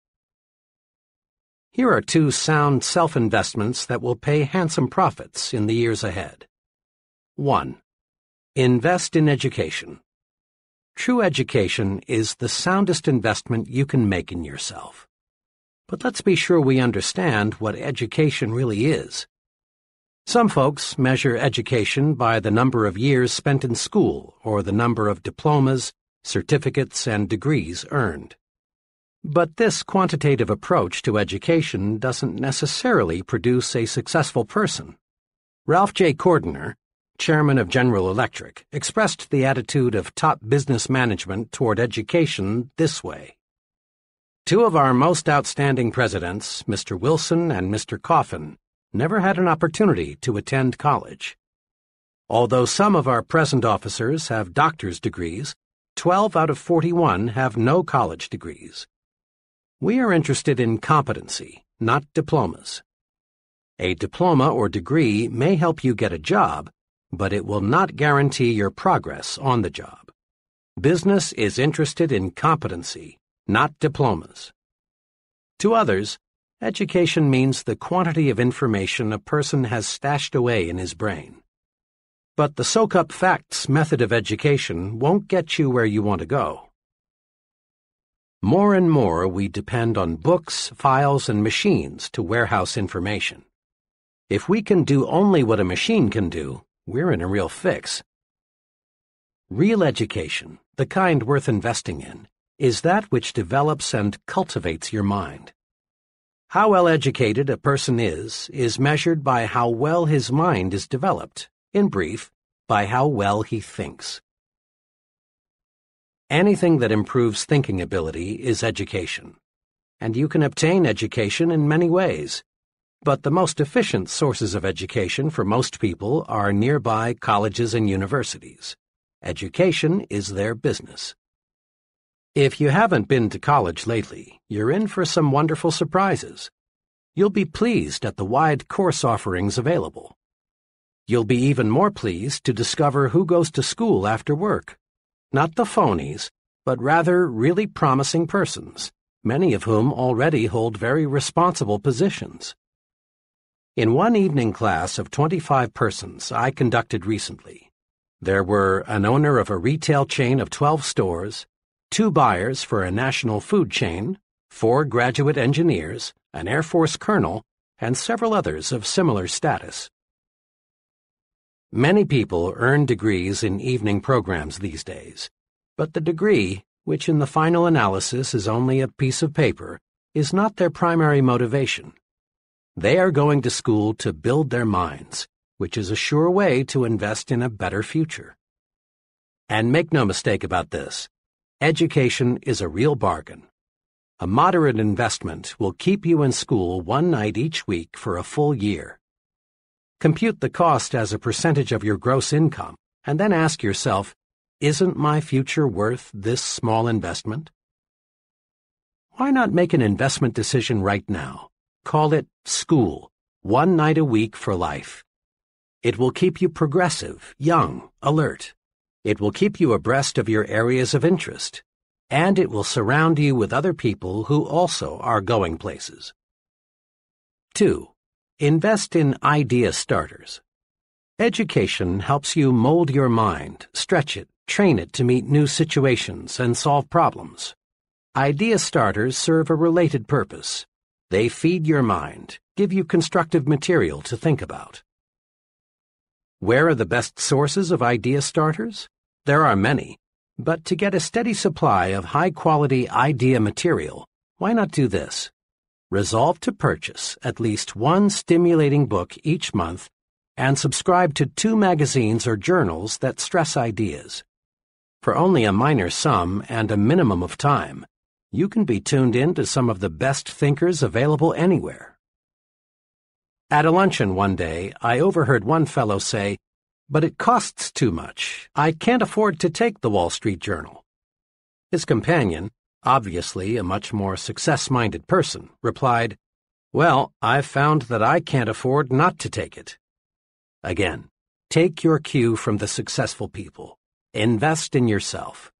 Here are two sound self-investments that will pay handsome profits in the years ahead. 1. Invest in education. True education is the soundest investment you can make in yourself. But let's be sure we understand what education really is. Some folks measure education by the number of years spent in school or the number of diplomas, certificates, and degrees earned. But this quantitative approach to education doesn't necessarily produce a successful person. Ralph J. Cordiner, chairman of General Electric, expressed the attitude of top business management toward education this way. Two of our most outstanding presidents, Mr. Wilson and Mr. Coffin, never had an opportunity to attend college. Although some of our present officers have doctor's degrees, 12 out of 41 have no college degrees. We are interested in competency, not diplomas. A diploma or degree may help you get a job, but it will not guarantee your progress on the job. Business is interested in competency, not diplomas. To others, education means the quantity of information a person has stashed away in his brain. But the soak up facts method of education won't get you where you want to go. More and more we depend on books, files, and machines to warehouse information. If we can do only what a machine can do, we're in a real fix. Real education, the kind worth investing in, is that which develops and cultivates your mind. How well educated a person is, is measured by how well his mind is developed, in brief, by how well he thinks. Anything that improves thinking ability is education, and you can obtain education in many ways. But the most efficient sources of education for most people are nearby colleges and universities. Education is their business. If you haven't been to college lately, you're in for some wonderful surprises. You'll be pleased at the wide course offerings available. You'll be even more pleased to discover who goes to school after work not the phonies, but rather really promising persons, many of whom already hold very responsible positions. In one evening class of 25 persons I conducted recently, there were an owner of a retail chain of 12 stores, two buyers for a national food chain, four graduate engineers, an Air Force colonel, and several others of similar status. Many people earn degrees in evening programs these days, but the degree, which in the final analysis is only a piece of paper, is not their primary motivation. They are going to school to build their minds, which is a sure way to invest in a better future. And make no mistake about this, education is a real bargain. A moderate investment will keep you in school one night each week for a full year. Compute the cost as a percentage of your gross income, and then ask yourself, isn't my future worth this small investment? Why not make an investment decision right now? Call it school, one night a week for life. It will keep you progressive, young, alert. It will keep you abreast of your areas of interest. And it will surround you with other people who also are going places. 2. Invest in idea starters. Education helps you mold your mind, stretch it, train it to meet new situations and solve problems. Idea starters serve a related purpose. They feed your mind, give you constructive material to think about. Where are the best sources of idea starters? There are many, but to get a steady supply of high-quality idea material, why not do this? Resolve to purchase at least one stimulating book each month and subscribe to two magazines or journals that stress ideas. For only a minor sum and a minimum of time, you can be tuned in to some of the best thinkers available anywhere. At a luncheon one day, I overheard one fellow say, But it costs too much. I can't afford to take the Wall Street Journal. His companion, obviously a much more success-minded person, replied, Well, I've found that I can't afford not to take it. Again, take your cue from the successful people. Invest in yourself.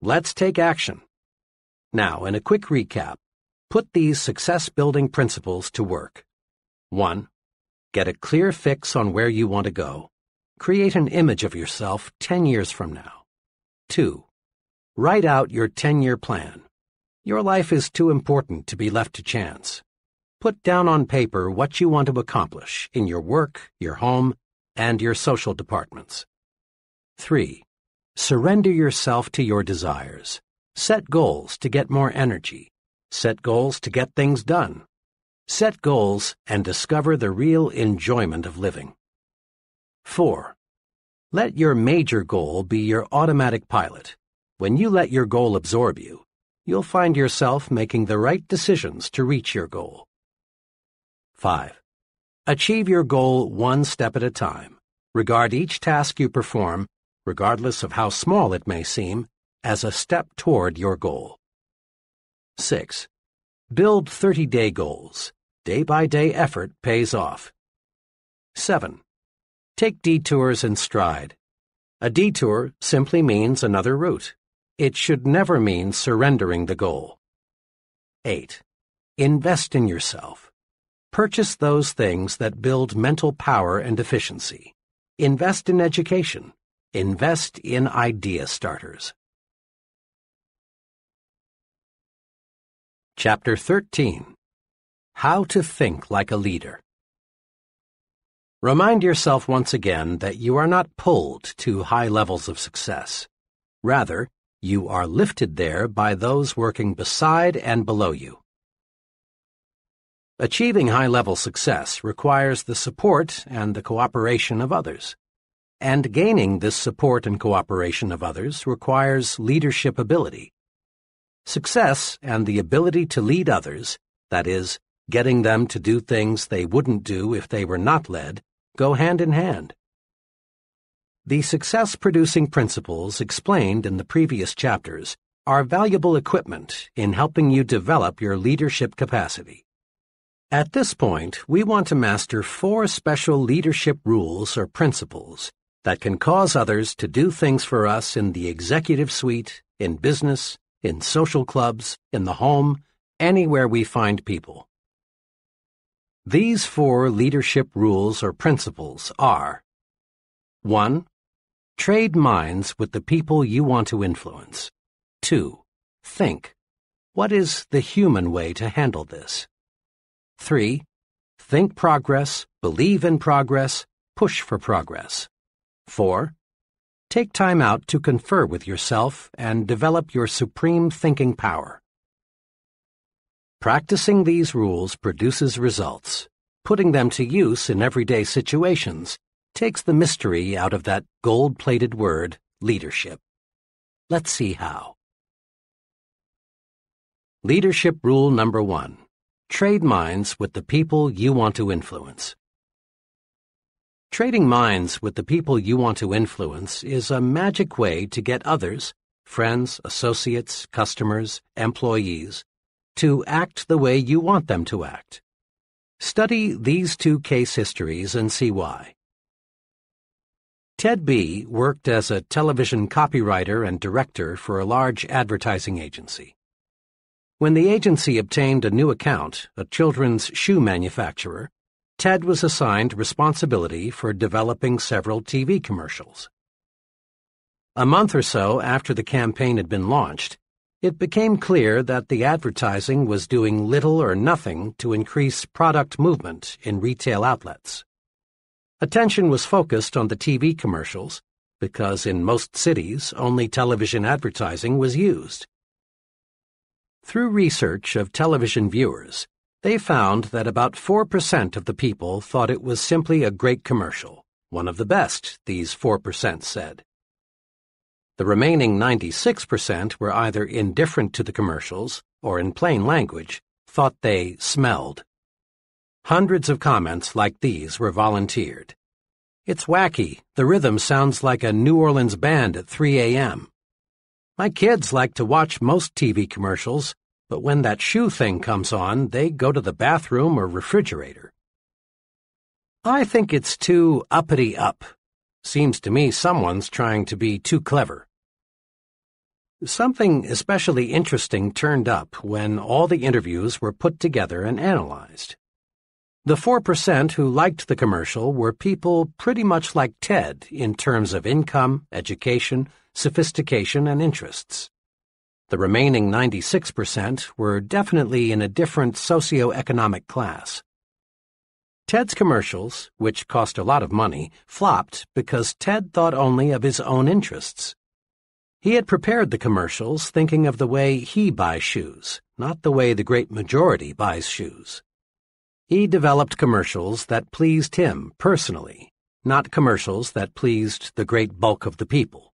Let's take action. Now, in a quick recap, put these success-building principles to work. 1. Get a clear fix on where you want to go. Create an image of yourself 10 years from now. 2. Write out your 10-year plan. Your life is too important to be left to chance. Put down on paper what you want to accomplish in your work, your home, and your social departments. 3. Surrender yourself to your desires. Set goals to get more energy. Set goals to get things done. Set goals and discover the real enjoyment of living. 4. Let your major goal be your automatic pilot when you let your goal absorb you, you'll find yourself making the right decisions to reach your goal. 5. Achieve your goal one step at a time. Regard each task you perform, regardless of how small it may seem, as a step toward your goal. 6. Build 30-day goals. Day-by-day -day effort pays off. 7. Take detours in stride. A detour simply means another route. It should never mean surrendering the goal. 8. Invest in yourself. Purchase those things that build mental power and efficiency. Invest in education. Invest in idea starters. Chapter 13 How to Think Like a Leader Remind yourself once again that you are not pulled to high levels of success. Rather, you are lifted there by those working beside and below you. Achieving high-level success requires the support and the cooperation of others. And gaining this support and cooperation of others requires leadership ability. Success and the ability to lead others, that is, getting them to do things they wouldn't do if they were not led, go hand in hand. The success-producing principles explained in the previous chapters are valuable equipment in helping you develop your leadership capacity. At this point, we want to master four special leadership rules or principles that can cause others to do things for us in the executive suite, in business, in social clubs, in the home, anywhere we find people. These four leadership rules or principles are 1. Trade minds with the people you want to influence. 2. Think. What is the human way to handle this? 3. Think progress, believe in progress, push for progress. 4. Take time out to confer with yourself and develop your supreme thinking power. Practicing these rules produces results. Putting them to use in everyday situations takes the mystery out of that gold-plated word, leadership. Let's see how. Leadership Rule Number One. Trade minds with the people you want to influence. Trading minds with the people you want to influence is a magic way to get others, friends, associates, customers, employees, to act the way you want them to act. Study these two case histories and see why. Ted B. worked as a television copywriter and director for a large advertising agency. When the agency obtained a new account, a children's shoe manufacturer, Ted was assigned responsibility for developing several TV commercials. A month or so after the campaign had been launched, it became clear that the advertising was doing little or nothing to increase product movement in retail outlets. Attention was focused on the TV commercials because in most cities only television advertising was used. Through research of television viewers, they found that about 4% of the people thought it was simply a great commercial, one of the best, these 4% said. The remaining 96% were either indifferent to the commercials or, in plain language, thought they smelled. Hundreds of comments like these were volunteered. It's wacky. The rhythm sounds like a New Orleans band at 3 a.m. My kids like to watch most TV commercials, but when that shoe thing comes on, they go to the bathroom or refrigerator. I think it's too uppity up. Seems to me someone's trying to be too clever. Something especially interesting turned up when all the interviews were put together and analyzed. The 4% who liked the commercial were people pretty much like Ted in terms of income, education, sophistication, and interests. The remaining 96% were definitely in a different socioeconomic class. Ted's commercials, which cost a lot of money, flopped because Ted thought only of his own interests. He had prepared the commercials thinking of the way he buys shoes, not the way the great majority buys shoes. He developed commercials that pleased him personally, not commercials that pleased the great bulk of the people.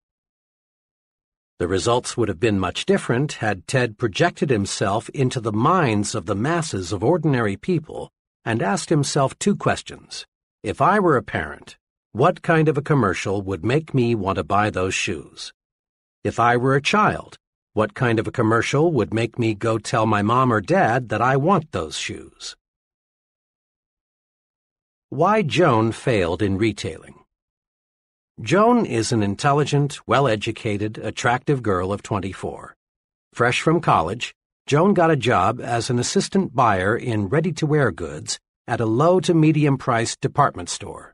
The results would have been much different had Ted projected himself into the minds of the masses of ordinary people and asked himself two questions. If I were a parent, what kind of a commercial would make me want to buy those shoes? If I were a child, what kind of a commercial would make me go tell my mom or dad that I want those shoes? Why Joan Failed in Retailing Joan is an intelligent, well-educated, attractive girl of 24. Fresh from college, Joan got a job as an assistant buyer in ready-to-wear goods at a low to medium-priced department store.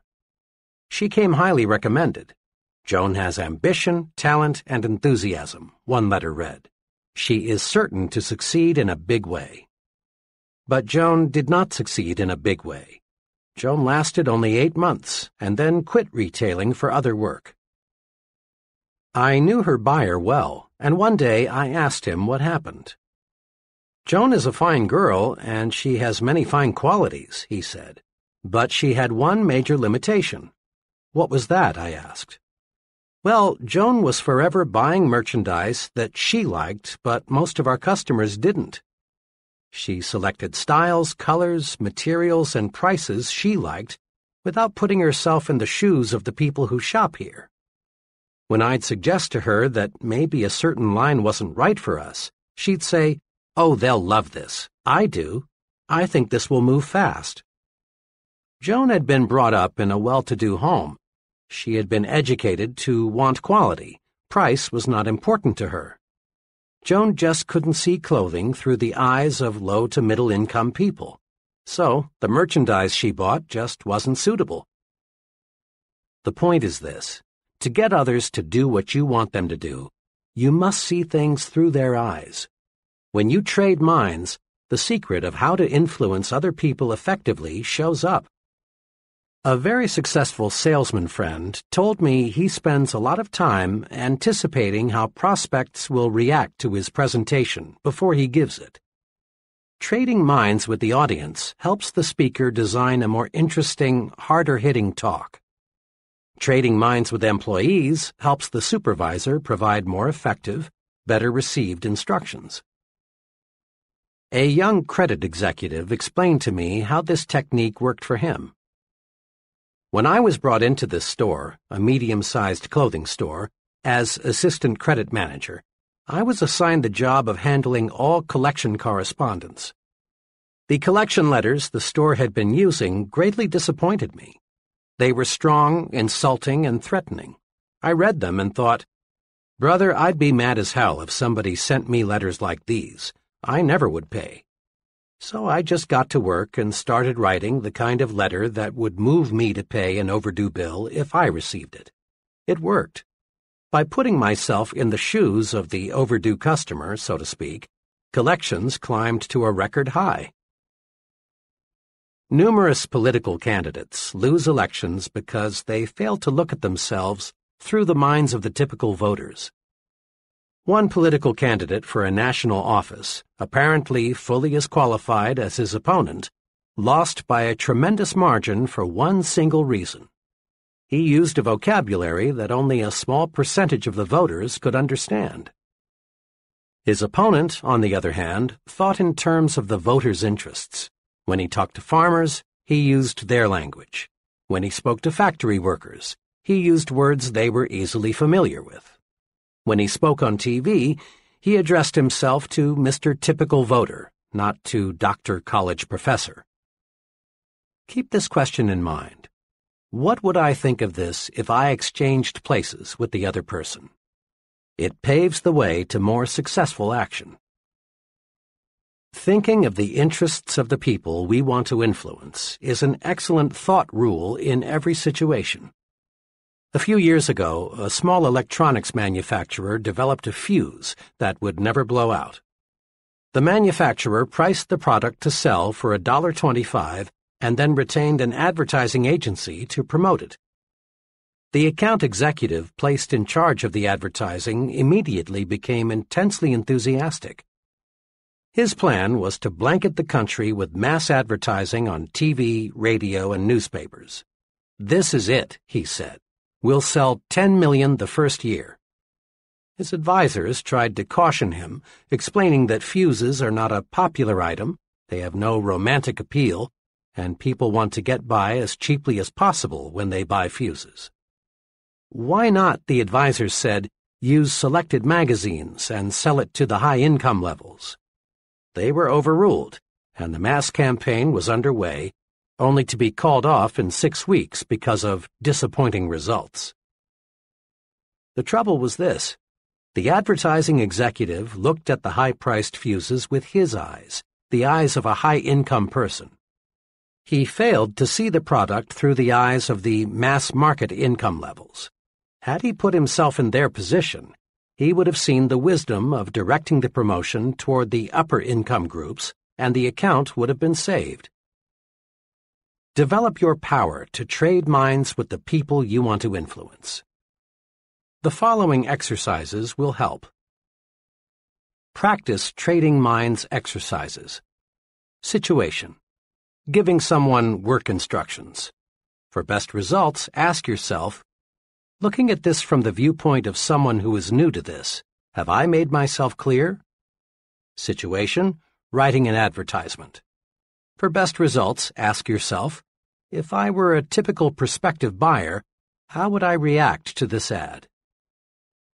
She came highly recommended. Joan has ambition, talent, and enthusiasm, one letter read. She is certain to succeed in a big way. But Joan did not succeed in a big way. Joan lasted only eight months and then quit retailing for other work. I knew her buyer well, and one day I asked him what happened. Joan is a fine girl, and she has many fine qualities, he said. But she had one major limitation. What was that, I asked. Well, Joan was forever buying merchandise that she liked, but most of our customers didn't. She selected styles, colors, materials, and prices she liked without putting herself in the shoes of the people who shop here. When I'd suggest to her that maybe a certain line wasn't right for us, she'd say, Oh, they'll love this. I do. I think this will move fast. Joan had been brought up in a well-to-do home. She had been educated to want quality. Price was not important to her. Joan just couldn't see clothing through the eyes of low to middle income people. So, the merchandise she bought just wasn't suitable. The point is this. To get others to do what you want them to do, you must see things through their eyes. When you trade minds, the secret of how to influence other people effectively shows up. A very successful salesman friend told me he spends a lot of time anticipating how prospects will react to his presentation before he gives it. Trading minds with the audience helps the speaker design a more interesting, harder-hitting talk. Trading minds with employees helps the supervisor provide more effective, better received instructions. A young credit executive explained to me how this technique worked for him. When I was brought into this store, a medium-sized clothing store, as assistant credit manager, I was assigned the job of handling all collection correspondence. The collection letters the store had been using greatly disappointed me. They were strong, insulting, and threatening. I read them and thought, Brother, I'd be mad as hell if somebody sent me letters like these. I never would pay. So I just got to work and started writing the kind of letter that would move me to pay an overdue bill if I received it. It worked. By putting myself in the shoes of the overdue customer, so to speak, collections climbed to a record high. Numerous political candidates lose elections because they fail to look at themselves through the minds of the typical voters. One political candidate for a national office, apparently fully as qualified as his opponent, lost by a tremendous margin for one single reason. He used a vocabulary that only a small percentage of the voters could understand. His opponent, on the other hand, thought in terms of the voters' interests. When he talked to farmers, he used their language. When he spoke to factory workers, he used words they were easily familiar with. When he spoke on TV, he addressed himself to Mr. Typical Voter, not to Dr. College Professor. Keep this question in mind. What would I think of this if I exchanged places with the other person? It paves the way to more successful action. Thinking of the interests of the people we want to influence is an excellent thought rule in every situation. A few years ago, a small electronics manufacturer developed a fuse that would never blow out. The manufacturer priced the product to sell for $1.25 and then retained an advertising agency to promote it. The account executive placed in charge of the advertising immediately became intensely enthusiastic. His plan was to blanket the country with mass advertising on TV, radio, and newspapers. This is it, he said. We'll sell 10 million the first year. His advisers tried to caution him, explaining that fuses are not a popular item, they have no romantic appeal, and people want to get by as cheaply as possible when they buy fuses. Why not, the advisers said, use selected magazines and sell it to the high income levels? They were overruled, and the mass campaign was underway only to be called off in six weeks because of disappointing results. The trouble was this. The advertising executive looked at the high-priced fuses with his eyes, the eyes of a high-income person. He failed to see the product through the eyes of the mass market income levels. Had he put himself in their position, he would have seen the wisdom of directing the promotion toward the upper income groups, and the account would have been saved. Develop your power to trade minds with the people you want to influence. The following exercises will help. Practice trading minds exercises. Situation. Giving someone work instructions. For best results, ask yourself, looking at this from the viewpoint of someone who is new to this, have I made myself clear? Situation. Writing an advertisement. For best results, ask yourself, if I were a typical prospective buyer, how would I react to this ad?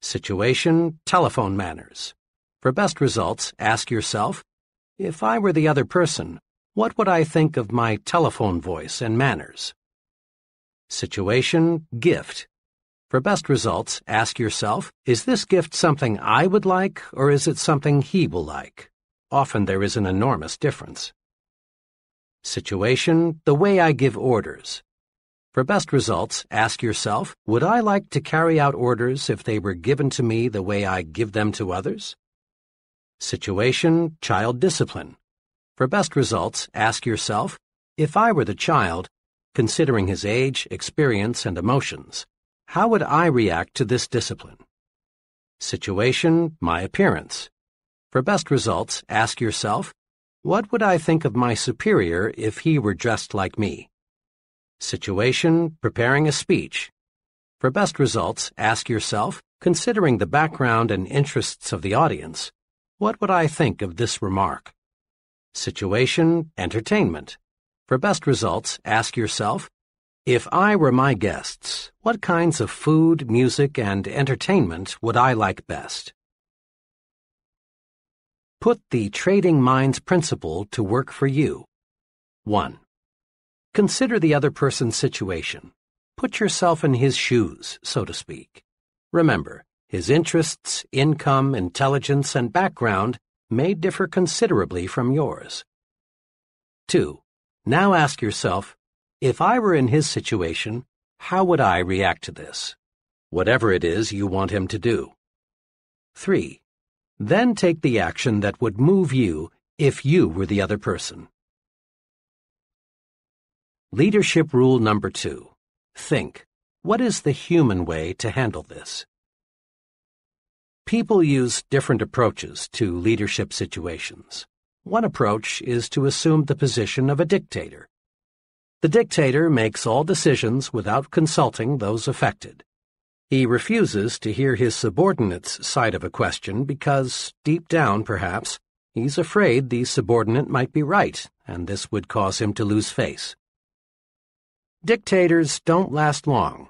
Situation, telephone manners. For best results, ask yourself, if I were the other person, what would I think of my telephone voice and manners? Situation, gift. For best results, ask yourself, is this gift something I would like, or is it something he will like? Often there is an enormous difference. Situation, the way I give orders. For best results, ask yourself, would I like to carry out orders if they were given to me the way I give them to others? Situation, child discipline. For best results, ask yourself, if I were the child, considering his age, experience, and emotions, how would I react to this discipline? Situation, my appearance. For best results, ask yourself, what would I think of my superior if he were dressed like me? Situation, preparing a speech. For best results, ask yourself, considering the background and interests of the audience, what would I think of this remark? Situation, entertainment. For best results, ask yourself, if I were my guests, what kinds of food, music, and entertainment would I like best? Put the trading minds principle to work for you. 1. Consider the other person's situation. Put yourself in his shoes, so to speak. Remember, his interests, income, intelligence, and background may differ considerably from yours. 2. Now ask yourself, if I were in his situation, how would I react to this? Whatever it is you want him to do. 3. Then take the action that would move you if you were the other person. Leadership rule number two. Think. What is the human way to handle this? People use different approaches to leadership situations. One approach is to assume the position of a dictator. The dictator makes all decisions without consulting those affected. He refuses to hear his subordinate's side of a question because, deep down perhaps, he's afraid the subordinate might be right, and this would cause him to lose face. Dictators don't last long.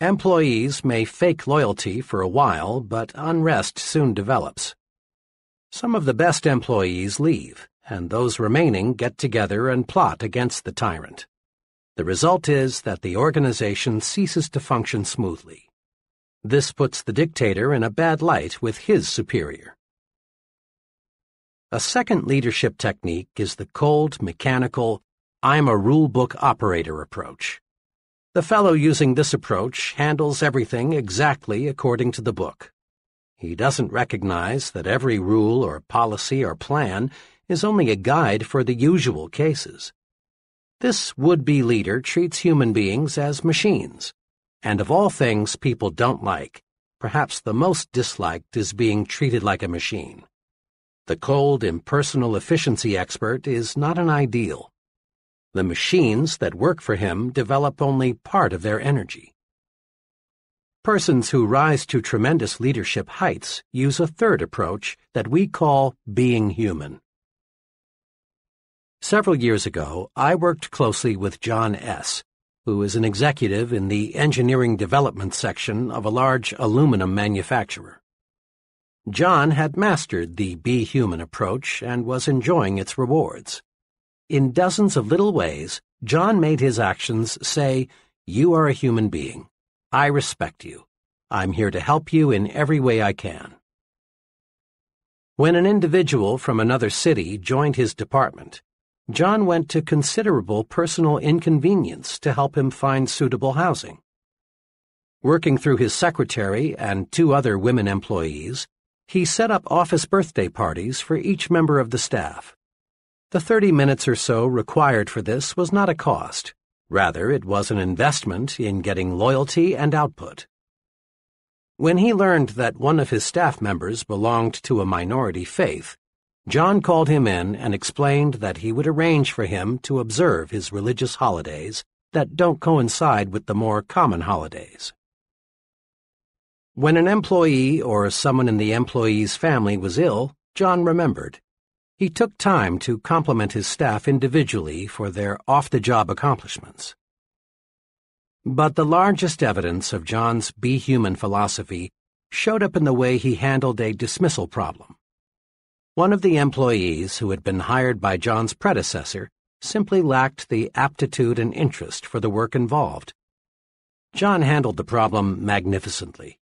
Employees may fake loyalty for a while, but unrest soon develops. Some of the best employees leave, and those remaining get together and plot against the tyrant. The result is that the organization ceases to function smoothly. This puts the dictator in a bad light with his superior. A second leadership technique is the cold, mechanical, I'm a rulebook operator approach. The fellow using this approach handles everything exactly according to the book. He doesn't recognize that every rule or policy or plan is only a guide for the usual cases. This would-be leader treats human beings as machines and of all things people don't like, perhaps the most disliked is being treated like a machine. The cold, impersonal efficiency expert is not an ideal. The machines that work for him develop only part of their energy. Persons who rise to tremendous leadership heights use a third approach that we call being human. Several years ago, I worked closely with John S., who is an executive in the engineering development section of a large aluminum manufacturer. John had mastered the Be Human approach and was enjoying its rewards. In dozens of little ways, John made his actions say, You are a human being. I respect you. I'm here to help you in every way I can. When an individual from another city joined his department, John went to considerable personal inconvenience to help him find suitable housing. Working through his secretary and two other women employees, he set up office birthday parties for each member of the staff. The 30 minutes or so required for this was not a cost, Rather, it was an investment in getting loyalty and output. When he learned that one of his staff members belonged to a minority faith, John called him in and explained that he would arrange for him to observe his religious holidays that don't coincide with the more common holidays. When an employee or someone in the employee's family was ill, John remembered. He took time to compliment his staff individually for their off-the-job accomplishments. But the largest evidence of John's Be Human philosophy showed up in the way he handled a dismissal problem. One of the employees who had been hired by John's predecessor simply lacked the aptitude and interest for the work involved. John handled the problem magnificently.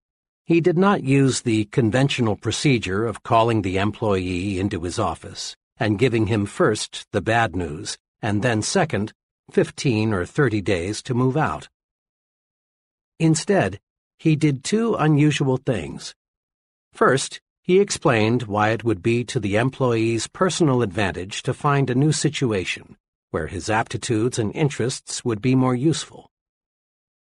He did not use the conventional procedure of calling the employee into his office and giving him first the bad news and then second, 15 or 30 days to move out. Instead, he did two unusual things. First, he explained why it would be to the employee's personal advantage to find a new situation where his aptitudes and interests would be more useful.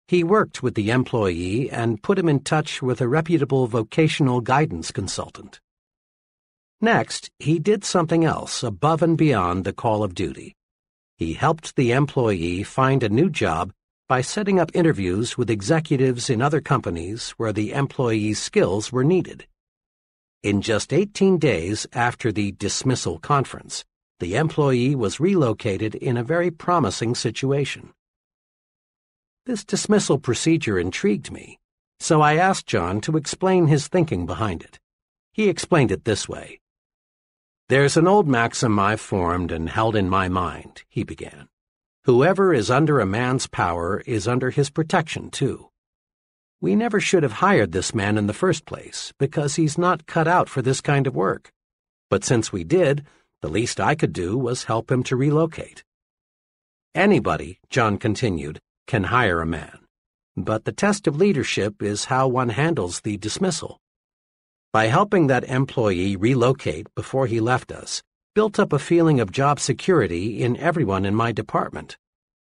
He worked with the employee and put him in touch with a reputable vocational guidance consultant. Next, he did something else above and beyond the call of duty. He helped the employee find a new job by setting up interviews with executives in other companies where the employee's skills were needed. In just 18 days after the dismissal conference, the employee was relocated in a very promising situation. This dismissal procedure intrigued me, so I asked John to explain his thinking behind it. He explained it this way. There's an old maxim I've formed and held in my mind, he began. Whoever is under a man's power is under his protection, too. We never should have hired this man in the first place, because he's not cut out for this kind of work. But since we did, the least I could do was help him to relocate. Anybody, John continued, can hire a man. But the test of leadership is how one handles the dismissal. By helping that employee relocate before he left us, built up a feeling of job security in everyone in my department.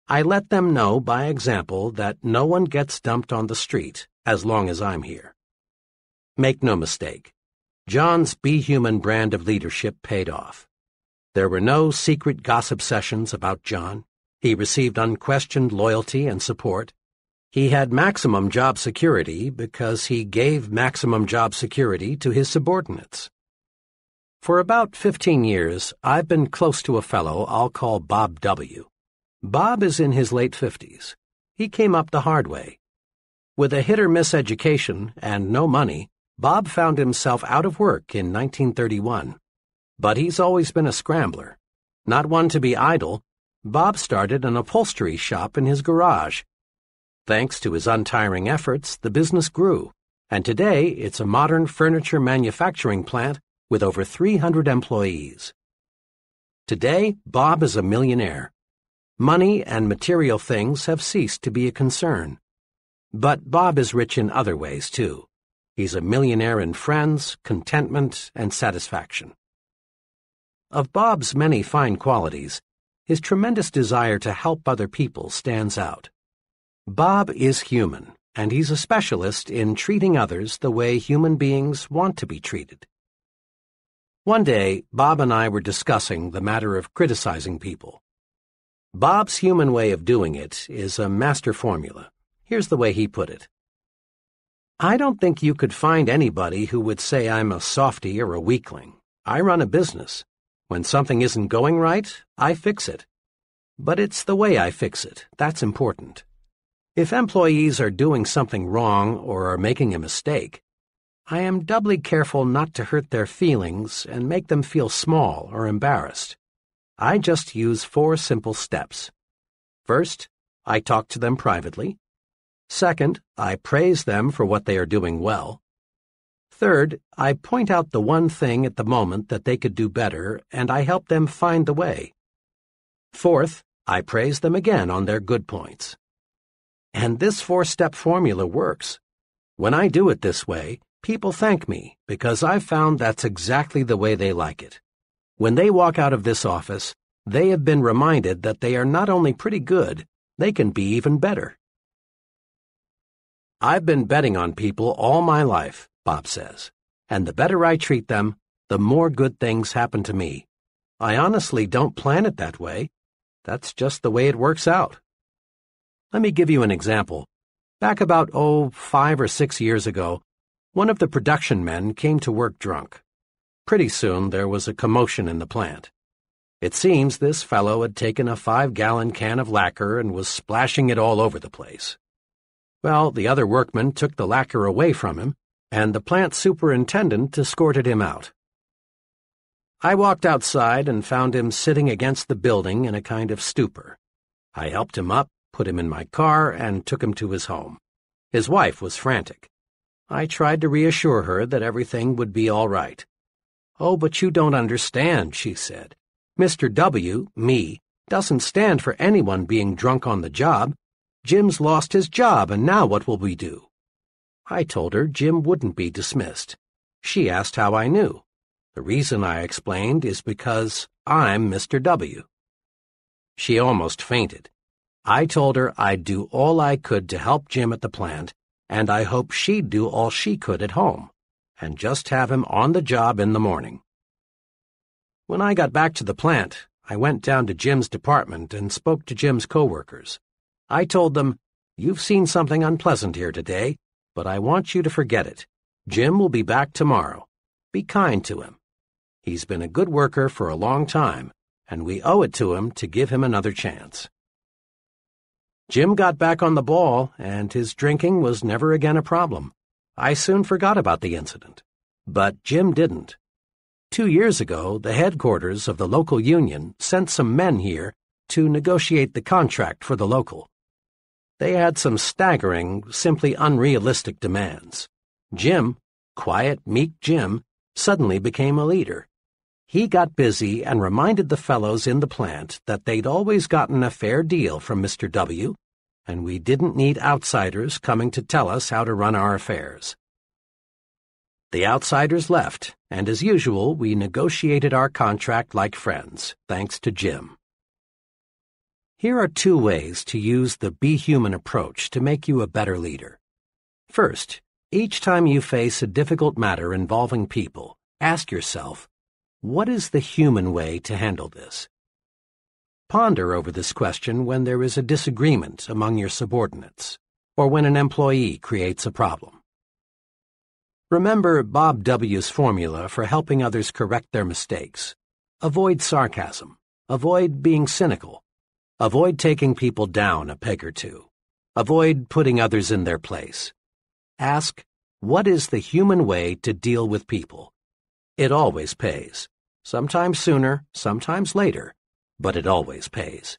I let them know by example that no one gets dumped on the street as long as I'm here. Make no mistake, John's Be Human brand of leadership paid off. There were no secret gossip sessions about John. He received unquestioned loyalty and support. He had maximum job security because he gave maximum job security to his subordinates. For about 15 years, I've been close to a fellow I'll call Bob W. Bob is in his late 50s. He came up the hard way. With a hit-or-miss education and no money, Bob found himself out of work in 1931. But he's always been a scrambler. Not one to be idle, Bob started an upholstery shop in his garage. Thanks to his untiring efforts, the business grew, and today it's a modern furniture manufacturing plant with over 300 employees. Today, Bob is a millionaire. Money and material things have ceased to be a concern. But Bob is rich in other ways, too. He's a millionaire in friends, contentment, and satisfaction. Of Bob's many fine qualities, his tremendous desire to help other people stands out. Bob is human, and he's a specialist in treating others the way human beings want to be treated. One day, Bob and I were discussing the matter of criticizing people. Bob's human way of doing it is a master formula. Here's the way he put it. I don't think you could find anybody who would say I'm a softy or a weakling. I run a business. When something isn't going right, I fix it. But it's the way I fix it that's important. If employees are doing something wrong or are making a mistake, I am doubly careful not to hurt their feelings and make them feel small or embarrassed. I just use four simple steps. First, I talk to them privately. Second, I praise them for what they are doing well. Third, I point out the one thing at the moment that they could do better, and I help them find the way. Fourth, I praise them again on their good points. And this four-step formula works. When I do it this way, People thank me because I've found that's exactly the way they like it. When they walk out of this office, they have been reminded that they are not only pretty good, they can be even better. I've been betting on people all my life, Bob says, and the better I treat them, the more good things happen to me. I honestly don't plan it that way. That's just the way it works out. Let me give you an example. Back about, oh, five or six years ago, one of the production men came to work drunk. Pretty soon there was a commotion in the plant. It seems this fellow had taken a five-gallon can of lacquer and was splashing it all over the place. Well, the other workmen took the lacquer away from him, and the plant superintendent escorted him out. I walked outside and found him sitting against the building in a kind of stupor. I helped him up, put him in my car, and took him to his home. His wife was frantic. I tried to reassure her that everything would be all right. Oh, but you don't understand, she said. Mr. W., me, doesn't stand for anyone being drunk on the job. Jim's lost his job, and now what will we do? I told her Jim wouldn't be dismissed. She asked how I knew. The reason I explained is because I'm Mr. W. She almost fainted. I told her I'd do all I could to help Jim at the plant, and I hoped she'd do all she could at home, and just have him on the job in the morning. When I got back to the plant, I went down to Jim's department and spoke to Jim's coworkers. I told them, You've seen something unpleasant here today, but I want you to forget it. Jim will be back tomorrow. Be kind to him. He's been a good worker for a long time, and we owe it to him to give him another chance. Jim got back on the ball, and his drinking was never again a problem. I soon forgot about the incident. But Jim didn't. Two years ago, the headquarters of the local union sent some men here to negotiate the contract for the local. They had some staggering, simply unrealistic demands. Jim, quiet, meek Jim, suddenly became a leader. He got busy and reminded the fellows in the plant that they'd always gotten a fair deal from Mr. W., and we didn't need outsiders coming to tell us how to run our affairs. The outsiders left, and as usual, we negotiated our contract like friends, thanks to Jim. Here are two ways to use the Be Human approach to make you a better leader. First, each time you face a difficult matter involving people, ask yourself, what is the human way to handle this? Ponder over this question when there is a disagreement among your subordinates, or when an employee creates a problem. Remember Bob W.'s formula for helping others correct their mistakes. Avoid sarcasm. Avoid being cynical. Avoid taking people down a peg or two. Avoid putting others in their place. Ask, what is the human way to deal with people? It always pays. Sometimes sooner, sometimes later, but it always pays.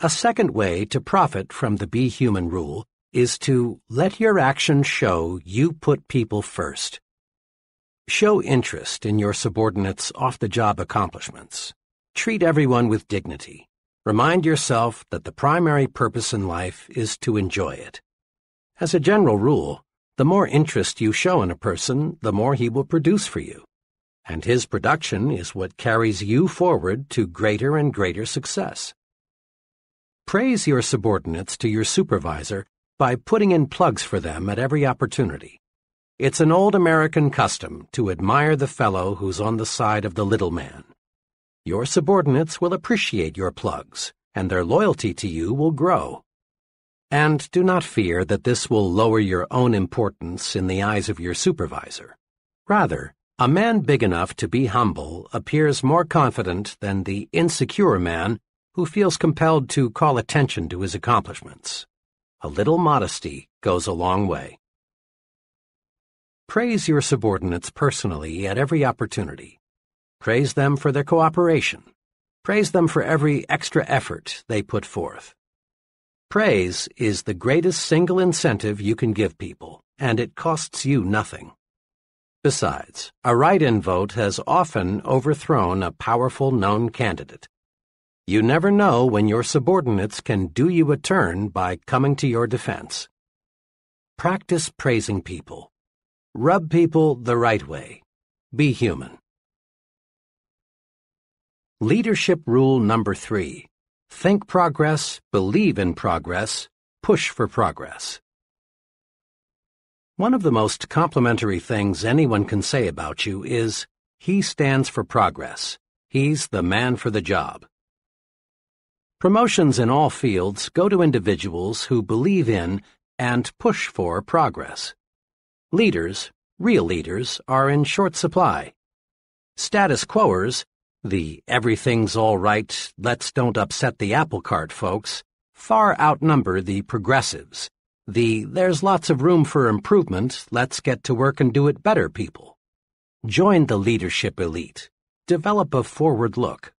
A second way to profit from the Be Human rule is to let your actions show you put people first. Show interest in your subordinates' off-the-job accomplishments. Treat everyone with dignity. Remind yourself that the primary purpose in life is to enjoy it. As a general rule, the more interest you show in a person, the more he will produce for you. And his production is what carries you forward to greater and greater success. Praise your subordinates to your supervisor by putting in plugs for them at every opportunity. It's an old American custom to admire the fellow who's on the side of the little man. Your subordinates will appreciate your plugs, and their loyalty to you will grow. And do not fear that this will lower your own importance in the eyes of your supervisor. Rather, a man big enough to be humble appears more confident than the insecure man who feels compelled to call attention to his accomplishments. A little modesty goes a long way. Praise your subordinates personally at every opportunity. Praise them for their cooperation. Praise them for every extra effort they put forth. Praise is the greatest single incentive you can give people, and it costs you nothing. Besides, a write-in vote has often overthrown a powerful known candidate. You never know when your subordinates can do you a turn by coming to your defense. Practice praising people. Rub people the right way. Be human. Leadership Rule Number 3 think progress, believe in progress, push for progress. One of the most complimentary things anyone can say about you is, he stands for progress. He's the man for the job. Promotions in all fields go to individuals who believe in and push for progress. Leaders, real leaders, are in short supply. Status quoers, the everything's all right, let's don't upset the apple cart folks, far outnumber the progressives the there's lots of room for improvement, let's get to work and do it better people. Join the leadership elite. Develop a forward look.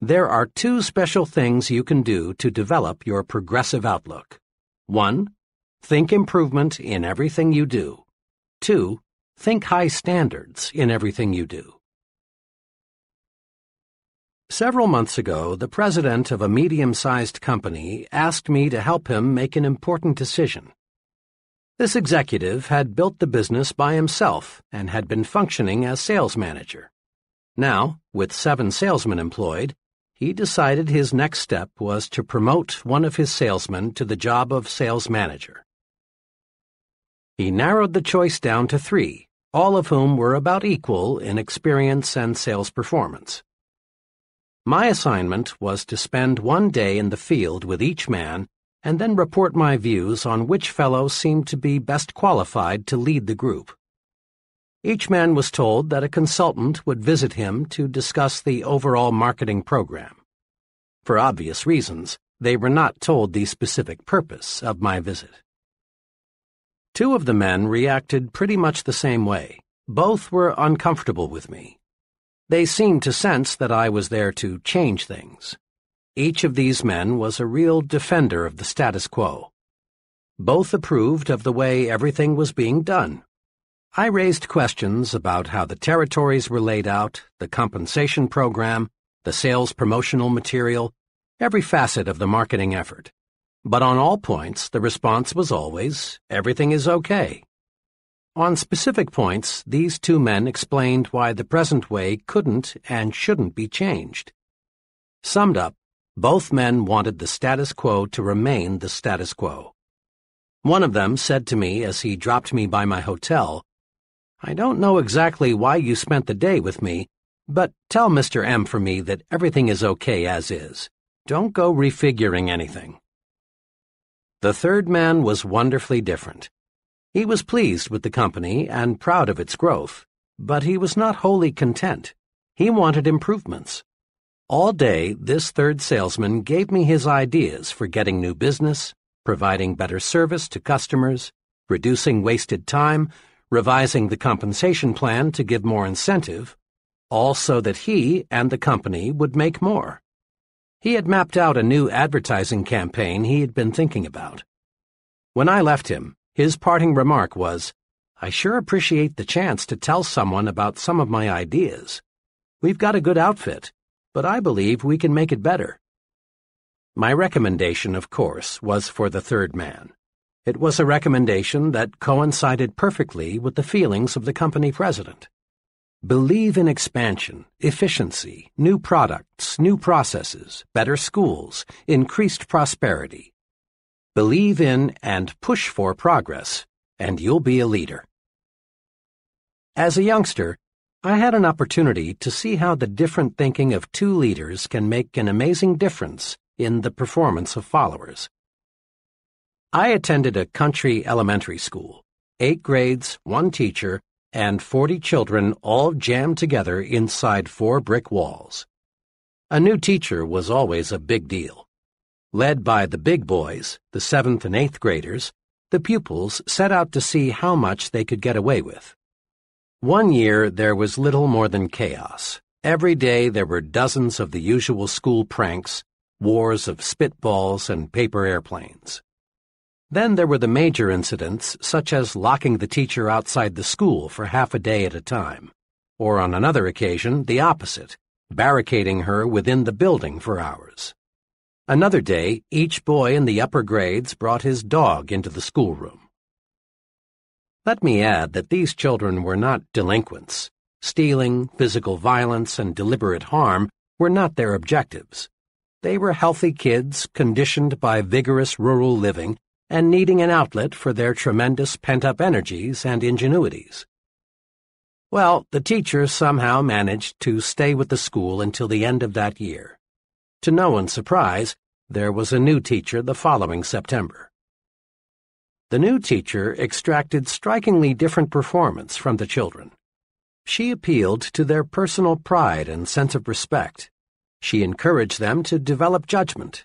There are two special things you can do to develop your progressive outlook. 1. Think improvement in everything you do. 2. Think high standards in everything you do. Several months ago, the president of a medium-sized company asked me to help him make an important decision. This executive had built the business by himself and had been functioning as sales manager. Now, with seven salesmen employed, he decided his next step was to promote one of his salesmen to the job of sales manager. He narrowed the choice down to three, all of whom were about equal in experience and sales performance. My assignment was to spend one day in the field with each man and then report my views on which fellow seemed to be best qualified to lead the group. Each man was told that a consultant would visit him to discuss the overall marketing program. For obvious reasons, they were not told the specific purpose of my visit. Two of the men reacted pretty much the same way. Both were uncomfortable with me. They seemed to sense that I was there to change things. Each of these men was a real defender of the status quo. Both approved of the way everything was being done. I raised questions about how the territories were laid out, the compensation program, the sales promotional material, every facet of the marketing effort. But on all points, the response was always, everything is okay. On specific points, these two men explained why the present way couldn't and shouldn't be changed. Summed up, both men wanted the status quo to remain the status quo. One of them said to me as he dropped me by my hotel, I don't know exactly why you spent the day with me, but tell Mr. M for me that everything is okay as is. Don't go refiguring anything. The third man was wonderfully different. He was pleased with the company and proud of its growth, but he was not wholly content. He wanted improvements. All day, this third salesman gave me his ideas for getting new business, providing better service to customers, reducing wasted time, revising the compensation plan to give more incentive, all so that he and the company would make more. He had mapped out a new advertising campaign he had been thinking about. When I left him, his parting remark was, I sure appreciate the chance to tell someone about some of my ideas. We've got a good outfit, but I believe we can make it better. My recommendation, of course, was for the third man. It was a recommendation that coincided perfectly with the feelings of the company president. Believe in expansion, efficiency, new products, new processes, better schools, increased prosperity, Believe in and push for progress, and you'll be a leader. As a youngster, I had an opportunity to see how the different thinking of two leaders can make an amazing difference in the performance of followers. I attended a country elementary school, eight grades, one teacher, and 40 children all jammed together inside four brick walls. A new teacher was always a big deal. Led by the big boys, the seventh and eighth graders, the pupils set out to see how much they could get away with. One year there was little more than chaos. Every day there were dozens of the usual school pranks, wars of spitballs and paper airplanes. Then there were the major incidents, such as locking the teacher outside the school for half a day at a time, or on another occasion, the opposite, barricading her within the building for hours. Another day, each boy in the upper grades brought his dog into the schoolroom. Let me add that these children were not delinquents. Stealing, physical violence, and deliberate harm were not their objectives. They were healthy kids, conditioned by vigorous rural living and needing an outlet for their tremendous pent-up energies and ingenuities. Well, the teacher somehow managed to stay with the school until the end of that year. To no one's surprise, there was a new teacher the following September. The new teacher extracted strikingly different performance from the children. She appealed to their personal pride and sense of respect. She encouraged them to develop judgment.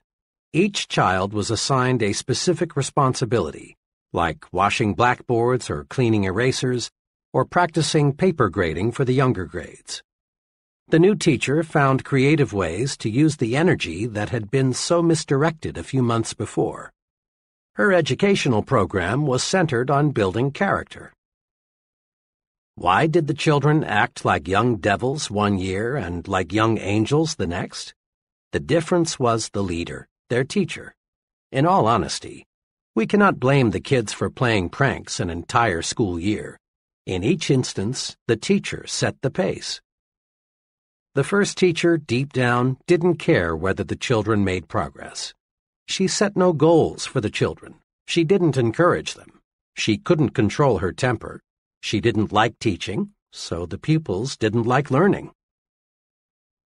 Each child was assigned a specific responsibility, like washing blackboards or cleaning erasers, or practicing paper grading for the younger grades. The new teacher found creative ways to use the energy that had been so misdirected a few months before. Her educational program was centered on building character. Why did the children act like young devils one year and like young angels the next? The difference was the leader, their teacher. In all honesty, we cannot blame the kids for playing pranks an entire school year. In each instance, the teacher set the pace. The first teacher, deep down, didn't care whether the children made progress. She set no goals for the children. She didn't encourage them. She couldn't control her temper. She didn't like teaching, so the pupils didn't like learning.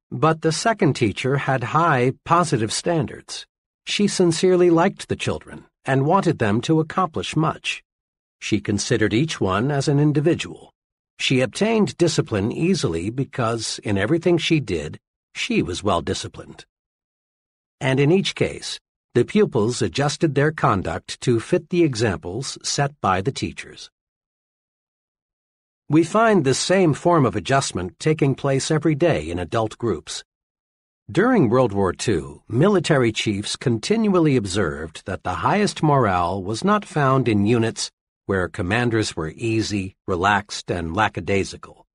But the second teacher had high, positive standards. She sincerely liked the children and wanted them to accomplish much. She considered each one as an individual. She obtained discipline easily because, in everything she did, she was well disciplined. And in each case, the pupils adjusted their conduct to fit the examples set by the teachers. We find this same form of adjustment taking place every day in adult groups. During World War II, military chiefs continually observed that the highest morale was not found in units where commanders were easy, relaxed, and lackadaisical.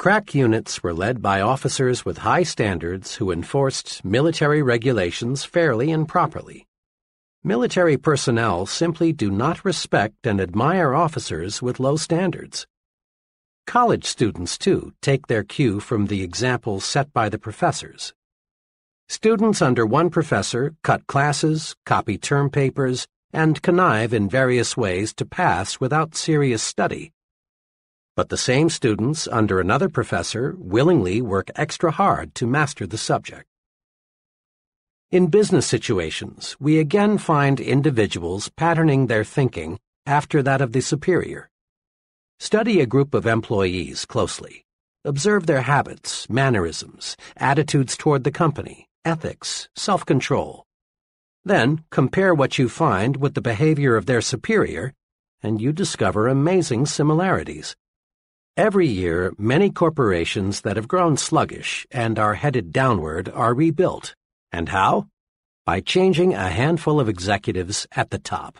Crack units were led by officers with high standards who enforced military regulations fairly and properly. Military personnel simply do not respect and admire officers with low standards. College students, too, take their cue from the examples set by the professors. Students under one professor cut classes, copy term papers, and connive in various ways to pass without serious study. But the same students under another professor willingly work extra hard to master the subject. In business situations, we again find individuals patterning their thinking after that of the superior. Study a group of employees closely. Observe their habits, mannerisms, attitudes toward the company, ethics, self-control, then compare what you find with the behavior of their superior, and you discover amazing similarities. Every year, many corporations that have grown sluggish and are headed downward are rebuilt. And how? By changing a handful of executives at the top.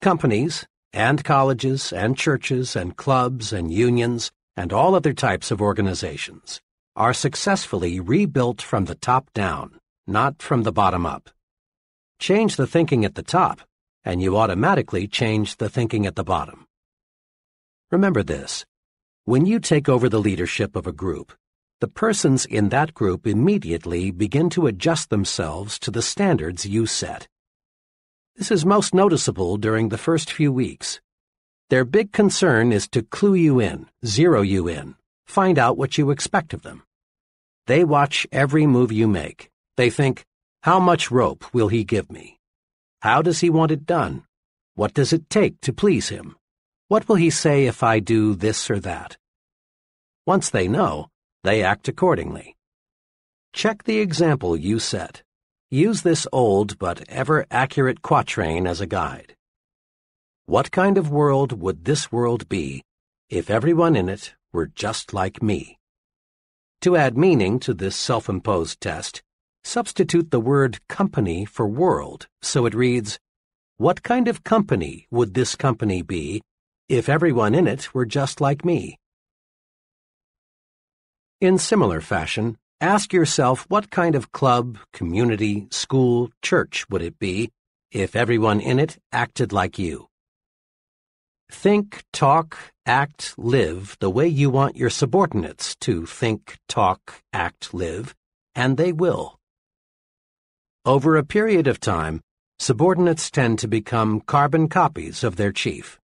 Companies, and colleges, and churches, and clubs, and unions, and all other types of organizations are successfully rebuilt from the top down, not from the bottom up. Change the thinking at the top, and you automatically change the thinking at the bottom. Remember this. When you take over the leadership of a group, the persons in that group immediately begin to adjust themselves to the standards you set. This is most noticeable during the first few weeks. Their big concern is to clue you in, zero you in, find out what you expect of them. They watch every move you make. They think, how much rope will he give me? How does he want it done? What does it take to please him? What will he say if I do this or that? Once they know, they act accordingly. Check the example you set. Use this old but ever accurate quatrain as a guide. What kind of world would this world be if everyone in it were just like me? To add meaning to this self-imposed test, Substitute the word company for world, so it reads, What kind of company would this company be if everyone in it were just like me? In similar fashion, ask yourself what kind of club, community, school, church would it be if everyone in it acted like you? Think, talk, act, live the way you want your subordinates to think, talk, act, live, and they will. Over a period of time, subordinates tend to become carbon copies of their chief.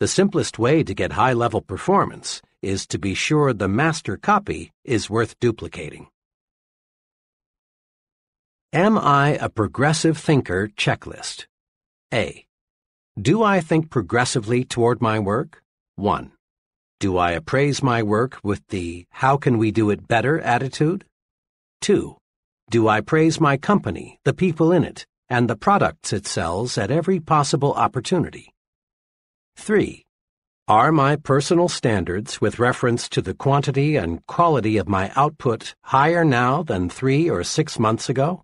The simplest way to get high-level performance is to be sure the master copy is worth duplicating. Am I a progressive thinker checklist? A. Do I think progressively toward my work? 1. Do I appraise my work with the how can we do it better attitude? 2. Do I praise my company, the people in it, and the products it sells at every possible opportunity? 3. Are my personal standards with reference to the quantity and quality of my output higher now than three or six months ago?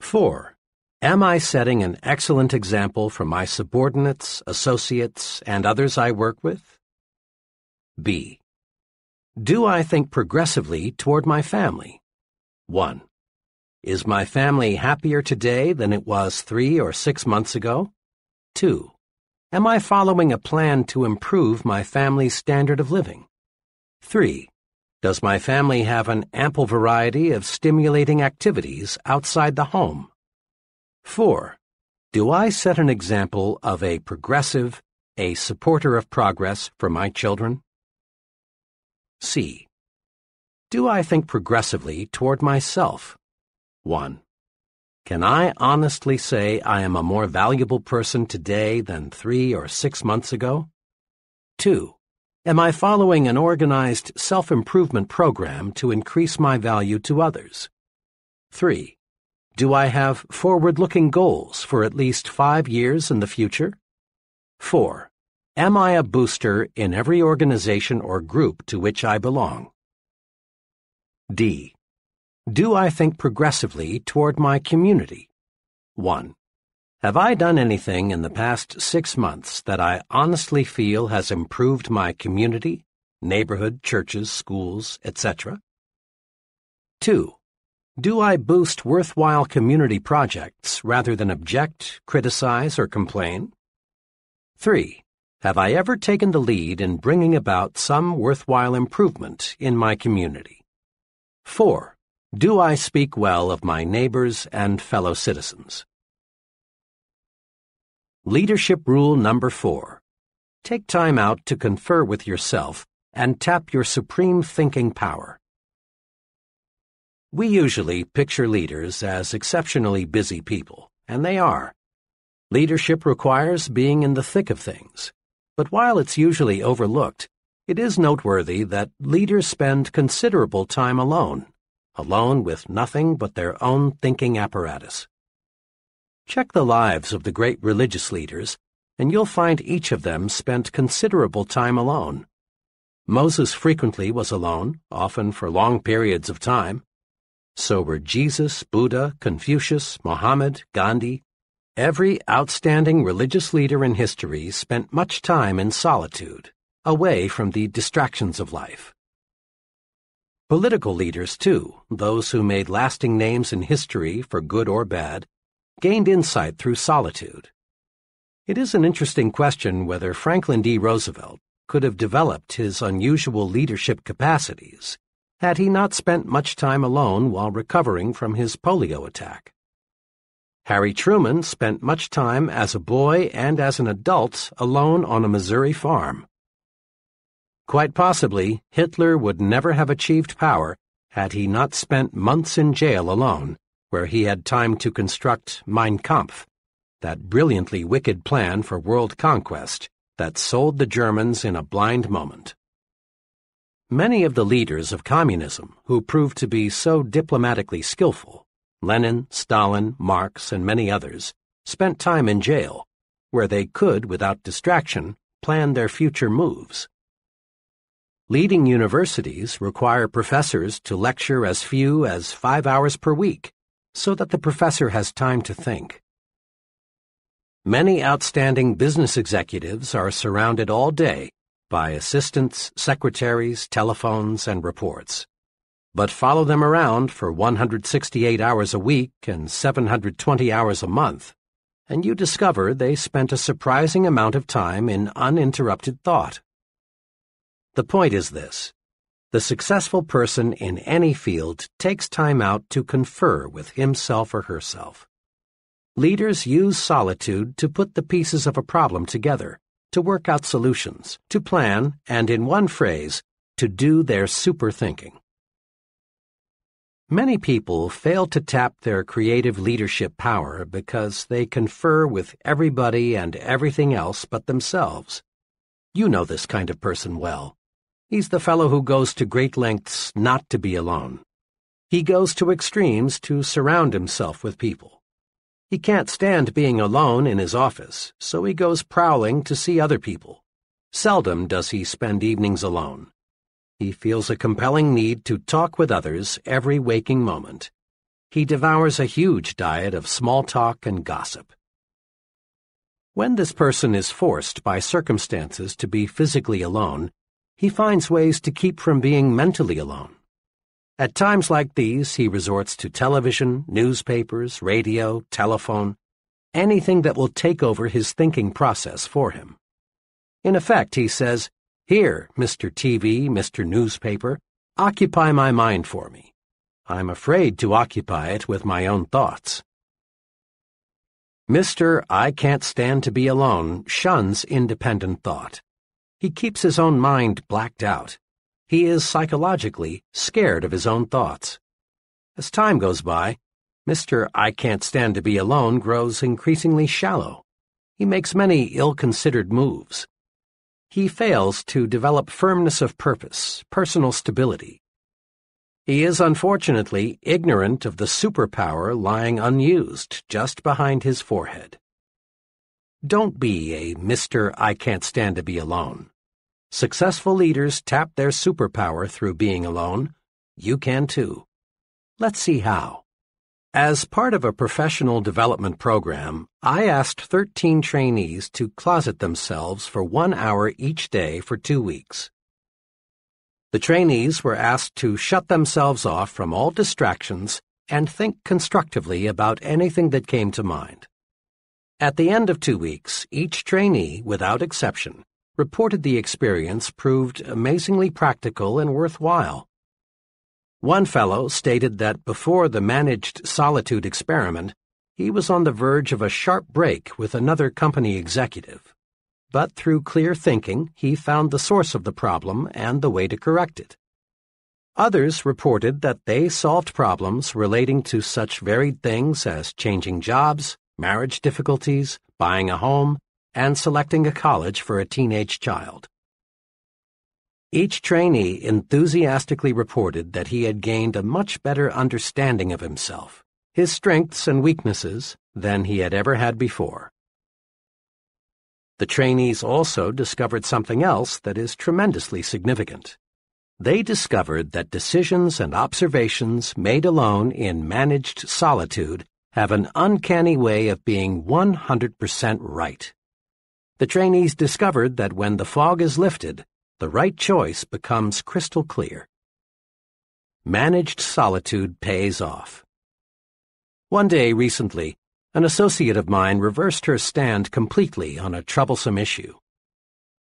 4. Am I setting an excellent example for my subordinates, associates, and others I work with? B. Do I think progressively toward my family? 1. Is my family happier today than it was three or six months ago? 2. Am I following a plan to improve my family's standard of living? 3. Does my family have an ample variety of stimulating activities outside the home? 4. Do I set an example of a progressive, a supporter of progress for my children? C. Do I think progressively toward myself? 1. Can I honestly say I am a more valuable person today than three or six months ago? 2. Am I following an organized self-improvement program to increase my value to others? 3. Do I have forward-looking goals for at least five years in the future? 4. Am I a booster in every organization or group to which I belong? D. Do I think progressively toward my community? 1. Have I done anything in the past six months that I honestly feel has improved my community, neighborhood, churches, schools, etc.? 2. Do I boost worthwhile community projects rather than object, criticize, or complain? 3. Have I ever taken the lead in bringing about some worthwhile improvement in my community? 4. Do I speak well of my neighbors and fellow citizens? Leadership Rule Number 4. Take time out to confer with yourself and tap your supreme thinking power. We usually picture leaders as exceptionally busy people, and they are. Leadership requires being in the thick of things. But while it's usually overlooked, it is noteworthy that leaders spend considerable time alone alone with nothing but their own thinking apparatus. Check the lives of the great religious leaders, and you'll find each of them spent considerable time alone. Moses frequently was alone, often for long periods of time. So were Jesus, Buddha, Confucius, Mohammed, Gandhi. Every outstanding religious leader in history spent much time in solitude, away from the distractions of life. Political leaders, too, those who made lasting names in history for good or bad, gained insight through solitude. It is an interesting question whether Franklin D. Roosevelt could have developed his unusual leadership capacities had he not spent much time alone while recovering from his polio attack. Harry Truman spent much time as a boy and as an adult alone on a Missouri farm. Quite possibly, Hitler would never have achieved power had he not spent months in jail alone, where he had time to construct Mein Kampf, that brilliantly wicked plan for world conquest that sold the Germans in a blind moment. Many of the leaders of communism who proved to be so diplomatically skillful, Lenin, Stalin, Marx, and many others, spent time in jail, where they could, without distraction, plan their future moves. Leading universities require professors to lecture as few as five hours per week so that the professor has time to think. Many outstanding business executives are surrounded all day by assistants, secretaries, telephones, and reports. But follow them around for 168 hours a week and 720 hours a month, and you discover they spent a surprising amount of time in uninterrupted thought. The point is this. The successful person in any field takes time out to confer with himself or herself. Leaders use solitude to put the pieces of a problem together, to work out solutions, to plan, and in one phrase, to do their super thinking. Many people fail to tap their creative leadership power because they confer with everybody and everything else but themselves. You know this kind of person well. He's the fellow who goes to great lengths not to be alone. He goes to extremes to surround himself with people. He can't stand being alone in his office, so he goes prowling to see other people. Seldom does he spend evenings alone. He feels a compelling need to talk with others every waking moment. He devours a huge diet of small talk and gossip. When this person is forced by circumstances to be physically alone, he finds ways to keep from being mentally alone. At times like these, he resorts to television, newspapers, radio, telephone, anything that will take over his thinking process for him. In effect, he says, here, Mr. TV, Mr. Newspaper, occupy my mind for me. I'm afraid to occupy it with my own thoughts. Mr. I Can't Stand to Be Alone shuns independent thought. He keeps his own mind blacked out. He is psychologically scared of his own thoughts. As time goes by, Mr. I Can't Stand to Be Alone grows increasingly shallow. He makes many ill-considered moves he fails to develop firmness of purpose, personal stability. He is unfortunately ignorant of the superpower lying unused just behind his forehead. Don't be a Mr. I can't stand to be alone. Successful leaders tap their superpower through being alone. You can too. Let's see how. As part of a professional development program, I asked 13 trainees to closet themselves for one hour each day for two weeks. The trainees were asked to shut themselves off from all distractions and think constructively about anything that came to mind. At the end of two weeks, each trainee, without exception, reported the experience proved amazingly practical and worthwhile. One fellow stated that before the managed solitude experiment, he was on the verge of a sharp break with another company executive. But through clear thinking, he found the source of the problem and the way to correct it. Others reported that they solved problems relating to such varied things as changing jobs, marriage difficulties, buying a home, and selecting a college for a teenage child. Each trainee enthusiastically reported that he had gained a much better understanding of himself, his strengths and weaknesses, than he had ever had before. The trainees also discovered something else that is tremendously significant. They discovered that decisions and observations made alone in managed solitude have an uncanny way of being 100% right. The trainees discovered that when the fog is lifted, the right choice becomes crystal clear. Managed solitude pays off. One day recently, an associate of mine reversed her stand completely on a troublesome issue.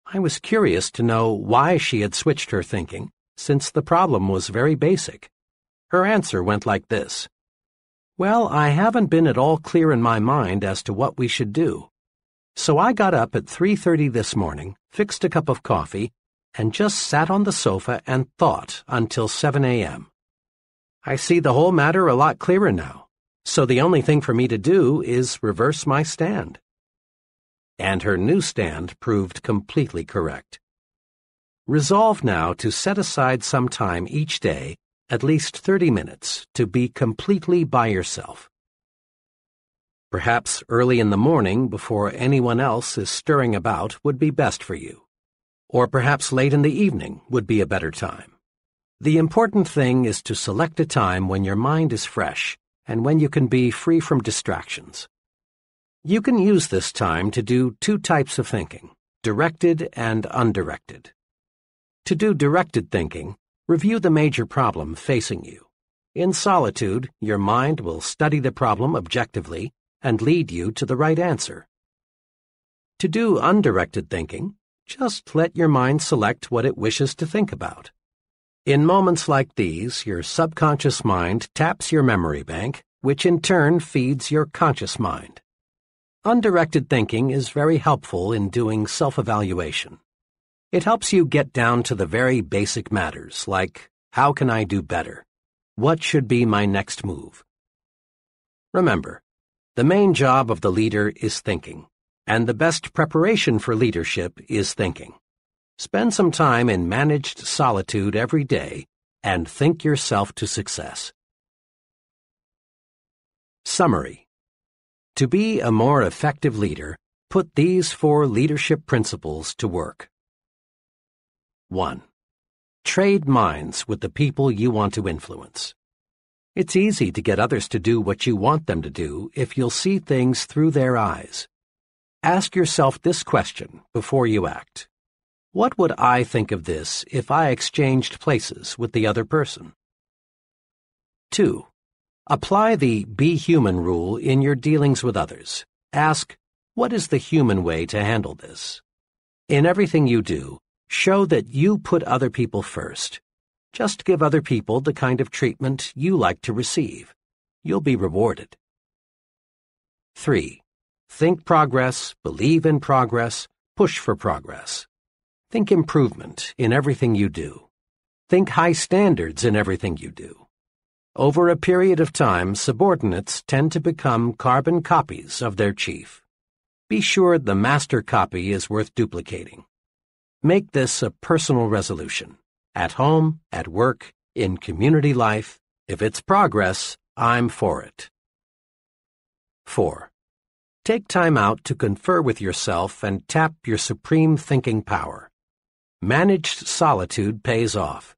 I was curious to know why she had switched her thinking, since the problem was very basic. Her answer went like this. Well, I haven't been at all clear in my mind as to what we should do. So I got up at 3.30 this morning, fixed a cup of coffee, and just sat on the sofa and thought until 7 a.m. I see the whole matter a lot clearer now, so the only thing for me to do is reverse my stand. And her new stand proved completely correct. Resolve now to set aside some time each day, at least 30 minutes, to be completely by yourself. Perhaps early in the morning before anyone else is stirring about would be best for you or perhaps late in the evening would be a better time. The important thing is to select a time when your mind is fresh and when you can be free from distractions. You can use this time to do two types of thinking, directed and undirected. To do directed thinking, review the major problem facing you. In solitude, your mind will study the problem objectively and lead you to the right answer. To do undirected thinking, just let your mind select what it wishes to think about. In moments like these, your subconscious mind taps your memory bank, which in turn feeds your conscious mind. Undirected thinking is very helpful in doing self-evaluation. It helps you get down to the very basic matters like, how can I do better? What should be my next move? Remember, the main job of the leader is thinking, and the best preparation for leadership is thinking. Spend some time in managed solitude every day and think yourself to success. Summary To be a more effective leader, put these four leadership principles to work. 1. Trade minds with the people you want to influence. It's easy to get others to do what you want them to do if you'll see things through their eyes. Ask yourself this question before you act. What would I think of this if I exchanged places with the other person? 2. Apply the be human rule in your dealings with others. Ask, what is the human way to handle this? In everything you do, Show that you put other people first. Just give other people the kind of treatment you like to receive. You'll be rewarded. 3. Think progress, believe in progress, push for progress. Think improvement in everything you do. Think high standards in everything you do. Over a period of time, subordinates tend to become carbon copies of their chief. Be sure the master copy is worth duplicating. Make this a personal resolution. At home, at work, in community life, if it's progress, I'm for it. 4. Take time out to confer with yourself and tap your supreme thinking power. Managed solitude pays off.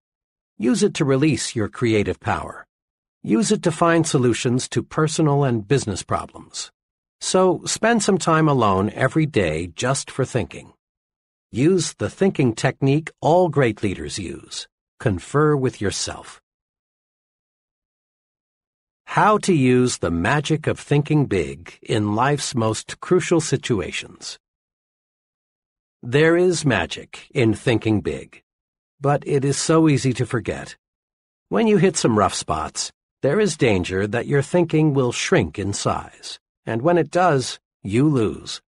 Use it to release your creative power. Use it to find solutions to personal and business problems. So spend some time alone every day just for thinking. Use the thinking technique all great leaders use. Confer with yourself. How to use the magic of thinking big in life's most crucial situations. There is magic in thinking big, but it is so easy to forget. When you hit some rough spots, there is danger that your thinking will shrink in size, and when it does, you lose.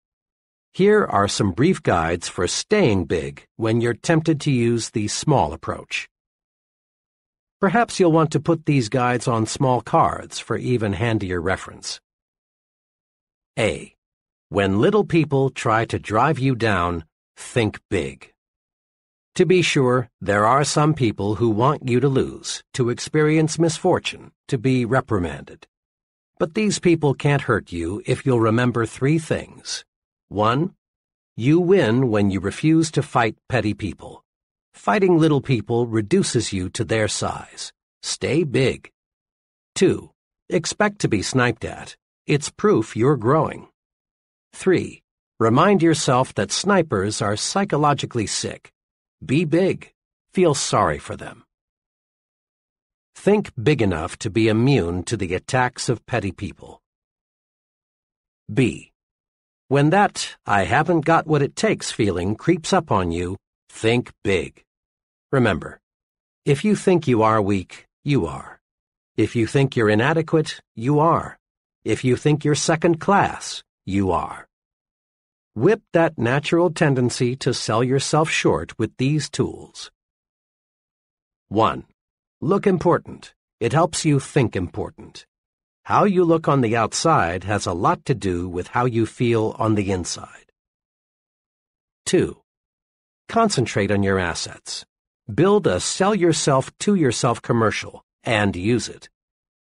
Here are some brief guides for staying big when you're tempted to use the small approach. Perhaps you'll want to put these guides on small cards for even handier reference. A. When little people try to drive you down, think big. To be sure, there are some people who want you to lose, to experience misfortune, to be reprimanded. But these people can't hurt you if you'll remember three things. 1. You win when you refuse to fight petty people. Fighting little people reduces you to their size. Stay big. 2. Expect to be sniped at. It's proof you're growing. 3. Remind yourself that snipers are psychologically sick. Be big. Feel sorry for them. Think big enough to be immune to the attacks of petty people. B. When that I haven't got what it takes feeling creeps up on you, think big. Remember, if you think you are weak, you are. If you think you're inadequate, you are. If you think you're second class, you are. Whip that natural tendency to sell yourself short with these tools. 1. Look important. It helps you think important. How you look on the outside has a lot to do with how you feel on the inside. 2. Concentrate on your assets. Build a sell yourself to yourself commercial and use it.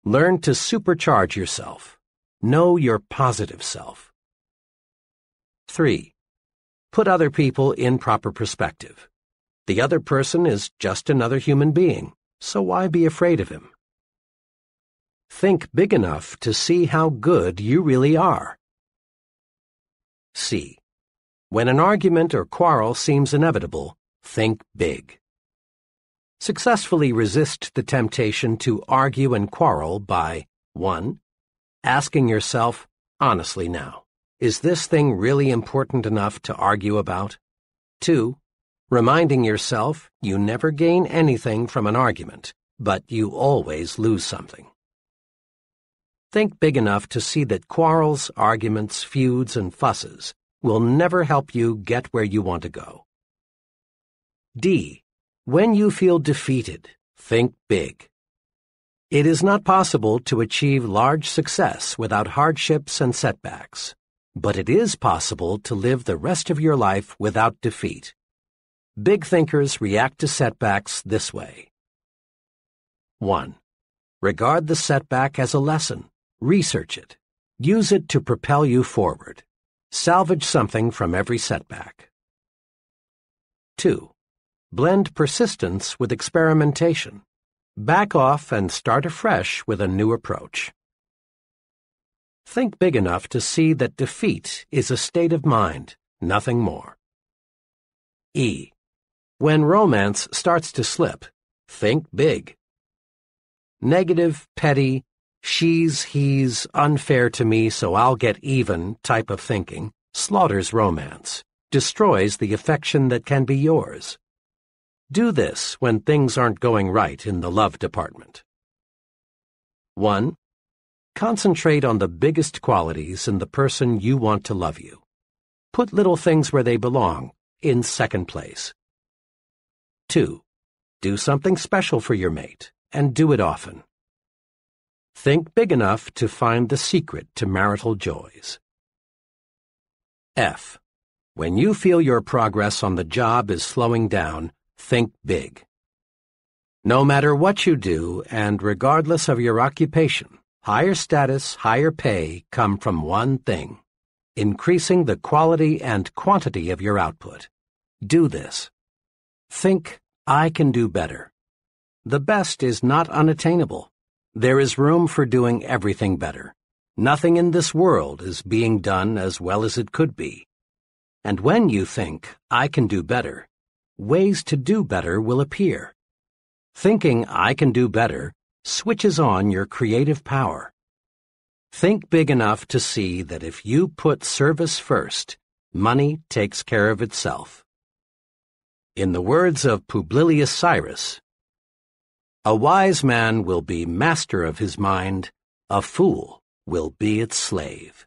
Learn to supercharge yourself. Know your positive self. 3. Put other people in proper perspective. The other person is just another human being, so why be afraid of him? Think big enough to see how good you really are. C. When an argument or quarrel seems inevitable, think big. Successfully resist the temptation to argue and quarrel by 1. Asking yourself, honestly now, is this thing really important enough to argue about? 2. reminding yourself you never gain anything from an argument, but you always lose something. Think big enough to see that quarrels, arguments, feuds, and fusses will never help you get where you want to go. D. When you feel defeated, think big. It is not possible to achieve large success without hardships and setbacks, but it is possible to live the rest of your life without defeat. Big thinkers react to setbacks this way. 1. Regard the setback as a lesson. Research it. Use it to propel you forward. Salvage something from every setback. 2. Blend persistence with experimentation. Back off and start afresh with a new approach. Think big enough to see that defeat is a state of mind, nothing more. E. When romance starts to slip, think big. Negative, petty, she's, he's, unfair to me so I'll get even type of thinking slaughters romance, destroys the affection that can be yours. Do this when things aren't going right in the love department. 1. Concentrate on the biggest qualities in the person you want to love you. Put little things where they belong, in second place. 2. Do something special for your mate, and do it often. Think big enough to find the secret to marital joys. F. When you feel your progress on the job is slowing down, Think big. No matter what you do, and regardless of your occupation, higher status, higher pay come from one thing increasing the quality and quantity of your output. Do this. Think, I can do better. The best is not unattainable. There is room for doing everything better. Nothing in this world is being done as well as it could be. And when you think, I can do better, ways to do better will appear. Thinking I can do better switches on your creative power. Think big enough to see that if you put service first, money takes care of itself. In the words of Publilius Syrus, a wise man will be master of his mind, a fool will be its slave.